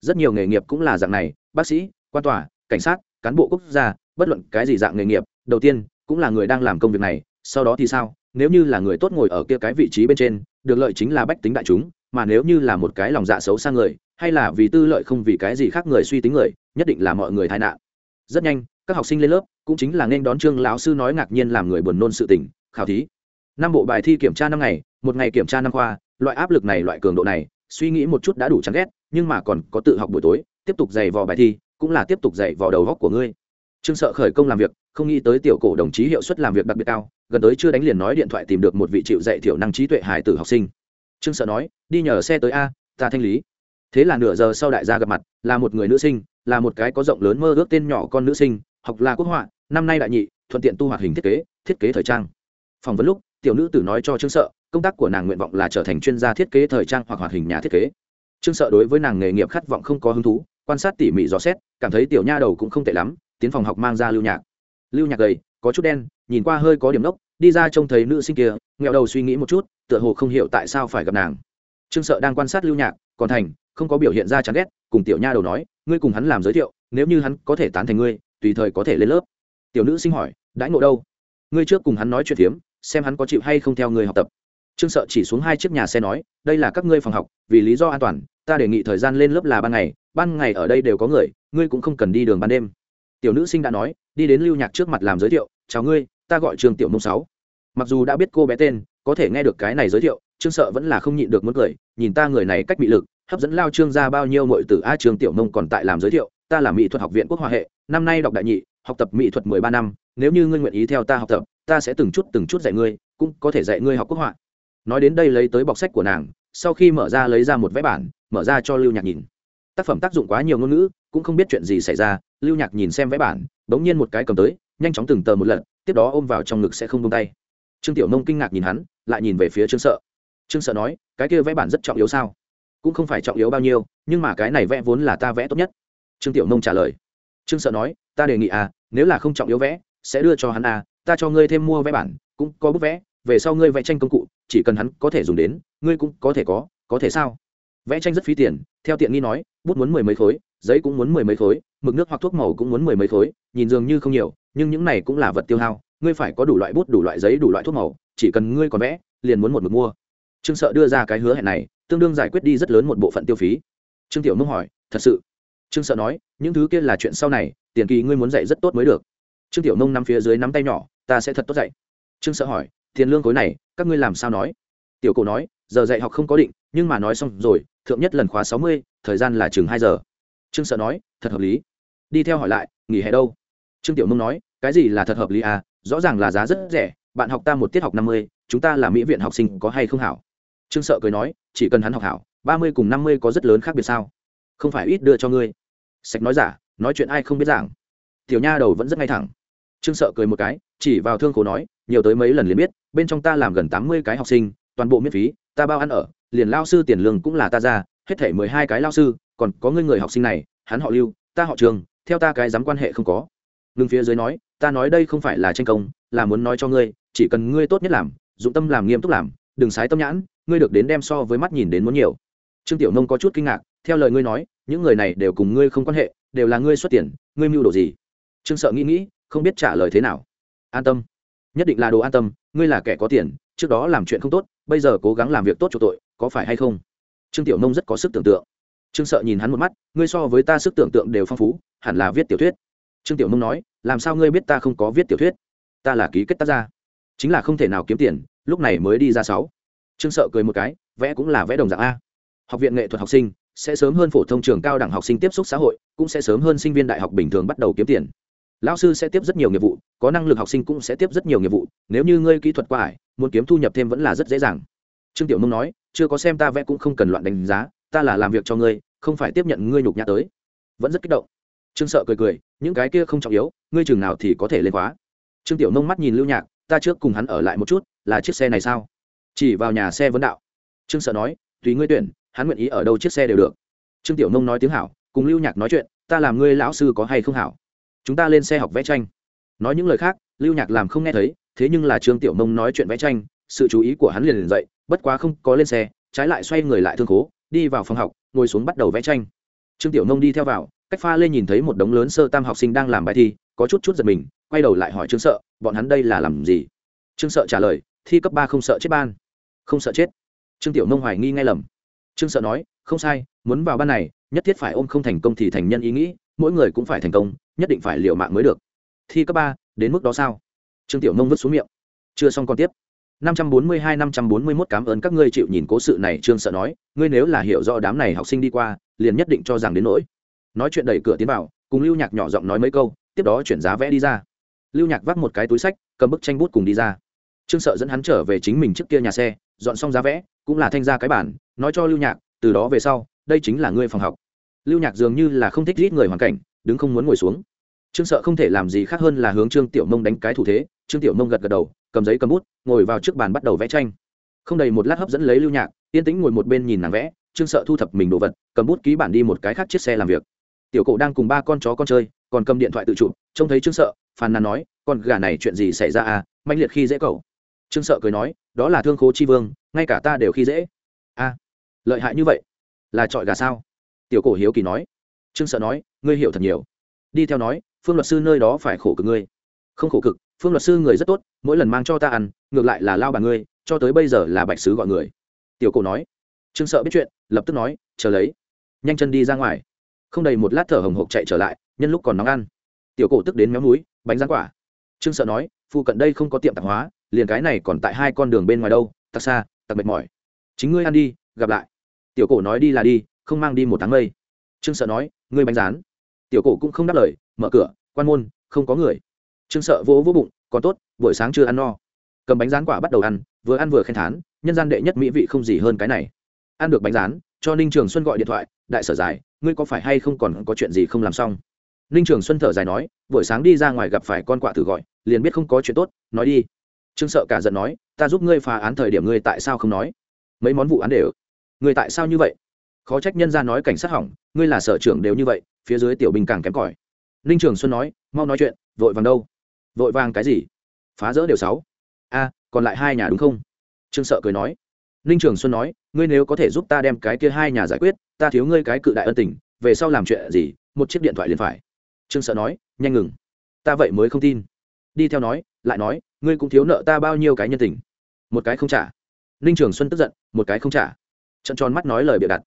Rất nhiều nghề nghiệp cũng là dạng này, bác sĩ, quan tòa, cảnh sát, cán bộ quốc gia, bất luận cái gì dạng nghề nghiệp, đầu tiên cũng là người đang làm công việc này, sau đó thì sao? Nếu như là người tốt ngồi ở kia cái vị trí bên trên, được lợi chính là bách tính đại chúng, mà nếu như là một cái lòng dạ xấu xa người, hay là vì tư lợi không vì cái gì khác người suy tính người, nhất định là mọi người tai nạn rất nhanh, các học sinh lên lớp cũng chính là nên đón trương lão sư nói ngạc nhiên làm người buồn nôn sự tình, khảo thí. Năm bộ bài thi kiểm tra năm ngày, một ngày kiểm tra năm khoa, loại áp lực này, loại cường độ này, suy nghĩ một chút đã đủ chán ghét, nhưng mà còn có tự học buổi tối, tiếp tục dày vò bài thi, cũng là tiếp tục dạy vò đầu góc của ngươi. Trương sợ khởi công làm việc, không nghĩ tới tiểu cổ đồng chí hiệu suất làm việc đặc biệt cao, gần tới chưa đánh liền nói điện thoại tìm được một vị chịu dạy thiểu năng trí tuệ hải tử học sinh. Trương sợ nói, đi nhờ xe tới a, ta thanh lý thế là nửa giờ sau đại gia gặp mặt, là một người nữ sinh, là một cái có rộng lớn mơ ước tên nhỏ con nữ sinh, học là quốc họa, năm nay đại nhị, thuận tiện tu hoạt hình thiết kế thiết kế thời trang. Phỏng vấn lúc, tiểu nữ tử nói cho trương sợ, công tác của nàng nguyện vọng là trở thành chuyên gia thiết kế thời trang hoặc hoạt hình nhà thiết kế. Trương sợ đối với nàng nghề nghiệp khát vọng không có hứng thú, quan sát tỉ mỉ dò xét, cảm thấy tiểu nha đầu cũng không tệ lắm, tiến phòng học mang ra lưu nhạc. Lưu nhạc gầy, có chút đen, nhìn qua hơi có điểm đốc đi ra trông thấy nữ sinh kia, nghẹo đầu suy nghĩ một chút, tựa hồ không hiểu tại sao phải gặp nàng. Trương sợ đang quan sát lưu nhạc, còn thành không có biểu hiện ra chán ghét, cùng tiểu nha đầu nói, ngươi cùng hắn làm giới thiệu, nếu như hắn có thể tán thành ngươi, tùy thời có thể lên lớp. Tiểu nữ sinh hỏi, đãi ngộ đâu? Ngươi trước cùng hắn nói chuyện phiếm, xem hắn có chịu hay không theo ngươi học tập. Trương sợ chỉ xuống hai chiếc nhà xe nói, đây là các ngươi phòng học, vì lý do an toàn, ta đề nghị thời gian lên lớp là ban ngày ban ngày ở đây đều có người, ngươi cũng không cần đi đường ban đêm. Tiểu nữ sinh đã nói, đi đến lưu nhạc trước mặt làm giới thiệu, chào ngươi, ta gọi trường tiểu mông sáu. Mặc dù đã biết cô bé tên, có thể nghe được cái này giới thiệu, trương sợ vẫn là không nhịn được muốn cười, nhìn ta người này cách bị lực hấp dẫn lao trương ra bao nhiêu mọi từ a trường tiểu mông còn tại làm giới thiệu, ta là mỹ thuật học viện quốc hòa hệ, năm nay đọc đại nhị, học tập mỹ thuật mười ba năm, nếu như ngươi nguyện ý theo ta học tập, ta sẽ từng chút từng chút dạy ngươi, cũng có thể dạy ngươi học quốc họa. Nói đến đây lấy tới bọc sách của nàng, sau khi mở ra lấy ra một vẽ bản, mở ra cho lưu nhạc nhìn. Tác phẩm tác dụng quá nhiều ngôn ngữ, cũng không biết chuyện gì xảy ra, lưu nhạc nhìn xem vẽ bản, bỗng nhiên một cái cầm tới, nhanh chóng từng tờ một lần, tiếp đó ôm vào trong ngực sẽ không tung tay. Trương tiểu nông kinh ngạc nhìn hắn, lại nhìn về phía trương sợ. Trương sợ nói, cái kia vẽ bản rất trọng yếu sao? Cũng không phải trọng yếu bao nhiêu, nhưng mà cái này vẽ vốn là ta vẽ tốt nhất. Trương tiểu nông trả lời. Trương sợ nói, ta đề nghị à nếu là không trọng yếu vẽ, sẽ đưa cho hắn à ta cho ngươi thêm mua vẽ bản, cũng có bức vẽ, về sau ngươi vẽ tranh công cụ, chỉ cần hắn có thể dùng đến, ngươi cũng có thể có có thể sao? Vẽ tranh rất phí tiền, theo tiện nghi nói, bút muốn mười mấy khối, giấy cũng muốn mười mấy khối, mực nước hoặc thuốc màu cũng muốn mười mấy khối, nhìn dường như không nhiều, nhưng những này cũng là vật tiêu hao, ngươi phải có đủ loại bút, đủ loại giấy, đủ loại thuốc màu, chỉ cần ngươi còn vẽ, liền muốn một mực mua. Trương sợ đưa ra cái hứa hẹn này tương đương giải quyết đi rất lớn một bộ phận tiêu phí. Trương tiểu mông hỏi, thật sự? Trương sợ nói, những thứ kia là chuyện sau này, tiền kỳ ngươi muốn dạy rất tốt mới được. Trương tiểu mông nằm phía dưới nắm tay nhỏ, ta sẽ thật tốt dạy. Trương sợ hỏi, tiền lương khối này, các ngươi làm sao nói? Tiểu cổ nói, giờ dạy học không có định, nhưng mà nói xong rồi, thượng nhất lần khóa sáu mươi, thời gian là chừng hai giờ. Trương sợ nói, thật hợp lý. Đi theo hỏi lại, nghỉ hè đâu? Trương tiểu mông nói, cái gì là thật hợp lý à? Rõ ràng là giá rất rẻ, bạn học ta một tiết học năm mươi, chúng ta là mỹ viện học sinh có hay không hảo? Trương sợ cười nói, chỉ cần hắn học hảo, ba mươi cùng năm mươi có rất lớn khác biệt sao? Không phải ít đưa cho ngươi. Sạch nói giả, nói chuyện ai không biết giảng. Tiểu nha đầu vẫn rất ngay thẳng. Trương sợ cười một cái, chỉ vào thương khổ nói, nhiều tới mấy lần liền biết, bên trong ta làm gần tám mươi cái học sinh, toàn bộ miễn phí, ta bao ăn ở, liền lao sư tiền lương cũng là ta ra, hết thể mười hai cái lao sư, còn có ngươi người học sinh này, hắn họ lưu, ta họ trường, theo ta cái dám quan hệ không có. Ngưng phía dưới nói, ta nói đây không phải là tranh công, là muốn nói cho ngươi, chỉ cần ngươi tốt nhất làm, dụng tâm làm nghiêm túc làm đừng sái tâm nhãn, ngươi được đến đem so với mắt nhìn đến muốn nhiều. Trương tiểu nông có chút kinh ngạc, theo lời ngươi nói, những người này đều cùng ngươi không quan hệ, đều là ngươi xuất tiền, ngươi mưu đồ gì? Trương sợ nghĩ nghĩ, không biết trả lời thế nào. An tâm. Nhất định là đồ an tâm, ngươi là kẻ có tiền, trước đó làm chuyện không tốt, bây giờ cố gắng làm việc tốt cho tội, có phải hay không? Trương tiểu nông rất có sức tưởng tượng. Trương sợ nhìn hắn một mắt, ngươi so với ta sức tưởng tượng đều phong phú, hẳn là viết tiểu thuyết. Trương tiểu nông nói, làm sao ngươi biết ta không có viết tiểu thuyết? Ta là ký kết tác gia. Chính là không thể nào kiếm tiền lúc này mới đi ra sáu. Trương sợ cười một cái, vẽ cũng là vẽ đồng dạng a. Học viện nghệ thuật học sinh, sẽ sớm hơn phổ thông trường cao đẳng học sinh tiếp xúc xã hội, cũng sẽ sớm hơn sinh viên đại học bình thường bắt đầu kiếm tiền. Lão sư sẽ tiếp rất nhiều nghiệp vụ, có năng lực học sinh cũng sẽ tiếp rất nhiều nghiệp vụ, nếu như ngươi kỹ thuật qua ải, muốn kiếm thu nhập thêm vẫn là rất dễ dàng. Trương tiểu mông nói, chưa có xem ta vẽ cũng không cần loạn đánh giá, ta là làm việc cho ngươi, không phải tiếp nhận ngươi nhục nhã tới. Vẫn rất kích động. Trương sợ cười cười, những cái kia không trọng yếu, ngươi chừng nào thì có thể lên khóa. Trương tiểu mông mắt nhìn lưu nhạc ta trước cùng hắn ở lại một chút là chiếc xe này sao? Chỉ vào nhà xe vấn đạo. Trương sợ nói tùy ngươi tuyển hắn nguyện ý ở đâu chiếc xe đều được. Trương tiểu nông nói tiếng hảo cùng lưu nhạc nói chuyện ta làm ngươi lão sư có hay không hảo? Chúng ta lên xe học vẽ tranh. Nói những lời khác lưu nhạc làm không nghe thấy thế nhưng là trương tiểu nông nói chuyện vẽ tranh sự chú ý của hắn liền liền dậy bất quá không có lên xe trái lại xoay người lại thương cố, đi vào phòng học ngồi xuống bắt đầu vẽ tranh. Trương tiểu nông đi theo vào cách pha lên nhìn thấy một đống lớn sơ tam học sinh đang làm bài thi có chút chút giật mình quay đầu lại hỏi trương sợ, bọn hắn đây là làm gì? Trương sợ trả lời, thi cấp ba không sợ chết ban. Không sợ chết? Trương tiểu nông hoài nghi ngay lầm. Trương sợ nói, không sai, muốn vào ban này, nhất thiết phải ôm không thành công thì thành nhân ý nghĩ, mỗi người cũng phải thành công, nhất định phải liệu mạng mới được. Thi cấp ba, đến mức đó sao? Trương tiểu nông vứt xuống miệng. Chưa xong còn tiếp. Năm trăm bốn mươi hai năm trăm bốn mươi 541 cảm ơn các ngươi chịu nhìn cố sự này, trương sợ nói. Ngươi nếu là hiểu rõ đám này học sinh đi qua, liền nhất định cho rằng đến nỗi. Nói chuyện đẩy cửa tiến vào, cùng lưu nhạc nhỏ giọng nói mấy câu, tiếp đó chuyển giá vẽ đi ra lưu nhạc vác một cái túi sách, cầm bức tranh bút cùng đi ra. Trương sợ dẫn hắn trở về chính mình trước kia nhà xe, dọn xong giá vẽ, cũng là thanh ra cái bản, nói cho lưu nhạc, từ đó về sau, đây chính là ngươi phòng học. Lưu nhạc dường như là không thích rít người hoàn cảnh, đứng không muốn ngồi xuống. Trương sợ không thể làm gì khác hơn là hướng trương tiểu mông đánh cái thủ thế, trương tiểu mông gật gật đầu, cầm giấy cầm bút, ngồi vào trước bàn bắt đầu vẽ tranh. Không đầy một lát hấp dẫn lấy lưu nhạc, yên tĩnh ngồi một bên nhìn nàng vẽ, trương sợ thu thập mình đồ vật, cầm bút ký bản đi một cái khác chiếc xe làm việc. Tiểu cổ đang cùng ba con chó con chơi, còn cầm điện thoại tự chụp, trông thấy trương sợ phàn nàn nói, con gà này chuyện gì xảy ra à? Manh liệt khi dễ cậu. Trương sợ cười nói, đó là thương khố chi vương, ngay cả ta đều khi dễ. A, lợi hại như vậy? Là trọi gà sao? Tiểu cổ hiếu kỳ nói. Trương sợ nói, ngươi hiểu thật nhiều. Đi theo nói, phương luật sư nơi đó phải khổ cực ngươi. Không khổ cực, phương luật sư người rất tốt, mỗi lần mang cho ta ăn, ngược lại là lao bà ngươi, cho tới bây giờ là bạch sứ gọi người. Tiểu cổ nói. Trương sợ biết chuyện, lập tức nói, chờ lấy. Nhanh chân đi ra ngoài. Không đầy một lát thở hồng hộc chạy trở lại, nhân lúc còn nóng ăn. Tiểu cổ tức đến méo núi bánh rán quả. Trương sợ nói phụ cận đây không có tiệm tạp hóa, liền cái này còn tại hai con đường bên ngoài đâu, tặc xa, tặc mệt mỏi. Chính ngươi ăn đi, gặp lại. Tiểu cổ nói đi là đi, không mang đi một tháng mây. Trương sợ nói, ngươi bánh rán. Tiểu cổ cũng không đáp lời, mở cửa, quan môn, không có người. Trương sợ vỗ vỗ bụng, còn tốt, buổi sáng chưa ăn no. Cầm bánh rán quả bắt đầu ăn, vừa ăn vừa khen thán, nhân gian đệ nhất mỹ vị không gì hơn cái này. Ăn được bánh rán, cho ninh trường xuân gọi điện thoại, đại sở dài ngươi có phải hay không còn có chuyện gì không làm xong? Ninh trường xuân thở dài nói, buổi sáng đi ra ngoài gặp phải con quạ thử gọi, liền biết không có chuyện tốt, nói đi. Trương sợ cả giận nói, ta giúp ngươi phá án thời điểm ngươi tại sao không nói? Mấy món vụ án đều. Ngươi tại sao như vậy? Khó trách nhân ra nói cảnh sát hỏng, ngươi là sở trưởng đều như vậy, phía dưới tiểu binh càng kém cỏi. Ninh trường xuân nói, mau nói chuyện, vội vàng đâu? Vội vàng cái gì? Phá rỡ đều sáu. A, còn lại hai nhà đúng không? Trương sợ cười nói. Ninh trường xuân nói, ngươi nếu có thể giúp ta đem cái kia hai nhà giải quyết, ta thiếu ngươi cái cự đại ân tình, về sau làm chuyện gì, một chiếc điện thoại liền phải trương sợ nói, nhanh ngừng. Ta vậy mới không tin. Đi theo nói, lại nói, ngươi cũng thiếu nợ ta bao nhiêu cái nhân tình? Một cái không trả. Ninh trường xuân tức giận, một cái không trả. Trận tròn mắt nói lời bịa đặt,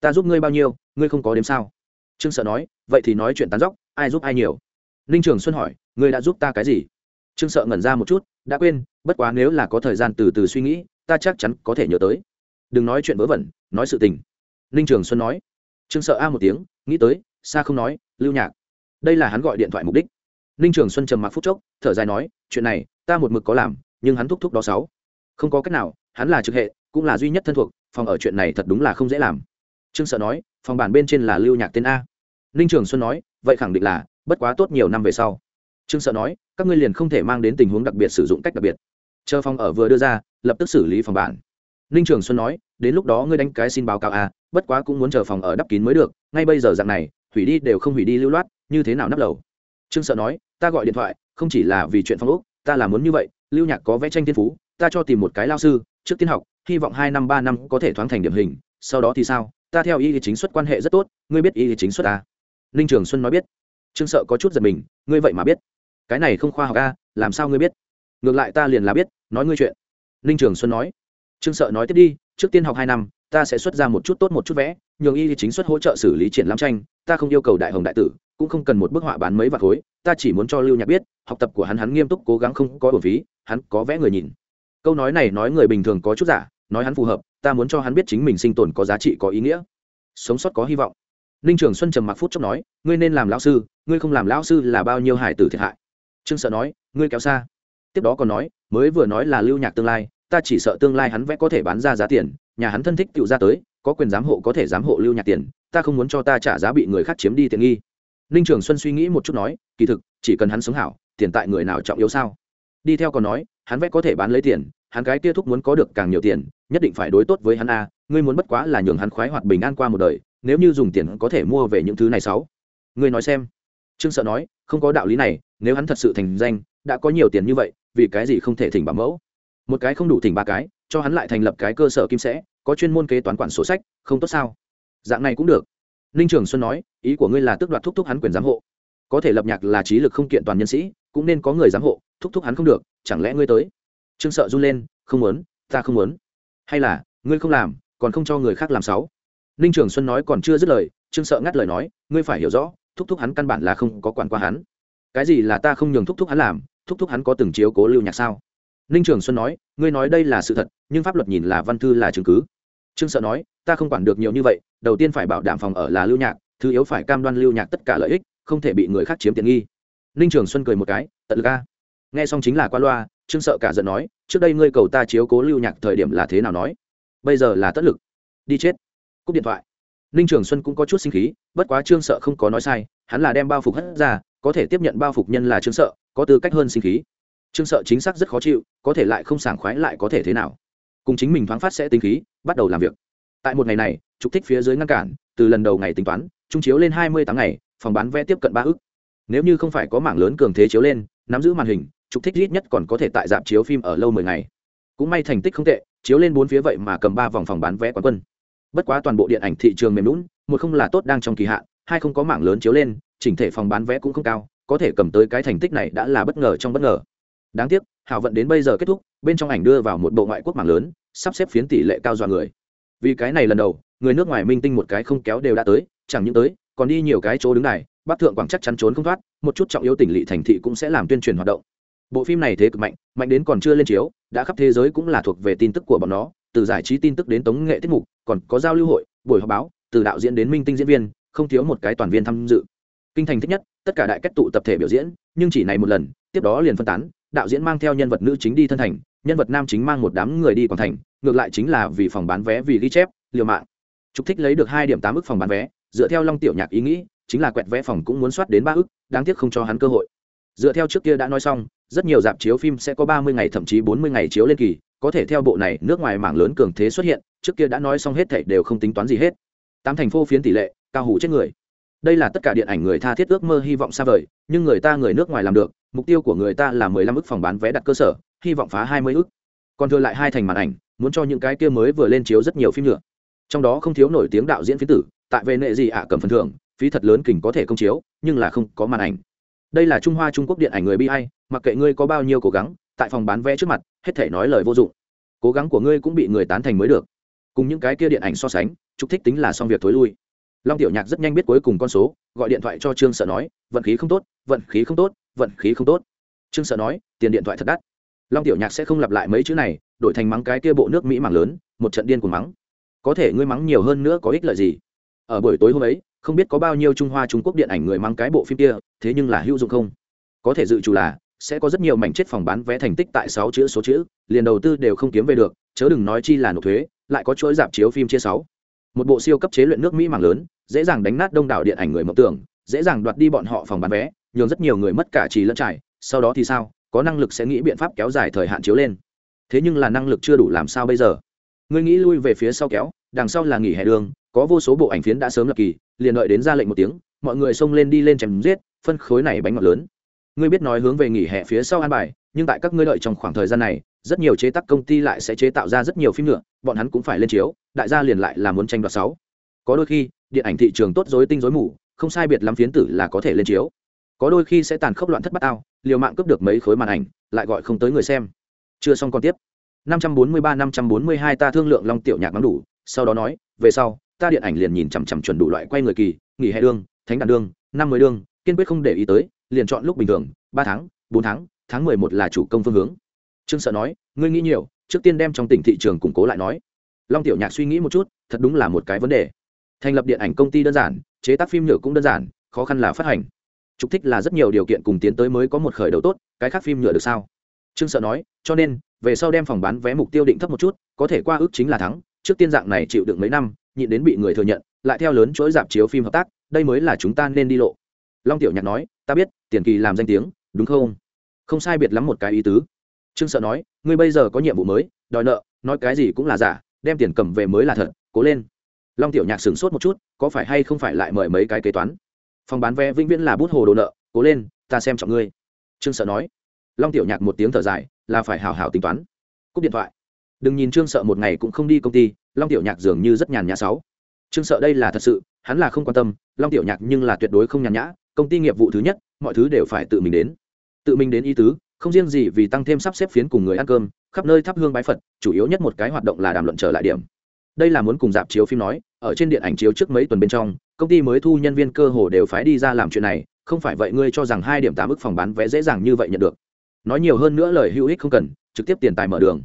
ta giúp ngươi bao nhiêu, ngươi không có đếm sao? Trương sợ nói, vậy thì nói chuyện tán dóc, ai giúp ai nhiều? Ninh trường xuân hỏi, ngươi đã giúp ta cái gì? Trương sợ ngẩn ra một chút, đã quên, bất quá nếu là có thời gian từ từ suy nghĩ, ta chắc chắn có thể nhớ tới. Đừng nói chuyện vớ vẩn, nói sự tình. Ninh trường xuân nói. Trương sợ a một tiếng, nghĩ tới xa không nói, lưu nhạc đây là hắn gọi điện thoại mục đích. Ninh trường xuân trầm mặc phút chốc thở dài nói chuyện này ta một mực có làm nhưng hắn thúc thúc đó sáu. Không có cách nào hắn là trực hệ cũng là duy nhất thân thuộc phòng ở chuyện này thật đúng là không dễ làm. Trương sợ nói phòng bản bên trên là lưu nhạc tên a. Ninh trường xuân nói vậy khẳng định là bất quá tốt nhiều năm về sau. Trương sợ nói các ngươi liền không thể mang đến tình huống đặc biệt sử dụng cách đặc biệt. Chờ phòng ở vừa đưa ra lập tức xử lý phòng bản. Ninh trường xuân nói đến lúc đó ngươi đánh cái xin báo cáo A, bất quá cũng muốn chờ phòng ở đắp kín mới được ngay bây giờ dạng này hủy đi đều không hủy đi lưu loát như thế nào nắp lầu trương sợ nói, ta gọi điện thoại, không chỉ là vì chuyện phong ốc, ta là muốn như vậy, lưu nhạc có vẽ tranh thiên phú, ta cho tìm một cái lao sư, trước tiên học, hy vọng hai năm, ba năm có thể thoáng thành điểm hình, sau đó thì sao? Ta theo y chính xuất quan hệ rất tốt, ngươi biết y chính xuất à? ninh trường xuân nói biết. Trương sợ có chút giật mình, ngươi vậy mà biết. Cái này không khoa học a làm sao ngươi biết? Ngược lại ta liền là biết, nói ngươi chuyện. Ninh trường xuân nói. Trương sợ nói tiếp đi, trước tiên học hai năm, ta sẽ xuất ra một chút tốt một chút vẽ, nhường y chính xuất hỗ trợ xử lý triển lãm tranh, ta không yêu cầu đại hồng đại tử cũng không cần một bức họa bán mấy vạt khối, ta chỉ muốn cho lưu nhạc biết, học tập của hắn hắn nghiêm túc cố gắng không có bổn phí, hắn có vẽ người nhìn. Câu nói này nói người bình thường có chút giả, nói hắn phù hợp, ta muốn cho hắn biết chính mình sinh tồn có giá trị, có ý nghĩa. Sống sót có hy vọng. Ninh trường xuân trầm mặc phút chốc nói, ngươi nên làm lão sư, ngươi không làm lão sư là bao nhiêu hải tử thiệt hại. Trương sợ nói, ngươi kéo xa. Tiếp đó còn nói, mới vừa nói là lưu nhạc tương lai, ta chỉ sợ tương lai hắn vẽ có thể bán ra giá tiền, nhà hắn thân thích tự ra tới, có quyền giám hộ có thể giám hộ lưu nhạc tiền, ta không muốn cho ta trả giá bị người khác chiếm đi tiện nghi ninh trường xuân suy nghĩ một chút nói, kỳ thực, chỉ cần hắn sống hảo, tiền tại người nào trọng yếu sao? Đi theo còn nói, hắn vẽ có thể bán lấy tiền, hắn cái kia thúc muốn có được càng nhiều tiền, nhất định phải đối tốt với hắn a, ngươi muốn bất quá là nhường hắn khoái hoạt bình an qua một đời, nếu như dùng tiền có thể mua về những thứ này sáu. Ngươi nói xem. Trương sợ nói, không có đạo lý này, nếu hắn thật sự thành danh, đã có nhiều tiền như vậy, vì cái gì không thể thỉnh bảo mẫu? Một cái không đủ thỉnh ba cái, cho hắn lại thành lập cái cơ sở kim sẽ, có chuyên môn kế toán quản sổ sách, không tốt sao? Dạng này cũng được ninh trường xuân nói, ý của ngươi là tước đoạt thúc thúc hắn quyền giám hộ. Có thể lập nhạc là trí lực không kiện toàn nhân sĩ, cũng nên có người giám hộ, thúc thúc hắn không được, chẳng lẽ ngươi tới? Trương sợ run lên, không muốn, ta không muốn. Hay là, ngươi không làm, còn không cho người khác làm sáu ninh trường xuân nói còn chưa dứt lời, trương sợ ngắt lời nói, ngươi phải hiểu rõ, thúc thúc hắn căn bản là không có quản qua hắn. Cái gì là ta không nhường thúc thúc hắn làm, thúc thúc hắn có từng chiếu cố lưu nhạc sao? Ninh trường xuân nói, ngươi nói đây là sự thật, nhưng pháp luật nhìn là văn thư là chứng cứ. Trương sợ nói ta không quản được nhiều như vậy, đầu tiên phải bảo đảm phòng ở là lưu nhạc, thứ yếu phải cam đoan lưu nhạc tất cả lợi ích, không thể bị người khác chiếm tiện nghi. Ninh trường xuân cười một cái, tận lực a. Nghe xong chính là qua loa, trương sợ cả giận nói, trước đây ngươi cầu ta chiếu cố lưu nhạc thời điểm là thế nào nói? Bây giờ là tất lực. Đi chết. Cúp điện thoại. Ninh trường xuân cũng có chút sinh khí, bất quá trương sợ không có nói sai, hắn là đem bao phục hất ra, có thể tiếp nhận bao phục nhân là trương sợ, có tư cách hơn sinh khí. Trương sợ chính xác rất khó chịu, có thể lại không sảng khoái lại có thể thế nào? Cùng chính mình thoáng phát sẽ tính khí, bắt đầu làm việc tại một ngày này, trục thích phía dưới ngăn cản, từ lần đầu ngày tính toán, trung chiếu lên hai mươi tháng ngày, phòng bán vé tiếp cận ba ức. Nếu như không phải có mảng lớn cường thế chiếu lên, nắm giữ màn hình, trục thích ít nhất còn có thể tại dạp chiếu phim ở lâu mười ngày. Cũng may thành tích không tệ, chiếu lên bốn phía vậy mà cầm ba vòng phòng bán vé quán quân. Bất quá toàn bộ điện ảnh thị trường mềm lún một không là tốt đang trong kỳ hạn, hai không có mảng lớn chiếu lên, chỉnh thể phòng bán vé cũng không cao, có thể cầm tới cái thành tích này đã là bất ngờ trong bất ngờ. Đáng tiếc hảo vận đến bây giờ kết thúc, bên trong ảnh đưa vào một bộ ngoại quốc mảng lớn, sắp xếp phiến tỷ lệ cao dọa người vì cái này lần đầu, người nước ngoài minh tinh một cái không kéo đều đã tới, chẳng những tới, còn đi nhiều cái chỗ đứng này, bắc thượng quảng chắc chắn trốn không thoát, một chút trọng yếu tỉnh lỵ thành thị cũng sẽ làm tuyên truyền hoạt động. Bộ phim này thế cực mạnh mạnh đến còn chưa lên chiếu, đã khắp thế giới cũng là thuộc về tin tức của bọn nó, từ giải trí tin tức đến tống nghệ tiết mục, còn có giao lưu hội, buổi họp báo, từ đạo diễn đến minh tinh diễn viên, không thiếu một cái toàn viên tham dự. Kinh thành thích nhất, tất cả đại kết tụ tập thể biểu diễn, nhưng chỉ này một lần, tiếp đó liền phân tán, đạo diễn mang theo nhân vật nữ chính đi thân thành nhân vật nam chính mang một đám người đi quảng thành, ngược lại chính là vì phòng bán vé vì ghi chép, liều mạng. Trục thích lấy được hai điểm tám ức phòng bán vé, dựa theo long tiểu nhạc ý nghĩ, chính là quẹt vé phòng cũng muốn soát đến ba ức, đáng tiếc không cho hắn cơ hội. Dựa theo trước kia đã nói xong, rất nhiều dạp chiếu phim sẽ có ba mươi ngày thậm chí bốn mươi ngày chiếu lên kỳ, có thể theo bộ này nước ngoài mảng lớn cường thế xuất hiện, trước kia đã nói xong hết thảy đều không tính toán gì hết. Tám thành phố phiến tỷ lệ, cao hủ chết người. Đây là tất cả điện ảnh người tha thiết ước mơ hy vọng xa vời, nhưng người ta người nước ngoài làm được, mục tiêu của người ta là mười lăm ức phòng bán vé đặt cơ sở hy vọng phá hai mươi ức. Còn thừa lại hai thành màn ảnh, muốn cho những cái kia mới vừa lên chiếu rất nhiều phim nữa. Trong đó không thiếu nổi tiếng đạo diễn phiến tử, tại về nệ gì ạ, cầm phần thưởng, phí thật lớn kình có thể công chiếu, nhưng là không có màn ảnh. Đây là trung hoa trung quốc điện ảnh người bi hay mặc kệ ngươi có bao nhiêu cố gắng, tại phòng bán vé trước mặt, hết thể nói lời vô dụng. Cố gắng của ngươi cũng bị người tán thành mới được. Cùng những cái kia điện ảnh so sánh, trục thích tính là xong việc thối lui. Long tiểu nhạc rất nhanh biết cuối cùng con số, gọi điện thoại cho trương sợ nói, vận khí không tốt, vận khí không tốt, vận khí không tốt. Trương sợ nói, tiền điện thoại thật đắt long tiểu nhạc sẽ không lặp lại mấy chữ này, đổi thành mắng cái kia bộ nước mỹ mảng lớn, một trận điên của mắng. Có thể ngươi mắng nhiều hơn nữa có ích lợi gì? Ở buổi tối hôm ấy, không biết có bao nhiêu trung hoa, trung quốc điện ảnh người mắng cái bộ phim kia, thế nhưng là hữu dụng không? Có thể dự trù là, sẽ có rất nhiều mảnh chết phòng bán vé thành tích tại sáu chữ số chữ, liền đầu tư đều không kiếm về được, chớ đừng nói chi là nộp thuế, lại có chuỗi giảm chiếu phim chia sáu. Một bộ siêu cấp chế luyện nước mỹ mảng lớn, dễ dàng đánh nát đông đảo điện ảnh người mộng tưởng, dễ dàng đoạt đi bọn họ phòng bán vé, nhường rất nhiều người mất cả trì lẫn trải, sau đó thì sao? Có năng lực sẽ nghĩ biện pháp kéo dài thời hạn chiếu lên. Thế nhưng là năng lực chưa đủ làm sao bây giờ? Ngươi nghĩ lui về phía sau kéo, đằng sau là nghỉ hè đường, có vô số bộ ảnh phiến đã sớm lập kỳ, liền đợi đến ra lệnh một tiếng, mọi người xông lên đi lên chém giết, phân khối này bánh ngọt lớn. Ngươi biết nói hướng về nghỉ hè phía sau an bài, nhưng tại các ngươi đợi trong khoảng thời gian này, rất nhiều chế tác công ty lại sẽ chế tạo ra rất nhiều phim nữa, bọn hắn cũng phải lên chiếu, đại gia liền lại là muốn tranh đoạt sáu. Có đôi khi, điện ảnh thị trường tốt dối tinh dối mù, không sai biệt lắm phiến tử là có thể lên chiếu. Có đôi khi sẽ tàn khốc loạn thất bát ao liều mạng cướp được mấy khối màn ảnh, lại gọi không tới người xem. Chưa xong còn tiếp. 543-542 ta thương lượng long tiểu nhạc mắng đủ, sau đó nói, về sau, ta điện ảnh liền nhìn chằm chằm chuẩn đủ loại quay người kỳ, nghỉ hè đương, thánh đàn đương, năm mới đương, kiên quyết không để ý tới, liền chọn lúc bình thường, ba tháng, bốn tháng tháng mười một là chủ công phương hướng. Trương sợ nói, ngươi nghĩ nhiều, trước tiên đem trong tỉnh thị trường củng cố lại nói. Long tiểu nhạc suy nghĩ một chút, thật đúng là một cái vấn đề. Thành lập điện ảnh công ty đơn giản, chế tác phim nhựa cũng đơn giản, khó khăn là phát hành trục thích là rất nhiều điều kiện cùng tiến tới mới có một khởi đầu tốt, cái khác phim nhựa được sao? Trương sợ nói, cho nên, về sau đem phòng bán vé mục tiêu định thấp một chút, có thể qua ước chính là thắng, trước tiên dạng này chịu được mấy năm, nhịn đến bị người thừa nhận, lại theo lớn chuỗi dạp chiếu phim hợp tác, đây mới là chúng ta nên đi lộ. Long tiểu nhạc nói, ta biết, tiền kỳ làm danh tiếng, đúng không? Không sai biệt lắm một cái ý tứ. Trương sợ nói, ngươi bây giờ có nhiệm vụ mới, đòi nợ, nói cái gì cũng là giả, đem tiền cầm về mới là thật, cố lên. Long tiểu nhạc sửng sốt một chút, có phải hay không phải lại mời mấy cái kế toán? Phòng bán vé vĩnh viễn là bút hồ đồ nợ, cố lên, ta xem trọng ngươi. Trương sợ nói. Long tiểu nhạc một tiếng thở dài, là phải hào hào tính toán. Cúp điện thoại. Đừng nhìn trương sợ một ngày cũng không đi công ty, long tiểu nhạc dường như rất nhàn nhã sáu. Trương sợ đây là thật sự, hắn là không quan tâm, long tiểu nhạc nhưng là tuyệt đối không nhàn nhã, công ty nghiệp vụ thứ nhất, mọi thứ đều phải tự mình đến. Tự mình đến ý tứ, không riêng gì vì tăng thêm sắp xếp phiến cùng người ăn cơm, khắp nơi thắp hương bái phật, chủ yếu nhất một cái hoạt động là đàm luận trở lại điểm đây là muốn cùng dạp chiếu phim nói, ở trên điện ảnh chiếu trước mấy tuần bên trong, công ty mới thu nhân viên cơ hồ đều phái đi ra làm chuyện này, không phải vậy ngươi cho rằng hai điểm tám ức phòng bán vé dễ dàng như vậy nhận được. Nói nhiều hơn nữa lời hữu ích không cần, trực tiếp tiền tài mở đường.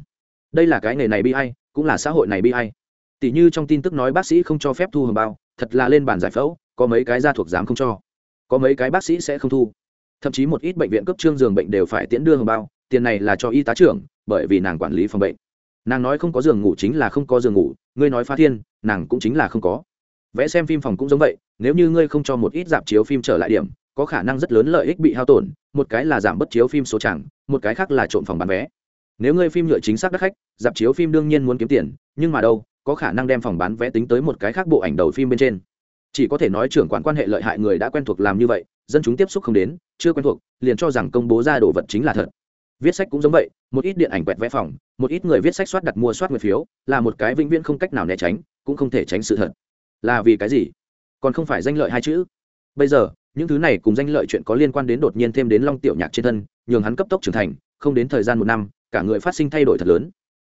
Đây là cái nghề này bi hay cũng là xã hội này bi hay tỷ như trong tin tức nói bác sĩ không cho phép thu hồng bao, thật là lên bàn giải phẫu, có mấy cái gia thuộc dám không cho. Có mấy cái bác sĩ sẽ không thu. Thậm chí một ít bệnh viện cấp trương giường bệnh đều phải tiễn đưa hồng bao, tiền này là cho y tá trưởng, bởi vì nàng quản lý phòng bệnh nàng nói không có giường ngủ chính là không có giường ngủ, ngươi nói phá thiên, nàng cũng chính là không có. Vẽ xem phim phòng cũng giống vậy, nếu như ngươi không cho một ít dạp chiếu phim trở lại điểm, có khả năng rất lớn lợi ích bị hao tổn, một cái là giảm bất chiếu phim số chẳng, một cái khác là trộm phòng bán vé. Nếu ngươi phim nhựa chính xác đắt khách, dạp chiếu phim đương nhiên muốn kiếm tiền, nhưng mà đâu, có khả năng đem phòng bán vé tính tới một cái khác bộ ảnh đầu phim bên trên. Chỉ có thể nói trưởng quản quan hệ lợi hại người đã quen thuộc làm như vậy, dân chúng tiếp xúc không đến, chưa quen thuộc, liền cho rằng công bố ra đồ vật chính là thật viết sách cũng giống vậy, một ít điện ảnh quẹt vẽ phòng, một ít người viết sách soát đặt mua soát người phiếu, là một cái vĩnh viễn không cách nào né tránh, cũng không thể tránh sự thật. Là vì cái gì? Còn không phải danh lợi hai chữ. Bây giờ, những thứ này cùng danh lợi chuyện có liên quan đến đột nhiên thêm đến long tiểu nhạc trên thân, nhường hắn cấp tốc trưởng thành, không đến thời gian một năm, cả người phát sinh thay đổi thật lớn.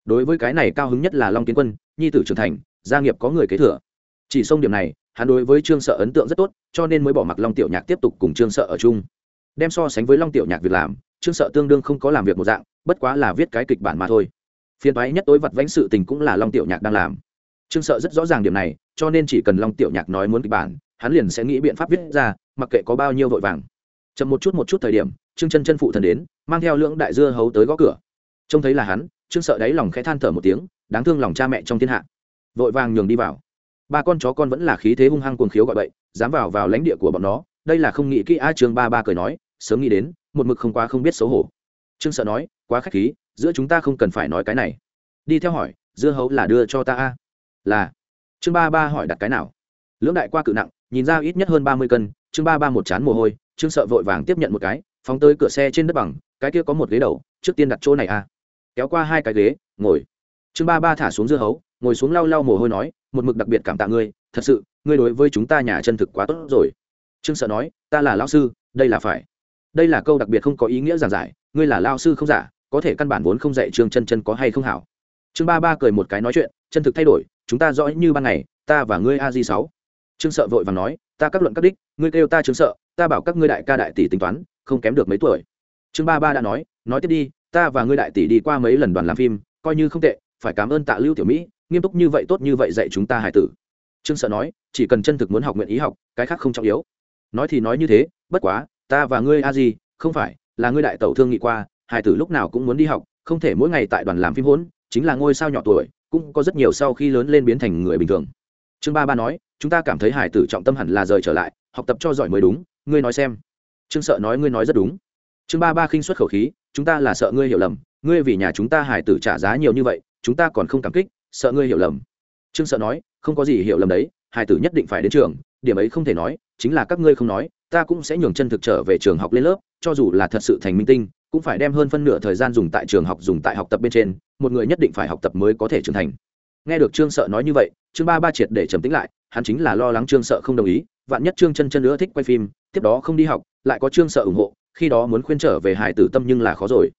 Đối với cái này cao hứng nhất là long kiến quân, nhi tử trưởng thành, gia nghiệp có người kế thừa. Chỉ xong điểm này, hắn đối với trương sợ ấn tượng rất tốt, cho nên mới bỏ mặc long tiểu nhạc tiếp tục cùng trương sợ ở chung. Đem so sánh với long tiểu nhạc việc làm trương sợ tương đương không có làm việc một dạng, bất quá là viết cái kịch bản mà thôi. Phiên thoái nhất tối vặt vãnh sự tình cũng là long tiểu nhạc đang làm. Trương sợ rất rõ ràng điểm này, cho nên chỉ cần long tiểu nhạc nói muốn kịch bản, hắn liền sẽ nghĩ biện pháp viết ra, mặc kệ có bao nhiêu vội vàng. Chậm một chút một chút thời điểm, trương chân chân phụ thần đến, mang theo lưỡng đại dưa hấu tới gõ cửa. Trông thấy là hắn, trương sợ đáy lòng khẽ than thở một tiếng, đáng thương lòng cha mẹ trong thiên hạ. Vội vàng nhường đi vào. Ba con chó con vẫn là khí thế hung hăng cuồng khiếu gọi bậy, dám vào vào lãnh địa của bọn nó, đây là không nghĩ kỹ a trương ba ba cười nói, sớm nghĩ đến một mực không quá không biết xấu hổ. Trương sợ nói, quá khách khí, giữa chúng ta không cần phải nói cái này. Đi theo hỏi, dưa hấu là đưa cho ta a? Là. Trương ba ba hỏi đặt cái nào? Lưỡng đại qua cự nặng, nhìn ra ít nhất hơn ba mươi cân, trương ba ba một chán mồ hôi, trương sợ vội vàng tiếp nhận một cái, phóng tới cửa xe trên đất bằng, cái kia có một ghế đầu, trước tiên đặt chỗ này a. Kéo qua hai cái ghế, ngồi. Trương ba ba thả xuống dưa hấu, ngồi xuống lau lau mồ hôi nói, một mực đặc biệt cảm tạ ngươi, thật sự, ngươi đối với chúng ta nhà chân thực quá tốt rồi. Trương sợ nói, ta là lão sư, đây là phải đây là câu đặc biệt không có ý nghĩa giảng giải, ngươi là lao sư không giả, có thể căn bản vốn không dạy trương chân chân có hay không hảo. Trương ba ba cười một cái nói chuyện, chân thực thay đổi, chúng ta rõ như ban ngày, ta và ngươi a di sáu. Trương sợ vội và nói, ta các luận các đích, ngươi kêu ta trương sợ, ta bảo các ngươi đại ca đại tỷ tính toán, không kém được mấy tuổi. Trương ba ba đã nói nói tiếp đi, ta và ngươi đại tỷ đi qua mấy lần đoàn làm phim, coi như không tệ, phải cảm ơn tạ lưu tiểu mỹ, nghiêm túc như vậy tốt như vậy dạy chúng ta hải tử. Trương sợ nói, chỉ cần chân thực muốn học nguyện ý học, cái khác không trọng yếu. Nói thì nói như thế, bất quá ta và ngươi a di, không phải, là ngươi đại tẩu thương nghị qua, hải tử lúc nào cũng muốn đi học, không thể mỗi ngày tại đoàn làm phim hỗn, chính là ngôi sao nhỏ tuổi, cũng có rất nhiều sau khi lớn lên biến thành người bình thường. Trương ba ba nói, chúng ta cảm thấy hải tử trọng tâm hẳn là rời trở lại, học tập cho giỏi mới đúng, ngươi nói xem. Trương sợ nói ngươi nói rất đúng. Trương ba ba khinh xuất khẩu khí, chúng ta là sợ ngươi hiểu lầm, ngươi vì nhà chúng ta hải tử trả giá nhiều như vậy, chúng ta còn không cảm kích, sợ ngươi hiểu lầm. Trương sợ nói, không có gì hiểu lầm đấy, hải tử nhất định phải đến trường, điểm ấy không thể nói, chính là các ngươi không nói ta cũng sẽ nhường chân thực trở về trường học lên lớp, cho dù là thật sự thành minh tinh, cũng phải đem hơn phân nửa thời gian dùng tại trường học dùng tại học tập bên trên, một người nhất định phải học tập mới có thể trưởng thành. Nghe được trương sợ nói như vậy, trương ba ba triệt để trầm tính lại, hắn chính là lo lắng trương sợ không đồng ý, vạn nhất trương chân chân nữa thích quay phim, tiếp đó không đi học, lại có trương sợ ủng hộ, khi đó muốn khuyên trở về hải tử tâm nhưng là khó rồi.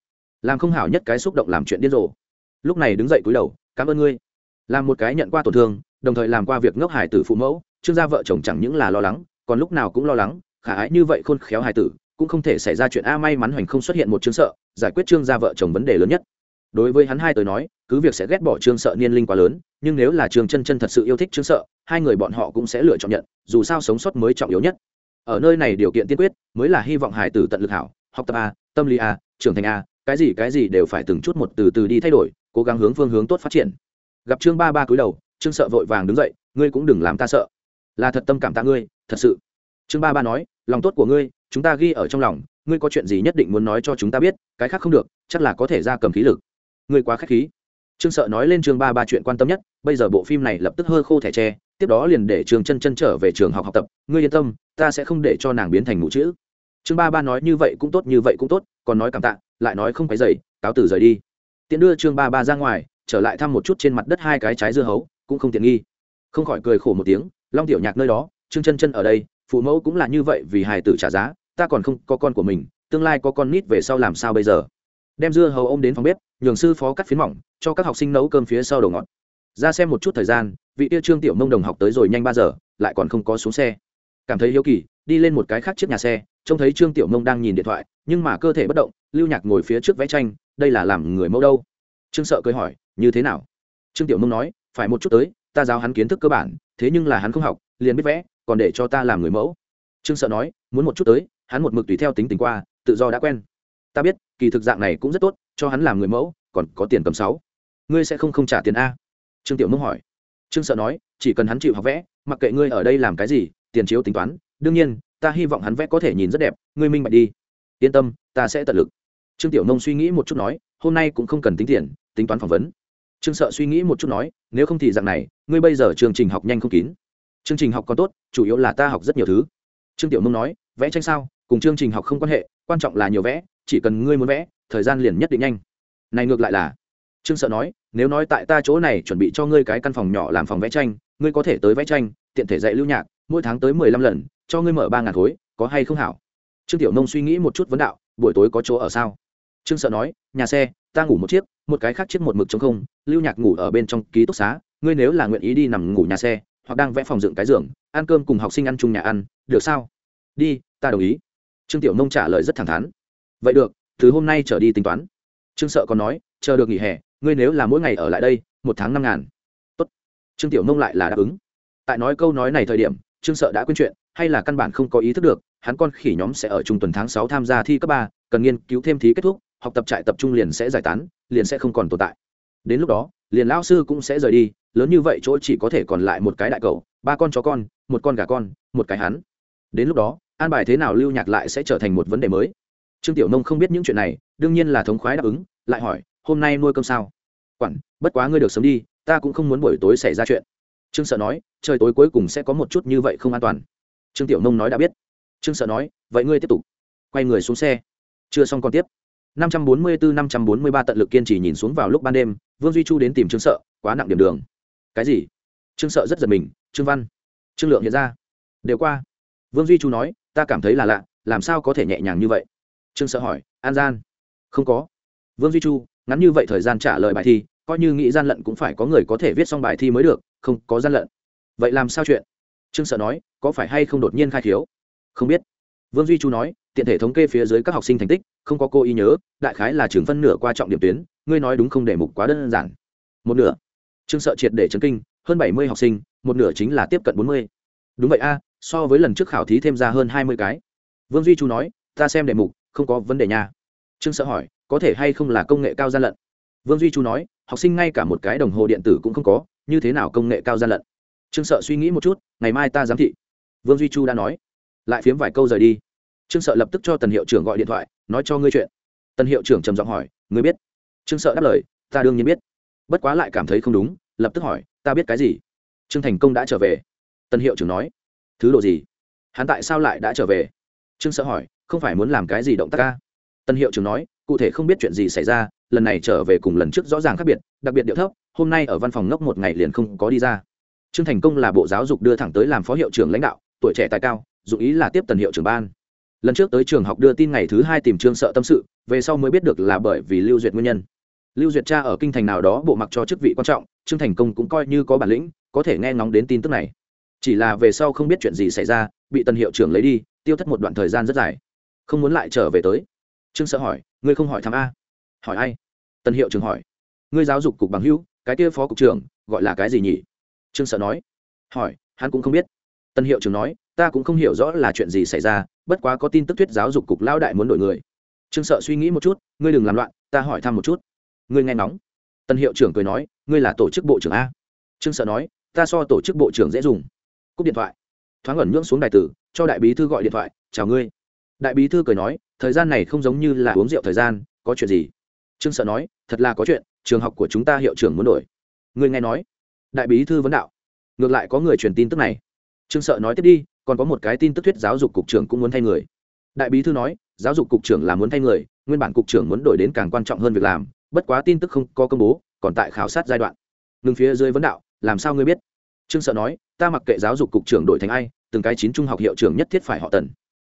Làm không hảo nhất cái xúc động làm chuyện điên rồ. Lúc này đứng dậy cúi đầu, cảm ơn ngươi. Làm một cái nhận qua tổn thương, đồng thời làm qua việc ngốc hải tử phụ mẫu, trương gia vợ chồng chẳng những là lo lắng, còn lúc nào cũng lo lắng khả ái như vậy khôn khéo hải tử, cũng không thể xảy ra chuyện a may mắn hoành không xuất hiện một trương sợ, giải quyết trương gia vợ chồng vấn đề lớn nhất. Đối với hắn hai tới nói, cứ việc sẽ ghét bỏ trương sợ niên linh quá lớn, nhưng nếu là trương chân chân thật sự yêu thích trương sợ, hai người bọn họ cũng sẽ lựa chọn nhận, dù sao sống sót mới trọng yếu nhất. Ở nơi này điều kiện tiên quyết, mới là hy vọng hải tử tận lực hảo, học tập a, tâm lý a, trưởng thành a, cái gì cái gì đều phải từng chút một từ từ đi thay đổi, cố gắng hướng phương hướng tốt phát triển. Gặp trương ba ba cúi đầu, trương sợ vội vàng đứng dậy, ngươi cũng đừng làm ta sợ. Là thật tâm cảm tạ ngươi, thật sự trương ba ba nói, lòng tốt của ngươi, chúng ta ghi ở trong lòng, ngươi có chuyện gì nhất định muốn nói cho chúng ta biết, cái khác không được, chắc là có thể ra cầm khí lực. Ngươi quá k h á c h khí. Trương sợ nói lên chương ba ba chuyện quan tâm nhất, bây giờ bộ phim này lập tức hơ khô thẻ tre, tiếp đó liền để trường chân chân trở về trường học học tập, ngươi yên tâm, ta sẽ không để cho nàng biến thành mụ chữ. Chương ba ba nói như vậy cũng tốt, như vậy cũng tốt, còn nói cảm tạ, lại nói không phải dậy cáo từ rời đi. Tiện đưa chương ba ba ra ngoài, trở lại thăm một chút trên mặt đất hai cái trái dưa hấu, cũng không tiện nghi. Không khỏi cười khổ một tiếng, long tiểu nhạc nơi đó, trương chân chân ở đây phụ mẫu cũng là như vậy vì hài tử trả giá, ta còn không có con của mình, tương lai có con nít về sau làm sao bây giờ? Đem dưa hầu ôm đến phòng bếp, nhường sư phó cắt phiến mỏng, cho các học sinh nấu cơm phía sau đầu ngọt. Ra xem một chút thời gian, vị tia trương tiểu mông đồng học tới rồi nhanh ba giờ, lại còn không có xuống xe. Cảm thấy hiếu kỳ, đi lên một cái khác chiếc nhà xe, trông thấy trương tiểu mông đang nhìn điện thoại, nhưng mà cơ thể bất động, lưu nhạc ngồi phía trước vẽ tranh, đây là làm người mẫu đâu? Trương sợ cười hỏi, như thế nào? Trương tiểu mông nói, phải một chút tới, ta giáo hắn kiến thức cơ bản, thế nhưng là hắn không học, liền biết vẽ còn để cho ta làm người mẫu. Trương sợ nói, muốn một chút tới, hắn một mực tùy theo tính tình qua, tự do đã quen. Ta biết, kỳ thực dạng này cũng rất tốt, cho hắn làm người mẫu, còn có tiền cầm sáu. Ngươi sẽ không không trả tiền a? Trương tiểu mông hỏi. Trương sợ nói, chỉ cần hắn chịu học vẽ, mặc kệ ngươi ở đây làm cái gì, tiền chiếu tính toán, đương nhiên, ta hy vọng hắn vẽ có thể nhìn rất đẹp, ngươi minh bạch đi. Yên tâm, ta sẽ tận lực. Trương tiểu nông suy nghĩ một chút nói, hôm nay cũng không cần tính tiền, tính toán phỏng vấn. Trương sợ suy nghĩ một chút nói, nếu không thì dạng này, ngươi bây giờ chương trình học nhanh không kín chương trình học còn tốt, chủ yếu là ta học rất nhiều thứ. Trương tiểu nông nói, vẽ tranh sao? Cùng chương trình học không quan hệ, quan trọng là nhiều vẽ, chỉ cần ngươi muốn vẽ, thời gian liền nhất định nhanh. Này ngược lại là, trương sợ nói, nếu nói tại ta chỗ này chuẩn bị cho ngươi cái căn phòng nhỏ làm phòng vẽ tranh, ngươi có thể tới vẽ tranh, tiện thể dạy lưu nhạc, mỗi tháng tới mười lăm lần, cho ngươi mở ba ngàn khối, có hay không hảo? Trương tiểu nông suy nghĩ một chút vấn đạo, buổi tối có chỗ ở sao? Trương sợ nói, nhà xe, ta ngủ một chiếc, một cái khác chiếc một mực chống không, lưu nhạc ngủ ở bên trong ký túc xá, ngươi nếu là nguyện ý đi nằm ngủ nhà xe hoặc đang vẽ phòng dựng cái giường, ăn cơm cùng học sinh ăn chung nhà ăn, được sao? Đi, ta đồng ý. Trương tiểu nông trả lời rất thẳng thắn. Vậy được, từ hôm nay trở đi tính toán. Trương sợ còn nói, chờ được nghỉ hè, ngươi nếu là mỗi ngày ở lại đây, một tháng năm ngàn. Tốt. Trương tiểu nông lại là đáp ứng. Tại nói câu nói này thời điểm, trương sợ đã quên chuyện, hay là căn bản không có ý thức được, hắn con khỉ nhóm sẽ ở trung tuần tháng sáu tham gia thi cấp ba, cần nghiên cứu thêm thí kết thúc, học tập trại tập trung liền sẽ giải tán, liền sẽ không còn tồn tại. Đến lúc đó, liền lão sư cũng sẽ rời đi lớn như vậy chỗ chỉ có thể còn lại một cái đại cầu, ba con chó con, một con gà con, một cái hắn. Đến lúc đó, an bài thế nào lưu nhạc lại sẽ trở thành một vấn đề mới. Trương tiểu nông không biết những chuyện này, đương nhiên là thống khoái đáp ứng, lại hỏi, hôm nay nuôi cơm sao? Quản, bất quá ngươi được sớm đi, ta cũng không muốn buổi tối xảy ra chuyện. Trương sợ nói, trời tối cuối cùng sẽ có một chút như vậy không an toàn. Trương tiểu nông nói đã biết. Trương sợ nói, vậy ngươi tiếp tục. Quay người xuống xe. Chưa xong còn tiếp. 544-543 tận lực kiên trì nhìn xuống vào lúc ban đêm, vương duy chu đến tìm trương sợ, quá nặng điểm đường cái gì? Trương sợ rất giật mình, trương văn, trương lượng hiện ra. Đều qua. Vương duy chu nói, ta cảm thấy là lạ, làm sao có thể nhẹ nhàng như vậy? Trương sợ hỏi, an gian? Không có. Vương duy chu, ngắn như vậy thời gian trả lời bài thi, coi như nghĩ gian lận cũng phải có người có thể viết xong bài thi mới được, không có gian lận. Vậy làm sao chuyện? Trương sợ nói, có phải hay không đột nhiên khai thiếu? Không biết. Vương duy chu nói, tiện thể thống kê phía dưới các học sinh thành tích, không có cô ý nhớ, đại khái là trường phân nửa qua trọng điểm tuyến, ngươi nói đúng không để mục quá đơn giản. Một nửa trương sợ triệt để chấn kinh, hơn bảy mươi học sinh, một nửa chính là tiếp cận bốn mươi. Đúng vậy a, so với lần trước khảo thí thêm ra hơn hai mươi cái. Vương duy chu nói, ta xem đề mục, không có vấn đề nha. Trương sợ hỏi, có thể hay không là công nghệ cao gian lận? Vương duy chu nói, học sinh ngay cả một cái đồng hồ điện tử cũng không có, như thế nào công nghệ cao gian lận? Trương sợ suy nghĩ một chút, ngày mai ta giám thị. Vương duy chu đã nói, lại phiếm vài câu rời đi. Trương sợ lập tức cho tần hiệu trưởng gọi điện thoại, nói cho ngươi chuyện. Tần hiệu trưởng trầm giọng hỏi, ngươi biết? Trương sợ đáp lời, ta đương nhiên biết bất quá lại cảm thấy không đúng, lập tức hỏi, ta biết cái gì? Trương thành công đã trở về. Tân hiệu trưởng nói, thứ độ gì? Hắn tại sao lại đã trở về? Trương sợ hỏi, không phải muốn làm cái gì động tác ca? Tân hiệu trưởng nói, cụ thể không biết chuyện gì xảy ra, lần này trở về cùng lần trước rõ ràng khác biệt, đặc biệt điệu thấp, hôm nay ở văn phòng ngốc một ngày liền không có đi ra. Trương thành công là bộ giáo dục đưa thẳng tới làm phó hiệu trưởng lãnh đạo, tuổi trẻ tài cao dụng ý là tiếp tần hiệu trưởng ban. Lần trước tới trường học đưa tin ngày thứ hai tìm trương sợ tâm sự, về sau mới biết được là bởi vì lưu duyệt nguyên nhân lưu duyệt cha ở kinh thành nào đó bộ mặc cho chức vị quan trọng, trương thành công cũng coi như có bản lĩnh, có thể nghe ngóng đến tin tức này. Chỉ là về sau không biết chuyện gì xảy ra, bị tần hiệu trưởng lấy đi, tiêu thất một đoạn thời gian rất dài. Không muốn lại trở về tới. Trương sợ hỏi, ngươi không hỏi thăm a? Hỏi ai? Tần hiệu trưởng hỏi. Ngươi giáo dục cục bằng hữu, cái kia phó cục trưởng, gọi là cái gì nhỉ? Trương sợ nói. Hỏi, hắn cũng không biết. Tân hiệu trưởng nói, ta cũng không hiểu rõ là chuyện gì xảy ra, bất quá có tin tức thuyết giáo dục cục lao đại muốn đổi người. Trương sợ suy nghĩ một chút, ngươi đừng làm loạn, ta hỏi thăm một chút ngươi nghe ngóng. Tân hiệu trưởng cười nói, ngươi là tổ chức bộ trưởng a. Trương sợ nói, ta so tổ chức bộ trưởng dễ dùng. Cúp điện thoại. Thoáng ẩn nhưỡng xuống đại tử, cho đại bí thư gọi điện thoại, chào ngươi. Đại bí thư cười nói, thời gian này không giống như là uống rượu thời gian, có chuyện gì? Trương sợ nói, thật là có chuyện, trường học của chúng ta hiệu trưởng muốn đổi. Ngươi nghe nói. Đại bí thư vấn đạo. Ngược lại có người truyền tin tức này. Trương sợ nói, tiếp đi, còn có một cái tin tức thuyết giáo dục cục trưởng cũng muốn thay người. Đại bí thư nói, giáo dục cục trưởng là muốn thay người, nguyên bản cục trưởng muốn đổi đến càng quan trọng hơn việc làm bất quá tin tức không có công bố, còn tại khảo sát giai đoạn. Ngừng phía dưới vấn đạo, làm sao ngươi biết? Trương sợ nói, ta mặc kệ giáo dục cục trưởng đổi thành ai, từng cái chín trung học hiệu trưởng nhất thiết phải họ tần.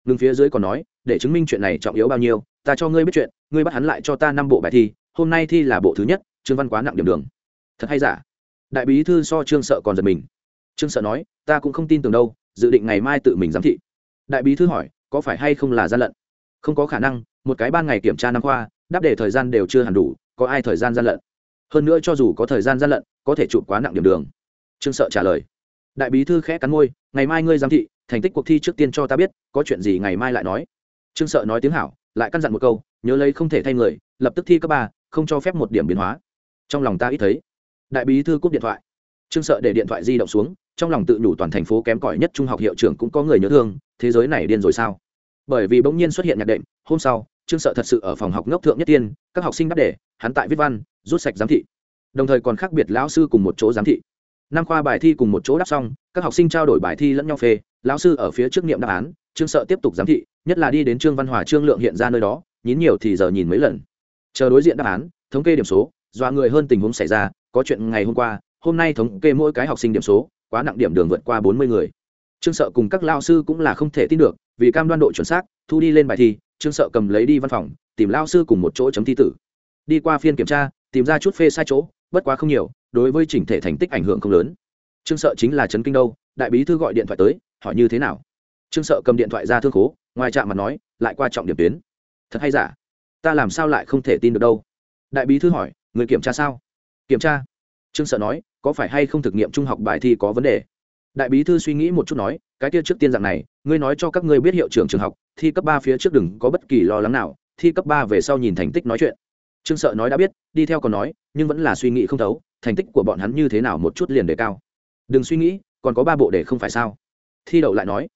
Ngừng phía dưới còn nói, để chứng minh chuyện này trọng yếu bao nhiêu, ta cho ngươi biết chuyện, ngươi bắt hắn lại cho ta năm bộ bài thi, hôm nay thi là bộ thứ nhất, trương văn quá nặng điểm đường. Thật hay giả? Đại bí thư so trương sợ còn giật mình. Trương sợ nói, ta cũng không tin tưởng đâu, dự định ngày mai tự mình giám thị. Đại bí thư hỏi, có phải hay không là gian lận? Không có khả năng, một cái ban ngày kiểm tra năm khoa đáp để thời gian đều chưa hẳn đủ, có ai thời gian gian lận? Hơn nữa cho dù có thời gian gian lận, có thể chụp quá nặng điểm đường. Trương sợ trả lời. Đại bí thư khẽ cắn môi, ngày mai ngươi giám thị, thành tích cuộc thi trước tiên cho ta biết, có chuyện gì ngày mai lại nói. Trương sợ nói tiếng hảo, lại căn dặn một câu, nhớ lấy không thể thay người, lập tức thi cấp ba, không cho phép một điểm biến hóa. Trong lòng ta ít thấy. Đại bí thư cúp điện thoại. Trương sợ để điện thoại di động xuống, trong lòng tự nhủ toàn thành phố kém cỏi nhất trung học hiệu trưởng cũng có người nhớ thương, thế giới này điên rồi sao? Bởi vì bỗng nhiên xuất hiện nhạc đệm, hôm sau trương sợ thật sự ở phòng học ngốc thượng nhất tiên, các học sinh đáp đề, hắn tại viết văn, rút sạch giám thị. Đồng thời còn khác biệt lão sư cùng một chỗ giám thị. Năm khoa bài thi cùng một chỗ đáp xong, các học sinh trao đổi bài thi lẫn nhau phê, lão sư ở phía trước niệm đáp án, trương sợ tiếp tục giám thị, nhất là đi đến trương văn hòa, trương lượng hiện ra nơi đó, nhín nhiều thì giờ nhìn mấy lần. Chờ đối diện đáp án, thống kê điểm số, dọa người hơn tình huống xảy ra, có chuyện ngày hôm qua, hôm nay thống kê mỗi cái học sinh điểm số, quá nặng điểm đường vượt qua bốn mươi người. Trương sợ cùng các lao sư cũng là không thể tin được, vì cam đoan độ chuẩn xác, thu đi lên bài thi trương sợ cầm lấy đi văn phòng, tìm lao sư cùng một chỗ chấm thi tử. Đi qua phiên kiểm tra, tìm ra chút phê sai chỗ, bất quá không nhiều, đối với chỉnh thể thành tích ảnh hưởng không lớn. Trương sợ chính là trấn kinh đâu, đại bí thư gọi điện thoại tới, hỏi như thế nào. Trương sợ cầm điện thoại ra thương khố, ngoài trạm mặt nói, lại qua trọng điểm tuyến. Thật hay giả? Ta làm sao lại không thể tin được đâu? Đại bí thư hỏi, người kiểm tra sao? Kiểm tra. Trương sợ nói, có phải hay không thực nghiệm trung học bài thi có vấn đề? Đại bí thư suy nghĩ một chút nói, cái kia trước tiên dạng này ngươi nói cho các ngươi biết hiệu trưởng trường học, thi cấp ba phía trước đừng có bất kỳ lo lắng nào, thi cấp ba về sau nhìn thành tích nói chuyện. Trương sợ nói đã biết, đi theo còn nói, nhưng vẫn là suy nghĩ không thấu, thành tích của bọn hắn như thế nào một chút liền đề cao. Đừng suy nghĩ, còn có ba bộ đề không phải sao? Thi đậu lại nói.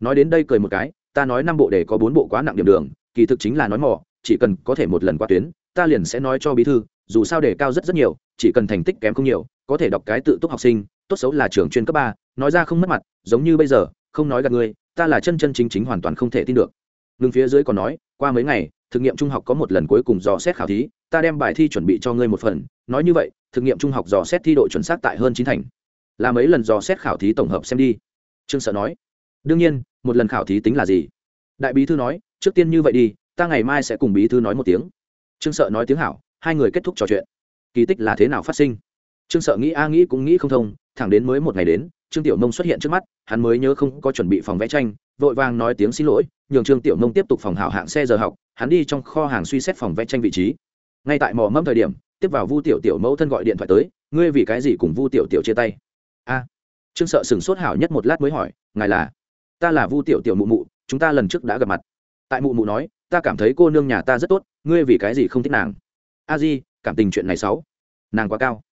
Nói đến đây cười một cái, ta nói năm bộ đề có bốn bộ quá nặng điểm đường, kỳ thực chính là nói mỏ chỉ cần có thể một lần qua tuyến, ta liền sẽ nói cho bí thư, dù sao đề cao rất rất nhiều, chỉ cần thành tích kém không nhiều, có thể đọc cái tự túc học sinh, tốt xấu là trường chuyên cấp ba, nói ra không mất mặt, giống như bây giờ, không nói gạt ngươi ta là chân chân chính chính hoàn toàn không thể tin được. Ngừng phía dưới còn nói, qua mấy ngày, thực nghiệm trung học có một lần cuối cùng dò xét khảo thí, ta đem bài thi chuẩn bị cho ngươi một phần. Nói như vậy, thực nghiệm trung học dò xét thi độ chuẩn xác tại hơn chín thành. Là mấy lần dò xét khảo thí tổng hợp xem đi. Trương sợ nói. Đương nhiên, một lần khảo thí tính là gì? Đại bí thư nói, trước tiên như vậy đi, ta ngày mai sẽ cùng bí thư nói một tiếng. Trương sợ nói tiếng hảo, hai người kết thúc trò chuyện. Kỳ tích là thế nào phát sinh? Trương sợ nghĩ a nghĩ cũng nghĩ không thông, thẳng đến mới một ngày đến trương tiểu nông xuất hiện trước mắt, hắn mới nhớ không có chuẩn bị phòng vẽ tranh, vội vàng nói tiếng xin lỗi, nhường trương tiểu nông tiếp tục phòng hảo hạng xe giờ học, hắn đi trong kho hàng suy xét phòng vẽ tranh vị trí. Ngay tại mò mẫm thời điểm, tiếp vào vu tiểu tiểu mẫu thân gọi điện thoại tới, ngươi vì cái gì cùng vu tiểu tiểu chia tay? A. Trương sợ sừng sốt hảo nhất một lát mới hỏi, ngài là? Ta là vu tiểu tiểu mụ mụ, chúng ta lần trước đã gặp mặt. Tại mụ mụ nói, ta cảm thấy cô nương nhà ta rất tốt, ngươi vì cái gì không thích nàng? A di, cảm tình chuyện này xấu. Nàng quá cao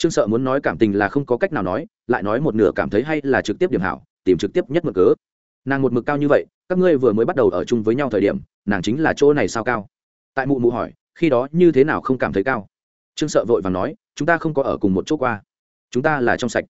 trương sợ muốn nói cảm tình là không có cách nào nói, lại nói một nửa cảm thấy hay là trực tiếp điểm hảo, tìm trực tiếp nhất mực cớ. Nàng một mực cao như vậy, các ngươi vừa mới bắt đầu ở chung với nhau thời điểm, nàng chính là chỗ này sao cao? Tại mụ mụ hỏi, khi đó như thế nào không cảm thấy cao? Trương sợ vội và nói, chúng ta không có ở cùng một chỗ qua. Chúng ta là trong sạch.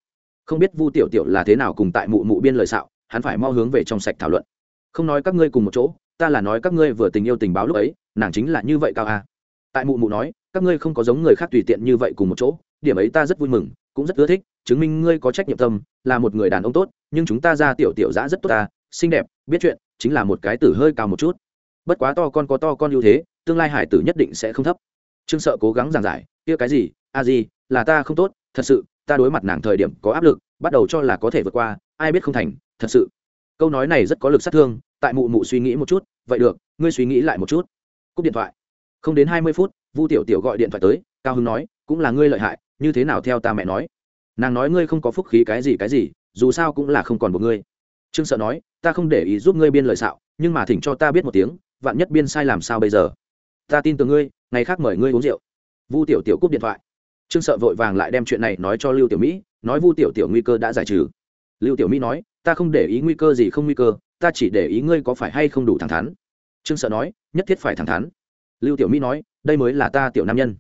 Không biết vu tiểu tiểu là thế nào cùng tại mụ mụ biên lời xạo, hắn phải mau hướng về trong sạch thảo luận. Không nói các ngươi cùng một chỗ, ta là nói các ngươi vừa tình yêu tình báo lúc ấy, nàng chính là như vậy cao à? Tại mụ mụ nói, các ngươi không có giống người khác tùy tiện như vậy cùng một chỗ, điểm ấy ta rất vui mừng, cũng rất ưa thích, chứng minh ngươi có trách nhiệm tâm, là một người đàn ông tốt, nhưng chúng ta ra tiểu tiểu giã rất tốt ta, xinh đẹp, biết chuyện, chính là một cái tử hơi cao một chút. Bất quá to con có to con ưu thế, tương lai hải tử nhất định sẽ không thấp. Trương sợ cố gắng giảng giải, kia cái gì, a gì là ta không tốt, thật sự, ta đối mặt nàng thời điểm có áp lực, bắt đầu cho là có thể vượt qua, ai biết không thành, thật sự. Câu nói này rất có lực sát thương, tại mụ mụ suy nghĩ một chút, vậy được, ngươi suy nghĩ lại một chút. Cúp điện thoại không đến hai mươi phút, vu tiểu tiểu gọi điện thoại tới, cao hưng nói, cũng là ngươi lợi hại, như thế nào theo ta mẹ nói? Nàng nói, ngươi không có phúc khí cái gì cái gì, dù sao cũng là không còn một ngươi. Trương sợ nói, ta không để ý giúp ngươi biên lời xạo, nhưng mà thỉnh cho ta biết một tiếng, vạn nhất biên sai làm sao bây giờ? Ta tin tưởng ngươi, ngày khác mời ngươi uống rượu. Vu tiểu tiểu cúp điện thoại. Trương sợ vội vàng lại đem chuyện này nói cho lưu tiểu mỹ, nói vu tiểu tiểu nguy cơ đã giải trừ. Lưu tiểu mỹ nói, ta không để ý nguy cơ gì không nguy cơ, ta chỉ để ý ngươi có phải hay không đủ thẳng thắn. Trương sợ nói, nhất thiết phải thẳng thắn lưu tiểu mỹ nói, đây mới là ta tiểu nam nhân.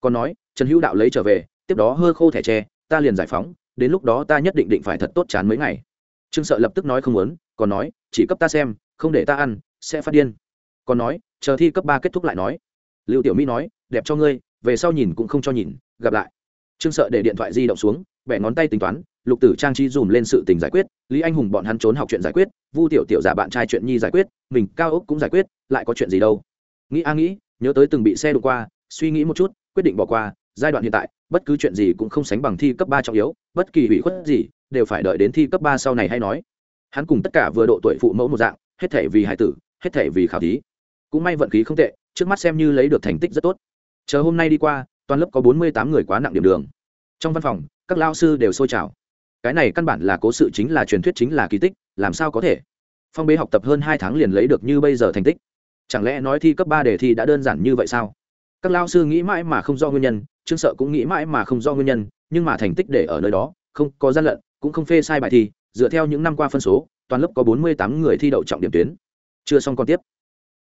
Còn nói, trần hữu đạo lấy trở về, tiếp đó hơ khô thẻ tre, ta liền giải phóng, đến lúc đó ta nhất định định phải thật tốt chán mấy ngày. Trương sợ lập tức nói không muốn, còn nói, chỉ cấp ta xem, không để ta ăn, sẽ phát điên. Còn nói, chờ thi cấp ba kết thúc lại nói. Lưu tiểu mỹ nói, đẹp cho ngươi, về sau nhìn cũng không cho nhìn, gặp lại. Trương sợ để điện thoại di động xuống, bẻ ngón tay tính toán, lục tử trang trí dùm lên sự tình giải quyết, lý anh hùng bọn hắn trốn học chuyện giải quyết, vu tiểu tiểu giả bạn trai chuyện nhi giải quyết, mình cao ốc cũng giải quyết, lại có chuyện gì đâu. Nghĩ a nghĩ nhớ tới từng bị xe đụng qua, suy nghĩ một chút, quyết định bỏ qua, giai đoạn hiện tại, bất cứ chuyện gì cũng không sánh bằng thi cấp ba trọng yếu, bất kỳ hủy khuất gì đều phải đợi đến thi cấp ba sau này hay nói. Hắn cùng tất cả vừa độ tuổi phụ mẫu một dạng, hết thể vì hải tử, hết thể vì khảo thí. Cũng may vận khí không tệ, trước mắt xem như lấy được thành tích rất tốt. Chờ hôm nay đi qua, toàn lớp có bốn mươi tám người quá nặng điểm đường. Trong văn phòng, các lao sư đều sôi trào. Cái này căn bản là cố sự chính là truyền thuyết chính là kỳ tích, làm sao có thể? Phong bế học tập hơn hai tháng liền lấy được như bây giờ thành tích chẳng lẽ nói thi cấp ba đề thi đã đơn giản như vậy sao? Các lao sư nghĩ mãi mà không do nguyên nhân, trương sợ cũng nghĩ mãi mà không do nguyên nhân, nhưng mà thành tích để ở nơi đó, không có gian lận, cũng không phê sai bài thi, dựa theo những năm qua phân số, toàn lớp có bốn mươi tám người thi đậu trọng điểm tuyến. Chưa xong còn tiếp.